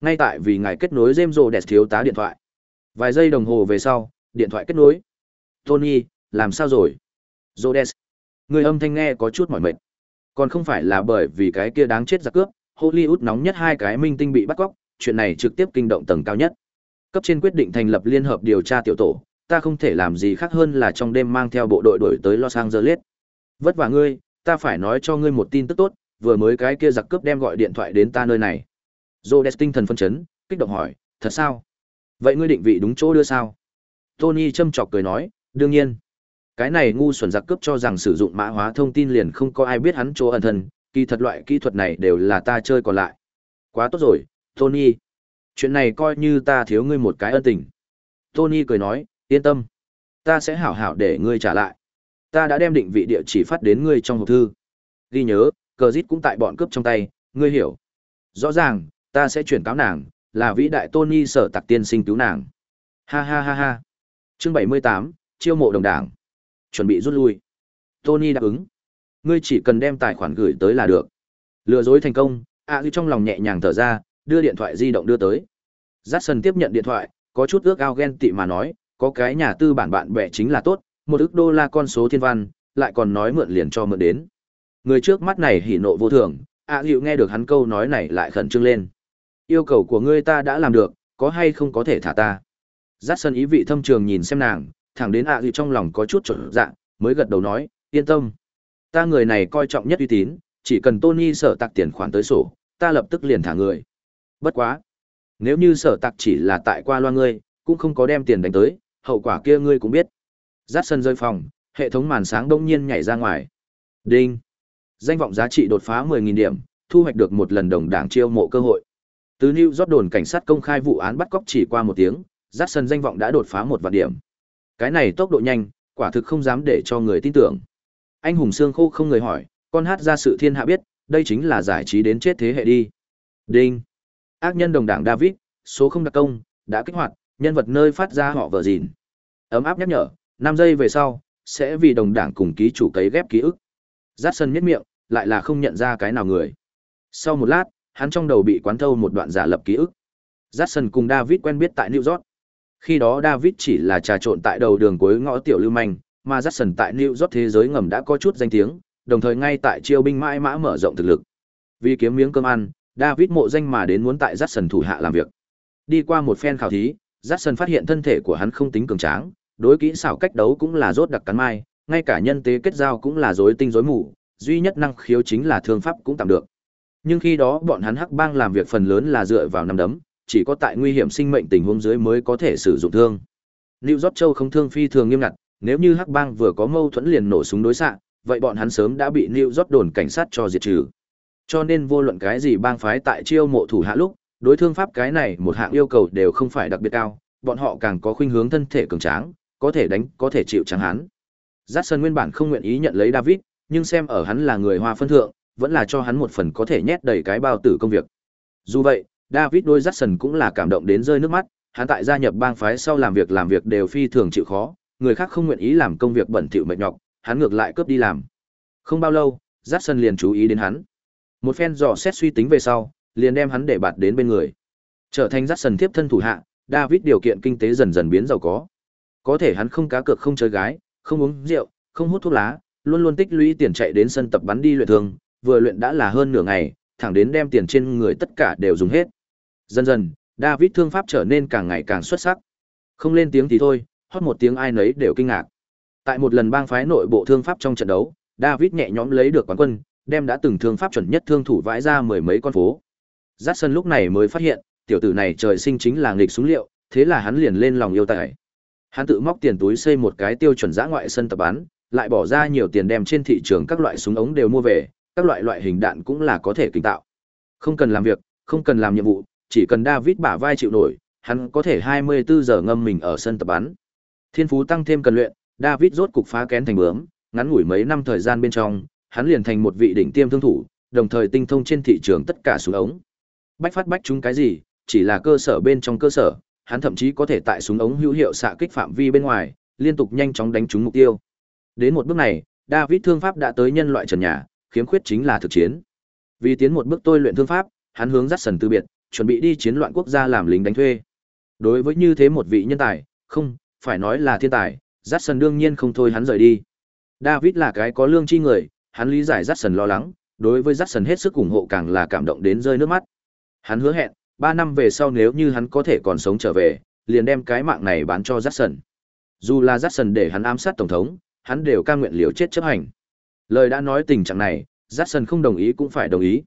Ngay tại vì ngài kết nối James rồ đẹp thiếu tá điện thoại. Vài giây đồng hồ về sau, điện thoại kết nối. Tony, làm sao rồi? Rhodes. Người âm thanh nghe có chút mỏi mệt. Còn không phải là bởi vì cái kia đáng chết giặc cướp, Hollywood nóng nhất hai cái minh tinh bị bắt cóc, chuyện này trực tiếp kinh động tầng cao nhất. Cấp trên quyết định thành lập liên hợp điều tra tiểu tổ, ta không thể làm gì khác hơn là trong đêm mang theo bộ đội đuổi tới Los Angeles. Vất vả ngươi, ta phải nói cho ngươi một tin tức tốt, vừa mới cái kia giặc cướp đem gọi điện thoại đến ta nơi này. Rhodes tinh thần phân chấn, kích động hỏi, thật sao? Vậy ngươi định vị đúng chỗ đưa sao? Tony châm chọc cười nói, đương nhiên. Cái này ngu xuẩn giặc cướp cho rằng sử dụng mã hóa thông tin liền không có ai biết hắn chỗ ẩn thân, kỳ thật loại kỹ thuật này đều là ta chơi còn lại. Quá tốt rồi, Tony. Chuyện này coi như ta thiếu ngươi một cái ân tình. Tony cười nói, yên tâm. Ta sẽ hảo hảo để ngươi trả lại. Ta đã đem định vị địa chỉ phát đến ngươi trong hộp thư. Ghi nhớ, cờ dít cũng tại bọn cướp trong tay, ngươi hiểu. Rõ ràng, ta sẽ chuyển cáo nàng, là vĩ đại Tony sở tạc tiên sinh cứu nàng. Ha ha ha ha. Chương 78, chiêu mộ đồng đảng. Chuẩn bị rút lui. Tony đáp ứng. Ngươi chỉ cần đem tài khoản gửi tới là được. Lừa dối thành công, ạ à, trong lòng nhẹ nhàng thở ra, đưa điện thoại di động đưa tới. Jackson tiếp nhận điện thoại, có chút ước ao ghen tị mà nói, có cái nhà tư bản bạn bè chính là tốt, một ức đô la con số thiên văn, lại còn nói mượn liền cho mượn đến. Người trước mắt này hỉ nộ vô thường, ạ à, nghe được hắn câu nói này lại khẩn trương lên. Yêu cầu của ngươi ta đã làm được, có hay không có thể thả ta? Jackson ý vị thâm trường nhìn xem nàng, thẳng đến ạ à trong lòng có chút trộn dạng, mới gật đầu nói, yên tâm. Ta người này coi trọng nhất uy tín, chỉ cần Tony sở tặc tiền khoản tới sổ, ta lập tức liền thả người. Bất quá. Nếu như sở tặc chỉ là tại qua loa ngươi, cũng không có đem tiền đánh tới, hậu quả kia ngươi cũng biết. Giác sân rơi phòng, hệ thống màn sáng đông nhiên nhảy ra ngoài. Đinh. Danh vọng giá trị đột phá 10.000 điểm, thu hoạch được một lần đồng đảng chiêu mộ cơ hội. Từ New York đồn cảnh sát công khai vụ án bắt cóc chỉ qua một tiếng, Jackson danh vọng đã đột phá một vạn điểm. Cái này tốc độ nhanh, quả thực không dám để cho người tin tưởng. Anh hùng xương khô không người hỏi, con hát ra sự thiên hạ biết, đây chính là giải trí đến chết thế hệ đi. Đinh. Ác nhân đồng đảng David, số không đặc công, đã kích hoạt, nhân vật nơi phát ra họ vợ gìn. Ấm áp nhắc nhở, 5 giây về sau, sẽ vì đồng đảng cùng ký chủ cấy ghép ký ức. Jackson nhếch miệng, lại là không nhận ra cái nào người. Sau một lát, hắn trong đầu bị quán thâu một đoạn giả lập ký ức. Jackson cùng David quen biết tại New York. Khi đó David chỉ là trà trộn tại đầu đường cuối ngõ tiểu lưu manh, mà Jackson tại New York thế giới ngầm đã có chút danh tiếng, đồng thời ngay tại chiêu binh mãi mã mở rộng thực lực. Vì kiếm miếng cơm ăn, David mộ danh mà đến muốn tại Jackson thủ hạ làm việc. Đi qua một phen khảo thí, Jackson phát hiện thân thể của hắn không tính cường tráng, đối kỹ xảo cách đấu cũng là rốt đặc cắn mai, ngay cả nhân tế kết giao cũng là rối tinh rối mù, duy nhất năng khiếu chính là thương pháp cũng tạm được. Nhưng khi đó bọn hắn hắc bang làm việc phần lớn là dựa vào năm đấm, chỉ có tại nguy hiểm sinh mệnh tình huống dưới mới có thể sử dụng thương. Lưu York Châu không thương phi thường nghiêm ngặt, nếu như hắc bang vừa có mâu thuẫn liền nổ súng đối xạ, vậy bọn hắn sớm đã bị Lưu York đồn cảnh sát cho diệt trừ. Cho nên vô luận cái gì bang phái tại chiêu mộ thủ hạ lúc, đối thương pháp cái này một hạng yêu cầu đều không phải đặc biệt cao, bọn họ càng có khuynh hướng thân thể cường tráng, có thể đánh, có thể chịu chẳng hắn. Jackson nguyên bản không nguyện ý nhận lấy David, nhưng xem ở hắn là người Hoa phân thượng, vẫn là cho hắn một phần có thể nhét đầy cái bao tử công việc. Dù vậy, David đôi Jackson cũng là cảm động đến rơi nước mắt, hắn tại gia nhập bang phái sau làm việc làm việc đều phi thường chịu khó, người khác không nguyện ý làm công việc bẩn thỉu mệt nhọc, hắn ngược lại cướp đi làm. Không bao lâu, Jackson liền chú ý đến hắn. Một phen dò xét suy tính về sau, liền đem hắn để bạt đến bên người. Trở thành Jackson tiếp thân thủ hạ, David điều kiện kinh tế dần dần biến giàu có. Có thể hắn không cá cược không chơi gái, không uống rượu, không hút thuốc lá, luôn luôn tích lũy tiền chạy đến sân tập bắn đi luyện thường, vừa luyện đã là hơn nửa ngày, thẳng đến đem tiền trên người tất cả đều dùng hết. Dần dần, David thương pháp trở nên càng ngày càng xuất sắc. Không lên tiếng thì thôi, hót một tiếng ai nấy đều kinh ngạc. Tại một lần bang phái nội bộ thương pháp trong trận đấu, David nhẹ nhõm lấy được quán quân, đem đã từng thương pháp chuẩn nhất thương thủ vãi ra mười mấy con phố. Jackson lúc này mới phát hiện, tiểu tử này trời sinh chính là nghịch súng liệu, thế là hắn liền lên lòng yêu tài. Hắn tự móc tiền túi xây một cái tiêu chuẩn giã ngoại sân tập bắn, lại bỏ ra nhiều tiền đem trên thị trường các loại súng ống đều mua về, các loại loại hình đạn cũng là có thể kinh tạo. Không cần làm việc, không cần làm nhiệm vụ, chỉ cần David bả vai chịu nổi, hắn có thể 24 giờ ngâm mình ở sân tập bắn. Thiên phú tăng thêm cần luyện, David rốt cục phá kén thành bướm, ngắn ngủi mấy năm thời gian bên trong, hắn liền thành một vị đỉnh tiêm thương thủ, đồng thời tinh thông trên thị trường tất cả súng ống. Bách phát bách chúng cái gì, chỉ là cơ sở bên trong cơ sở, hắn thậm chí có thể tại súng ống hữu hiệu xạ kích phạm vi bên ngoài, liên tục nhanh chóng đánh trúng mục tiêu. Đến một bước này, David thương pháp đã tới nhân loại trần nhà, khiếm khuyết chính là thực chiến. Vì tiến một bước tôi luyện thương pháp, hắn hướng dắt sần từ biệt, chuẩn bị đi chiến loạn quốc gia làm lính đánh thuê. Đối với như thế một vị nhân tài, không, phải nói là thiên tài, jackson đương nhiên không thôi hắn rời đi. David là cái có lương chi người, hắn lý giải jackson lo lắng, đối với jackson hết sức ủng hộ càng là cảm động đến rơi nước mắt. Hắn hứa hẹn, 3 năm về sau nếu như hắn có thể còn sống trở về, liền đem cái mạng này bán cho Jackson. Dù là Jackson để hắn ám sát tổng thống, hắn đều cam nguyện liều chết chấp hành. Lời đã nói tình trạng này, Jackson không đồng ý cũng phải đồng ý.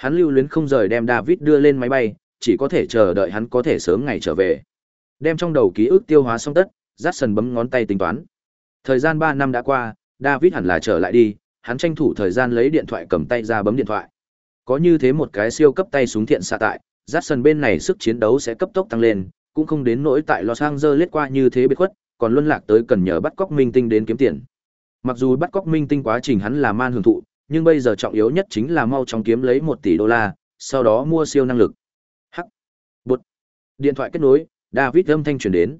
Hắn lưu luyến không rời đem David đưa lên máy bay, chỉ có thể chờ đợi hắn có thể sớm ngày trở về. Đem trong đầu ký ức tiêu hóa xong tất, Jackson bấm ngón tay tính toán. Thời gian 3 năm đã qua, David hẳn là trở lại đi, hắn tranh thủ thời gian lấy điện thoại cầm tay ra bấm điện thoại. Có như thế một cái siêu cấp tay súng thiện xạ tại, Jackson bên này sức chiến đấu sẽ cấp tốc tăng lên, cũng không đến nỗi tại Los Angeles qua như thế biệt khuất, còn luân lạc tới cần nhờ bắt cóc minh tinh đến kiếm tiền. Mặc dù bắt cóc minh tinh quá trình hắn là man hưởng thụ, nhưng bây giờ trọng yếu nhất chính là mau chóng kiếm lấy 1 tỷ đô la, sau đó mua siêu năng lực. Hắc. Bụt. Điện thoại kết nối, David âm thanh truyền đến.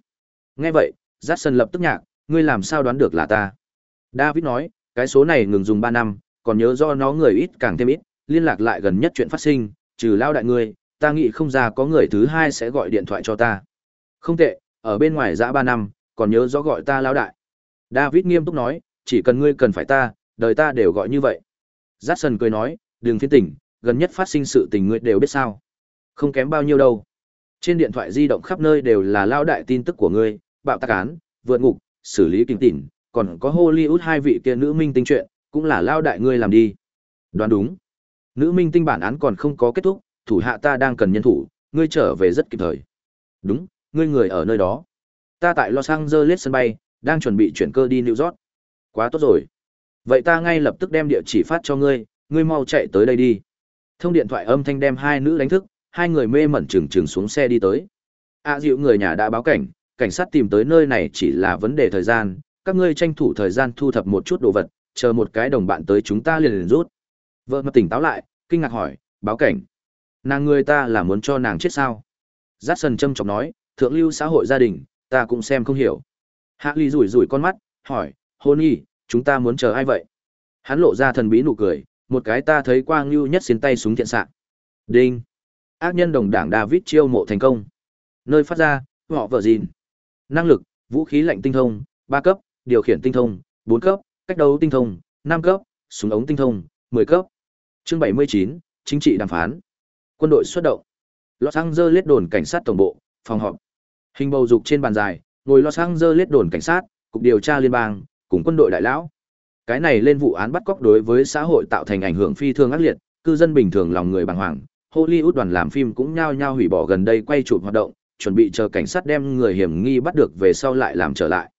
Nghe vậy, Jackson lập tức nhạc, ngươi làm sao đoán được là ta? David nói, cái số này ngừng dùng 3 năm, còn nhớ do nó người ít càng thêm ít, liên lạc lại gần nhất chuyện phát sinh, trừ lao đại ngươi, ta nghĩ không ra có người thứ hai sẽ gọi điện thoại cho ta. Không tệ, ở bên ngoài dã ba năm, còn nhớ rõ gọi ta lão đại. David nghiêm túc nói, chỉ cần ngươi cần phải ta, đời ta đều gọi như vậy. Jackson cười nói, đừng phiền tỉnh, gần nhất phát sinh sự tình ngươi đều biết sao. Không kém bao nhiêu đâu. Trên điện thoại di động khắp nơi đều là lao đại tin tức của ngươi, bạo tạc án, vượt ngục, xử lý kinh tỉn, còn có Hollywood hai vị kia nữ minh tinh chuyện, cũng là lao đại ngươi làm đi. Đoán đúng. Nữ minh tinh bản án còn không có kết thúc, thủ hạ ta đang cần nhân thủ, ngươi trở về rất kịp thời. Đúng, ngươi người ở nơi đó. Ta tại Los Angeles sân bay, đang chuẩn bị chuyển cơ đi New York. Quá tốt rồi. Vậy ta ngay lập tức đem địa chỉ phát cho ngươi, ngươi mau chạy tới đây đi. Thông điện thoại âm thanh đem hai nữ đánh thức, hai người mê mẩn trừng trừng xuống xe đi tới. A à, dịu người nhà đã báo cảnh, cảnh sát tìm tới nơi này chỉ là vấn đề thời gian, các ngươi tranh thủ thời gian thu thập một chút đồ vật, chờ một cái đồng bạn tới chúng ta liền liền rút. Vợ mà tỉnh táo lại, kinh ngạc hỏi, báo cảnh. Nàng người ta là muốn cho nàng chết sao? Giác sần châm chọc nói, thượng lưu xã hội gia đình, ta cũng xem không hiểu. Hạ ly rủi rủi con mắt, hỏi, hôn y, chúng ta muốn chờ ai vậy? Hắn lộ ra thần bí nụ cười, một cái ta thấy quang lưu nhất xin tay súng thiện sạng. Đinh. Ác nhân đồng đảng David chiêu mộ thành công. Nơi phát ra, họ vợ dìn. Năng lực, vũ khí lạnh tinh thông, ba cấp, điều khiển tinh thông, bốn cấp, cách đấu tinh thông, năm cấp, súng ống tinh thông, mười cấp. Chương bảy mươi chín, chính trị đàm phán. Quân đội xuất động. Los Angeles đồn cảnh sát tổng bộ, phòng họp. Hình bầu dục trên bàn dài, ngồi Los Angeles đồn cảnh sát, cục điều tra liên bang, cùng quân đội đại lão. Cái này lên vụ án bắt cóc đối với xã hội tạo thành ảnh hưởng phi thường ác liệt, cư dân bình thường lòng người bàng hoàng. Hollywood đoàn làm phim cũng nhao nhao hủy bỏ gần đây quay chụp hoạt động, chuẩn bị chờ cảnh sát đem người hiểm nghi bắt được về sau lại làm trở lại.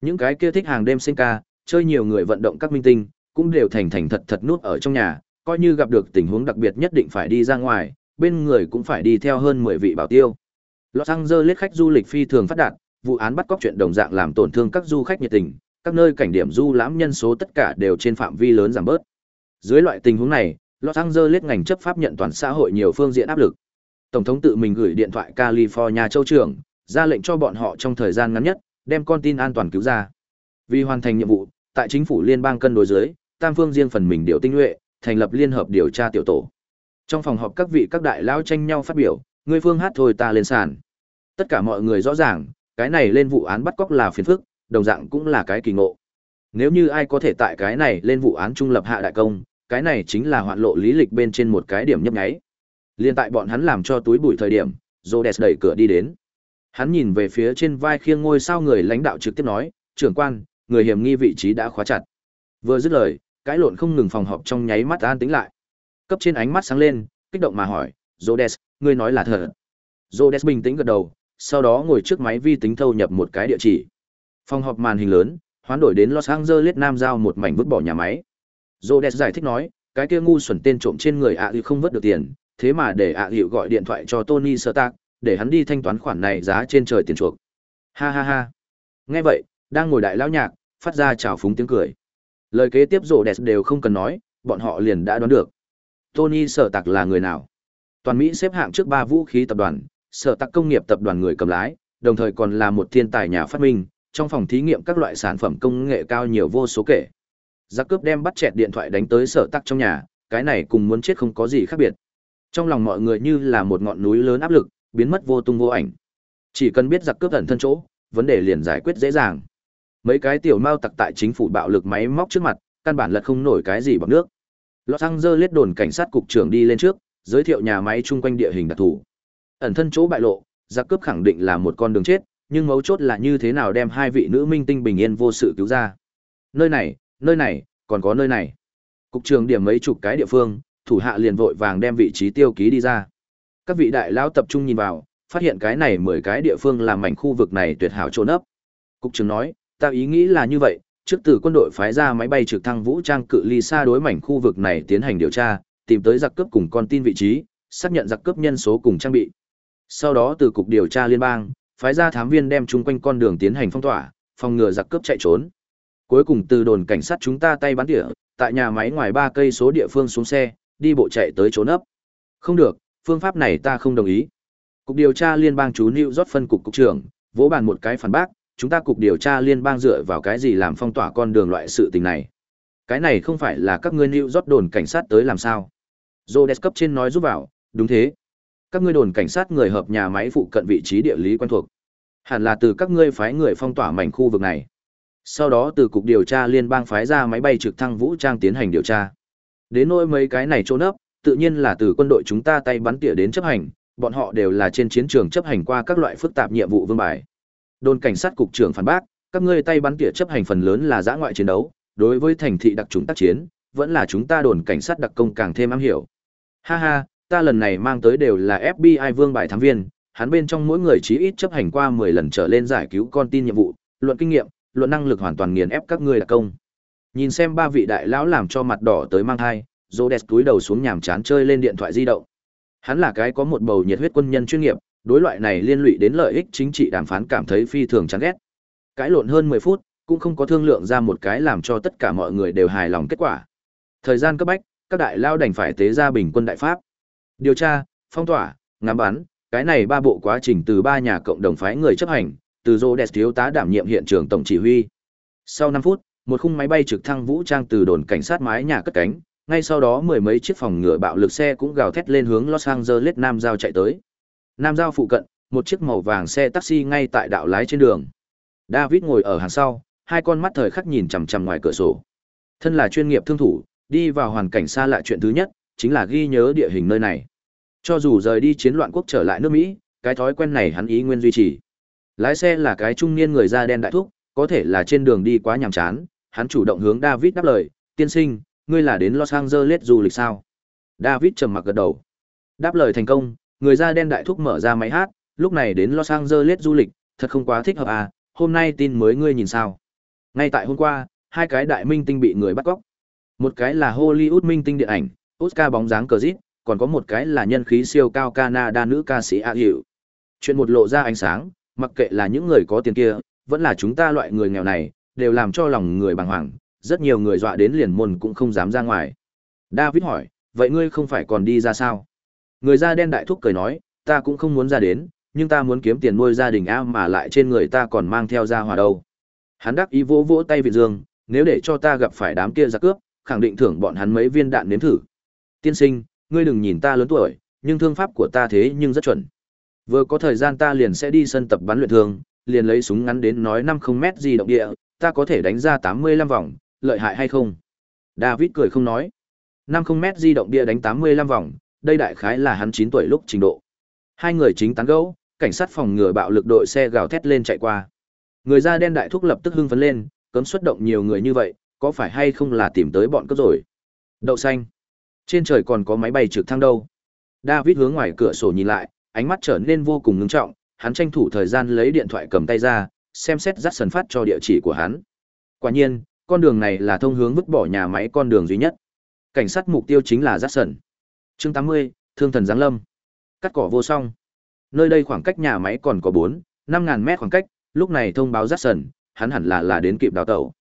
Những cái kia thích hàng đêm sinh ca, chơi nhiều người vận động các minh tinh, cũng đều thành thành thật thật nuốt ở trong nhà, coi như gặp được tình huống đặc biệt nhất định phải đi ra ngoài, bên người cũng phải đi theo hơn 10 vị bảo tiêu. Los Angeles khách du lịch phi thường phát đạt, vụ án bắt cóc chuyện đồng dạng làm tổn thương các du khách nhiệt tình, các nơi cảnh điểm du lãm nhân số tất cả đều trên phạm vi lớn giảm bớt. Dưới loại tình huống này, Los Angeles ngành chấp pháp nhận toàn xã hội nhiều phương diện áp lực. Tổng thống tự mình gửi điện thoại California châu trưởng, ra lệnh cho bọn họ trong thời gian ngắn nhất, đem con tin an toàn cứu ra. Vì hoàn thành nhiệm vụ, tại chính phủ liên bang cân đối dưới, tam phương riêng phần mình điều tinh nhuệ, thành lập liên hợp điều tra tiểu tổ. Trong phòng họp các vị các đại lão tranh nhau phát biểu, người phương hát thôi ta lên sàn. Tất cả mọi người rõ ràng, cái này lên vụ án bắt cóc là phiền phức, đồng dạng cũng là cái kỳ ngộ. Nếu như ai có thể tại cái này lên vụ án trung lập hạ đại công, cái này chính là hoạn lộ lý lịch bên trên một cái điểm nhấp nháy. Liên tại bọn hắn làm cho túi bụi thời điểm, Rhodes đẩy cửa đi đến. Hắn nhìn về phía trên vai khiêng ngôi sao người lãnh đạo trực tiếp nói, trưởng quan, người hiểm nghi vị trí đã khóa chặt. Vừa dứt lời, cái lộn không ngừng phòng họp trong nháy mắt an tĩnh lại. Cấp trên ánh mắt sáng lên, kích động mà hỏi, Rhodes, ngươi nói là thật. Rhodes bình tĩnh gật đầu, sau đó ngồi trước máy vi tính thâu nhập một cái địa chỉ. Phòng họp màn hình lớn, hoán đổi đến Los Angeles Nam giao một mảnh vứt bỏ nhà máy. Rhodes giải thích nói, cái kia ngu xuẩn tên trộm trên người ạ à không vớt được tiền, thế mà để ạ à gọi điện thoại cho Tony Stark, để hắn đi thanh toán khoản này giá trên trời tiền chuộc. Ha ha ha. Nghe vậy, đang ngồi đại lão nhạc, phát ra chào phúng tiếng cười. Lời kế tiếp Rhodes đều không cần nói, bọn họ liền đã đoán được. Tony Sở Tạc là người nào? Toàn Mỹ xếp hạng trước ba vũ khí tập đoàn, Sở Tạc công nghiệp tập đoàn người cầm lái, đồng thời còn là một thiên tài nhà phát minh, trong phòng thí nghiệm các loại sản phẩm công nghệ cao nhiều vô số kể. Giặc cướp đem bắt chẹt điện thoại đánh tới Sở tắc trong nhà, cái này cùng muốn chết không có gì khác biệt. Trong lòng mọi người như là một ngọn núi lớn áp lực, biến mất vô tung vô ảnh. Chỉ cần biết giặc cướp ẩn thân chỗ, vấn đề liền giải quyết dễ dàng. Mấy cái tiểu mao tặc tại chính phủ bạo lực máy móc trước mặt, căn bản lật không nổi cái gì bằng nước. Los Angeles đồn cảnh sát cục trưởng đi lên trước, giới thiệu nhà máy chung quanh địa hình đặc thù. Ẩn thân chỗ bại lộ, giặc cướp khẳng định là một con đường chết, nhưng mấu chốt là như thế nào đem hai vị nữ minh tinh bình yên vô sự cứu ra. Nơi này, nơi này, còn có nơi này. Cục trường điểm mấy chục cái địa phương, thủ hạ liền vội vàng đem vị trí tiêu ký đi ra. Các vị đại lão tập trung nhìn vào, phát hiện cái này mười cái địa phương làm mảnh khu vực này tuyệt hảo trôn ấp. Cục trưởng nói, ta ý nghĩ là như vậy, trước từ quân đội phái ra máy bay trực thăng vũ trang cự ly xa đối mảnh khu vực này tiến hành điều tra, tìm tới giặc cướp cùng con tin vị trí, xác nhận giặc cướp nhân số cùng trang bị. Sau đó từ cục điều tra liên bang, phái ra thám viên đem chung quanh con đường tiến hành phong tỏa, phòng ngừa giặc cướp chạy trốn. Cuối cùng từ đồn cảnh sát chúng ta tay bắn tỉa, tại nhà máy ngoài ba cây số địa phương xuống xe, đi bộ chạy tới trốn ấp. Không được, phương pháp này ta không đồng ý. Cục điều tra liên bang chú New York phân cục cục trưởng, vỗ bàn một cái phản bác, chúng ta cục điều tra liên bang dựa vào cái gì làm phong tỏa con đường loại sự tình này. Cái này không phải là các ngươi New York đồn cảnh sát tới làm sao. Rhodes cấp trên nói giúp vào, đúng thế. Các ngươi đồn cảnh sát người hợp nhà máy phụ cận vị trí địa lý quen thuộc. Hẳn là từ các ngươi phái người phong tỏa mảnh khu vực này. Sau đó từ cục điều tra liên bang phái ra máy bay trực thăng vũ trang tiến hành điều tra. Đến nỗi mấy cái này trốn ấp, tự nhiên là từ quân đội chúng ta tay bắn tỉa đến chấp hành, bọn họ đều là trên chiến trường chấp hành qua các loại phức tạp nhiệm vụ vương bài. Đồn cảnh sát cục trưởng phản bác, các ngươi tay bắn tỉa chấp hành phần lớn là giã ngoại chiến đấu, đối với thành thị đặc trùng tác chiến, vẫn là chúng ta đồn cảnh sát đặc công càng thêm am hiểu. Ha ha, ta lần này mang tới đều là FBI vương bài thám viên, hắn bên trong mỗi người chí ít chấp hành qua 10 lần trở lên giải cứu con tin nhiệm vụ, luận kinh nghiệm, luận năng lực hoàn toàn nghiền ép các ngươi là công. Nhìn xem ba vị đại lão làm cho mặt đỏ tới mang hai, Rhodes túi đầu xuống nhàm chán chơi lên điện thoại di động. Hắn là cái có một bầu nhiệt huyết quân nhân chuyên nghiệp, đối loại này liên lụy đến lợi ích chính trị đàm phán cảm thấy phi thường chán ghét. Cãi lộn hơn 10 phút, cũng không có thương lượng ra một cái làm cho tất cả mọi người đều hài lòng kết quả. Thời gian cấp bách, các đại lao đành phải tế ra bình quân đại pháp. Điều tra, phong tỏa, ngắm bắn, cái này ba bộ quá trình từ ba nhà cộng đồng phái người chấp hành, từ Rhodes thiếu tá đảm nhiệm hiện trường tổng chỉ huy. Sau 5 phút, một khung máy bay trực thăng vũ trang từ đồn cảnh sát mái nhà cất cánh, ngay sau đó mười mấy chiếc phòng ngựa bạo lực xe cũng gào thét lên hướng Los Angeles Nam Giao chạy tới. Nam Giao phụ cận, một chiếc màu vàng xe taxi ngay tại đạo lái trên đường. David ngồi ở hàng sau, hai con mắt thời khắc nhìn chằm chằm ngoài cửa sổ. Thân là chuyên nghiệp thương thủ, đi vào hoàn cảnh xa lạ chuyện thứ nhất, chính là ghi nhớ địa hình nơi này. Cho dù rời đi chiến loạn quốc trở lại nước Mỹ, cái thói quen này hắn ý nguyên duy trì. Lái xe là cái trung niên người da đen đại thúc, có thể là trên đường đi quá nhàm chán, hắn chủ động hướng David đáp lời, tiên sinh, ngươi là đến Los Angeles du lịch sao? David trầm mặc gật đầu. Đáp lời thành công, người da đen đại thúc mở ra máy hát, lúc này đến Los Angeles du lịch, thật không quá thích hợp à, hôm nay tin mới ngươi nhìn sao? Ngay tại hôm qua, hai cái đại minh tinh bị người bắt cóc. Một cái là Hollywood minh tinh điện ảnh, Oscar bóng dáng cờ dít, còn có một cái là nhân khí siêu cao Canada nữ ca sĩ A Hiệu. Chuyện một lộ ra ánh sáng, mặc kệ là những người có tiền kia, vẫn là chúng ta loại người nghèo này, đều làm cho lòng người bàng hoàng, rất nhiều người dọa đến liền môn cũng không dám ra ngoài. David hỏi, vậy ngươi không phải còn đi ra sao? Người da đen đại thúc cười nói, ta cũng không muốn ra đến, nhưng ta muốn kiếm tiền nuôi gia đình a mà lại trên người ta còn mang theo ra hòa đâu. Hắn đắc ý vỗ vỗ tay vị dương, nếu để cho ta gặp phải đám kia giặc cướp, khẳng định thưởng bọn hắn mấy viên đạn nếm thử. Tiên sinh, ngươi đừng nhìn ta lớn tuổi, nhưng thương pháp của ta thế nhưng rất chuẩn. Vừa có thời gian ta liền sẽ đi sân tập bắn luyện thương, liền lấy súng ngắn đến nói năm không mét gì động địa, ta có thể đánh ra tám mươi lăm vòng, lợi hại hay không? David cười không nói. năm không mét di động địa đánh tám mươi lăm vòng, đây đại khái là hắn chín tuổi lúc trình độ. Hai người chính tán gẫu, cảnh sát phòng ngừa bạo lực đội xe gào thét lên chạy qua. Người da đen đại thúc lập tức hưng phấn lên, cấm xuất động nhiều người như vậy, có phải hay không là tìm tới bọn cướp rồi? Đậu xanh. Trên trời còn có máy bay trực thăng đâu? David hướng ngoài cửa sổ nhìn lại, ánh mắt trở nên vô cùng ngưng trọng, hắn tranh thủ thời gian lấy điện thoại cầm tay ra, xem xét dắt sần phát cho địa chỉ của hắn. Quả nhiên, con đường này là thông hướng vứt bỏ nhà máy con đường duy nhất. Cảnh sát mục tiêu chính là dắt sần. Chương 80, Thương thần Giáng Lâm. Cắt cỏ vô song. Nơi đây khoảng cách nhà máy còn có 4, 5000 mét khoảng cách, lúc này thông báo dắt sần, hắn hẳn là là đến kịp đào tẩu.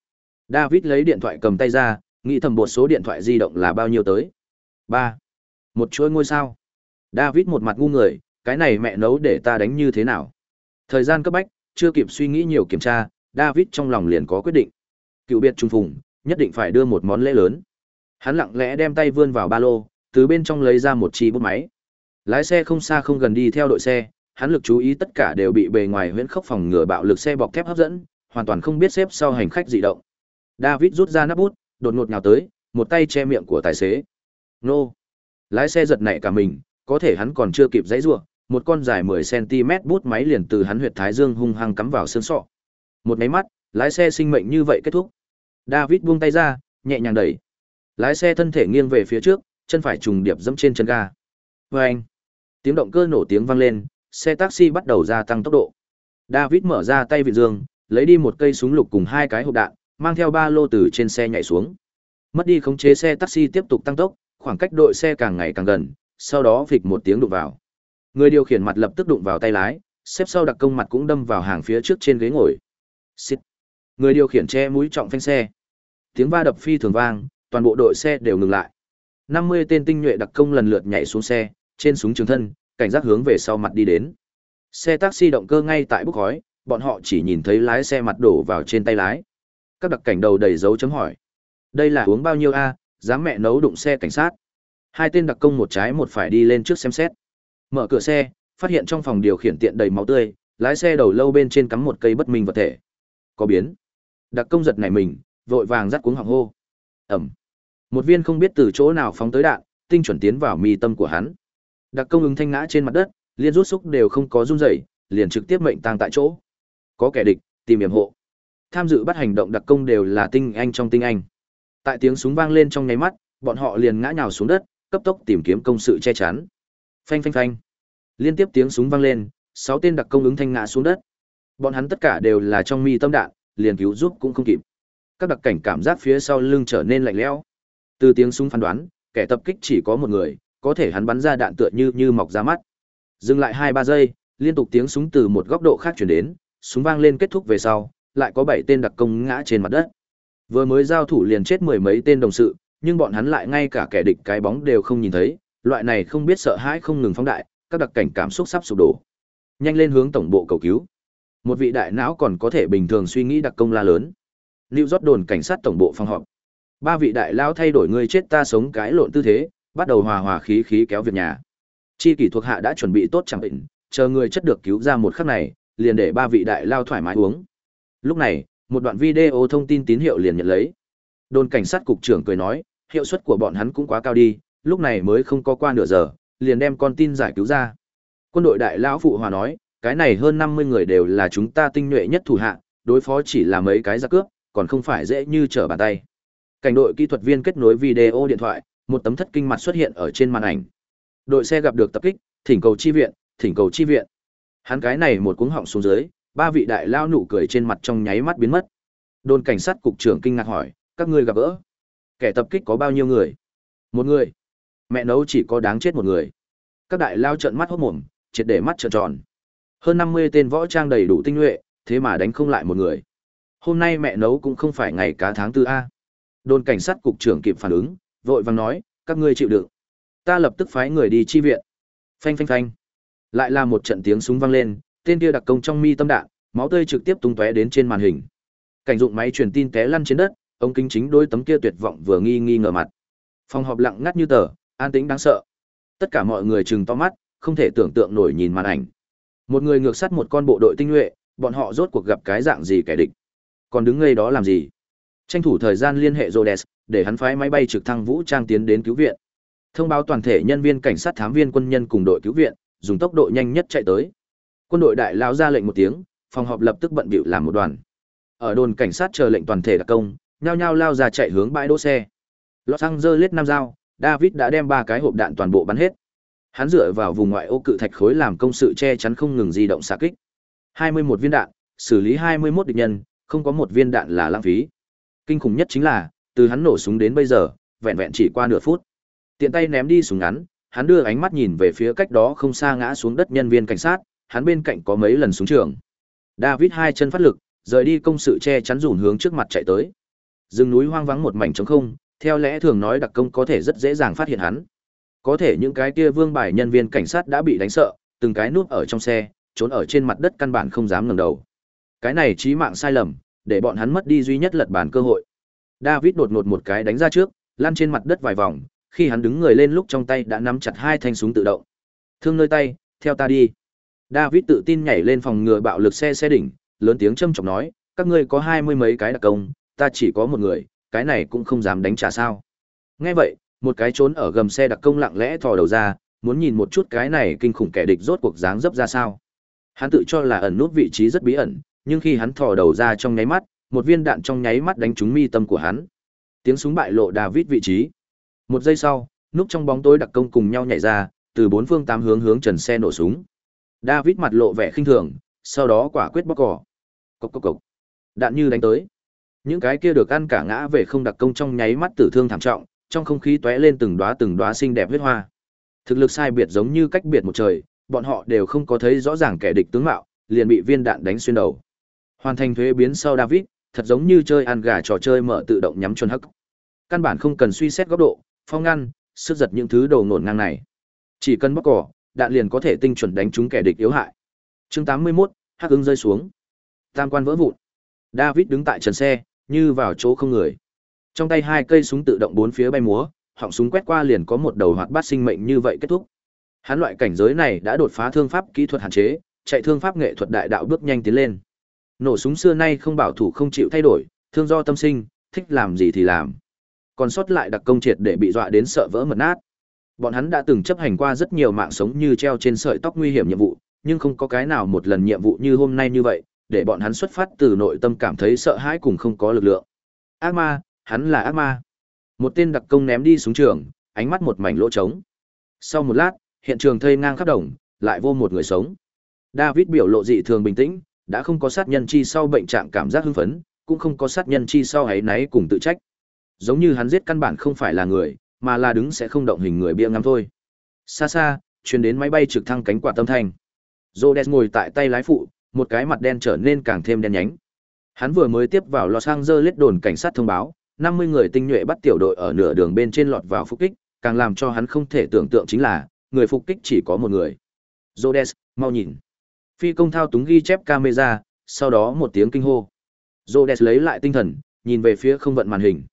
David lấy điện thoại cầm tay ra, nghĩ thầm bột số điện thoại di động là bao nhiêu tới. Ba, Một chuỗi ngôi sao. David một mặt ngu người, cái này mẹ nấu để ta đánh như thế nào. Thời gian cấp bách, chưa kịp suy nghĩ nhiều kiểm tra, David trong lòng liền có quyết định. Cựu biệt trung phùng, nhất định phải đưa một món lễ lớn. Hắn lặng lẽ đem tay vươn vào ba lô, từ bên trong lấy ra một chi bút máy. Lái xe không xa không gần đi theo đội xe, hắn lực chú ý tất cả đều bị bề ngoài huyễn khốc phòng ngừa bạo lực xe bọc thép hấp dẫn, hoàn toàn không biết xếp sau hành khách dị động. David rút ra nắp bút, đột ngột nhào tới, một tay che miệng của tài xế. Nô! Lái xe giật nảy cả mình, có thể hắn còn chưa kịp dãy rủa, một con dài 10cm bút máy liền từ hắn huyệt thái dương hung hăng cắm vào xương sọ. Một máy mắt, lái xe sinh mệnh như vậy kết thúc. David buông tay ra, nhẹ nhàng đẩy. Lái xe thân thể nghiêng về phía trước, chân phải trùng điệp dẫm trên chân ga. Oeng! Tiếng động cơ nổ tiếng vang lên, xe taxi bắt đầu gia tăng tốc độ. David mở ra tay vịt dương, lấy đi một cây súng lục cùng hai cái hộp đạn, mang theo ba lô từ trên xe nhảy xuống. Mất đi khống chế xe taxi tiếp tục tăng tốc, khoảng cách đội xe càng ngày càng gần, sau đó phịch một tiếng đụng vào. Người điều khiển mặt lập tức đụng vào tay lái, xếp sau đặc công mặt cũng đâm vào hàng phía trước trên ghế ngồi. Xịt. Người điều khiển che mũi trọng phanh xe. Tiếng va đập phi thường vang, toàn bộ đội xe đều ngừng lại. 50 tên tinh nhuệ đặc công lần lượt nhảy xuống xe, trên súng trường thân, cảnh giác hướng về sau mặt đi đến. Xe taxi động cơ ngay tại bốc khói, bọn họ chỉ nhìn thấy lái xe mặt đổ vào trên tay lái. Các đặc cảnh đầu đầy dấu chấm hỏi. Đây là uống bao nhiêu a? Dám mẹ nấu đụng xe cảnh sát. Hai tên đặc công một trái một phải đi lên trước xem xét. Mở cửa xe, phát hiện trong phòng điều khiển tiện đầy máu tươi, lái xe đầu lâu bên trên cắm một cây bất minh vật thể. Có biến. Đặc công giật nảy mình, vội vàng dắt cuống họng hô. Ẩm. Một viên không biết từ chỗ nào phóng tới đạn, tinh chuẩn tiến vào mi tâm của hắn. Đặc công ứng thanh ngã trên mặt đất, liên rút xúc đều không có run rẩy, liền trực tiếp mệnh tang tại chỗ. Có kẻ địch, tìm yểm hộ. Tham dự bắt hành động đặc công đều là tinh anh trong tinh anh. Tại tiếng súng vang lên trong nháy mắt, bọn họ liền ngã nhào xuống đất, cấp tốc tìm kiếm công sự che chắn. Phanh phanh phanh. Liên tiếp tiếng súng vang lên, sáu tên đặc công ứng thanh ngã xuống đất. Bọn hắn tất cả đều là trong mi tâm đạn, liền cứu giúp cũng không kịp. Các đặc cảnh cảm giác phía sau lưng trở nên lạnh lẽo. Từ tiếng súng phán đoán, kẻ tập kích chỉ có một người, có thể hắn bắn ra đạn tựa như như mọc ra mắt. Dừng lại hai ba giây, liên tục tiếng súng từ một góc độ khác truyền đến, súng vang lên kết thúc về sau, lại có bảy tên đặc công ngã trên mặt đất. Vừa mới giao thủ liền chết mười mấy tên đồng sự, nhưng bọn hắn lại ngay cả kẻ địch cái bóng đều không nhìn thấy, loại này không biết sợ hãi không ngừng phóng đại, các đặc cảnh cảm xúc sắp sụp đổ. Nhanh lên hướng tổng bộ cầu cứu. Một vị đại não còn có thể bình thường suy nghĩ đặc công la lớn. Lưu rót đồn cảnh sát tổng bộ phòng họp. Ba vị đại lao thay đổi người chết ta sống cái lộn tư thế, bắt đầu hòa hòa khí khí kéo việc nhà. Chi kỷ thuộc hạ đã chuẩn bị tốt chẳng bệnh, chờ người chất được cứu ra một khắc này, liền để ba vị đại lao thoải mái uống. Lúc này, một đoạn video thông tin tín hiệu liền nhận lấy. Đồn cảnh sát cục trưởng cười nói, hiệu suất của bọn hắn cũng quá cao đi, lúc này mới không có qua nửa giờ, liền đem con tin giải cứu ra. Quân đội đại lão phụ hòa nói, cái này hơn 50 người đều là chúng ta tinh nhuệ nhất thủ hạ, đối phó chỉ là mấy cái giặc cướp, còn không phải dễ như trở bàn tay. Cảnh đội kỹ thuật viên kết nối video điện thoại, một tấm thất kinh mặt xuất hiện ở trên màn ảnh. Đội xe gặp được tập kích, thỉnh cầu chi viện, thỉnh cầu chi viện. Hắn cái này một cuống họng xuống dưới, ba vị đại lao nụ cười trên mặt trong nháy mắt biến mất. Đồn cảnh sát cục trưởng kinh ngạc hỏi, các ngươi gặp gỡ? Kẻ tập kích có bao nhiêu người? Một người. Mẹ nấu chỉ có đáng chết một người. Các đại lao trợn mắt hốt mồm, triệt để mắt trợn tròn. Hơn 50 tên võ trang đầy đủ tinh nhuệ, thế mà đánh không lại một người. Hôm nay mẹ nấu cũng không phải ngày cá tháng tư a. Đồn cảnh sát cục trưởng kịp phản ứng, vội vàng nói, các ngươi chịu đựng. Ta lập tức phái người đi chi viện. Phanh phanh phanh. Lại là một trận tiếng súng vang lên, tên kia đặc công trong mi tâm đạn, máu tươi trực tiếp tung tóe đến trên màn hình. Cảnh dụng máy truyền tin té lăn trên đất, ông kính chính đôi tấm kia tuyệt vọng vừa nghi nghi ngờ mặt. Phòng họp lặng ngắt như tờ, an tĩnh đáng sợ. Tất cả mọi người trừng to mắt, không thể tưởng tượng nổi nhìn màn ảnh. Một người ngược sát một con bộ đội tinh nhuệ, bọn họ rốt cuộc gặp cái dạng gì kẻ địch. Còn đứng ngây đó làm gì? Tranh thủ thời gian liên hệ Rhodes, để hắn phái máy bay trực thăng vũ trang tiến đến cứu viện. Thông báo toàn thể nhân viên cảnh sát thám viên quân nhân cùng đội cứu viện, dùng tốc độ nhanh nhất chạy tới. Quân đội đại lao ra lệnh một tiếng, phòng họp lập tức bận bịu làm một đoàn. Ở đồn cảnh sát chờ lệnh toàn thể đặc công, nhao nhao lao ra chạy hướng bãi đỗ xe. Los Angeles năm dao, David đã đem ba cái hộp đạn toàn bộ bắn hết. Hắn dựa vào vùng ngoại ô cự thạch khối làm công sự che chắn không ngừng di động xạ kích. 21 viên đạn, xử lý 21 địch nhân, không có một viên đạn là lãng phí. Kinh khủng nhất chính là, từ hắn nổ súng đến bây giờ, vẹn vẹn chỉ qua nửa phút. Tiện tay ném đi súng ngắn, hắn đưa ánh mắt nhìn về phía cách đó không xa ngã xuống đất nhân viên cảnh sát, hắn bên cạnh có mấy lần xuống trường. David hai chân phát lực, rời đi công sự che chắn rủn hướng trước mặt chạy tới. Rừng núi hoang vắng một mảnh trống không, theo lẽ thường nói đặc công có thể rất dễ dàng phát hiện hắn. Có thể những cái kia vương bài nhân viên cảnh sát đã bị đánh sợ, từng cái núp ở trong xe, trốn ở trên mặt đất căn bản không dám ngẩng đầu. Cái này chí mạng sai lầm, để bọn hắn mất đi duy nhất lật bàn cơ hội. David đột ngột một cái đánh ra trước, lăn trên mặt đất vài vòng, khi hắn đứng người lên lúc trong tay đã nắm chặt hai thanh súng tự động. Thương nơi tay, theo ta đi. David tự tin nhảy lên phòng ngừa bạo lực xe xe đỉnh, lớn tiếng châm chọc nói, các ngươi có hai mươi mấy cái đặc công, ta chỉ có một người, cái này cũng không dám đánh trả sao. Nghe vậy, một cái trốn ở gầm xe đặc công lặng lẽ thò đầu ra, muốn nhìn một chút cái này kinh khủng kẻ địch rốt cuộc dáng dấp ra sao. Hắn tự cho là ẩn nút vị trí rất bí ẩn, nhưng khi hắn thò đầu ra trong nháy mắt, một viên đạn trong nháy mắt đánh trúng mi tâm của hắn. Tiếng súng bại lộ David vị trí. Một giây sau, núp trong bóng tối đặc công cùng nhau nhảy ra, từ bốn phương tám hướng hướng trần xe nổ súng. David mặt lộ vẻ khinh thường, sau đó quả quyết bóc cỏ. Cốc cốc cốc. Đạn như đánh tới. Những cái kia được ăn cả ngã về không đặc công trong nháy mắt tử thương thảm trọng, trong không khí tóe lên từng đóa từng đóa xinh đẹp huyết hoa. Thực lực sai biệt giống như cách biệt một trời, bọn họ đều không có thấy rõ ràng kẻ địch tướng mạo, liền bị viên đạn đánh xuyên đầu. Hoàn thành thuế biến sau David, thật giống như chơi ăn gà trò chơi mở tự động nhắm chuẩn hắc. Căn bản không cần suy xét góc độ, phong ngăn, sức giật những thứ đầu nổn ngang này. Chỉ cần bóc cỏ, đạn liền có thể tinh chuẩn đánh trúng kẻ địch yếu hại. Chương 81, hắc ứng rơi xuống. Tam quan vỡ vụn. David đứng tại trần xe, như vào chỗ không người. Trong tay hai cây súng tự động bốn phía bay múa, họng súng quét qua liền có một đầu hoạt bát sinh mệnh như vậy kết thúc. Hắn loại cảnh giới này đã đột phá thương pháp kỹ thuật hạn chế, chạy thương pháp nghệ thuật đại đạo bước nhanh tiến lên. Nổ súng xưa nay không bảo thủ không chịu thay đổi, thương do tâm sinh, thích làm gì thì làm. Còn sót lại đặc công triệt để bị dọa đến sợ vỡ mật nát. Bọn hắn đã từng chấp hành qua rất nhiều mạng sống như treo trên sợi tóc nguy hiểm nhiệm vụ, nhưng không có cái nào một lần nhiệm vụ như hôm nay như vậy, để bọn hắn xuất phát từ nội tâm cảm thấy sợ hãi cùng không có lực lượng. Ác ma, hắn là ác ma. Một tên đặc công ném đi xuống trường, ánh mắt một mảnh lỗ trống. Sau một lát, hiện trường thây ngang khắp đồng, lại vô một người sống. David biểu lộ dị thường bình tĩnh, đã không có sát nhân chi sau bệnh trạng cảm giác hưng phấn, cũng không có sát nhân chi sau ấy náy cùng tự trách. Giống như hắn giết căn bản không phải là người, mà là đứng sẽ không động hình người bia ngắm thôi. Xa xa, truyền đến máy bay trực thăng cánh quạt tâm thanh. Rhodes ngồi tại tay lái phụ, một cái mặt đen trở nên càng thêm đen nhánh. Hắn vừa mới tiếp vào Los Angeles đồn cảnh sát thông báo, 50 người tinh nhuệ bắt tiểu đội ở nửa đường bên trên lọt vào phục kích, càng làm cho hắn không thể tưởng tượng chính là, người phục kích chỉ có một người. Rhodes, mau nhìn. Phi công thao túng ghi chép camera, sau đó một tiếng kinh hô. Rhodes lấy lại tinh thần, nhìn về phía không vận màn hình.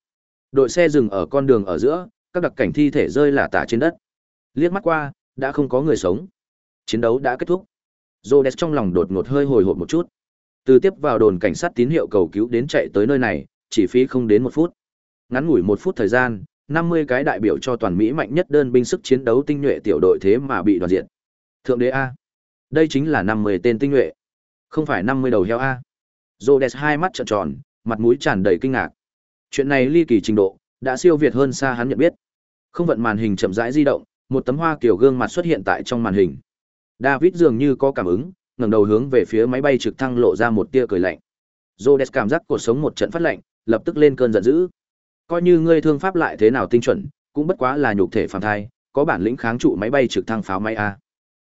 Đội xe dừng ở con đường ở giữa, các đặc cảnh thi thể rơi lả tả trên đất. Liếc mắt qua, đã không có người sống. Chiến đấu đã kết thúc. Rhodes trong lòng đột ngột hơi hồi hộp một chút. Từ tiếp vào đồn cảnh sát tín hiệu cầu cứu đến chạy tới nơi này, chỉ phí không đến một phút. Ngắn ngủi một phút thời gian, 50 cái đại biểu cho toàn Mỹ mạnh nhất đơn binh sức chiến đấu tinh nhuệ tiểu đội thế mà bị đoạt diện. Thượng đế A. Đây chính là 50 tên tinh nhuệ. Không phải 50 đầu heo A. Rhodes hai mắt trợn tròn, mặt mũi tràn đầy kinh ngạc. Chuyện này ly kỳ trình độ, đã siêu việt hơn xa hắn nhận biết. Không vận màn hình chậm rãi di động, một tấm hoa kiểu gương mặt xuất hiện tại trong màn hình. David dường như có cảm ứng, ngẩng đầu hướng về phía máy bay trực thăng lộ ra một tia cười lạnh. Rhodes cảm giác cuộc sống một trận phát lạnh, lập tức lên cơn giận dữ. Coi như ngươi thương pháp lại thế nào tinh chuẩn, cũng bất quá là nhục thể phàm thai, có bản lĩnh kháng trụ máy bay trực thăng pháo máy a.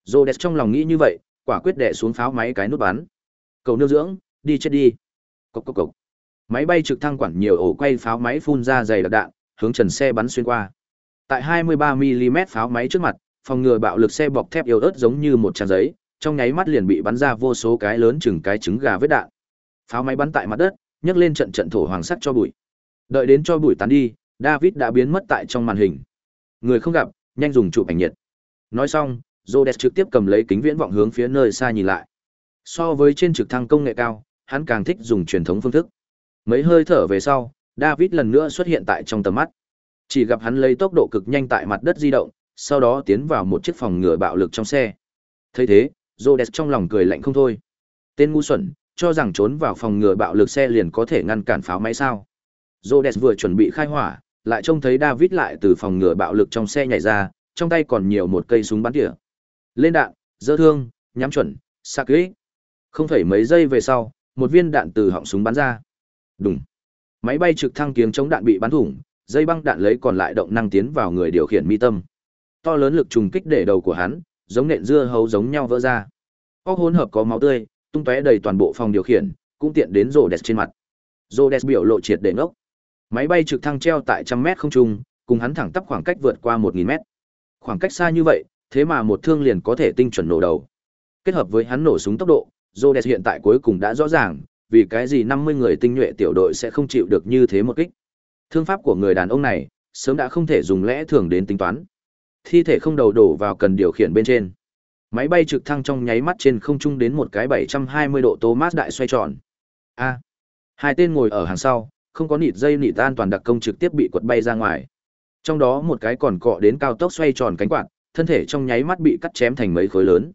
Rhodes trong lòng nghĩ như vậy, quả quyết đè xuống pháo máy cái nút bắn. Cầu nương dưỡng, đi chết đi. Cục cục cục. Máy bay trực thăng quản nhiều ổ quay pháo máy phun ra dày đặc đạn, hướng trần xe bắn xuyên qua. Tại 23 mm pháo máy trước mặt, phòng ngừa bạo lực xe bọc thép yếu ớt giống như một trang giấy, trong nháy mắt liền bị bắn ra vô số cái lớn chừng cái trứng gà vết đạn. Pháo máy bắn tại mặt đất, nhấc lên trận trận thổ hoàng sắt cho bụi. Đợi đến cho bụi tán đi, David đã biến mất tại trong màn hình. Người không gặp, nhanh dùng chụp ảnh nhiệt. Nói xong, Rhodes trực tiếp cầm lấy kính viễn vọng hướng phía nơi xa nhìn lại. So với trên trực thăng công nghệ cao, hắn càng thích dùng truyền thống phương thức. Mấy hơi thở về sau, David lần nữa xuất hiện tại trong tầm mắt. Chỉ gặp hắn lấy tốc độ cực nhanh tại mặt đất di động, sau đó tiến vào một chiếc phòng ngừa bạo lực trong xe. thấy thế, Rhodes trong lòng cười lạnh không thôi. Tên ngu xuẩn, cho rằng trốn vào phòng ngừa bạo lực xe liền có thể ngăn cản pháo máy sao. Rhodes vừa chuẩn bị khai hỏa, lại trông thấy David lại từ phòng ngừa bạo lực trong xe nhảy ra, trong tay còn nhiều một cây súng bắn tỉa. Lên đạn, dơ thương, nhắm chuẩn, sạc kỹ. Không phải mấy giây về sau, một viên đạn từ họng súng bắn ra. Đùng. Máy bay trực thăng kiếng chống đạn bị bắn thủng, dây băng đạn lấy còn lại động năng tiến vào người điều khiển mi tâm. To lớn lực trùng kích để đầu của hắn, giống nện dưa hấu giống nhau vỡ ra. Óc hỗn hợp có máu tươi, tung tóe đầy toàn bộ phòng điều khiển, cũng tiện đến rồ đẹp trên mặt. Rồ đẹp biểu lộ triệt để ngốc. Máy bay trực thăng treo tại trăm mét không trung, cùng hắn thẳng tắp khoảng cách vượt qua một nghìn mét. Khoảng cách xa như vậy, thế mà một thương liền có thể tinh chuẩn nổ đầu. Kết hợp với hắn nổ súng tốc độ, Rhodes hiện tại cuối cùng đã rõ ràng, vì cái gì 50 người tinh nhuệ tiểu đội sẽ không chịu được như thế một kích. Thương pháp của người đàn ông này, sớm đã không thể dùng lẽ thường đến tính toán. Thi thể không đầu đổ vào cần điều khiển bên trên. Máy bay trực thăng trong nháy mắt trên không trung đến một cái 720 độ Thomas đại xoay tròn. A. hai tên ngồi ở hàng sau, không có nịt dây nịt an toàn đặc công trực tiếp bị quật bay ra ngoài. Trong đó một cái còn cọ đến cao tốc xoay tròn cánh quạt, thân thể trong nháy mắt bị cắt chém thành mấy khối lớn.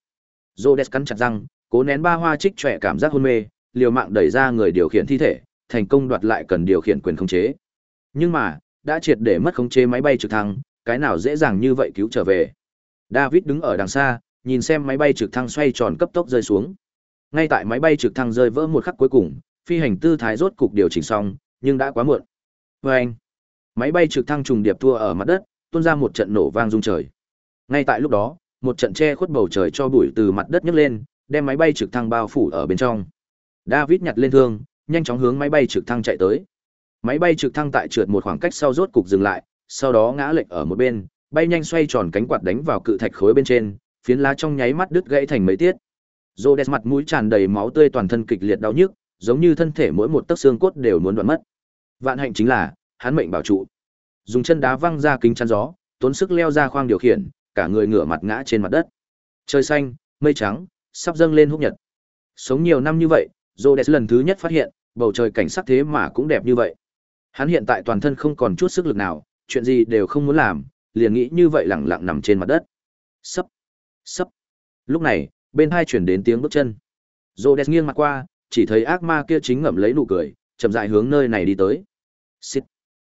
Rhodes cắn chặt răng, cố nén ba hoa trích trẻ cảm giác hôn mê, liều mạng đẩy ra người điều khiển thi thể, thành công đoạt lại cần điều khiển quyền khống chế. Nhưng mà, đã triệt để mất khống chế máy bay trực thăng, cái nào dễ dàng như vậy cứu trở về. David đứng ở đằng xa, nhìn xem máy bay trực thăng xoay tròn cấp tốc rơi xuống. Ngay tại máy bay trực thăng rơi vỡ một khắc cuối cùng, phi hành tư thái rốt cục điều chỉnh xong, nhưng đã quá muộn. Oeng! Máy bay trực thăng trùng điệp thua ở mặt đất, tuôn ra một trận nổ vang rung trời. Ngay tại lúc đó, một trận che khuất bầu trời cho bụi từ mặt đất nhấc lên, đem máy bay trực thăng bao phủ ở bên trong. David nhặt lên thương, nhanh chóng hướng máy bay trực thăng chạy tới. Máy bay trực thăng tại trượt một khoảng cách sau rốt cục dừng lại, sau đó ngã lệch ở một bên, bay nhanh xoay tròn cánh quạt đánh vào cự thạch khối bên trên, phiến lá trong nháy mắt đứt gãy thành mấy tiết. Rhodes mặt mũi tràn đầy máu tươi toàn thân kịch liệt đau nhức, giống như thân thể mỗi một tấc xương cốt đều muốn đoạn mất. Vạn hạnh chính là, hắn mệnh bảo trụ. Dùng chân đá văng ra kính chắn gió, tốn sức leo ra khoang điều khiển, cả người ngửa mặt ngã trên mặt đất. Trời xanh, mây trắng, sắp dâng lên húc nhật. Sống nhiều năm như vậy, Rhodes lần thứ nhất phát hiện, bầu trời cảnh sắc thế mà cũng đẹp như vậy. Hắn hiện tại toàn thân không còn chút sức lực nào, chuyện gì đều không muốn làm, liền nghĩ như vậy lẳng lặng nằm trên mặt đất. Sấp, sấp. Lúc này, bên hai chuyển đến tiếng bước chân. Rhodes nghiêng mặt qua, chỉ thấy ác ma kia chính ngậm lấy nụ cười, chậm rãi hướng nơi này đi tới. Xít.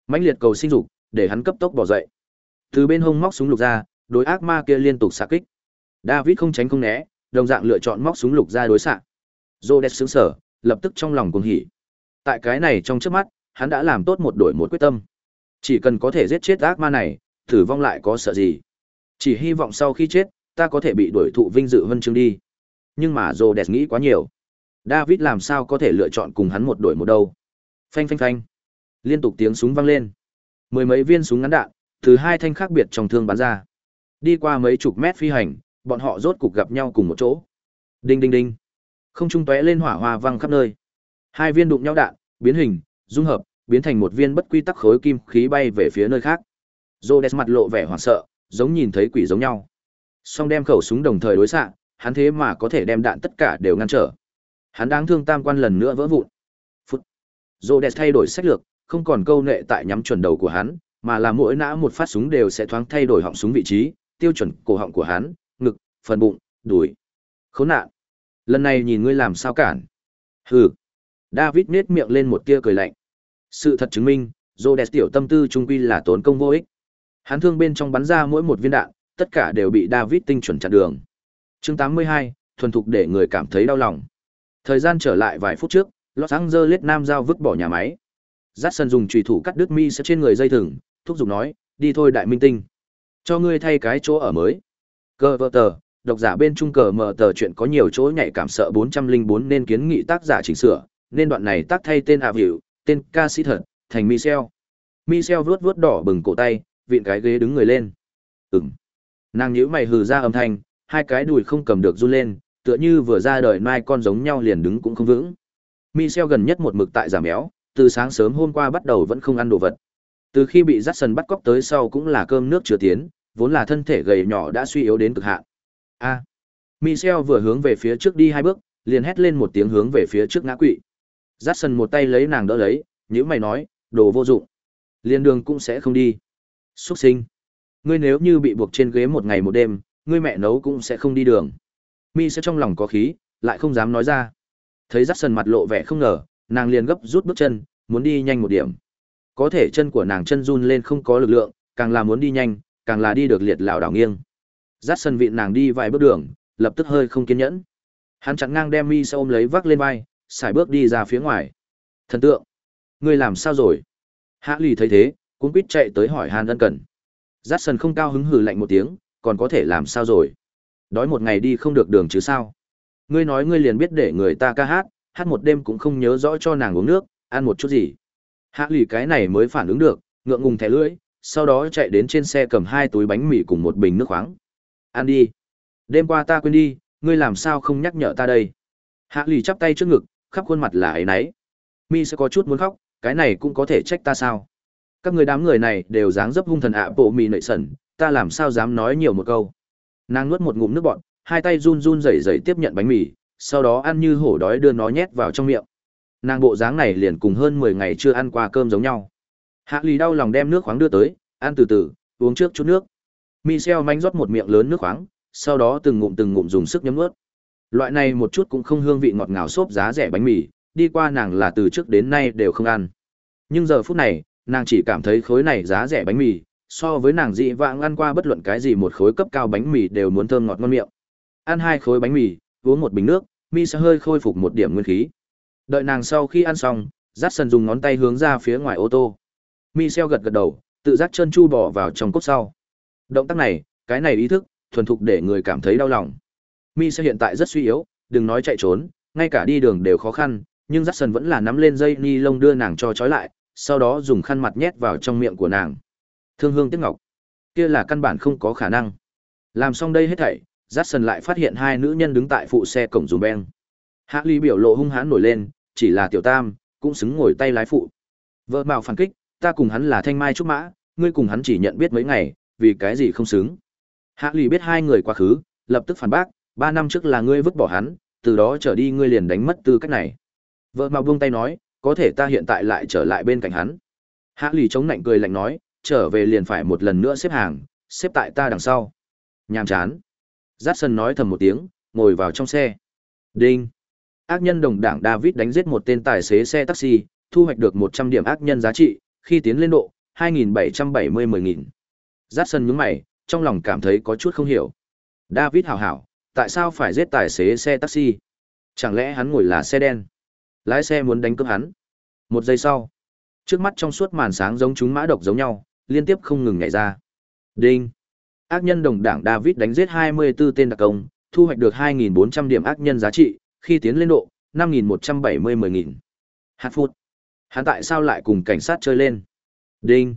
mãnh liệt cầu sinh dục, để hắn cấp tốc bỏ dậy. Từ bên hông móc súng lục ra, đối ác ma kia liên tục xạ kích. David không tránh không né, đồng dạng lựa chọn móc súng lục ra đối xạ. Rhodes sững sờ, lập tức trong lòng cuồng hỉ. Tại cái này trong chớp mắt, hắn đã làm tốt một đổi một quyết tâm. Chỉ cần có thể giết chết ác ma này, tử vong lại có sợ gì? Chỉ hy vọng sau khi chết, ta có thể bị đuổi thụ vinh dự vân chương đi. Nhưng mà Rhodes nghĩ quá nhiều. David làm sao có thể lựa chọn cùng hắn một đổi một đâu? Phanh phanh phanh. Liên tục tiếng súng vang lên. Mười mấy viên súng ngắn đạn, từ hai thanh khác biệt trong thương bắn ra. Đi qua mấy chục mét phi hành, bọn họ rốt cục gặp nhau cùng một chỗ. Đinh đinh đinh. Không trung tóe lên hỏa hoa văng khắp nơi. Hai viên đụng nhau đạn, biến hình, dung hợp, biến thành một viên bất quy tắc khối kim khí bay về phía nơi khác. Rhodes mặt lộ vẻ hoảng sợ, giống nhìn thấy quỷ giống nhau. Song đem khẩu súng đồng thời đối xạ, hắn thế mà có thể đem đạn tất cả đều ngăn trở. Hắn đáng thương tam quan lần nữa vỡ vụn. Phút. Rhodes thay đổi sách lược, không còn câu nệ tại nhắm chuẩn đầu của hắn, mà là mỗi nã một phát súng đều sẽ thoáng thay đổi họng súng vị trí, tiêu chuẩn cổ họng của hắn, ngực, phần bụng, đùi. Khốn nạn. Lần này nhìn ngươi làm sao cản. Hừ. David nết miệng lên một tia cười lạnh. Sự thật chứng minh, Rhodes tiểu tâm tư trung quy là tốn công vô ích. Hắn thương bên trong bắn ra mỗi một viên đạn, tất cả đều bị David tinh chuẩn chặn đường. Chương 82, thuần thục để người cảm thấy đau lòng. Thời gian trở lại vài phút trước, Los Angeles Nam giao vứt bỏ nhà máy. Jackson dùng chùy thủ cắt đứt mi trên người dây thừng, thúc giục nói, đi thôi đại minh tinh. Cho ngươi thay cái chỗ ở mới. Cơ vợ tờ, độc giả bên trung cờ mở tờ chuyện có nhiều chỗ nhạy cảm sợ 404 nên kiến nghị tác giả chỉnh sửa, nên đoạn này tác thay tên ạ hiệu, tên ca sĩ thật, thành Michel. Michel vuốt vuốt đỏ bừng cổ tay, viện cái ghế đứng người lên. Ừm. Nàng nhíu mày hừ ra âm thanh, hai cái đùi không cầm được run lên, tựa như vừa ra đời mai con giống nhau liền đứng cũng không vững. Michel gần nhất một mực tại giảm béo, từ sáng sớm hôm qua bắt đầu vẫn không ăn đồ vật. Từ khi bị Jackson bắt cóc tới sau cũng là cơm nước chưa tiến, vốn là thân thể gầy nhỏ đã suy yếu đến cực hạn. A. Michel vừa hướng về phía trước đi hai bước, liền hét lên một tiếng hướng về phía trước ngã quỵ. Jackson một tay lấy nàng đỡ lấy, nhữ mày nói, đồ vô dụng. Liên đường cũng sẽ không đi. Xuất sinh. Ngươi nếu như bị buộc trên ghế một ngày một đêm, ngươi mẹ nấu cũng sẽ không đi đường. Mi sẽ trong lòng có khí, lại không dám nói ra. Thấy Jackson mặt lộ vẻ không ngờ, nàng liền gấp rút bước chân, muốn đi nhanh một điểm. Có thể chân của nàng chân run lên không có lực lượng, càng là muốn đi nhanh, càng là đi được liệt lảo đảo nghiêng. Jackson vịn nàng đi vài bước đường, lập tức hơi không kiên nhẫn. Hắn chặn ngang đem Mi ôm lấy vác lên vai, xài bước đi ra phía ngoài. Thần tượng, ngươi làm sao rồi? Hạ lì thấy thế, cũng quýt chạy tới hỏi Hàn ân cần. Dắt sân không cao hứng hừ lạnh một tiếng, còn có thể làm sao rồi? Đói một ngày đi không được đường chứ sao? Ngươi nói ngươi liền biết để người ta ca hát, hát một đêm cũng không nhớ rõ cho nàng uống nước, ăn một chút gì. Hạ lì cái này mới phản ứng được, ngượng ngùng thẻ lưỡi, sau đó chạy đến trên xe cầm hai túi bánh mì cùng một bình nước khoáng. Ăn đi. Đêm qua ta quên đi, ngươi làm sao không nhắc nhở ta đây? Hạ lì chắp tay trước ngực, khắp khuôn mặt là ấy nấy. Mi sẽ có chút muốn khóc, cái này cũng có thể trách ta sao? Các người đám người này đều dáng dấp hung thần ạ bộ mì nệ sẩn, ta làm sao dám nói nhiều một câu. Nàng nuốt một ngụm nước bọt, hai tay run run rẩy rẩy tiếp nhận bánh mì, sau đó ăn như hổ đói đưa nó nhét vào trong miệng. Nàng bộ dáng này liền cùng hơn mười ngày chưa ăn qua cơm giống nhau. Hạ lì đau lòng đem nước khoáng đưa tới, ăn từ từ, uống trước chút nước. Michel manh rót một miệng lớn nước khoáng, sau đó từng ngụm từng ngụm dùng sức nhấm nuốt. Loại này một chút cũng không hương vị ngọt ngào xốp giá rẻ bánh mì, đi qua nàng là từ trước đến nay đều không ăn. Nhưng giờ phút này, nàng chỉ cảm thấy khối này giá rẻ bánh mì, so với nàng dị vãng ăn qua bất luận cái gì một khối cấp cao bánh mì đều muốn thơm ngọt ngon miệng. Ăn hai khối bánh mì, uống một bình nước, mi sẽ hơi khôi phục một điểm nguyên khí. Đợi nàng sau khi ăn xong, dắt sần dùng ngón tay hướng ra phía ngoài ô tô. Mi gật gật đầu, tự giác chân chu bỏ vào trong cốt sau. Động tác này, cái này ý thức, thuần thục để người cảm thấy đau lòng. Mi sẽ hiện tại rất suy yếu, đừng nói chạy trốn, ngay cả đi đường đều khó khăn, nhưng Jackson vẫn là nắm lên dây ni lông đưa nàng cho trói lại, sau đó dùng khăn mặt nhét vào trong miệng của nàng. Thương hương tiếc ngọc, kia là căn bản không có khả năng. Làm xong đây hết thảy, Jackson lại phát hiện hai nữ nhân đứng tại phụ xe cổng dùm beng. Hạ Ly biểu lộ hung hãn nổi lên, chỉ là tiểu tam, cũng xứng ngồi tay lái phụ. Vợ mạo phản kích, ta cùng hắn là thanh mai trúc mã, ngươi cùng hắn chỉ nhận biết mấy ngày, vì cái gì không xứng. Hạ Ly biết hai người quá khứ, lập tức phản bác, ba năm trước là ngươi vứt bỏ hắn, từ đó trở đi ngươi liền đánh mất tư cách này. Vợ mạo buông tay nói, có thể ta hiện tại lại trở lại bên cạnh hắn. Hạ lì chống nạnh cười lạnh nói, trở về liền phải một lần nữa xếp hàng, xếp tại ta đằng sau. Nhàm chán. Jackson nói thầm một tiếng, ngồi vào trong xe. Đinh. Ác nhân đồng đảng David đánh giết một tên tài xế xe taxi, thu hoạch được 100 điểm ác nhân giá trị, khi tiến lên độ 2770-10000. Jackson nhướng mày, trong lòng cảm thấy có chút không hiểu. David hảo hảo, tại sao phải giết tài xế xe taxi? Chẳng lẽ hắn ngồi là xe đen? Lái xe muốn đánh cướp hắn. Một giây sau, trước mắt trong suốt màn sáng giống chúng mã độc giống nhau, liên tiếp không ngừng nhảy ra. Đinh. Ác nhân đồng đảng David đánh giết 24 tên đặc công, thu hoạch được 2.400 điểm ác nhân giá trị, khi tiến lên độ 5.170-10.000. Hạt phút. Hắn tại sao lại cùng cảnh sát chơi lên? Đinh.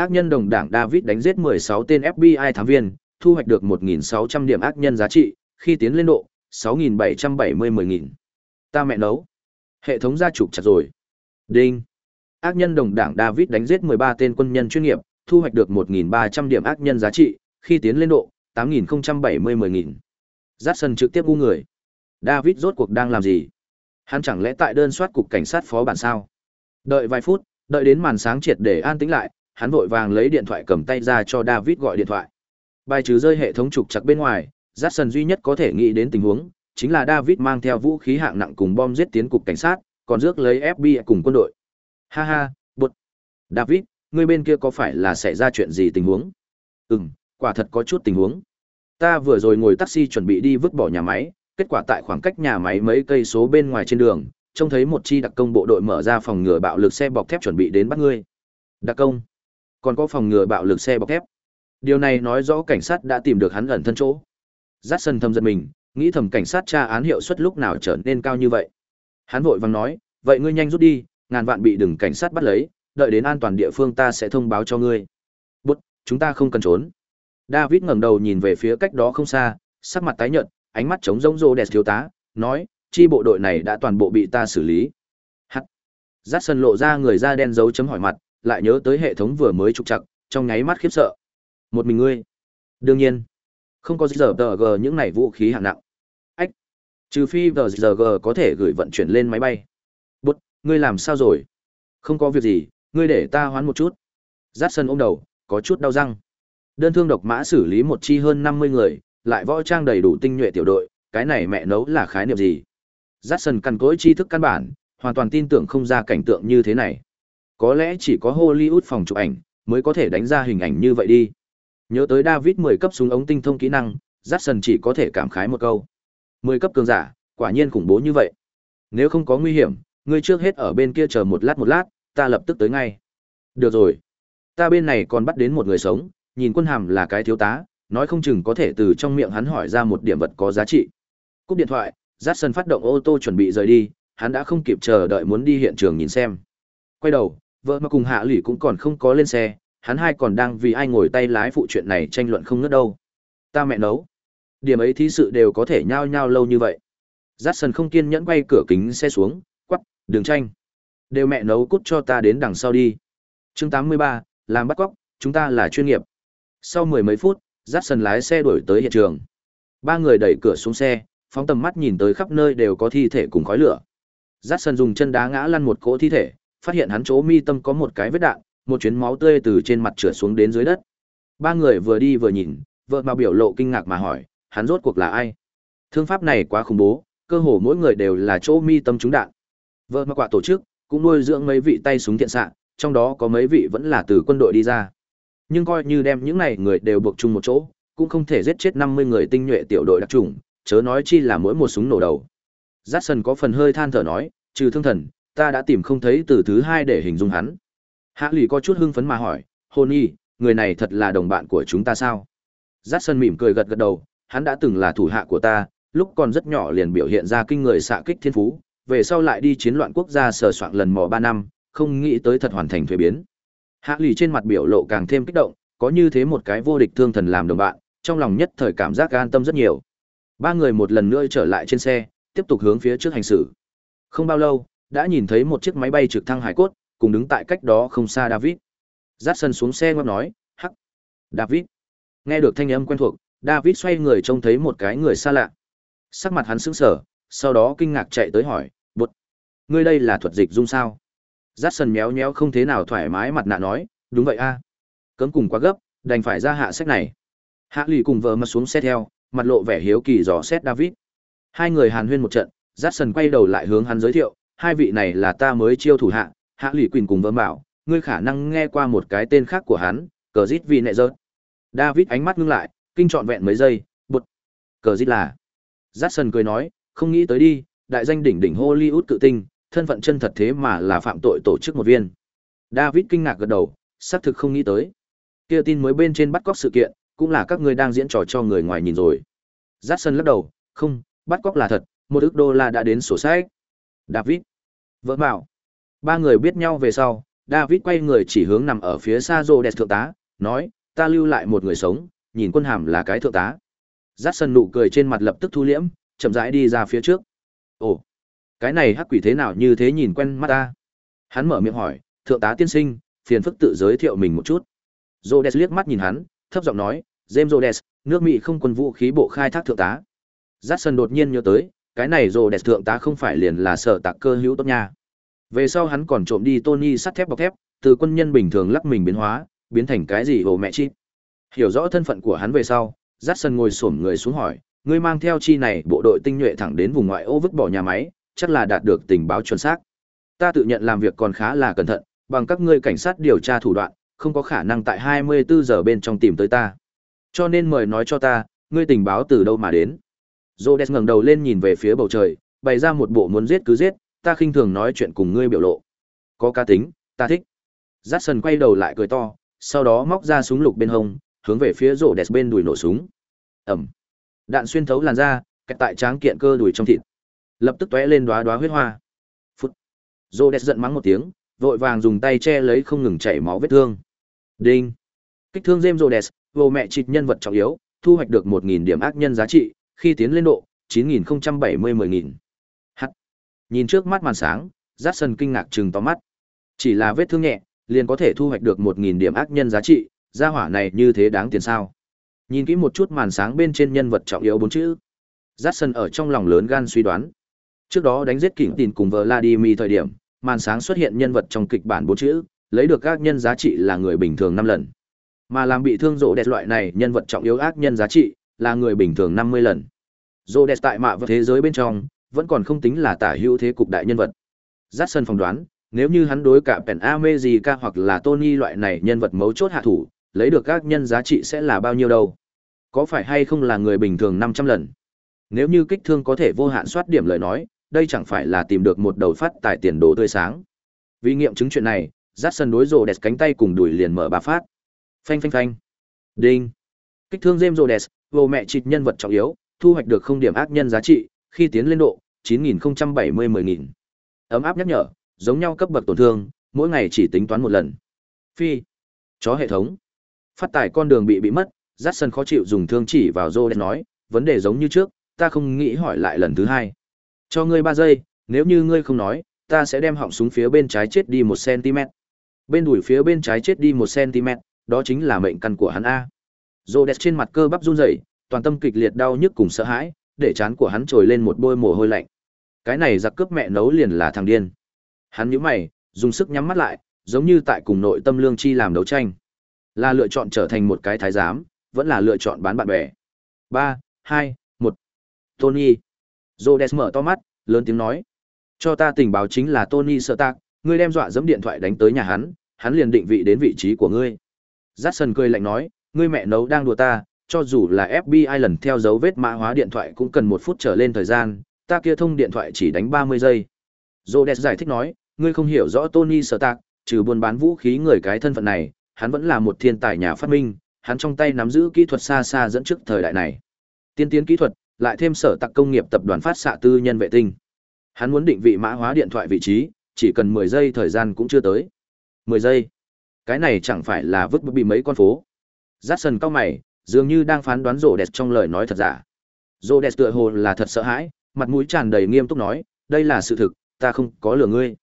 Ác nhân đồng đảng David đánh giết 16 tên FBI thám viên, thu hoạch được 1.600 điểm ác nhân giá trị, khi tiến lên độ 6.770-10.000. Ta mẹ nấu. Hệ thống gia trục chặt rồi. Đinh. Ác nhân đồng đảng David đánh giết 13 tên quân nhân chuyên nghiệp, thu hoạch được 1.300 điểm ác nhân giá trị, khi tiến lên độ 8.070-10.000. Giác sân trực tiếp u người. David rốt cuộc đang làm gì? Hắn chẳng lẽ tại đơn soát cục cảnh sát phó bản sao? Đợi vài phút, đợi đến màn sáng triệt để an tĩnh lại, hắn vội vàng lấy điện thoại cầm tay ra cho David gọi điện thoại. Bài trừ rơi hệ thống trục chặt bên ngoài, Jackson duy nhất có thể nghĩ đến tình huống, chính là David mang theo vũ khí hạng nặng cùng bom giết tiến cục cảnh sát, còn rước lấy FBI cùng quân đội. Ha ha, bụt. David, người bên kia có phải là xảy ra chuyện gì tình huống? Ừm, quả thật có chút tình huống. Ta vừa rồi ngồi taxi chuẩn bị đi vứt bỏ nhà máy, kết quả tại khoảng cách nhà máy mấy cây số bên ngoài trên đường, trông thấy một chi đặc công bộ đội mở ra phòng ngừa bạo lực xe bọc thép chuẩn bị đến bắt ngươi. Đặc công? Còn có phòng ngừa bạo lực xe bọc thép. Điều này nói rõ cảnh sát đã tìm được hắn ẩn thân chỗ. Jackson thầm giật mình, nghĩ thầm cảnh sát tra án hiệu suất lúc nào trở nên cao như vậy. Hắn vội vàng nói, vậy ngươi nhanh rút đi, ngàn vạn bị đừng cảnh sát bắt lấy, đợi đến an toàn địa phương ta sẽ thông báo cho ngươi. Bút, chúng ta không cần trốn. David ngẩng đầu nhìn về phía cách đó không xa, sắc mặt tái nhợt, ánh mắt trống rỗng rô đẹp thiếu tá, nói, chi bộ đội này đã toàn bộ bị ta xử lý. Hắc. Jackson lộ ra người da đen dấu chấm hỏi mặt, lại nhớ tới hệ thống vừa mới trục chặt trong nháy mắt khiếp sợ. Một mình ngươi? Đương nhiên. Không có giờ tờ g những này vũ khí hạng nặng. Ách. Trừ phi giờ g có thể gửi vận chuyển lên máy bay. Bút, ngươi làm sao rồi? Không có việc gì, ngươi để ta hoán một chút. Jackson ôm đầu, có chút đau răng. Đơn thương độc mã xử lý một chi hơn 50 người, lại võ trang đầy đủ tinh nhuệ tiểu đội, cái này mẹ nấu là khái niệm gì? Jackson căn cối tri thức căn bản, hoàn toàn tin tưởng không ra cảnh tượng như thế này. Có lẽ chỉ có Hollywood phòng chụp ảnh mới có thể đánh ra hình ảnh như vậy đi. Nhớ tới David 10 cấp súng ống tinh thông kỹ năng, Jackson chỉ có thể cảm khái một câu. 10 cấp cường giả, quả nhiên khủng bố như vậy. Nếu không có nguy hiểm, ngươi trước hết ở bên kia chờ một lát một lát, ta lập tức tới ngay. Được rồi. Ta bên này còn bắt đến một người sống, nhìn quân hàm là cái thiếu tá, nói không chừng có thể từ trong miệng hắn hỏi ra một điểm vật có giá trị. Cúp điện thoại, Jackson phát động ô tô chuẩn bị rời đi, hắn đã không kịp chờ đợi muốn đi hiện trường nhìn xem. Quay đầu, vợ mà cùng Hạ Lỷ cũng còn không có lên xe, hắn hai còn đang vì ai ngồi tay lái phụ chuyện này tranh luận không ngớt đâu. Ta mẹ nấu. Điểm ấy thí sự đều có thể nhao nhao lâu như vậy. Jackson không kiên nhẫn quay cửa kính xe xuống, quắc, đường tranh. Đều mẹ nấu cút cho ta đến đằng sau đi. Chương 83, làm bắt cóc, chúng ta là chuyên nghiệp. Sau mười mấy phút, Jackson lái xe đuổi tới hiện trường. Ba người đẩy cửa xuống xe, phóng tầm mắt nhìn tới khắp nơi đều có thi thể cùng khói lửa. Jackson dùng chân đá ngã lăn một cỗ thi thể, phát hiện hắn chỗ mi tâm có một cái vết đạn, một chuyến máu tươi từ trên mặt trượt xuống đến dưới đất. Ba người vừa đi vừa nhìn, vợ mà biểu lộ kinh ngạc mà hỏi, hắn rốt cuộc là ai? Thương pháp này quá khủng bố, cơ hồ mỗi người đều là chỗ mi tâm trúng đạn. Vợ mà quả tổ chức cũng nuôi dưỡng mấy vị tay súng thiện xạ, trong đó có mấy vị vẫn là từ quân đội đi ra. Nhưng coi như đem những này người đều buộc chung một chỗ, cũng không thể giết chết 50 người tinh nhuệ tiểu đội đặc chủng, chớ nói chi là mỗi một súng nổ đầu. Jackson có phần hơi than thở nói, trừ thương thần, ta đã tìm không thấy từ thứ hai để hình dung hắn. Hạ lì có chút hưng phấn mà hỏi, hôn y, người này thật là đồng bạn của chúng ta sao? Jackson mỉm cười gật gật đầu, hắn đã từng là thủ hạ của ta, lúc còn rất nhỏ liền biểu hiện ra kinh người xạ kích thiên phú, về sau lại đi chiến loạn quốc gia sờ soạn lần mò 3 năm, không nghĩ tới thật hoàn thành thuế biến. Hạ lì trên mặt biểu lộ càng thêm kích động, có như thế một cái vô địch thương thần làm đồng bạn, trong lòng nhất thời cảm giác an tâm rất nhiều. Ba người một lần nữa trở lại trên xe, tiếp tục hướng phía trước hành xử. Không bao lâu, đã nhìn thấy một chiếc máy bay trực thăng hải cốt, cùng đứng tại cách đó không xa David. Jackson xuống xe ngóc nói, hắc. David. Nghe được thanh âm quen thuộc, David xoay người trông thấy một cái người xa lạ. Sắc mặt hắn sững sờ, sau đó kinh ngạc chạy tới hỏi, bột, Ngươi đây là thuật dịch dung sao? Jackson méo méo không thế nào thoải mái mặt nạ nói, đúng vậy a. Cấm cùng quá gấp, đành phải ra hạ sách này. Hạ lì cùng vợ mà xuống xe theo, mặt lộ vẻ hiếu kỳ dò xét David. Hai người hàn huyên một trận, Jackson quay đầu lại hướng hắn giới thiệu, hai vị này là ta mới chiêu thủ hạ, Hạ lỷ Quỳnh cùng vợ bảo, ngươi khả năng nghe qua một cái tên khác của hắn, cờ dít vì nệ rớt. David ánh mắt ngưng lại, kinh trọn vẹn mấy giây, bụt. Cờ dít là. Jackson cười nói, không nghĩ tới đi, đại danh đỉnh đỉnh Hollywood cự tinh, thân phận chân thật thế mà là phạm tội tổ chức một viên. David kinh ngạc gật đầu, xác thực không nghĩ tới. Kia tin mới bên trên bắt cóc sự kiện, cũng là các ngươi đang diễn trò cho người ngoài nhìn rồi. Jackson lắc đầu, không, bắt cóc là thật, một ức đô la đã đến sổ sách. David. Vợ bảo. Ba người biết nhau về sau, David quay người chỉ hướng nằm ở phía xa rô đẹp thượng tá, nói, ta lưu lại một người sống, nhìn quân hàm là cái thượng tá. Jackson nụ cười trên mặt lập tức thu liễm, chậm rãi đi ra phía trước. Ồ, cái này hắc quỷ thế nào như thế nhìn quen mắt ta? Hắn mở miệng hỏi, thượng tá tiên sinh, phiền phức tự giới thiệu mình một chút. Rhodes liếc mắt nhìn hắn, thấp giọng nói, James Rhodes, nước Mỹ không quân vũ khí bộ khai thác thượng tá. Jackson đột nhiên nhớ tới, cái này Rhodes thượng tá không phải liền là sở tạc cơ hữu tốt nha. Về sau hắn còn trộm đi Tony sắt thép bọc thép, từ quân nhân bình thường lắc mình biến hóa, biến thành cái gì hồ mẹ chi Hiểu rõ thân phận của hắn về sau, Jackson ngồi xổm người xuống hỏi, ngươi mang theo chi này bộ đội tinh nhuệ thẳng đến vùng ngoại ô vứt bỏ nhà máy, chắc là đạt được tình báo chuẩn xác. Ta tự nhận làm việc còn khá là cẩn thận, bằng các ngươi cảnh sát điều tra thủ đoạn, không có khả năng tại 24 giờ bên trong tìm tới ta. Cho nên mời nói cho ta, ngươi tình báo từ đâu mà đến. Rhodes ngẩng đầu lên nhìn về phía bầu trời, bày ra một bộ muốn giết cứ giết, ta khinh thường nói chuyện cùng ngươi biểu lộ. Có cá tính, ta thích. Jackson quay đầu lại cười to, sau đó móc ra súng lục bên hông, hướng về phía Rhodes bên đùi nổ súng. Ầm. Đạn xuyên thấu làn da, kẹt tại tráng kiện cơ đùi trong thịt. Lập tức tóe lên đóa đóa huyết hoa. Phút. Rhodes giận mắng một tiếng, vội vàng dùng tay che lấy không ngừng chảy máu vết thương. Đinh. Kích thương James Rhodes, vô mẹ trịch nhân vật trọng yếu, thu hoạch được 1000 điểm ác nhân giá trị, khi tiến lên độ 9070 10000. Hắt. Nhìn trước mắt màn sáng, Jackson kinh ngạc trừng to mắt. Chỉ là vết thương nhẹ, liền có thể thu hoạch được 1000 điểm ác nhân giá trị, gia hỏa này như thế đáng tiền sao? Nhìn kỹ một chút màn sáng bên trên nhân vật trọng yếu bốn chữ. Jackson ở trong lòng lớn gan suy đoán. Trước đó đánh giết kỉnh tin cùng Vladimir thời điểm, màn sáng xuất hiện nhân vật trong kịch bản bốn chữ, lấy được ác nhân giá trị là người bình thường 5 lần. Mà làm bị thương rộ đẹp loại này nhân vật trọng yếu ác nhân giá trị, là người bình thường 50 lần. Rộ đẹp tại mạ vật thế giới bên trong, vẫn còn không tính là tả hữu thế cục đại nhân vật. Jackson phỏng đoán, nếu như hắn đối cả pèn America hoặc là Tony loại này nhân vật mấu chốt hạ thủ, lấy được các nhân giá trị sẽ là bao nhiêu đâu? Có phải hay không là người bình thường 500 lần? Nếu như kích thương có thể vô hạn soát điểm lời nói, đây chẳng phải là tìm được một đầu phát tài tiền đồ tươi sáng. Vì nghiệm chứng chuyện này, Jackson đối rồ đẹp cánh tay cùng đùi liền mở ba phát. Phanh phanh phanh. Đinh. Kích thương James Rhodes, vô mẹ trịch nhân vật trọng yếu, thu hoạch được không điểm ác nhân giá trị, khi tiến lên độ 9070 10000. Ấm áp nhắc nhở, giống nhau cấp bậc tổn thương, mỗi ngày chỉ tính toán một lần. Phi. Chó hệ thống. Phát tải con đường bị bị mất, Jackson khó chịu dùng thương chỉ vào Rhodes nói, vấn đề giống như trước, ta không nghĩ hỏi lại lần thứ hai. Cho ngươi 3 giây, nếu như ngươi không nói, ta sẽ đem họng súng phía bên trái chết đi 1 cm. Bên đùi phía bên trái chết đi 1 cm, đó chính là mệnh căn của hắn a. Rhodes trên mặt cơ bắp run rẩy, toàn tâm kịch liệt đau nhức cùng sợ hãi, để chán của hắn trồi lên một bôi mồ hôi lạnh. Cái này giặc cướp mẹ nấu liền là thằng điên. Hắn nhíu mày, dùng sức nhắm mắt lại, giống như tại cùng nội tâm lương chi làm đấu tranh. Là lựa chọn trở thành một cái thái giám, vẫn là lựa chọn bán bạn bè. 3, 2, 1. Tony. Jodes mở to mắt, lớn tiếng nói. Cho ta tình báo chính là Tony sợ tạc, ngươi đem dọa dẫm điện thoại đánh tới nhà hắn, hắn liền định vị đến vị trí của ngươi. Jackson cười lạnh nói, ngươi mẹ nấu đang đùa ta, cho dù là FBI lần theo dấu vết mã hóa điện thoại cũng cần một phút trở lên thời gian, ta kia thông điện thoại chỉ đánh 30 giây. Rhodes giải thích nói, ngươi không hiểu rõ Tony Stark, trừ buôn bán vũ khí người cái thân phận này, hắn vẫn là một thiên tài nhà phát minh, hắn trong tay nắm giữ kỹ thuật xa xa dẫn trước thời đại này. Tiên tiến kỹ thuật, lại thêm sở tạc công nghiệp tập đoàn phát xạ tư nhân vệ tinh. Hắn muốn định vị mã hóa điện thoại vị trí, chỉ cần 10 giây thời gian cũng chưa tới. 10 giây. Cái này chẳng phải là vứt bị mấy con phố. Jackson cao mày, dường như đang phán đoán rồ đẹp trong lời nói thật giả. Rồ đẹp tựa hồ là thật sợ hãi, mặt mũi tràn đầy nghiêm túc nói, đây là sự thực, ta không có lừa ngươi.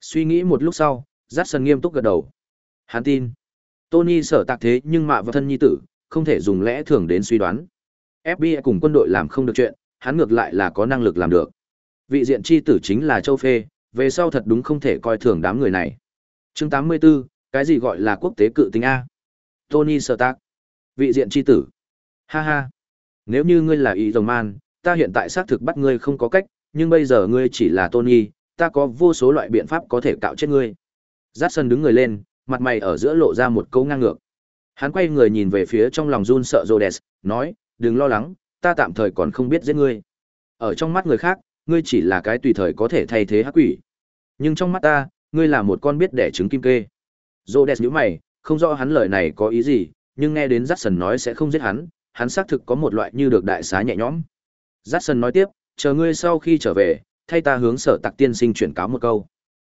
Suy nghĩ một lúc sau, Jackson nghiêm túc gật đầu. Hắn tin. Tony sở tạc thế nhưng mạ và thân nhi tử, không thể dùng lẽ thường đến suy đoán. FBI cùng quân đội làm không được chuyện, hắn ngược lại là có năng lực làm được. Vị diện chi tử chính là Châu Phê, về sau thật đúng không thể coi thường đám người này. Chương 84, cái gì gọi là quốc tế cự tính A? Tony Stark. Vị diện chi tử. Ha ha. Nếu như ngươi là ý rồng man, ta hiện tại xác thực bắt ngươi không có cách, nhưng bây giờ ngươi chỉ là Tony, ta có vô số loại biện pháp có thể cạo chết ngươi. Jackson đứng người lên, mặt mày ở giữa lộ ra một câu ngang ngược. Hắn quay người nhìn về phía trong lòng run sợ Rhodes, nói, đừng lo lắng, ta tạm thời còn không biết giết ngươi. Ở trong mắt người khác, ngươi chỉ là cái tùy thời có thể thay thế hắc quỷ. Nhưng trong mắt ta, ngươi là một con biết đẻ trứng kim kê. Rhodes nhíu mày, không rõ hắn lời này có ý gì, nhưng nghe đến Jackson nói sẽ không giết hắn, hắn xác thực có một loại như được đại xá nhẹ nhõm. Jackson nói tiếp, chờ ngươi sau khi trở về, thay ta hướng sở tạc tiên sinh chuyển cáo một câu.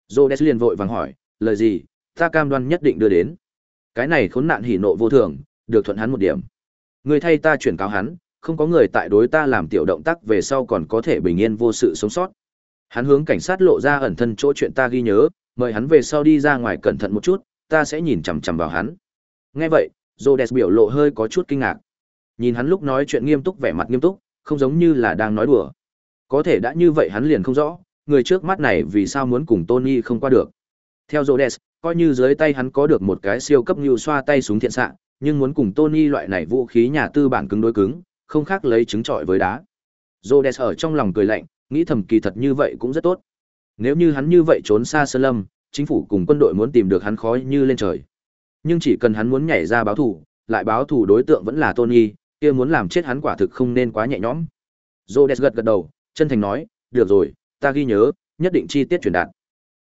Rhodes liền vội vàng hỏi, lời gì, ta cam đoan nhất định đưa đến. Cái này khốn nạn hỉ nộ vô thường, được thuận hắn một điểm. Ngươi thay ta chuyển cáo hắn, không có người tại đối ta làm tiểu động tác về sau còn có thể bình yên vô sự sống sót. Hắn hướng cảnh sát lộ ra ẩn thân chỗ chuyện ta ghi nhớ, mời hắn về sau đi ra ngoài cẩn thận một chút, ta sẽ nhìn chằm chằm vào hắn. Nghe vậy, Rhodes biểu lộ hơi có chút kinh ngạc. Nhìn hắn lúc nói chuyện nghiêm túc vẻ mặt nghiêm túc, không giống như là đang nói đùa. Có thể đã như vậy hắn liền không rõ, người trước mắt này vì sao muốn cùng Tony không qua được. Theo Rhodes, coi như dưới tay hắn có được một cái siêu cấp như xoa tay súng thiện xạ, nhưng muốn cùng Tony loại này vũ khí nhà tư bản cứng đối cứng, không khác lấy trứng trọi với đá. Rhodes ở trong lòng cười lạnh, nghĩ thầm kỳ thật như vậy cũng rất tốt. Nếu như hắn như vậy trốn xa sơn lâm, chính phủ cùng quân đội muốn tìm được hắn khói như lên trời. Nhưng chỉ cần hắn muốn nhảy ra báo thù, lại báo thù đối tượng vẫn là Tony, kia muốn làm chết hắn quả thực không nên quá nhẹ nhõm. Rhodes gật gật đầu, chân thành nói, "Được rồi, ta ghi nhớ, nhất định chi tiết truyền đạt."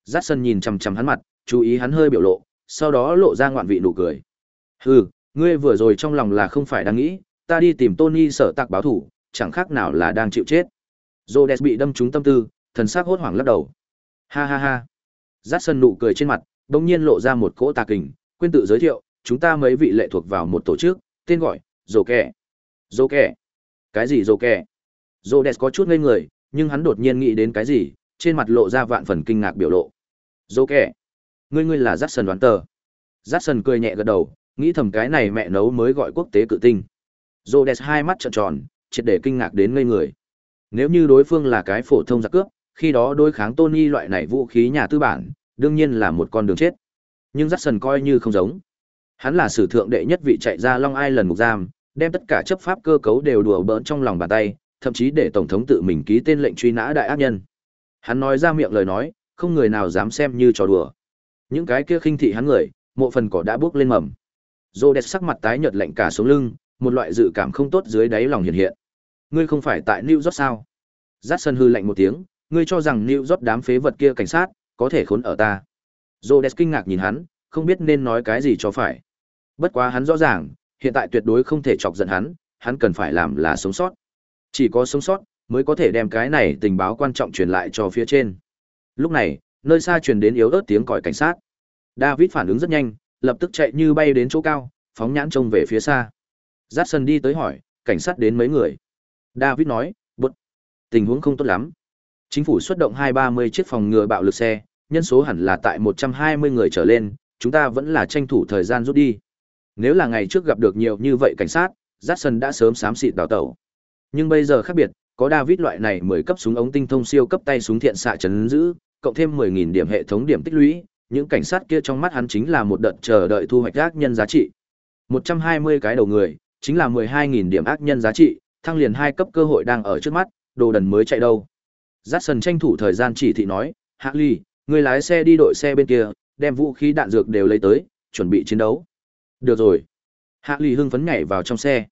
Jackson nhìn chằm chằm hắn mặt, chú ý hắn hơi biểu lộ, sau đó lộ ra ngoạn vị nụ cười. "Hừ, ngươi vừa rồi trong lòng là không phải đang nghĩ, ta đi tìm Tony sở tạc báo thủ, chẳng khác nào là đang chịu chết." Rhodes bị đâm trúng tâm tư, thần sắc hốt hoảng lắc đầu. "Ha ha ha." Jackson nụ cười trên mặt, bỗng nhiên lộ ra một cỗ tà kình, quên tự giới thiệu, chúng ta mấy vị lệ thuộc vào một tổ chức, tên gọi, Dồ Kẻ. Dồ Kẻ? Cái gì Dồ Kẻ? Rhodes có chút ngây người, nhưng hắn đột nhiên nghĩ đến cái gì, trên mặt lộ ra vạn phần kinh ngạc biểu lộ. Dồ Kẻ? Ngươi ngươi là Jackson đoán tờ. Jackson cười nhẹ gật đầu, nghĩ thầm cái này mẹ nấu mới gọi quốc tế cự tinh. Rhodes hai mắt trợn tròn, triệt để kinh ngạc đến ngây người. Nếu như đối phương là cái phổ thông giặc cướp, khi đó đối kháng Tony loại này vũ khí nhà tư bản, đương nhiên là một con đường chết. Nhưng Jackson coi như không giống. Hắn là sử thượng đệ nhất vị chạy ra Long Island ngục giam, đem tất cả chấp pháp cơ cấu đều đùa bỡn trong lòng bàn tay, thậm chí để tổng thống tự mình ký tên lệnh truy nã đại ác nhân. Hắn nói ra miệng lời nói, không người nào dám xem như trò đùa. Những cái kia khinh thị hắn người, mộ phần cỏ đã bước lên mầm. Rhodes sắc mặt tái nhợt lạnh cả sống lưng, một loại dự cảm không tốt dưới đáy lòng hiện hiện. Ngươi không phải tại New York sao? Jackson hư lạnh một tiếng, ngươi cho rằng New York đám phế vật kia cảnh sát có thể khốn ở ta? Rhodes kinh ngạc nhìn hắn, không biết nên nói cái gì cho phải. Bất quá hắn rõ ràng, hiện tại tuyệt đối không thể chọc giận hắn, hắn cần phải làm là sống sót. Chỉ có sống sót mới có thể đem cái này tình báo quan trọng truyền lại cho phía trên. Lúc này, nơi xa truyền đến yếu ớt tiếng còi cảnh sát. David phản ứng rất nhanh, lập tức chạy như bay đến chỗ cao, phóng nhãn trông về phía xa. Jackson đi tới hỏi, cảnh sát đến mấy người? David nói, bút, tình huống không tốt lắm. Chính phủ xuất động hai ba mươi chiếc phòng ngừa bạo lực xe, nhân số hẳn là tại một trăm hai mươi người trở lên, chúng ta vẫn là tranh thủ thời gian rút đi. Nếu là ngày trước gặp được nhiều như vậy cảnh sát, Jackson đã sớm xám xịt đào tẩu. Nhưng bây giờ khác biệt, có David loại này mười cấp súng ống tinh thông siêu cấp tay súng thiện xạ chấn giữ, cộng thêm 10.000 điểm hệ thống điểm tích lũy, những cảnh sát kia trong mắt hắn chính là một đợt chờ đợi thu hoạch ác nhân giá trị. 120 cái đầu người, chính là 12.000 điểm ác nhân giá trị, thăng liền hai cấp cơ hội đang ở trước mắt, đồ đần mới chạy đâu. Jackson tranh thủ thời gian chỉ thị nói, Hạ Ly, người lái xe đi đội xe bên kia, đem vũ khí đạn dược đều lấy tới, chuẩn bị chiến đấu. Được rồi. Hạ Ly hưng phấn nhảy vào trong xe.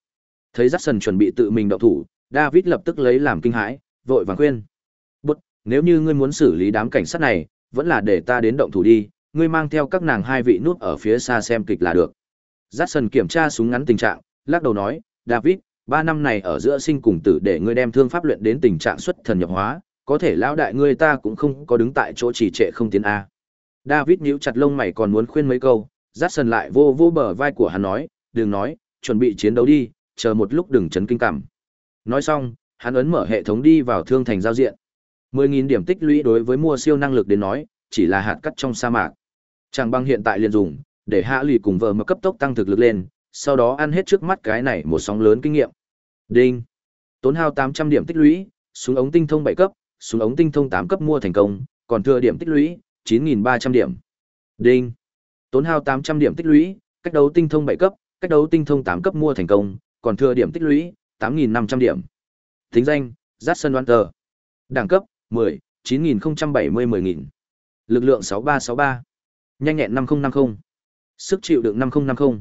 Thấy Jackson chuẩn bị tự mình động thủ, David lập tức lấy làm kinh hãi, vội vàng khuyên. Bút, nếu như ngươi muốn xử lý đám cảnh sát này, vẫn là để ta đến động thủ đi, ngươi mang theo các nàng hai vị nút ở phía xa xem kịch là được. Jackson kiểm tra súng ngắn tình trạng, lắc đầu nói, David, ba năm này ở giữa sinh cùng tử để ngươi đem thương pháp luyện đến tình trạng xuất thần nhập hóa, có thể lão đại ngươi ta cũng không có đứng tại chỗ chỉ trệ không tiến a. David nhíu chặt lông mày còn muốn khuyên mấy câu, Jackson lại vô vô bờ vai của hắn nói, đừng nói, chuẩn bị chiến đấu đi, chờ một lúc đừng chấn kinh cảm. Nói xong, hắn ấn mở hệ thống đi vào thương thành giao diện. 10.000 điểm tích lũy đối với mua siêu năng lực đến nói, chỉ là hạt cắt trong sa mạc. Chàng băng hiện tại liền dùng, để hạ lì cùng vợ mà cấp tốc tăng thực lực lên, sau đó ăn hết trước mắt cái này một sóng lớn kinh nghiệm. Đinh. Tốn hao 800 điểm tích lũy, xuống ống tinh thông 7 cấp, súng ống tinh thông 8 cấp mua thành công, còn thừa điểm tích lũy, 9.300 điểm. Đinh. Tốn hao 800 điểm tích lũy, cách đấu tinh thông 7 cấp, cách đấu tinh thông 8 cấp mua thành công, còn thừa điểm tích lũy, 8.500 điểm. Tính danh, Jackson Wanter. Đẳng cấp, 10, 9070 10000. Lực lượng 6363. Nhanh nhẹn 5050. Sức chịu đựng 5050.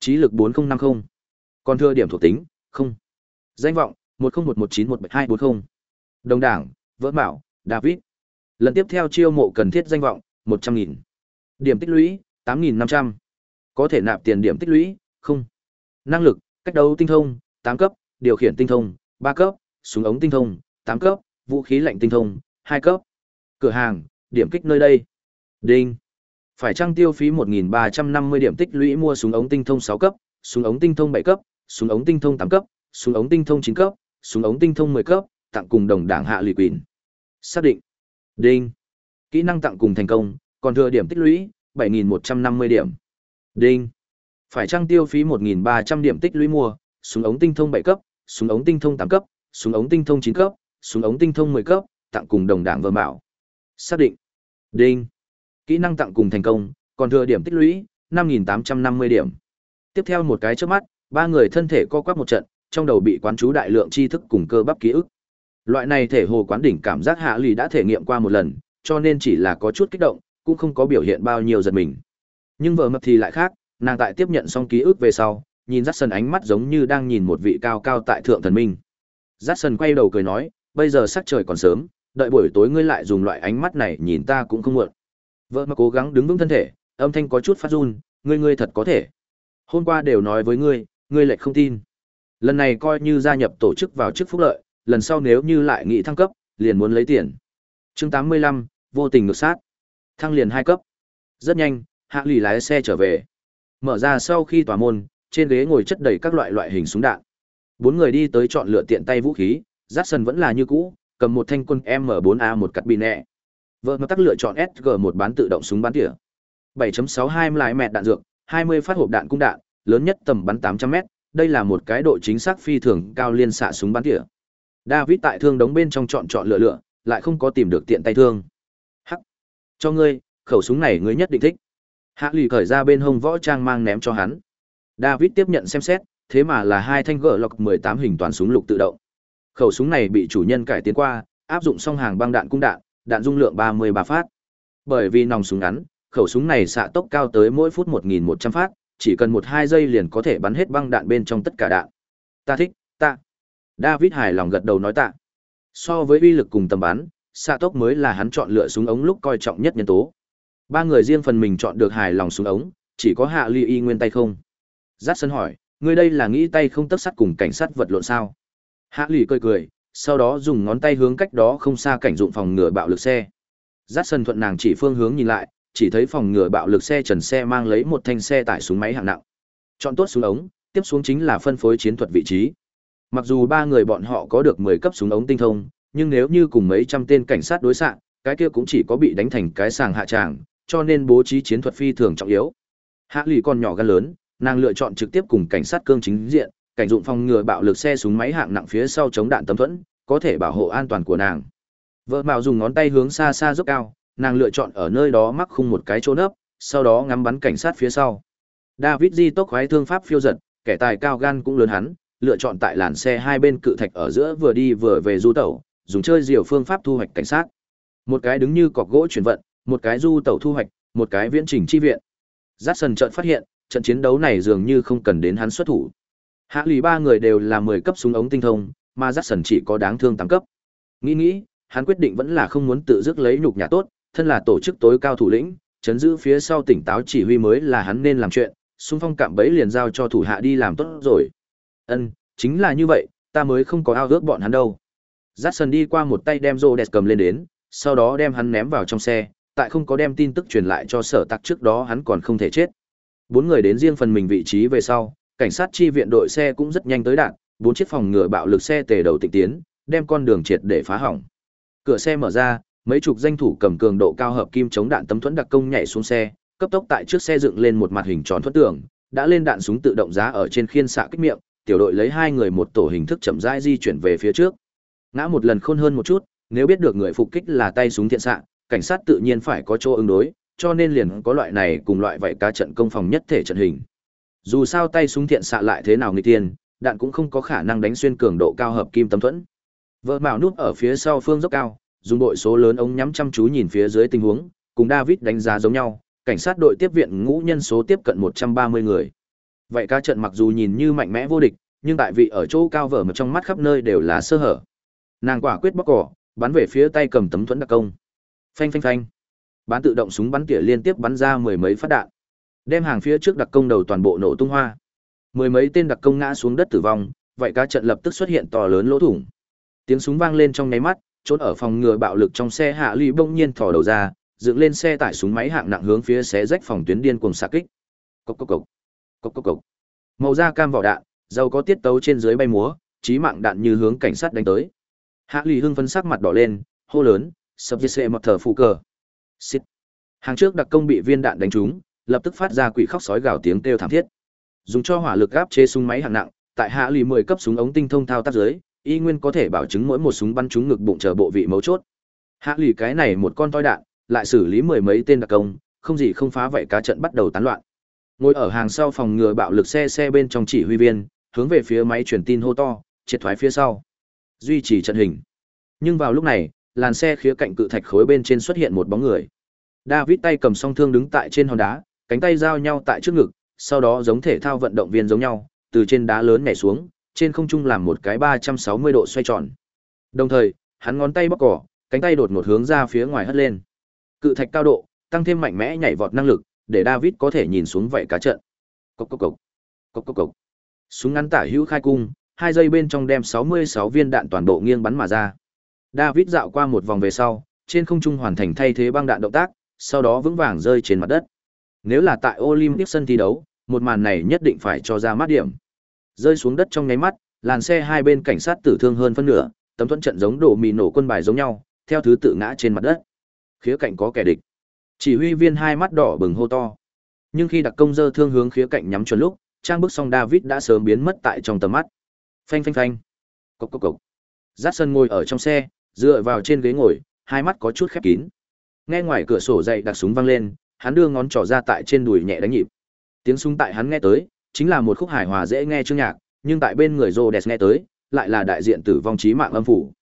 Trí lực 4050. Còn thừa điểm thuộc tính, không. Danh vọng, 1011917240. Đồng đảng, Vỡ Bảo, David. Lần tiếp theo chiêu mộ cần thiết danh vọng, 100.000. Điểm tích lũy, 8.500. Có thể nạp tiền điểm tích lũy, không. Năng lực, cách đấu tinh thông, tám cấp, điều khiển tinh thông, ba cấp, súng ống tinh thông, tám cấp, vũ khí lạnh tinh thông, hai cấp. Cửa hàng, điểm kích nơi đây. Đinh. Phải trang tiêu phí 1.350 điểm tích lũy mua súng ống tinh thông 6 cấp, súng ống tinh thông 7 cấp, súng ống tinh thông 8 cấp, súng ống tinh thông 9 cấp, súng ống tinh thông 10 cấp, tặng cùng đồng đảng hạ lụy quỳnh. Xác định. Đinh. Kỹ năng tặng cùng thành công, còn thừa điểm tích lũy, 7.150 điểm. Đinh. Phải trang tiêu phí 1.300 điểm tích lũy mua, súng ống tinh thông 7 cấp, súng ống tinh thông 8 cấp, súng ống tinh thông 9 cấp, súng ống tinh thông 10 cấp, tặng cùng đồng đảng vơ bảo. Xác định. Đinh. Kỹ năng tặng cùng thành công, còn thừa điểm tích lũy 5.850 điểm. Tiếp theo một cái trước mắt, ba người thân thể co quắp một trận, trong đầu bị quán chú đại lượng tri thức cùng cơ bắp ký ức. Loại này thể hồ quán đỉnh cảm giác hạ lì đã thể nghiệm qua một lần, cho nên chỉ là có chút kích động, cũng không có biểu hiện bao nhiêu giật mình. Nhưng vợ mập thì lại khác, nàng tại tiếp nhận xong ký ức về sau, nhìn Dát ánh mắt giống như đang nhìn một vị cao cao tại thượng thần minh. Dát quay đầu cười nói, bây giờ sắc trời còn sớm, đợi buổi tối ngươi lại dùng loại ánh mắt này nhìn ta cũng không muộn. Vợ mà cố gắng đứng vững thân thể, âm thanh có chút phát run, ngươi ngươi thật có thể. Hôm qua đều nói với ngươi, ngươi lại không tin. Lần này coi như gia nhập tổ chức vào chức phúc lợi, lần sau nếu như lại nghị thăng cấp, liền muốn lấy tiền. Chương 85, vô tình ngược sát. Thăng liền hai cấp. Rất nhanh, Hạ Lỷ lái xe trở về. Mở ra sau khi tòa môn, trên ghế ngồi chất đầy các loại loại hình súng đạn. Bốn người đi tới chọn lựa tiện tay vũ khí, Jackson vẫn là như cũ, cầm một thanh quân M4A một cắt bị nẹ. Vợ nó tắc lựa chọn SG1 bán tự động súng bắn tỉa. 7.62 lái mẹt đạn dược, 20 phát hộp đạn cung đạn, lớn nhất tầm bắn 800m, đây là một cái độ chính xác phi thường cao liên xạ súng bắn tỉa. David tại thương đống bên trong chọn chọn lựa lựa, lại không có tìm được tiện tay thương. Hắc, cho ngươi, khẩu súng này ngươi nhất định thích. Hạ lì cởi ra bên hông võ trang mang ném cho hắn. David tiếp nhận xem xét, thế mà là hai thanh gỡ lọc 18 hình toàn súng lục tự động. Khẩu súng này bị chủ nhân cải tiến qua, áp dụng song hàng băng đạn cung đạn, đạn dung lượng 33 phát. Bởi vì nòng súng ngắn, khẩu súng này xạ tốc cao tới mỗi phút 1100 phát, chỉ cần 1-2 giây liền có thể bắn hết băng đạn bên trong tất cả đạn. Ta thích, ta. David hài lòng gật đầu nói tạ. So với uy lực cùng tầm bắn, xạ tốc mới là hắn chọn lựa súng ống lúc coi trọng nhất nhân tố. Ba người riêng phần mình chọn được hài lòng súng ống, chỉ có Hạ Ly Y nguyên tay không. Dát sân hỏi, người đây là nghĩ tay không tấp sắt cùng cảnh sát vật lộn sao? Hạ Ly cười cười, sau đó dùng ngón tay hướng cách đó không xa cảnh dụng phòng ngừa bạo lực xe. Dát sân thuận nàng chỉ phương hướng nhìn lại, chỉ thấy phòng ngừa bạo lực xe trần xe mang lấy một thanh xe tải súng máy hạng nặng. Chọn tốt súng ống, tiếp xuống chính là phân phối chiến thuật vị trí. Mặc dù ba người bọn họ có được 10 cấp súng ống tinh thông, nhưng nếu như cùng mấy trăm tên cảnh sát đối xạ, cái kia cũng chỉ có bị đánh thành cái sàng hạ tràng, cho nên bố trí chiến thuật phi thường trọng yếu. Hạ lì còn nhỏ gan lớn, nàng lựa chọn trực tiếp cùng cảnh sát cương chính diện, cảnh dụng phòng ngừa bạo lực xe súng máy hạng nặng phía sau chống đạn tấm thuẫn, có thể bảo hộ an toàn của nàng. Vợ Mạo dùng ngón tay hướng xa xa dốc cao, nàng lựa chọn ở nơi đó mắc khung một cái chỗ nấp, sau đó ngắm bắn cảnh sát phía sau. David Di tốc khoái thương pháp phiêu giật, kẻ tài cao gan cũng lớn hắn, lựa chọn tại làn xe hai bên cự thạch ở giữa vừa đi vừa về du tẩu, dùng chơi diều phương pháp thu hoạch cảnh sát. Một cái đứng như cọc gỗ chuyển vận, một cái du tẩu thu hoạch, một cái viễn trình chi viện. Jackson chợt phát hiện, trận chiến đấu này dường như không cần đến hắn xuất thủ. Hạ lì ba người đều là 10 cấp súng ống tinh thông, mà Jackson chỉ có đáng thương 8 cấp. Nghĩ nghĩ, hắn quyết định vẫn là không muốn tự dứt lấy nhục nhà tốt, thân là tổ chức tối cao thủ lĩnh, chấn giữ phía sau tỉnh táo chỉ huy mới là hắn nên làm chuyện, xung phong cạm bẫy liền giao cho thủ hạ đi làm tốt rồi. Ân, chính là như vậy, ta mới không có ao ước bọn hắn đâu. Jackson đi qua một tay đem Rhodes cầm lên đến, sau đó đem hắn ném vào trong xe, tại không có đem tin tức truyền lại cho sở tặc trước đó hắn còn không thể chết. Bốn người đến riêng phần mình vị trí về sau, cảnh sát chi viện đội xe cũng rất nhanh tới đạn, bốn chiếc phòng ngừa bạo lực xe tề đầu tịnh tiến, đem con đường triệt để phá hỏng. Cửa xe mở ra, mấy chục danh thủ cầm cường độ cao hợp kim chống đạn tấm thuẫn đặc công nhảy xuống xe, cấp tốc tại trước xe dựng lên một mặt hình tròn thuẫn tường, đã lên đạn súng tự động giá ở trên khiên xạ kích miệng, tiểu đội lấy hai người một tổ hình thức chậm rãi di chuyển về phía trước. Ngã một lần khôn hơn một chút, nếu biết được người phục kích là tay súng thiện xạ, cảnh sát tự nhiên phải có chỗ ứng đối, cho nên liền có loại này cùng loại vậy cá trận công phòng nhất thể trận hình. Dù sao tay súng thiện xạ lại thế nào nghịch tiên, đạn cũng không có khả năng đánh xuyên cường độ cao hợp kim tấm thuẫn. Vợ Mạo núp ở phía sau phương dốc cao, dùng đội số lớn ống nhắm chăm chú nhìn phía dưới tình huống, cùng David đánh giá giống nhau, cảnh sát đội tiếp viện ngũ nhân số tiếp cận 130 người. Vậy ca trận mặc dù nhìn như mạnh mẽ vô địch, nhưng tại vị ở chỗ cao vở mà trong mắt khắp nơi đều là sơ hở. Nàng quả quyết bóc cỏ, bắn về phía tay cầm tấm thuẫn đặc công. Phanh phanh phanh. Bán tự động súng bắn tỉa liên tiếp bắn ra mười mấy phát đạn. Đem hàng phía trước đặc công đầu toàn bộ nổ tung hoa. Mười mấy tên đặc công ngã xuống đất tử vong, vậy ca trận lập tức xuất hiện to lớn lỗ thủng. Tiếng súng vang lên trong nháy mắt, trốn ở phòng ngừa bạo lực trong xe hạ ly bỗng nhiên thò đầu ra, dựng lên xe tải súng máy hạng nặng hướng phía xé rách phòng tuyến điên cuồng xạ kích. Cốc cốc cốc. Cốc cốc cốc. Màu da cam vỏ đạn, dầu có tiết tấu trên dưới bay múa, chí mạng đạn như hướng cảnh sát đánh tới. Hạ Lì hưng phấn sắc mặt đỏ lên, hô lớn, sập diệt xệ một thở phụ cờ. Xít. Hàng trước đặc công bị viên đạn đánh trúng, lập tức phát ra quỷ khóc sói gào tiếng kêu thảm thiết. Dùng cho hỏa lực áp chế súng máy hạng nặng, tại Hạ Lì 10 cấp súng ống tinh thông thao tác dưới, y nguyên có thể bảo chứng mỗi một súng bắn trúng ngực bụng chờ bộ vị mấu chốt. Hạ Lì cái này một con toi đạn, lại xử lý mười mấy tên đặc công, không gì không phá vậy cá trận bắt đầu tán loạn. Ngồi ở hàng sau phòng ngừa bạo lực xe xe bên trong chỉ huy viên, hướng về phía máy truyền tin hô to, triệt thoái phía sau. Duy trì trận hình. Nhưng vào lúc này, làn xe khía cạnh cự thạch khối bên trên xuất hiện một bóng người. David tay cầm song thương đứng tại trên hòn đá, cánh tay giao nhau tại trước ngực, sau đó giống thể thao vận động viên giống nhau, từ trên đá lớn nhảy xuống, trên không trung làm một cái 360 độ xoay tròn. Đồng thời, hắn ngón tay bóc cỏ, cánh tay đột ngột hướng ra phía ngoài hất lên. Cự thạch cao độ, tăng thêm mạnh mẽ nhảy vọt năng lực, để David có thể nhìn xuống vậy cá trận. Cốc cốc cốc. Cốc cốc cốc. Súng ngắn tả hữu khai cung, hai giây bên trong đem 66 viên đạn toàn bộ nghiêng bắn mà ra. David dạo qua một vòng về sau, trên không trung hoàn thành thay thế băng đạn động tác, sau đó vững vàng rơi trên mặt đất. Nếu là tại Olympic sân thi đấu, một màn này nhất định phải cho ra mắt điểm. Rơi xuống đất trong nháy mắt, làn xe hai bên cảnh sát tử thương hơn phân nửa, tấm thuẫn trận giống đổ mì nổ quân bài giống nhau, theo thứ tự ngã trên mặt đất. Khía cạnh có kẻ địch. Chỉ huy viên hai mắt đỏ bừng hô to. Nhưng khi đặc công dơ thương hướng khía cạnh nhắm chuẩn lúc, trang bức song David đã sớm biến mất tại trong tầm mắt. Phanh phanh phanh. Cốc cốc cốc. Jackson ngồi ở trong xe, dựa vào trên ghế ngồi, hai mắt có chút khép kín. Nghe ngoài cửa sổ dậy đặc súng vang lên, hắn đưa ngón trỏ ra tại trên đùi nhẹ đánh nhịp. Tiếng súng tại hắn nghe tới, chính là một khúc hài hòa dễ nghe chương nhạc, nhưng tại bên người Rhodes nghe tới, lại là đại diện tử vong chí mạng âm phủ.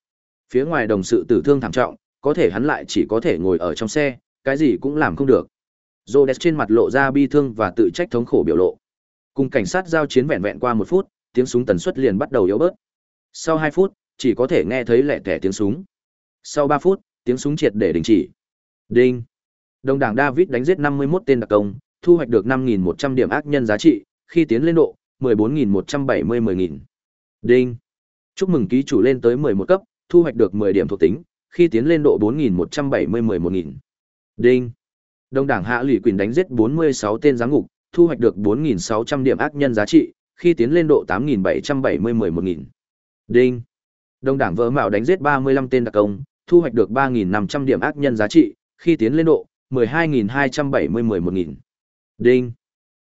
Phía ngoài đồng sự tử thương thảm trọng, có thể hắn lại chỉ có thể ngồi ở trong xe, cái gì cũng làm không được. Rhodes trên mặt lộ ra bi thương và tự trách thống khổ biểu lộ. Cùng cảnh sát giao chiến vẹn vẹn qua một phút, tiếng súng tần suất liền bắt đầu yếu bớt. Sau hai phút, chỉ có thể nghe thấy lẻ tẻ tiếng súng. Sau ba phút, tiếng súng triệt để đình chỉ. Đinh. Đồng đảng David đánh giết 51 tên đặc công, thu hoạch được 5.100 điểm ác nhân giá trị, khi tiến lên độ, 14.170-10.000. Đinh. Chúc mừng ký chủ lên tới 11 cấp, thu hoạch được 10 điểm thuộc tính, khi tiến lên độ 4.170-11.000. Đinh. Đông đảng Hạ Lỷ Quỳnh đánh giết 46 tên giáng ngục, thu hoạch được 4.600 điểm ác nhân giá trị, khi tiến lên độ 8.770-11.000. Đinh. Đông đảng Vỡ Mạo đánh giết 35 tên đặc công, thu hoạch được 3.500 điểm ác nhân giá trị, khi tiến lên độ 12.270-11.000. Đinh.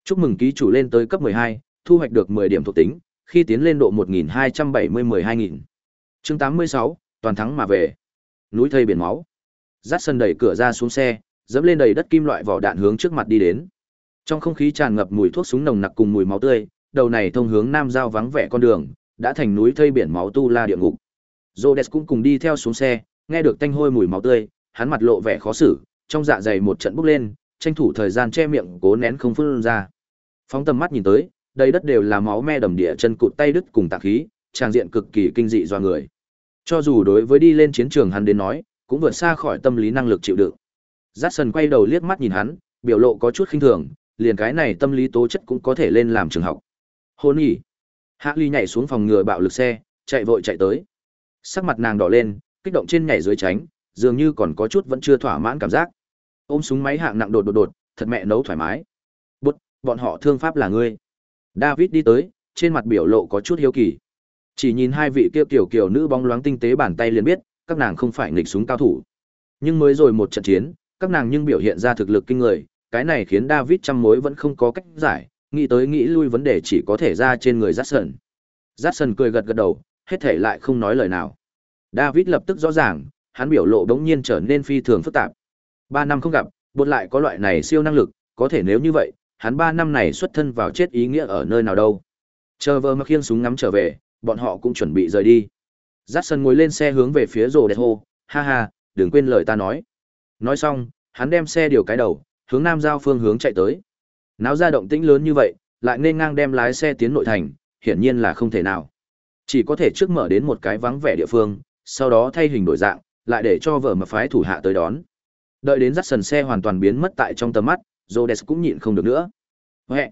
Chúc mừng ký chủ lên tới cấp 12, thu hoạch được 10 điểm thuộc tính, khi tiến lên độ 1.270-12.000. Chương 86, toàn thắng mà về. Núi thây biển máu. Dắt sân đẩy cửa ra xuống xe, dẫm lên đầy đất kim loại vỏ đạn hướng trước mặt đi đến. Trong không khí tràn ngập mùi thuốc súng nồng nặc cùng mùi máu tươi, đầu này thông hướng nam giao vắng vẻ con đường, đã thành núi thây biển máu tu la địa ngục. Rhodes cũng cùng đi theo xuống xe, nghe được tanh hôi mùi máu tươi, hắn mặt lộ vẻ khó xử, trong dạ dày một trận bốc lên, tranh thủ thời gian che miệng cố nén không phun ra. Phóng tầm mắt nhìn tới, đây đất đều là máu me đầm địa chân cụt tay đứt cùng tạc khí, trang diện cực kỳ kinh dị do người. Cho dù đối với đi lên chiến trường hắn đến nói, cũng vượt xa khỏi tâm lý năng lực chịu đựng. Jackson quay đầu liếc mắt nhìn hắn, biểu lộ có chút khinh thường, liền cái này tâm lý tố chất cũng có thể lên làm trường học. Hôn nhỉ. Hạ Ly nhảy xuống phòng ngừa bạo lực xe, chạy vội chạy tới. Sắc mặt nàng đỏ lên, kích động trên nhảy dưới tránh, dường như còn có chút vẫn chưa thỏa mãn cảm giác. Ôm súng máy hạng nặng đột đột đột, thật mẹ nấu thoải mái. Bút, bọn họ thương pháp là ngươi. David đi tới, trên mặt biểu lộ có chút hiếu kỳ. Chỉ nhìn hai vị kia kiểu kiểu nữ bóng loáng tinh tế bàn tay liền biết, các nàng không phải nghịch súng cao thủ. Nhưng mới rồi một trận chiến, các nàng nhưng biểu hiện ra thực lực kinh người, cái này khiến David trăm mối vẫn không có cách giải, nghĩ tới nghĩ lui vấn đề chỉ có thể ra trên người Jackson. Jackson cười gật gật đầu, hết thể lại không nói lời nào. David lập tức rõ ràng, hắn biểu lộ đống nhiên trở nên phi thường phức tạp. Ba năm không gặp, bột lại có loại này siêu năng lực, có thể nếu như vậy, hắn ba năm này xuất thân vào chết ý nghĩa ở nơi nào đâu. Chờ vợ mà khiêng súng ngắm trở về, bọn họ cũng chuẩn bị rời đi. Jackson ngồi lên xe hướng về phía rồ đẹp hô, ha ha, đừng quên lời ta nói. Nói xong, hắn đem xe điều cái đầu, hướng nam giao phương hướng chạy tới. Náo ra động tĩnh lớn như vậy, lại nên ngang đem lái xe tiến nội thành, hiển nhiên là không thể nào. Chỉ có thể trước mở đến một cái vắng vẻ địa phương, sau đó thay hình đổi dạng, lại để cho vợ mà phái thủ hạ tới đón. Đợi đến dắt sần xe hoàn toàn biến mất tại trong tầm mắt, Rhodes cũng nhịn không được nữa. Hẹ!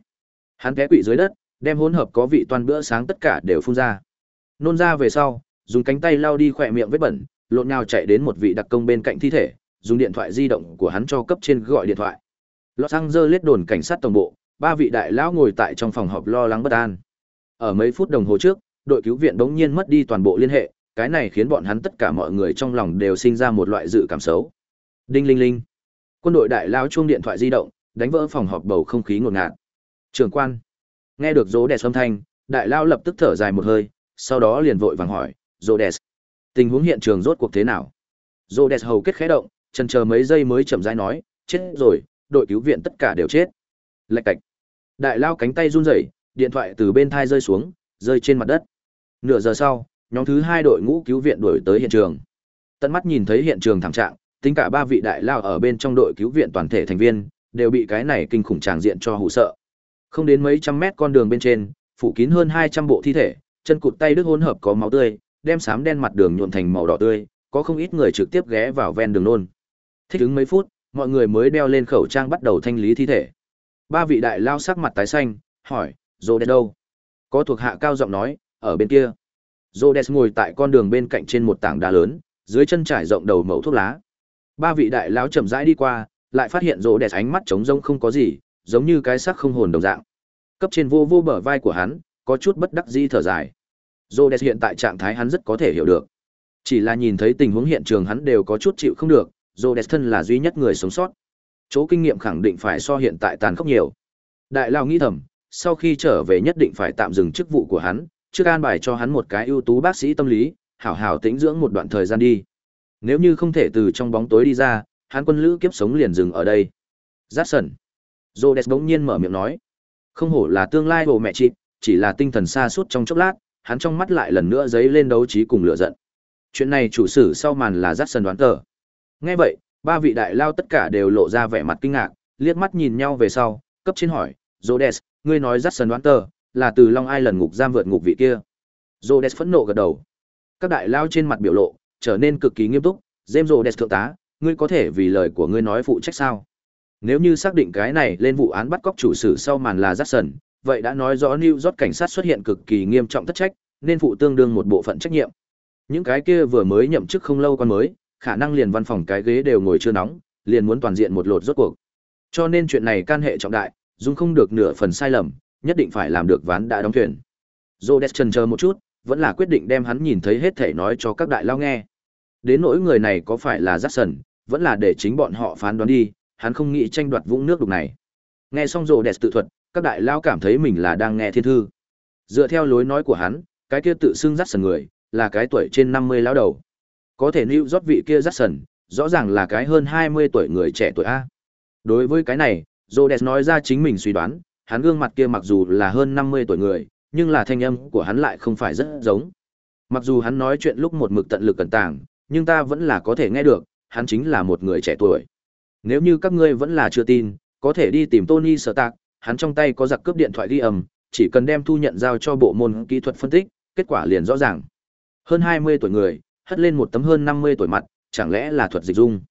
Hắn té quỵ dưới đất, đem hỗn hợp có vị toàn bữa sáng tất cả đều phun ra. Nôn ra về sau, dùng cánh tay lau đi khỏe miệng vết bẩn, lộn nhào chạy đến một vị đặc công bên cạnh thi thể, dùng điện thoại di động của hắn cho cấp trên gọi điện thoại. Los Angeles đồn cảnh sát tổng bộ, ba vị đại lão ngồi tại trong phòng họp lo lắng bất an. Ở mấy phút đồng hồ trước, đội cứu viện đống nhiên mất đi toàn bộ liên hệ, cái này khiến bọn hắn tất cả mọi người trong lòng đều sinh ra một loại dự cảm xấu. Đinh linh linh. Quân đội đại lao chuông điện thoại di động, đánh vỡ phòng họp bầu không khí ngột ngạt. Trưởng quan. Nghe được rỗ đẹp âm thanh, đại lao lập tức thở dài một hơi, sau đó liền vội vàng hỏi, Rhodes. Tình huống hiện trường rốt cuộc thế nào? Rhodes hầu kết khẽ động, chần chờ mấy giây mới chậm rãi nói, chết rồi, đội cứu viện tất cả đều chết. Lạch cạch. Đại lao cánh tay run rẩy, điện thoại từ bên thai rơi xuống, rơi trên mặt đất. Nửa giờ sau, nhóm thứ hai đội ngũ cứu viện đuổi tới hiện trường. Tận mắt nhìn thấy hiện trường thảm trạng, tính cả ba vị đại lao ở bên trong đội cứu viện toàn thể thành viên, đều bị cái này kinh khủng tràng diện cho hù sợ. Không đến mấy trăm mét con đường bên trên, phủ kín hơn 200 bộ thi thể, chân cụt tay đứt hỗn hợp có máu tươi, đem xám đen mặt đường nhuộm thành màu đỏ tươi, có không ít người trực tiếp ghé vào ven đường nôn. Thích ứng mấy phút, mọi người mới đeo lên khẩu trang bắt đầu thanh lý thi thể. Ba vị đại lao sắc mặt tái xanh, hỏi, "Rô đến đâu?" Có thuộc hạ cao giọng nói, "Ở bên kia." Rhodes ngồi tại con đường bên cạnh trên một tảng đá lớn, dưới chân trải rộng đầu mẩu thuốc lá. Ba vị đại lão chậm rãi đi qua, lại phát hiện Rhodes ánh mắt trống rỗng không có gì, giống như cái xác không hồn đồng dạng. Cấp trên vô vô bờ vai của hắn, có chút bất đắc dĩ thở dài. Rhodes hiện tại trạng thái hắn rất có thể hiểu được. Chỉ là nhìn thấy tình huống hiện trường hắn đều có chút chịu không được, Rhodes thân là duy nhất người sống sót. Chỗ kinh nghiệm khẳng định phải so hiện tại tàn khốc nhiều. Đại lão nghĩ thầm, sau khi trở về nhất định phải tạm dừng chức vụ của hắn, trước an bài cho hắn một cái ưu tú bác sĩ tâm lý, hảo hảo tĩnh dưỡng một đoạn thời gian đi. Nếu như không thể từ trong bóng tối đi ra, hắn quân lữ kiếp sống liền dừng ở đây. Jackson. Rhodes bỗng nhiên mở miệng nói. Không hổ là tương lai bồ mẹ chị, chỉ là tinh thần xa suốt trong chốc lát, hắn trong mắt lại lần nữa dấy lên đấu trí cùng lửa giận. Chuyện này chủ sử sau màn là Jackson đoán tờ. Nghe vậy, ba vị đại lao tất cả đều lộ ra vẻ mặt kinh ngạc, liếc mắt nhìn nhau về sau, cấp trên hỏi, Rhodes, ngươi nói Jackson đoán tờ, là từ Long Ai lần ngục giam vượt ngục vị kia. Rhodes phẫn nộ gật đầu. Các đại lao trên mặt biểu lộ trở nên cực kỳ nghiêm túc, James Rhodes thượng tá, ngươi có thể vì lời của ngươi nói phụ trách sao? Nếu như xác định cái này lên vụ án bắt cóc chủ sử sau màn là Jackson, vậy đã nói rõ New York cảnh sát xuất hiện cực kỳ nghiêm trọng thất trách, nên phụ tương đương một bộ phận trách nhiệm. Những cái kia vừa mới nhậm chức không lâu con mới, khả năng liền văn phòng cái ghế đều ngồi chưa nóng, liền muốn toàn diện một lột rốt cuộc. Cho nên chuyện này can hệ trọng đại, dung không được nửa phần sai lầm, nhất định phải làm được ván đã đóng thuyền. Rhodes chần chờ một chút, vẫn là quyết định đem hắn nhìn thấy hết thể nói cho các đại lao nghe. Đến nỗi người này có phải là Jackson, vẫn là để chính bọn họ phán đoán đi, hắn không nghĩ tranh đoạt vũng nước đục này. Nghe xong Rhodes tự thuật, các đại lao cảm thấy mình là đang nghe thiên thư. Dựa theo lối nói của hắn, cái kia tự xưng Jackson người, là cái tuổi trên 50 lao đầu. Có thể lưu rót vị kia Jackson, rõ ràng là cái hơn 20 tuổi người trẻ tuổi A. Đối với cái này, Rhodes nói ra chính mình suy đoán, hắn gương mặt kia mặc dù là hơn 50 tuổi người, nhưng là thanh âm của hắn lại không phải rất giống. Mặc dù hắn nói chuyện lúc một mực tận lực cẩn tàng, nhưng ta vẫn là có thể nghe được, hắn chính là một người trẻ tuổi. Nếu như các ngươi vẫn là chưa tin, có thể đi tìm Tony Stark, hắn trong tay có giặc cướp điện thoại ghi âm, chỉ cần đem thu nhận giao cho bộ môn kỹ thuật phân tích, kết quả liền rõ ràng. Hơn 20 tuổi người, hất lên một tấm hơn 50 tuổi mặt, chẳng lẽ là thuật dịch dung?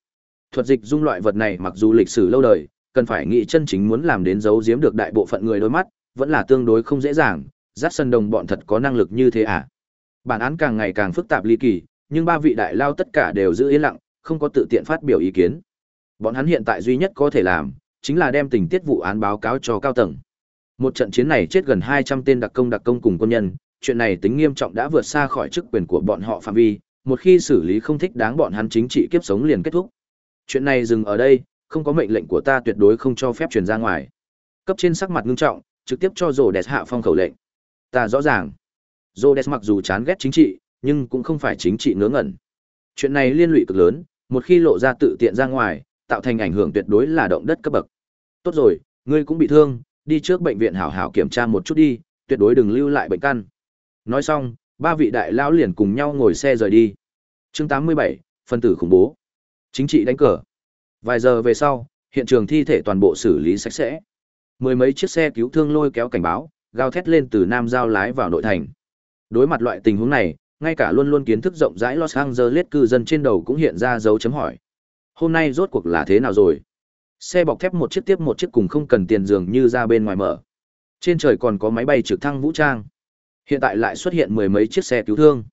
Thuật dịch dung loại vật này mặc dù lịch sử lâu đời, cần phải nghĩ chân chính muốn làm đến giấu giếm được đại bộ phận người đôi mắt, vẫn là tương đối không dễ dàng, dắt sân đồng bọn thật có năng lực như thế à? Bản án càng ngày càng phức tạp ly kỳ, nhưng ba vị đại lao tất cả đều giữ yên lặng, không có tự tiện phát biểu ý kiến. Bọn hắn hiện tại duy nhất có thể làm, chính là đem tình tiết vụ án báo cáo cho cao tầng. Một trận chiến này chết gần 200 tên đặc công đặc công cùng quân nhân, chuyện này tính nghiêm trọng đã vượt xa khỏi chức quyền của bọn họ phạm vi, một khi xử lý không thích đáng bọn hắn chính trị kiếp sống liền kết thúc. Chuyện này dừng ở đây, không có mệnh lệnh của ta tuyệt đối không cho phép truyền ra ngoài. Cấp trên sắc mặt ngưng trọng, trực tiếp cho Rhodes hạ phong khẩu lệnh. Ta rõ ràng. Rhodes mặc dù chán ghét chính trị, nhưng cũng không phải chính trị ngớ ngẩn. Chuyện này liên lụy cực lớn, một khi lộ ra tự tiện ra ngoài, tạo thành ảnh hưởng tuyệt đối là động đất cấp bậc. Tốt rồi, ngươi cũng bị thương, đi trước bệnh viện hảo hảo kiểm tra một chút đi, tuyệt đối đừng lưu lại bệnh căn. Nói xong, ba vị đại lão liền cùng nhau ngồi xe rời đi. Chương 87, phân tử khủng bố. Chính trị đánh cờ. Vài giờ về sau, hiện trường thi thể toàn bộ xử lý sạch sẽ. Mười mấy chiếc xe cứu thương lôi kéo cảnh báo, gào thét lên từ Nam Giao lái vào nội thành. Đối mặt loại tình huống này, ngay cả luôn luôn kiến thức rộng rãi Los Angeles cư dân trên đầu cũng hiện ra dấu chấm hỏi. Hôm nay rốt cuộc là thế nào rồi? Xe bọc thép một chiếc tiếp một chiếc cùng không cần tiền dường như ra bên ngoài mở. Trên trời còn có máy bay trực thăng vũ trang. Hiện tại lại xuất hiện mười mấy chiếc xe cứu thương.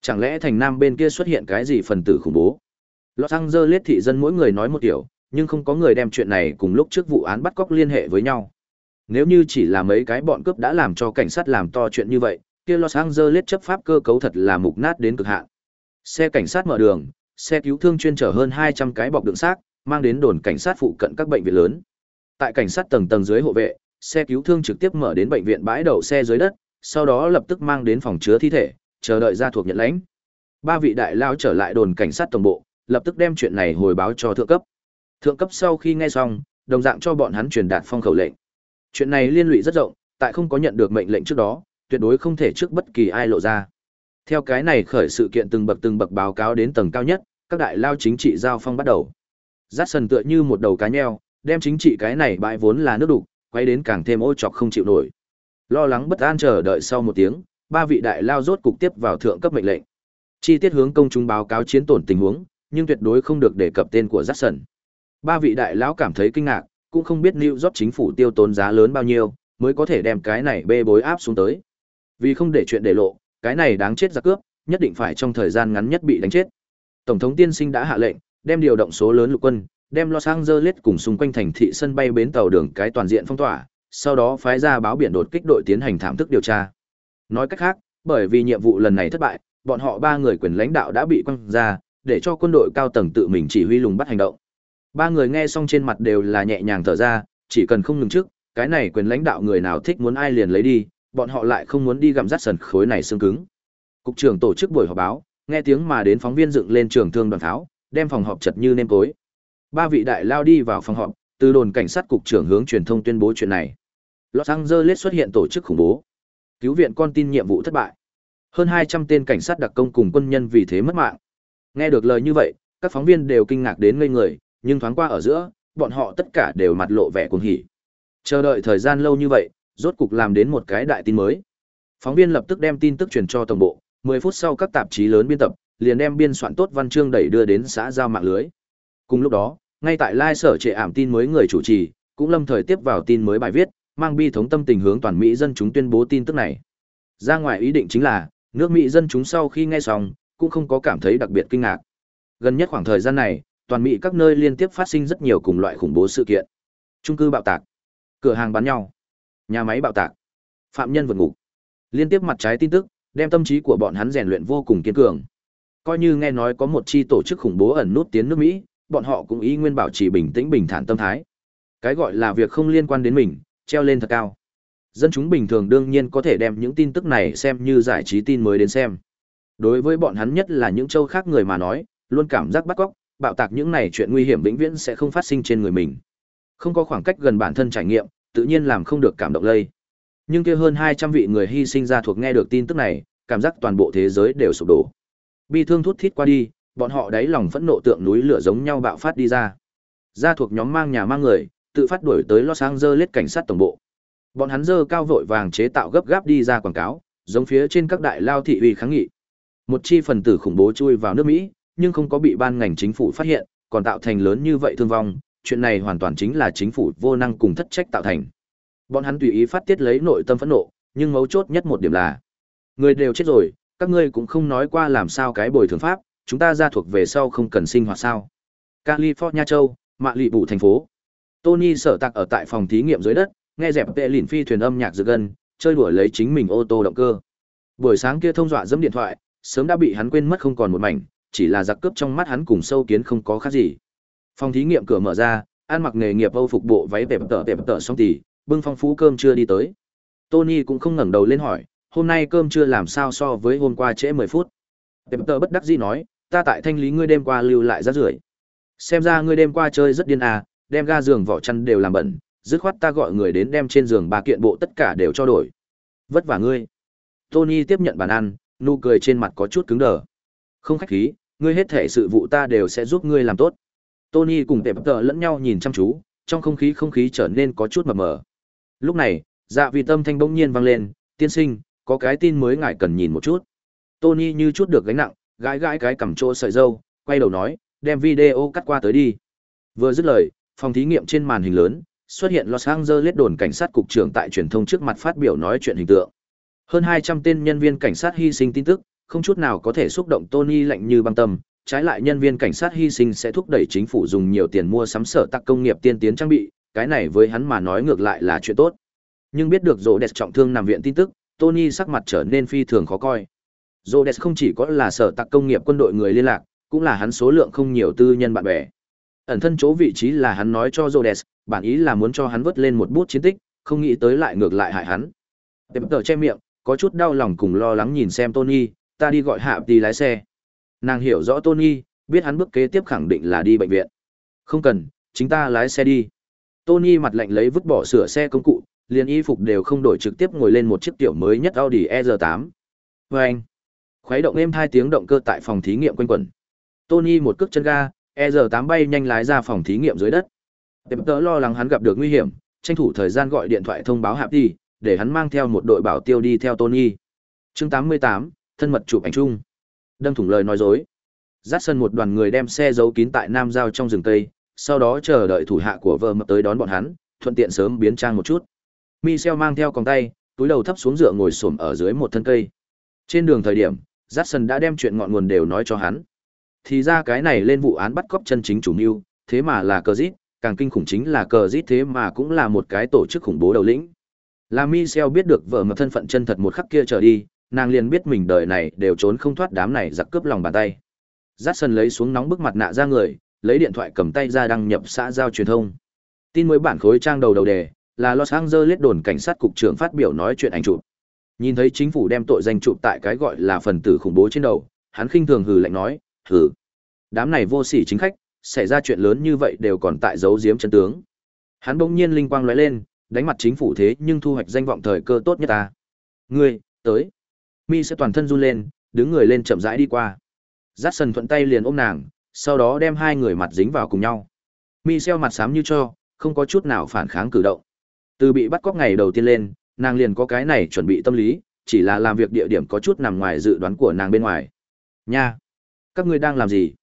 Chẳng lẽ thành nam bên kia xuất hiện cái gì phần tử khủng bố? Los Angeles thị dân mỗi người nói một kiểu, nhưng không có người đem chuyện này cùng lúc trước vụ án bắt cóc liên hệ với nhau. Nếu như chỉ là mấy cái bọn cướp đã làm cho cảnh sát làm to chuyện như vậy, kia Los Angeles chấp pháp cơ cấu thật là mục nát đến cực hạn. Xe cảnh sát mở đường, xe cứu thương chuyên chở hơn 200 cái bọc đựng xác, mang đến đồn cảnh sát phụ cận các bệnh viện lớn. Tại cảnh sát tầng tầng dưới hộ vệ, xe cứu thương trực tiếp mở đến bệnh viện bãi đậu xe dưới đất, sau đó lập tức mang đến phòng chứa thi thể, chờ đợi ra thuộc nhận lãnh. Ba vị đại lao trở lại đồn cảnh sát tổng bộ, lập tức đem chuyện này hồi báo cho thượng cấp. Thượng cấp sau khi nghe xong, đồng dạng cho bọn hắn truyền đạt phong khẩu lệnh. Chuyện này liên lụy rất rộng, tại không có nhận được mệnh lệnh trước đó, tuyệt đối không thể trước bất kỳ ai lộ ra. Theo cái này khởi sự kiện từng bậc từng bậc báo cáo đến tầng cao nhất, các đại lao chính trị giao phong bắt đầu. Rát sần tựa như một đầu cá nheo, đem chính trị cái này bãi vốn là nước đục, quay đến càng thêm ô chọc không chịu nổi. Lo lắng bất an chờ đợi sau một tiếng, ba vị đại lao rốt cục tiếp vào thượng cấp mệnh lệnh. Chi tiết hướng công chúng báo cáo chiến tổn tình huống, nhưng tuyệt đối không được đề cập tên của Rát sần. Ba vị đại lão cảm thấy kinh ngạc, cũng không biết New York chính phủ tiêu tốn giá lớn bao nhiêu, mới có thể đem cái này bê bối áp xuống tới. Vì không để chuyện để lộ, cái này đáng chết giặc cướp, nhất định phải trong thời gian ngắn nhất bị đánh chết. Tổng thống tiên sinh đã hạ lệnh, đem điều động số lớn lục quân, đem Los Angeles cùng xung quanh thành thị sân bay bến tàu đường cái toàn diện phong tỏa, sau đó phái ra báo biển đột kích đội tiến hành thảm thức điều tra. Nói cách khác, bởi vì nhiệm vụ lần này thất bại, bọn họ ba người quyền lãnh đạo đã bị quăng ra, để cho quân đội cao tầng tự mình chỉ huy lùng bắt hành động. Ba người nghe xong trên mặt đều là nhẹ nhàng thở ra, chỉ cần không ngừng trước, cái này quyền lãnh đạo người nào thích muốn ai liền lấy đi, bọn họ lại không muốn đi gặm rắt sần khối này xương cứng. Cục trưởng tổ chức buổi họp báo, nghe tiếng mà đến phóng viên dựng lên trường thương đoàn tháo, đem phòng họp chật như nêm tối. Ba vị đại lao đi vào phòng họp, từ đồn cảnh sát cục trưởng hướng truyền thông tuyên bố chuyện này. Los Angeles xuất hiện tổ chức khủng bố. Cứu viện con tin nhiệm vụ thất bại. Hơn 200 tên cảnh sát đặc công cùng quân nhân vì thế mất mạng. Nghe được lời như vậy, các phóng viên đều kinh ngạc đến ngây người, nhưng thoáng qua ở giữa, bọn họ tất cả đều mặt lộ vẻ cuồng hỉ. Chờ đợi thời gian lâu như vậy, rốt cục làm đến một cái đại tin mới. Phóng viên lập tức đem tin tức truyền cho tổng bộ, 10 phút sau các tạp chí lớn biên tập, liền đem biên soạn tốt văn chương đẩy đưa đến xã giao mạng lưới. Cùng lúc đó, ngay tại lai sở trệ ảm tin mới người chủ trì, cũng lâm thời tiếp vào tin mới bài viết, mang bi thống tâm tình hướng toàn Mỹ dân chúng tuyên bố tin tức này. Ra ngoài ý định chính là, nước Mỹ dân chúng sau khi nghe xong, cũng không có cảm thấy đặc biệt kinh ngạc. Gần nhất khoảng thời gian này, toàn Mỹ các nơi liên tiếp phát sinh rất nhiều cùng loại khủng bố sự kiện. Trung cư bạo tạc, cửa hàng bán nhau, nhà máy bạo tạc, phạm nhân vượt ngục. Liên tiếp mặt trái tin tức, đem tâm trí của bọn hắn rèn luyện vô cùng kiên cường. Coi như nghe nói có một chi tổ chức khủng bố ẩn nút tiến nước Mỹ, bọn họ cũng ý nguyên bảo trì bình tĩnh bình thản tâm thái. Cái gọi là việc không liên quan đến mình, treo lên thật cao. Dân chúng bình thường đương nhiên có thể đem những tin tức này xem như giải trí tin mới đến xem. Đối với bọn hắn nhất là những châu khác người mà nói, luôn cảm giác bắt cóc, bạo tạc những này chuyện nguy hiểm vĩnh viễn sẽ không phát sinh trên người mình. Không có khoảng cách gần bản thân trải nghiệm, tự nhiên làm không được cảm động lây. Nhưng kia hơn 200 vị người hy sinh ra thuộc nghe được tin tức này, cảm giác toàn bộ thế giới đều sụp đổ. Bi thương thút thít qua đi, bọn họ đáy lòng phẫn nộ tượng núi lửa giống nhau bạo phát đi ra. Gia thuộc nhóm mang nhà mang người, tự phát đuổi tới Los Angeles cảnh sát tổng bộ. Bọn hắn dơ cao vội vàng chế tạo gấp gáp đi ra quảng cáo, giống phía trên các đại lao thị uy kháng nghị. Một chi phần tử khủng bố chui vào nước Mỹ, nhưng không có bị ban ngành chính phủ phát hiện, còn tạo thành lớn như vậy thương vong, chuyện này hoàn toàn chính là chính phủ vô năng cùng thất trách tạo thành. Bọn hắn tùy ý phát tiết lấy nội tâm phẫn nộ, nhưng mấu chốt nhất một điểm là, người đều chết rồi, các ngươi cũng không nói qua làm sao cái bồi thường pháp, chúng ta ra thuộc về sau không cần sinh hoạt sao. California châu, mạ lị bụ thành phố. Tony sở tạc ở tại phòng thí nghiệm dưới đất, nghe dẹp tệ lìn phi thuyền âm nhạc dự gần chơi đuổi lấy chính mình ô tô động cơ. Buổi sáng kia thông dọa dẫm điện thoại, sớm đã bị hắn quên mất không còn một mảnh, chỉ là giặc cướp trong mắt hắn cùng sâu kiến không có khác gì. Phòng thí nghiệm cửa mở ra, ăn mặc nghề nghiệp Âu phục bộ váy tệp tợ tệp tợ xong tỉ, bưng phong phú cơm chưa đi tới. Tony cũng không ngẩng đầu lên hỏi, hôm nay cơm chưa làm sao so với hôm qua trễ 10 phút. Tệp tợ bất đắc dĩ nói, ta tại thanh lý ngươi đêm qua lưu lại ra rưởi. Xem ra ngươi đêm qua chơi rất điên à, đem ga giường vỏ chăn đều làm bẩn, dứt khoát ta gọi người đến đem trên giường ba kiện bộ tất cả đều cho đổi. Vất vả ngươi. Tony tiếp nhận bàn ăn, nụ cười trên mặt có chút cứng đờ. Không khách khí, ngươi hết thể sự vụ ta đều sẽ giúp ngươi làm tốt. Tony cùng tệp tờ lẫn nhau nhìn chăm chú, trong không khí không khí trở nên có chút mờ mờ. Lúc này, dạ vì tâm thanh bỗng nhiên vang lên, tiên sinh, có cái tin mới ngài cần nhìn một chút. Tony như chút được gánh nặng, gãi gãi cái cầm trô sợi dâu, quay đầu nói, đem video cắt qua tới đi. Vừa dứt lời, phòng thí nghiệm trên màn hình lớn, xuất hiện Los Angeles đồn cảnh sát cục trưởng tại truyền thông trước mặt phát biểu nói chuyện hình tượng. Hơn 200 tên nhân viên cảnh sát hy sinh tin tức, không chút nào có thể xúc động Tony lạnh như băng tâm, trái lại nhân viên cảnh sát hy sinh sẽ thúc đẩy chính phủ dùng nhiều tiền mua sắm sở tắc công nghiệp tiên tiến trang bị, cái này với hắn mà nói ngược lại là chuyện tốt. Nhưng biết được Rhodes trọng thương nằm viện tin tức, Tony sắc mặt trở nên phi thường khó coi. Rhodes không chỉ có là sở tắc công nghiệp quân đội người liên lạc, cũng là hắn số lượng không nhiều tư nhân bạn bè. Ẩn thân chỗ vị trí là hắn nói cho Rhodes, bản ý là muốn cho hắn vớt lên một bút chiến tích, không nghĩ tới lại ngược lại hại hắn. Tệp tờ che miệng, có chút đau lòng cùng lo lắng nhìn xem Tony, ta đi gọi hạ đi lái xe. Nàng hiểu rõ Tony, biết hắn bước kế tiếp khẳng định là đi bệnh viện. Không cần, chính ta lái xe đi. Tony mặt lạnh lấy vứt bỏ sửa xe công cụ, liền y phục đều không đổi trực tiếp ngồi lên một chiếc tiểu mới nhất Audi R8. Và anh, khuấy động êm hai tiếng động cơ tại phòng thí nghiệm quanh quẩn. Tony một cước chân ga, R8 bay nhanh lái ra phòng thí nghiệm dưới đất. Tệp tớ lo lắng hắn gặp được nguy hiểm, tranh thủ thời gian gọi điện thoại thông báo hạp đi, để hắn mang theo một đội bảo tiêu đi theo Tony. Chương 88, thân mật chụp ảnh chung. Đâm thủng lời nói dối. Dắt sân một đoàn người đem xe giấu kín tại Nam Giao trong rừng tây, sau đó chờ đợi thủ hạ của vợ mập tới đón bọn hắn, thuận tiện sớm biến trang một chút. Michel mang theo còng tay, túi đầu thấp xuống dựa ngồi xổm ở dưới một thân cây. Trên đường thời điểm, Jackson đã đem chuyện ngọn nguồn đều nói cho hắn. Thì ra cái này lên vụ án bắt cóc chân chính chủ mưu, thế mà là cờ dít, càng kinh khủng chính là cờ dít thế mà cũng là một cái tổ chức khủng bố đầu lĩnh. Là Michel biết được vợ mập thân phận chân thật một khắc kia trở đi, nàng liền biết mình đời này đều trốn không thoát đám này giặc cướp lòng bàn tay. Jackson lấy xuống nóng bức mặt nạ ra người, lấy điện thoại cầm tay ra đăng nhập xã giao truyền thông. Tin mới bản khối trang đầu đầu đề, là Los Angeles đồn cảnh sát cục trưởng phát biểu nói chuyện ảnh chụp. Nhìn thấy chính phủ đem tội danh chụp tại cái gọi là phần tử khủng bố trên đầu, hắn khinh thường hừ lạnh nói, "Hừ, đám này vô sỉ chính khách, xảy ra chuyện lớn như vậy đều còn tại giấu giếm chân tướng." Hắn bỗng nhiên linh quang lóe lên, đánh mặt chính phủ thế nhưng thu hoạch danh vọng thời cơ tốt nhất ta. "Ngươi, tới." Mi sẽ toàn thân run lên, đứng người lên chậm rãi đi qua. Jackson thuận tay liền ôm nàng, sau đó đem hai người mặt dính vào cùng nhau. Michel mặt xám như cho, không có chút nào phản kháng cử động. Từ bị bắt cóc ngày đầu tiên lên, nàng liền có cái này chuẩn bị tâm lý, chỉ là làm việc địa điểm có chút nằm ngoài dự đoán của nàng bên ngoài. Nha! Các ngươi đang làm gì?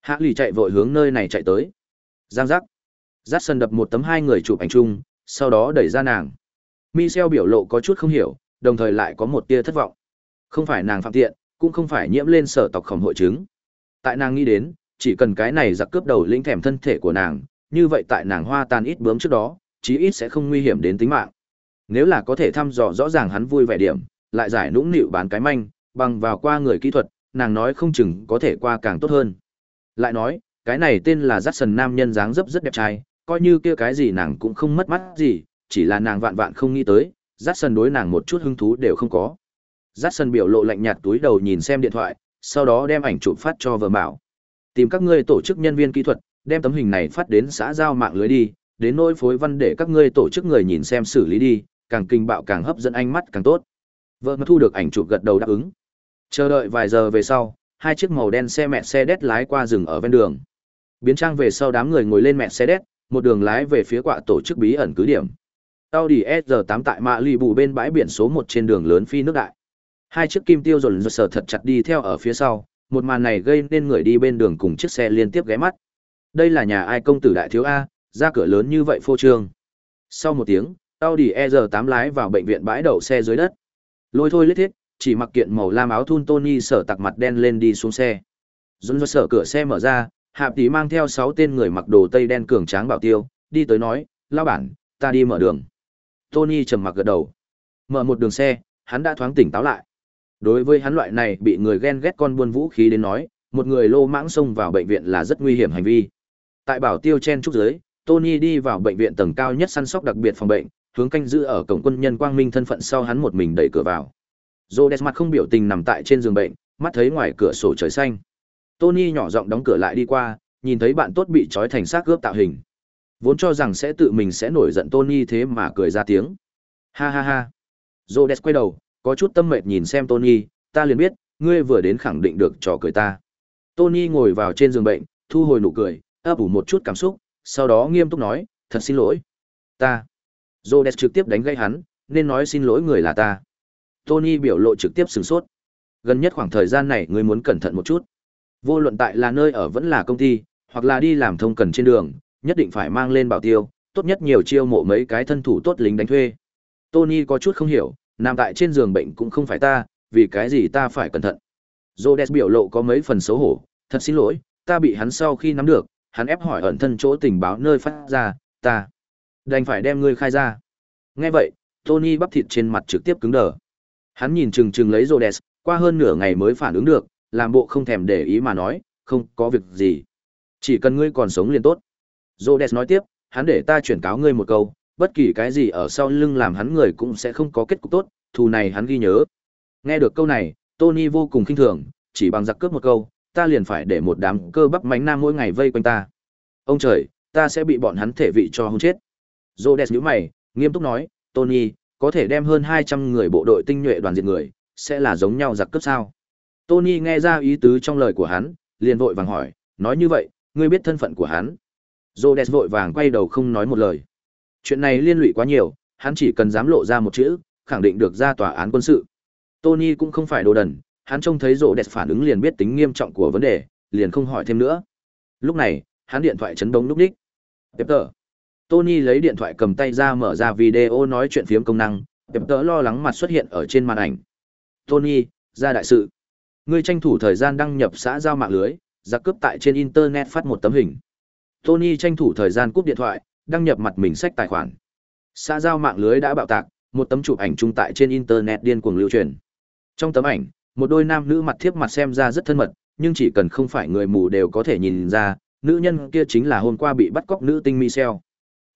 Hạ lì chạy vội hướng nơi này chạy tới. Giang giác! Jackson đập một tấm hai người chụp ảnh chung, sau đó đẩy ra nàng. Michel biểu lộ có chút không hiểu, đồng thời lại có một tia thất vọng. Không phải nàng phạm tiện, cũng không phải nhiễm lên sở tộc khổng hội chứng. Tại nàng nghĩ đến, chỉ cần cái này giặc cướp đầu lĩnh thèm thân thể của nàng, như vậy tại nàng hoa tan ít bướm trước đó, chí ít sẽ không nguy hiểm đến tính mạng. Nếu là có thể thăm dò rõ ràng hắn vui vẻ điểm, lại giải nũng nịu bán cái manh, bằng vào qua người kỹ thuật, nàng nói không chừng có thể qua càng tốt hơn. Lại nói, cái này tên là Jackson nam nhân dáng dấp rất đẹp trai, coi như kia cái gì nàng cũng không mất mắt gì, chỉ là nàng vạn vạn không nghĩ tới, Jackson đối nàng một chút hứng thú đều không có. Jackson biểu lộ lạnh nhạt túi đầu nhìn xem điện thoại, sau đó đem ảnh chụp phát cho vợ bảo. Tìm các ngươi tổ chức nhân viên kỹ thuật, đem tấm hình này phát đến xã giao mạng lưới đi, đến nỗi phối văn để các ngươi tổ chức người nhìn xem xử lý đi, càng kinh bạo càng hấp dẫn ánh mắt càng tốt. Vợ mà thu được ảnh chụp gật đầu đáp ứng. Chờ đợi vài giờ về sau, hai chiếc màu đen xe mẹ xe đét lái qua rừng ở ven đường. Biến trang về sau đám người ngồi lên mẹ xe đét, một đường lái về phía quạ tổ chức bí ẩn cứ điểm. Audi S8 tại mạ lì bù bên bãi biển số 1 trên đường lớn phi nước đại. Hai chiếc kim tiêu rồn sở thật chặt đi theo ở phía sau, một màn này gây nên người đi bên đường cùng chiếc xe liên tiếp ghé mắt. Đây là nhà ai công tử đại thiếu A, ra cửa lớn như vậy phô trương. Sau một tiếng, Audi ER8 lái vào bệnh viện bãi đậu xe dưới đất. Lôi thôi lết thiết, chỉ mặc kiện màu lam áo thun Tony sở tặc mặt đen lên đi xuống xe. Dũng do sở cửa xe mở ra, hạp tí mang theo 6 tên người mặc đồ tây đen cường tráng bảo tiêu, đi tới nói, lao bản, ta đi mở đường. Tony trầm mặc gật đầu. Mở một đường xe, hắn đã thoáng tỉnh táo lại. Đối với hắn loại này bị người ghen ghét con buôn vũ khí đến nói, một người lô mãng xông vào bệnh viện là rất nguy hiểm hành vi. Tại bảo tiêu chen trúc dưới, Tony đi vào bệnh viện tầng cao nhất săn sóc đặc biệt phòng bệnh, hướng canh giữ ở cổng quân nhân quang minh thân phận sau hắn một mình đẩy cửa vào. Rhodes mặt không biểu tình nằm tại trên giường bệnh, mắt thấy ngoài cửa sổ trời xanh. Tony nhỏ giọng đóng cửa lại đi qua, nhìn thấy bạn tốt bị trói thành xác gớp tạo hình. Vốn cho rằng sẽ tự mình sẽ nổi giận Tony thế mà cười ra tiếng. Ha ha ha. Rhodes quay đầu, có chút tâm mệt nhìn xem Tony, ta liền biết, ngươi vừa đến khẳng định được trò cười ta. Tony ngồi vào trên giường bệnh, thu hồi nụ cười, ấp ủ một chút cảm xúc, sau đó nghiêm túc nói, thật xin lỗi. Ta. Rhodes trực tiếp đánh gây hắn, nên nói xin lỗi người là ta. Tony biểu lộ trực tiếp sửng sốt. Gần nhất khoảng thời gian này ngươi muốn cẩn thận một chút. Vô luận tại là nơi ở vẫn là công ty, hoặc là đi làm thông cần trên đường, nhất định phải mang lên bảo tiêu, tốt nhất nhiều chiêu mộ mấy cái thân thủ tốt lính đánh thuê. Tony có chút không hiểu, nằm tại trên giường bệnh cũng không phải ta, vì cái gì ta phải cẩn thận. Rhodes biểu lộ có mấy phần xấu hổ, thật xin lỗi, ta bị hắn sau khi nắm được, hắn ép hỏi ẩn thân chỗ tình báo nơi phát ra, ta đành phải đem ngươi khai ra. Nghe vậy, Tony bắp thịt trên mặt trực tiếp cứng đờ. Hắn nhìn chừng chừng lấy Rhodes, qua hơn nửa ngày mới phản ứng được, làm bộ không thèm để ý mà nói, không có việc gì. Chỉ cần ngươi còn sống liền tốt. Rhodes nói tiếp, hắn để ta chuyển cáo ngươi một câu, bất kỳ cái gì ở sau lưng làm hắn người cũng sẽ không có kết cục tốt, thù này hắn ghi nhớ. Nghe được câu này, Tony vô cùng kinh thường, chỉ bằng giặc cướp một câu, ta liền phải để một đám cơ bắp mánh nam mỗi ngày vây quanh ta. Ông trời, ta sẽ bị bọn hắn thể vị cho hung chết. Rhodes nhíu mày, nghiêm túc nói, Tony, có thể đem hơn 200 người bộ đội tinh nhuệ đoàn diệt người, sẽ là giống nhau giặc cướp sao? Tony nghe ra ý tứ trong lời của hắn, liền vội vàng hỏi, nói như vậy, ngươi biết thân phận của hắn? Rhodes vội vàng quay đầu không nói một lời. Chuyện này liên lụy quá nhiều, hắn chỉ cần dám lộ ra một chữ, khẳng định được ra tòa án quân sự. Tony cũng không phải đồ đần, hắn trông thấy rộ đẹp phản ứng liền biết tính nghiêm trọng của vấn đề, liền không hỏi thêm nữa. Lúc này, hắn điện thoại chấn động lúc đích. tờ Tony lấy điện thoại cầm tay ra mở ra video nói chuyện phiếm công năng, Pepper lo lắng mặt xuất hiện ở trên màn ảnh. Tony, ra đại sự. Ngươi tranh thủ thời gian đăng nhập xã giao mạng lưới, giặc cướp tại trên internet phát một tấm hình. Tony tranh thủ thời gian cúp điện thoại, đăng nhập mặt mình sách tài khoản. Xã giao mạng lưới đã bạo tạc, một tấm chụp ảnh chung tại trên internet điên cuồng lưu truyền. Trong tấm ảnh, một đôi nam nữ mặt thiếp mặt xem ra rất thân mật, nhưng chỉ cần không phải người mù đều có thể nhìn ra, nữ nhân kia chính là hôm qua bị bắt cóc nữ tinh Michelle.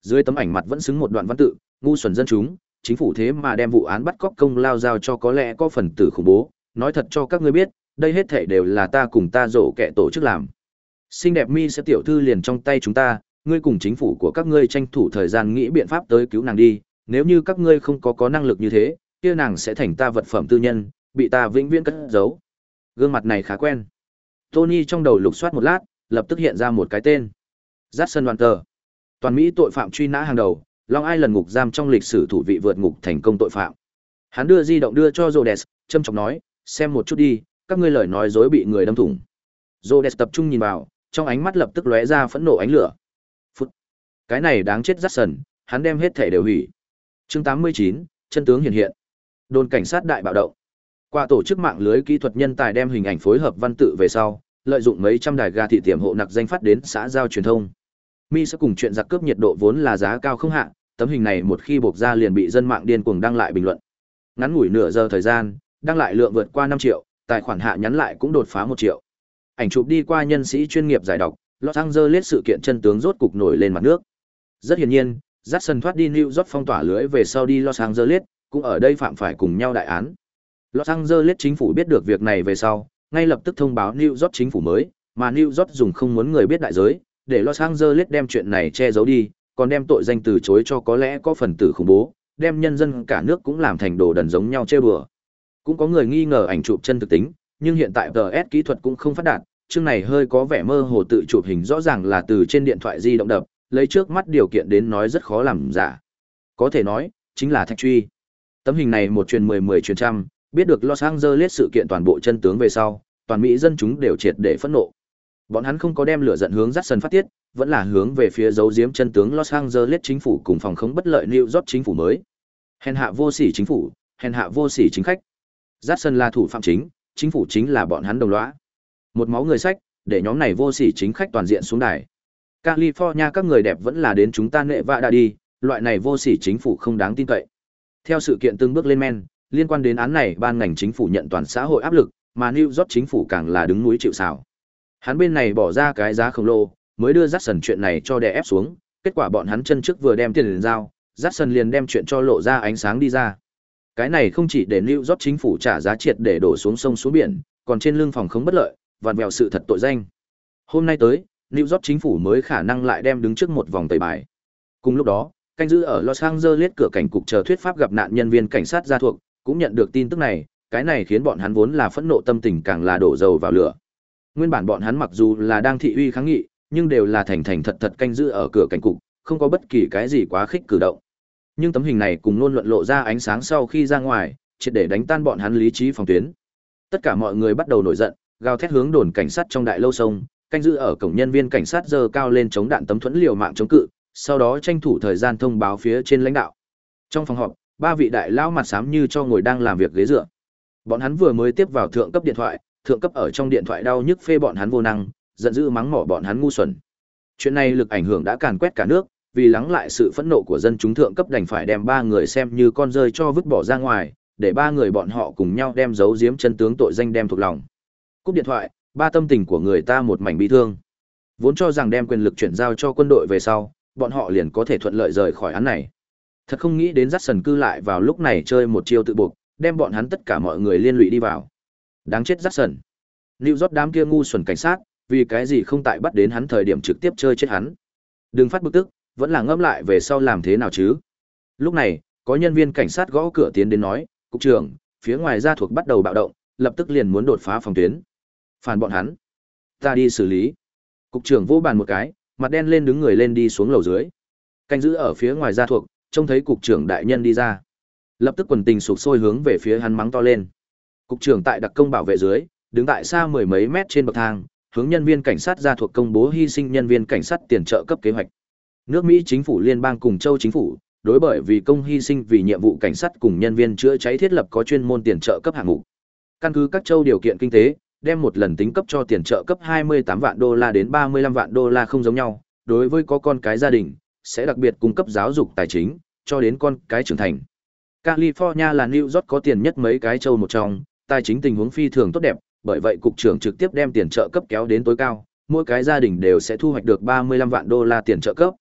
Dưới tấm ảnh mặt vẫn xứng một đoạn văn tự, ngu xuẩn dân chúng, chính phủ thế mà đem vụ án bắt cóc công lao giao cho có lẽ có phần tử khủng bố, nói thật cho các ngươi biết, đây hết thảy đều là ta cùng ta rổ kẻ tổ chức làm. Xinh đẹp mi sẽ tiểu thư liền trong tay chúng ta, ngươi cùng chính phủ của các ngươi tranh thủ thời gian nghĩ biện pháp tới cứu nàng đi, nếu như các ngươi không có có năng lực như thế, kia nàng sẽ thành ta vật phẩm tư nhân, bị ta vĩnh viễn cất giấu. Gương mặt này khá quen. Tony trong đầu lục soát một lát, lập tức hiện ra một cái tên. Jackson Walter. Toàn Mỹ tội phạm truy nã hàng đầu, Long ai lần ngục giam trong lịch sử thủ vị vượt ngục thành công tội phạm. Hắn đưa di động đưa cho Rhodes, châm trọng nói, xem một chút đi, các ngươi lời nói dối bị người đâm thủng. Rhodes tập trung nhìn vào, trong ánh mắt lập tức lóe ra phẫn nộ ánh lửa. Cái này đáng chết Jackson, hắn đem hết thể đều hủy. Chương 89, chân tướng hiện hiện. Đồn cảnh sát đại bạo động. Qua tổ chức mạng lưới kỹ thuật nhân tài đem hình ảnh phối hợp văn tự về sau, lợi dụng mấy trăm đài ga thị tiệm hộ nặc danh phát đến xã giao truyền thông. Mi sẽ cùng chuyện giặc cướp nhiệt độ vốn là giá cao không hạ, tấm hình này một khi buộc ra liền bị dân mạng điên cuồng đăng lại bình luận. Ngắn ngủi nửa giờ thời gian, đăng lại lượng vượt qua 5 triệu, tài khoản hạ nhắn lại cũng đột phá một triệu. Ảnh chụp đi qua nhân sĩ chuyên nghiệp giải đọc, Los Angeles sự kiện chân tướng rốt cục nổi lên mặt nước. Rất hiển nhiên, Jackson thoát đi New York phong tỏa lưới về sau đi Los Angeles, cũng ở đây phạm phải cùng nhau đại án. Los Angeles chính phủ biết được việc này về sau, ngay lập tức thông báo New York chính phủ mới, mà New York dùng không muốn người biết đại giới, để Los Angeles đem chuyện này che giấu đi, còn đem tội danh từ chối cho có lẽ có phần tử khủng bố, đem nhân dân cả nước cũng làm thành đồ đần giống nhau trêu đùa. Cũng có người nghi ngờ ảnh chụp chân thực tính, nhưng hiện tại VS kỹ thuật cũng không phát đạt, chương này hơi có vẻ mơ hồ tự chụp hình rõ ràng là từ trên điện thoại di động đập, lấy trước mắt điều kiện đến nói rất khó làm giả. Có thể nói, chính là thạch truy. Tấm hình này một truyền 10 10 truyền trăm, biết được Los Angeles sự kiện toàn bộ chân tướng về sau, toàn Mỹ dân chúng đều triệt để phẫn nộ. Bọn hắn không có đem lửa giận hướng dắt sân phát tiết, vẫn là hướng về phía dấu giếm chân tướng Los Angeles chính phủ cùng phòng khống bất lợi New York chính phủ mới. Hèn hạ vô sỉ chính phủ, hèn hạ vô sỉ chính khách. Dắt sân là thủ phạm chính, chính phủ chính là bọn hắn đồng lõa. Một máu người sách, để nhóm này vô sỉ chính khách toàn diện xuống đài. California các người đẹp vẫn là đến chúng ta nệ vạ đã đi, loại này vô sỉ chính phủ không đáng tin cậy. Theo sự kiện từng bước lên men, liên quan đến án này ban ngành chính phủ nhận toàn xã hội áp lực, mà New York chính phủ càng là đứng núi chịu sào. Hắn bên này bỏ ra cái giá khổng lồ, mới đưa Jackson chuyện này cho đè ép xuống, kết quả bọn hắn chân trước vừa đem tiền liền giao, Jackson liền đem chuyện cho lộ ra ánh sáng đi ra. Cái này không chỉ để New York chính phủ trả giá triệt để đổ xuống sông xuống biển, còn trên lưng phòng không bất lợi, vặn vẹo sự thật tội danh. Hôm nay tới, New York chính phủ mới khả năng lại đem đứng trước một vòng tẩy bài. Cùng lúc đó, canh giữ ở Los Angeles cửa cảnh cục chờ thuyết pháp gặp nạn nhân viên cảnh sát gia thuộc, cũng nhận được tin tức này, cái này khiến bọn hắn vốn là phẫn nộ tâm tình càng là đổ dầu vào lửa. Nguyên bản bọn hắn mặc dù là đang thị uy kháng nghị, nhưng đều là thành thành thật thật canh giữ ở cửa cảnh cục, không có bất kỳ cái gì quá khích cử động. Nhưng tấm hình này cùng luôn luận lộ ra ánh sáng sau khi ra ngoài, triệt để đánh tan bọn hắn lý trí phòng tuyến. Tất cả mọi người bắt đầu nổi giận, gào thét hướng đồn cảnh sát trong đại lâu sông, canh giữ ở cổng nhân viên cảnh sát giơ cao lên chống đạn tấm thuẫn liều mạng chống cự, sau đó tranh thủ thời gian thông báo phía trên lãnh đạo. Trong phòng họp, ba vị đại lão mặt xám như cho ngồi đang làm việc ghế dựa. Bọn hắn vừa mới tiếp vào thượng cấp điện thoại, thượng cấp ở trong điện thoại đau nhức phê bọn hắn vô năng, giận dữ mắng mỏ bọn hắn ngu xuẩn. Chuyện này lực ảnh hưởng đã càn quét cả nước, vì lắng lại sự phẫn nộ của dân chúng thượng cấp đành phải đem ba người xem như con rơi cho vứt bỏ ra ngoài, để ba người bọn họ cùng nhau đem giấu giếm chân tướng tội danh đem thuộc lòng. Cúp điện thoại, ba tâm tình của người ta một mảnh bi thương. Vốn cho rằng đem quyền lực chuyển giao cho quân đội về sau, bọn họ liền có thể thuận lợi rời khỏi án này. Thật không nghĩ đến dắt sần cư lại vào lúc này chơi một chiêu tự buộc, đem bọn hắn tất cả mọi người liên lụy đi vào. Đáng chết dắt sần. Lưu rót đám kia ngu xuẩn cảnh sát, vì cái gì không tại bắt đến hắn thời điểm trực tiếp chơi chết hắn. Đừng phát bực tức, vẫn là ngẫm lại về sau làm thế nào chứ. Lúc này, có nhân viên cảnh sát gõ cửa tiến đến nói, cục trưởng, phía ngoài gia thuộc bắt đầu bạo động, lập tức liền muốn đột phá phòng tuyến. Phản bọn hắn. Ta đi xử lý. Cục trưởng vô bàn một cái, mặt đen lên đứng người lên đi xuống lầu dưới. Canh giữ ở phía ngoài gia thuộc, trông thấy cục trưởng đại nhân đi ra. Lập tức quần tình sụp sôi hướng về phía hắn mắng to lên. Cục trưởng tại đặc công bảo vệ dưới, đứng tại xa mười mấy mét trên bậc thang, hướng nhân viên cảnh sát gia thuộc công bố hy sinh nhân viên cảnh sát tiền trợ cấp kế hoạch. Nước Mỹ chính phủ liên bang cùng châu chính phủ, đối bởi vì công hy sinh vì nhiệm vụ cảnh sát cùng nhân viên chữa cháy thiết lập có chuyên môn tiền trợ cấp hạng mục. Căn cứ các châu điều kiện kinh tế, đem một lần tính cấp cho tiền trợ cấp 28 vạn đô la đến 35 vạn đô la không giống nhau, đối với có con cái gia đình, sẽ đặc biệt cung cấp giáo dục tài chính, cho đến con cái trưởng thành. California là New York có tiền nhất mấy cái châu một trong, tài chính tình huống phi thường tốt đẹp, bởi vậy cục trưởng trực tiếp đem tiền trợ cấp kéo đến tối cao, mỗi cái gia đình đều sẽ thu hoạch được 35 vạn đô la tiền trợ cấp.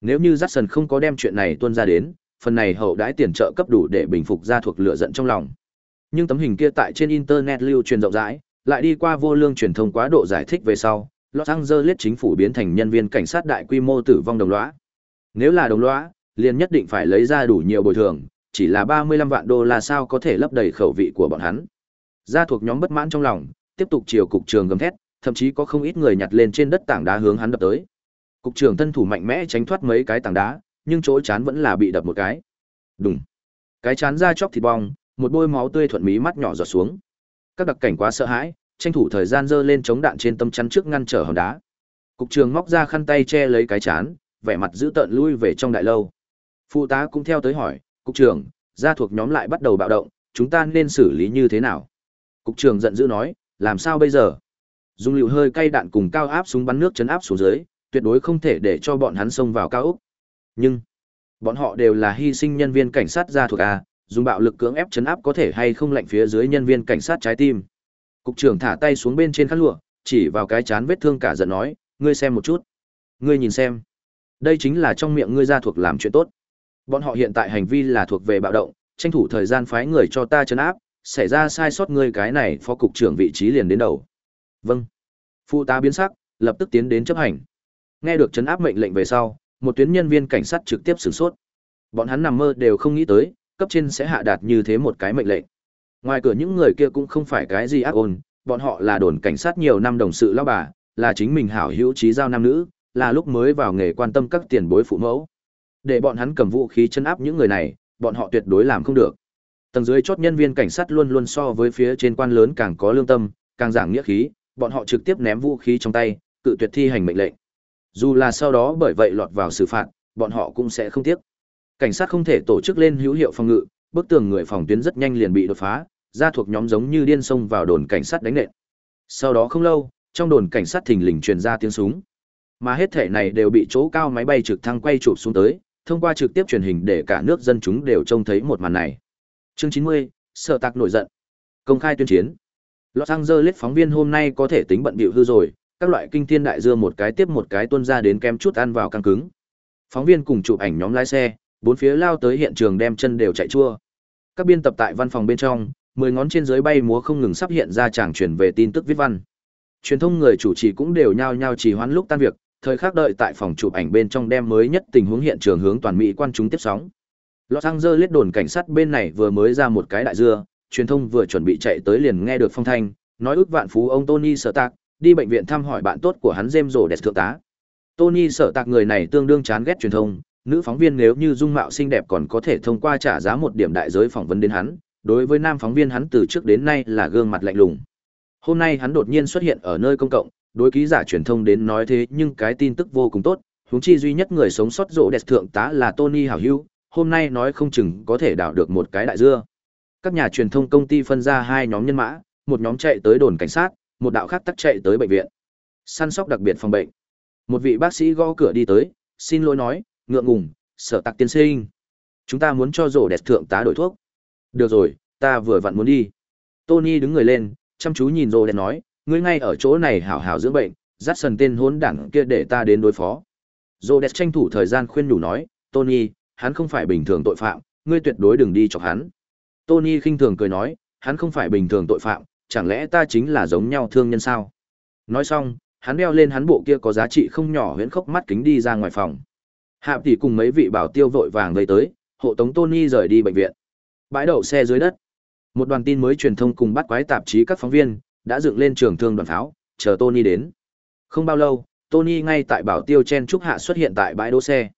Nếu như Jackson không có đem chuyện này tuân ra đến, phần này hậu đãi tiền trợ cấp đủ để bình phục gia thuộc lửa giận trong lòng. Nhưng tấm hình kia tại trên internet lưu truyền rộng rãi, lại đi qua vô lương truyền thông quá độ giải thích về sau, Los Angeles chính phủ biến thành nhân viên cảnh sát đại quy mô tử vong đồng lõa. Nếu là đồng lõa, liền nhất định phải lấy ra đủ nhiều bồi thường, chỉ là 35 vạn đô la sao có thể lấp đầy khẩu vị của bọn hắn. Gia thuộc nhóm bất mãn trong lòng, tiếp tục chiều cục trường gầm thét, thậm chí có không ít người nhặt lên trên đất tảng đá hướng hắn đập tới. Cục trưởng thân thủ mạnh mẽ tránh thoát mấy cái tảng đá, nhưng chỗ chán vẫn là bị đập một cái. Đùng. Cái chán ra chóc thịt bong, một bôi máu tươi thuận mí mắt nhỏ giọt xuống. Các đặc cảnh quá sợ hãi, tranh thủ thời gian giơ lên chống đạn trên tâm chắn trước ngăn trở hòn đá. Cục trưởng móc ra khăn tay che lấy cái chán, vẻ mặt giữ tợn lui về trong đại lâu. Phụ tá cũng theo tới hỏi, "Cục trưởng, gia thuộc nhóm lại bắt đầu bạo động, chúng ta nên xử lý như thế nào?" Cục trưởng giận dữ nói, "Làm sao bây giờ?" Dung liều hơi cay đạn cùng cao áp súng bắn nước chấn áp xuống dưới, tuyệt đối không thể để cho bọn hắn xông vào cao ốc. Nhưng, bọn họ đều là hy sinh nhân viên cảnh sát gia thuộc A, dùng bạo lực cưỡng ép chấn áp có thể hay không lạnh phía dưới nhân viên cảnh sát trái tim. Cục trưởng thả tay xuống bên trên khăn lụa, chỉ vào cái chán vết thương cả giận nói, ngươi xem một chút. Ngươi nhìn xem. Đây chính là trong miệng ngươi ra thuộc làm chuyện tốt. Bọn họ hiện tại hành vi là thuộc về bạo động, tranh thủ thời gian phái người cho ta chấn áp, xảy ra sai sót ngươi cái này phó cục trưởng vị trí liền đến đầu. Vâng. Phụ tá biến sắc, lập tức tiến đến chấp hành. Nghe được chấn áp mệnh lệnh về sau, một tuyến nhân viên cảnh sát trực tiếp sửng sốt. Bọn hắn nằm mơ đều không nghĩ tới, cấp trên sẽ hạ đạt như thế một cái mệnh lệnh. Ngoài cửa những người kia cũng không phải cái gì ác ôn, bọn họ là đồn cảnh sát nhiều năm đồng sự lão bà, là chính mình hảo hữu trí giao nam nữ, là lúc mới vào nghề quan tâm các tiền bối phụ mẫu. Để bọn hắn cầm vũ khí chấn áp những người này, bọn họ tuyệt đối làm không được. Tầng dưới chốt nhân viên cảnh sát luôn luôn so với phía trên quan lớn càng có lương tâm, càng giảng nghĩa khí, bọn họ trực tiếp ném vũ khí trong tay, cự tuyệt thi hành mệnh lệnh. Dù là sau đó bởi vậy lọt vào xử phạt, bọn họ cũng sẽ không tiếc. Cảnh sát không thể tổ chức lên hữu hiệu phòng ngự, bức tường người phòng tuyến rất nhanh liền bị đột phá, ra thuộc nhóm giống như điên xông vào đồn cảnh sát đánh nện. Sau đó không lâu, trong đồn cảnh sát thình lình truyền ra tiếng súng. Mà hết thể này đều bị chỗ cao máy bay trực thăng quay chụp xuống tới, thông qua trực tiếp truyền hình để cả nước dân chúng đều trông thấy một màn này. Chương 90, sợ tạc nổi giận. Công khai tuyên chiến. Los Angeles phóng viên hôm nay có thể tính bận bịu hư rồi, các loại kinh thiên đại dưa một cái tiếp một cái tuôn ra đến kem chút ăn vào căng cứng. Phóng viên cùng chụp ảnh nhóm lái xe, bốn phía lao tới hiện trường đem chân đều chạy chua. Các biên tập tại văn phòng bên trong, mười ngón trên dưới bay múa không ngừng sắp hiện ra chàng truyền về tin tức viết văn. Truyền thông người chủ trì cũng đều nhao nhao trì hoãn lúc tan việc, thời khắc đợi tại phòng chụp ảnh bên trong đem mới nhất tình huống hiện trường hướng toàn mỹ quan chúng tiếp sóng. Los Angeles đồn cảnh sát bên này vừa mới ra một cái đại dưa, truyền thông vừa chuẩn bị chạy tới liền nghe được phong thanh, nói ước vạn phú ông Tony Stark, đi bệnh viện thăm hỏi bạn tốt của hắn James rồ đẹp thượng tá. Tony sợ tạc người này tương đương chán ghét truyền thông, nữ phóng viên nếu như dung mạo xinh đẹp còn có thể thông qua trả giá một điểm đại giới phỏng vấn đến hắn, đối với nam phóng viên hắn từ trước đến nay là gương mặt lạnh lùng. Hôm nay hắn đột nhiên xuất hiện ở nơi công cộng, đối ký giả truyền thông đến nói thế nhưng cái tin tức vô cùng tốt, huống chi duy nhất người sống sót rộ đẹp thượng tá là Tony hảo hữu, hôm nay nói không chừng có thể đào được một cái đại dưa. Các nhà truyền thông công ty phân ra hai nhóm nhân mã, một nhóm chạy tới đồn cảnh sát, một đạo khác tắt chạy tới bệnh viện. Săn sóc đặc biệt phòng bệnh. Một vị bác sĩ gõ cửa đi tới, xin lỗi nói, ngượng ngùng, sở tạc tiên sinh. Chúng ta muốn cho rổ đẹp thượng tá đổi thuốc. Được rồi, ta vừa vặn muốn đi. Tony đứng người lên, chăm chú nhìn rổ đẹp nói, ngươi ngay ở chỗ này hảo hảo dưỡng bệnh, dắt sần tên hốn đảng kia để ta đến đối phó. Rổ đẹp tranh thủ thời gian khuyên nhủ nói, Tony, hắn không phải bình thường tội phạm, ngươi tuyệt đối đừng đi chọc hắn. Tony khinh thường cười nói, hắn không phải bình thường tội phạm, chẳng lẽ ta chính là giống nhau thương nhân sao? Nói xong, hắn đeo lên hắn bộ kia có giá trị không nhỏ huyễn khốc mắt kính đi ra ngoài phòng. Hạ tỷ cùng mấy vị bảo tiêu vội vàng vây tới, hộ tống Tony rời đi bệnh viện. Bãi đậu xe dưới đất. Một đoàn tin mới truyền thông cùng bắt quái tạp chí các phóng viên đã dựng lên trường thương đoàn pháo, chờ Tony đến. Không bao lâu, Tony ngay tại bảo tiêu chen trúc hạ xuất hiện tại bãi đỗ xe.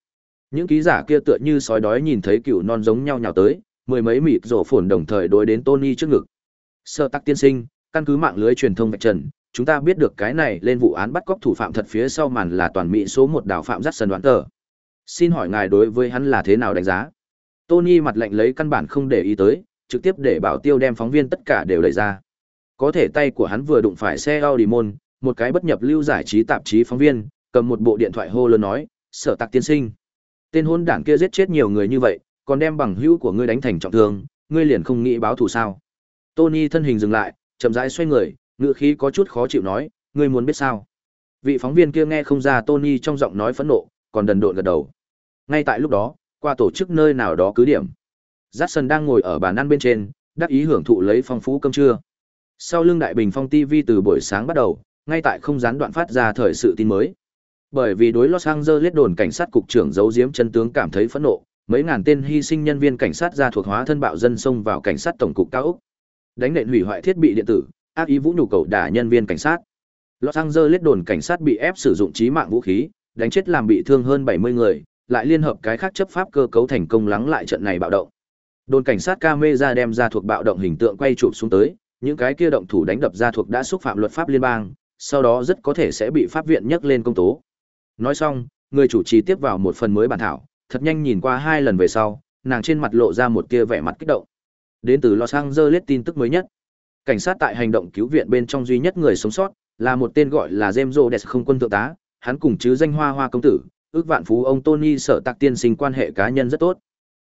Những ký giả kia tựa như sói đói nhìn thấy cựu non giống nhau nhào tới, mười mấy mịt rổ phồn đồng thời đối đến Tony trước ngực. Sơ tắc tiên sinh, căn cứ mạng lưới truyền thông vạch trần, chúng ta biết được cái này lên vụ án bắt cóc thủ phạm thật phía sau màn là toàn mỹ số một đào phạm dắt sân đoán tờ. Xin hỏi ngài đối với hắn là thế nào đánh giá? Tony mặt lạnh lấy căn bản không để ý tới, trực tiếp để bảo tiêu đem phóng viên tất cả đều đẩy ra. Có thể tay của hắn vừa đụng phải xe Audi môn, một cái bất nhập lưu giải trí tạp chí phóng viên, cầm một bộ điện thoại hô lớn nói, "Sở Tạc tiên sinh, tên hôn đảng kia giết chết nhiều người như vậy, còn đem bằng hữu của ngươi đánh thành trọng thương, ngươi liền không nghĩ báo thù sao?" Tony thân hình dừng lại, chậm rãi xoay người, ngựa khí có chút khó chịu nói, "Ngươi muốn biết sao?" Vị phóng viên kia nghe không ra Tony trong giọng nói phẫn nộ, còn đần độn gật đầu. Ngay tại lúc đó, qua tổ chức nơi nào đó cứ điểm. Jackson đang ngồi ở bàn ăn bên trên, đắc ý hưởng thụ lấy phong phú cơm trưa. Sau lưng đại bình phong TV từ buổi sáng bắt đầu, ngay tại không gián đoạn phát ra thời sự tin mới. Bởi vì đối Los Angeles đồn cảnh sát cục trưởng giấu giếm chân tướng cảm thấy phẫn nộ, mấy ngàn tên hy sinh nhân viên cảnh sát ra thuộc hóa thân bạo dân xông vào cảnh sát tổng cục cao ốc. Đánh nện hủy hoại thiết bị điện tử, ác ý vũ nhục cầu đả nhân viên cảnh sát. Los Angeles đồn cảnh sát bị ép sử dụng trí mạng vũ khí, đánh chết làm bị thương hơn 70 người, lại liên hợp cái khác chấp pháp cơ cấu thành công lắng lại trận này bạo động. Đồn cảnh sát camera đem ra thuộc bạo động hình tượng quay chụp xuống tới, những cái kia động thủ đánh đập ra thuộc đã xúc phạm luật pháp liên bang, sau đó rất có thể sẽ bị pháp viện nhắc lên công tố. Nói xong, người chủ trì tiếp vào một phần mới bản thảo, thật nhanh nhìn qua hai lần về sau, nàng trên mặt lộ ra một tia vẻ mặt kích động. Đến từ Los Angeles tin tức mới nhất. Cảnh sát tại hành động cứu viện bên trong duy nhất người sống sót, là một tên gọi là James Rhodes không quân thượng tá, hắn cùng chứ danh hoa hoa công tử, ước vạn phú ông Tony sợ tạc tiên sinh quan hệ cá nhân rất tốt.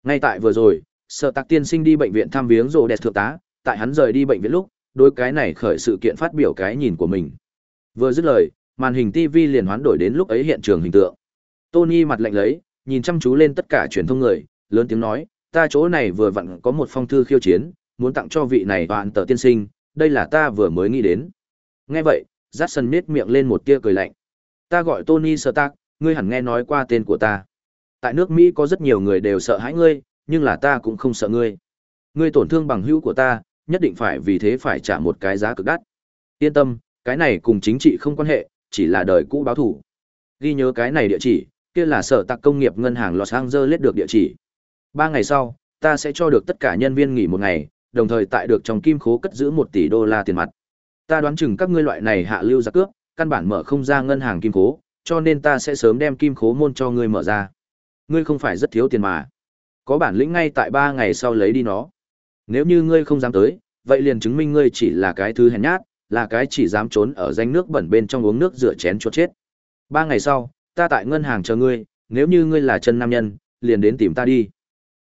Ngay tại vừa rồi, sợ tạc tiên sinh đi bệnh viện thăm viếng rồ đẹp thượng tá, tại hắn rời đi bệnh viện lúc, đôi cái này khởi sự kiện phát biểu cái nhìn của mình. Vừa dứt lời, màn hình TV liền hoán đổi đến lúc ấy hiện trường hình tượng. Tony mặt lạnh lấy, nhìn chăm chú lên tất cả truyền thông người, lớn tiếng nói, ta chỗ này vừa vặn có một phong thư khiêu chiến, muốn tặng cho vị này toàn tờ tiên sinh, đây là ta vừa mới nghĩ đến. Nghe vậy, Jackson nết miệng lên một tia cười lạnh. Ta gọi Tony Stark, ngươi hẳn nghe nói qua tên của ta. Tại nước Mỹ có rất nhiều người đều sợ hãi ngươi, nhưng là ta cũng không sợ ngươi. Ngươi tổn thương bằng hữu của ta, nhất định phải vì thế phải trả một cái giá cực đắt. Yên tâm, cái này cùng chính trị không quan hệ, chỉ là đời cũ báo thủ. Ghi nhớ cái này địa chỉ, kia là sở tạc công nghiệp ngân hàng Los Angeles được địa chỉ. Ba ngày sau, ta sẽ cho được tất cả nhân viên nghỉ một ngày, đồng thời tại được trong kim khố cất giữ một tỷ đô la tiền mặt. Ta đoán chừng các ngươi loại này hạ lưu giặc cướp, căn bản mở không ra ngân hàng kim cố, cho nên ta sẽ sớm đem kim cố môn cho ngươi mở ra. Ngươi không phải rất thiếu tiền mà. Có bản lĩnh ngay tại ba ngày sau lấy đi nó. Nếu như ngươi không dám tới, vậy liền chứng minh ngươi chỉ là cái thứ hèn nhát, là cái chỉ dám trốn ở danh nước bẩn bên trong uống nước rửa chén cho chết. Ba ngày sau, ta tại ngân hàng chờ ngươi, nếu như ngươi là chân nam nhân, liền đến tìm ta đi.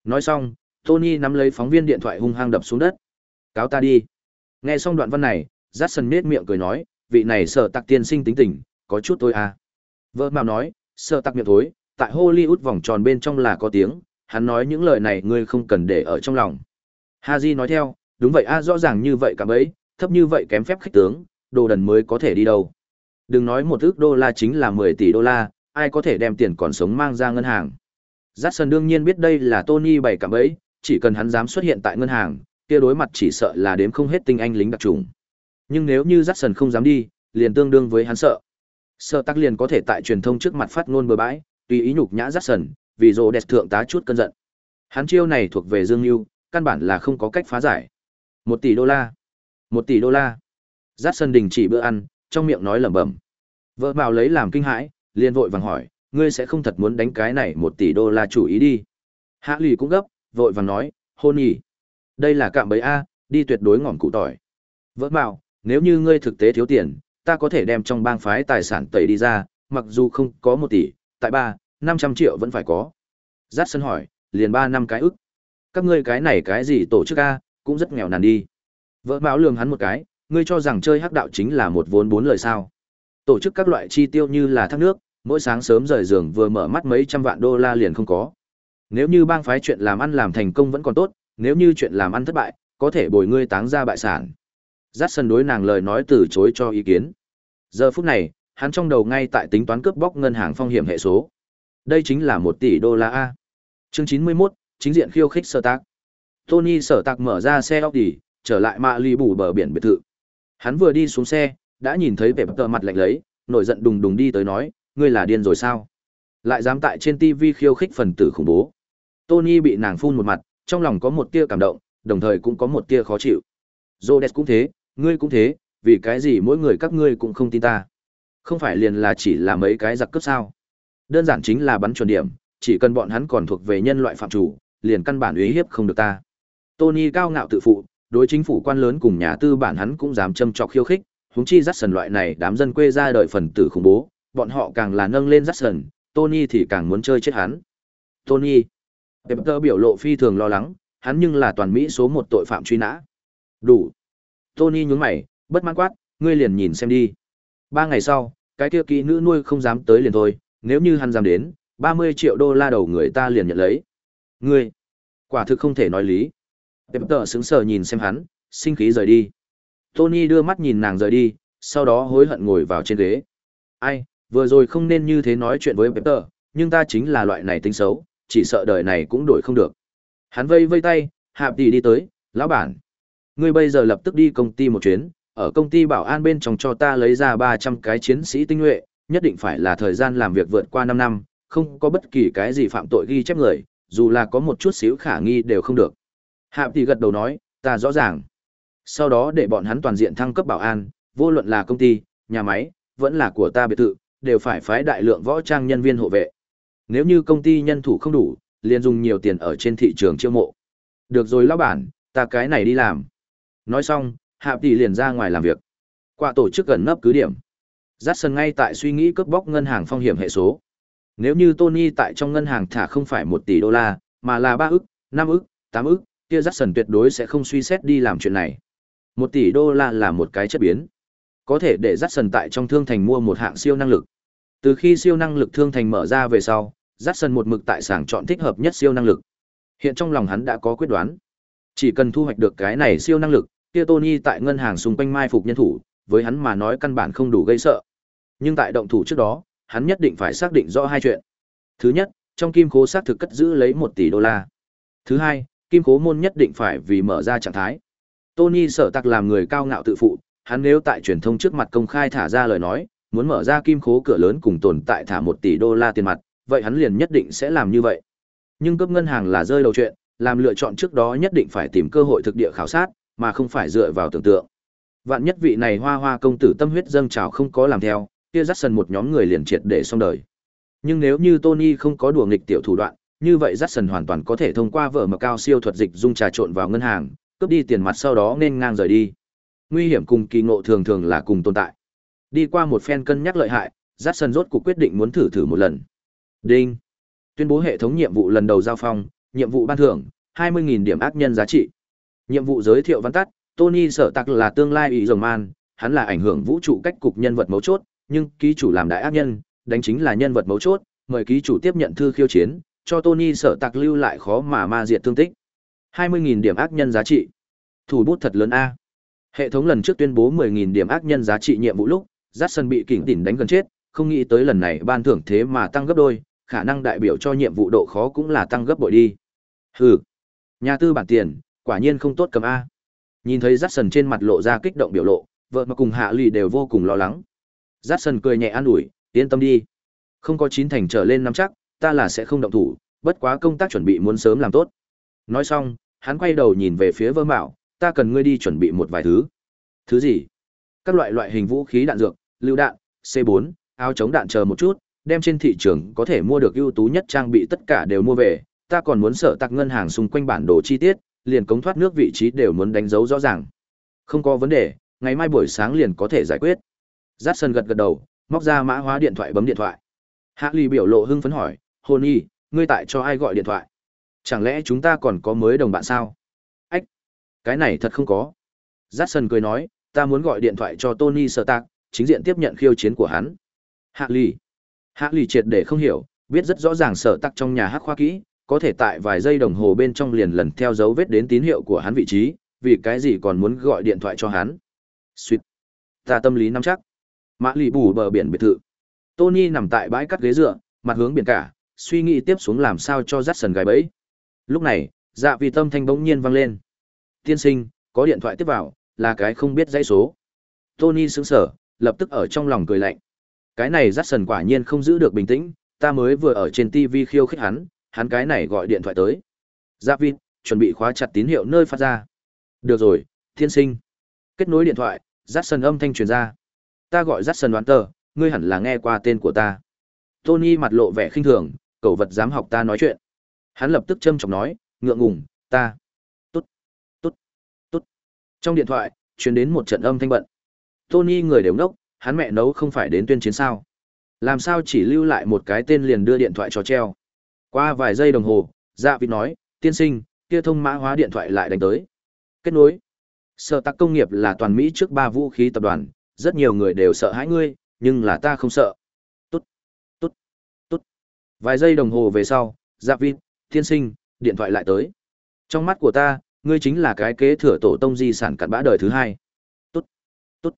Nói xong, Tony nắm lấy phóng viên điện thoại hung hăng đập xuống đất. Cáo ta đi. Nghe xong đoạn văn này, Jackson nết miệng cười nói, vị này sợ tặc tiên sinh tính tình, có chút tôi à. Vợ mạo nói, sợ tặc miệng thối, tại Hollywood vòng tròn bên trong là có tiếng, hắn nói những lời này ngươi không cần để ở trong lòng. Haji nói theo, đúng vậy a rõ ràng như vậy cả bấy, thấp như vậy kém phép khách tướng, đồ đần mới có thể đi đâu. Đừng nói một ước đô la chính là 10 tỷ đô la, ai có thể đem tiền còn sống mang ra ngân hàng. Jackson đương nhiên biết đây là Tony bày cả bấy, chỉ cần hắn dám xuất hiện tại ngân hàng, kia đối mặt chỉ sợ là đếm không hết tinh anh lính đặc trùng. Nhưng nếu như Jackson không dám đi, liền tương đương với hắn sợ. Sợ tắc liền có thể tại truyền thông trước mặt phát ngôn bừa bãi, tùy ý nhục nhã Jackson, vì rồ đẹp thượng tá chút cơn giận. Hắn chiêu này thuộc về Dương Nưu, căn bản là không có cách phá giải. Một tỷ đô la. Một tỷ đô la. Jackson đình chỉ bữa ăn, trong miệng nói lẩm bẩm. Vợ Bảo lấy làm kinh hãi, liền vội vàng hỏi, ngươi sẽ không thật muốn đánh cái này một tỷ đô la chủ ý đi. Hạ lì cũng gấp, vội vàng nói, hôn nhỉ. Đây là cạm bẫy A, đi tuyệt đối ngỏm cụ tỏi. Vợ Bảo nếu như ngươi thực tế thiếu tiền, ta có thể đem trong bang phái tài sản tẩy đi ra, mặc dù không có một tỷ, tại ba, năm trăm triệu vẫn phải có. Jackson hỏi, liền ba năm cái ức. Các ngươi cái này cái gì tổ chức A, cũng rất nghèo nàn đi. Vợ báo lường hắn một cái, ngươi cho rằng chơi hắc đạo chính là một vốn bốn lời sao. Tổ chức các loại chi tiêu như là thác nước, mỗi sáng sớm rời giường vừa mở mắt mấy trăm vạn đô la liền không có. Nếu như bang phái chuyện làm ăn làm thành công vẫn còn tốt, nếu như chuyện làm ăn thất bại, có thể bồi ngươi táng ra bại sản. Dát sân đối nàng lời nói từ chối cho ý kiến. Giờ phút này, hắn trong đầu ngay tại tính toán cướp bóc ngân hàng phong hiểm hệ số. Đây chính là một tỷ đô la A. Chương chín mươi 91, chính diện khiêu khích sở tác. Tony sở tạc mở ra xe Audi, trở lại mạ lì bù bờ biển biệt thự. Hắn vừa đi xuống xe, đã nhìn thấy vẻ tờ mặt lạnh lấy, nổi giận đùng đùng đi tới nói, ngươi là điên rồi sao? Lại dám tại trên TV khiêu khích phần tử khủng bố. Tony bị nàng phun một mặt, trong lòng có một tia cảm động, đồng thời cũng có một tia khó chịu. Rhodes cũng thế, ngươi cũng thế, vì cái gì mỗi người các ngươi cũng không tin ta. Không phải liền là chỉ là mấy cái giặc cướp sao? Đơn giản chính là bắn chuẩn điểm, chỉ cần bọn hắn còn thuộc về nhân loại phạm chủ, liền căn bản uy hiếp không được ta. Tony cao ngạo tự phụ, đối chính phủ quan lớn cùng nhà tư bản hắn cũng dám châm chọc khiêu khích, huống chi dắt sần loại này đám dân quê ra đời phần tử khủng bố, bọn họ càng là nâng lên dắt sần, Tony thì càng muốn chơi chết hắn. Tony. Peter biểu lộ phi thường lo lắng, hắn nhưng là toàn Mỹ số một tội phạm truy nã. Đủ. Tony nhướng mày, bất mãn quát, ngươi liền nhìn xem đi. Ba ngày sau, cái kia kỹ nữ nuôi không dám tới liền thôi, nếu như hắn dám đến, 30 triệu đô la đầu người ta liền nhận lấy. Ngươi, quả thực không thể nói lý. Peter sững sờ nhìn xem hắn, sinh khí rời đi. Tony đưa mắt nhìn nàng rời đi, sau đó hối hận ngồi vào trên ghế. Ai, vừa rồi không nên như thế nói chuyện với Peter, nhưng ta chính là loại này tính xấu, chỉ sợ đời này cũng đổi không được. Hắn vây vây tay, hạp tỷ đi tới, lão bản. Ngươi bây giờ lập tức đi công ty một chuyến, ở công ty bảo an bên trong cho ta lấy ra 300 cái chiến sĩ tinh nhuệ, nhất định phải là thời gian làm việc vượt qua 5 năm, không có bất kỳ cái gì phạm tội ghi chép người, dù là có một chút xíu khả nghi đều không được. Hạ tỷ gật đầu nói, ta rõ ràng. Sau đó để bọn hắn toàn diện thăng cấp bảo an, vô luận là công ty, nhà máy, vẫn là của ta biệt thự, đều phải phái đại lượng võ trang nhân viên hộ vệ. Nếu như công ty nhân thủ không đủ, liền dùng nhiều tiền ở trên thị trường chiêu mộ. Được rồi lão bản, ta cái này đi làm. Nói xong, hạ tỷ liền ra ngoài làm việc. Qua tổ chức gần nấp cứ điểm. giắt sân ngay tại suy nghĩ cướp bóc ngân hàng phong hiểm hệ số. Nếu như Tony tại trong ngân hàng thả không phải một tỷ đô la, mà là ba ức, năm ức, tám ức, kia Jackson tuyệt đối sẽ không suy xét đi làm chuyện này. Một tỷ đô la là một cái chất biến. Có thể để Jackson tại trong thương thành mua một hạng siêu năng lực. Từ khi siêu năng lực thương thành mở ra về sau, Jackson một mực tại sảng chọn thích hợp nhất siêu năng lực. Hiện trong lòng hắn đã có quyết đoán. Chỉ cần thu hoạch được cái này siêu năng lực, kia Tony tại ngân hàng xung quanh mai phục nhân thủ, với hắn mà nói căn bản không đủ gây sợ. Nhưng tại động thủ trước đó, hắn nhất định phải xác định rõ hai chuyện. Thứ nhất, trong kim khố xác thực cất giữ lấy một tỷ đô la. Thứ hai, kim khố môn nhất định phải vì mở ra trạng thái. Tony sợ tặc làm người cao ngạo tự phụ, hắn nếu tại truyền thông trước mặt công khai thả ra lời nói, muốn mở ra kim khố cửa lớn cùng tồn tại thả một tỷ đô la tiền mặt, vậy hắn liền nhất định sẽ làm như vậy. Nhưng cấp ngân hàng là rơi đầu chuyện, làm lựa chọn trước đó nhất định phải tìm cơ hội thực địa khảo sát, mà không phải dựa vào tưởng tượng. Vạn nhất vị này hoa hoa công tử tâm huyết dâng trào không có làm theo, kia dắt sần một nhóm người liền triệt để xong đời. Nhưng nếu như Tony không có đùa nghịch tiểu thủ đoạn, như vậy Jackson hoàn toàn có thể thông qua vợ mà cao siêu thuật dịch dung trà trộn vào ngân hàng, cướp đi tiền mặt sau đó nên ngang rời đi. Nguy hiểm cùng kỳ ngộ thường thường là cùng tồn tại. Đi qua một phen cân nhắc lợi hại, Jackson rốt cuộc quyết định muốn thử thử một lần. Đinh. Tuyên bố hệ thống nhiệm vụ lần đầu giao phong, nhiệm vụ ban thưởng 20.000 điểm ác nhân giá trị. Nhiệm vụ giới thiệu văn tắt, Tony sở tặc là tương lai ý dòng man, hắn là ảnh hưởng vũ trụ cách cục nhân vật mấu chốt, nhưng ký chủ làm đại ác nhân, đánh chính là nhân vật mấu chốt, mời ký chủ tiếp nhận thư khiêu chiến, cho Tony sở Tặc lưu lại khó mà ma diệt thương tích. 20.000 điểm ác nhân giá trị. Thủ bút thật lớn A. Hệ thống lần trước tuyên bố 10.000 điểm ác nhân giá trị nhiệm vụ lúc, Jackson bị kỉnh tỉnh đánh gần chết, không nghĩ tới lần này ban thưởng thế mà tăng gấp đôi, khả năng đại biểu cho nhiệm vụ độ khó cũng là tăng gấp bội đi. Hừ. Nhà tư bản tiền, quả nhiên không tốt cầm A. Nhìn thấy Jackson trên mặt lộ ra kích động biểu lộ, vợ mà cùng Hạ Lì đều vô cùng lo lắng. Jackson cười nhẹ an ủi, yên tâm đi. Không có chín thành trở lên nắm chắc, ta là sẽ không động thủ, bất quá công tác chuẩn bị muốn sớm làm tốt. Nói xong, hắn quay đầu nhìn về phía Vơ Mạo, ta cần ngươi đi chuẩn bị một vài thứ. Thứ gì? Các loại loại hình vũ khí đạn dược, lưu đạn, C4, áo chống đạn chờ một chút, đem trên thị trường có thể mua được ưu tú nhất trang bị tất cả đều mua về, ta còn muốn sở tạc ngân hàng xung quanh bản đồ chi tiết, liền cống thoát nước vị trí đều muốn đánh dấu rõ ràng. Không có vấn đề, ngày mai buổi sáng liền có thể giải quyết. Jackson gật gật đầu, móc ra mã hóa điện thoại bấm điện thoại. Hạ Ly biểu lộ hưng phấn hỏi, Hôn Nhi, ngươi tại cho ai gọi điện thoại? Chẳng lẽ chúng ta còn có mới đồng bạn sao? Ách! Cái này thật không có. Jackson cười nói, ta muốn gọi điện thoại cho Tony Stark, chính diện tiếp nhận khiêu chiến của hắn. Hạ Ly. Hạ Ly triệt để không hiểu, biết rất rõ ràng sở tắc trong nhà hắc khoa kỹ, có thể tại vài giây đồng hồ bên trong liền lần theo dấu vết đến tín hiệu của hắn vị trí, vì cái gì còn muốn gọi điện thoại cho hắn. Xuyệt. Ta tâm lý nắm chắc. Mã lì bù bờ biển biệt thự. Tony nằm tại bãi cắt ghế dựa, mặt hướng biển cả, suy nghĩ tiếp xuống làm sao cho dắt sần gái bẫy. Lúc này, dạ vì tâm thanh bỗng nhiên vang lên. Tiên sinh, có điện thoại tiếp vào, là cái không biết dãy số. Tony sững sở, lập tức ở trong lòng cười lạnh. Cái này dắt sần quả nhiên không giữ được bình tĩnh, ta mới vừa ở trên TV khiêu khích hắn, hắn cái này gọi điện thoại tới. Giáp vịt, chuẩn bị khóa chặt tín hiệu nơi phát ra. Được rồi, thiên sinh. Kết nối điện thoại, dắt sân âm thanh truyền ra. Ta gọi dắt sân đoán tờ, ngươi hẳn là nghe qua tên của ta. Tony mặt lộ vẻ khinh thường, cậu vật dám học ta nói chuyện. Hắn lập tức châm chọc nói, ngượng ngùng, ta. Tốt, tốt, tốt. Trong điện thoại, truyền đến một trận âm thanh bận. Tony người đều ngốc, hắn mẹ nấu không phải đến tuyên chiến sao. Làm sao chỉ lưu lại một cái tên liền đưa điện thoại cho treo. Qua vài giây đồng hồ, dạ vịt nói, tiên sinh, kia thông mã hóa điện thoại lại đánh tới. Kết nối. Sở tắc công nghiệp là toàn Mỹ trước ba vũ khí tập đoàn, rất nhiều người đều sợ hãi ngươi, nhưng là ta không sợ. Tốt, tốt, tốt. Vài giây đồng hồ về sau, dạ vịt, tiên sinh, điện thoại lại tới. Trong mắt của ta, ngươi chính là cái kế thừa tổ tông di sản cặn bã đời thứ hai. Tốt, tốt,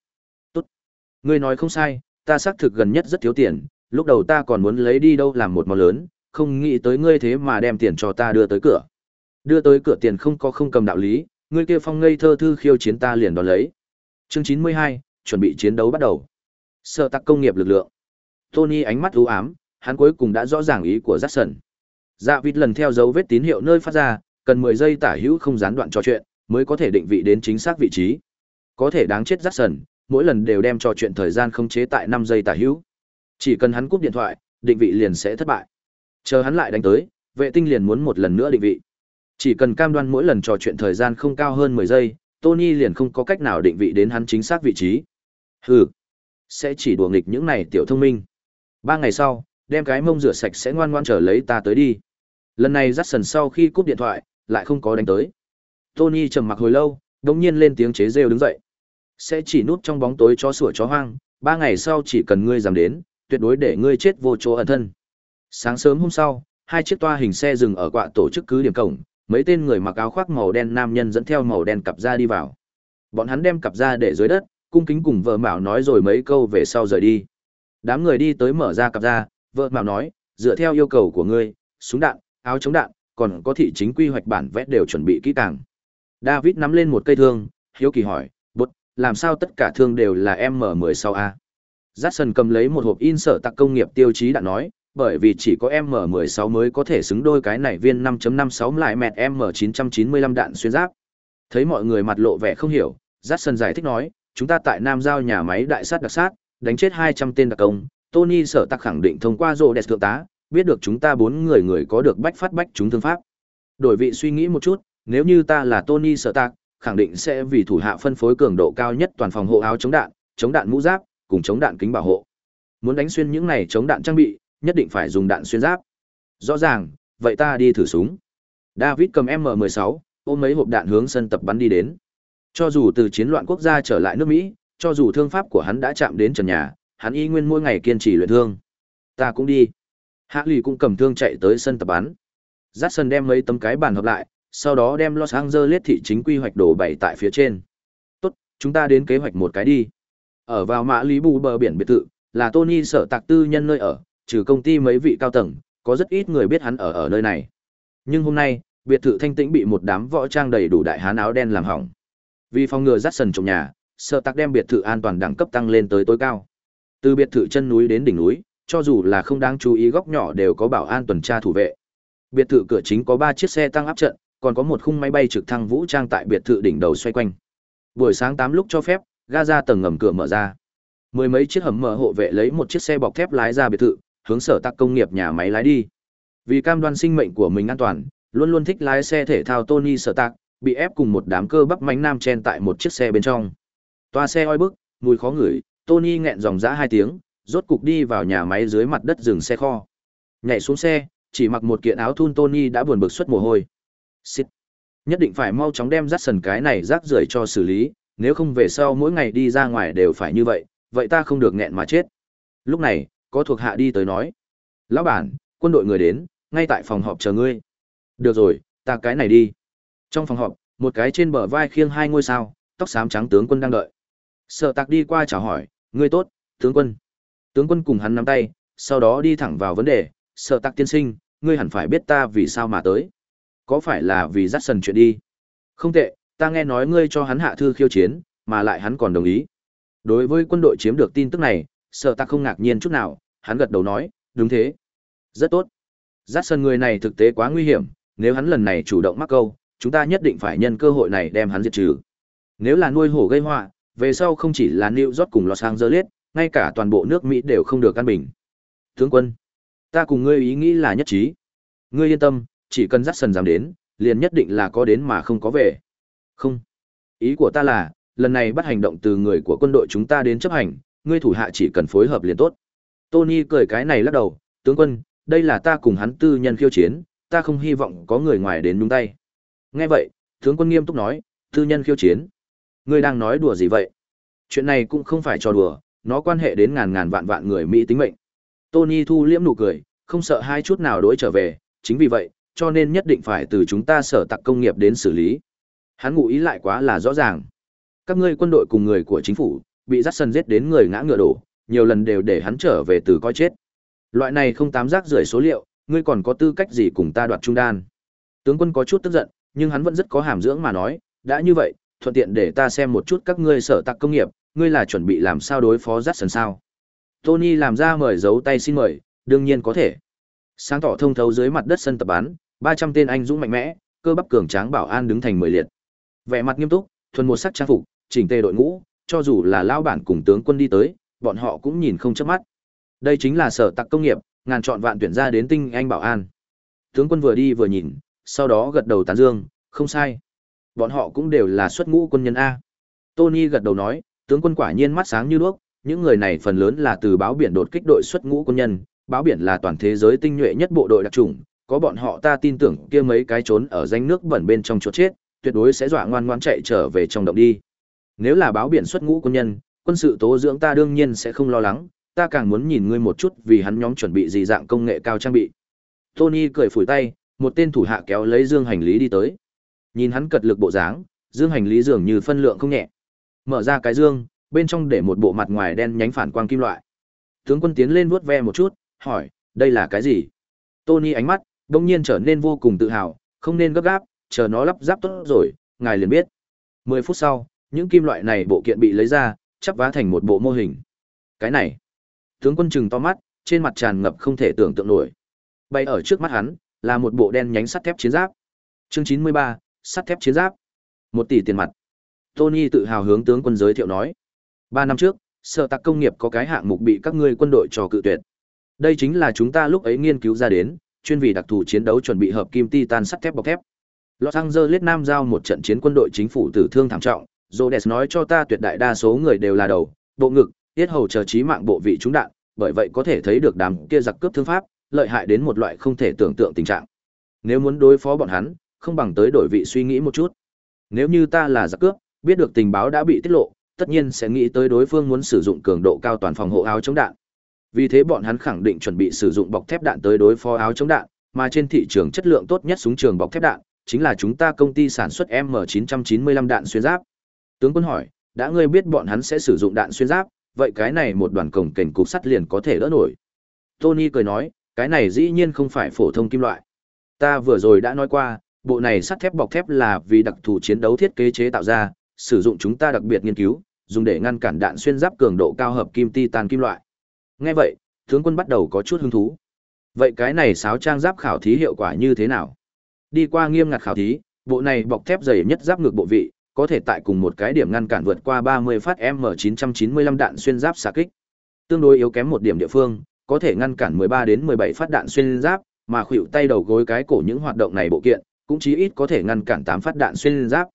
tốt. Ngươi nói không sai, ta xác thực gần nhất rất thiếu tiền, lúc đầu ta còn muốn lấy đi đâu làm một món lớn, không nghĩ tới ngươi thế mà đem tiền cho ta đưa tới cửa. Đưa tới cửa tiền không có không cầm đạo lý, ngươi kia phong ngây thơ thư khiêu chiến ta liền đón lấy. Chương chín mươi hai, chuẩn bị chiến đấu bắt đầu. Sở tắc công nghiệp lực lượng. Tony ánh mắt u ám, hắn cuối cùng đã rõ ràng ý của Jackson. Dạ vịt lần theo dấu vết tín hiệu nơi phát ra, cần 10 giây tả hữu không gián đoạn trò chuyện, mới có thể định vị đến chính xác vị trí. Có thể đáng chết Jackson, mỗi lần đều đem trò chuyện thời gian không chế tại 5 giây tả hữu. Chỉ cần hắn cúp điện thoại, định vị liền sẽ thất bại. Chờ hắn lại đánh tới, vệ tinh liền muốn một lần nữa định vị. Chỉ cần cam đoan mỗi lần trò chuyện thời gian không cao hơn 10 giây, Tony liền không có cách nào định vị đến hắn chính xác vị trí. Hừ, sẽ chỉ đùa nghịch những này tiểu thông minh. Ba ngày sau, đem cái mông rửa sạch sẽ ngoan ngoan trở lấy ta tới đi. Lần này Jackson sau khi cúp điện thoại, lại không có đánh tới. Tony trầm mặc hồi lâu, đống nhiên lên tiếng chế rêu đứng dậy. Sẽ chỉ núp trong bóng tối chó sủa chó hoang, ba ngày sau chỉ cần ngươi dám đến, tuyệt đối để ngươi chết vô chỗ ẩn thân. Sáng sớm hôm sau, hai chiếc toa hình xe dừng ở quạ tổ chức cứ điểm cổng, mấy tên người mặc áo khoác màu đen nam nhân dẫn theo màu đen cặp ra đi vào. Bọn hắn đem cặp ra để dưới đất, cung kính cùng vợ Mạo nói rồi mấy câu về sau rời đi. Đám người đi tới mở ra cặp ra, vợ Mạo nói, dựa theo yêu cầu của ngươi, súng đạn, áo chống đạn, còn có thị chính quy hoạch bản vẽ đều chuẩn bị kỹ càng. David nắm lên một cây thương, hiếu kỳ hỏi, bút, làm sao tất cả thương đều là M16A? Jackson cầm lấy một hộp in sở tạc công nghiệp tiêu chí đã nói, bởi vì chỉ có M16 mới có thể xứng đôi cái này viên 5.56 lại mẹt M995 đạn xuyên giáp. Thấy mọi người mặt lộ vẻ không hiểu, Jackson giải thích nói, chúng ta tại Nam Giao nhà máy đại sát đặc sát, đánh chết 200 tên đặc công, Tony sở tạc khẳng định thông qua rô đẹp thượng tá, biết được chúng ta bốn người người có được bách phát bách chúng thương pháp. Đổi vị suy nghĩ một chút, nếu như ta là Tony sở tạc, khẳng định sẽ vì thủ hạ phân phối cường độ cao nhất toàn phòng hộ áo chống đạn, chống đạn mũ giáp, cùng chống đạn kính bảo hộ. Muốn đánh xuyên những này chống đạn trang bị, nhất định phải dùng đạn xuyên giáp. Rõ ràng, vậy ta đi thử súng. David cầm M16, ôm mấy hộp đạn hướng sân tập bắn đi đến. Cho dù từ chiến loạn quốc gia trở lại nước Mỹ, cho dù thương pháp của hắn đã chạm đến trần nhà, hắn y nguyên mỗi ngày kiên trì luyện thương. Ta cũng đi. Hạ lì cũng cầm thương chạy tới sân tập bắn. Dát sân đem mấy tấm cái bàn hợp lại, sau đó đem Los Angeles thị chính quy hoạch đồ bày tại phía trên. Tốt, chúng ta đến kế hoạch một cái đi. Ở vào mã lý bù bờ biển biệt thự, là Tony sở tạc tư nhân nơi ở, trừ công ty mấy vị cao tầng, có rất ít người biết hắn ở ở nơi này. Nhưng hôm nay, biệt thự thanh tĩnh bị một đám võ trang đầy đủ đại hán áo đen làm hỏng. Vì phòng ngừa rắc sần trong nhà, sở tạc đem biệt thự an toàn đẳng cấp tăng lên tới tối cao. Từ biệt thự chân núi đến đỉnh núi, cho dù là không đáng chú ý góc nhỏ đều có bảo an tuần tra thủ vệ. Biệt thự cửa chính có 3 chiếc xe tăng áp trận, còn có một khung máy bay trực thăng vũ trang tại biệt thự đỉnh đầu xoay quanh. Buổi sáng 8 lúc cho phép, Gaza tầng ngầm cửa mở ra. Mười mấy chiếc hầm mở hộ vệ lấy một chiếc xe bọc thép lái ra biệt thự, hướng sở tạc công nghiệp nhà máy lái đi. Vì cam đoan sinh mệnh của mình an toàn, luôn luôn thích lái xe thể thao Tony sở tạc, bị ép cùng một đám cơ bắp mánh nam chen tại một chiếc xe bên trong. Toa xe oi bức, mùi khó ngửi, Tony nghẹn dòng dã hai tiếng, rốt cục đi vào nhà máy dưới mặt đất dừng xe kho. Nhảy xuống xe, chỉ mặc một kiện áo thun Tony đã buồn bực xuất mồ hôi. Xịt. Nhất định phải mau chóng đem rắt sần cái này rác rưởi cho xử lý, nếu không về sau mỗi ngày đi ra ngoài đều phải như vậy, vậy ta không được nghẹn mà chết. Lúc này, có thuộc hạ đi tới nói. Lão bản, quân đội người đến, ngay tại phòng họp chờ ngươi. Được rồi, ta cái này đi. Trong phòng họp, một cái trên bờ vai khiêng hai ngôi sao, tóc xám trắng tướng quân đang đợi. Sợ tạc đi qua chào hỏi, ngươi tốt, tướng quân. Tướng quân cùng hắn nắm tay, sau đó đi thẳng vào vấn đề, sợ tạc tiên sinh, ngươi hẳn phải biết ta vì sao mà tới. Có phải là vì dắt sần chuyện đi? Không tệ, ta nghe nói ngươi cho hắn hạ thư khiêu chiến, mà lại hắn còn đồng ý. Đối với quân đội chiếm được tin tức này, sợ ta không ngạc nhiên chút nào, hắn gật đầu nói, đúng thế. Rất tốt. Giác sần người này thực tế quá nguy hiểm, nếu hắn lần này chủ động mắc câu, chúng ta nhất định phải nhân cơ hội này đem hắn diệt trừ. Nếu là nuôi hổ gây họa, về sau không chỉ là New York cùng Los Angeles, ngay cả toàn bộ nước Mỹ đều không được căn bình. Tướng quân, ta cùng ngươi ý nghĩ là nhất trí. Ngươi yên tâm, chỉ cần dắt sần dám đến, liền nhất định là có đến mà không có về. Không. Ý của ta là, lần này bắt hành động từ người của quân đội chúng ta đến chấp hành, ngươi thủ hạ chỉ cần phối hợp liền tốt. Tony cười cái này lắc đầu, tướng quân, đây là ta cùng hắn tư nhân khiêu chiến, ta không hy vọng có người ngoài đến nhúng tay. Nghe vậy, tướng quân nghiêm túc nói, tư nhân khiêu chiến. Ngươi đang nói đùa gì vậy? Chuyện này cũng không phải trò đùa, nó quan hệ đến ngàn ngàn vạn vạn người Mỹ tính mệnh. Tony thu liễm nụ cười, không sợ hai chút nào đối trở về, chính vì vậy, cho nên nhất định phải từ chúng ta sở tặc công nghiệp đến xử lý. Hắn ngụ ý lại quá là rõ ràng. Các ngươi quân đội cùng người của chính phủ, bị rắt sân giết đến người ngã ngựa đổ, nhiều lần đều để hắn trở về từ coi chết. Loại này không tám rác rưởi số liệu, ngươi còn có tư cách gì cùng ta đoạt trung đan? Tướng quân có chút tức giận, nhưng hắn vẫn rất có hàm dưỡng mà nói, đã như vậy, thuận tiện để ta xem một chút các ngươi sở tạc công nghiệp, ngươi là chuẩn bị làm sao đối phó Jackson sao? Tony làm ra mời giấu tay xin mời, đương nhiên có thể. Sáng tỏ thông thấu dưới mặt đất sân tập bắn, 300 tên anh dũng mạnh mẽ, cơ bắp cường tráng bảo an đứng thành mười liệt. Vẻ mặt nghiêm túc, thuần một sắc trang phục, chỉnh tề đội ngũ, cho dù là lao bản cùng tướng quân đi tới, bọn họ cũng nhìn không chớp mắt. Đây chính là sở tặc công nghiệp, ngàn chọn vạn tuyển ra đến tinh anh bảo an. Tướng quân vừa đi vừa nhìn, sau đó gật đầu tán dương, không sai. Bọn họ cũng đều là xuất ngũ quân nhân A. Tony gật đầu nói, tướng quân quả nhiên mắt sáng như đuốc, những người này phần lớn là từ báo biển đột kích đội xuất ngũ quân nhân, báo biển là toàn thế giới tinh nhuệ nhất bộ đội đặc chủng, có bọn họ ta tin tưởng kia mấy cái trốn ở danh nước bẩn bên trong chỗ chết, tuyệt đối sẽ dọa ngoan ngoan chạy trở về trong động đi. Nếu là báo biển xuất ngũ quân nhân, quân sự tố dưỡng ta đương nhiên sẽ không lo lắng, ta càng muốn nhìn ngươi một chút vì hắn nhóm chuẩn bị gì dạng công nghệ cao trang bị. Tony cười phủi tay, một tên thủ hạ kéo lấy dương hành lý đi tới. Nhìn hắn cật lực bộ dáng, dương hành lý dường như phân lượng không nhẹ. Mở ra cái dương, bên trong để một bộ mặt ngoài đen nhánh phản quang kim loại. Tướng quân tiến lên vuốt ve một chút, hỏi, đây là cái gì? Tony ánh mắt, đông nhiên trở nên vô cùng tự hào, không nên gấp gáp, chờ nó lắp ráp tốt rồi, ngài liền biết. 10 phút sau, những kim loại này bộ kiện bị lấy ra, chắp vá thành một bộ mô hình. Cái này, tướng quân trừng to mắt, trên mặt tràn ngập không thể tưởng tượng nổi. Bay ở trước mắt hắn, là một bộ đen nhánh sắt thép chiến giáp. Chương 93, sắt thép chiến giáp. Một tỷ tiền mặt. Tony tự hào hướng tướng quân giới thiệu nói. Ba năm trước, sở tạc công nghiệp có cái hạng mục bị các ngươi quân đội trò cự tuyệt. Đây chính là chúng ta lúc ấy nghiên cứu ra đến, chuyên vì đặc thù chiến đấu chuẩn bị hợp kim titan sắt thép bọc thép. Los Angeles Nam giao một trận chiến quân đội chính phủ tử thương thảm trọng, Rhodes nói cho ta tuyệt đại đa số người đều là đầu, bộ ngực, tiết hầu chờ trí mạng bộ vị trúng đạn, bởi vậy có thể thấy được đám kia giặc cướp thương pháp, lợi hại đến một loại không thể tưởng tượng tình trạng. Nếu muốn đối phó bọn hắn, không bằng tới đổi vị suy nghĩ một chút. Nếu như ta là giặc cướp, biết được tình báo đã bị tiết lộ, tất nhiên sẽ nghĩ tới đối phương muốn sử dụng cường độ cao toàn phòng hộ áo chống đạn. Vì thế bọn hắn khẳng định chuẩn bị sử dụng bọc thép đạn tới đối phó áo chống đạn, mà trên thị trường chất lượng tốt nhất súng trường bọc thép đạn chính là chúng ta công ty sản xuất M995 đạn xuyên giáp. Tướng quân hỏi, đã ngươi biết bọn hắn sẽ sử dụng đạn xuyên giáp, vậy cái này một đoàn cổng kềnh cục sắt liền có thể đỡ nổi. Tony cười nói, cái này dĩ nhiên không phải phổ thông kim loại. Ta vừa rồi đã nói qua, bộ này sắt thép bọc thép là vì đặc thù chiến đấu thiết kế chế tạo ra, sử dụng chúng ta đặc biệt nghiên cứu, dùng để ngăn cản đạn xuyên giáp cường độ cao hợp kim titan kim loại. Nghe vậy, tướng quân bắt đầu có chút hứng thú. Vậy cái này sáo trang giáp khảo thí hiệu quả như thế nào? Đi qua nghiêm ngặt khảo thí, bộ này bọc thép dày nhất giáp ngược bộ vị, có thể tại cùng một cái điểm ngăn cản vượt qua 30 phát M995 đạn xuyên giáp xạ kích. Tương đối yếu kém một điểm địa phương, có thể ngăn cản 13 đến 17 phát đạn xuyên giáp, mà khuỷu tay đầu gối cái cổ những hoạt động này bộ kiện, cũng chí ít có thể ngăn cản 8 phát đạn xuyên giáp.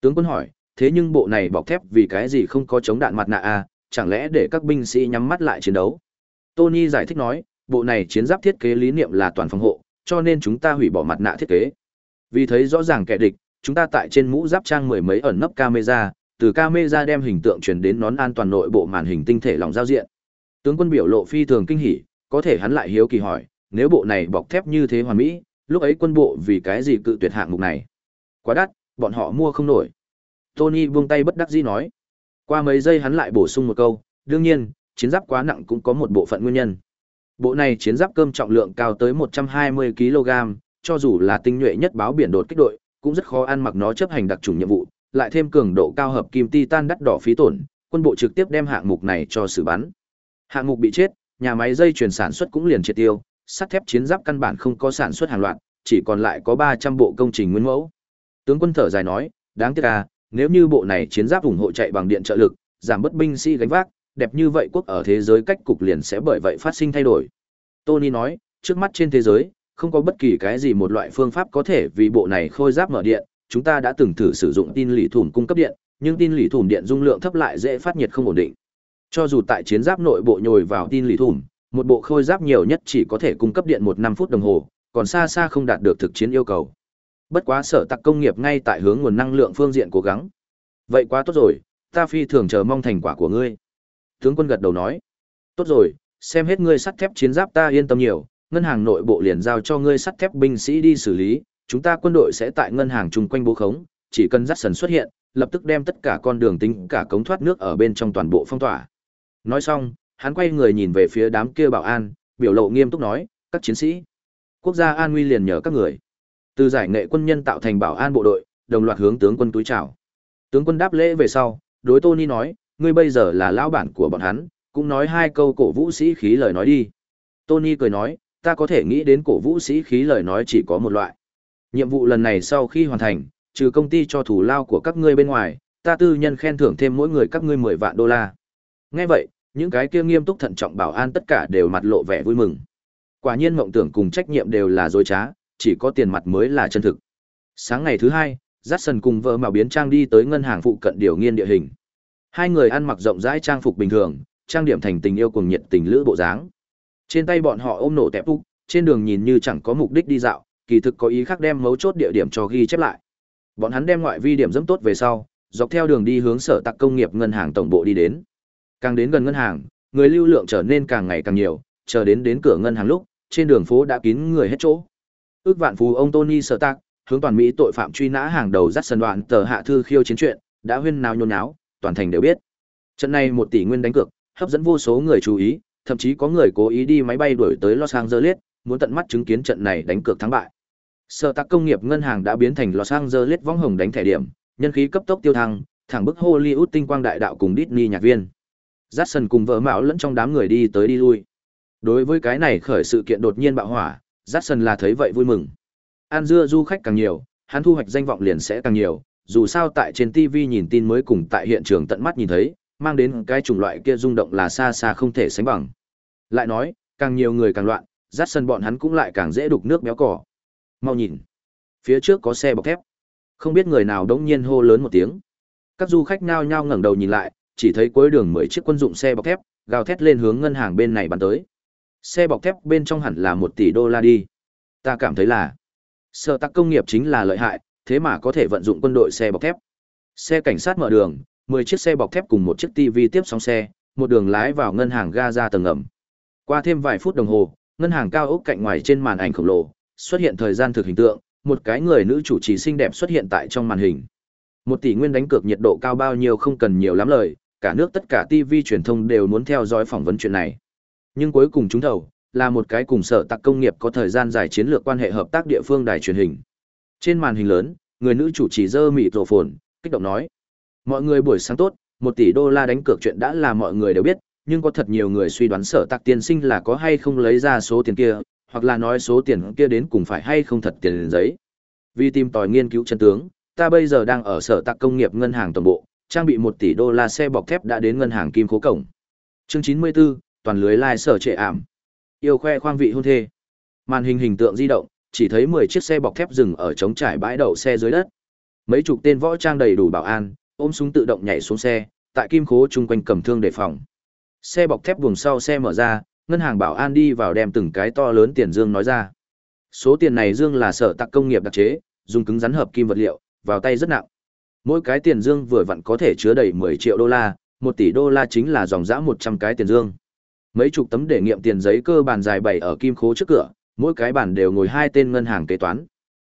Tướng quân hỏi, thế nhưng bộ này bọc thép vì cái gì không có chống đạn mặt nạ a, à, chẳng lẽ để các binh sĩ nhắm mắt lại chiến đấu? Tony giải thích nói, bộ này chiến giáp thiết kế lý niệm là toàn phòng hộ, cho nên chúng ta hủy bỏ mặt nạ thiết kế. Vì thấy rõ ràng kẻ địch, chúng ta tại trên mũ giáp trang mười mấy ẩn nấp camera, từ camera đem hình tượng truyền đến nón an toàn nội bộ màn hình tinh thể lòng giao diện. Tướng quân biểu lộ phi thường kinh hỉ, có thể hắn lại hiếu kỳ hỏi, nếu bộ này bọc thép như thế hoàn mỹ, lúc ấy quân bộ vì cái gì cự tuyệt hạng mục này? Quá đắt, bọn họ mua không nổi. Tony buông tay bất đắc dĩ nói. Qua mấy giây hắn lại bổ sung một câu, đương nhiên, chiến giáp quá nặng cũng có một bộ phận nguyên nhân. Bộ này chiến giáp cơm trọng lượng cao tới 120 kg, cho dù là tinh nhuệ nhất báo biển đột kích đội, cũng rất khó ăn mặc nó chấp hành đặc trùng nhiệm vụ, lại thêm cường độ cao hợp kim titan đắt đỏ phí tổn, quân bộ trực tiếp đem hạng mục này cho xử bắn. Hạng mục bị chết, nhà máy dây chuyển sản xuất cũng liền triệt tiêu, sắt thép chiến giáp căn bản không có sản xuất hàng loạt, chỉ còn lại có 300 bộ công trình nguyên mẫu. Tướng quân thở dài nói, đáng tiếc à, nếu như bộ này chiến giáp ủng hộ chạy bằng điện trợ lực, giảm bất binh sĩ gánh vác, đẹp như vậy quốc ở thế giới cách cục liền sẽ bởi vậy phát sinh thay đổi. Tony nói, trước mắt trên thế giới, không có bất kỳ cái gì một loại phương pháp có thể vì bộ này khôi giáp mở điện, chúng ta đã từng thử sử dụng tin lì thủm cung cấp điện, nhưng tin lì thủm điện dung lượng thấp lại dễ phát nhiệt không ổn định. Cho dù tại chiến giáp nội bộ nhồi vào tin lì thủm, một bộ khôi giáp nhiều nhất chỉ có thể cung cấp điện một năm phút đồng hồ, còn xa xa không đạt được thực chiến yêu cầu. Bất quá sở tặc công nghiệp ngay tại hướng nguồn năng lượng phương diện cố gắng. Vậy quá tốt rồi, ta phi thường chờ mong thành quả của ngươi. Tướng quân gật đầu nói, tốt rồi, xem hết ngươi sắt thép chiến giáp ta yên tâm nhiều, ngân hàng nội bộ liền giao cho ngươi sắt thép binh sĩ đi xử lý, chúng ta quân đội sẽ tại ngân hàng chung quanh bố khống, chỉ cần dắt sần xuất hiện, lập tức đem tất cả con đường tính cả cống thoát nước ở bên trong toàn bộ phong tỏa. Nói xong, hắn quay người nhìn về phía đám kia bảo an, biểu lộ nghiêm túc nói, các chiến sĩ, quốc gia an nguy liền nhờ các người. Từ giải nghệ quân nhân tạo thành bảo an bộ đội, đồng loạt hướng tướng quân túi chào. Tướng quân đáp lễ về sau, đối Tony nói, ngươi bây giờ là lão bản của bọn hắn, cũng nói hai câu cổ vũ sĩ khí lời nói đi. Tony cười nói, ta có thể nghĩ đến cổ vũ sĩ khí lời nói chỉ có một loại. Nhiệm vụ lần này sau khi hoàn thành, trừ công ty cho thủ lao của các ngươi bên ngoài, ta tư nhân khen thưởng thêm mỗi người các ngươi 10 vạn đô la. Nghe vậy, những cái kia nghiêm túc thận trọng bảo an tất cả đều mặt lộ vẻ vui mừng. Quả nhiên mộng tưởng cùng trách nhiệm đều là dối trá, chỉ có tiền mặt mới là chân thực. Sáng ngày thứ hai, Jackson cùng vợ mạo biến trang đi tới ngân hàng phụ cận điều nghiên địa hình. Hai người ăn mặc rộng rãi trang phục bình thường, trang điểm thành tình yêu cùng nhiệt tình lữ bộ dáng. Trên tay bọn họ ôm nổ tẹp úc, trên đường nhìn như chẳng có mục đích đi dạo, kỳ thực có ý khác đem mấu chốt địa điểm cho ghi chép lại. Bọn hắn đem ngoại vi điểm dẫm tốt về sau, dọc theo đường đi hướng sở tạc công nghiệp ngân hàng tổng bộ đi đến. Càng đến gần ngân hàng, người lưu lượng trở nên càng ngày càng nhiều, chờ đến đến cửa ngân hàng lúc, trên đường phố đã kín người hết chỗ. Ước vạn phú ông Tony sở tạc, hướng toàn Mỹ tội phạm truy nã hàng đầu dắt sân đoạn tờ hạ thư khiêu chiến chuyện, đã huyên nào nhôn náo, toàn thành đều biết. Trận này một tỷ nguyên đánh cược, hấp dẫn vô số người chú ý, thậm chí có người cố ý đi máy bay đuổi tới Los Angeles, muốn tận mắt chứng kiến trận này đánh cược thắng bại. Sở Tác công nghiệp ngân hàng đã biến thành Los Angeles vong hồng đánh thẻ điểm, nhân khí cấp tốc tiêu thăng, thẳng bức Hollywood tinh quang đại đạo cùng Disney nhạc viên. Jackson cùng vợ Mạo lẫn trong đám người đi tới đi lui. Đối với cái này khởi sự kiện đột nhiên bạo hỏa, Jackson là thấy vậy vui mừng. An dưa du khách càng nhiều, hắn thu hoạch danh vọng liền sẽ càng nhiều, dù sao tại trên TV nhìn tin mới cùng tại hiện trường tận mắt nhìn thấy, mang đến cái chủng loại kia rung động là xa xa không thể sánh bằng. Lại nói, càng nhiều người càng loạn, Jackson bọn hắn cũng lại càng dễ đục nước béo cỏ. Mau nhìn, phía trước có xe bọc thép. Không biết người nào đống nhiên hô lớn một tiếng. Các du khách nhao nhao ngẩng đầu nhìn lại, chỉ thấy cuối đường mười chiếc quân dụng xe bọc thép, gào thét lên hướng ngân hàng bên này bắn tới. Xe bọc thép bên trong hẳn là một tỷ đô la đi. Ta cảm thấy là, sở tắc công nghiệp chính là lợi hại, thế mà có thể vận dụng quân đội xe bọc thép. Xe cảnh sát mở đường, mười chiếc xe bọc thép cùng một chiếc TV tiếp sóng xe, một đường lái vào ngân hàng ga ra tầng ngầm. Qua thêm vài phút đồng hồ, ngân hàng cao ốc cạnh ngoài trên màn ảnh khổng lồ, xuất hiện thời gian thực hình tượng, một cái người nữ chủ trì xinh đẹp xuất hiện tại trong màn hình. Một tỷ nguyên đánh cược nhiệt độ cao bao nhiêu không cần nhiều lắm lời, cả nước tất cả TV truyền thông đều muốn theo dõi phỏng vấn chuyện này. Nhưng cuối cùng chúng đầu là một cái cùng sở tạc công nghiệp có thời gian dài chiến lược quan hệ hợp tác địa phương đài truyền hình. Trên màn hình lớn, người nữ chủ trì dơ mịt rổ phồn, kích động nói: "Mọi người buổi sáng tốt, một tỷ đô la đánh cược chuyện đã là mọi người đều biết, nhưng có thật nhiều người suy đoán sở tạc tiên sinh là có hay không lấy ra số tiền kia, hoặc là nói số tiền kia đến cùng phải hay không thật tiền giấy. Vì tìm tòi nghiên cứu chân tướng, ta bây giờ đang ở sở tạc công nghiệp ngân hàng toàn bộ, trang bị 1 tỷ đô la xe bọc thép đã đến ngân hàng kim khố cổng. Chương 94, toàn lưới lai sở trệ ảm. Yêu khoe khoang vị hôn thê. Màn hình hình tượng di động, chỉ thấy 10 chiếc xe bọc thép dừng ở trống trải bãi đậu xe dưới đất. Mấy chục tên võ trang đầy đủ bảo an, ôm súng tự động nhảy xuống xe, tại kim khố chung quanh cầm thương đề phòng. Xe bọc thép buồng sau xe mở ra, ngân hàng bảo an đi vào đem từng cái to lớn tiền dương nói ra. Số tiền này dương là sở tạc công nghiệp đặc chế, dùng cứng rắn hợp kim vật liệu, vào tay rất nặng. Mỗi cái tiền dương vừa vặn có thể chứa đầy 10 triệu đô la, 1 tỷ đô la chính là dòng dã 100 cái tiền dương. Mấy chục tấm để nghiệm tiền giấy cơ bản dài bảy ở kim khố trước cửa, mỗi cái bàn đều ngồi hai tên ngân hàng kế toán.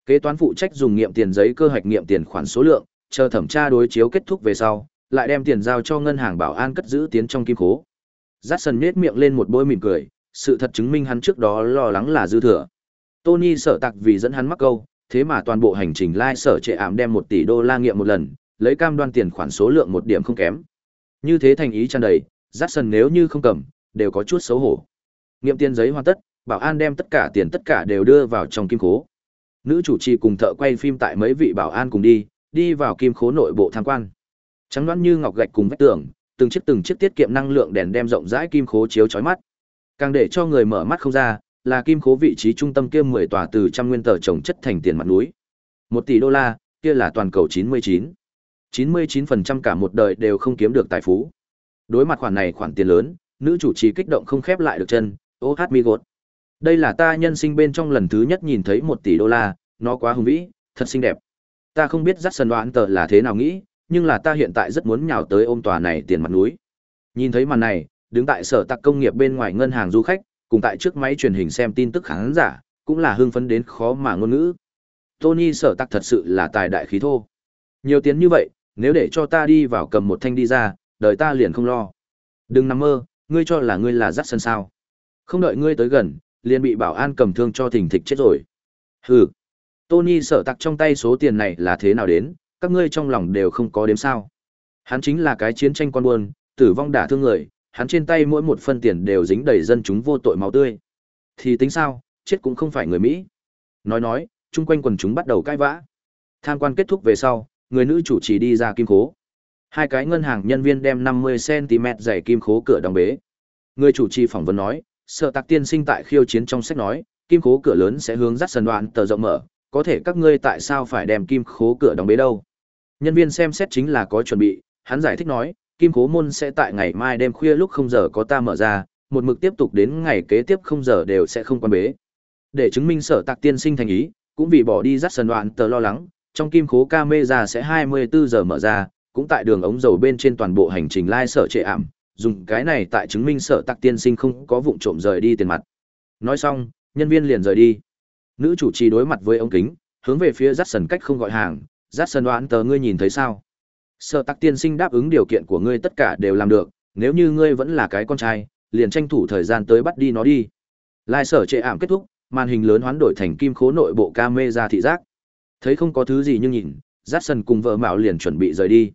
Kế toán phụ trách dùng nghiệm tiền giấy cơ hoạch nghiệm tiền khoản số lượng, chờ thẩm tra đối chiếu kết thúc về sau, lại đem tiền giao cho ngân hàng bảo an cất giữ tiến trong kim khố. Jackson nhếch miệng lên một bôi mỉm cười, Sự thật chứng minh hắn trước đó lo lắng là dư thừa. Tony sợ tặc vì dẫn hắn mắc câu, thế mà toàn bộ hành trình lai sở trệ ảm đem 1 tỷ đô la nghiệm một lần, lấy cam đoan tiền khoản số lượng một điểm không kém. Như thế thành ý tràn đầy, Jackson nếu như không cầm, đều có chút xấu hổ. Nghiệm tiền giấy hoàn tất, bảo an đem tất cả tiền tất cả đều đưa vào trong kim khố. Nữ chủ trì cùng thợ quay phim tại mấy vị bảo an cùng đi, đi vào kim khố nội bộ tham quan. Trắng đoán như ngọc gạch cùng vách tường, từng chiếc từng chiếc tiết kiệm năng lượng đèn đem rộng rãi kim khố chiếu chói mắt. Càng để cho người mở mắt không ra, là kim khố vị trí trung tâm kia 10 tòa từ trăm nguyên tờ trồng chất thành tiền mặt núi. 1 tỷ đô la, kia là toàn cầu 99. 99% cả một đời đều không kiếm được tài phú. Đối mặt khoản này khoản tiền lớn, nữ chủ trì kích động không khép lại được chân, ô hát mi gột. Đây là ta nhân sinh bên trong lần thứ nhất nhìn thấy 1 tỷ đô la, nó quá hùng vĩ, thật xinh đẹp. Ta không biết dắt sân đoán tờ là thế nào nghĩ, nhưng là ta hiện tại rất muốn nhào tới ôm tòa này tiền mặt núi. Nhìn thấy màn này, đứng tại sở tạc công nghiệp bên ngoài ngân hàng du khách, cùng tại trước máy truyền hình xem tin tức khán giả, cũng là hưng phấn đến khó mà ngôn ngữ. Tony sở tạc thật sự là tài đại khí thô. Nhiều tiền như vậy, nếu để cho ta đi vào cầm một thanh đi ra, đời ta liền không lo. Đừng nằm mơ, ngươi cho là ngươi là dắt sân sao. Không đợi ngươi tới gần, liền bị bảo an cầm thương cho thình thịch chết rồi. Hừ. Tony sợ tặc trong tay số tiền này là thế nào đến, các ngươi trong lòng đều không có đếm sao. Hắn chính là cái chiến tranh con buôn, tử vong đả thương người, hắn trên tay mỗi một phân tiền đều dính đầy dân chúng vô tội máu tươi. Thì tính sao, chết cũng không phải người Mỹ. Nói nói, chung quanh quần chúng bắt đầu cãi vã. Tham quan kết thúc về sau, người nữ chủ trì đi ra kim khố. Hai cái ngân hàng nhân viên đem 50cm dày kim khố cửa đóng bế. Người chủ trì phỏng vấn nói, sợ tạc tiên sinh tại khiêu chiến trong sách nói, kim khố cửa lớn sẽ hướng dắt sân đoạn tờ rộng mở, có thể các ngươi tại sao phải đem kim khố cửa đóng bế đâu? Nhân viên xem xét chính là có chuẩn bị, hắn giải thích nói, kim khố môn sẽ tại ngày mai đêm khuya lúc không giờ có ta mở ra, một mực tiếp tục đến ngày kế tiếp không giờ đều sẽ không quan bế. Để chứng minh sở tạc tiên sinh thành ý, cũng vì bỏ đi rắt sần đoạn tờ lo lắng, trong kim khố camera sẽ 24 giờ mở ra, cũng tại đường ống dầu bên trên toàn bộ hành trình lai sở trệ ảm, dùng cái này tại chứng minh sở tạc tiên sinh không có vụng trộm rời đi tiền mặt. Nói xong, nhân viên liền rời đi. Nữ chủ trì đối mặt với ông kính, hướng về phía dắt sần cách không gọi hàng, dắt sần đoán tờ ngươi nhìn thấy sao? Sở Tắc tiên sinh đáp ứng điều kiện của ngươi tất cả đều làm được, nếu như ngươi vẫn là cái con trai, liền tranh thủ thời gian tới bắt đi nó đi. Lai sở trệ ảm kết thúc, màn hình lớn hoán đổi thành kim khố nội bộ camera thị giác. Thấy không có thứ gì nhưng nhìn, Jackson cùng vợ Mạo liền chuẩn bị rời đi.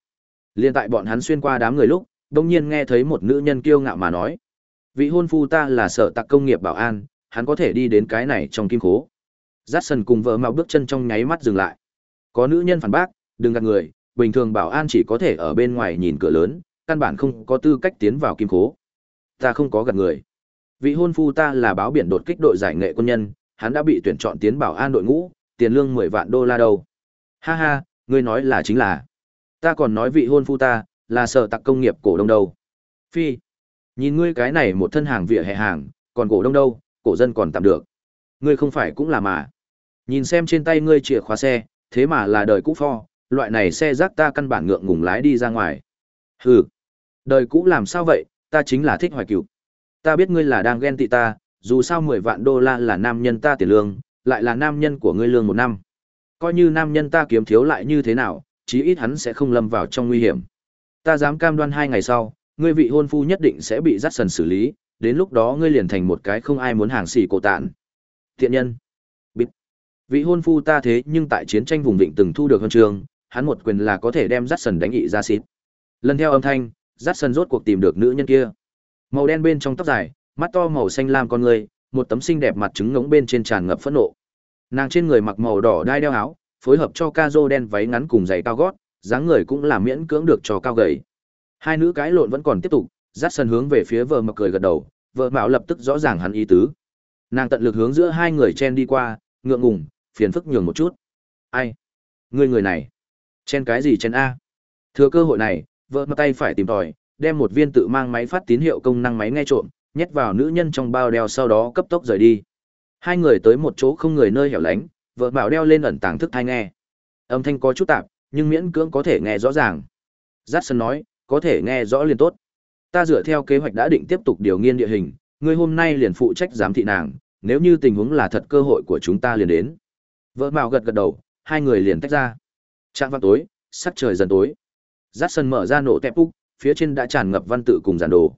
Liên tại bọn hắn xuyên qua đám người lúc, đông nhiên nghe thấy một nữ nhân kiêu ngạo mà nói. Vị hôn phu ta là sở tạc công nghiệp bảo an, hắn có thể đi đến cái này trong kim khố. Jackson cùng vợ Mạo bước chân trong nháy mắt dừng lại. Có nữ nhân phản bác, đừng gạt người, bình thường bảo an chỉ có thể ở bên ngoài nhìn cửa lớn, căn bản không có tư cách tiến vào kim khố. Ta không có gạt người. Vị hôn phu ta là báo biển đột kích đội giải nghệ quân nhân, hắn đã bị tuyển chọn tiến bảo an đội ngũ, tiền lương 10 vạn đô la đâu. Ha ha, ngươi nói là chính là. Ta còn nói vị hôn phu ta, là sở tặc công nghiệp cổ đông đâu. Phi, nhìn ngươi cái này một thân hàng vỉa hè hàng, còn cổ đông đâu, cổ dân còn tạm được. Ngươi không phải cũng là mà. Nhìn xem trên tay ngươi chìa khóa xe, thế mà là đời cũ pho, loại này xe rác ta căn bản ngượng ngùng lái đi ra ngoài. Hừ, đời cũ làm sao vậy, ta chính là thích hoài cựu. Ta biết ngươi là đang ghen tị ta, dù sao 10 vạn đô la là nam nhân ta tiền lương, lại là nam nhân của ngươi lương một năm. Coi như nam nhân ta kiếm thiếu lại như thế nào, chí ít hắn sẽ không lâm vào trong nguy hiểm. Ta dám cam đoan hai ngày sau, ngươi vị hôn phu nhất định sẽ bị dắt sần xử lý, đến lúc đó ngươi liền thành một cái không ai muốn hàng xỉ cổ tạn. Thiện nhân. Vị hôn phu ta thế nhưng tại chiến tranh vùng vịnh từng thu được huân trường, hắn một quyền là có thể đem dắt sần đánh ị ra xít. Lần theo âm thanh, dắt sần rốt cuộc tìm được nữ nhân kia. Màu đen bên trong tóc dài, mắt to màu xanh lam con người, một tấm xinh đẹp mặt trứng ngống bên trên tràn ngập phẫn nộ. Nàng trên người mặc màu đỏ đai đeo áo, phối hợp cho ca rô đen váy ngắn cùng giày cao gót, dáng người cũng là miễn cưỡng được cho cao gầy. Hai nữ cái lộn vẫn còn tiếp tục, dắt sân hướng về phía vợ mặc cười gật đầu, vợ mạo lập tức rõ ràng hắn ý tứ. Nàng tận lực hướng giữa hai người chen đi qua, ngượng ngùng, phiền phức nhường một chút. Ai? Ngươi người này. Chen cái gì chen A? Thừa cơ hội này, vợ mặt tay phải tìm tòi, đem một viên tự mang máy phát tín hiệu công năng máy nghe trộm, nhét vào nữ nhân trong bao đeo sau đó cấp tốc rời đi. Hai người tới một chỗ không người nơi hẻo lánh, vợ bảo đeo lên ẩn tàng thức thai nghe. Âm thanh có chút tạp, nhưng miễn cưỡng có thể nghe rõ ràng. Jackson nói, có thể nghe rõ liền tốt. Ta dựa theo kế hoạch đã định tiếp tục điều nghiên địa hình, người hôm nay liền phụ trách giám thị nàng, nếu như tình huống là thật cơ hội của chúng ta liền đến. Vợ Mạo gật gật đầu, hai người liền tách ra. Trạng văn tối, sắc trời dần tối. Jackson mở ra nổ tẹp úc, phía trên đã tràn ngập văn tự cùng giản đồ.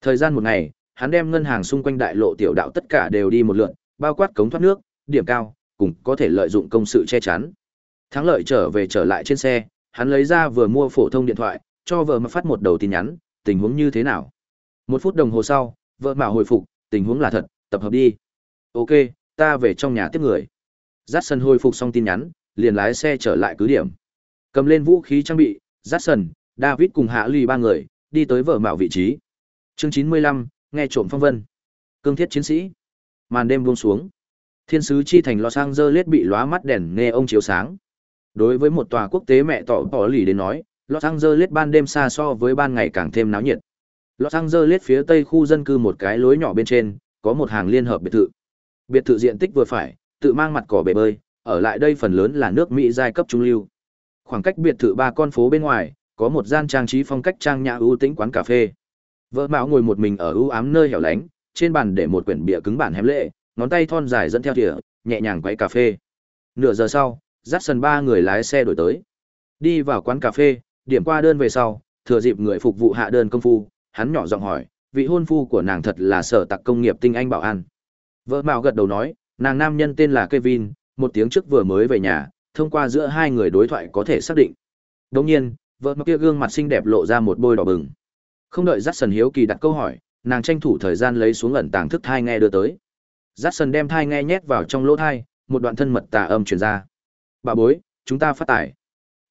Thời gian một ngày, hắn đem ngân hàng xung quanh đại lộ tiểu đạo tất cả đều đi một lượt, bao quát cống thoát nước, điểm cao, cùng có thể lợi dụng công sự che chắn. Thắng lợi trở về trở lại trên xe, hắn lấy ra vừa mua phổ thông điện thoại, cho vợ mà phát một đầu tin nhắn, tình huống như thế nào. Một phút đồng hồ sau, vợ mà hồi phục, tình huống là thật, tập hợp đi. Ok, ta về trong nhà tiếp người. Jackson hồi phục xong tin nhắn, liền lái xe trở lại cứ điểm. Cầm lên vũ khí trang bị, Jackson, David cùng Hạ Lì ba người, đi tới vở mạo vị trí. Chương 95, nghe trộm phong vân. Cương thiết chiến sĩ. Màn đêm buông xuống. Thiên sứ chi thành Los Angeles bị lóa mắt đèn nghe ông chiếu sáng. Đối với một tòa quốc tế mẹ tỏ tỏ lì đến nói, Los Angeles ban đêm xa so với ban ngày càng thêm náo nhiệt. Los Angeles phía tây khu dân cư một cái lối nhỏ bên trên, có một hàng liên hợp biệt thự. Biệt thự diện tích vừa phải, tự mang mặt cỏ bể bơi, ở lại đây phần lớn là nước Mỹ giai cấp trung lưu. Khoảng cách biệt thự ba con phố bên ngoài, có một gian trang trí phong cách trang nhã ưu tĩnh quán cà phê. Vợ Mạo ngồi một mình ở ưu ám nơi hẻo lánh, trên bàn để một quyển bìa cứng bản hém lệ, ngón tay thon dài dẫn theo thìa, nhẹ nhàng quấy cà phê. Nửa giờ sau, dắt ba người lái xe đổi tới. Đi vào quán cà phê, điểm qua đơn về sau, thừa dịp người phục vụ hạ đơn công phu, hắn nhỏ giọng hỏi, vị hôn phu của nàng thật là sở tặc công nghiệp tinh anh bảo an. Vợ Mạo gật đầu nói, nàng nam nhân tên là Kevin, một tiếng trước vừa mới về nhà, thông qua giữa hai người đối thoại có thể xác định. Đồng nhiên, vợ Mạo kia gương mặt xinh đẹp lộ ra một bôi đỏ bừng. Không đợi Jackson hiếu kỳ đặt câu hỏi, nàng tranh thủ thời gian lấy xuống ẩn tàng thức thai nghe đưa tới. Jackson đem thai nghe nhét vào trong lỗ thai, một đoạn thân mật tà âm truyền ra. Bà bối, chúng ta phát tải.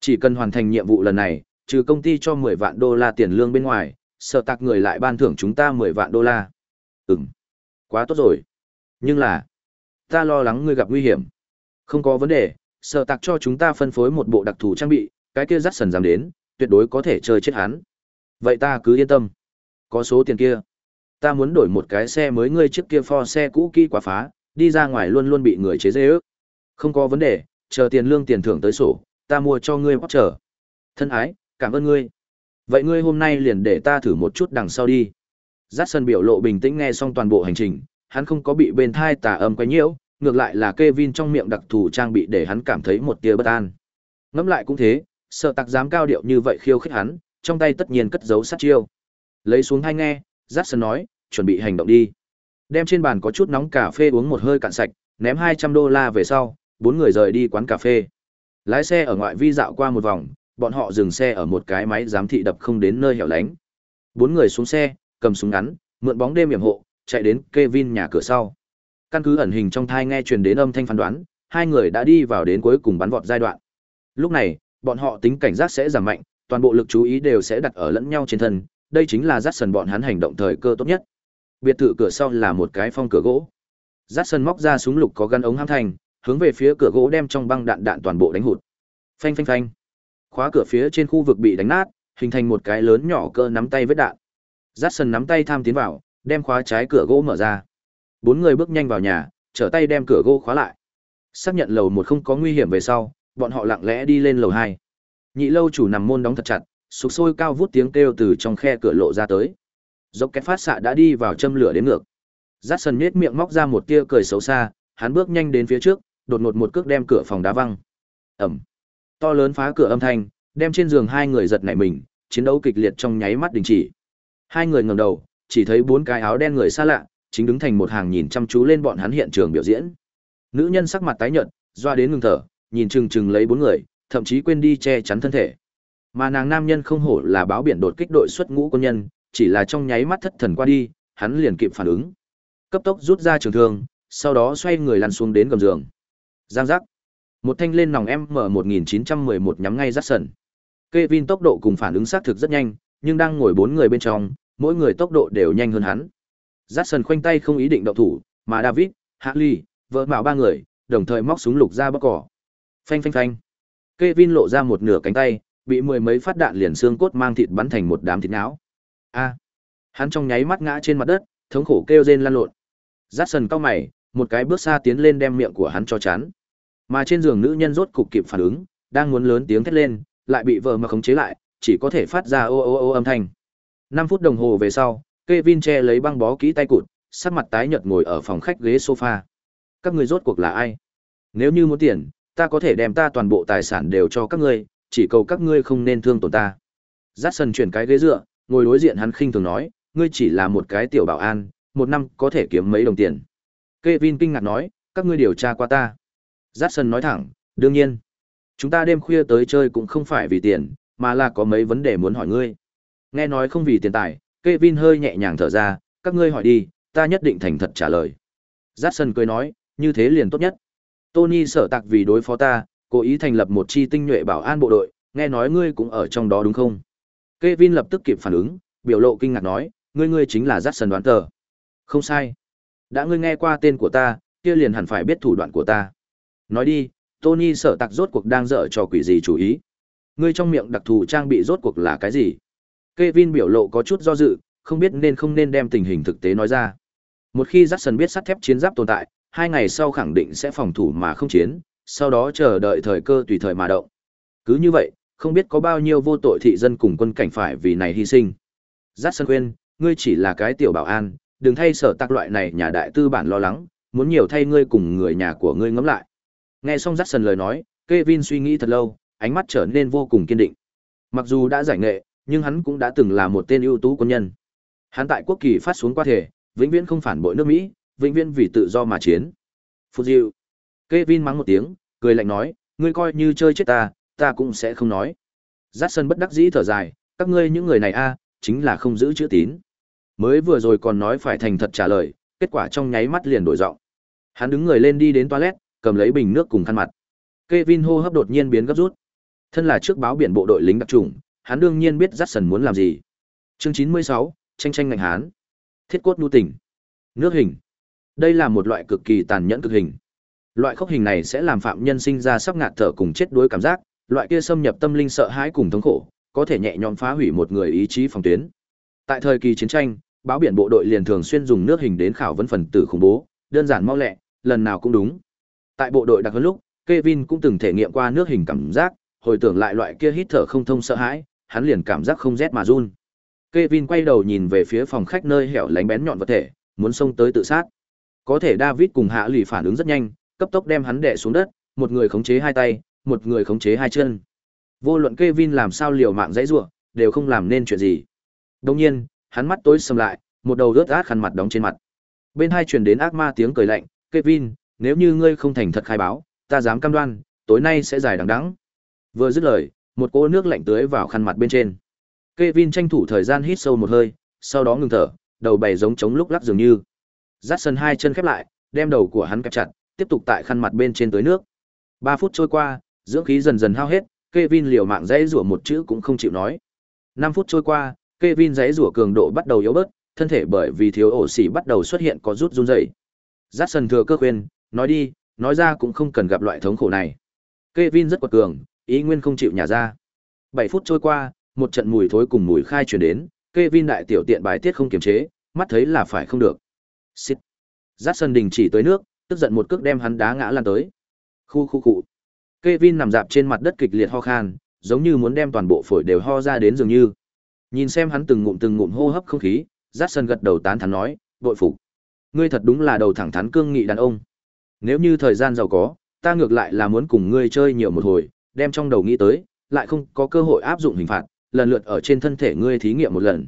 Chỉ cần hoàn thành nhiệm vụ lần này, trừ công ty cho 10 vạn đô la tiền lương bên ngoài, sợ tạc người lại ban thưởng chúng ta 10 vạn đô la. Ừm, quá tốt rồi. Nhưng là, ta lo lắng ngươi gặp nguy hiểm. Không có vấn đề, sợ tạc cho chúng ta phân phối một bộ đặc thù trang bị, cái kia dắt sần dám đến, tuyệt đối có thể chơi chết hắn. Vậy ta cứ yên tâm. Có số tiền kia. Ta muốn đổi một cái xe mới ngươi trước kia pho xe cũ kỹ quá phá, đi ra ngoài luôn luôn bị người chế dê ước. Không có vấn đề, chờ tiền lương tiền thưởng tới sổ, ta mua cho ngươi bóc trở. Thân ái, cảm ơn ngươi. Vậy ngươi hôm nay liền để ta thử một chút đằng sau đi. Dát sân biểu lộ bình tĩnh nghe xong toàn bộ hành trình, hắn không có bị bên thai tà âm quấy nhiễu, ngược lại là Kevin trong miệng đặc thù trang bị để hắn cảm thấy một tia bất an. Ngẫm lại cũng thế, sợ tặc dám cao điệu như vậy khiêu khích hắn, trong tay tất nhiên cất giấu sát chiêu. Lấy xuống hai nghe, Jackson nói, chuẩn bị hành động đi. Đem trên bàn có chút nóng cà phê uống một hơi cạn sạch, ném 200 đô la về sau, bốn người rời đi quán cà phê. Lái xe ở ngoại vi dạo qua một vòng, bọn họ dừng xe ở một cái máy giám thị đập không đến nơi hẻo lánh. Bốn người xuống xe, cầm súng ngắn, mượn bóng đêm yểm hộ, chạy đến Kevin nhà cửa sau. Căn cứ ẩn hình trong thai nghe truyền đến âm thanh phán đoán, hai người đã đi vào đến cuối cùng bắn vọt giai đoạn. Lúc này, bọn họ tính cảnh giác sẽ giảm mạnh, toàn bộ lực chú ý đều sẽ đặt ở lẫn nhau trên thân, đây chính là Jackson bọn hắn hành động thời cơ tốt nhất. Biệt thự cửa sau là một cái phong cửa gỗ. Jackson móc ra súng lục có gắn ống hãm thành, hướng về phía cửa gỗ đem trong băng đạn đạn toàn bộ đánh hụt. Phanh phanh phanh. Khóa cửa phía trên khu vực bị đánh nát, hình thành một cái lớn nhỏ cơ nắm tay vết đạn. Jackson nắm tay tham tiến vào, đem khóa trái cửa gỗ mở ra. Bốn người bước nhanh vào nhà, trở tay đem cửa gỗ khóa lại. Xác nhận lầu một không có nguy hiểm về sau, bọn họ lặng lẽ đi lên lầu hai. Nhị lâu chủ nằm môn đóng thật chặt, sục sôi cao vút tiếng kêu từ trong khe cửa lộ ra tới. Dốc két phát xạ đã đi vào châm lửa đến ngược. Dát sần nhếch miệng móc ra một tia cười xấu xa, hắn bước nhanh đến phía trước, đột ngột một cước đem cửa phòng đá văng. Ẩm. To lớn phá cửa âm thanh, đem trên giường hai người giật nảy mình, chiến đấu kịch liệt trong nháy mắt đình chỉ. Hai người ngẩng đầu, chỉ thấy bốn cái áo đen người xa lạ, chính đứng thành một hàng nhìn chăm chú lên bọn hắn hiện trường biểu diễn. Nữ nhân sắc mặt tái nhợt, doa đến ngừng thở, nhìn chừng chừng lấy bốn người, thậm chí quên đi che chắn thân thể. Mà nàng nam nhân không hổ là báo biển đột kích đội xuất ngũ quân nhân, chỉ là trong nháy mắt thất thần qua đi, hắn liền kịp phản ứng. Cấp tốc rút ra trường thương, sau đó xoay người lăn xuống đến gầm giường. Giang giác. Một thanh lên nòng M1911 nhắm ngay rát sần. Kevin tốc độ cùng phản ứng xác thực rất nhanh, nhưng đang ngồi bốn người bên trong, mỗi người tốc độ đều nhanh hơn hắn. Rát sần khoanh tay không ý định động thủ, mà David, Harley, vợ bảo ba người, đồng thời móc súng lục ra bóc cỏ. Phanh phanh phanh. Kevin lộ ra một nửa cánh tay, bị mười mấy phát đạn liền xương cốt mang thịt bắn thành một đám thịt não. A. Hắn trong nháy mắt ngã trên mặt đất, thống khổ kêu rên lăn lộn. Jackson cao mày, một cái bước xa tiến lên đem miệng của hắn cho chắn. Mà trên giường nữ nhân rốt cục kịp phản ứng, đang muốn lớn tiếng thét lên, lại bị vợ mà khống chế lại, chỉ có thể phát ra ô ô ô âm thanh. 5 phút đồng hồ về sau, Kevin che lấy băng bó kỹ tay cụt, sắc mặt tái nhợt ngồi ở phòng khách ghế sofa. Các người rốt cuộc là ai? Nếu như muốn tiền, ta có thể đem ta toàn bộ tài sản đều cho các ngươi, chỉ cầu các ngươi không nên thương tổn ta. Jackson chuyển cái ghế dựa, ngồi đối diện hắn khinh thường nói, ngươi chỉ là một cái tiểu bảo an, một năm có thể kiếm mấy đồng tiền. Kevin kinh ngạc nói, các ngươi điều tra qua ta. Jackson nói thẳng, đương nhiên. Chúng ta đêm khuya tới chơi cũng không phải vì tiền, mà là có mấy vấn đề muốn hỏi ngươi. Nghe nói không vì tiền tài, Kevin hơi nhẹ nhàng thở ra, các ngươi hỏi đi, ta nhất định thành thật trả lời. Jackson cười nói, như thế liền tốt nhất. Tony sở tạc vì đối phó ta, cố ý thành lập một chi tinh nhuệ bảo an bộ đội, nghe nói ngươi cũng ở trong đó đúng không? Kevin lập tức kịp phản ứng, biểu lộ kinh ngạc nói, ngươi ngươi chính là Jackson đoán tờ. Không sai. Đã ngươi nghe qua tên của ta, kia liền hẳn phải biết thủ đoạn của ta. Nói đi, Tony sở tạc rốt cuộc đang dở cho quỷ gì chủ ý. Ngươi trong miệng đặc thù trang bị rốt cuộc là cái gì? Kevin biểu lộ có chút do dự, không biết nên không nên đem tình hình thực tế nói ra. Một khi Jackson biết sắt thép chiến giáp tồn tại, hai ngày sau khẳng định sẽ phòng thủ mà không chiến, sau đó chờ đợi thời cơ tùy thời mà động. Cứ như vậy, không biết có bao nhiêu vô tội thị dân cùng quân cảnh phải vì này hy sinh. Jackson khuyên, ngươi chỉ là cái tiểu bảo an, đừng thay sở tạc loại này nhà đại tư bản lo lắng, muốn nhiều thay ngươi cùng người nhà của ngươi ngẫm lại. Nghe xong Jackson lời nói, Kevin suy nghĩ thật lâu, ánh mắt trở nên vô cùng kiên định. Mặc dù đã giải nghệ, nhưng hắn cũng đã từng là một tên ưu tú quân nhân. Hắn tại quốc kỳ phát xuống qua thể, vĩnh viễn không phản bội nước Mỹ, vĩnh viễn vì tự do mà chiến. Fujiu. Diệu. Kevin mắng một tiếng, cười lạnh nói, ngươi coi như chơi chết ta, ta cũng sẽ không nói. Jackson bất đắc dĩ thở dài, các ngươi những người này a, chính là không giữ chữ tín. Mới vừa rồi còn nói phải thành thật trả lời, kết quả trong nháy mắt liền đổi giọng. Hắn đứng người lên đi đến toilet, cầm lấy bình nước cùng khăn mặt. Kevin hô hấp đột nhiên biến gấp rút. Thân là trước báo biển bộ đội lính đặc trùng, hắn đương nhiên biết Jackson muốn làm gì. Chương 96, tranh tranh ngành hán. Thiết cốt nhu tỉnh. Nước hình. Đây là một loại cực kỳ tàn nhẫn cực hình. Loại khốc hình này sẽ làm phạm nhân sinh ra sắp ngạt thở cùng chết đuối cảm giác, loại kia xâm nhập tâm linh sợ hãi cùng thống khổ, có thể nhẹ nhõm phá hủy một người ý chí phòng tuyến. Tại thời kỳ chiến tranh, báo biển bộ đội liền thường xuyên dùng nước hình đến khảo vấn phần tử khủng bố, đơn giản mau lẹ, lần nào cũng đúng. Tại bộ đội đặc huấn lúc, Kevin cũng từng thể nghiệm qua nước hình cảm giác, hồi tưởng lại loại kia hít thở không thông sợ hãi, hắn liền cảm giác không rét mà run. Kevin quay đầu nhìn về phía phòng khách nơi hẻo lánh bén nhọn vật thể, muốn xông tới tự sát. Có thể David cùng Hạ Lì phản ứng rất nhanh, cấp tốc đem hắn đè xuống đất, một người khống chế hai tay, một người khống chế hai chân. Vô luận Kevin làm sao liều mạng dãy rủa, đều không làm nên chuyện gì. Đương nhiên, hắn mắt tối sầm lại, một đầu rớt át khăn mặt đóng trên mặt. Bên hai truyền đến ác ma tiếng cười lạnh, "Kevin, nếu như ngươi không thành thật khai báo, ta dám cam đoan, tối nay sẽ dài đằng đẵng." Vừa dứt lời, một cỗ nước lạnh tưới vào khăn mặt bên trên. Kevin tranh thủ thời gian hít sâu một hơi, sau đó ngừng thở, đầu bày giống chống lúc lắc dường như. Dắt sân hai chân khép lại, đem đầu của hắn kẹp chặt, tiếp tục tại khăn mặt bên trên tưới nước. Ba phút trôi qua, dưỡng khí dần dần hao hết, Kevin liều mạng dãy rủa một chữ cũng không chịu nói. Năm phút trôi qua, Kevin dãy rủa cường độ bắt đầu yếu bớt, thân thể bởi vì thiếu ổ xỉ bắt đầu xuất hiện có rút run rẩy. Jackson thừa cơ khuyên, nói đi, nói ra cũng không cần gặp loại thống khổ này. Kevin rất quật cường, ý nguyên không chịu nhả ra. 7 phút trôi qua, một trận mùi thối cùng mùi khai truyền đến, Kevin đại tiểu tiện bài tiết không kiềm chế, mắt thấy là phải không được. Xịt. Jackson đình chỉ tới nước, tức giận một cước đem hắn đá ngã lăn tới. Khu khu cụ. Kevin nằm dạp trên mặt đất kịch liệt ho khan, giống như muốn đem toàn bộ phổi đều ho ra đến dường như. Nhìn xem hắn từng ngụm từng ngụm hô hấp không khí, Jackson gật đầu tán thán nói, bội phục. Ngươi thật đúng là đầu thẳng thắn cương nghị đàn ông. Nếu như thời gian giàu có, ta ngược lại là muốn cùng ngươi chơi nhiều một hồi, đem trong đầu nghĩ tới, lại không có cơ hội áp dụng hình phạt, lần lượt ở trên thân thể ngươi thí nghiệm một lần.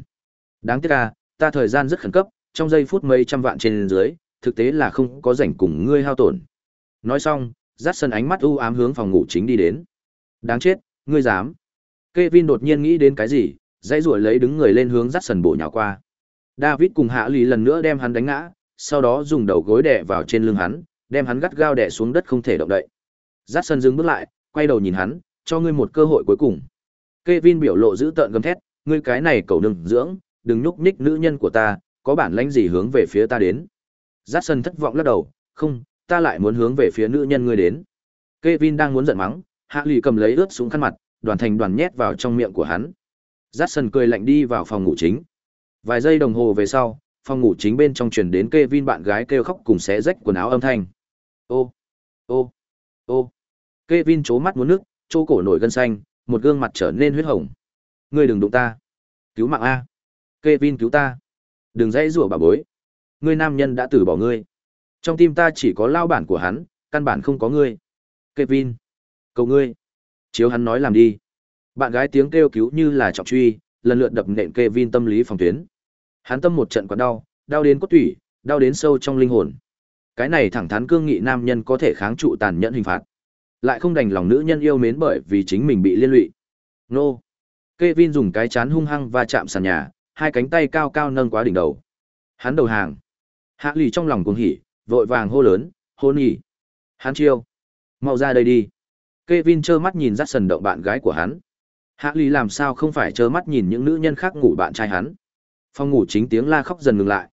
Đáng tiếc à, ta thời gian rất khẩn cấp, trong giây phút mấy trăm vạn trên dưới, thực tế là không có rảnh cùng ngươi hao tổn. Nói xong, dắt sân ánh mắt u ám hướng phòng ngủ chính đi đến. Đáng chết, ngươi dám. Kevin đột nhiên nghĩ đến cái gì, dãy rủa lấy đứng người lên hướng dắt sân bổ nhào qua. David cùng hạ lì lần nữa đem hắn đánh ngã, sau đó dùng đầu gối đè vào trên lưng hắn, đem hắn gắt gao đè xuống đất không thể động đậy. Dắt sân dừng bước lại, quay đầu nhìn hắn, cho ngươi một cơ hội cuối cùng. Kevin biểu lộ giữ tợn gầm thét, ngươi cái này cầu đừng dưỡng, đừng nhúc nhích nữ nhân của ta, có bản lãnh gì hướng về phía ta đến. Jackson thất vọng lắc đầu, không, ta lại muốn hướng về phía nữ nhân ngươi đến. Kevin đang muốn giận mắng, Hạ Lì cầm lấy ướt xuống khăn mặt, đoàn thành đoàn nhét vào trong miệng của hắn. Jackson cười lạnh đi vào phòng ngủ chính. Vài giây đồng hồ về sau, phòng ngủ chính bên trong truyền đến Kevin bạn gái kêu khóc cùng xé rách quần áo âm thanh. Ô, ô, ô. Kevin chố mắt muốn nước, chỗ cổ nổi gân xanh, một gương mặt trở nên huyết hồng. Ngươi đừng đụng ta. Cứu mạng a. Kevin cứu ta. Đừng dãy rủa bà bối. Ngươi nam nhân đã từ bỏ ngươi. Trong tim ta chỉ có lao bản của hắn, căn bản không có ngươi. Kevin. Cầu ngươi. Chiếu hắn nói làm đi. Bạn gái tiếng kêu cứu như là trọng truy, lần lượt đập nện Kevin tâm lý phòng tuyến. Hắn tâm một trận quặn đau, đau đến cốt tủy, đau đến sâu trong linh hồn. Cái này thẳng thắn cương nghị nam nhân có thể kháng trụ tàn nhẫn hình phạt. Lại không đành lòng nữ nhân yêu mến bởi vì chính mình bị liên lụy. Nô. Kevin dùng cái chán hung hăng và chạm sàn nhà, hai cánh tay cao cao nâng quá đỉnh đầu. Hắn đầu hàng. Hạ lì trong lòng cuồng hỉ, vội vàng hô lớn, hôn nhỉ. Hắn chiêu. Mau ra đây đi. Kevin trơ mắt nhìn dắt sần động bạn gái của hắn. Hạ lì làm sao không phải trơ mắt nhìn những nữ nhân khác ngủ bạn trai hắn. Phòng ngủ chính tiếng la khóc dần ngừng lại.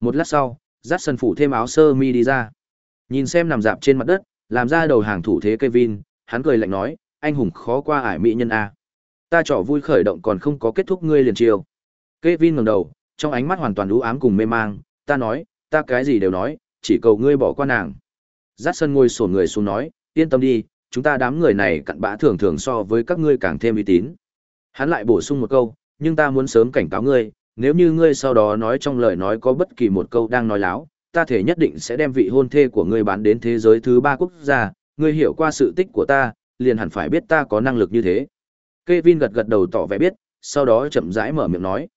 Một lát sau, dắt sần phủ thêm áo sơ mi đi ra. Nhìn xem nằm dạp trên mặt đất, làm ra đầu hàng thủ thế Kevin, hắn cười lạnh nói, anh hùng khó qua ải mỹ nhân a. Ta trò vui khởi động còn không có kết thúc ngươi liền chiêu. Kevin ngẩng đầu, trong ánh mắt hoàn toàn u ám cùng mê mang, ta nói, ta cái gì đều nói, chỉ cầu ngươi bỏ qua nàng. Dát sân ngồi sổn người xuống nói, yên tâm đi, chúng ta đám người này cặn bã thường thường so với các ngươi càng thêm uy tín. Hắn lại bổ sung một câu, nhưng ta muốn sớm cảnh cáo ngươi, nếu như ngươi sau đó nói trong lời nói có bất kỳ một câu đang nói láo, ta thể nhất định sẽ đem vị hôn thê của ngươi bán đến thế giới thứ ba quốc gia, ngươi hiểu qua sự tích của ta, liền hẳn phải biết ta có năng lực như thế. Kevin gật gật đầu tỏ vẻ biết, sau đó chậm rãi mở miệng nói.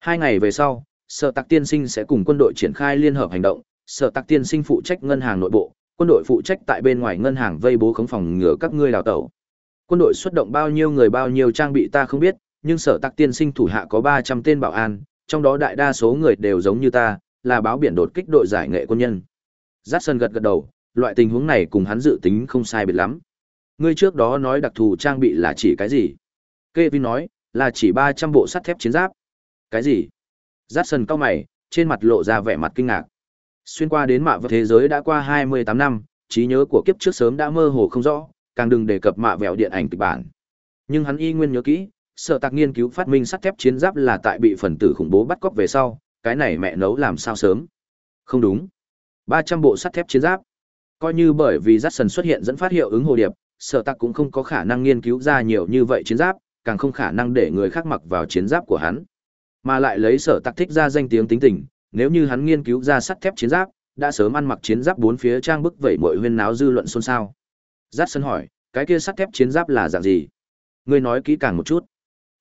Hai ngày về sau, Sở Tạc Tiên Sinh sẽ cùng quân đội triển khai liên hợp hành động, Sở Tạc Tiên Sinh phụ trách ngân hàng nội bộ, quân đội phụ trách tại bên ngoài ngân hàng vây bố khống phòng ngừa các ngươi đào tẩu. Quân đội xuất động bao nhiêu người bao nhiêu trang bị ta không biết, nhưng Sở Tạc Tiên Sinh thủ hạ có 300 tên bảo an, trong đó đại đa số người đều giống như ta, là báo biển đột kích đội giải nghệ quân nhân. Jackson gật gật đầu, loại tình huống này cùng hắn dự tính không sai biệt lắm. Ngươi trước đó nói đặc thù trang bị là chỉ cái gì? Kevin nói, là chỉ 300 bộ sắt thép chiến giáp. Cái gì? Jackson cao mày, trên mặt lộ ra vẻ mặt kinh ngạc. Xuyên qua đến mạ vật thế giới đã qua 28 năm, trí nhớ của kiếp trước sớm đã mơ hồ không rõ, càng đừng đề cập mạ vẹo điện ảnh kịch bản. Nhưng hắn y nguyên nhớ kỹ, sở tạc nghiên cứu phát minh sắt thép chiến giáp là tại bị phần tử khủng bố bắt cóc về sau, cái này mẹ nấu làm sao sớm. Không đúng. 300 bộ sắt thép chiến giáp. Coi như bởi vì Jackson xuất hiện dẫn phát hiệu ứng hồ điệp, sở tạc cũng không có khả năng nghiên cứu ra nhiều như vậy chiến giáp, càng không khả năng để người khác mặc vào chiến giáp của hắn. Mà lại lấy sở tạc thích ra danh tiếng tính tình, nếu như hắn nghiên cứu ra sắt thép chiến giáp, đã sớm ăn mặc chiến giáp bốn phía trang bức vẩy mọi huyên náo dư luận xôn xao. Rát sân hỏi, cái kia sắt thép chiến giáp là dạng gì? Ngươi nói kỹ càng một chút.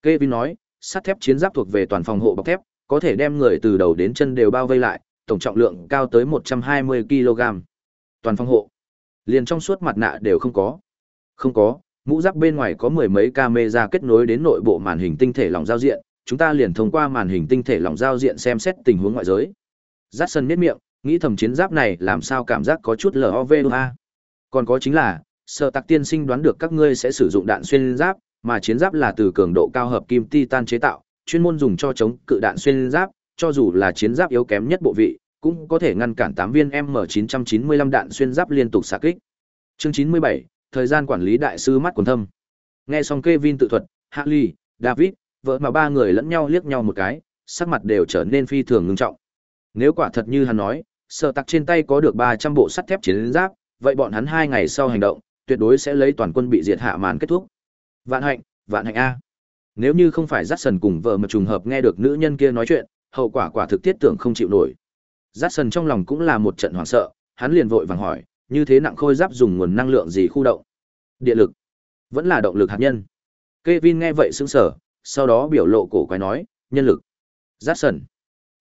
Kevin nói, sắt thép chiến giáp thuộc về toàn phòng hộ bọc thép, có thể đem người từ đầu đến chân đều bao vây lại, tổng trọng lượng cao tới 120 kg. Toàn phòng hộ. Liền trong suốt mặt nạ đều không có. Không có, mũ giáp bên ngoài có mười mấy camera kết nối đến nội bộ màn hình tinh thể lỏng giao diện, chúng ta liền thông qua màn hình tinh thể lỏng giao diện xem xét tình huống ngoại giới. Dát sân miết miệng, nghĩ thầm chiến giáp này làm sao cảm giác có chút LOVA. Còn có chính là, sợ tạc tiên sinh đoán được các ngươi sẽ sử dụng đạn xuyên giáp, mà chiến giáp là từ cường độ cao hợp kim titan chế tạo, chuyên môn dùng cho chống cự đạn xuyên giáp, cho dù là chiến giáp yếu kém nhất bộ vị, cũng có thể ngăn cản 8 viên M995 đạn xuyên giáp liên tục xạ kích. Chương 97, thời gian quản lý đại sư mắt quần thâm. Nghe xong Kevin tự thuật, Harley, David, vợ mà ba người lẫn nhau liếc nhau một cái, sắc mặt đều trở nên phi thường ngưng trọng. Nếu quả thật như hắn nói, sở tặc trên tay có được 300 bộ sắt thép chiến giáp, vậy bọn hắn hai ngày sau hành động, tuyệt đối sẽ lấy toàn quân bị diệt hạ màn kết thúc. Vạn hạnh, vạn hạnh a. Nếu như không phải Dát Sần cùng vợ mà trùng hợp nghe được nữ nhân kia nói chuyện, hậu quả quả thực tiết tưởng không chịu nổi. Dát Sần trong lòng cũng là một trận hoảng sợ, hắn liền vội vàng hỏi, như thế nặng khôi giáp dùng nguồn năng lượng gì khu động? Điện lực, vẫn là động lực hạt nhân. Kevin nghe vậy sững sờ, sau đó biểu lộ cổ quái nói, nhân lực. Dát Sần.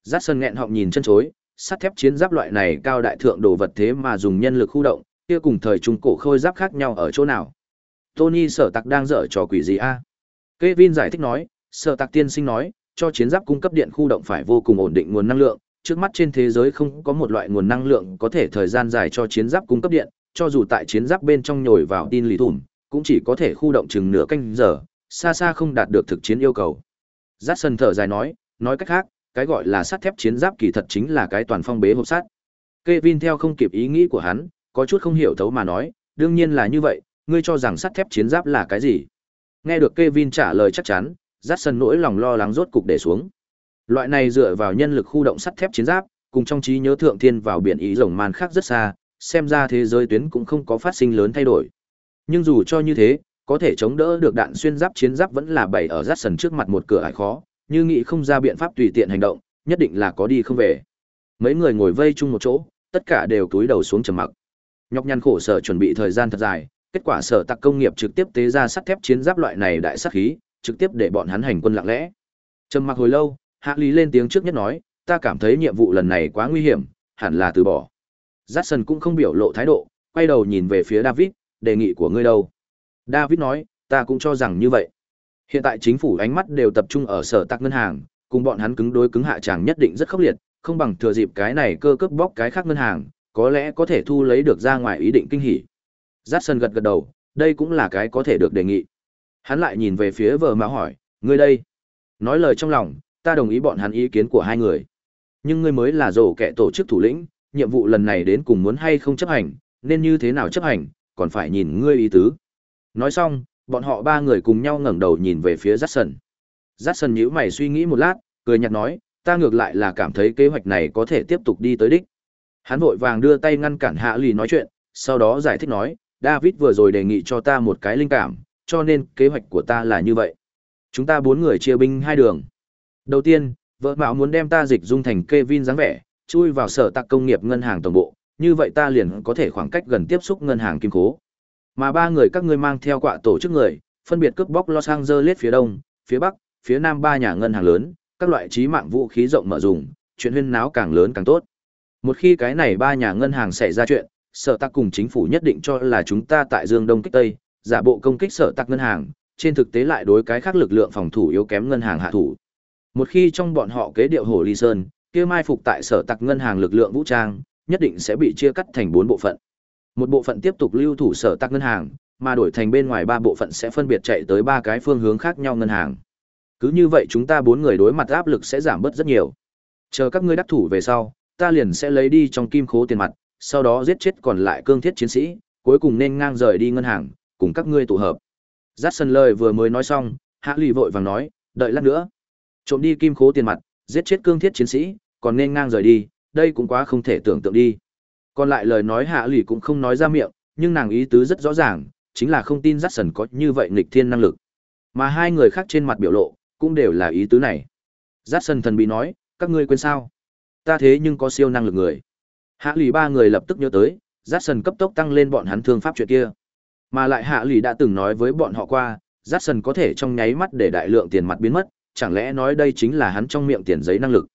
Dát Sần nghẹn họng nhìn chân chối, sắt thép chiến giáp loại này cao đại thượng đồ vật thế mà dùng nhân lực khu động, kia cùng thời trung cổ khôi giáp khác nhau ở chỗ nào? Tony sở tặc đang dở trò quỷ gì a? Kevin giải thích nói, sở Tạc tiên sinh nói, cho chiến giáp cung cấp điện khu động phải vô cùng ổn định nguồn năng lượng, trước mắt trên thế giới không có một loại nguồn năng lượng có thể thời gian dài cho chiến giáp cung cấp điện, cho dù tại chiến giáp bên trong nhồi vào tin lý thủm, cũng chỉ có thể khu động chừng nửa canh giờ, xa xa không đạt được thực chiến yêu cầu. Jackson thở dài nói, nói cách khác, cái gọi là sắt thép chiến giáp kỳ thật chính là cái toàn phong bế hộp sắt. Kevin theo không kịp ý nghĩ của hắn, có chút không hiểu thấu mà nói, đương nhiên là như vậy, ngươi cho rằng sắt thép chiến giáp là cái gì? Nghe được Kevin trả lời chắc chắn, Jackson nỗi lòng lo lắng rốt cục để xuống. Loại này dựa vào nhân lực khu động sắt thép chiến giáp, cùng trong trí nhớ thượng thiên vào biển ý rồng man khác rất xa, xem ra thế giới tuyến cũng không có phát sinh lớn thay đổi. Nhưng dù cho như thế, có thể chống đỡ được đạn xuyên giáp chiến giáp vẫn là bày ở Jackson trước mặt một cửa ải khó, như nghĩ không ra biện pháp tùy tiện hành động, nhất định là có đi không về. Mấy người ngồi vây chung một chỗ, tất cả đều cúi đầu xuống trầm mặc. Nhọc nhằn khổ sở chuẩn bị thời gian thật dài, kết quả sở tạc công nghiệp trực tiếp tế ra sắt thép chiến giáp loại này đại sát khí, trực tiếp để bọn hắn hành quân lặng lẽ. Trầm mặc hồi lâu, Hạ Lý lên tiếng trước nhất nói, ta cảm thấy nhiệm vụ lần này quá nguy hiểm, hẳn là từ bỏ. Jackson cũng không biểu lộ thái độ, quay đầu nhìn về phía David, đề nghị của ngươi đâu? David nói, ta cũng cho rằng như vậy. Hiện tại chính phủ ánh mắt đều tập trung ở sở tạc ngân hàng, cùng bọn hắn cứng đối cứng hạ tràng nhất định rất khốc liệt, không bằng thừa dịp cái này cơ cướp bóc cái khác ngân hàng, có lẽ có thể thu lấy được ra ngoài ý định kinh hỉ. Jackson gật gật đầu, đây cũng là cái có thể được đề nghị. Hắn lại nhìn về phía vợ mà hỏi, ngươi đây? Nói lời trong lòng, ta đồng ý bọn hắn ý kiến của hai người. Nhưng ngươi mới là rổ kẻ tổ chức thủ lĩnh, nhiệm vụ lần này đến cùng muốn hay không chấp hành, nên như thế nào chấp hành, còn phải nhìn ngươi ý tứ. Nói xong, bọn họ ba người cùng nhau ngẩng đầu nhìn về phía Jackson. Jackson nhíu mày suy nghĩ một lát, cười nhạt nói, ta ngược lại là cảm thấy kế hoạch này có thể tiếp tục đi tới đích. Hắn vội vàng đưa tay ngăn cản Hạ Lì nói chuyện, sau đó giải thích nói, David vừa rồi đề nghị cho ta một cái linh cảm, cho nên kế hoạch của ta là như vậy. Chúng ta bốn người chia binh hai đường. Đầu tiên, vợ mạo muốn đem ta dịch dung thành Kevin dáng vẻ, chui vào sở tạc công nghiệp ngân hàng tổng bộ, như vậy ta liền có thể khoảng cách gần tiếp xúc ngân hàng kim cố. Mà ba người các ngươi mang theo quạ tổ chức người, phân biệt cướp bóc Los Angeles phía đông, phía bắc, phía nam ba nhà ngân hàng lớn, các loại trí mạng vũ khí rộng mở dùng, chuyện huyên náo càng lớn càng tốt. Một khi cái này ba nhà ngân hàng xảy ra chuyện, sở tạc cùng chính phủ nhất định cho là chúng ta tại Dương Đông kích Tây, giả bộ công kích sở tạc ngân hàng, trên thực tế lại đối cái khác lực lượng phòng thủ yếu kém ngân hàng hạ thủ. Một khi trong bọn họ kế điệu Hồ Ly Sơn, kia mai phục tại sở tạc ngân hàng lực lượng vũ trang, nhất định sẽ bị chia cắt thành bốn bộ phận. Một bộ phận tiếp tục lưu thủ sở tạc ngân hàng, mà đổi thành bên ngoài ba bộ phận sẽ phân biệt chạy tới ba cái phương hướng khác nhau ngân hàng. Cứ như vậy chúng ta bốn người đối mặt áp lực sẽ giảm bớt rất nhiều. Chờ các ngươi đắc thủ về sau, ta liền sẽ lấy đi trong kim khố tiền mặt, sau đó giết chết còn lại cương thiết chiến sĩ, cuối cùng nên ngang rời đi ngân hàng, cùng các ngươi tụ hợp. Jackson lời vừa mới nói xong, Hạ Lì vội vàng nói, đợi lát nữa. Trộm đi kim khố tiền mặt, giết chết cương thiết chiến sĩ, còn nên ngang rời đi, đây cũng quá không thể tưởng tượng đi. Còn lại lời nói Hạ Lì cũng không nói ra miệng, nhưng nàng ý tứ rất rõ ràng, chính là không tin Jackson có như vậy nghịch thiên năng lực. Mà hai người khác trên mặt biểu lộ, cũng đều là ý tứ này. Jackson thần bí nói, các ngươi quên sao? Ta thế nhưng có siêu năng lực người. Hạ lì ba người lập tức nhớ tới, Jackson cấp tốc tăng lên bọn hắn thương pháp chuyện kia. Mà lại Hạ lì đã từng nói với bọn họ qua, Jackson có thể trong nháy mắt để đại lượng tiền mặt biến mất, chẳng lẽ nói đây chính là hắn trong miệng tiền giấy năng lực.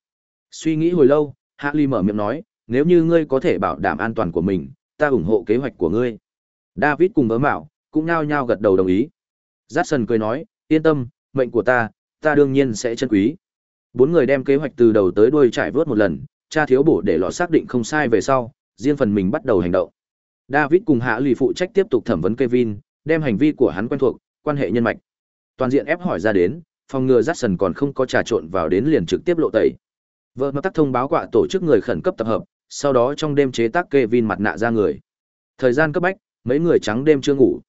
Suy nghĩ hồi lâu, Hạ lì mở miệng nói, nếu như ngươi có thể bảo đảm an toàn của mình, ta ủng hộ kế hoạch của ngươi. David cùng vớ mạo, cũng nhao nhao gật đầu đồng ý. Jackson cười nói, yên tâm, mệnh của ta, ta đương nhiên sẽ chân quý. Bốn người đem kế hoạch từ đầu tới đuôi trải vớt một lần, cha thiếu bổ để lọ xác định không sai về sau, riêng phần mình bắt đầu hành động. David cùng Hạ Lì phụ trách tiếp tục thẩm vấn Kevin, đem hành vi của hắn quen thuộc, quan hệ nhân mạch. Toàn diện ép hỏi ra đến, phòng ngừa Jackson còn không có trà trộn vào đến liền trực tiếp lộ tẩy. Vợ mà tắc thông báo quạ tổ chức người khẩn cấp tập hợp, sau đó trong đêm chế tác Kevin mặt nạ ra người. Thời gian cấp bách, mấy người trắng đêm chưa ngủ.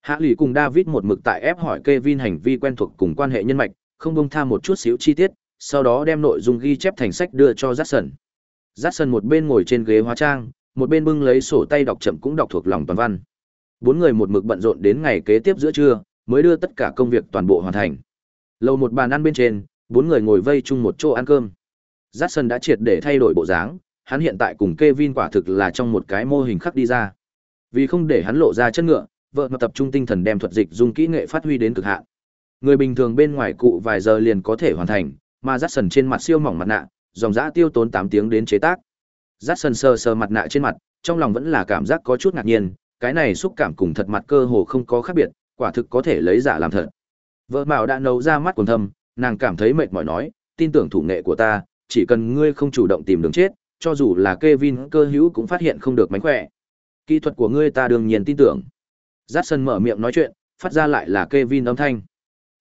Hạ Lì cùng David một mực tại ép hỏi Kevin hành vi quen thuộc cùng quan hệ nhân mạch, không bông tha một chút xíu chi tiết, sau đó đem nội dung ghi chép thành sách đưa cho Jackson. Jackson một bên ngồi trên ghế hóa trang, một bên bưng lấy sổ tay đọc chậm cũng đọc thuộc lòng toàn văn. Bốn người một mực bận rộn đến ngày kế tiếp giữa trưa, mới đưa tất cả công việc toàn bộ hoàn thành. Lầu một bàn ăn bên trên, bốn người ngồi vây chung một chỗ ăn cơm. Jackson đã triệt để thay đổi bộ dáng, hắn hiện tại cùng Kevin quả thực là trong một cái mô hình khắc đi ra. Vì không để hắn lộ ra chân ngựa, vợ mà tập trung tinh thần đem thuật dịch dùng kỹ nghệ phát huy đến cực hạn. Người bình thường bên ngoài cụ vài giờ liền có thể hoàn thành, mà Jackson trên mặt siêu mỏng mặt nạ, dòng dã tiêu tốn 8 tiếng đến chế tác. Jackson sờ sờ mặt nạ trên mặt, trong lòng vẫn là cảm giác có chút ngạc nhiên, cái này xúc cảm cùng thật mặt cơ hồ không có khác biệt, quả thực có thể lấy giả làm thật. Vợ Mạo đã nấu ra mắt quần thâm, nàng cảm thấy mệt mỏi nói, tin tưởng thủ nghệ của ta, chỉ cần ngươi không chủ động tìm đường chết, cho dù là Kevin cơ hữu cũng phát hiện không được mánh khỏe. Kỹ thuật của ngươi ta đương nhiên tin tưởng. Jackson mở miệng nói chuyện, phát ra lại là Kevin âm thanh.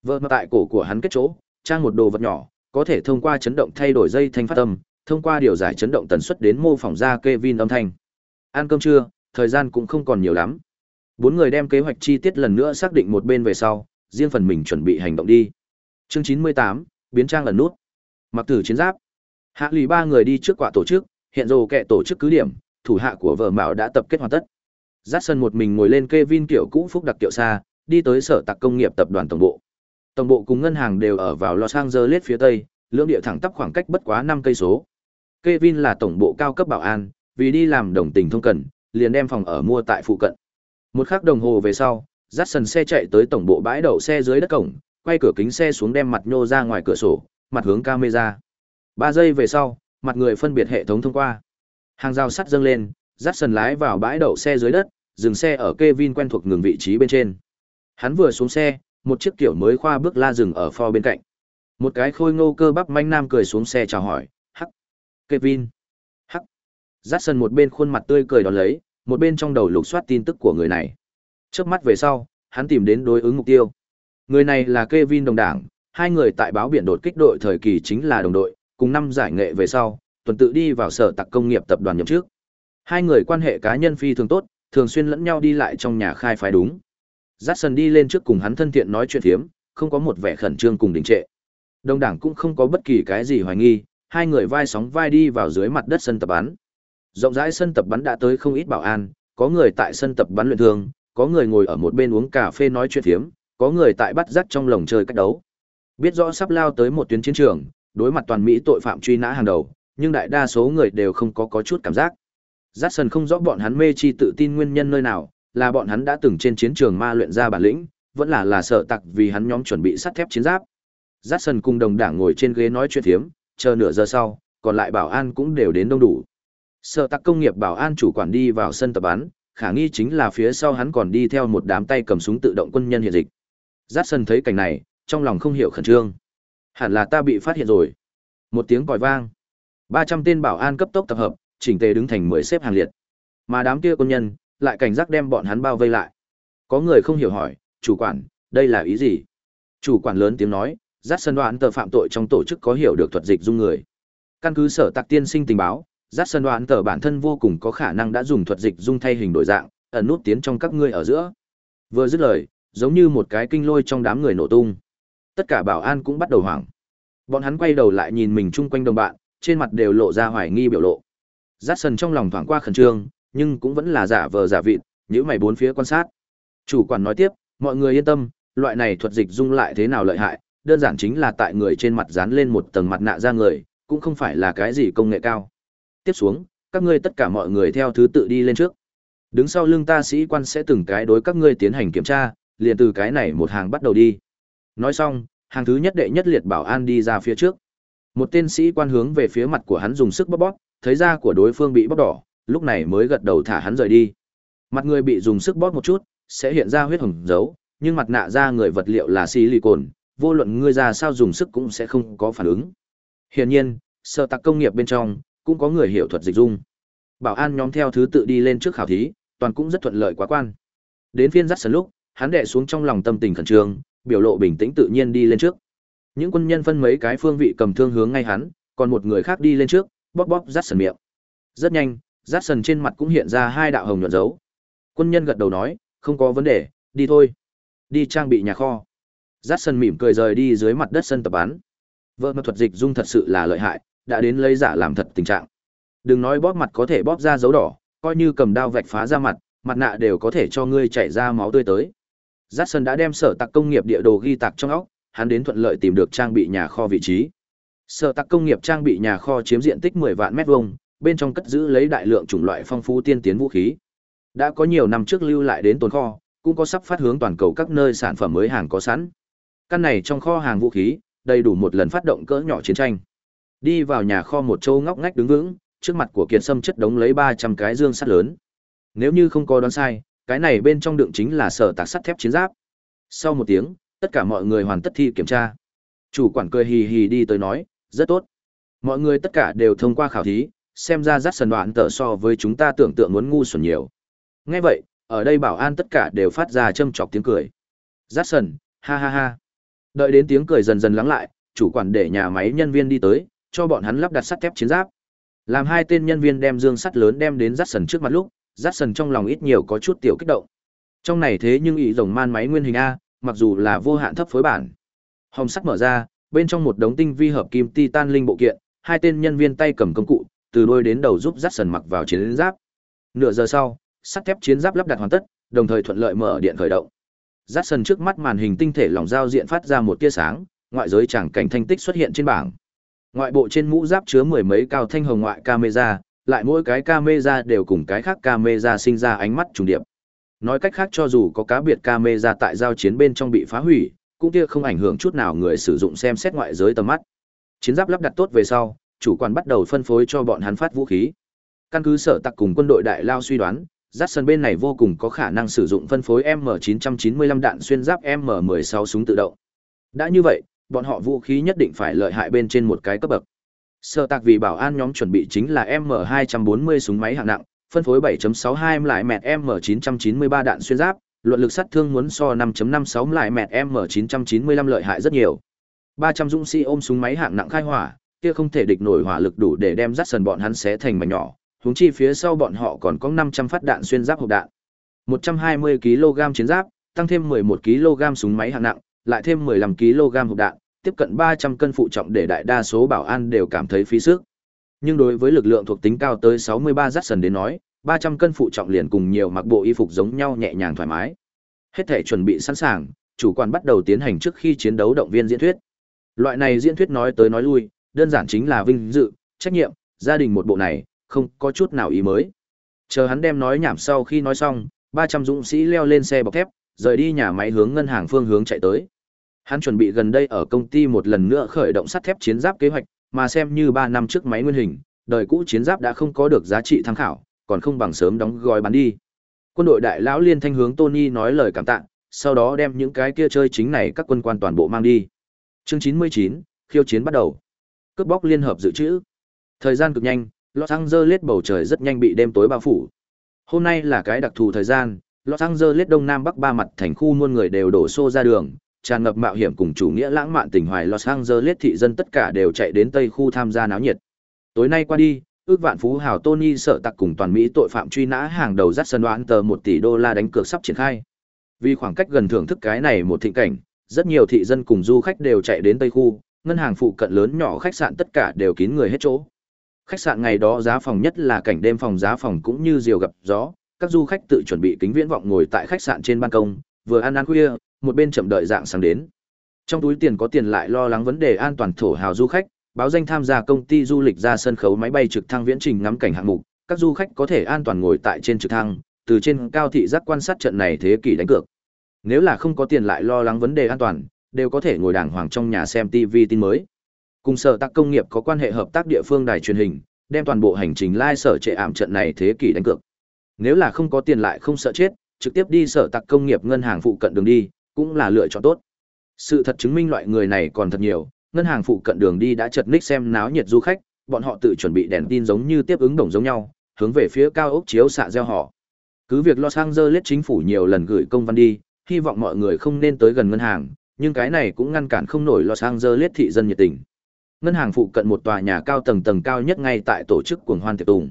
Vợ mà tại cổ của hắn kết chỗ, trang một đồ vật nhỏ, có thể thông qua chấn động thay đổi dây thanh phát âm, thông qua điều giải chấn động tần suất đến mô phỏng ra Kevin âm thanh. Ăn cơm trưa, thời gian cũng không còn nhiều lắm. Bốn người đem kế hoạch chi tiết lần nữa xác định một bên về sau, riêng phần mình chuẩn bị hành động đi. Chương 98, biến trang lần nút. Mặc tử chiến giáp. Hạ lì ba người đi trước quả tổ chức, hiện giờ kẻ tổ chức cứ điểm, thủ hạ của vợ Mạo đã tập kết hoàn tất. Jackson một mình ngồi lên Kevin kiểu cũ phúc đặc kiệu xa, đi tới sở tạc công nghiệp tập đoàn tổng bộ. Tổng bộ cùng ngân hàng đều ở vào Los Angeles phía tây, lưỡng địa thẳng tắp khoảng cách bất quá 5 cây số. Kevin là tổng bộ cao cấp bảo an, vì đi làm đồng tình thông cần, liền đem phòng ở mua tại phụ cận. Một khắc đồng hồ về sau, Jackson xe chạy tới tổng bộ bãi đậu xe dưới đất cổng, quay cửa kính xe xuống đem mặt nhô ra ngoài cửa sổ, mặt hướng camera. 3 giây về sau, mặt người phân biệt hệ thống thông qua. Hàng rào sắt dâng lên, dắt sần lái vào bãi đậu xe dưới đất, dừng xe ở Kevin quen thuộc ngừng vị trí bên trên. Hắn vừa xuống xe, một chiếc kiểu mới khoa bước la dừng ở pho bên cạnh. Một cái khôi ngô cơ bắp manh nam cười xuống xe chào hỏi, "Hắc, Kevin." "Hắc." Jackson một bên khuôn mặt tươi cười đón lấy, một bên trong đầu lục soát tin tức của người này. Chớp mắt về sau, hắn tìm đến đối ứng mục tiêu. Người này là Kevin đồng đảng, hai người tại báo biển đột kích đội thời kỳ chính là đồng đội, cùng năm giải nghệ về sau, tuần tự đi vào sở tạc công nghiệp tập đoàn nhậm trước. Hai người quan hệ cá nhân phi thường tốt, thường xuyên lẫn nhau đi lại trong nhà khai phái đúng. Jackson đi lên trước cùng hắn thân thiện nói chuyện thiếm, không có một vẻ khẩn trương cùng đình trệ. Đồng đảng cũng không có bất kỳ cái gì hoài nghi, hai người vai sóng vai đi vào dưới mặt đất sân tập bắn. Rộng rãi sân tập bắn đã tới không ít bảo an, có người tại sân tập bắn luyện thương, có người ngồi ở một bên uống cà phê nói chuyện thiếm, có người tại bắt rắc trong lồng chơi cách đấu. Biết rõ sắp lao tới một tuyến chiến trường, đối mặt toàn Mỹ tội phạm truy nã hàng đầu, nhưng đại đa số người đều không có có chút cảm giác. Jackson không rõ bọn hắn mê chi tự tin nguyên nhân nơi nào, là bọn hắn đã từng trên chiến trường ma luyện ra bản lĩnh, vẫn là là sợ tặc vì hắn nhóm chuẩn bị sắt thép chiến giáp. Jackson cùng đồng đảng ngồi trên ghế nói chuyện thiếm, chờ nửa giờ sau, còn lại bảo an cũng đều đến đông đủ. Sợ tặc công nghiệp bảo an chủ quản đi vào sân tập bắn, khả nghi chính là phía sau hắn còn đi theo một đám tay cầm súng tự động quân nhân hiện dịch. Jackson thấy cảnh này, trong lòng không hiểu khẩn trương. Hẳn là ta bị phát hiện rồi. Một tiếng còi vang. 300 tên bảo an cấp tốc tập hợp, chỉnh tề đứng thành 10 xếp hàng liệt. Mà đám kia quân nhân lại cảnh giác đem bọn hắn bao vây lại. Có người không hiểu hỏi, "Chủ quản, đây là ý gì?" Chủ quản lớn tiếng nói, "Dát sân đoán tờ phạm tội trong tổ chức có hiểu được thuật dịch dung người." Căn cứ sở tạc tiên sinh tình báo, Dát sân đoán tờ bản thân vô cùng có khả năng đã dùng thuật dịch dung thay hình đổi dạng, ẩn nút tiến trong các ngươi ở giữa. Vừa dứt lời, giống như một cái kinh lôi trong đám người nổ tung. Tất cả bảo an cũng bắt đầu hoảng. Bọn hắn quay đầu lại nhìn mình chung quanh đồng bạn, trên mặt đều lộ ra hoài nghi biểu lộ. Dát sân trong lòng thoáng qua khẩn trương, nhưng cũng vẫn là giả vờ giả vịt, nhíu mày bốn phía quan sát. Chủ quản nói tiếp, mọi người yên tâm, loại này thuật dịch dung lại thế nào lợi hại, đơn giản chính là tại người trên mặt dán lên một tầng mặt nạ ra người, cũng không phải là cái gì công nghệ cao. Tiếp xuống, các ngươi tất cả mọi người theo thứ tự đi lên trước. Đứng sau lưng ta sĩ quan sẽ từng cái đối các ngươi tiến hành kiểm tra, liền từ cái này một hàng bắt đầu đi. Nói xong, hàng thứ nhất đệ nhất liệt bảo an đi ra phía trước. Một tên sĩ quan hướng về phía mặt của hắn dùng sức bóp bóp, thấy da của đối phương bị bóp đỏ, lúc này mới gật đầu thả hắn rời đi. Mặt người bị dùng sức bóp một chút, sẽ hiện ra huyết hồng dấu, nhưng mặt nạ da người vật liệu là silicon, vô luận ngươi ra sao dùng sức cũng sẽ không có phản ứng. Hiển nhiên, sở tạc công nghiệp bên trong cũng có người hiểu thuật dịch dung. Bảo an nhóm theo thứ tự đi lên trước khảo thí, toàn cũng rất thuận lợi quá quan. Đến phiên dắt sân lúc, hắn đệ xuống trong lòng tâm tình khẩn trương, biểu lộ bình tĩnh tự nhiên đi lên trước. Những quân nhân phân mấy cái phương vị cầm thương hướng ngay hắn, còn một người khác đi lên trước, bóp bóp dắt sần miệng. Rất nhanh, rát sần trên mặt cũng hiện ra hai đạo hồng nhuận dấu. Quân nhân gật đầu nói, không có vấn đề, đi thôi. Đi trang bị nhà kho. rát sần mỉm cười rời đi dưới mặt đất sân tập bán Vợ mật thuật dịch dung thật sự là lợi hại, đã đến lấy giả làm thật tình trạng. Đừng nói bóp mặt có thể bóp ra dấu đỏ, coi như cầm dao vạch phá ra mặt, mặt nạ đều có thể cho ngươi chảy ra máu tươi tới. Jackson đã đem sở tạc công nghiệp địa đồ ghi tạc trong óc, hắn đến thuận lợi tìm được trang bị nhà kho vị trí. Sở tạc công nghiệp trang bị nhà kho chiếm diện tích 10 vạn mét vuông, bên trong cất giữ lấy đại lượng chủng loại phong phú tiên tiến vũ khí. Đã có nhiều năm trước lưu lại đến tồn kho, cũng có sắp phát hướng toàn cầu các nơi sản phẩm mới hàng có sẵn. Căn này trong kho hàng vũ khí, đầy đủ một lần phát động cỡ nhỏ chiến tranh. Đi vào nhà kho một châu ngóc ngách đứng vững, trước mặt của Kiệt Sâm chất đống lấy 300 cái dương sắt lớn. Nếu như không có đoán sai, cái này bên trong đựng chính là sở tạc sắt thép chiến giáp. Sau một tiếng, tất cả mọi người hoàn tất thi kiểm tra. Chủ quản cười hì hì đi tới nói, rất tốt. Mọi người tất cả đều thông qua khảo thí, xem ra rắt sần đoạn tờ so với chúng ta tưởng tượng muốn ngu xuẩn nhiều. Nghe vậy, ở đây bảo an tất cả đều phát ra châm chọc tiếng cười. Rắt sần, ha ha ha. Đợi đến tiếng cười dần dần lắng lại, chủ quản để nhà máy nhân viên đi tới, cho bọn hắn lắp đặt sắt thép chiến giáp. Làm hai tên nhân viên đem dương sắt lớn đem đến rắt sần trước mặt lúc, rắt sần trong lòng ít nhiều có chút tiểu kích động. Trong này thế nhưng ý rồng man máy nguyên hình A, mặc dù là vô hạn thấp phối bản. Hồng sắt mở ra, bên trong một đống tinh vi hợp kim titan linh bộ kiện, hai tên nhân viên tay cầm công cụ, từ đôi đến đầu giúp dắt sần mặc vào chiến giáp. Nửa giờ sau, sắt thép chiến giáp lắp đặt hoàn tất, đồng thời thuận lợi mở điện khởi động. Dắt sần trước mắt màn hình tinh thể lỏng giao diện phát ra một tia sáng, ngoại giới chẳng cảnh thanh tích xuất hiện trên bảng. Ngoại bộ trên mũ giáp chứa mười mấy cao thanh hồng ngoại camera, lại mỗi cái camera đều cùng cái khác camera sinh ra ánh mắt trùng điệp. Nói cách khác cho dù có cá biệt camera tại giao chiến bên trong bị phá hủy, cũng kia không ảnh hưởng chút nào người sử dụng xem xét ngoại giới tầm mắt. Chiến giáp lắp đặt tốt về sau, chủ quản bắt đầu phân phối cho bọn hắn phát vũ khí. Căn cứ sở tặc cùng quân đội đại lao suy đoán, Jackson bên này vô cùng có khả năng sử dụng phân phối M995 đạn xuyên giáp M16 súng tự động. Đã như vậy, bọn họ vũ khí nhất định phải lợi hại bên trên một cái cấp bậc. Sở tạc vì bảo an nhóm chuẩn bị chính là M240 súng máy hạng nặng, phân phối 7.62 lại mẹt M993 đạn xuyên giáp, luận lực sát thương muốn so 5.56 lại mẹt M995 lợi hại rất nhiều. 300 dũng sĩ ôm súng máy hạng nặng khai hỏa, kia không thể địch nổi hỏa lực đủ để đem dắt sần bọn hắn xé thành mảnh nhỏ, huống chi phía sau bọn họ còn có 500 phát đạn xuyên giáp hộp đạn. 120 kg chiến giáp, tăng thêm 11 kg súng máy hạng nặng, lại thêm 15 kg hộp đạn, tiếp cận 300 cân phụ trọng để đại đa số bảo an đều cảm thấy phí sức. Nhưng đối với lực lượng thuộc tính cao tới 63 dắt sần đến nói, 300 cân phụ trọng liền cùng nhiều mặc bộ y phục giống nhau nhẹ nhàng thoải mái. Hết thể chuẩn bị sẵn sàng, chủ quan bắt đầu tiến hành trước khi chiến đấu động viên diễn thuyết. Loại này diễn thuyết nói tới nói lui, đơn giản chính là vinh dự, trách nhiệm, gia đình một bộ này, không có chút nào ý mới. Chờ hắn đem nói nhảm sau khi nói xong, 300 dũng sĩ leo lên xe bọc thép, rời đi nhà máy hướng ngân hàng phương hướng chạy tới. Hắn chuẩn bị gần đây ở công ty một lần nữa khởi động sắt thép chiến giáp kế hoạch, mà xem như 3 năm trước máy nguyên hình, đời cũ chiến giáp đã không có được giá trị tham khảo, còn không bằng sớm đóng gói bán đi. Quân đội đại lão liên thanh hướng Tony nói lời cảm tạ, sau đó đem những cái kia chơi chính này các quân quan toàn bộ mang đi. Chương 99, khiêu chiến bắt đầu. Cướp bóc liên hợp dự trữ. Thời gian cực nhanh, Los Angeles bầu trời rất nhanh bị đêm tối bao phủ. Hôm nay là cái đặc thù thời gian, Los Angeles đông nam bắc ba mặt thành khu muôn người đều đổ xô ra đường, tràn ngập mạo hiểm cùng chủ nghĩa lãng mạn tình hoài Los Angeles thị dân tất cả đều chạy đến tây khu tham gia náo nhiệt. Tối nay qua đi, ước vạn phú hào Tony sợ tặc cùng toàn Mỹ tội phạm truy nã hàng đầu dắt sân đoán tờ 1 tỷ đô la đánh cược sắp triển khai. Vì khoảng cách gần thưởng thức cái này một thịnh cảnh, rất nhiều thị dân cùng du khách đều chạy đến Tây khu, ngân hàng phụ cận lớn nhỏ khách sạn tất cả đều kín người hết chỗ. Khách sạn ngày đó giá phòng nhất là cảnh đêm phòng giá phòng cũng như diều gặp gió, các du khách tự chuẩn bị kính viễn vọng ngồi tại khách sạn trên ban công, vừa ăn ăn khuya, một bên chậm đợi dạng sáng đến. Trong túi tiền có tiền lại lo lắng vấn đề an toàn thổ hào du khách, báo danh tham gia công ty du lịch ra sân khấu máy bay trực thăng viễn trình ngắm cảnh hạng mục, các du khách có thể an toàn ngồi tại trên trực thăng, từ trên cao thị giác quan sát trận này thế kỷ đánh cược. Nếu là không có tiền lại lo lắng vấn đề an toàn, đều có thể ngồi đàng hoàng trong nhà xem TV tin mới. Cùng sở tác công nghiệp có quan hệ hợp tác địa phương đài truyền hình, đem toàn bộ hành trình lai sở trệ ảm trận này thế kỷ đánh cược. Nếu là không có tiền lại không sợ chết, trực tiếp đi sở tạc công nghiệp ngân hàng phụ cận đường đi, cũng là lựa chọn tốt. Sự thật chứng minh loại người này còn thật nhiều, ngân hàng phụ cận đường đi đã chật ních xem náo nhiệt du khách, bọn họ tự chuẩn bị đèn tin giống như tiếp ứng đồng giống nhau, hướng về phía cao ốc chiếu xạ gieo họ. Cứ việc Los Angeles chính phủ nhiều lần gửi công văn đi, hy vọng mọi người không nên tới gần ngân hàng, nhưng cái này cũng ngăn cản không nổi Los Angeles thị dân nhiệt tình. Ngân hàng phụ cận một tòa nhà cao tầng tầng cao nhất ngay tại tổ chức cuồng hoan tiệc tùng.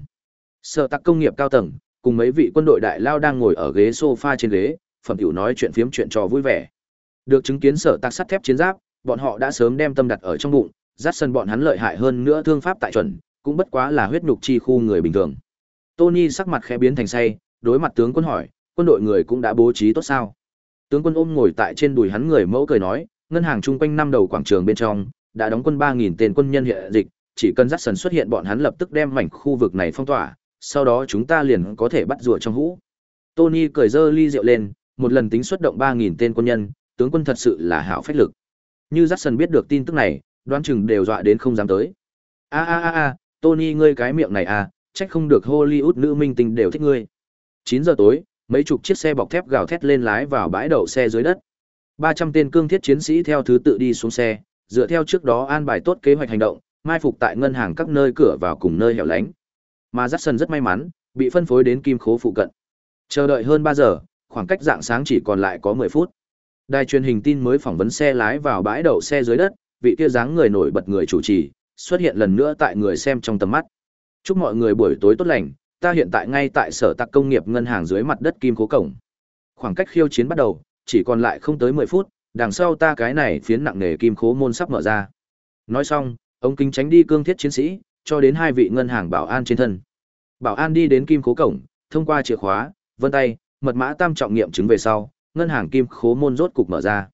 Sở tắc công nghiệp cao tầng, cùng mấy vị quân đội đại lao đang ngồi ở ghế sofa trên ghế, phẩm hữu nói chuyện phiếm chuyện trò vui vẻ. Được chứng kiến sở tạc sắt thép chiến giáp, bọn họ đã sớm đem tâm đặt ở trong bụng, dắt sân bọn hắn lợi hại hơn nữa thương pháp tại chuẩn, cũng bất quá là huyết nhục chi khu người bình thường. Tony sắc mặt khẽ biến thành say, đối mặt tướng quân hỏi, quân đội người cũng đã bố trí tốt sao? Tướng quân ôm ngồi tại trên đùi hắn người mẫu cười nói, ngân hàng chung quanh năm đầu quảng trường bên trong, đã đóng quân 3000 tên quân nhân hiện dịch, chỉ cần dắt sần xuất hiện bọn hắn lập tức đem mảnh khu vực này phong tỏa, sau đó chúng ta liền có thể bắt rùa trong hũ. Tony cười dơ ly rượu lên, một lần tính xuất động 3000 tên quân nhân, tướng quân thật sự là hảo phách lực. Như Jackson biết được tin tức này, đoán chừng đều dọa đến không dám tới. A a a a, Tony ngươi cái miệng này à, trách không được Hollywood nữ minh tinh đều thích ngươi. 9 giờ tối, mấy chục chiếc xe bọc thép gào thét lên lái vào bãi đậu xe dưới đất. 300 tên cương thiết chiến sĩ theo thứ tự đi xuống xe, dựa theo trước đó an bài tốt kế hoạch hành động, mai phục tại ngân hàng các nơi cửa vào cùng nơi hẻo lánh. Mà Jackson rất may mắn, bị phân phối đến kim khố phụ cận. Chờ đợi hơn 3 giờ, khoảng cách dạng sáng chỉ còn lại có 10 phút. Đài truyền hình tin mới phỏng vấn xe lái vào bãi đậu xe dưới đất, vị kia dáng người nổi bật người chủ trì, xuất hiện lần nữa tại người xem trong tầm mắt. Chúc mọi người buổi tối tốt lành, ta hiện tại ngay tại sở tạc công nghiệp ngân hàng dưới mặt đất kim cố cổng. Khoảng cách khiêu chiến bắt đầu, chỉ còn lại không tới 10 phút, đằng sau ta cái này phiến nặng nề kim khố môn sắp mở ra. Nói xong, ông kính tránh đi cương thiết chiến sĩ, cho đến hai vị ngân hàng bảo an trên thân. Bảo an đi đến kim khố cổng, thông qua chìa khóa, vân tay, mật mã tam trọng nghiệm chứng về sau, ngân hàng kim khố môn rốt cục mở ra.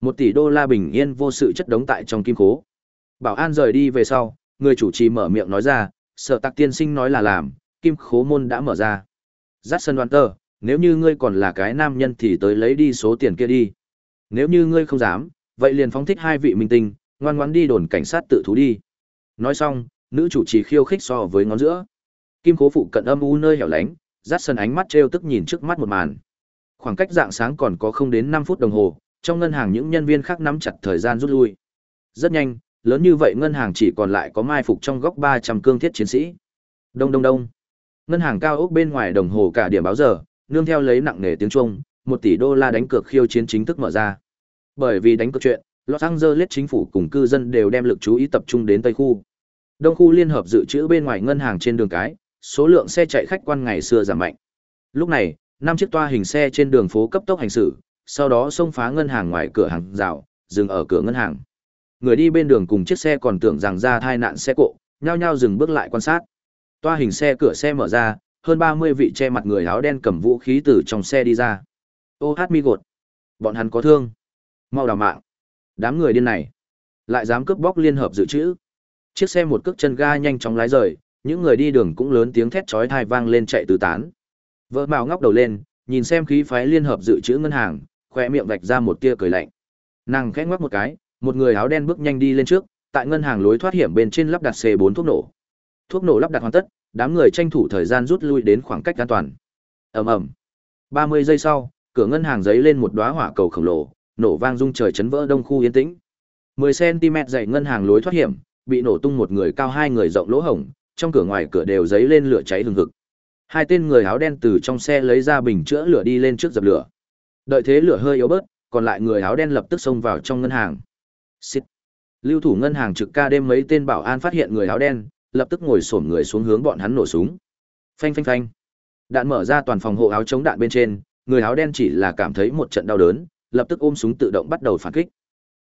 Một tỷ đô la bình yên vô sự chất đống tại trong kim khố. Bảo an rời đi về sau, người chủ trì mở miệng nói ra, sở tạc tiên sinh nói là làm, kim khố môn đã mở ra. Jackson Walter, nếu như ngươi còn là cái nam nhân thì tới lấy đi số tiền kia đi. Nếu như ngươi không dám, vậy liền phóng thích hai vị minh tinh, ngoan ngoãn đi đồn cảnh sát tự thú đi. Nói xong, nữ chủ trì khiêu khích so với ngón giữa. Kim cố phụ cận âm u nơi hẻo lánh, Giác sân ánh mắt trêu tức nhìn trước mắt một màn. Khoảng cách dạng sáng còn có không đến 5 phút đồng hồ, trong ngân hàng những nhân viên khác nắm chặt thời gian rút lui. Rất nhanh, lớn như vậy ngân hàng chỉ còn lại có mai phục trong góc 300 cương thiết chiến sĩ. Đông đông đông. Ngân hàng cao ốc bên ngoài đồng hồ cả điểm báo giờ, nương theo lấy nặng nề tiếng chuông, 1 tỷ đô la đánh cược khiêu chiến chính thức mở ra. Bởi vì đánh cược chuyện, Los Angeles chính phủ cùng cư dân đều đem lực chú ý tập trung đến Tây khu. Đông khu liên hợp dự trữ bên ngoài ngân hàng trên đường cái, số lượng xe chạy khách quan ngày xưa giảm mạnh. Lúc này, năm chiếc toa hình xe trên đường phố cấp tốc hành xử, sau đó xông phá ngân hàng ngoài cửa hàng rào, dừng ở cửa ngân hàng. Người đi bên đường cùng chiếc xe còn tưởng rằng ra tai nạn xe cộ, nhao nhao dừng bước lại quan sát. Toa hình xe cửa xe mở ra, hơn 30 vị che mặt người áo đen cầm vũ khí từ trong xe đi ra. Ô hát mi gột. Bọn hắn có thương. Mau đào mạng. Đám người điên này. Lại dám cướp bóc liên hợp dự trữ. Chiếc xe một cước chân ga nhanh chóng lái rời, những người đi đường cũng lớn tiếng thét chói tai vang lên chạy tứ tán. Vợ Mạo ngóc đầu lên, nhìn xem khí phái liên hợp dự trữ ngân hàng, khoe miệng vạch ra một tia cười lạnh. Nàng khẽ ngoắc một cái, một người áo đen bước nhanh đi lên trước, tại ngân hàng lối thoát hiểm bên trên lắp đặt C4 thuốc nổ. Thuốc nổ lắp đặt hoàn tất, đám người tranh thủ thời gian rút lui đến khoảng cách an toàn. Ầm ầm. 30 giây sau, cửa ngân hàng giấy lên một đóa hỏa cầu khổng lồ, nổ vang rung trời chấn vỡ đông khu yên tĩnh. 10 cm dày ngân hàng lối thoát hiểm, bị nổ tung một người cao hai người rộng lỗ hổng, trong cửa ngoài cửa đều giấy lên lửa cháy hừng hực. Hai tên người áo đen từ trong xe lấy ra bình chữa lửa đi lên trước dập lửa. Đợi thế lửa hơi yếu bớt, còn lại người áo đen lập tức xông vào trong ngân hàng. Xịt. Lưu thủ ngân hàng trực ca đêm mấy tên bảo an phát hiện người áo đen, lập tức ngồi xổm người xuống hướng bọn hắn nổ súng. Phanh phanh phanh. Đạn mở ra toàn phòng hộ áo chống đạn bên trên, người áo đen chỉ là cảm thấy một trận đau đớn, lập tức ôm súng tự động bắt đầu phản kích.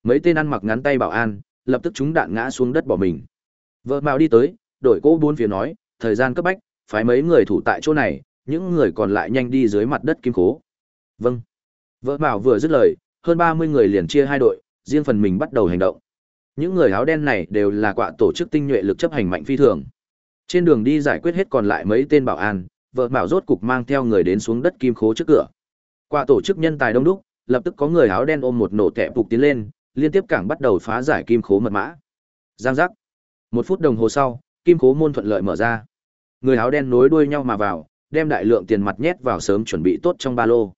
Mấy tên ăn mặc ngắn tay bảo an, lập tức chúng đạn ngã xuống đất bỏ mình. Vợ Mạo đi tới, đổi cô bốn phía nói, thời gian cấp bách, phái mấy người thủ tại chỗ này, những người còn lại nhanh đi dưới mặt đất kim cố. Vâng. Vợ Mạo vừa dứt lời, hơn 30 người liền chia hai đội, riêng phần mình bắt đầu hành động. Những người áo đen này đều là quạ tổ chức tinh nhuệ lực chấp hành mạnh phi thường. Trên đường đi giải quyết hết còn lại mấy tên bảo an, vợ bảo rốt cục mang theo người đến xuống đất kim khố trước cửa. Quạ tổ chức nhân tài đông đúc, lập tức có người áo đen ôm một nổ tệ phục tiến lên, liên tiếp cảng bắt đầu phá giải kim khố mật mã. Giang giác. Một phút đồng hồ sau, kim khố môn thuận lợi mở ra. Người áo đen nối đuôi nhau mà vào, đem đại lượng tiền mặt nhét vào sớm chuẩn bị tốt trong ba lô.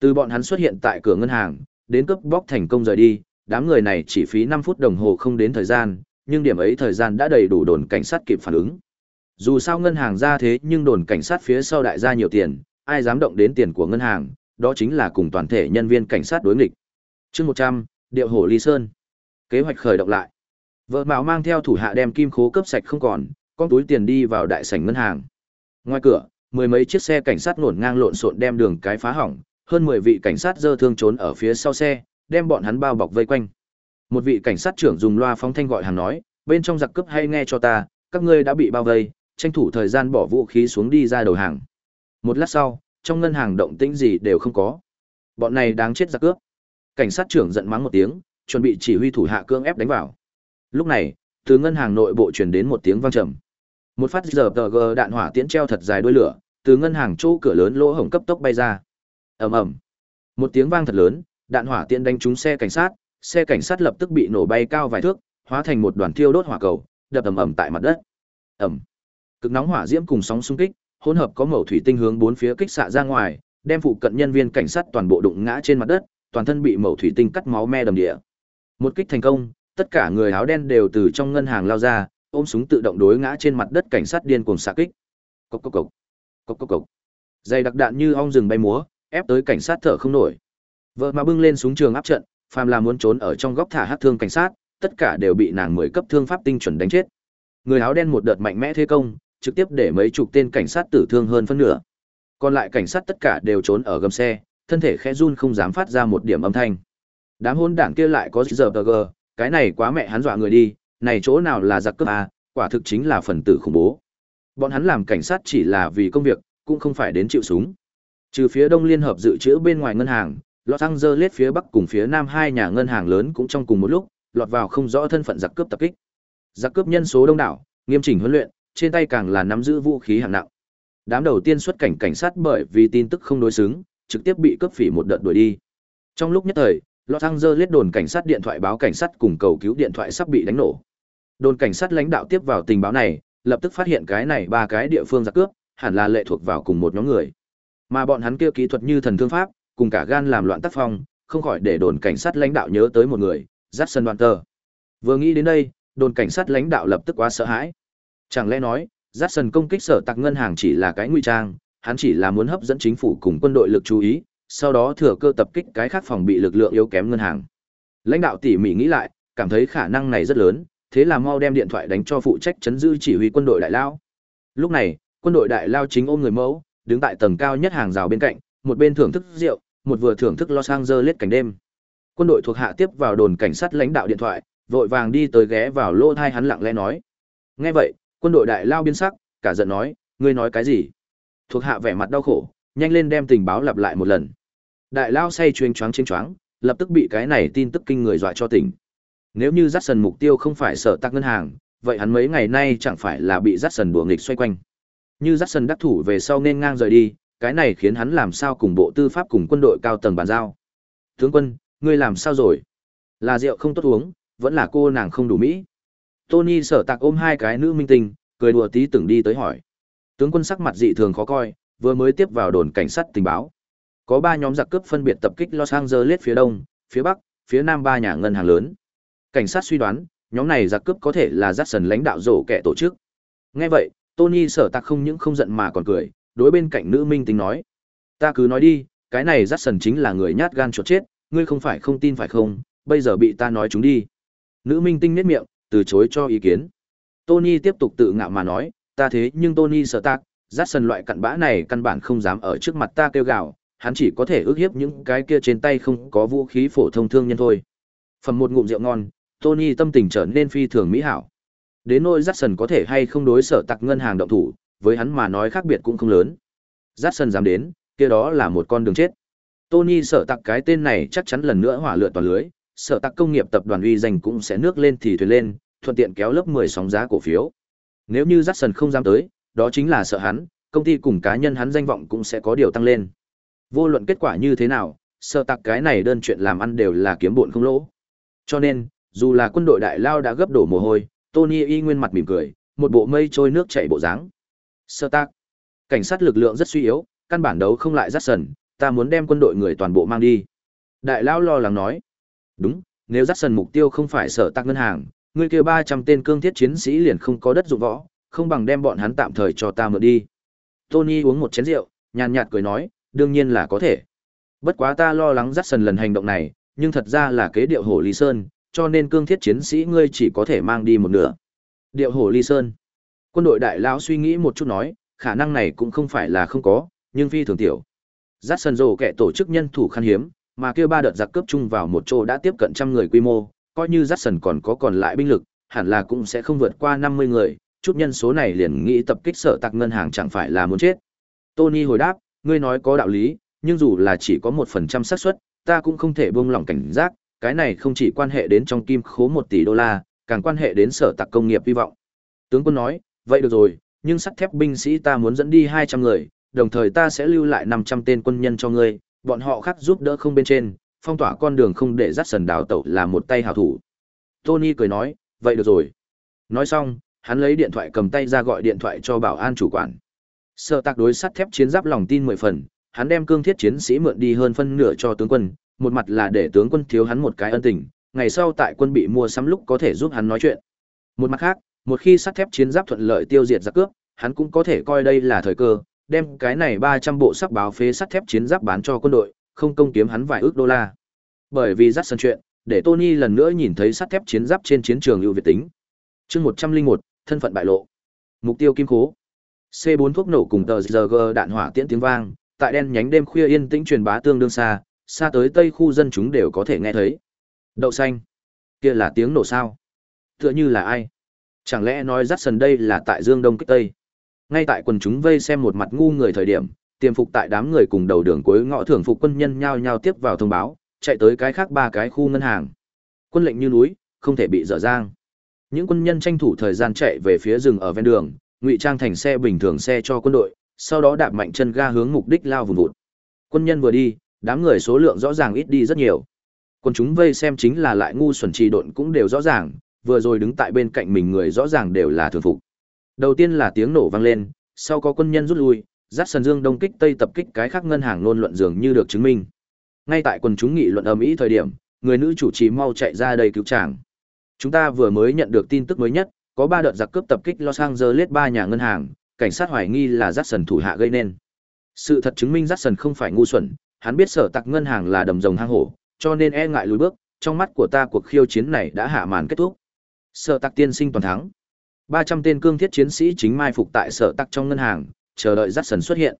Từ bọn hắn xuất hiện tại cửa ngân hàng, đến cướp bóc thành công rời đi, đám người này chỉ phí 5 phút đồng hồ không đến thời gian, nhưng điểm ấy thời gian đã đầy đủ đồn cảnh sát kịp phản ứng. Dù sao ngân hàng ra thế nhưng đồn cảnh sát phía sau đại gia nhiều tiền, ai dám động đến tiền của ngân hàng, đó chính là cùng toàn thể nhân viên cảnh sát đối nghịch. Chương 100, Điệu hổ Ly Sơn. Kế hoạch khởi động lại. Vợ Mạo mang theo thủ hạ đem kim khố cấp sạch không còn, con túi tiền đi vào đại sảnh ngân hàng. Ngoài cửa, mười mấy chiếc xe cảnh sát ngổn ngang lộn xộn đem đường cái phá hỏng, hơn 10 vị cảnh sát dơ thương trốn ở phía sau xe, đem bọn hắn bao bọc vây quanh. Một vị cảnh sát trưởng dùng loa phóng thanh gọi hàng nói, bên trong giặc cướp hay nghe cho ta, các ngươi đã bị bao vây, tranh thủ thời gian bỏ vũ khí xuống đi ra đầu hàng. Một lát sau, trong ngân hàng động tĩnh gì đều không có. Bọn này đáng chết giặc cướp. Cảnh sát trưởng giận mắng một tiếng, chuẩn bị chỉ huy thủ hạ cương ép đánh vào. Lúc này, từ ngân hàng nội bộ truyền đến một tiếng vang trầm. Một phát giờ g đạn hỏa tiễn treo thật dài đuôi lửa, từ ngân hàng chỗ cửa lớn lỗ hổng cấp tốc bay ra. Ầm ầm. Một tiếng vang thật lớn, đạn hỏa tiễn đánh trúng xe cảnh sát, xe cảnh sát lập tức bị nổ bay cao vài thước, hóa thành một đoàn thiêu đốt hỏa cầu, đập ầm ầm tại mặt đất. Ầm. Cực nóng hỏa diễm cùng sóng xung kích, hỗn hợp có màu thủy tinh hướng bốn phía kích xạ ra ngoài, đem phụ cận nhân viên cảnh sát toàn bộ đụng ngã trên mặt đất, toàn thân bị màu thủy tinh cắt máu me đầm địa. Một kích thành công, tất cả người áo đen đều từ trong ngân hàng lao ra, ôm súng tự động đối ngã trên mặt đất cảnh sát điên cuồng xạ kích. Cốc cốc cốc. Cốc cốc cốc. Dây đặc đạn như ong rừng bay múa, ép tới cảnh sát thở không nổi. Vợ mà bưng lên súng trường áp trận, phàm là muốn trốn ở trong góc thả hắc thương cảnh sát, tất cả đều bị nàng mười cấp thương pháp tinh chuẩn đánh chết. Người áo đen một đợt mạnh mẽ thế công, trực tiếp để mấy chục tên cảnh sát tử thương hơn phân nửa. Còn lại cảnh sát tất cả đều trốn ở gầm xe, thân thể khẽ run không dám phát ra một điểm âm thanh. Đám hôn đảng kia lại có giờ gờ, cái này quá mẹ hắn dọa người đi, này chỗ nào là giặc cướp à, quả thực chính là phần tử khủng bố. Bọn hắn làm cảnh sát chỉ là vì công việc, cũng không phải đến chịu súng. Trừ phía Đông Liên hợp dự trữ bên ngoài ngân hàng, Los Angeles phía Bắc cùng phía Nam hai nhà ngân hàng lớn cũng trong cùng một lúc, lọt vào không rõ thân phận giặc cướp tập kích. Giặc cướp nhân số đông đảo, nghiêm chỉnh huấn luyện, trên tay càng là nắm giữ vũ khí hạng nặng. Đám đầu tiên xuất cảnh cảnh sát bởi vì tin tức không đối xứng, trực tiếp bị cướp phỉ một đợt đuổi đi. Trong lúc nhất thời, Los Angeles đồn cảnh sát điện thoại báo cảnh sát cùng cầu cứu điện thoại sắp bị đánh nổ. Đồn cảnh sát lãnh đạo tiếp vào tình báo này, lập tức phát hiện cái này ba cái địa phương giặc cướp, hẳn là lệ thuộc vào cùng một nhóm người. Mà bọn hắn kia kỹ thuật như thần thương pháp, cùng cả gan làm loạn tác phong, không khỏi để đồn cảnh sát lãnh đạo nhớ tới một người, Jackson Walter. Vừa nghĩ đến đây, đồn cảnh sát lãnh đạo lập tức quá sợ hãi. Chẳng lẽ nói, Jackson công kích sở tạc ngân hàng chỉ là cái nguy trang, hắn chỉ là muốn hấp dẫn chính phủ cùng quân đội lực chú ý, sau đó thừa cơ tập kích cái khác phòng bị lực lượng yếu kém ngân hàng. Lãnh đạo tỉ mỉ nghĩ lại, cảm thấy khả năng này rất lớn, thế là mau đem điện thoại đánh cho phụ trách chấn giữ chỉ huy quân đội đại lao. Lúc này, quân đội đại lao chính ôm người mẫu, đứng tại tầng cao nhất hàng rào bên cạnh, một bên thưởng thức rượu, một vừa thưởng thức Los Angeles cảnh đêm. Quân đội thuộc hạ tiếp vào đồn cảnh sát lãnh đạo điện thoại, vội vàng đi tới ghé vào lô thai hắn lặng lẽ nói. Nghe vậy, quân đội đại lao biên sắc, cả giận nói, ngươi nói cái gì? Thuộc hạ vẻ mặt đau khổ, nhanh lên đem tình báo lặp lại một lần. Đại lao say chuyên choáng chênh choáng, lập tức bị cái này tin tức kinh người dọa cho tỉnh. Nếu như Jackson mục tiêu không phải sở tắc ngân hàng, vậy hắn mấy ngày nay chẳng phải là bị Jackson đùa nghịch xoay quanh. Như Jackson đắc thủ về sau nên ngang rời đi, cái này khiến hắn làm sao cùng bộ tư pháp cùng quân đội cao tầng bàn giao. Tướng quân, ngươi làm sao rồi? Là rượu không tốt uống, vẫn là cô nàng không đủ mỹ. Tony sở tạc ôm hai cái nữ minh tinh, cười đùa tí từng đi tới hỏi. Tướng quân sắc mặt dị thường khó coi, vừa mới tiếp vào đồn cảnh sát tình báo. Có ba nhóm giặc cướp phân biệt tập kích Los Angeles phía đông, phía bắc, phía nam ba nhà ngân hàng lớn. Cảnh sát suy đoán, nhóm này giặc cướp có thể là Jackson lãnh đạo rổ kẻ tổ chức. Nghe vậy, Tony sở tạc không những không giận mà còn cười, đối bên cạnh nữ minh tính nói. Ta cứ nói đi, cái này Jackson chính là người nhát gan chuột chết, ngươi không phải không tin phải không, bây giờ bị ta nói chúng đi. Nữ minh tinh nết miệng, từ chối cho ý kiến. Tony tiếp tục tự ngạo mà nói, ta thế nhưng Tony sợ tạc, Jackson loại cặn bã này căn bản không dám ở trước mặt ta kêu gào, hắn chỉ có thể ước hiếp những cái kia trên tay không có vũ khí phổ thông thương nhân thôi. Phẩm một ngụm rượu ngon, Tony tâm tình trở nên phi thường mỹ hảo. Đến nỗi Jackson có thể hay không đối sở tặc ngân hàng động thủ, với hắn mà nói khác biệt cũng không lớn. Jackson dám đến, kia đó là một con đường chết. Tony sợ tặc cái tên này chắc chắn lần nữa hỏa lượn toàn lưới, sợ tặc công nghiệp tập đoàn uy danh cũng sẽ nước lên thì thuyền lên, thuận tiện kéo lớp 10 sóng giá cổ phiếu. Nếu như Jackson không dám tới, đó chính là sợ hắn, công ty cùng cá nhân hắn danh vọng cũng sẽ có điều tăng lên. Vô luận kết quả như thế nào, sợ tặc cái này đơn chuyện làm ăn đều là kiếm bộn không lỗ. Cho nên, dù là quân đội đại lao đã gấp đổ mồ hôi, Tony y nguyên mặt mỉm cười, một bộ mây trôi nước chảy bộ dáng. Sơ tác. Cảnh sát lực lượng rất suy yếu, căn bản đấu không lại rát sần, ta muốn đem quân đội người toàn bộ mang đi. Đại Lão lo lắng nói. Đúng, nếu rát sần mục tiêu không phải sở tác ngân hàng, người kia 300 tên cương thiết chiến sĩ liền không có đất dụng võ, không bằng đem bọn hắn tạm thời cho ta mượn đi. Tony uống một chén rượu, nhàn nhạt cười nói, đương nhiên là có thể. Bất quá ta lo lắng rát sần lần hành động này, nhưng thật ra là kế điệu hổ Lý Sơn, cho nên cương thiết chiến sĩ ngươi chỉ có thể mang đi một nửa. Điệu hổ Ly Sơn. Quân đội đại lão suy nghĩ một chút nói, khả năng này cũng không phải là không có, nhưng phi thường tiểu. Dát sân rồ kẻ tổ chức nhân thủ khan hiếm, mà kêu ba đợt giặc cướp chung vào một chỗ đã tiếp cận trăm người quy mô, coi như Dát sân còn có còn lại binh lực, hẳn là cũng sẽ không vượt qua 50 người, chút nhân số này liền nghĩ tập kích sở tạc ngân hàng chẳng phải là muốn chết. Tony hồi đáp, ngươi nói có đạo lý, nhưng dù là chỉ có một phần trăm xác suất, ta cũng không thể buông lỏng cảnh giác, cái này không chỉ quan hệ đến trong kim khố một tỷ đô la, càng quan hệ đến sở tạc công nghiệp hy vọng. Tướng quân nói, vậy được rồi, nhưng sắt thép binh sĩ ta muốn dẫn đi 200 người, đồng thời ta sẽ lưu lại 500 tên quân nhân cho ngươi, bọn họ khác giúp đỡ không bên trên, phong tỏa con đường không để dắt sần đào tẩu là một tay hảo thủ. Tony cười nói, vậy được rồi. Nói xong, hắn lấy điện thoại cầm tay ra gọi điện thoại cho bảo an chủ quản. Sở tạc đối sắt thép chiến giáp lòng tin 10 phần, hắn đem cương thiết chiến sĩ mượn đi hơn phân nửa cho tướng quân, một mặt là để tướng quân thiếu hắn một cái ân tình, ngày sau tại quân bị mua sắm lúc có thể giúp hắn nói chuyện. Một mặt khác, một khi sắt thép chiến giáp thuận lợi tiêu diệt giặc cướp, hắn cũng có thể coi đây là thời cơ, đem cái này 300 bộ sắc báo phế sắt thép chiến giáp bán cho quân đội, không công kiếm hắn vài ước đô la. Bởi vì dắt sân chuyện, để Tony lần nữa nhìn thấy sắt thép chiến giáp trên chiến trường ưu việt tính. Chương 101, thân phận bại lộ. Mục tiêu kim cố. C4 thuốc nổ cùng tờ GG đạn hỏa tiễn tiếng vang, tại đen nhánh đêm khuya yên tĩnh truyền bá tương đương xa, xa tới tây khu dân chúng đều có thể nghe thấy. Đậu xanh. Kia là tiếng nổ sao? Tựa như là ai? Chẳng lẽ nói dắt sần đây là tại Dương Đông kích Tây? Ngay tại quần chúng vây xem một mặt ngu người thời điểm, tiềm phục tại đám người cùng đầu đường cuối ngõ thưởng phục quân nhân nhao nhao tiếp vào thông báo, chạy tới cái khác ba cái khu ngân hàng. Quân lệnh như núi, không thể bị dở dang. Những quân nhân tranh thủ thời gian chạy về phía rừng ở ven đường, ngụy trang thành xe bình thường xe cho quân đội, sau đó đạp mạnh chân ga hướng mục đích lao vùng vụt. Quân nhân vừa đi, đám người số lượng rõ ràng ít đi rất nhiều. Quân chúng vây xem chính là lại ngu xuẩn trì độn cũng đều rõ ràng, vừa rồi đứng tại bên cạnh mình người rõ ràng đều là thường phục. Đầu tiên là tiếng nổ vang lên, sau có quân nhân rút lui, dắt sần dương đông kích tây tập kích cái khác ngân hàng luôn luận dường như được chứng minh. Ngay tại quần chúng nghị luận ầm ĩ thời điểm, người nữ chủ trì mau chạy ra đây cứu chàng. Chúng ta vừa mới nhận được tin tức mới nhất, có ba đợt giặc cướp tập kích Los Angeles ba nhà ngân hàng, cảnh sát hoài nghi là Jackson thủ hạ gây nên. Sự thật chứng minh Jackson không phải ngu xuẩn, hắn biết sở tặc ngân hàng là đầm rồng hang hổ, cho nên e ngại lùi bước, trong mắt của ta cuộc khiêu chiến này đã hạ màn kết thúc. Sở tặc tiên sinh toàn thắng. 300 tên cương thiết chiến sĩ chính mai phục tại sở tặc trong ngân hàng, chờ đợi Jackson xuất hiện.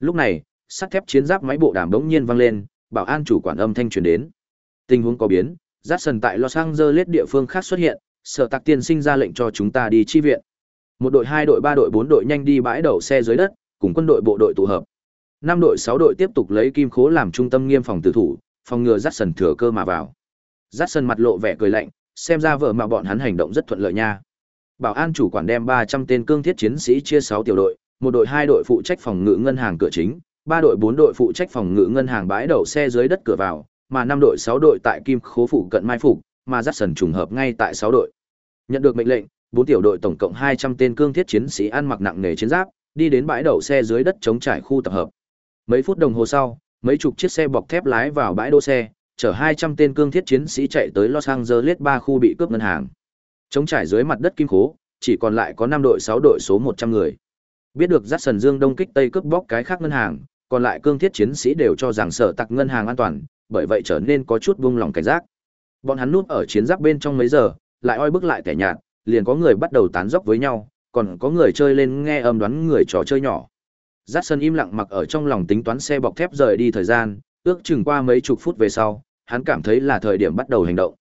Lúc này, sắt thép chiến giáp máy bộ đàm đống nhiên vang lên, bảo an chủ quản âm thanh truyền đến. Tình huống có biến, Jackson tại Los Angeles địa phương khác xuất hiện, sở tặc tiên sinh ra lệnh cho chúng ta đi chi viện. Một đội, hai đội, ba đội, bốn đội nhanh đi bãi đậu xe dưới đất, cùng quân đội bộ đội tụ hợp. Năm đội, sáu đội tiếp tục lấy kim khố làm trung tâm nghiêm phòng tử thủ, phòng ngừa Jackson thừa cơ mà vào. Jackson mặt lộ vẻ cười lạnh, xem ra vợ mà bọn hắn hành động rất thuận lợi nha. Bảo an chủ quản đem 300 tên cương thiết chiến sĩ chia 6 tiểu đội, một đội hai đội phụ trách phòng ngự ngân hàng cửa chính, ba đội bốn đội phụ trách phòng ngự ngân hàng bãi đậu xe dưới đất cửa vào, mà năm đội sáu đội tại kim khố phụ cận mai phục, mà dắt sần trùng hợp ngay tại 6 đội. Nhận được mệnh lệnh, bốn tiểu đội tổng cộng 200 tên cương thiết chiến sĩ ăn mặc nặng nghề chiến giáp, đi đến bãi đậu xe dưới đất chống trải khu tập hợp. Mấy phút đồng hồ sau, mấy chục chiếc xe bọc thép lái vào bãi đỗ xe, chở 200 tên cương thiết chiến sĩ chạy tới Los Angeles ba khu bị cướp ngân hàng. Chống trải dưới mặt đất kim khố, chỉ còn lại có 5 đội 6 đội số 100 người. Biết được Jackson Dương Đông kích Tây cướp bóc cái khác ngân hàng, còn lại cương thiết chiến sĩ đều cho rằng sở tặc ngân hàng an toàn, bởi vậy trở nên có chút buông lòng cảnh giác. Bọn hắn núp ở chiến giáp bên trong mấy giờ, lại oi bức lại tẻ nhạt, liền có người bắt đầu tán dốc với nhau, còn có người chơi lên nghe âm đoán người trò chơi nhỏ. Dát sân im lặng mặc ở trong lòng tính toán xe bọc thép rời đi thời gian, ước chừng qua mấy chục phút về sau, hắn cảm thấy là thời điểm bắt đầu hành động.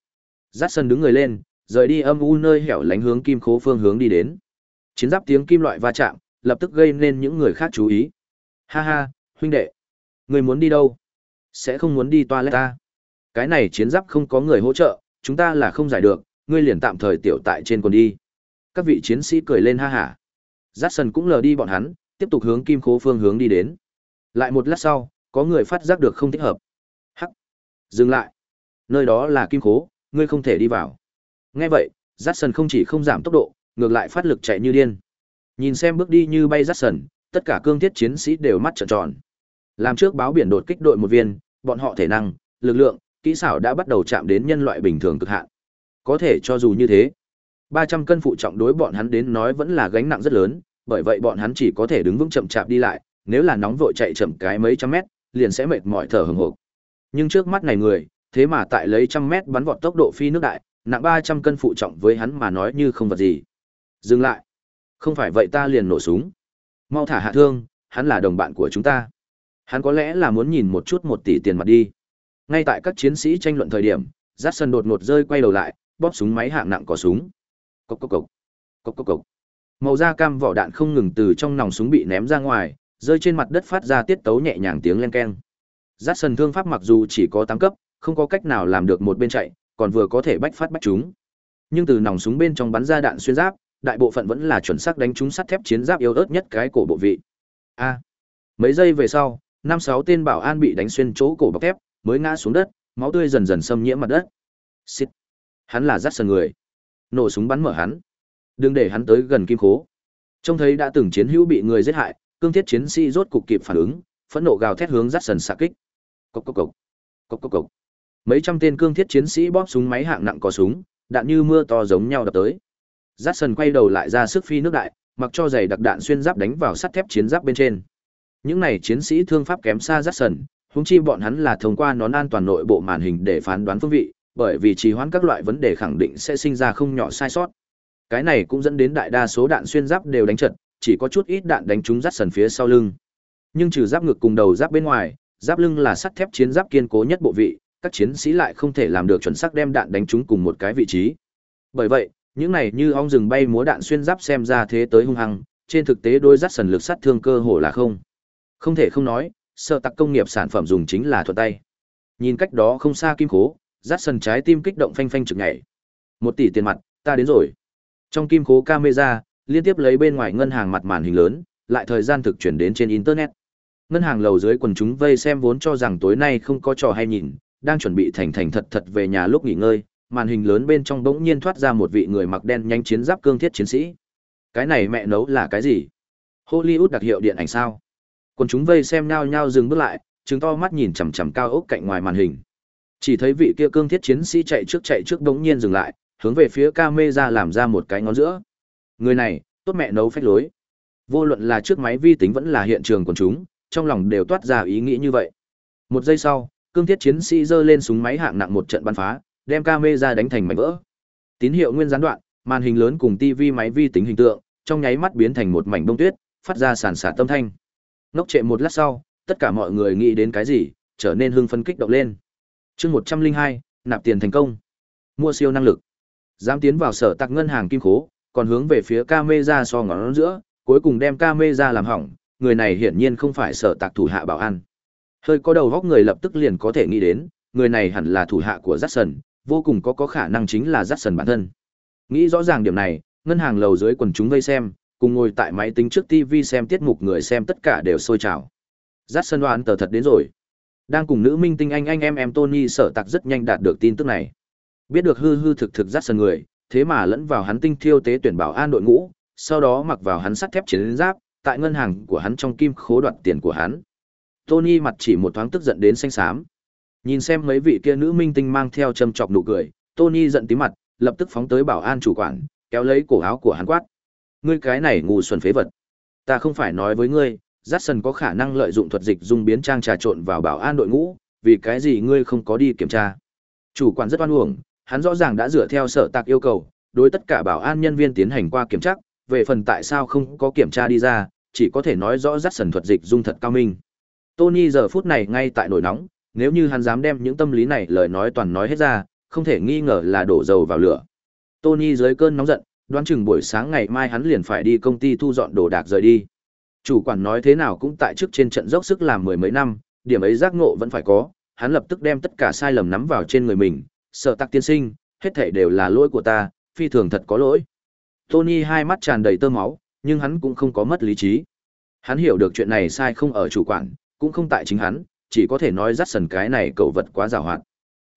Dát sân đứng người lên, rời đi âm u nơi hẻo lánh hướng kim khố phương hướng đi đến. Chiến giáp tiếng kim loại va chạm, lập tức gây nên những người khác chú ý. Ha ha, huynh đệ, người muốn đi đâu? Sẽ không muốn đi toilet ta. Cái này chiến giáp không có người hỗ trợ, chúng ta là không giải được, ngươi liền tạm thời tiểu tại trên con đi. Các vị chiến sĩ cười lên ha hả. sân cũng lờ đi bọn hắn, tiếp tục hướng kim khố phương hướng đi đến. Lại một lát sau, có người phát giác được không thích hợp. Dừng lại! Nơi đó là kim khố, ngươi không thể đi vào. Nghe vậy, Jackson không chỉ không giảm tốc độ, ngược lại phát lực chạy như điên. Nhìn xem bước đi như bay Jackson, tất cả cương thiết chiến sĩ đều mắt trợn tròn. Làm trước báo biển đột kích đội một viên, bọn họ thể năng, lực lượng, kỹ xảo đã bắt đầu chạm đến nhân loại bình thường cực hạn. Có thể cho dù như thế, 300 cân phụ trọng đối bọn hắn đến nói vẫn là gánh nặng rất lớn, bởi vậy bọn hắn chỉ có thể đứng vững chậm chạp đi lại, nếu là nóng vội chạy chậm cái mấy trăm mét, liền sẽ mệt mỏi thở hừng hộp nhưng trước mắt này người, thế mà tại lấy trăm mét bắn vọt tốc độ phi nước đại, nặng 300 cân phụ trọng với hắn mà nói như không vật gì. Dừng lại. Không phải vậy ta liền nổ súng. Mau thả hạ thương, hắn là đồng bạn của chúng ta. Hắn có lẽ là muốn nhìn một chút một tỷ tiền mặt đi. Ngay tại các chiến sĩ tranh luận thời điểm, Jackson đột ngột rơi quay đầu lại, bóp súng máy hạng nặng có súng. Cốc cốc cốc. Cốc cốc cốc. Màu da cam vỏ đạn không ngừng từ trong nòng súng bị ném ra ngoài, rơi trên mặt đất phát ra tiết tấu nhẹ nhàng tiếng len keng. Giác sần thương pháp mặc dù chỉ có 8 cấp, không có cách nào làm được một bên chạy, còn vừa có thể bách phát bách chúng. Nhưng từ nòng súng bên trong bắn ra đạn xuyên giáp, đại bộ phận vẫn là chuẩn xác đánh trúng sắt thép chiến giáp yếu ớt nhất cái cổ bộ vị. A. mấy giây về sau, năm sáu tên bảo an bị đánh xuyên chỗ cổ bọc thép, mới ngã xuống đất, máu tươi dần dần xâm nhiễm mặt đất. Xịt. Hắn là rát sần người. Nổ súng bắn mở hắn. Đừng để hắn tới gần kim khố. Trông thấy đã từng chiến hữu bị người giết hại, cương thiết chiến sĩ rốt cục kịp phản ứng, phẫn nộ gào thét hướng rát sần xạ kích. Cốc cốc cốc. Cốc cốc cốc. Mấy trăm tên cương thiết chiến sĩ bóp súng máy hạng nặng có súng, đạn như mưa to giống nhau đập tới. Jackson quay đầu lại ra sức phi nước đại, mặc cho giày đặc đạn xuyên giáp đánh vào sắt thép chiến giáp bên trên. Những này chiến sĩ thương pháp kém xa Jackson, sần, huống chi bọn hắn là thông qua nón an toàn nội bộ màn hình để phán đoán phương vị, bởi vì trì hoãn các loại vấn đề khẳng định sẽ sinh ra không nhỏ sai sót. Cái này cũng dẫn đến đại đa số đạn xuyên giáp đều đánh trật, chỉ có chút ít đạn đánh trúng rát sần phía sau lưng. Nhưng trừ giáp ngực cùng đầu giáp bên ngoài, giáp lưng là sắt thép chiến giáp kiên cố nhất bộ vị, các chiến sĩ lại không thể làm được chuẩn xác đem đạn đánh trúng cùng một cái vị trí. Bởi vậy, những này như ong rừng bay múa đạn xuyên giáp xem ra thế tới hung hăng, trên thực tế đôi giáp sần lực sát thương cơ hồ là không. Không thể không nói, sợ tặc công nghiệp sản phẩm dùng chính là thuận tay. Nhìn cách đó không xa kim cố, giáp sần trái tim kích động phanh phanh trực nhảy. Một tỷ tiền mặt, ta đến rồi. Trong kim cố camera, liên tiếp lấy bên ngoài ngân hàng mặt màn hình lớn, lại thời gian thực chuyển đến trên internet. Ngân hàng lầu dưới quần chúng vây xem vốn cho rằng tối nay không có trò hay nhìn, đang chuẩn bị thành thành thật thật về nhà lúc nghỉ ngơi, màn hình lớn bên trong bỗng nhiên thoát ra một vị người mặc đen nhanh chiến giáp cương thiết chiến sĩ. Cái này mẹ nấu là cái gì? Hollywood đặc hiệu điện ảnh sao? Quần chúng vây xem nhau nhau dừng bước lại, trừng to mắt nhìn chằm chằm cao ốc cạnh ngoài màn hình. Chỉ thấy vị kia cương thiết chiến sĩ chạy trước chạy trước đống nhiên dừng lại, hướng về phía camera làm ra một cái ngón giữa. Người này, tốt mẹ nấu phách lối. Vô luận là trước máy vi tính vẫn là hiện trường quần chúng, trong lòng đều toát ra ý nghĩ như vậy. Một giây sau, cương thiết chiến sĩ giơ lên súng máy hạng nặng một trận bắn phá, đem camera đánh thành mảnh vỡ. Tín hiệu nguyên gián đoạn, màn hình lớn cùng tivi máy vi tính hình tượng, trong nháy mắt biến thành một mảnh bông tuyết, phát ra sàn sạt tâm thanh. Nốc trệ một lát sau, tất cả mọi người nghĩ đến cái gì, trở nên hưng phấn kích động lên. Chương 102, nạp tiền thành công. Mua siêu năng lực. Dám tiến vào sở tạc ngân hàng kim khố, còn hướng về phía camera so ngón giữa, cuối cùng đem camera làm hỏng, người này hiển nhiên không phải sở tạc thủ hạ bảo an. Hơi có đầu góc người lập tức liền có thể nghĩ đến, người này hẳn là thủ hạ của Jackson, vô cùng có có khả năng chính là Jackson bản thân. Nghĩ rõ ràng điểm này, ngân hàng lầu dưới quần chúng vây xem, cùng ngồi tại máy tính trước TV xem tiết mục người xem tất cả đều sôi trào. Jackson đoán tờ thật đến rồi. Đang cùng nữ minh tinh anh anh em em Tony sở tạc rất nhanh đạt được tin tức này. Biết được hư hư thực thực Jackson người, thế mà lẫn vào hắn tinh thiêu tế tuyển bảo an đội ngũ, sau đó mặc vào hắn sắt thép chiến giáp, tại ngân hàng của hắn trong kim khố đoạt tiền của hắn. Tony mặt chỉ một thoáng tức giận đến xanh xám. Nhìn xem mấy vị kia nữ minh tinh mang theo châm chọc nụ cười, Tony giận tím mặt, lập tức phóng tới bảo an chủ quản, kéo lấy cổ áo của hắn quát. Ngươi cái này ngu xuẩn phế vật. Ta không phải nói với ngươi, Jackson có khả năng lợi dụng thuật dịch dung biến trang trà trộn vào bảo an đội ngũ, vì cái gì ngươi không có đi kiểm tra? Chủ quản rất oan uổng, hắn rõ ràng đã dựa theo sở tạc yêu cầu, đối tất cả bảo an nhân viên tiến hành qua kiểm tra, về phần tại sao không có kiểm tra đi ra, chỉ có thể nói rõ Jackson thuật dịch dung thật cao minh. Tony giờ phút này ngay tại nổi nóng, nếu như hắn dám đem những tâm lý này lời nói toàn nói hết ra, không thể nghi ngờ là đổ dầu vào lửa. Tony dưới cơn nóng giận, đoán chừng buổi sáng ngày mai hắn liền phải đi công ty thu dọn đồ đạc rời đi. Chủ quản nói thế nào cũng tại trước trên trận dốc sức làm mười mấy năm, điểm ấy giác ngộ vẫn phải có, hắn lập tức đem tất cả sai lầm nắm vào trên người mình, sợ tắc tiên sinh, hết thể đều là lỗi của ta, phi thường thật có lỗi. Tony hai mắt tràn đầy tơ máu, nhưng hắn cũng không có mất lý trí. Hắn hiểu được chuyện này sai không ở chủ quản, cũng không tại chính hắn, chỉ có thể nói dắt sần cái này cậu vật quá giàu hoạt.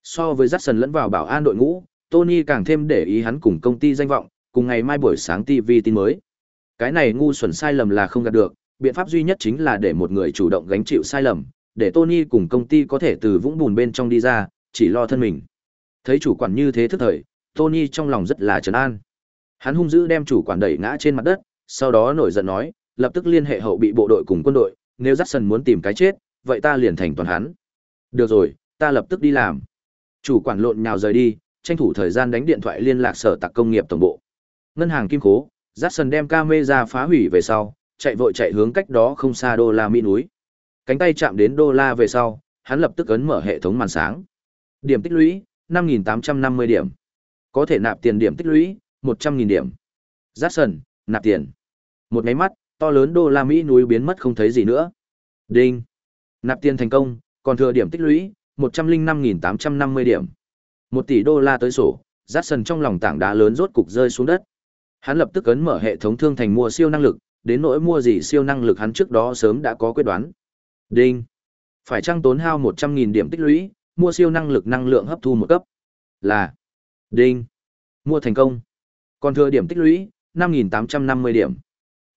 So với dắt sần lẫn vào bảo an đội ngũ, Tony càng thêm để ý hắn cùng công ty danh vọng, cùng ngày mai buổi sáng TV tin mới. Cái này ngu xuẩn sai lầm là không gạt được, biện pháp duy nhất chính là để một người chủ động gánh chịu sai lầm, để Tony cùng công ty có thể từ vũng bùn bên trong đi ra, chỉ lo thân mình. Thấy chủ quản như thế thức thời, Tony trong lòng rất là trấn an. Hắn hung dữ đem chủ quản đẩy ngã trên mặt đất, sau đó nổi giận nói, lập tức liên hệ hậu bị bộ đội cùng quân đội, nếu Jackson muốn tìm cái chết, vậy ta liền thành toàn hắn. Được rồi, ta lập tức đi làm. Chủ quản lộn nhào rời đi, tranh thủ thời gian đánh điện thoại liên lạc sở tạc công nghiệp tổng bộ. Ngân hàng kim Cố, Jackson đem camera phá hủy về sau, chạy vội chạy hướng cách đó không xa đô la Mỹ núi. Cánh tay chạm đến đô la về sau, hắn lập tức ấn mở hệ thống màn sáng. Điểm tích lũy, 5.850 điểm. Có thể nạp tiền điểm tích lũy, 100.000 điểm. Jackson, nạp tiền. Một máy mắt, to lớn đô la Mỹ núi biến mất không thấy gì nữa. Đinh. Nạp tiền thành công, còn thừa điểm tích lũy, 105.850 điểm. Một tỷ đô la tới sổ, Jackson trong lòng tảng đá lớn rốt cục rơi xuống đất. Hắn lập tức ấn mở hệ thống thương thành mua siêu năng lực, đến nỗi mua gì siêu năng lực hắn trước đó sớm đã có quyết đoán. Đinh. Phải chăng tốn hao 100.000 điểm tích lũy, mua siêu năng lực năng lượng hấp thu một cấp. Là. Đinh. Mua thành công. Còn thừa điểm tích lũy, 5.850 điểm.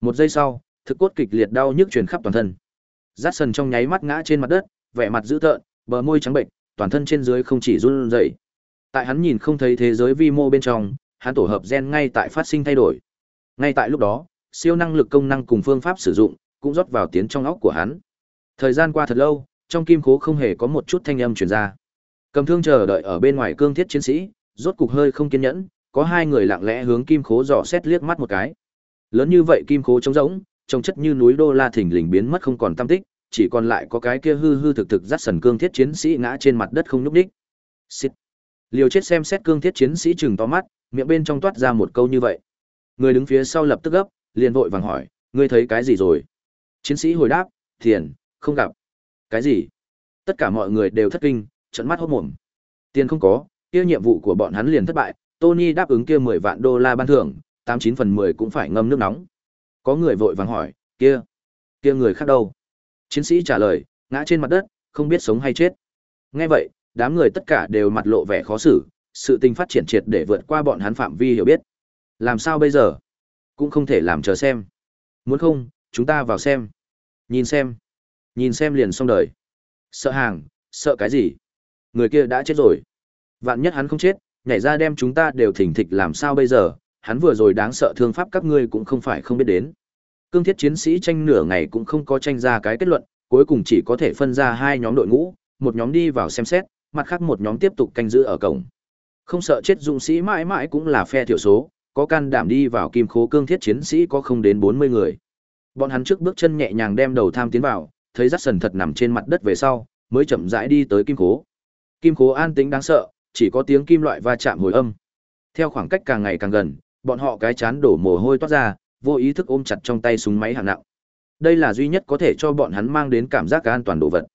Một giây sau, thực cốt kịch liệt đau nhức truyền khắp toàn thân. Dát sần trong nháy mắt ngã trên mặt đất, vẻ mặt dữ tợn, bờ môi trắng bệnh, toàn thân trên dưới không chỉ run rẩy. Tại hắn nhìn không thấy thế giới vi mô bên trong, hắn tổ hợp gen ngay tại phát sinh thay đổi. Ngay tại lúc đó, siêu năng lực công năng cùng phương pháp sử dụng cũng rót vào tiến trong óc của hắn. Thời gian qua thật lâu, trong kim khố không hề có một chút thanh âm truyền ra. Cầm thương chờ đợi ở bên ngoài cương thiết chiến sĩ, rốt cục hơi không kiên nhẫn, có hai người lặng lẽ hướng kim khố dò xét liếc mắt một cái. Lớn như vậy kim khố trống rỗng, trông chất như núi đô la thình lình biến mất không còn tăm tích, chỉ còn lại có cái kia hư hư thực thực dắt sần cương thiết chiến sĩ ngã trên mặt đất không nhúc đích. Xịt. Liều chết xem xét cương thiết chiến sĩ chừng to mắt, miệng bên trong toát ra một câu như vậy. Người đứng phía sau lập tức gấp, liền vội vàng hỏi, ngươi thấy cái gì rồi? Chiến sĩ hồi đáp, tiền, không gặp. Cái gì? Tất cả mọi người đều thất kinh, trận mắt hốt mồm. Tiền không có, kia nhiệm vụ của bọn hắn liền thất bại, Tony đáp ứng kia 10 vạn đô la ban thưởng, 89 phần 10 cũng phải ngâm nước nóng. Có người vội vàng hỏi, kia, kia người khác đâu? Chiến sĩ trả lời, ngã trên mặt đất, không biết sống hay chết. Nghe vậy, đám người tất cả đều mặt lộ vẻ khó xử, Sự tình phát triển triệt để vượt qua bọn hắn phạm vi hiểu biết. Làm sao bây giờ? Cũng không thể làm chờ xem. Muốn không, chúng ta vào xem. Nhìn xem. Nhìn xem liền xong đời. Sợ hàng, sợ cái gì? Người kia đã chết rồi. Vạn nhất hắn không chết, nhảy ra đem chúng ta đều thỉnh thịch làm sao bây giờ? Hắn vừa rồi đáng sợ thương pháp các ngươi cũng không phải không biết đến. Cương thiết chiến sĩ tranh nửa ngày cũng không có tranh ra cái kết luận, cuối cùng chỉ có thể phân ra hai nhóm đội ngũ, một nhóm đi vào xem xét, mặt khác một nhóm tiếp tục canh giữ ở cổng. Không sợ chết dũng sĩ mãi mãi cũng là phe thiểu số, có can đảm đi vào kim khố cương thiết chiến sĩ có không đến 40 người. Bọn hắn trước bước chân nhẹ nhàng đem đầu tham tiến vào, thấy rắc sần thật nằm trên mặt đất về sau, mới chậm rãi đi tới kim khố. Kim khố an tĩnh đáng sợ, chỉ có tiếng kim loại va chạm hồi âm. Theo khoảng cách càng ngày càng gần, bọn họ cái chán đổ mồ hôi toát ra, vô ý thức ôm chặt trong tay súng máy hạng nặng. Đây là duy nhất có thể cho bọn hắn mang đến cảm giác an toàn đồ vật.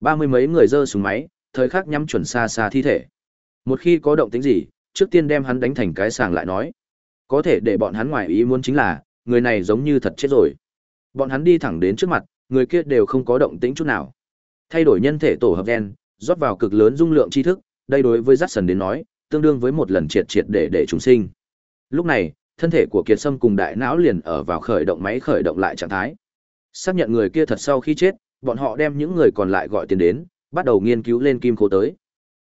Ba mươi mấy người giơ súng máy, thời khắc nhắm chuẩn xa xa thi thể. Một khi có động tĩnh gì, trước tiên đem hắn đánh thành cái sàng lại nói. Có thể để bọn hắn ngoài ý muốn chính là, người này giống như thật chết rồi. Bọn hắn đi thẳng đến trước mặt, người kia đều không có động tĩnh chút nào. Thay đổi nhân thể tổ hợp gen, rót vào cực lớn dung lượng tri thức, đây đối với Jackson đến nói, tương đương với một lần triệt triệt để để chúng sinh. Lúc này, thân thể của Kiệt Sâm cùng đại não liền ở vào khởi động máy khởi động lại trạng thái. Xác nhận người kia thật sau khi chết, bọn họ đem những người còn lại gọi tiền đến, bắt đầu nghiên cứu lên kim khố tới.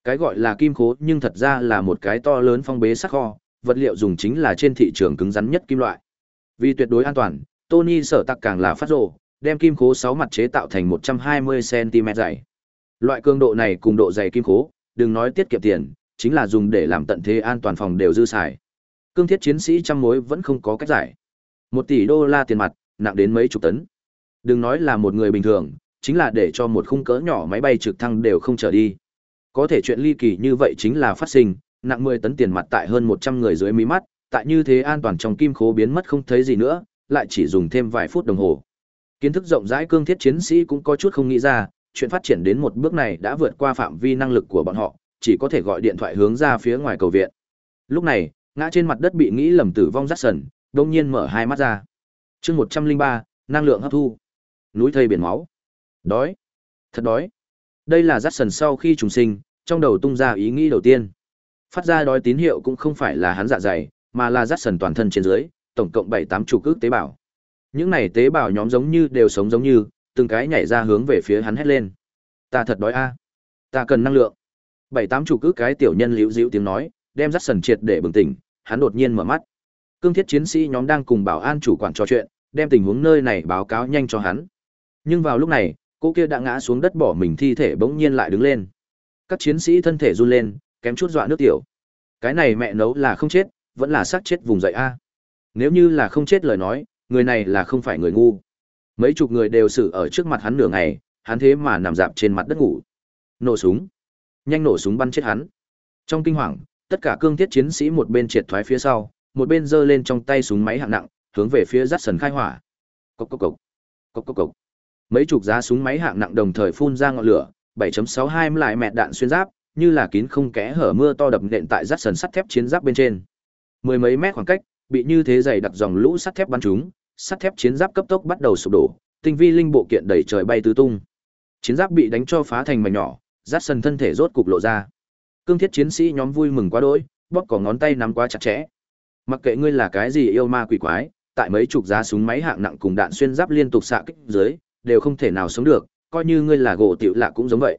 Cái gọi là kim khố nhưng thật ra là một cái to lớn phong bế sắc kho, vật liệu dùng chính là trên thị trường cứng rắn nhất kim loại. Vì tuyệt đối an toàn, Tony sở tặc càng là phát rồ, đem kim khố 6 mặt chế tạo thành 120cm dày. Loại cường độ này cùng độ dày kim khố, đừng nói tiết kiệm tiền, chính là dùng để làm tận thế an toàn phòng đều dư xài. Cương thiết chiến sĩ trăm mối vẫn không có cách giải. Một tỷ đô la tiền mặt, nặng đến mấy chục tấn. Đừng nói là một người bình thường, chính là để cho một khung cỡ nhỏ máy bay trực thăng đều không trở đi. Có thể chuyện ly kỳ như vậy chính là phát sinh, nặng 10 tấn tiền mặt tại hơn 100 người dưới mí mắt, tại như thế an toàn trong kim khố biến mất không thấy gì nữa, lại chỉ dùng thêm vài phút đồng hồ. Kiến thức rộng rãi cương thiết chiến sĩ cũng có chút không nghĩ ra, chuyện phát triển đến một bước này đã vượt qua phạm vi năng lực của bọn họ, chỉ có thể gọi điện thoại hướng ra phía ngoài cầu viện. Lúc này, ngã trên mặt đất bị nghĩ lầm tử vong rắc sần, đông nhiên mở hai mắt ra. chương 103, năng lượng hấp thu. Núi thây biển máu. Đói. Thật đói. Đây là rắc sần sau khi trùng sinh, trong đầu tung ra ý nghĩ đầu tiên. Phát ra đói tín hiệu cũng không phải là hắn dạ dày, mà là rắc sần toàn thân trên dưới, tổng cộng bảy tám chục ước tế bào. Những này tế bào nhóm giống như đều sống giống như, từng cái nhảy ra hướng về phía hắn hét lên. Ta thật đói a, ta cần năng lượng. Bảy tám chục ước cái tiểu nhân liễu dĩu tiếng nói, đem rắc sần triệt để bừng tỉnh, hắn đột nhiên mở mắt. Cương thiết chiến sĩ nhóm đang cùng bảo an chủ quản trò chuyện, đem tình huống nơi này báo cáo nhanh cho hắn. Nhưng vào lúc này, cô kia đã ngã xuống đất bỏ mình thi thể bỗng nhiên lại đứng lên. Các chiến sĩ thân thể run lên, kém chút dọa nước tiểu. Cái này mẹ nấu là không chết, vẫn là xác chết vùng dậy a. Nếu như là không chết lời nói, người này là không phải người ngu. Mấy chục người đều xử ở trước mặt hắn nửa ngày, hắn thế mà nằm dạp trên mặt đất ngủ. Nổ súng. Nhanh nổ súng bắn chết hắn. Trong kinh hoàng, tất cả cương thiết chiến sĩ một bên triệt thoái phía sau, một bên giơ lên trong tay súng máy hạng nặng, hướng về phía rát sần khai hỏa. Cốc cốc cốc. Cốc cốc cốc. Mấy chục giá súng máy hạng nặng đồng thời phun ra ngọn lửa, 7.62 lại mẹ đạn xuyên giáp, như là kín không kẽ hở mưa to đập nện tại rát sần sắt thép chiến giáp bên trên. Mười mấy mét khoảng cách, bị như thế dày đặc dòng lũ sắt thép bắn trúng, sắt thép chiến giáp cấp tốc bắt đầu sụp đổ, tinh vi linh bộ kiện đẩy trời bay tứ tung. Chiến giáp bị đánh cho phá thành mảnh nhỏ, rát sần thân thể rốt cục lộ ra. Cương thiết chiến sĩ nhóm vui mừng quá đỗi, bóp cỏ ngón tay nắm quá chặt chẽ. Mặc kệ ngươi là cái gì yêu ma quỷ quái, tại mấy chục giá súng máy hạng nặng cùng đạn xuyên giáp liên tục xạ kích dưới, đều không thể nào sống được, coi như ngươi là gỗ tiểu lạ cũng giống vậy.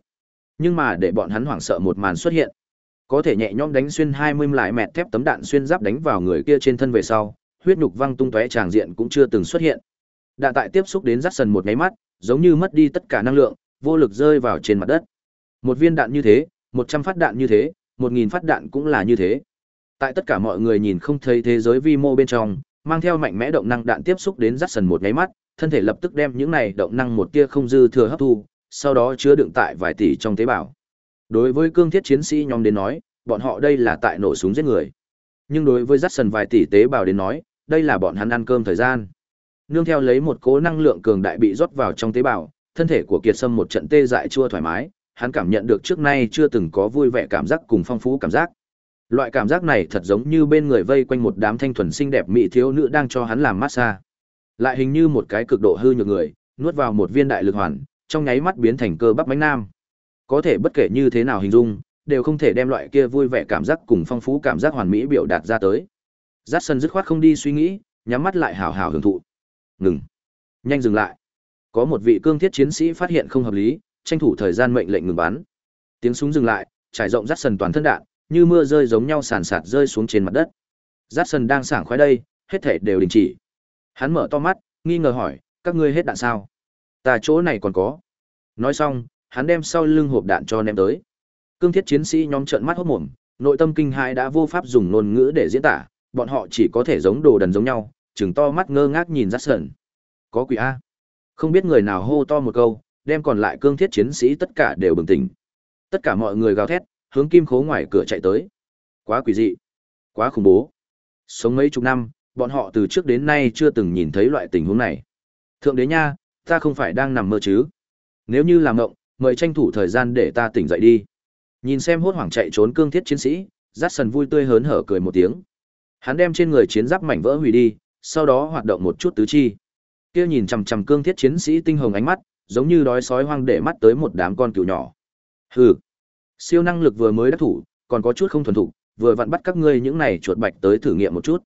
Nhưng mà để bọn hắn hoảng sợ một màn xuất hiện. Có thể nhẹ nhõm đánh xuyên 20 lại mẹt thép tấm đạn xuyên giáp đánh vào người kia trên thân về sau, huyết nhục văng tung tóe tràng diện cũng chưa từng xuất hiện. Đạn tại tiếp xúc đến rắc sần một cái mắt, giống như mất đi tất cả năng lượng, vô lực rơi vào trên mặt đất. Một viên đạn như thế, 100 phát đạn như thế, 1000 phát đạn cũng là như thế. Tại tất cả mọi người nhìn không thấy thế giới vi mô bên trong, mang theo mạnh mẽ động năng đạn tiếp xúc đến rắc sần một cái mắt, thân thể lập tức đem những này động năng một tia không dư thừa hấp thu, sau đó chứa đựng tại vài tỷ trong tế bào. Đối với cương thiết chiến sĩ nhóm đến nói, bọn họ đây là tại nổ súng giết người. Nhưng đối với dắt sần vài tỷ tế bào đến nói, đây là bọn hắn ăn cơm thời gian. Nương theo lấy một cố năng lượng cường đại bị rót vào trong tế bào, thân thể của Kiệt Sâm một trận tê dại chua thoải mái, hắn cảm nhận được trước nay chưa từng có vui vẻ cảm giác cùng phong phú cảm giác. Loại cảm giác này thật giống như bên người vây quanh một đám thanh thuần xinh đẹp mỹ thiếu nữ đang cho hắn làm massage. Lại hình như một cái cực độ hư nhược người, nuốt vào một viên đại lực hoàn, trong nháy mắt biến thành cơ bắp bánh nam. Có thể bất kể như thế nào hình dung, đều không thể đem loại kia vui vẻ cảm giác cùng phong phú cảm giác hoàn mỹ biểu đạt ra tới. Dát sân dứt khoát không đi suy nghĩ, nhắm mắt lại hào hào hưởng thụ. Ngừng. Nhanh dừng lại. Có một vị cương thiết chiến sĩ phát hiện không hợp lý, tranh thủ thời gian mệnh lệnh ngừng bắn. Tiếng súng dừng lại, trải rộng rát sần toàn thân đạn, như mưa rơi giống nhau sàn sạt rơi xuống trên mặt đất. Rát sần đang sảng khoái đây, hết thể đều đình chỉ. Hắn mở to mắt, nghi ngờ hỏi, các ngươi hết đạn sao? Ta chỗ này còn có. Nói xong, hắn đem sau lưng hộp đạn cho ném tới. Cương thiết chiến sĩ nhóm trợn mắt hốt mồm, nội tâm kinh hãi đã vô pháp dùng ngôn ngữ để diễn tả, bọn họ chỉ có thể giống đồ đần giống nhau, trừng to mắt ngơ ngác nhìn rát sần. Có quỷ a. Không biết người nào hô to một câu, đem còn lại cương thiết chiến sĩ tất cả đều bừng tỉnh. Tất cả mọi người gào thét, hướng kim khố ngoài cửa chạy tới. Quá quỷ dị, quá khủng bố. Sống mấy chục năm, bọn họ từ trước đến nay chưa từng nhìn thấy loại tình huống này. Thượng đế nha, ta không phải đang nằm mơ chứ? Nếu như làm ngộng, mời tranh thủ thời gian để ta tỉnh dậy đi. Nhìn xem hốt hoảng chạy trốn cương thiết chiến sĩ, Jackson vui tươi hớn hở cười một tiếng. Hắn đem trên người chiến giáp mảnh vỡ hủy đi, sau đó hoạt động một chút tứ chi. Kia nhìn chằm chằm cương thiết chiến sĩ tinh hồng ánh mắt, giống như đói sói hoang để mắt tới một đám con cừu nhỏ. Hừ, siêu năng lực vừa mới đắc thủ, còn có chút không thuần thục, vừa vặn bắt các ngươi những này chuột bạch tới thử nghiệm một chút.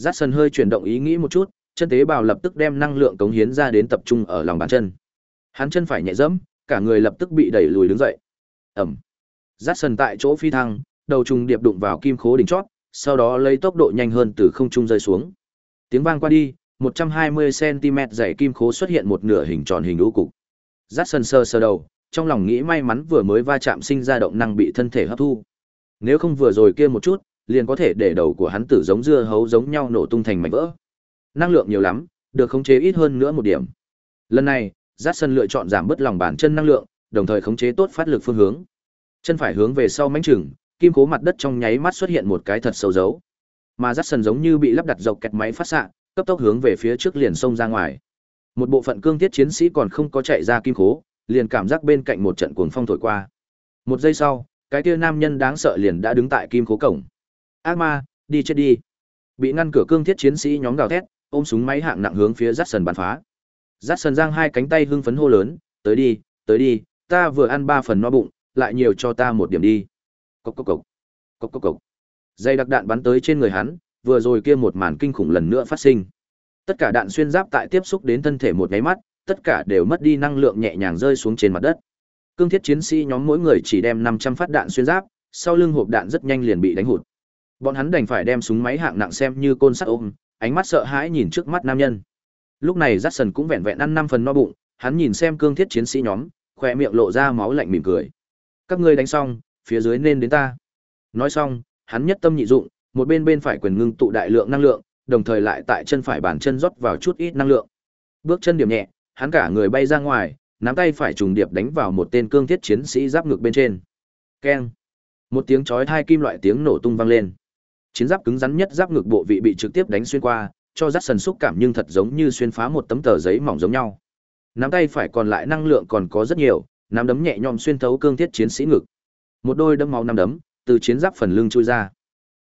Jackson hơi chuyển động ý nghĩ một chút, chân tế bào lập tức đem năng lượng cống hiến ra đến tập trung ở lòng bàn chân. Hắn chân phải nhẹ dẫm, cả người lập tức bị đẩy lùi đứng dậy. Ầm. Jackson tại chỗ phi thăng, đầu trùng điệp đụng vào kim khố đỉnh chót, sau đó lấy tốc độ nhanh hơn từ không trung rơi xuống. Tiếng vang qua đi, 120 cm dày kim khố xuất hiện một nửa hình tròn hình lũ cục. Jackson sơ sơ đầu, trong lòng nghĩ may mắn vừa mới va chạm sinh ra động năng bị thân thể hấp thu. Nếu không vừa rồi kia một chút, liền có thể để đầu của hắn tử giống dưa hấu giống nhau nổ tung thành mảnh vỡ. Năng lượng nhiều lắm, được khống chế ít hơn nữa một điểm. Lần này, Jackson lựa chọn giảm bớt lòng bàn chân năng lượng, đồng thời khống chế tốt phát lực phương hướng. Chân phải hướng về sau mãnh chừng, kim cố mặt đất trong nháy mắt xuất hiện một cái thật sâu dấu. Mà Jackson giống như bị lắp đặt dọc kẹt máy phát xạ, cấp tốc hướng về phía trước liền xông ra ngoài. Một bộ phận cương thiết chiến sĩ còn không có chạy ra kim khố, liền cảm giác bên cạnh một trận cuồng phong thổi qua. Một giây sau, cái kia nam nhân đáng sợ liền đã đứng tại kim khố cổng. Ác ma, đi chết đi. Bị ngăn cửa cương thiết chiến sĩ nhóm gào thét, ôm súng máy hạng nặng hướng phía Dát Sần bắn phá. Dát Sần giang hai cánh tay hưng phấn hô lớn, tới đi, tới đi, ta vừa ăn ba phần no bụng, lại nhiều cho ta một điểm đi. Cốc cốc cốc. Cốc cốc cốc. Dây đặc đạn bắn tới trên người hắn, vừa rồi kia một màn kinh khủng lần nữa phát sinh. Tất cả đạn xuyên giáp tại tiếp xúc đến thân thể một cái mắt, tất cả đều mất đi năng lượng nhẹ nhàng rơi xuống trên mặt đất. Cương thiết chiến sĩ nhóm mỗi người chỉ đem 500 phát đạn xuyên giáp, sau lưng hộp đạn rất nhanh liền bị đánh hụt. Bọn hắn đành phải đem súng máy hạng nặng xem như côn sắt ôm, ánh mắt sợ hãi nhìn trước mắt nam nhân. Lúc này Jackson cũng vẹn vẹn ăn 5 phần no bụng, hắn nhìn xem cương thiết chiến sĩ nhóm, khỏe miệng lộ ra máu lạnh mỉm cười. Các ngươi đánh xong, phía dưới nên đến ta. Nói xong, hắn nhất tâm nhị dụng, một bên bên phải quyền ngưng tụ đại lượng năng lượng, đồng thời lại tại chân phải bàn chân rót vào chút ít năng lượng. Bước chân điểm nhẹ, hắn cả người bay ra ngoài, nắm tay phải trùng điệp đánh vào một tên cương thiết chiến sĩ giáp ngực bên trên. Keng. Một tiếng chói tai kim loại tiếng nổ tung vang lên. Chiến giáp cứng rắn nhất giáp ngực bộ vị bị trực tiếp đánh xuyên qua, cho rắc sần xúc cảm nhưng thật giống như xuyên phá một tấm tờ giấy mỏng giống nhau. Nắm tay phải còn lại năng lượng còn có rất nhiều, nắm đấm nhẹ nhõm xuyên thấu cương thiết chiến sĩ ngực. Một đôi đấm máu năm đấm từ chiến giáp phần lưng chui ra.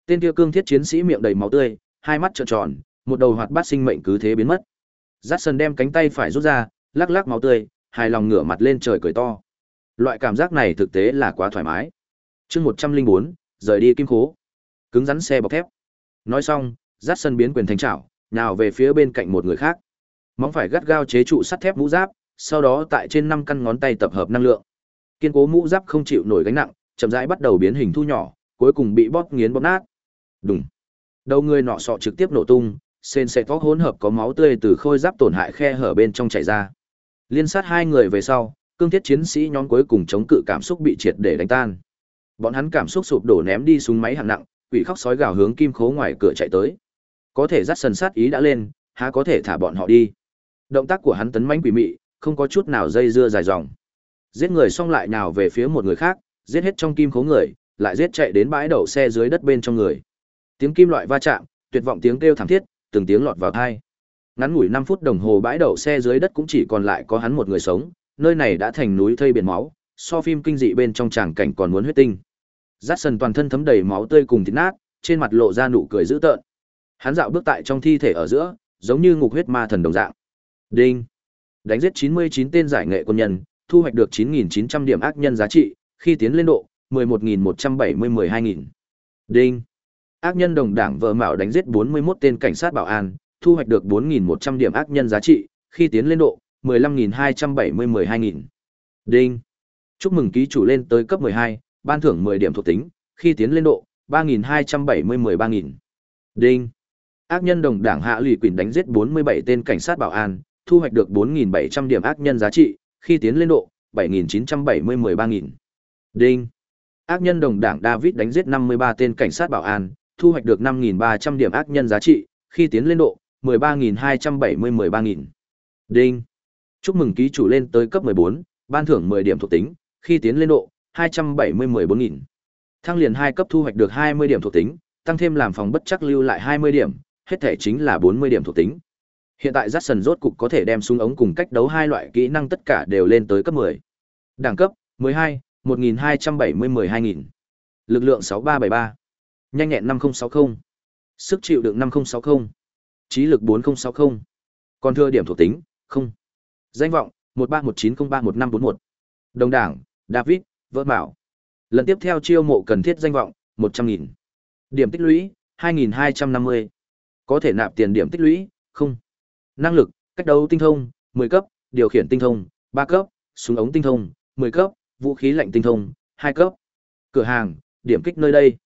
Tên kia cương thiết chiến sĩ miệng đầy máu tươi, hai mắt trợn tròn, một đầu hoạt bát sinh mệnh cứ thế biến mất. Jackson đem cánh tay phải rút ra, lắc lắc máu tươi, hài lòng ngửa mặt lên trời cười to. Loại cảm giác này thực tế là quá thoải mái. Chương 104, rời đi kim khố. Cứng rắn xe bọc thép. Nói xong, Jackson biến quyền thành trảo, nào về phía bên cạnh một người khác. Móng phải gắt gao chế trụ sắt thép mũ giáp, sau đó tại trên năm căn ngón tay tập hợp năng lượng. Kiên cố mũ giáp không chịu nổi gánh nặng, chậm rãi bắt đầu biến hình thu nhỏ, cuối cùng bị bóp nghiến bóp nát. Đùng. Đầu người nọ sọ trực tiếp nổ tung, sên sệt có hỗn hợp có máu tươi từ khôi giáp tổn hại khe hở bên trong chảy ra. Liên sát hai người về sau, cương thiết chiến sĩ nhóm cuối cùng chống cự cảm xúc bị triệt để đánh tan. Bọn hắn cảm xúc sụp đổ ném đi súng máy hạng nặng, quỷ khóc sói gào hướng kim khố ngoài cửa chạy tới. Có thể dắt sần sát ý đã lên, há có thể thả bọn họ đi. Động tác của hắn tấn mãnh quỷ mị, không có chút nào dây dưa dài dòng. Giết người xong lại nào về phía một người khác, giết hết trong kim khố người, lại giết chạy đến bãi đậu xe dưới đất bên trong người. Tiếng kim loại va chạm, tuyệt vọng tiếng kêu thảm thiết, từng tiếng lọt vào tai. Ngắn ngủi 5 phút đồng hồ bãi đậu xe dưới đất cũng chỉ còn lại có hắn một người sống, nơi này đã thành núi thây biển máu, so phim kinh dị bên trong tràng cảnh còn muốn huyết tinh. Jackson toàn thân thấm đầy máu tươi cùng thịt nát, trên mặt lộ ra nụ cười dữ tợn. Hắn dạo bước tại trong thi thể ở giữa, giống như ngục huyết ma thần đồng dạng. Đinh. Đánh giết 99 tên giải nghệ quân nhân, thu hoạch được 9900 điểm ác nhân giá trị, khi tiến lên độ 11.170-12.000. Đinh. Ác nhân đồng đảng vợ mạo đánh giết 41 tên cảnh sát bảo an, thu hoạch được 4.100 điểm ác nhân giá trị, khi tiến lên độ, 15.270-12.000. Đinh. Chúc mừng ký chủ lên tới cấp 12, ban thưởng 10 điểm thuộc tính, khi tiến lên độ, 3.270-13.000. Đinh. Ác nhân đồng đảng hạ lụy quỷ đánh giết 47 tên cảnh sát bảo an, thu hoạch được 4.700 điểm ác nhân giá trị, khi tiến lên độ, 7.970-13.000. Đinh. Ác nhân đồng đảng David đánh giết 53 tên cảnh sát bảo an, thu hoạch được 5.300 điểm ác nhân giá trị, khi tiến lên độ, 13.270-13.000. Đinh. Chúc mừng ký chủ lên tới cấp 14, ban thưởng 10 điểm thuộc tính, khi tiến lên độ, 270-14.000. Thăng liền 2 cấp thu hoạch được 20 điểm thuộc tính, tăng thêm làm phòng bất chắc lưu lại 20 điểm, hết thể chính là 40 điểm thuộc tính. Hiện tại Jackson rốt cục có thể đem súng ống cùng cách đấu hai loại kỹ năng tất cả đều lên tới cấp 10. Đẳng cấp 12, 1270-12000. Lực lượng 6373. Nhanh nhẹn 5060. Sức chịu đựng 5060. Trí lực 4060. Còn thừa điểm thuộc tính, không. Danh vọng 1319031541. Đồng đảng, David, Vỡ Bảo. Lần tiếp theo chiêu mộ cần thiết danh vọng, 100.000. Điểm tích lũy, 2.250. Có thể nạp tiền điểm tích lũy, không. Năng lực, cách đấu tinh thông, 10 cấp, điều khiển tinh thông, 3 cấp, súng ống tinh thông, 10 cấp, vũ khí lạnh tinh thông, 2 cấp. Cửa hàng, điểm kích nơi đây.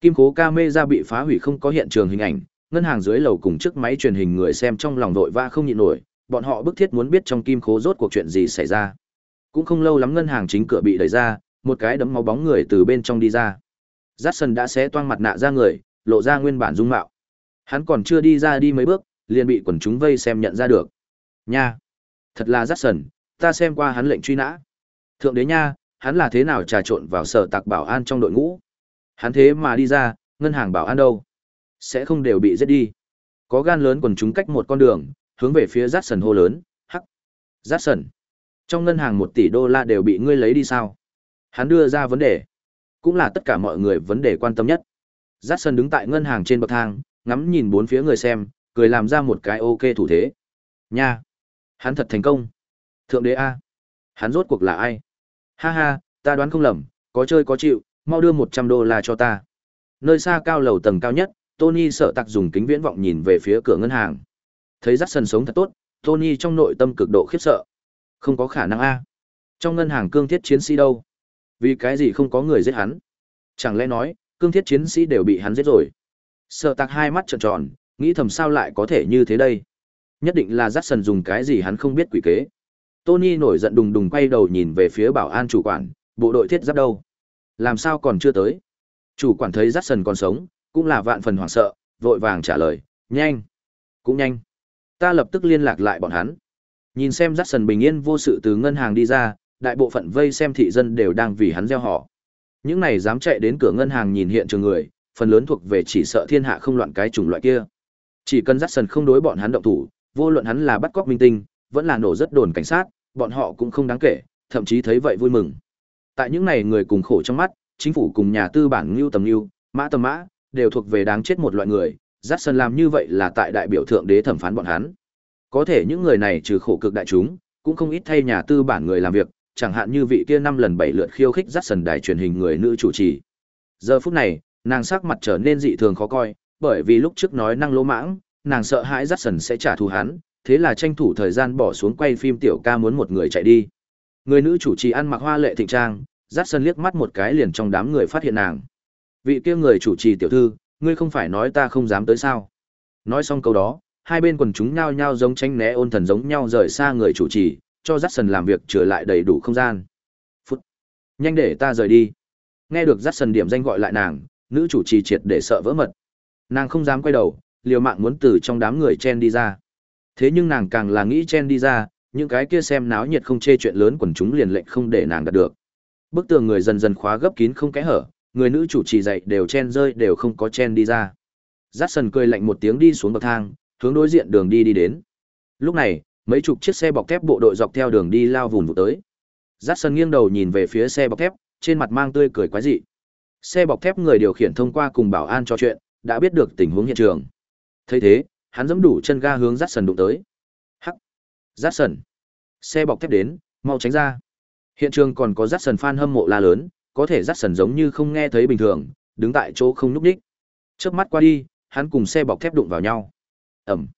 Kim cố camera bị phá hủy không có hiện trường hình ảnh, ngân hàng dưới lầu cùng chiếc máy truyền hình người xem trong lòng đội va không nhịn nổi, bọn họ bức thiết muốn biết trong kim cố rốt cuộc chuyện gì xảy ra. Cũng không lâu lắm ngân hàng chính cửa bị đẩy ra, một cái đấm máu bóng người từ bên trong đi ra. Jackson đã xé toang mặt nạ ra người, lộ ra nguyên bản dung mạo. Hắn còn chưa đi ra đi mấy bước, liền bị quần chúng vây xem nhận ra được. Nha, thật là Jackson, ta xem qua hắn lệnh truy nã. Thượng đế nha, hắn là thế nào trà trộn vào sở tạc bảo an trong đội ngũ? Hắn thế mà đi ra, ngân hàng bảo an đâu? Sẽ không đều bị giết đi. Có gan lớn quần chúng cách một con đường, hướng về phía Jackson hô lớn, hắc. Jackson, trong ngân hàng một tỷ đô la đều bị ngươi lấy đi sao? Hắn đưa ra vấn đề, cũng là tất cả mọi người vấn đề quan tâm nhất. Jackson đứng tại ngân hàng trên bậc thang, ngắm nhìn bốn phía người xem, cười làm ra một cái ok thủ thế. Nha! Hắn thật thành công. Thượng đế A. Hắn rốt cuộc là ai? Ha ha, ta đoán không lầm, có chơi có chịu, mau đưa 100 đô la cho ta. Nơi xa cao lầu tầng cao nhất, Tony sợ tặc dùng kính viễn vọng nhìn về phía cửa ngân hàng. Thấy Jackson sống thật tốt, Tony trong nội tâm cực độ khiếp sợ. Không có khả năng A. Trong ngân hàng cương thiết chiến sĩ đâu? Vì cái gì không có người giết hắn? Chẳng lẽ nói, cương thiết chiến sĩ đều bị hắn giết rồi? Sợ tặc hai mắt trợn tròn, nghĩ thầm sao lại có thể như thế đây? Nhất định là Jackson dùng cái gì hắn không biết quỷ kế. Tony nổi giận đùng đùng quay đầu nhìn về phía bảo an chủ quản, bộ đội thiết giáp đâu? Làm sao còn chưa tới? Chủ quản thấy Jackson còn sống, cũng là vạn phần hoảng sợ, vội vàng trả lời, nhanh, cũng nhanh. Ta lập tức liên lạc lại bọn hắn. Nhìn xem Jackson bình yên vô sự từ ngân hàng đi ra, đại bộ phận vây xem thị dân đều đang vì hắn gieo họ. Những này dám chạy đến cửa ngân hàng nhìn hiện trường người, phần lớn thuộc về chỉ sợ thiên hạ không loạn cái chủng loại kia. Chỉ cần Jackson không đối bọn hắn động thủ, vô luận hắn là bắt cóc minh tinh, vẫn là nổ rất đồn cảnh sát, bọn họ cũng không đáng kể, thậm chí thấy vậy vui mừng. Tại những này người cùng khổ trong mắt, chính phủ cùng nhà tư bản Ngưu Tầm Ngưu, Mã Tầm Mã, đều thuộc về đáng chết một loại người, Jackson làm như vậy là tại đại biểu thượng đế thẩm phán bọn hắn. Có thể những người này trừ khổ cực đại chúng, cũng không ít thay nhà tư bản người làm việc, chẳng hạn như vị kia năm lần bảy lượt khiêu khích Jackson đài truyền hình người nữ chủ trì. Giờ phút này, nàng sắc mặt trở nên dị thường khó coi, bởi vì lúc trước nói năng lỗ mãng, nàng sợ hãi Jackson sẽ trả thù hắn, thế là tranh thủ thời gian bỏ xuống quay phim tiểu ca muốn một người chạy đi. Người nữ chủ trì ăn mặc hoa lệ thịnh trang, Jackson liếc mắt một cái liền trong đám người phát hiện nàng. Vị kia người chủ trì tiểu thư, ngươi không phải nói ta không dám tới sao? Nói xong câu đó, hai bên quần chúng nhao nhao giống tranh né ôn thần giống nhau rời xa người chủ trì, cho Jackson làm việc trở lại đầy đủ không gian. Phút. Nhanh để ta rời đi. Nghe được Jackson điểm danh gọi lại nàng, nữ chủ trì triệt để sợ vỡ mật. Nàng không dám quay đầu, liều mạng muốn từ trong đám người chen đi ra. Thế nhưng nàng càng là nghĩ chen đi ra, những cái kia xem náo nhiệt không chê chuyện lớn quần chúng liền lệnh không để nàng đạt được. Bức tường người dần dần khóa gấp kín không kẽ hở, người nữ chủ trì dậy đều chen rơi đều không có chen đi ra. Jackson cười lạnh một tiếng đi xuống bậc thang, hướng đối diện đường đi đi đến. Lúc này, mấy chục chiếc xe bọc thép bộ đội dọc theo đường đi lao vùn vụ tới. Jackson nghiêng đầu nhìn về phía xe bọc thép, trên mặt mang tươi cười quái dị. Xe bọc thép người điều khiển thông qua cùng bảo an trò chuyện, đã biết được tình huống hiện trường. Thấy thế, hắn giẫm đủ chân ga hướng Jackson đụng tới. Hắc. Jackson. Xe bọc thép đến, mau tránh ra. Hiện trường còn có Jackson fan hâm mộ la lớn, có thể dắt sần giống như không nghe thấy bình thường, đứng tại chỗ không nhúc đích. Chớp mắt qua đi, hắn cùng xe bọc thép đụng vào nhau. Ẩm.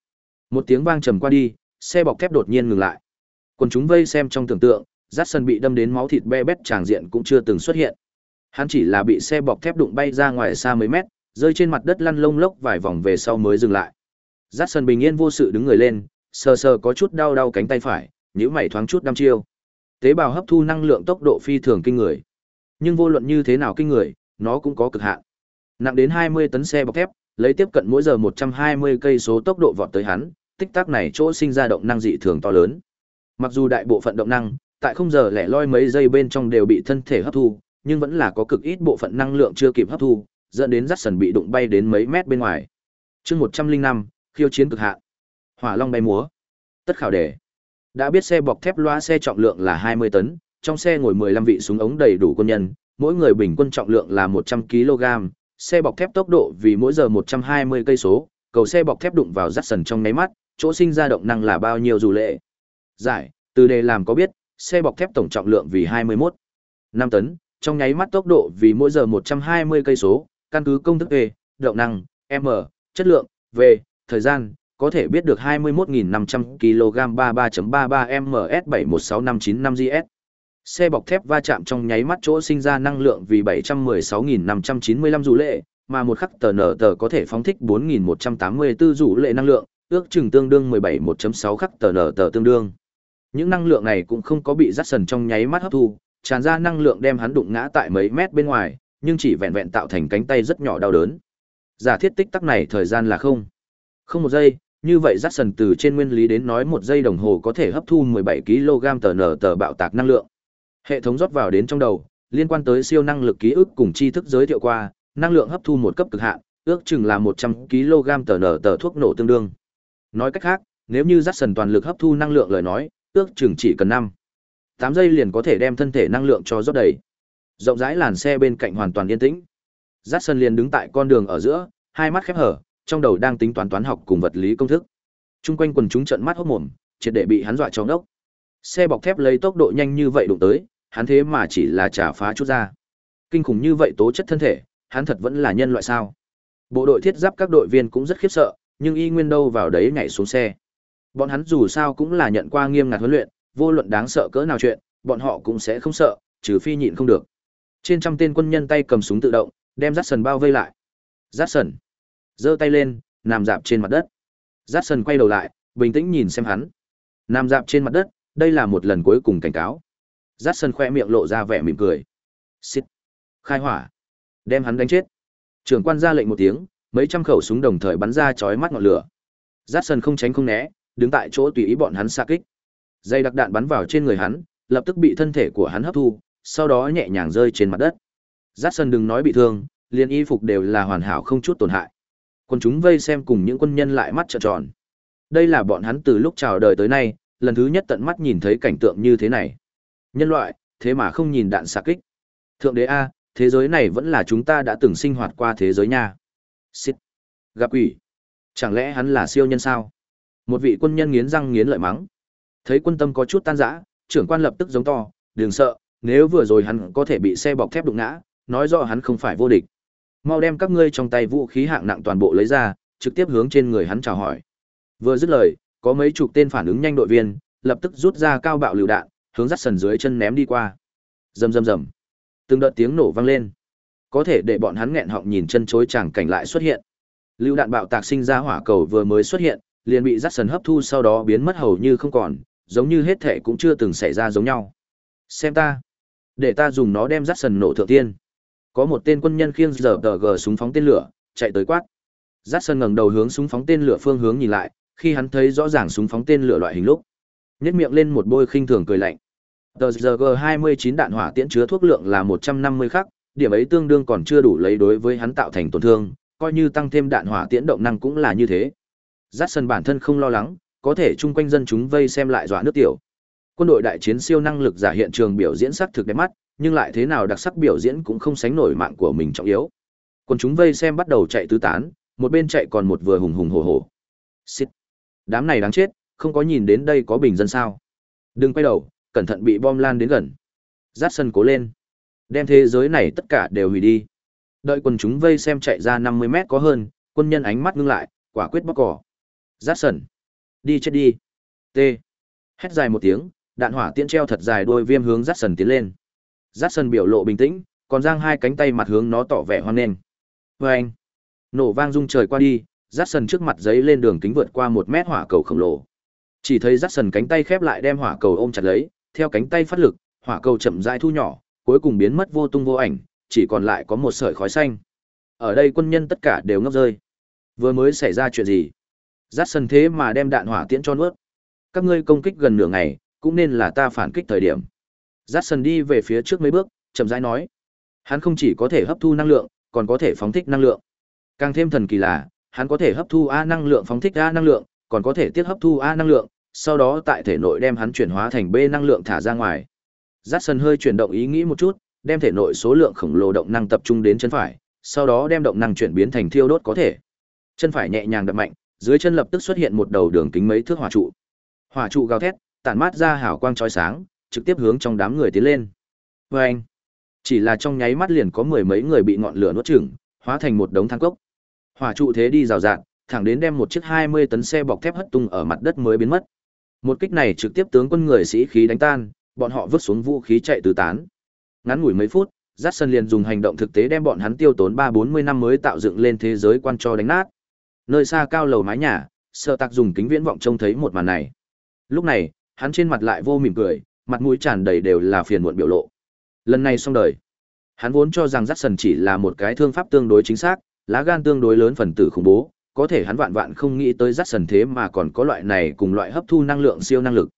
Một tiếng vang trầm qua đi, xe bọc thép đột nhiên ngừng lại. Còn chúng vây xem trong tưởng tượng, dắt sần bị đâm đến máu thịt be bét tràng diện cũng chưa từng xuất hiện. Hắn chỉ là bị xe bọc thép đụng bay ra ngoài xa mấy mét, rơi trên mặt đất lăn lông lốc vài vòng về sau mới dừng lại. Dát Sần bình yên vô sự đứng người lên, sờ sờ có chút đau đau cánh tay phải, nhíu mày thoáng chút đăm chiêu. Tế bào hấp thu năng lượng tốc độ phi thường kinh người. Nhưng vô luận như thế nào kinh người, nó cũng có cực hạn. Nặng đến 20 tấn xe bọc thép, lấy tiếp cận mỗi giờ 120 cây số tốc độ vọt tới hắn, tích tắc này chỗ sinh ra động năng dị thường to lớn. Mặc dù đại bộ phận động năng, tại không giờ lẻ loi mấy giây bên trong đều bị thân thể hấp thu, nhưng vẫn là có cực ít bộ phận năng lượng chưa kịp hấp thu, dẫn đến rắc sần bị đụng bay đến mấy mét bên ngoài. chương 105, khiêu chiến cực hạn. Hỏa long bay múa. Tất khảo đề. Đã biết xe bọc thép loa xe trọng lượng là 20 tấn, trong xe ngồi 15 vị súng ống đầy đủ quân nhân, mỗi người bình quân trọng lượng là 100 kg, xe bọc thép tốc độ vì mỗi giờ 120 cây số, cầu xe bọc thép đụng vào rắc sần trong nháy mắt, chỗ sinh ra động năng là bao nhiêu dù lệ. Giải, từ đề làm có biết, xe bọc thép tổng trọng lượng vì 21 5 tấn, trong nháy mắt tốc độ vì mỗi giờ 120 cây số, căn cứ công thức E, động năng, M, chất lượng, V, thời gian, có thể biết được 21.500 kg 33.33 ms 716595 gs Xe bọc thép va chạm trong nháy mắt chỗ sinh ra năng lượng vì 716.595 dù lệ, mà một khắc tờ nở tờ có thể phóng thích 4.184 dù lệ năng lượng, ước chừng tương đương 17.1.6 khắc tờ nở tờ tương đương. Những năng lượng này cũng không có bị rắt sần trong nháy mắt hấp thu, tràn ra năng lượng đem hắn đụng ngã tại mấy mét bên ngoài, nhưng chỉ vẹn vẹn tạo thành cánh tay rất nhỏ đau đớn. Giả thiết tích tắc này thời gian là không. Không một giây, như vậy rắc sần từ trên nguyên lý đến nói một giây đồng hồ có thể hấp thu 17 kg tờ nở tờ bạo tạc năng lượng. Hệ thống rót vào đến trong đầu, liên quan tới siêu năng lực ký ức cùng tri thức giới thiệu qua, năng lượng hấp thu một cấp cực hạn, ước chừng là 100 kg tờ nở tờ thuốc nổ tương đương. Nói cách khác, nếu như rắc sần toàn lực hấp thu năng lượng lời nói, ước chừng chỉ cần 5 8 giây liền có thể đem thân thể năng lượng cho rót đầy. Rộng rãi làn xe bên cạnh hoàn toàn yên tĩnh. Dát sần liền đứng tại con đường ở giữa, hai mắt khép hở, trong đầu đang tính toán toán học cùng vật lý công thức. Trung quanh quần chúng trợn mắt hốt mồm, triệt để bị hắn dọa cho ngốc. Xe bọc thép lấy tốc độ nhanh như vậy đụng tới, hắn thế mà chỉ là trả phá chút ra. Kinh khủng như vậy tố chất thân thể, hắn thật vẫn là nhân loại sao? Bộ đội thiết giáp các đội viên cũng rất khiếp sợ, nhưng y nguyên đâu vào đấy nhảy xuống xe. Bọn hắn dù sao cũng là nhận qua nghiêm ngặt huấn luyện, vô luận đáng sợ cỡ nào chuyện, bọn họ cũng sẽ không sợ, trừ phi nhịn không được. Trên trăm tên quân nhân tay cầm súng tự động, đem Jackson bao vây lại. Jackson giơ tay lên, nằm dạp trên mặt đất. Jackson quay đầu lại, bình tĩnh nhìn xem hắn. Nằm dạp trên mặt đất, đây là một lần cuối cùng cảnh cáo. Jackson khoe miệng lộ ra vẻ mỉm cười. Xít. Khai hỏa. Đem hắn đánh chết. Trưởng quan ra lệnh một tiếng, mấy trăm khẩu súng đồng thời bắn ra chói mắt ngọn lửa. Jackson không tránh không né, đứng tại chỗ tùy ý bọn hắn xạ kích. Dây đặc đạn bắn vào trên người hắn, lập tức bị thân thể của hắn hấp thu, sau đó nhẹ nhàng rơi trên mặt đất. Jackson đừng nói bị thương, liền y phục đều là hoàn hảo không chút tổn hại. Quân chúng vây xem cùng những quân nhân lại mắt trợn tròn. Đây là bọn hắn từ lúc chào đời tới nay, lần thứ nhất tận mắt nhìn thấy cảnh tượng như thế này. Nhân loại, thế mà không nhìn đạn xạ kích. Thượng đế A, thế giới này vẫn là chúng ta đã từng sinh hoạt qua thế giới nha. Xịt. Gặp quỷ. Chẳng lẽ hắn là siêu nhân sao? Một vị quân nhân nghiến răng nghiến lợi mắng. Thấy quân tâm có chút tan rã, trưởng quan lập tức giống to, đừng sợ, nếu vừa rồi hắn có thể bị xe bọc thép đụng ngã, nói rõ hắn không phải vô địch. Mau đem các ngươi trong tay vũ khí hạng nặng toàn bộ lấy ra, trực tiếp hướng trên người hắn chào hỏi. Vừa dứt lời, có mấy chục tên phản ứng nhanh đội viên, lập tức rút ra cao bạo lựu đạn, hướng dắt sần dưới chân ném đi qua. Rầm rầm rầm. Từng đợt tiếng nổ vang lên. Có thể để bọn hắn nghẹn họng nhìn chân chối chẳng cảnh lại xuất hiện. Lưu đạn bạo tạc sinh ra hỏa cầu vừa mới xuất hiện, liền bị dắt sần hấp thu sau đó biến mất hầu như không còn, giống như hết thể cũng chưa từng xảy ra giống nhau. Xem ta, để ta dùng nó đem dắt sần nổ thượng tiên. Có một tên quân nhân khiêng giờ tờ gờ súng phóng tên lửa, chạy tới quát. Dắt sần ngẩng đầu hướng súng phóng tên lửa phương hướng nhìn lại, khi hắn thấy rõ ràng súng phóng tên lửa loại hình lúc, nhếch miệng lên một bôi khinh thường cười lạnh. Tờ GG29 đạn hỏa tiễn chứa thuốc lượng là 150 khắc, điểm ấy tương đương còn chưa đủ lấy đối với hắn tạo thành tổn thương, coi như tăng thêm đạn hỏa tiễn động năng cũng là như thế. Jackson bản thân không lo lắng, có thể chung quanh dân chúng vây xem lại dọa nước tiểu. Quân đội đại chiến siêu năng lực giả hiện trường biểu diễn sắc thực đẹp mắt, nhưng lại thế nào đặc sắc biểu diễn cũng không sánh nổi mạng của mình trọng yếu. còn chúng vây xem bắt đầu chạy tứ tán, một bên chạy còn một vừa hùng hùng hổ hổ. Xít. Đám này đáng chết, không có nhìn đến đây có bình dân sao? Đừng quay đầu, cẩn thận bị bom lan đến gần. Jackson cố lên. Đem thế giới này tất cả đều hủy đi. Đợi quần chúng vây xem chạy ra 50 mét có hơn, quân nhân ánh mắt ngưng lại, quả quyết bóc cỏ. Rát sân. Đi chết đi. T. Hét dài một tiếng, đạn hỏa tiễn treo thật dài đôi viêm hướng rát sần tiến lên. Rát sân biểu lộ bình tĩnh, còn giang hai cánh tay mặt hướng nó tỏ vẻ hoan nghênh. Vâng. Nổ vang rung trời qua đi, rát sân trước mặt giấy lên đường kính vượt qua một mét hỏa cầu khổng lồ. Chỉ thấy rát sân cánh tay khép lại đem hỏa cầu ôm chặt lấy, theo cánh tay phát lực, hỏa cầu chậm rãi thu nhỏ, cuối cùng biến mất vô tung vô ảnh, chỉ còn lại có một sợi khói xanh. Ở đây quân nhân tất cả đều ngốc rơi. Vừa mới xảy ra chuyện gì? Rát sân thế mà đem đạn hỏa tiễn cho nuốt. Các ngươi công kích gần nửa ngày, cũng nên là ta phản kích thời điểm. Dát sần đi về phía trước mấy bước, chậm rãi nói. Hắn không chỉ có thể hấp thu năng lượng, còn có thể phóng thích năng lượng. Càng thêm thần kỳ là, hắn có thể hấp thu A năng lượng phóng thích A năng lượng, còn có thể tiết hấp thu A năng lượng, sau đó tại thể nội đem hắn chuyển hóa thành B năng lượng thả ra ngoài. Jackson hơi chuyển động ý nghĩ một chút, đem thể nội số lượng khổng lồ động năng tập trung đến chân phải, sau đó đem động năng chuyển biến thành thiêu đốt có thể. Chân phải nhẹ nhàng đập mạnh, dưới chân lập tức xuất hiện một đầu đường kính mấy thước hỏa trụ. Hỏa trụ gào thét, tản mát ra hào quang chói sáng, trực tiếp hướng trong đám người tiến lên. Oeng! Chỉ là trong nháy mắt liền có mười mấy người bị ngọn lửa nuốt chửng, hóa thành một đống than cốc. Hỏa trụ thế đi rào rạt, thẳng đến đem một chiếc 20 tấn xe bọc thép hất tung ở mặt đất mới biến mất. Một kích này trực tiếp tướng quân người sĩ khí đánh tan, bọn họ vứt xuống vũ khí chạy tứ tán. Ngắn ngủi mấy phút, Dát sơn liền dùng hành động thực tế đem bọn hắn tiêu tốn 3-40 năm mới tạo dựng lên thế giới quan cho đánh nát. Nơi xa cao lầu mái nhà, Sở Tạc dùng kính viễn vọng trông thấy một màn này. Lúc này, hắn trên mặt lại vô mỉm cười, mặt mũi tràn đầy đều là phiền muộn biểu lộ. Lần này xong đời. Hắn vốn cho rằng dắt sần chỉ là một cái thương pháp tương đối chính xác, lá gan tương đối lớn phần tử khủng bố, có thể hắn vạn vạn không nghĩ tới dắt sần thế mà còn có loại này cùng loại hấp thu năng lượng siêu năng lực.